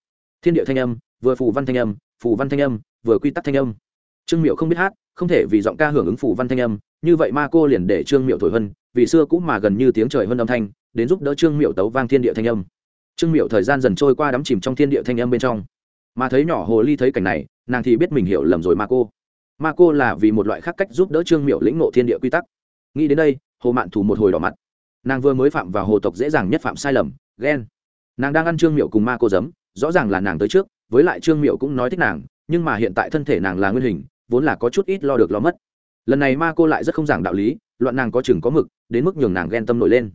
Thiên địa thanh âm vừa phù văn thanh âm, phù văn thanh âm vừa quy tắc thanh âm trương miệu không biết hát không thể vì giọng ca hưởng ứng phủ văn thanh âm như vậy ma cô liền để trương miệu thổi hơn, vì xưa cũng mà gần như tiếng trời hơn âm thanh đến giúp đỡ trương miệu tấu vang thiên địa thanh âm. Trương miệu thời gian dần trôi qua đắm chìm trong thiên địa thanh âm bên trong. Mà thấy nhỏ hồ ly thấy cảnh này nàng thì biết mình hiểu lầm rồi ma cô. Ma cô là vì một loại khác cách giúp đỡ trương miệu lĩnh nộ thiên địa quy tắc. Nghĩ đến đây hồ mạn thủ một hồi đỏ mặt. Nàng vừa mới phạm vào hồ tộc dễ dàng nhất phạm sai lầm ghen. Nàng đang ăn trương miệu cùng ma cô giấm rõ ràng là nàng tới trước với lại trương miệu cũng nói thích nàng nhưng mà hiện tại thân thể nàng là nguyên hình, vốn là có chút ít lo được lo mất. Lần này ma cô lại rất không giảng đạo lý, loạn nàng có chừng có mực, đến mức nhường nàng ghen tâm nổi lên.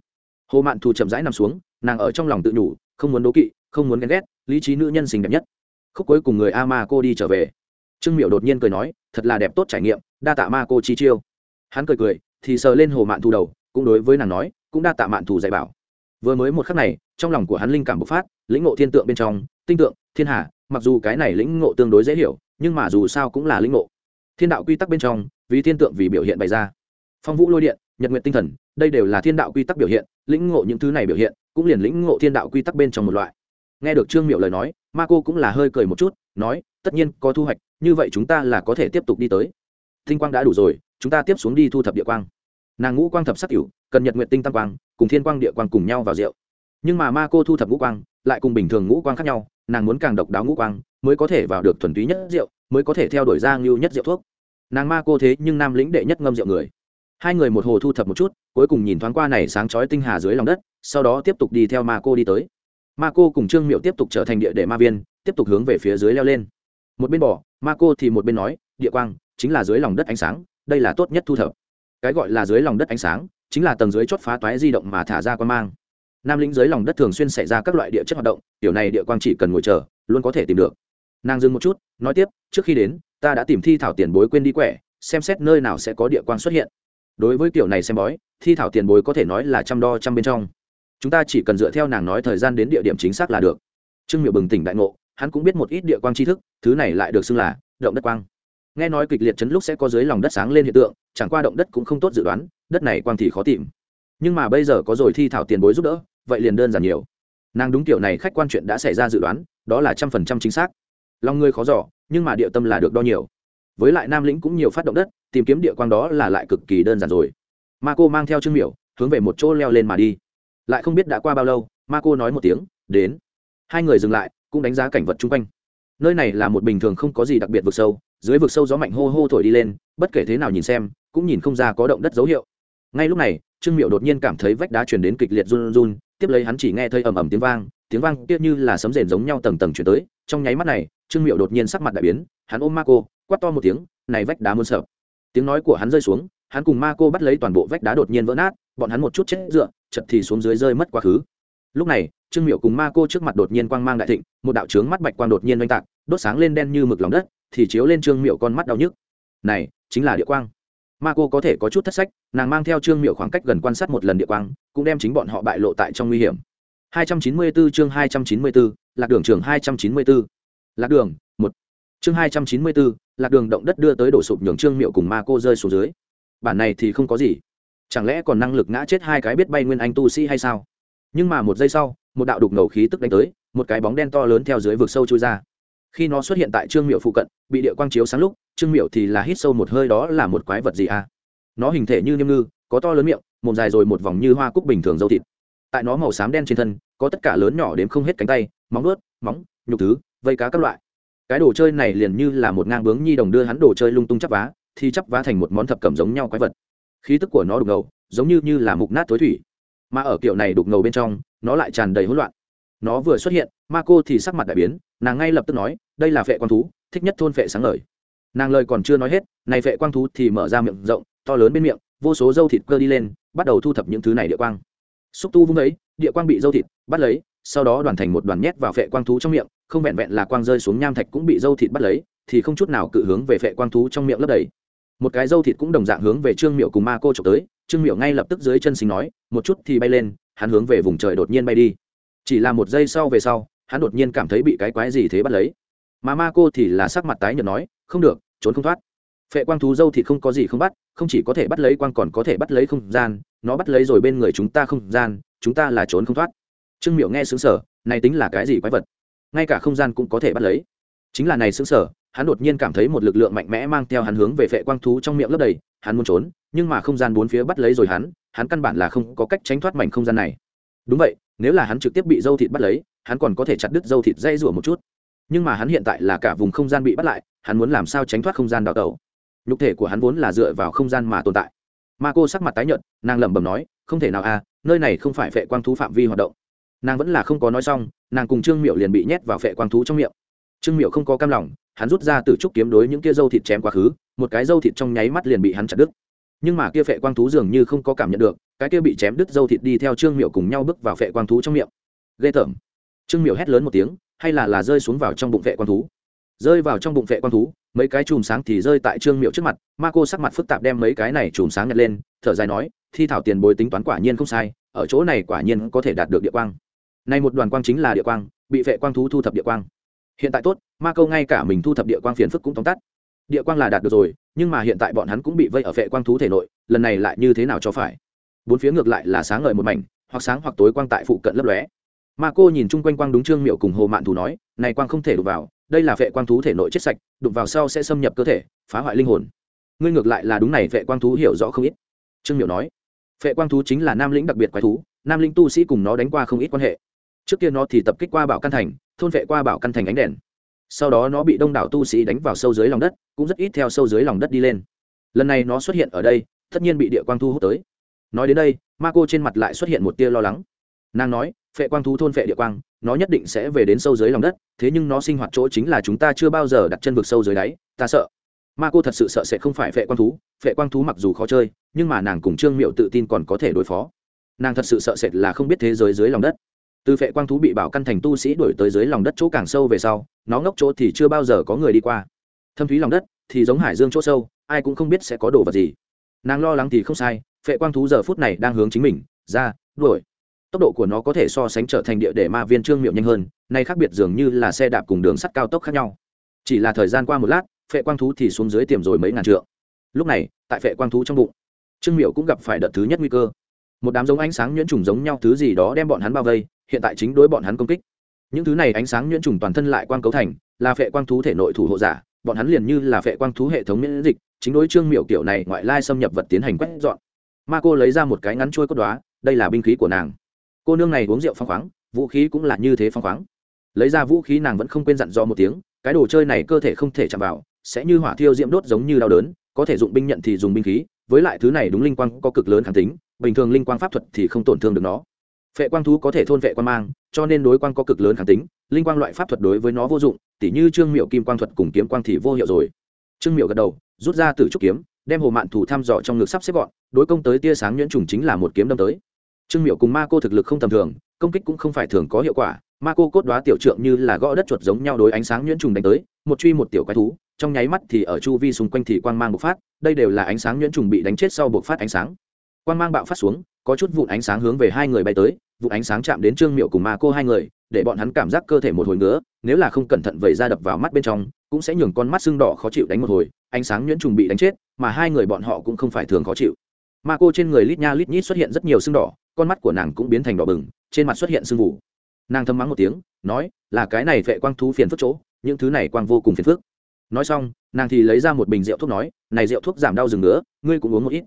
Hồ mạn thù chậm rãi nằm xuống, nàng ở trong lòng tự nhủ, không muốn đố kỵ, không muốn ghen ghét, lý trí nữ nhân xinh đẹp nhất. Khúc cuối cùng người a ma cô đi trở về. Trương miệu đột nhiên cười nói, thật là đẹp tốt trải nghiệm, đa tạ ma cô chi chiêu. Hắn cười cười, thì sờ lên hồ mạn thù đầu, cũng đối với nàng nói, cũng đa tạ mạn thù dạy bảo. Vừa mới một khắc này, trong lòng của hắn linh cảm bộc phát, lĩnh ngộ thiên tượng bên trong, tinh tượng, thiên hà mặc dù cái này lĩnh ngộ tương đối dễ hiểu, nhưng mà dù sao cũng là lĩnh ngộ. Thiên đạo quy tắc bên trong, vì thiên tượng vì biểu hiện bày ra. Phong vũ lôi điện, nhật nguyện tinh thần, đây đều là thiên đạo quy tắc biểu hiện, lĩnh ngộ những thứ này biểu hiện, cũng liền lĩnh ngộ thiên đạo quy tắc bên trong một loại. Nghe được trương miệu lời nói, ma cô cũng là hơi cười một chút, nói, tất nhiên, có thu hoạch, như vậy chúng ta là có thể tiếp tục đi tới. Tinh quang đã đủ rồi, chúng ta tiếp xuống đi thu thập địa quang. Nàng ngũ quang thập sắc cửu cần nhật nguyện tinh tam quang, cùng thiên quang địa quang cùng nhau vào rượu. Nhưng mà ma cô thu thập ngũ quang lại cùng bình thường ngũ quang khác nhau, nàng muốn càng độc đáo ngũ quang, mới có thể vào được thuần túy nhất rượu, mới có thể theo đuổi ra ngưu nhất rượu thuốc. Nàng ma cô thế nhưng nam lĩnh đệ nhất ngâm rượu người. Hai người một hồ thu thập một chút, cuối cùng nhìn thoáng qua này sáng chói tinh hà dưới lòng đất, sau đó tiếp tục đi theo ma cô đi tới. Ma cô cùng trương miệu tiếp tục trở thành địa đệ ma viên, tiếp tục hướng về phía dưới leo lên. Một bên bỏ ma cô thì một bên nói, địa quang, chính là dưới lòng đất ánh sáng, đây là tốt nhất thu thập. Cái gọi là dưới lòng đất ánh sáng, chính là tầng dưới chốt phá toái di động mà thả ra quan mang nam lĩnh dưới lòng đất thường xuyên xảy ra các loại địa chất hoạt động kiểu này địa quang chỉ cần ngồi chờ, luôn có thể tìm được. Nàng dừng một chút, nói tiếp, trước khi đến, ta đã tìm thi thảo tiền bối quên đi quẻ, xem xét nơi nào sẽ có địa quang xuất hiện. Đối với kiểu này xem bói, thi thảo tiền bối có thể nói là trăm đo trăm bên trong. Chúng ta chỉ cần dựa theo nàng nói thời gian đến địa điểm chính xác là được. Trương miệu bừng tỉnh đại ngộ, hắn cũng biết một ít địa quang tri thức, thứ này lại được xưng là động đất quang. Nghe nói kịch liệt chấn lúc sẽ có dưới lòng đất sáng lên hiện tượng, chẳng qua động đất cũng không tốt dự đoán, đất này quang thì khó tìm. Nhưng mà bây giờ có rồi thi thảo tiền bối giúp đỡ vậy liền đơn giản nhiều. Nàng đúng kiểu này khách quan chuyện đã xảy ra dự đoán, đó là trăm phần trăm chính xác. Lòng ngươi khó giỏ nhưng mà địa tâm là được đo nhiều. Với lại nam lĩnh cũng nhiều phát động đất, tìm kiếm địa quang đó là lại cực kỳ đơn giản rồi. Ma cô mang theo trương miểu, hướng về một chỗ leo lên mà đi. Lại không biết đã qua bao lâu, ma cô nói một tiếng, đến. Hai người dừng lại, cũng đánh giá cảnh vật chung quanh. Nơi này là một bình thường không có gì đặc biệt vực sâu, dưới vực sâu gió mạnh hô hô thổi đi lên, bất kể thế nào nhìn xem, cũng nhìn không ra có động đất dấu hiệu. Ngay lúc này trương miệu đột nhiên cảm thấy vách đá chuyển đến kịch liệt run run, tiếp lấy hắn chỉ nghe thấy ầm ầm tiếng vang tiếng vang kia như là sấm rền giống nhau tầng tầng chuyển tới, trong nháy mắt này, trương miệu đột nhiên sắc mặt đại biến, hắn ôm ma cô quát to một tiếng, này vách đá muôn sợ tiếng nói của hắn rơi xuống, hắn cùng ma cô bắt lấy toàn bộ vách đá đột nhiên vỡ nát, bọn hắn một chút chết dựa, chật thì xuống dưới rơi mất quá khứ. Lúc này, trương miệu cùng ma cô trước mặt đột nhiên quang mang đại thịnh, một đạo trướng mắt bạch quang đột nhiên oanh tạc, đốt sáng lên đen như mực lòng đất, thì chiếu lên trương miệu con mắt đau nhức. Này, chính là địa quang ma cô có thể có chút thất sách nàng mang theo trương miệu khoảng cách gần quan sát một lần địa quang cũng đem chính bọn họ bại lộ tại trong nguy hiểm. 294 chương 294, lạc đường trường 294. lạc đường một. Chương 294, lạc đường động đất đưa tới đổ sụp nhường trương miệu cùng ma cô rơi xuống dưới. Bản này thì không có gì. Chẳng lẽ còn năng lực ngã chết hai cái biết bay nguyên anh tu sĩ hay sao? Nhưng mà một giây sau một đạo đục ngầu khí tức đánh tới một cái bóng đen to lớn theo dưới vực sâu trôi ra. Khi nó xuất hiện tại trương miệu phụ cận bị địa quang chiếu sáng lúc trương miệu thì là hít sâu một hơi, đó là một quái vật gì à? Nó hình thể như niêm ngư, có to lớn miệng một dài rồi một vòng như hoa cúc bình thường dâu thịt. Tại nó màu xám đen trên thân, có tất cả lớn nhỏ đến không hết cánh tay, móng ướt móng, nhục thứ, vây cá các loại. Cái đồ chơi này liền như là một ngang bướng nhi đồng đưa hắn đồ chơi lung tung chắp vá, thì chắp vá thành một món thập cẩm giống nhau quái vật. Khí tức của nó đục ngầu, giống như như là mục nát tối thủy. Mà ở kiểu này đục ngầu bên trong, nó lại tràn đầy hỗn loạn. Nó vừa xuất hiện, ma cô thì sắc mặt đại biến, nàng ngay lập tức nói, đây là vệ quan thú, thích nhất thôn vệ sáng lời nàng lời còn chưa nói hết, này vệ quang thú thì mở ra miệng rộng, to lớn bên miệng, vô số dâu thịt cơ đi lên, bắt đầu thu thập những thứ này địa quang. Xúc tu vung ấy, địa quang bị dâu thịt bắt lấy, sau đó đoàn thành một đoàn nhét vào vệ quang thú trong miệng, không vẹn vẹn là quang rơi xuống nham thạch cũng bị dâu thịt bắt lấy, thì không chút nào cự hướng về vệ quang thú trong miệng lấp đầy. Một cái dâu thịt cũng đồng dạng hướng về trương miệu cùng ma cô trộm tới, trương miệu ngay lập tức dưới chân sinh nói, một chút thì bay lên. Hắn hướng về vùng trời đột nhiên bay đi. Chỉ là một giây sau về sau, hắn đột nhiên cảm thấy bị cái quái gì thế bắt lấy. Mà ma cô thì là sắc mặt tái nhợt nói không được, trốn không thoát. Phệ quang thú dâu thịt không có gì không bắt, không chỉ có thể bắt lấy quang còn có thể bắt lấy không gian, nó bắt lấy rồi bên người chúng ta không gian, chúng ta là trốn không thoát. Trương miệu nghe xứng sở này tính là cái gì quái vật? Ngay cả không gian cũng có thể bắt lấy. Chính là này xứng sở hắn đột nhiên cảm thấy một lực lượng mạnh mẽ mang theo hắn hướng về phệ quang thú trong miệng lấp đầy, hắn muốn trốn, nhưng mà không gian bốn phía bắt lấy rồi hắn hắn căn bản là không có cách tránh thoát mảnh không gian này. Đúng vậy, nếu là hắn trực tiếp bị dâu thịt bắt lấy, hắn còn có thể chặt đứt dâu thịt dây rủa một chút nhưng mà hắn hiện tại là cả vùng không gian bị bắt lại, hắn muốn làm sao tránh thoát không gian đào tẩu? Nhục thể của hắn vốn là dựa vào không gian mà tồn tại. Ma cô sắc mặt tái nhợt, nàng lẩm bẩm nói, không thể nào à nơi này không phải vệ quang thú phạm vi hoạt động. Nàng vẫn là không có nói xong, nàng cùng trương miệu liền bị nhét vào vệ quang thú trong miệng. Trương miệu không có cam lòng, hắn rút ra từ trúc kiếm đối những kia dâu thịt chém quá khứ, một cái dâu thịt trong nháy mắt liền bị hắn chặt đứt. Nhưng mà kia phệ quang thú dường như không có cảm nhận được, cái kia bị chém đứt dâu thịt đi theo trương miệu cùng nhau bước vào phệ quang thú trong miệng. Ghê tởm. Trương miệu hét lớn một tiếng hay là là rơi xuống vào trong bụng vệ quan thú? Rơi vào trong bụng vệ quan thú, mấy cái chùm sáng thì rơi tại trương miệu trước mặt, ma cô sắc mặt phức tạp đem mấy cái này chùm sáng nhặt lên, thở dài nói, thi thảo tiền bồi tính toán quả nhiên không sai, ở chỗ này quả nhiên có thể đạt được địa quang. Này một đoàn quang chính là địa quang, bị vệ quang thú thu thập địa quang. Hiện tại tốt, ma câu ngay cả mình thu thập địa quang phiền phức cũng tóm tắt. Địa quang là đạt được rồi, nhưng mà hiện tại bọn hắn cũng bị vây ở vệ quang thú thể nội, lần này lại như thế nào cho phải? Bốn phía ngược lại là sáng ngời một mảnh, hoặc sáng hoặc tối quang tại phụ cận lấp lóe mà cô nhìn chung quanh quang đúng trương miệu cùng hồ mạn thú nói, này quang không thể đụng vào, đây là vệ quang thú thể nội chết sạch, đụng vào sau sẽ xâm nhập cơ thể, phá hoại linh hồn. Ngươi ngược lại là đúng này, vệ quang thú hiểu rõ không ít. Trương miệu nói, vệ quang thú chính là nam lĩnh đặc biệt quái thú, nam linh tu sĩ cùng nó đánh qua không ít quan hệ. Trước kia nó thì tập kích qua bảo căn thành, thôn vệ qua bảo căn thành ánh đèn. Sau đó nó bị đông đảo tu sĩ đánh vào sâu dưới lòng đất, cũng rất ít theo sâu dưới lòng đất đi lên. Lần này nó xuất hiện ở đây, tất nhiên bị địa quang thu hút tới. Nói đến đây ma cô trên mặt lại xuất hiện một tia lo lắng nàng nói, phệ quang thú thôn phệ địa quang, nó nhất định sẽ về đến sâu dưới lòng đất, thế nhưng nó sinh hoạt chỗ chính là chúng ta chưa bao giờ đặt chân vực sâu dưới đáy, ta sợ. Ma cô thật sự sợ sẽ không phải phệ quang thú, phệ quang thú mặc dù khó chơi, nhưng mà nàng cùng trương miệu tự tin còn có thể đối phó. Nàng thật sự sợ sệt là không biết thế giới dưới lòng đất. Từ phệ quang thú bị bảo căn thành tu sĩ đuổi tới dưới lòng đất chỗ càng sâu về sau, nó ngốc chỗ thì chưa bao giờ có người đi qua. Thâm thúy lòng đất thì giống hải dương chỗ sâu, ai cũng không biết sẽ có đồ vật gì. Nàng lo lắng thì không sai, phệ quang thú giờ phút này đang hướng chính mình, ra, đuổi tốc độ của nó có thể so sánh trở thành địa để ma viên trương miệu nhanh hơn, nay khác biệt dường như là xe đạp cùng đường sắt cao tốc khác nhau. Chỉ là thời gian qua một lát, phệ quang thú thì xuống dưới tiềm rồi mấy ngàn trượng. Lúc này, tại phệ quang thú trong bụng, trương miệu cũng gặp phải đợt thứ nhất nguy cơ. Một đám giống ánh sáng nhuyễn trùng giống nhau thứ gì đó đem bọn hắn bao vây, hiện tại chính đối bọn hắn công kích. Những thứ này ánh sáng nhuyễn trùng toàn thân lại quang cấu thành, là phệ quang thú thể nội thủ hộ giả, bọn hắn liền như là phệ quang thú hệ thống miễn dịch, chính đối trương miệu kiểu này ngoại lai xâm nhập vật tiến hành quét dọn. Ma cô lấy ra một cái ngắn trôi cốt đoá đây là binh khí của nàng cô nương này uống rượu phong khoáng, vũ khí cũng là như thế phong khoáng. Lấy ra vũ khí nàng vẫn không quên dặn dò một tiếng, cái đồ chơi này cơ thể không thể chạm vào, sẽ như hỏa thiêu diễm đốt giống như đau đớn, có thể dụng binh nhận thì dùng binh khí, với lại thứ này đúng linh quang có cực lớn kháng tính, bình thường linh quang pháp thuật thì không tổn thương được nó. Phệ quang thú có thể thôn vệ quan mang, cho nên đối quang có cực lớn kháng tính, linh quang loại pháp thuật đối với nó vô dụng, tỉ như trương miệu kim quang thuật cùng kiếm quang thì vô hiệu rồi. Trương miệu gật đầu, rút ra từ trúc kiếm, đem hồ mạn thủ thăm dò trong ngực sắp xếp gọn, đối công tới tia sáng nhuyễn trùng chính là một kiếm đâm tới trương miệu cùng ma cô thực lực không tầm thường, công kích cũng không phải thường có hiệu quả, ma cô cốt đoá tiểu trượng như là gõ đất chuột giống nhau đối ánh sáng nhuyễn trùng đánh tới, một truy một tiểu quái thú, trong nháy mắt thì ở chu vi xung quanh thì quang mang bộc phát, đây đều là ánh sáng nhuyễn trùng bị đánh chết sau bộc phát ánh sáng. Quang mang bạo phát xuống, có chút vụn ánh sáng hướng về hai người bay tới vụ ánh sáng chạm đến trương miệu cùng ma cô hai người, để bọn hắn cảm giác cơ thể một hồi nữa, nếu là không cẩn thận vẩy ra đập vào mắt bên trong, cũng sẽ nhường con mắt sưng đỏ khó chịu đánh một hồi, ánh sáng nhuyễn trùng bị đánh chết, mà hai người bọn họ cũng không phải thường khó chịu ma cô trên người lít nha lít nhít xuất hiện rất nhiều sưng đỏ, con mắt của nàng cũng biến thành đỏ bừng, trên mặt xuất hiện sưng vụ nàng thâm mắng một tiếng, nói, là cái này vệ quang thú phiền phức chỗ, những thứ này quang vô cùng phiền phức. Nói xong, nàng thì lấy ra một bình rượu thuốc nói, này rượu thuốc giảm đau rừng nữa ngươi cũng uống một ít.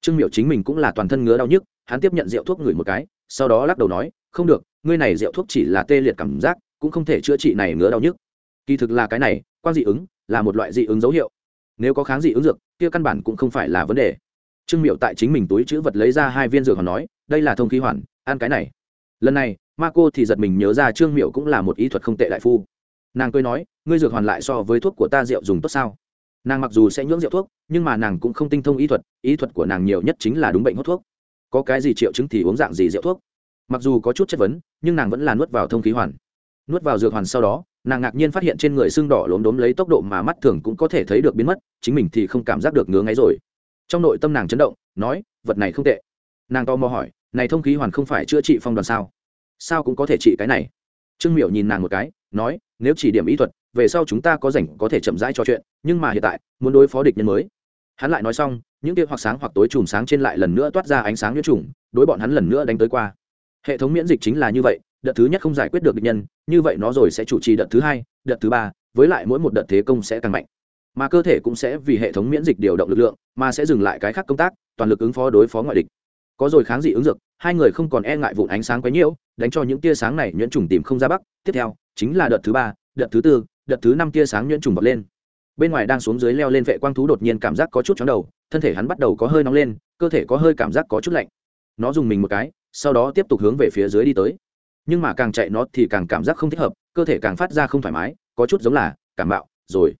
Trương miểu chính mình cũng là toàn thân ngứa đau nhức, hắn tiếp nhận rượu thuốc ngửi một cái, sau đó lắc đầu nói, không được, ngươi này rượu thuốc chỉ là tê liệt cảm giác, cũng không thể chữa trị này ngứa đau nhức. Kỳ thực là cái này quan dị ứng là một loại dị ứng dấu hiệu. Nếu có kháng dị ứng dược, kia căn bản cũng không phải là vấn đề trương miệu tại chính mình túi chữ vật lấy ra hai viên dược hoàn nói, đây là thông khí hoàn, ăn cái này. Lần này, ma cô thì giật mình nhớ ra trương miệu cũng là một ý thuật không tệ đại phu. Nàng cười nói, ngươi dược hoàn lại so với thuốc của ta rượu dùng tốt sao? Nàng mặc dù sẽ nhưỡng rượu thuốc, nhưng mà nàng cũng không tinh thông ý thuật ý thuật của nàng nhiều nhất chính là đúng bệnh hốt thuốc. Có cái gì triệu chứng thì uống dạng gì rượu thuốc. Mặc dù có chút chất vấn, nhưng nàng vẫn là nuốt vào thông khí hoàn. Nuốt vào dược hoàn sau đó, nàng ngạc nhiên phát hiện trên người xương đỏ lốm đốm lấy tốc độ mà mắt thường cũng có thể thấy được biến mất, chính mình thì không cảm giác được ngứa ngáy rồi trong nội tâm nàng chấn động, nói, vật này không tệ. Nàng to mò hỏi, này thông khí hoàn không phải chữa trị phong đoàn sao? Sao cũng có thể trị cái này? Trương miểu nhìn nàng một cái, nói, nếu chỉ điểm ý thuật, về sau chúng ta có rảnh có thể chậm rãi trò chuyện, nhưng mà hiện tại, muốn đối phó địch nhân mới. Hắn lại nói xong, những kia hoặc sáng hoặc tối chùm sáng trên lại lần nữa toát ra ánh sáng nhiễm trùng, đối bọn hắn lần nữa đánh tới qua. Hệ thống miễn dịch chính là như vậy, đợt thứ nhất không giải quyết được địch nhân, như vậy nó rồi sẽ chủ trì đợt thứ hai, đợt thứ ba, với lại mỗi một đợt thế công sẽ càng mạnh mà cơ thể cũng sẽ vì hệ thống miễn dịch điều động lực lượng mà sẽ dừng lại cái khác công tác, toàn lực ứng phó đối phó ngoại địch. Có rồi kháng dị ứng dược, hai người không còn e ngại vụn ánh sáng quấy nhiễu, đánh cho những tia sáng này nhuyễn trùng tìm không ra bắc. Tiếp theo, chính là đợt thứ ba, đợt thứ tư, đợt thứ năm tia sáng nhuyễn trùng bật lên. Bên ngoài đang xuống dưới leo lên vệ quang thú đột nhiên cảm giác có chút chóng đầu, thân thể hắn bắt đầu có hơi nóng lên, cơ thể có hơi cảm giác có chút lạnh. Nó dùng mình một cái, sau đó tiếp tục hướng về phía dưới đi tới. Nhưng mà càng chạy nó thì càng cảm giác không thích hợp, cơ thể càng phát ra không thoải mái, có chút giống là cảm bạo, rồi.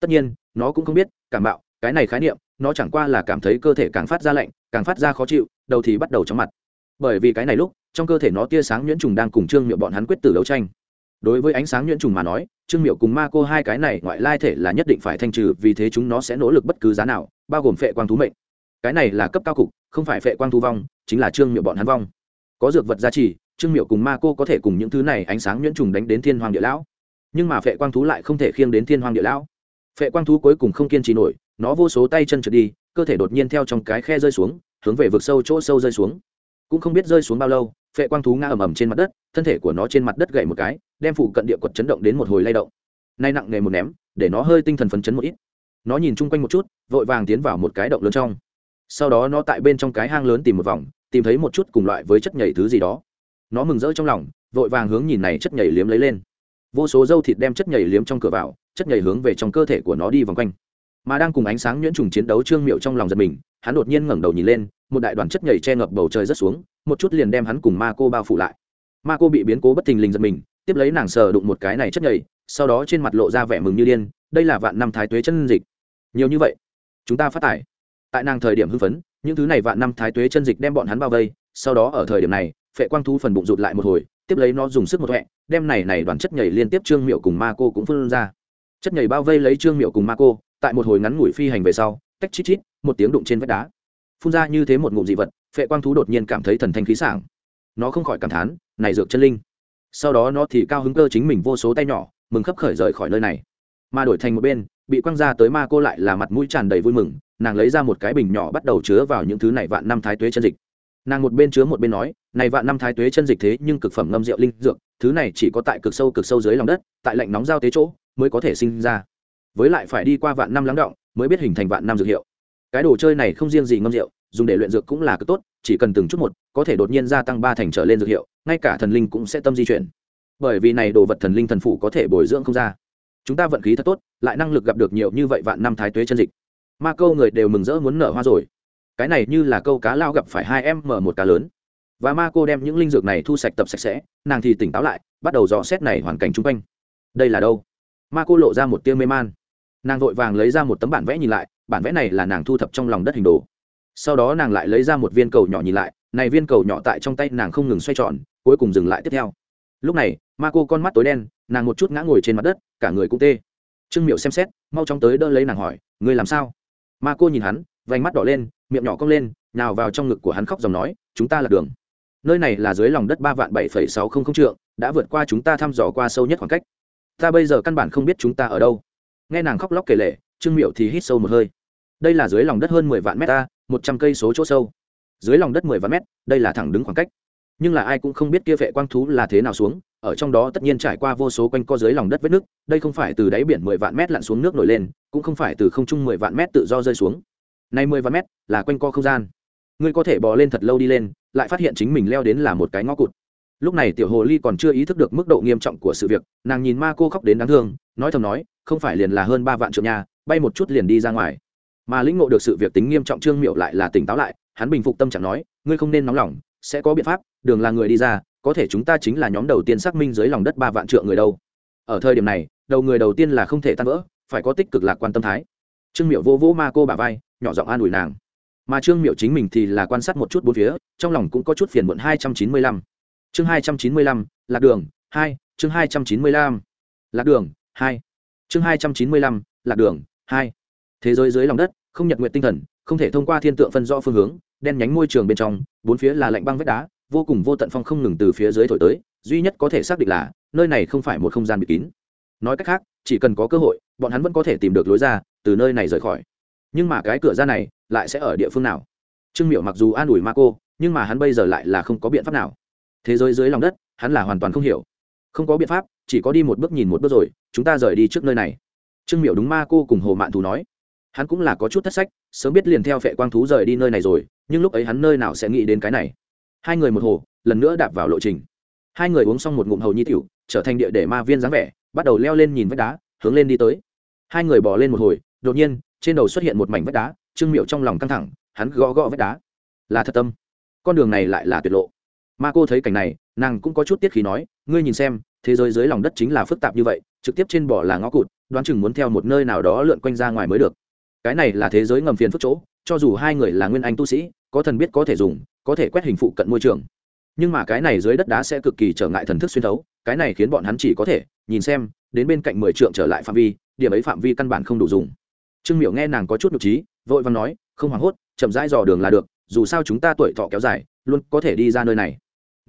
Tất nhiên nó cũng không biết, cảm bạo, cái này khái niệm, nó chẳng qua là cảm thấy cơ thể càng phát ra lạnh, càng phát ra khó chịu, đầu thì bắt đầu chóng mặt. Bởi vì cái này lúc, trong cơ thể nó tia sáng nhuyễn trùng đang cùng trương miệng bọn hắn quyết tử đấu tranh. Đối với ánh sáng nhuyễn trùng mà nói, trương miệu cùng ma cô hai cái này ngoại lai thể là nhất định phải thanh trừ, vì thế chúng nó sẽ nỗ lực bất cứ giá nào, bao gồm phệ quang thú mệnh. Cái này là cấp cao cục, không phải phệ quang thú vong, chính là trương miệu bọn hắn vong. Có dược vật giá trị trương miệu cùng ma cô có thể cùng những thứ này ánh sáng nhuyễn trùng đánh đến thiên hoàng địa lão. Nhưng mà phệ quang thú lại không thể khiêng đến thiên hoàng địa lão phệ quang thú cuối cùng không kiên trì nổi, nó vô số tay chân trượt đi, cơ thể đột nhiên theo trong cái khe rơi xuống, hướng về vực sâu chỗ sâu rơi xuống. Cũng không biết rơi xuống bao lâu, phệ quang thú ngã ầm ầm trên mặt đất, thân thể của nó trên mặt đất gậy một cái, đem phụ cận địa quật chấn động đến một hồi lay động. Nay nặng nề một ném, để nó hơi tinh thần phấn chấn một ít. Nó nhìn chung quanh một chút, vội vàng tiến vào một cái động lớn trong. Sau đó nó tại bên trong cái hang lớn tìm một vòng, tìm thấy một chút cùng loại với chất nhảy thứ gì đó. Nó mừng rỡ trong lòng, vội vàng hướng nhìn này chất nhảy liếm lấy lên. Vô số dâu thịt đem chất nhảy liếm trong cửa vào chất nhảy hướng về trong cơ thể của nó đi vòng quanh. Mà đang cùng ánh sáng nhuyễn trùng chiến đấu trương miệu trong lòng giật mình, hắn đột nhiên ngẩng đầu nhìn lên, một đại đoàn chất nhảy che ngập bầu trời rất xuống, một chút liền đem hắn cùng ma cô bao phủ lại. Ma cô bị biến cố bất thình lình giật mình, tiếp lấy nàng sờ đụng một cái này chất nhảy, sau đó trên mặt lộ ra vẻ mừng như điên, đây là vạn năm thái tuế chân dịch. Nhiều như vậy, chúng ta phát tải. Tại nàng thời điểm hưng phấn, những thứ này vạn năm thái tuế chân dịch đem bọn hắn bao vây, sau đó ở thời điểm này, phệ quang thú phần bụng rụt lại một hồi, tiếp lấy nó dùng sức một huệ đem này này đoàn chất nhảy liên tiếp trương miệu cùng ma cô cũng phân ra chất nhảy bao vây lấy trương miệu cùng ma cô tại một hồi ngắn ngủi phi hành về sau, tách chít chít, một tiếng đụng trên vách đá. Phun ra như thế một ngụm dị vật, phệ quang thú đột nhiên cảm thấy thần thanh khí sảng. Nó không khỏi cảm thán, này dược chân linh. Sau đó nó thì cao hứng cơ chính mình vô số tay nhỏ, mừng khấp khởi rời khỏi nơi này. Mà đổi thành một bên, bị quăng ra tới ma cô lại là mặt mũi tràn đầy vui mừng, nàng lấy ra một cái bình nhỏ bắt đầu chứa vào những thứ này vạn năm thái tuế chân dịch. Nàng một bên chứa một bên nói, này vạn năm thái tuế chân dịch thế nhưng cực phẩm ngâm rượu linh dược, thứ này chỉ có tại cực sâu cực sâu dưới lòng đất, tại lạnh nóng giao tế chỗ mới có thể sinh ra. Với lại phải đi qua vạn năm lắng động, mới biết hình thành vạn năm dược hiệu. Cái đồ chơi này không riêng gì ngâm rượu, dùng để luyện dược cũng là cực tốt, chỉ cần từng chút một, có thể đột nhiên gia tăng ba thành trở lên dược hiệu, ngay cả thần linh cũng sẽ tâm di chuyển. Bởi vì này đồ vật thần linh thần phủ có thể bồi dưỡng không ra. Chúng ta vận khí thật tốt, lại năng lực gặp được nhiều như vậy vạn năm thái tuế chân dịch. Ma câu người đều mừng rỡ muốn nở hoa rồi. Cái này như là câu cá lao gặp phải hai em mở một cá lớn. Và ma cô đem những linh dược này thu sạch tập sạch sẽ, nàng thì tỉnh táo lại, bắt đầu dò xét này hoàn cảnh chung quanh. Đây là đâu? Ma cô lộ ra một tiêu mê man. Nàng vội vàng lấy ra một tấm bản vẽ nhìn lại, bản vẽ này là nàng thu thập trong lòng đất hình đồ. Sau đó nàng lại lấy ra một viên cầu nhỏ nhìn lại, này viên cầu nhỏ tại trong tay nàng không ngừng xoay tròn, cuối cùng dừng lại tiếp theo. Lúc này, ma cô con mắt tối đen, nàng một chút ngã ngồi trên mặt đất, cả người cũng tê. Trương miệu xem xét, mau chóng tới đỡ lấy nàng hỏi người làm sao? Ma cô nhìn hắn, vành mắt đỏ lên, miệng nhỏ cong lên nào vào trong ngực của hắn khóc dòng nói, chúng ta là đường. Nơi này là dưới lòng đất ba vạn bảy phẩy sáu không không trượng, đã vượt qua chúng ta thăm dò qua sâu nhất khoảng cách ta bây giờ căn bản không biết chúng ta ở đâu. Nghe nàng khóc lóc kể lệ trương miệu thì hít sâu một hơi. Đây là dưới lòng đất hơn mười vạn mét ta, một trăm cây số chỗ sâu. Dưới lòng đất mười vạn mét, đây là thẳng đứng khoảng cách. Nhưng là ai cũng không biết kia vệ quang thú là thế nào xuống, ở trong đó tất nhiên trải qua vô số quanh co dưới lòng đất vết nước, đây không phải từ đáy biển mười vạn mét lặn xuống nước nổi lên, cũng không phải từ không trung mười vạn mét tự do rơi xuống. Nay mười vạn mét là quanh co không gian. Ngươi có thể bò lên thật lâu đi lên, lại phát hiện chính mình leo đến là một cái ngõ cụt lúc này tiểu hồ ly còn chưa ý thức được mức độ nghiêm trọng của sự việc, nàng nhìn ma cô khóc đến đáng thương, nói thầm nói, không phải liền là hơn ba vạn triệu nhà bay một chút liền đi ra ngoài. Mà lĩnh ngộ được sự việc tính nghiêm trọng trương miệu lại là tỉnh táo lại, hắn bình phục tâm trạng nói, ngươi không nên nóng lòng, sẽ có biện pháp, đường là người đi ra, có thể chúng ta chính là nhóm đầu tiên xác minh dưới lòng đất ba vạn trượng người đâu. Ở thời điểm này, đầu người đầu tiên là không thể tan vỡ, phải có tích cực lạc quan tâm thái. Trương miệu vô vỗ ma cô bà vai, nhỏ giọng an ủi nàng. Mà trương miệu chính mình thì là quan sát một chút bốn phía, trong lòng cũng có chút phiền muộn hai trăm chín mươi lăm chương hai trăm chín mươi lăm, lạc đường, hai, chương hai trăm chín mươi lăm, lạc đường, hai. Chương hai trăm chín mươi lăm, lạc đường, hai. Thế giới dưới lòng đất, không nhật nguyện tinh thần, không thể thông qua thiên tượng phân rõ phương hướng, đen nhánh môi trường bên trong, bốn phía là lạnh băng vách đá, vô cùng vô tận phong không ngừng từ phía dưới thổi tới, duy nhất có thể xác định là, nơi này không phải một không gian bị kín. Nói cách khác, chỉ cần có cơ hội, bọn hắn vẫn có thể tìm được lối ra, từ nơi này rời khỏi. Nhưng mà cái cửa ra này, lại sẽ ở địa phương nào? Trương miệu mặc dù an ủi ma cô nhưng mà hắn bây giờ lại là không có biện pháp nào thế giới dưới lòng đất, hắn là hoàn toàn không hiểu. Không có biện pháp, chỉ có đi một bước nhìn một bước rồi, chúng ta rời đi trước nơi này. Trương miệu đúng ma cô cùng hồ mạn thú nói. Hắn cũng là có chút thất sách, sớm biết liền theo phệ quang thú rời đi nơi này rồi, nhưng lúc ấy hắn nơi nào sẽ nghĩ đến cái này. Hai người một hồ, lần nữa đạp vào lộ trình. Hai người uống xong một ngụm hầu nhi tiểu, trở thành địa để ma viên dáng vẻ, bắt đầu leo lên nhìn vách đá, hướng lên đi tới. Hai người bỏ lên một hồi, đột nhiên, trên đầu xuất hiện một mảnh vách đá, trương miệu trong lòng căng thẳng, hắn gõ gõ vách đá. Là thật tâm. Con đường này lại là tuyệt lộ ma cô thấy cảnh này, nàng cũng có chút tiết khí nói, ngươi nhìn xem, thế giới dưới lòng đất chính là phức tạp như vậy, trực tiếp trên bỏ là ngõ cụt, đoán chừng muốn theo một nơi nào đó lượn quanh ra ngoài mới được. Cái này là thế giới ngầm phiền phức chỗ, cho dù hai người là nguyên anh tu sĩ, có thần biết có thể dùng, có thể quét hình phụ cận môi trường. Nhưng mà cái này dưới đất đá sẽ cực kỳ trở ngại thần thức xuyên thấu, cái này khiến bọn hắn chỉ có thể nhìn xem, đến bên cạnh mười trượng trở lại phạm vi, điểm ấy phạm vi căn bản không đủ dùng. Trương miểu nghe nàng có chút nhục trí vội vàng nói, không hoảng hốt, chậm rãi dò đường là được, dù sao chúng ta tuổi thọ kéo dài, luôn có thể đi ra nơi này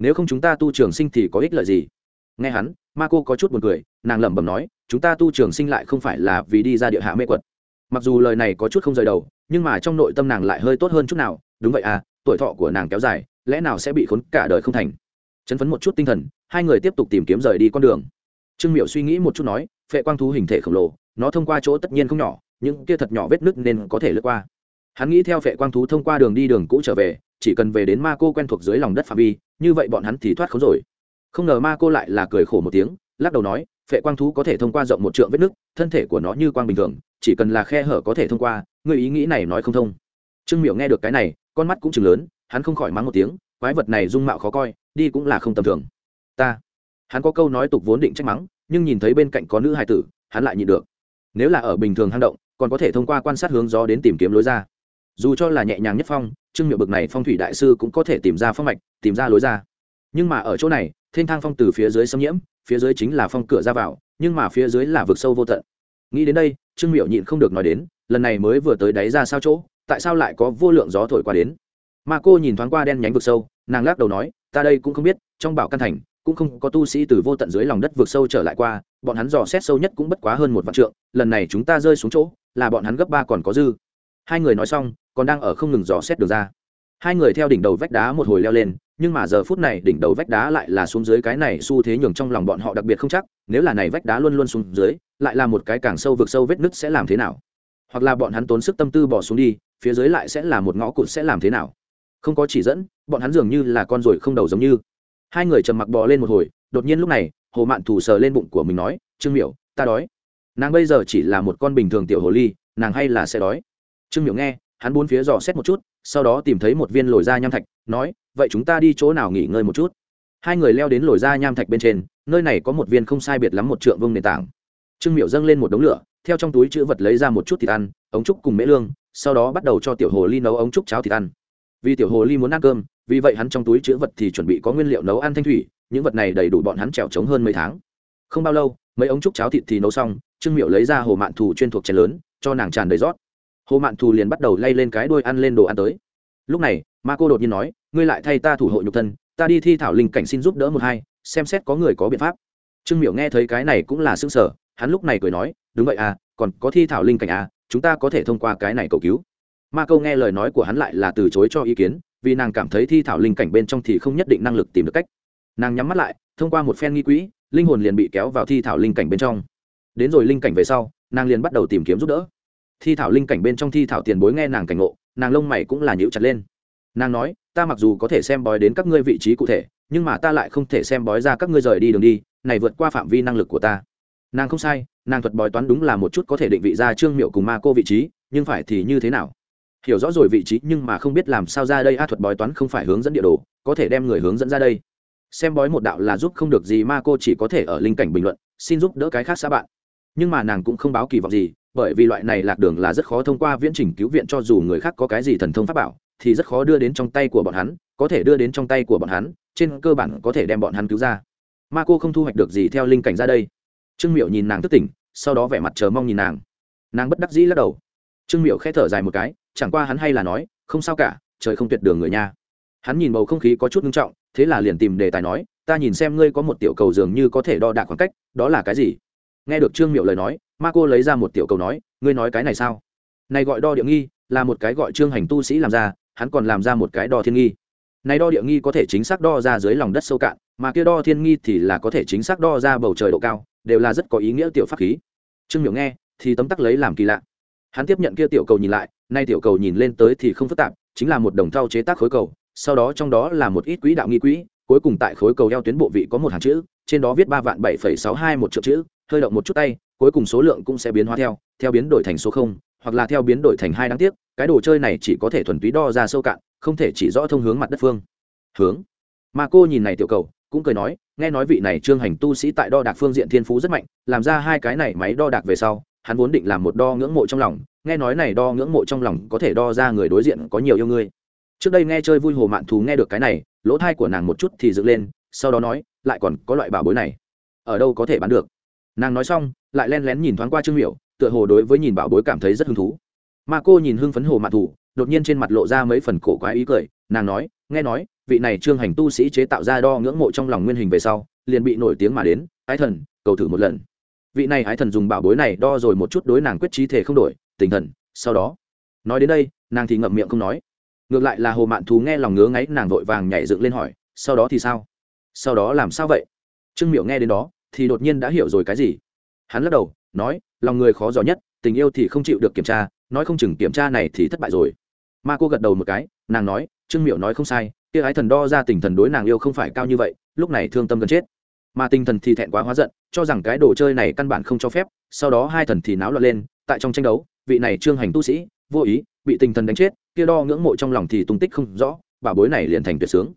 nếu không chúng ta tu trường sinh thì có ích lợi gì? Nghe hắn, ma cô có chút buồn cười, nàng lẩm bẩm nói, chúng ta tu trường sinh lại không phải là vì đi ra địa hạ mê quật. Mặc dù lời này có chút không rời đầu, nhưng mà trong nội tâm nàng lại hơi tốt hơn chút nào. Đúng vậy à tuổi thọ của nàng kéo dài, lẽ nào sẽ bị khốn cả đời không thành? Chấn phấn một chút tinh thần, hai người tiếp tục tìm kiếm rời đi con đường. Trương miệu suy nghĩ một chút nói, phệ quang thú hình thể khổng lồ, nó thông qua chỗ tất nhiên không nhỏ những kia thật nhỏ vết nứt nên có thể lướt qua. Hắn nghĩ theo phệ quang thú thông qua đường đi đường cũ trở về, chỉ cần về đến ma cô quen thuộc dưới lòng đất phạm vi như vậy bọn hắn thì thoát khốn rồi. Không ngờ ma cô lại là cười khổ một tiếng, lắc đầu nói, phệ quang thú có thể thông qua rộng một trượng vết nứt, thân thể của nó như quang bình thường, chỉ cần là khe hở có thể thông qua người ý nghĩ này nói không thông. Trương miệu nghe được cái này, con mắt cũng chừng lớn, hắn không khỏi mắng một tiếng, quái vật này dung mạo khó coi, đi cũng là không tầm thường. Ta. Hắn có câu nói tục vốn định trách mắng, nhưng nhìn thấy bên cạnh có nữ hài tử, hắn lại nhịn được. Nếu là ở bình thường hang động, còn có thể thông qua quan sát hướng gió đến tìm kiếm lối ra dù cho là nhẹ nhàng nhất phong, trương miệu bực này phong thủy đại sư cũng có thể tìm ra phong mạch, tìm ra lối ra. Nhưng mà ở chỗ này, thênh thang phong từ phía dưới xâm nhiễm, phía dưới chính là phong cửa ra vào, nhưng mà phía dưới là vực sâu vô tận. Nghĩ đến đây, trương miệu nhịn không được nói đến, lần này mới vừa tới đáy ra sao chỗ, tại sao lại có vô lượng gió thổi qua đến? Mà cô nhìn thoáng qua đen nhánh vực sâu, nàng lắc đầu nói, ta đây cũng không biết, trong bảo căn thành, cũng không có tu sĩ từ vô tận dưới lòng đất vượt sâu trở lại qua, bọn hắn dò xét sâu nhất cũng bất quá hơn một vạn trượng, lần này chúng ta rơi xuống chỗ, là bọn hắn gấp ba còn có dư hai người nói xong, còn đang ở không ngừng dò xét được ra. Hai người theo đỉnh đầu vách đá một hồi leo lên, nhưng mà giờ phút này đỉnh đầu vách đá lại là xuống dưới cái này xu thế nhường trong lòng bọn họ đặc biệt không chắc, nếu là này vách đá luôn luôn xuống dưới, lại là một cái càng sâu vực sâu vết nứt sẽ làm thế nào? Hoặc là bọn hắn tốn sức tâm tư bỏ xuống đi, phía dưới lại sẽ là một ngõ cụt sẽ làm thế nào? Không có chỉ dẫn, bọn hắn dường như là con ruồi không đầu giống như. Hai người trầm mặc bò lên một hồi, đột nhiên lúc này, hồ mạn thủ sờ lên bụng của mình nói, trương miểu, ta đói. Nàng bây giờ chỉ là một con bình thường tiểu hồ ly, nàng hay là sẽ đói? Trương miểu nghe, hắn bốn phía dò xét một chút, sau đó tìm thấy một viên lồi da nham thạch, nói, vậy chúng ta đi chỗ nào nghỉ ngơi một chút? Hai người leo đến lồi da nham thạch bên trên, nơi này có một viên không sai biệt lắm một trượng vương nền tảng. Trương miểu dâng lên một đống lửa, theo trong túi chữ vật lấy ra một chút thịt ăn, ống trúc cùng mễ lương, sau đó bắt đầu cho tiểu hồ ly nấu ống trúc cháo thịt ăn. Vì tiểu hồ ly muốn ăn cơm, vì vậy hắn trong túi chữ vật thì chuẩn bị có nguyên liệu nấu ăn thanh thủy, những vật này đầy đủ bọn hắn trèo trống hơn mấy tháng. Không bao lâu, mấy ống trúc cháo thịt thì nấu xong, trương miệu lấy ra hồ mạn thù chuyên thuộc chén lớn, cho nàng tràn đầy rót hồ mạn thù liền bắt đầu lay lên cái đôi ăn lên đồ ăn tới. Lúc này, ma cô đột nhiên nói, ngươi lại thay ta thủ hộ nhục thân, ta đi thi thảo linh cảnh xin giúp đỡ một hai, xem xét có người có biện pháp. Trương Miểu nghe thấy cái này cũng là xương sở hắn lúc này cười nói, đúng vậy à còn có thi thảo linh cảnh à chúng ta có thể thông qua cái này cầu cứu. Ma câu nghe lời nói của hắn lại là từ chối cho ý kiến, vì nàng cảm thấy thi thảo linh cảnh bên trong thì không nhất định năng lực tìm được cách. Nàng nhắm mắt lại, thông qua một phen nghi quỹ, linh hồn liền bị kéo vào thi thảo linh cảnh bên trong. Đến rồi linh cảnh về sau, nàng liền bắt đầu tìm kiếm giúp đỡ thi thảo linh cảnh bên trong thi thảo tiền bối nghe nàng cảnh ngộ, nàng lông mày cũng là nhíu chặt lên. Nàng nói, ta mặc dù có thể xem bói đến các ngươi vị trí cụ thể, nhưng mà ta lại không thể xem bói ra các ngươi rời đi đường đi, này vượt qua phạm vi năng lực của ta. Nàng không sai, nàng thuật bói toán đúng là một chút có thể định vị ra trương miệu cùng ma cô vị trí, nhưng phải thì như thế nào? Hiểu rõ rồi vị trí, nhưng mà không biết làm sao ra đây, a thuật bói toán không phải hướng dẫn địa đồ, có thể đem người hướng dẫn ra đây. Xem bói một đạo là giúp không được gì ma cô chỉ có thể ở linh cảnh bình luận, xin giúp đỡ cái khác xã bạn. Nhưng mà nàng cũng không báo kỳ vọng gì bởi vì loại này lạc đường là rất khó thông qua viễn trình cứu viện cho dù người khác có cái gì thần thông pháp bảo, thì rất khó đưa đến trong tay của bọn hắn, có thể đưa đến trong tay của bọn hắn, trên cơ bản có thể đem bọn hắn cứu ra. Ma cô không thu hoạch được gì theo linh cảnh ra đây. Trương miệu nhìn nàng thức tỉnh, sau đó vẻ mặt chờ mong nhìn nàng. Nàng bất đắc dĩ lắc đầu. Trương miệu k h ẽ thở dài một cái, chẳng qua hắn hay là nói, không sao cả, trời không tuyệt đường người nha. Hắn nhìn bầu không khí có chút nghiêm trọng, thế là liền tìm đề tài nói, ta nhìn xem ngươi có một tiểu cầu dường như có thể đo đạc khoảng cách, đó là cái gì? Nghe được trương miệu lời nói, ma cô lấy ra một tiểu cầu nói, ngươi nói cái này sao? Này gọi đo địa nghi, là một cái gọi trương hành tu sĩ làm ra, hắn còn làm ra một cái đo thiên nghi. Này đo địa nghi có thể chính xác đo ra dưới lòng đất sâu cạn, mà kia đo thiên nghi thì là có thể chính xác đo ra bầu trời độ cao, đều là rất có ý nghĩa tiểu pháp khí. Trương miệu nghe, thì tấm tắc lấy làm kỳ lạ. Hắn tiếp nhận kia tiểu cầu nhìn lại, nay tiểu cầu nhìn lên tới thì không phức tạp, chính là một đồng thau chế tác khối cầu, sau đó trong đó là một ít quỹ đạo nghi quỹ, cuối cùng tại khối cầu eo tuyến bộ vị có một hàng chữ, trên đó viết ba vạn bảy phẩy sáu hai một triệu chữ hơi động một chút tay, cuối cùng số lượng cũng sẽ biến hóa theo theo biến đổi thành số không, hoặc là theo biến đổi thành hai đáng tiếc, cái đồ chơi này chỉ có thể thuần túy đo ra sâu cạn, không thể chỉ rõ thông hướng mặt đất phương. Hướng. Mà cô nhìn này tiểu cầu, cũng cười nói, nghe nói vị này trương hành tu sĩ tại đo đạc phương diện thiên phú rất mạnh, làm ra hai cái này máy đo đạc về sau, hắn vốn định làm một đo ngưỡng mộ trong lòng, nghe nói này đo ngưỡng mộ trong lòng có thể đo ra người đối diện có nhiều yêu ngươi. Trước đây nghe chơi vui hồ mạn thú nghe được cái này, lỗ thai của nàng một chút thì dựng lên, sau đó nói, lại còn có loại bảo bối này. Ở đâu có thể bán được? Nàng nói xong, lại len lén nhìn thoáng qua trương miểu, tựa hồ đối với nhìn bảo bối cảm thấy rất hứng thú. Mà cô nhìn hưng phấn hồ mạn thủ, đột nhiên trên mặt lộ ra mấy phần cổ quái ý cười, nàng nói, nghe nói, vị này trương hành tu sĩ chế tạo ra đo ngưỡng mộ trong lòng nguyên hình về sau, liền bị nổi tiếng mà đến, ái thần, cầu thử một lần. Vị này ái thần dùng bảo bối này đo rồi một chút đối nàng quyết trí thể không đổi tinh thần, sau đó. Nói đến đây, nàng thì ngậm miệng không nói. Ngược lại là hồ mạn thú nghe lòng ngứa ngáy, nàng vội vàng nhảy dựng lên hỏi, sau đó thì sao? Sau đó làm sao vậy? Trương miệu nghe đến đó thì đột nhiên đã hiểu rồi cái gì. Hắn lắc đầu, nói, lòng người khó giỏi nhất, tình yêu thì không chịu được kiểm tra, nói không chừng kiểm tra này thì thất bại rồi. Ma cô gật đầu một cái, nàng nói, trương miệu nói không sai, kia ái thần đo ra tình thần đối nàng yêu không phải cao như vậy, lúc này thương tâm gần chết. Mà tinh thần thì thẹn quá hóa giận, cho rằng cái đồ chơi này căn bản không cho phép, sau đó hai thần thì náo loạn lên, tại trong tranh đấu, vị này trương hành tu sĩ, vô ý, bị tinh thần đánh chết, kia đo ngưỡng mộ trong lòng thì tung tích không rõ, bà bối này liền thành tuyệt sướng.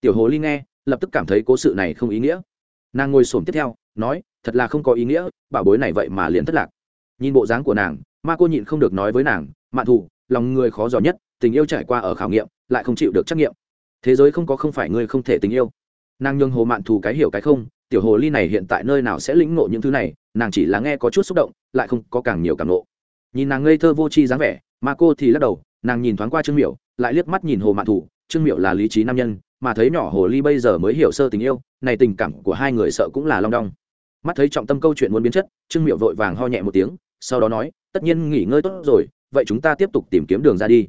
Tiểu hồ ly nghe, lập tức cảm thấy cố sự này không ý nghĩa nàng ngồi xổm tiếp theo, nói, thật là không có ý nghĩa, bảo bối này vậy mà liền thất lạc. Nhìn bộ dáng của nàng, ma cô nhịn không được nói với nàng, mạn thù, lòng người khó giò nhất, tình yêu trải qua ở khảo nghiệm, lại không chịu được trắc nghiệm thế giới không có không phải ngươi không thể tình yêu. Nàng nhường hồ mạn thù cái hiểu cái không, tiểu hồ ly này hiện tại nơi nào sẽ lĩnh ngộ những thứ này, nàng chỉ là nghe có chút xúc động, lại không có càng nhiều càng ngộ. Nhìn nàng ngây thơ vô tri dáng vẻ mà cô thì lắc đầu, nàng nhìn thoáng qua trương miểu, lại liếc mắt nhìn hồ mạn thù, trương miểu là lý trí nam nhân mà thấy nhỏ hồ ly bây giờ mới hiểu sơ tình yêu, này tình cảm của hai người sợ cũng là long đong. Mắt thấy trọng tâm câu chuyện muốn biến chất, trương miệu vội vàng ho nhẹ một tiếng, sau đó nói, tất nhiên nghỉ ngơi tốt rồi, vậy chúng ta tiếp tục tìm kiếm đường ra đi.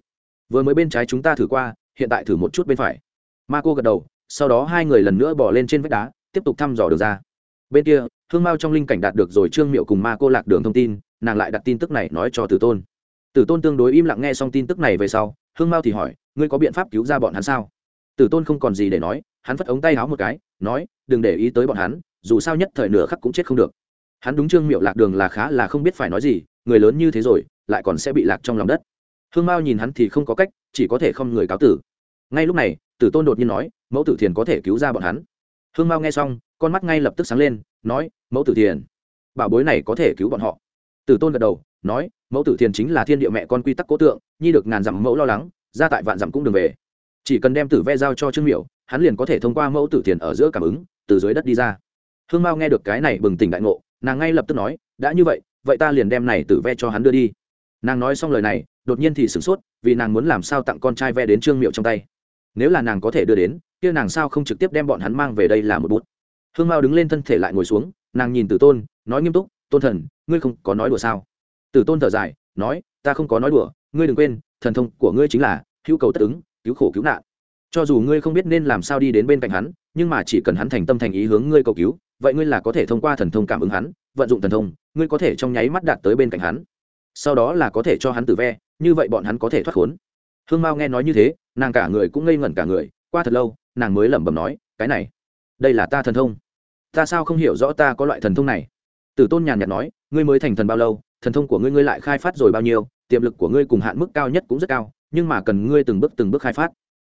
Vừa mới bên trái chúng ta thử qua, hiện tại thử một chút bên phải. Ma cô gật đầu, sau đó hai người lần nữa bỏ lên trên vách đá, tiếp tục thăm dò đường ra. Bên kia, hương mao trong linh cảnh đạt được rồi trương miệu cùng ma cô lạc đường thông tin, nàng lại đặt tin tức này nói cho tử tôn. Tử tôn tương đối im lặng nghe xong tin tức này về sau, hương mao thì hỏi, ngươi có biện pháp cứu ra bọn hắn sao? Tử tôn không còn gì để nói, hắn phất ống tay háo một cái, nói, đừng để ý tới bọn hắn, dù sao nhất thời nửa khắc cũng chết không được. Hắn đúng trương miệu lạc đường là khá là không biết phải nói gì, người lớn như thế rồi, lại còn sẽ bị lạc trong lòng đất. Hương mao nhìn hắn thì không có cách, chỉ có thể không người cáo tử. Ngay lúc này, tử tôn đột nhiên nói, mẫu tử thiền có thể cứu ra bọn hắn. Hương mao nghe xong, con mắt ngay lập tức sáng lên, nói, mẫu tử thiền, bảo bối này có thể cứu bọn họ. Tử tôn gật đầu, nói, mẫu tử thiền chính là thiên địa mẹ con quy tắc cố tượng, nhi được ngàn dặm mẫu lo lắng ra tại vạn dặm cũng đừng về chỉ cần đem tử ve giao cho trương miểu, hắn liền có thể thông qua mẫu tử thiền ở giữa cảm ứng, từ dưới đất đi ra. Hương mao nghe được cái này bừng tỉnh đại ngộ, nàng ngay lập tức nói, đã như vậy vậy ta liền đem này tử ve cho hắn đưa đi. Nàng nói xong lời này, đột nhiên thì sửng sốt, vì nàng muốn làm sao tặng con trai ve đến trương miệu trong tay. Nếu là nàng có thể đưa đến, kia nàng sao không trực tiếp đem bọn hắn mang về đây là một bút. Hương mao đứng lên thân thể lại ngồi xuống, nàng nhìn tử tôn, nói nghiêm túc, tôn thần, ngươi không có nói đùa sao? Tử tôn thở dài, nói, ta không có nói đùa, ngươi đừng quên, thần thông của ngươi chính là hữu cầu tất ứng cứu khổ cứu nạn. Cho dù ngươi không biết nên làm sao đi đến bên cạnh hắn, nhưng mà chỉ cần hắn thành tâm thành ý hướng ngươi cầu cứu, vậy ngươi là có thể thông qua thần thông cảm ứng hắn, vận dụng thần thông, ngươi có thể trong nháy mắt đạt tới bên cạnh hắn. Sau đó là có thể cho hắn tử ve, như vậy bọn hắn có thể thoát khốn. Hương mao nghe nói như thế, nàng cả người cũng ngây ngẩn cả người, qua thật lâu, nàng mới lẩm bẩm nói, cái này, đây là ta thần thông. Ta sao không hiểu rõ ta có loại thần thông này? Tử tôn nhàn nhạt nói, ngươi mới thành thần bao lâu, thần thông của ngươi ngươi lại khai phát rồi bao nhiêu, tiềm lực của ngươi cùng hạn mức cao nhất cũng rất cao nhưng mà cần ngươi từng bước từng bước khai phát.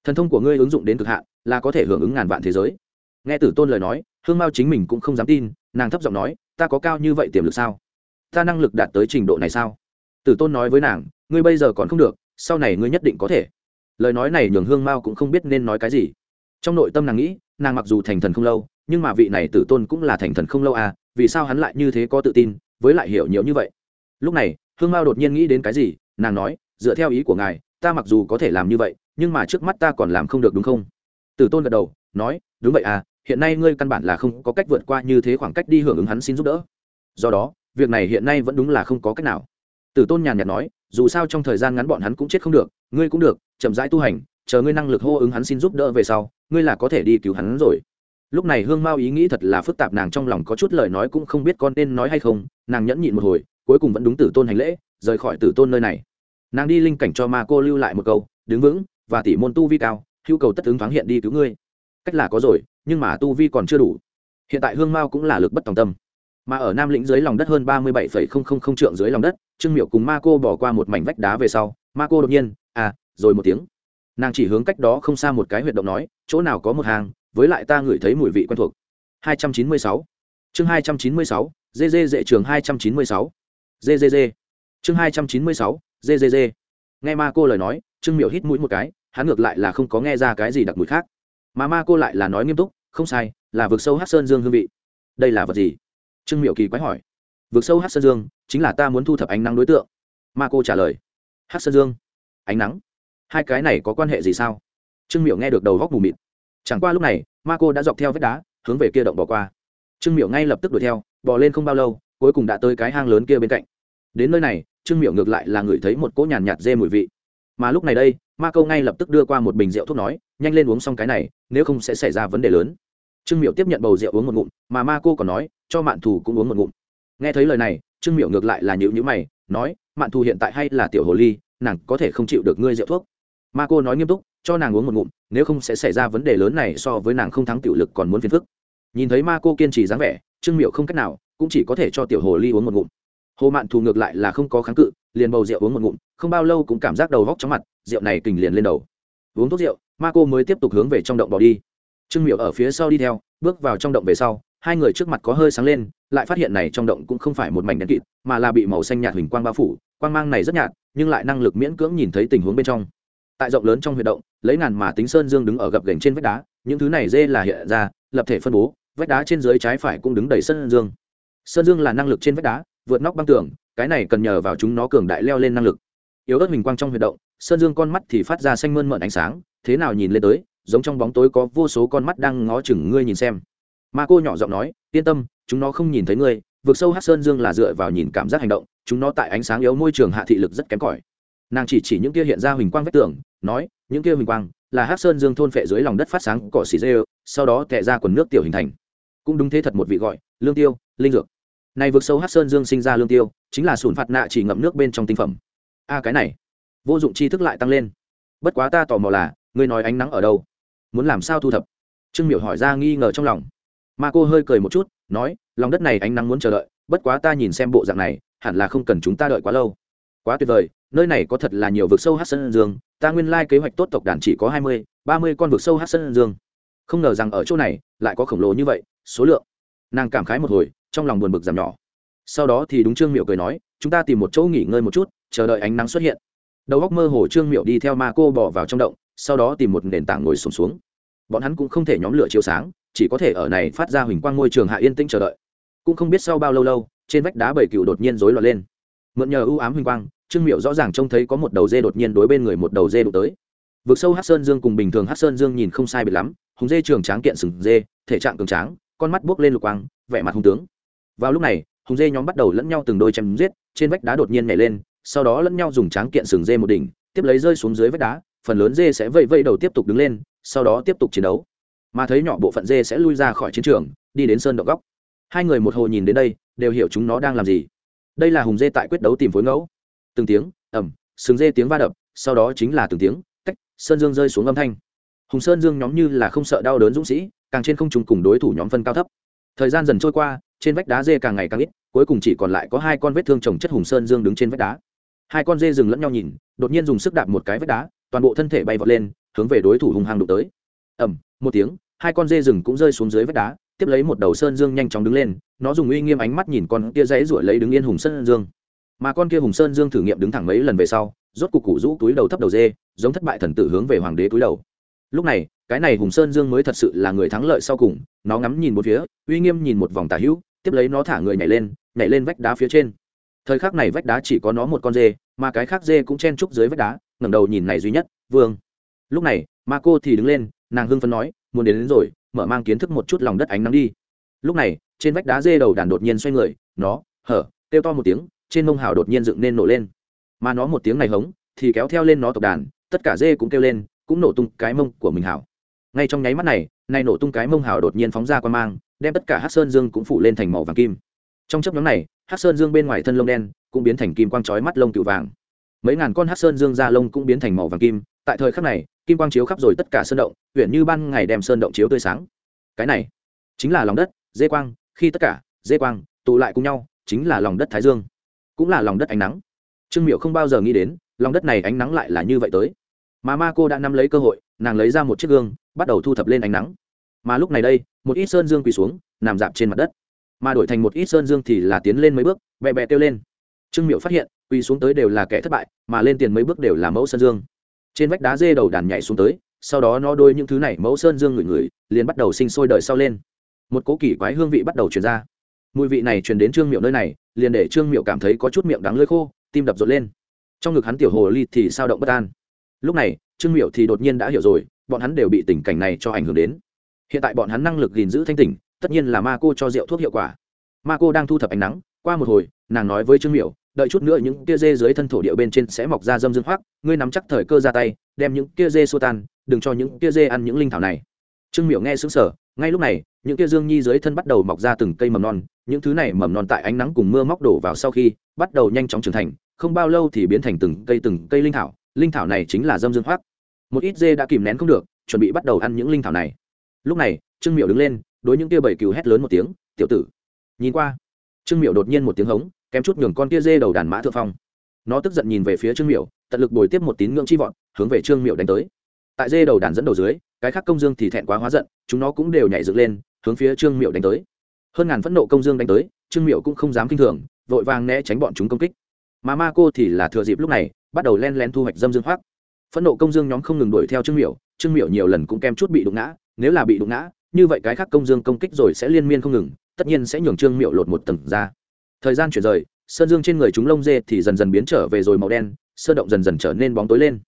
Thần thông của ngươi ứng dụng đến cực hạn, là có thể hưởng ứng ngàn vạn thế giới. Nghe tử tôn lời nói, hương mao chính mình cũng không dám tin, nàng thấp giọng nói, ta có cao như vậy tiềm lực sao? Ta năng lực đạt tới trình độ này sao? Tử tôn nói với nàng, ngươi bây giờ còn không được, sau này ngươi nhất định có thể. Lời nói này nhường hương mao cũng không biết nên nói cái gì. Trong nội tâm nàng nghĩ, nàng mặc dù thành thần không lâu, nhưng mà vị này tử tôn cũng là thành thần không lâu à vì sao hắn lại như thế có tự tin, với lại hiểu nhiều như vậy? Lúc này, hương mao đột nhiên nghĩ đến cái gì, nàng nói, dựa theo ý của ngài ta mặc dù có thể làm như vậy, nhưng mà trước mắt ta còn làm không được đúng không? Tử tôn gật đầu, nói, đúng vậy à hiện nay ngươi căn bản là không có cách vượt qua như thế khoảng cách đi hưởng ứng hắn xin giúp đỡ. Do đó, việc này hiện nay vẫn đúng là không có cách nào. Tử tôn nhàn nhạt nói, dù sao trong thời gian ngắn bọn hắn cũng chết không được, ngươi cũng được, chậm rãi tu hành, chờ ngươi năng lực hô ứng hắn xin giúp đỡ về sau, ngươi là có thể đi cứu hắn rồi. Lúc này hương mao ý nghĩ thật là phức tạp, nàng trong lòng có chút lời nói cũng không biết con nên nói hay không, nàng nhẫn nhịn một hồi, cuối cùng vẫn đúng tử tôn hành lễ, rời khỏi tử tôn nơi này nàng đi linh cảnh cho ma cô lưu lại một câu đứng vững và tỷ môn tu vi cao hữu cầu tất ứng thoáng hiện đi cứu ngươi. Cách là có rồi nhưng mà tu vi còn chưa đủ. Hiện tại hương mao cũng là lực bất tòng tâm. Mà ở nam lĩnh dưới lòng đất hơn ba mươi bảy trượng dưới lòng đất trương miệu cùng ma cô bỏ qua một mảnh vách đá về sau ma cô đột nhiên à rồi một tiếng. Nàng chỉ hướng cách đó không xa một cái huyệt động nói chỗ nào có một hàng với lại ta ngửi thấy mùi vị quen thuộc. 296. chương 296, dê dê dệ trường 296. dê dê dê chương 296, dê dê dê nghe ma cô lời nói, trương Miểu hít mũi một cái, hắn ngược lại là không có nghe ra cái gì đặc mùi khác. Mà ma cô lại là nói nghiêm túc, không sai, là vực sâu hát sơn dương hương vị. Đây là vật gì? Trương Miểu kỳ quái hỏi. Vực sâu hát sơn dương chính là ta muốn thu thập ánh nắng đối tượng. Ma cô trả lời. Hát sơn dương? Ánh nắng? Hai cái này có quan hệ gì sao? Trương Miểu nghe được đầu góc mù mịt. Chẳng qua lúc này, ma cô đã dọc theo vết đá, hướng về kia động bỏ qua. Trương Miểu ngay lập tức đuổi theo bỏ lên không bao lâu, cuối cùng đã tới cái hang lớn kia bên cạnh. Đến nơi này trương miệu ngược lại là ngửi thấy một cỗ nhàn nhạt dê mùi vị. Mà lúc này đây, ma câu ngay lập tức đưa qua một bình rượu thuốc nói, nhanh lên uống xong cái này, nếu không sẽ xảy ra vấn đề lớn. Trương miệu tiếp nhận bầu rượu uống một ngụm, mà ma cô còn nói, cho mạn thù cũng uống một ngụm. Nghe thấy lời này, trương miệu ngược lại là nhịu nhữ mày, nói, mạn thù hiện tại hay là tiểu hồ ly, nàng có thể không chịu được ngươi rượu thuốc. Ma cô nói nghiêm túc, cho nàng uống một ngụm, nếu không sẽ xảy ra vấn đề lớn này so với nàng không thắng tiểu lực còn muốn phiền phức. Nhìn thấy ma cô kiên trì dáng vẻ, trương miệu không cách nào, cũng chỉ có thể cho tiểu hồ ly uống một ngụm hồ mạn thù ngược lại là không có kháng cự, liền bầu rượu uống một ngụm, không bao lâu cũng cảm giác đầu vóc chóng mặt, rượu này kình liền lên đầu. Uống thuốc rượu ma cô mới tiếp tục hướng về trong động bỏ đi. Trương miệu ở phía sau đi theo, bước vào trong động về sau, hai người trước mặt có hơi sáng lên, lại phát hiện này trong động cũng không phải một mảnh đen kịt, mà là bị màu xanh nhạt huỳnh quang bao phủ, quang mang này rất nhạt, nhưng lại năng lực miễn cưỡng nhìn thấy tình huống bên trong. Tại rộng lớn trong huy động, lấy ngàn mà tính sơn dương đứng ở gập gành trên vách đá, những thứ này dê là hiện ra, lập thể phân bố, vách đá trên dưới trái phải cũng đứng đầy sơn dương. Sơn dương là năng lực trên vách đá vượt nóc băng tường, cái này cần nhờ vào chúng nó cường đại leo lên năng lực. Yếu ớt hình quang trong huy động, sơn dương con mắt thì phát ra xanh mơn mận ánh sáng, thế nào nhìn lên tới, giống trong bóng tối có vô số con mắt đang ngó chừng ngươi nhìn xem. Ma cô nhỏ giọng nói, yên tâm, chúng nó không nhìn thấy ngươi vượt sâu hát sơn dương là dựa vào nhìn cảm giác hành động, chúng nó tại ánh sáng yếu môi trường hạ thị lực rất kém cỏi. Nàng chỉ chỉ những kia hiện ra huỳnh quang vách tường, nói, những kia huỳnh quang là hát sơn dương thôn phệ dưới lòng đất phát sáng cỏ xì dê sau đó tệ ra quần nước tiểu hình thành. Cũng đúng thế thật một vị gọi, lương tiêu, linh dược này vượt sâu hát sơn dương sinh ra lương tiêu, chính là sùn phạt nạ chỉ ngậm nước bên trong tinh phẩm. A cái này, vô dụng tri thức lại tăng lên. Bất quá ta tò mò là, ngươi nói ánh nắng ở đâu? Muốn làm sao thu thập? Trương miểu hỏi ra nghi ngờ trong lòng. Ma cô hơi cười một chút, nói, lòng đất này ánh nắng muốn chờ đợi, bất quá ta nhìn xem bộ dạng này, hẳn là không cần chúng ta đợi quá lâu. Quá tuyệt vời, nơi này có thật là nhiều vực sâu hát sơn dương, ta nguyên lai kế hoạch tốt tộc đàn chỉ có hai mươi, ba mươi con vực sâu hát sơn dương. Không ngờ rằng ở chỗ này, lại có khổng lồ như vậy, số lượng nàng cảm khái một hồi trong lòng buồn bực giảm nhỏ. Sau đó thì đúng trương miệu cười nói chúng ta tìm một chỗ nghỉ ngơi một chút chờ đợi ánh nắng xuất hiện. Đầu góc mơ hồ trương miệu đi theo ma cô bỏ vào trong động sau đó tìm một nền tảng ngồi sùng xuống, xuống bọn hắn cũng không thể nhóm lửa chiếu sáng chỉ có thể ở này phát ra huỳnh quang môi trường hạ yên tĩnh chờ đợi. Cũng không biết sau bao lâu lâu trên vách đá bảy cựu đột nhiên rối loạn lên. Mượn nhờ ưu ám huỳnh quang trương miệu rõ ràng trông thấy có một đầu dê đột nhiên đối bên người một đầu dê đụng tới. Vực sâu hát sơn dương cùng bình thường hát sơn dương nhìn không sai biệt lắm hùng dê trường tráng kiện sừng dê thể trạng cường tráng con mắt buốc lên lục quang vẻ mặt hung tướng. Vào lúc này hùng dê nhóm bắt đầu lẫn nhau từng đôi chém giết trên vách đá đột nhiên nhảy lên sau đó lẫn nhau dùng tráng kiện sừng dê một đỉnh tiếp lấy rơi xuống dưới vách đá phần lớn dê sẽ vây vây đầu tiếp tục đứng lên sau đó tiếp tục chiến đấu. Mà thấy nhỏ bộ phận dê sẽ lui ra khỏi chiến trường đi đến sơn động góc. Hai người một hồ nhìn đến đây đều hiểu chúng nó đang làm gì. Đây là hùng dê tại quyết đấu tìm phối ngẫu. Từng tiếng ẩm sừng dê tiếng va đập sau đó chính là từng tiếng tách, sơn dương rơi xuống âm thanh. Hùng sơn dương nhóm như là không sợ đau đớn dũng sĩ càng trên không trung cùng đối thủ nhóm phân cao thấp. Thời gian dần trôi qua, trên vách đá dê càng ngày càng ít, cuối cùng chỉ còn lại có hai con vết thương chồng chất hùng sơn dương đứng trên vách đá. Hai con dê dừng lẫn nhau nhìn, đột nhiên dùng sức đạp một cái vách đá, toàn bộ thân thể bay vọt lên, hướng về đối thủ hùng hàng đụng tới. Ẩm một tiếng, hai con dê rừng cũng rơi xuống dưới vách đá, tiếp lấy một đầu sơn dương nhanh chóng đứng lên, nó dùng uy nghiêm ánh mắt nhìn con kia dãy ruổi lấy đứng yên hùng sơn dương. Mà con kia hùng sơn dương thử nghiệm đứng thẳng mấy lần về sau, rốt cục cụ rũ túi đầu thấp đầu dê, giống thất bại thần tử hướng về hoàng đế túi đầu. Lúc này cái này hùng sơn dương mới thật sự là người thắng lợi sau cùng nó ngắm nhìn một phía uy nghiêm nhìn một vòng tà hữu tiếp lấy nó thả người nhảy lên nhảy lên vách đá phía trên. Thời khắc này vách đá chỉ có nó một con dê mà cái khác dê cũng chen trúc dưới vách đá ngẩng đầu nhìn này duy nhất vương. Lúc này ma cô thì đứng lên nàng hưng phấn nói muốn đến, đến rồi mở mang kiến thức một chút lòng đất ánh nắng đi. Lúc này trên vách đá dê đầu đàn đột nhiên xoay người nó hở kêu to một tiếng trên mông hào đột nhiên dựng nên nổ lên. Mà nó một tiếng này hống thì kéo theo lên nó tộc đàn tất cả dê cũng kêu lên cũng nổ tung cái mông của mình hào ngay trong nháy mắt này, nay nổ tung cái mông hào đột nhiên phóng ra quan mang, đem tất cả hát sơn dương cũng phủ lên thành màu vàng kim. Trong chấp nhóm này hát sơn dương bên ngoài thân lông đen cũng biến thành kim quang chói mắt lông cựu vàng. Mấy ngàn con hát sơn dương da lông cũng biến thành màu vàng kim. Tại thời khắc này, kim quang chiếu khắp rồi tất cả sơn động huyện như ban ngày đem sơn động chiếu tươi sáng. Cái này chính là lòng đất, dê quang, khi tất cả dê quang tụ lại cùng nhau, chính là lòng đất thái dương, cũng là lòng đất ánh nắng. Trương miệu không bao giờ nghĩ đến, lòng đất này ánh nắng lại là như vậy tới. Mà ma cô đã nắm lấy cơ hội nàng lấy ra một chiếc gương, bắt đầu thu thập lên ánh nắng. Mà lúc này đây, một ít sơn dương quỳ xuống, nằm dạp trên mặt đất. Mà đổi thành một ít sơn dương thì là tiến lên mấy bước, bẹ bẹ kêu lên. Trương miệu phát hiện, quỳ xuống tới đều là kẻ thất bại, mà lên tiền mấy bước đều là mẫu sơn dương. Trên vách đá dê đầu đàn nhảy xuống tới, sau đó nó đôi những thứ này mẫu sơn dương ngửi ngửi, liền bắt đầu sinh sôi đời sau lên. Một cố kỳ quái hương vị bắt đầu truyền ra. Mùi vị này truyền đến trương miệu nơi này, liền để trương miệu cảm thấy có chút miệng đắng lơi khô, tim đập rộn lên. Trong ngực hắn tiểu hồ ly thì sao động bất an. Lúc này trương Miểu thì đột nhiên đã hiểu rồi, bọn hắn đều bị tình cảnh này cho ảnh hưởng đến. Hiện tại bọn hắn năng lực gìn giữ thanh tỉnh, tất nhiên là ma cô cho rượu thuốc hiệu quả. Ma cô đang thu thập ánh nắng, qua một hồi, nàng nói với trương miểu, đợi chút nữa những kia dê dưới thân thổ địa bên trên sẽ mọc ra dâm dương hoác ngươi nắm chắc thời cơ ra tay, đem những kia dê xô tan, đừng cho những kia dê ăn những linh thảo này. Trương miểu nghe xứng sở ngay lúc này, những kia dương nhi dưới thân bắt đầu mọc ra từng cây mầm non, những thứ này mầm non tại ánh nắng cùng mưa móc đổ vào sau khi bắt đầu nhanh chóng trưởng thành, không bao lâu thì biến thành từng cây từng cây linh thảo linh thảo này chính là dâm dương hoác một ít dê đã kìm nén không được chuẩn bị bắt đầu ăn những linh thảo này. Lúc này trương miệu đứng lên đối những kia bảy cừu hét lớn một tiếng tiểu tử! Nhìn qua trương miệu đột nhiên một tiếng hống kém chút nhường con kia dê đầu đàn mã thượng phong. Nó tức giận nhìn về phía trương miệu, tận lực bồi tiếp một tín ngưỡng chi vọt hướng về trương miệu đánh tới. Tại dê đầu đàn dẫn đầu dưới cái khác công dương thì thẹn quá hóa giận chúng nó cũng đều nhảy dựng lên hướng phía trương miệu đánh tới. Hơn ngàn phẫn nộ công dương đánh tới trương miệu cũng không dám kinh thường vội vàng né tránh bọn chúng công kích. Mà ma cô thì là thừa dịp lúc này bắt đầu len len thu hoạch dâm dương hoác phẫn nộ công dương nhóm không ngừng đuổi theo trương miểu trương miểu nhiều lần cũng kem chút bị đụng ngã, nếu là bị đụng ngã, như vậy cái khác công dương công kích rồi sẽ liên miên không ngừng, tất nhiên sẽ nhường trương miểu lột một tầng ra. Thời gian chuyển rời, sơn dương trên người chúng lông dê thì dần dần biến trở về rồi màu đen, sơn động dần dần trở nên bóng tối lên.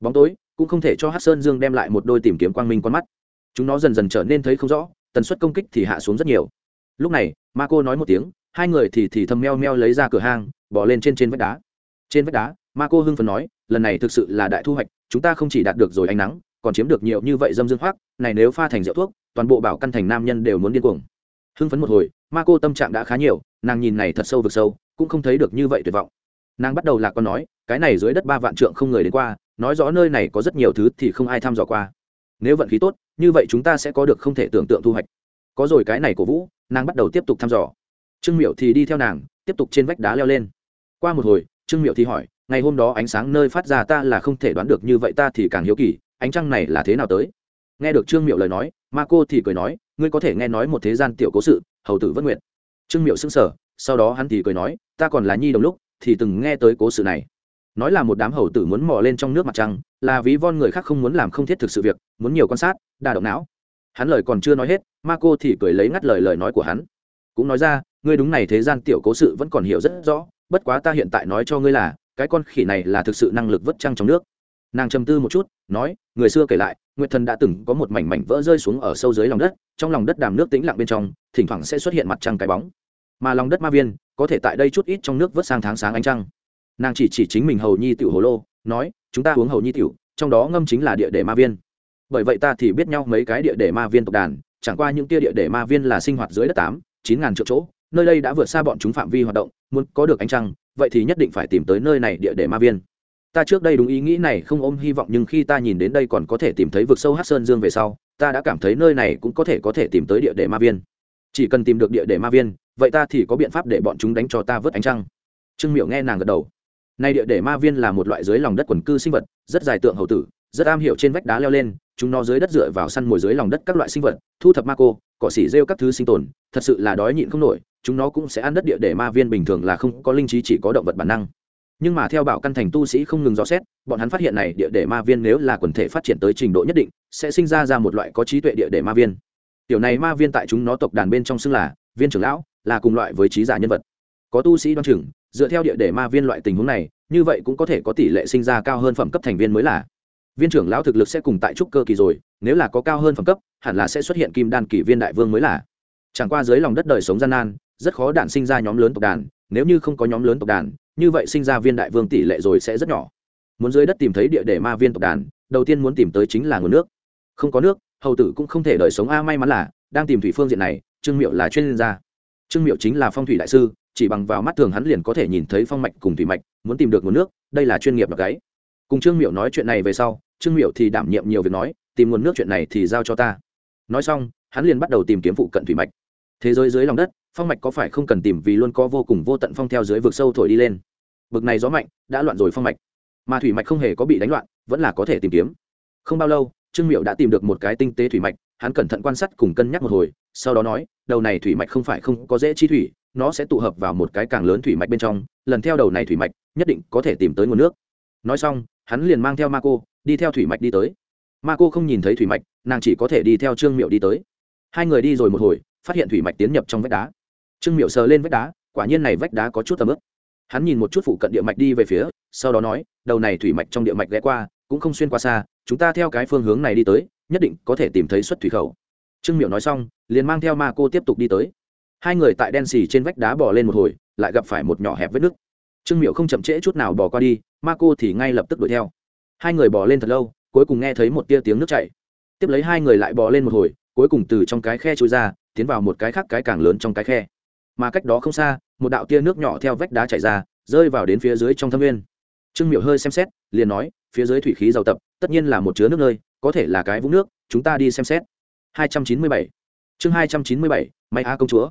Bóng tối cũng không thể cho hát sơn dương đem lại một đôi tìm kiếm quang minh con mắt. Chúng nó dần dần trở nên thấy không rõ, tần suất công kích thì hạ xuống rất nhiều. Lúc này, ma cô nói một tiếng, hai người thì thì thầm meo meo lấy ra cửa hang bỏ lên trên trên vách đá. Trên vách đá ma cô hưng phấn nói, lần này thực sự là đại thu hoạch, chúng ta không chỉ đạt được rồi ánh nắng, còn chiếm được nhiều như vậy dâm dương hoác, này nếu pha thành rượu thuốc, toàn bộ bảo căn thành nam nhân đều muốn điên cuồng. Hưng phấn một hồi, ma cô tâm trạng đã khá nhiều, nàng nhìn này thật sâu vực sâu, cũng không thấy được như vậy tuyệt vọng. Nàng bắt đầu lạc con nói, cái này dưới đất ba vạn trượng không người đến qua, nói rõ nơi này có rất nhiều thứ thì không ai thăm dò qua. Nếu vận khí tốt, như vậy chúng ta sẽ có được không thể tưởng tượng thu hoạch. Có rồi cái này của vũ, nàng bắt đầu tiếp tục thăm dò. Trương miệu thì đi theo nàng, tiếp tục trên vách đá leo lên. Qua một hồi, trương miệu thì hỏi ngày hôm đó ánh sáng nơi phát ra ta là không thể đoán được như vậy ta thì càng hiếu kỳ, ánh trăng này là thế nào tới? Nghe được trương miệu lời nói, ma cô thì cười nói, ngươi có thể nghe nói một thế gian tiểu cố sự, hầu tử vất nguyện trương miệu xưng sở sau đó hắn thì cười nói, ta còn là nhi đồng lúc, thì từng nghe tới cố sự này. Nói là một đám hầu tử muốn mò lên trong nước mặt trăng, là ví von người khác không muốn làm không thiết thực sự việc, muốn nhiều quan sát, đa động não. Hắn lời còn chưa nói hết, ma cô thì cười lấy ngắt lời lời nói của hắn. Cũng nói ra, ngươi đúng này thế gian tiểu cố sự vẫn còn hiểu rất rõ, bất quá ta hiện tại nói cho ngươi là cái con khỉ này là thực sự năng lực vớt trăng trong nước. Nàng trầm tư một chút, nói, người xưa kể lại, nguyệt thần đã từng có một mảnh mảnh vỡ rơi xuống ở sâu dưới lòng đất, trong lòng đất đàm nước tĩnh lặng bên trong, thỉnh thoảng sẽ xuất hiện mặt trăng cái bóng. Mà lòng đất ma viên, có thể tại đây chút ít trong nước vớt sang tháng sáng ánh trăng. Nàng chỉ chỉ chính mình hầu nhi tiểu hồ lô, nói, chúng ta uống hầu nhi tiểu, trong đó ngâm chính là địa để ma viên. Bởi vậy ta thì biết nhau mấy cái địa để ma viên tộc đàn, chẳng qua những tia địa để ma viên là sinh hoạt dưới đất tám, chín ngàn triệu chỗ, nơi đây đã vượt xa bọn chúng phạm vi hoạt động, muốn có được ánh trăng vậy thì nhất định phải tìm tới nơi này địa để ma viên. Ta trước đây đúng ý nghĩ này không ôm hy vọng, nhưng khi ta nhìn đến đây còn có thể tìm thấy vực sâu hát sơn dương về sau, ta đã cảm thấy nơi này cũng có thể có thể tìm tới địa để ma viên. Chỉ cần tìm được địa để ma viên, vậy ta thì có biện pháp để bọn chúng đánh cho ta vớt ánh trăng. Trương miệu nghe nàng gật đầu. Nay địa để ma viên là một loại dưới lòng đất quần cư sinh vật, rất dài tượng hậu tử, rất am hiểu trên vách đá leo lên, chúng nó dưới đất dựa vào săn mồi dưới lòng đất các loại sinh vật, thu thập ma cô, cỏ xỉ rêu các thứ sinh tồn, thật sự là đói nhịn không nổi chúng nó cũng sẽ ăn đất địa để ma viên bình thường là không có linh trí, chỉ có động vật bản năng. Nhưng mà theo bảo căn thành tu sĩ không ngừng rõ xét, bọn hắn phát hiện này địa để ma viên nếu là quần thể phát triển tới trình độ nhất định, sẽ sinh ra ra một loại có trí tuệ địa để ma viên. Tiểu này ma viên tại chúng nó tộc đàn bên trong xưng là viên trưởng lão, là cùng loại với trí giả nhân vật. Có tu sĩ đoan chừng, dựa theo địa để ma viên loại tình huống này, như vậy cũng có thể có tỷ lệ sinh ra cao hơn phẩm cấp thành viên mới là. Viên trưởng lão thực lực sẽ cùng tại trúc cơ kỳ rồi, nếu là có cao hơn phẩm cấp, hẳn là sẽ xuất hiện kim đan kỳ viên đại vương mới là. Chẳng qua dưới lòng đất đời sống gian nan rất khó đạn sinh ra nhóm lớn tộc đàn, nếu như không có nhóm lớn tộc đàn, như vậy sinh ra viên đại vương tỷ lệ rồi sẽ rất nhỏ. Muốn dưới đất tìm thấy địa để ma viên tộc đàn, đầu tiên muốn tìm tới chính là nguồn nước. Không có nước, hầu tử cũng không thể đời sống a may mắn là, đang tìm thủy phương diện này, trương miệu là chuyên gia. Trương miệu chính là phong thủy đại sư, chỉ bằng vào mắt thường hắn liền có thể nhìn thấy phong mạch cùng thủy mạch, muốn tìm được nguồn nước, đây là chuyên nghiệp đọc gáy. Cùng trương miệu nói chuyện này về sau, trương miệu thì đảm nhiệm nhiều việc nói, tìm nguồn nước chuyện này thì giao cho ta. Nói xong, hắn liền bắt đầu tìm kiếm phụ cận thủy mạch. Thế giới dưới lòng đất phong mạch có phải không cần tìm vì luôn có vô cùng vô tận phong theo dưới vực sâu thổi đi lên? Bực này gió mạnh, đã loạn rồi phong mạch. Mà thủy mạch không hề có bị đánh loạn, vẫn là có thể tìm kiếm. Không bao lâu, trương miệu đã tìm được một cái tinh tế thủy mạch, hắn cẩn thận quan sát cùng cân nhắc một hồi, sau đó nói, đầu này thủy mạch không phải không có dễ chi thủy, nó sẽ tụ hợp vào một cái càng lớn thủy mạch bên trong, lần theo đầu này thủy mạch, nhất định có thể tìm tới nguồn nước. Nói xong, hắn liền mang theo ma cô đi theo thủy mạch đi tới. Ma cô không nhìn thấy thủy mạch, nàng chỉ có thể đi theo trương miệu đi tới. Hai người đi rồi một hồi, phát hiện thủy mạch tiến nhập trong vách đá trương miệu sờ lên vách đá, quả nhiên này vách đá có chút tầm ướp hắn nhìn một chút phụ cận địa mạch đi về phía, sau đó nói, đầu này thủy mạch trong địa mạch ghé qua, cũng không xuyên qua xa, chúng ta theo cái phương hướng này đi tới, nhất định có thể tìm thấy xuất thủy khẩu. Trương miệu nói xong, liền mang theo ma cô tiếp tục đi tới. Hai người tại đen xì trên vách đá bỏ lên một hồi, lại gặp phải một nhỏ hẹp vết nước trương miệu không chậm trễ chút nào bỏ qua đi, ma cô thì ngay lập tức đuổi theo. Hai người bỏ lên thật lâu, cuối cùng nghe thấy một tia tiếng nước chảy. Tiếp lấy hai người lại bỏ lên một hồi, cuối cùng từ trong cái khe trôi ra, tiến vào một cái khác cái càng lớn trong cái khe mà cách đó không xa, một đạo tia nước nhỏ theo vách đá chảy ra, rơi vào đến phía dưới trong thâm nguyên. Trương Miểu hơi xem xét, liền nói, phía dưới thủy khí giàu tập, tất nhiên là một chứa nước nơi, có thể là cái vũng nước, chúng ta đi xem xét. 297 chương 297 may a công chúa.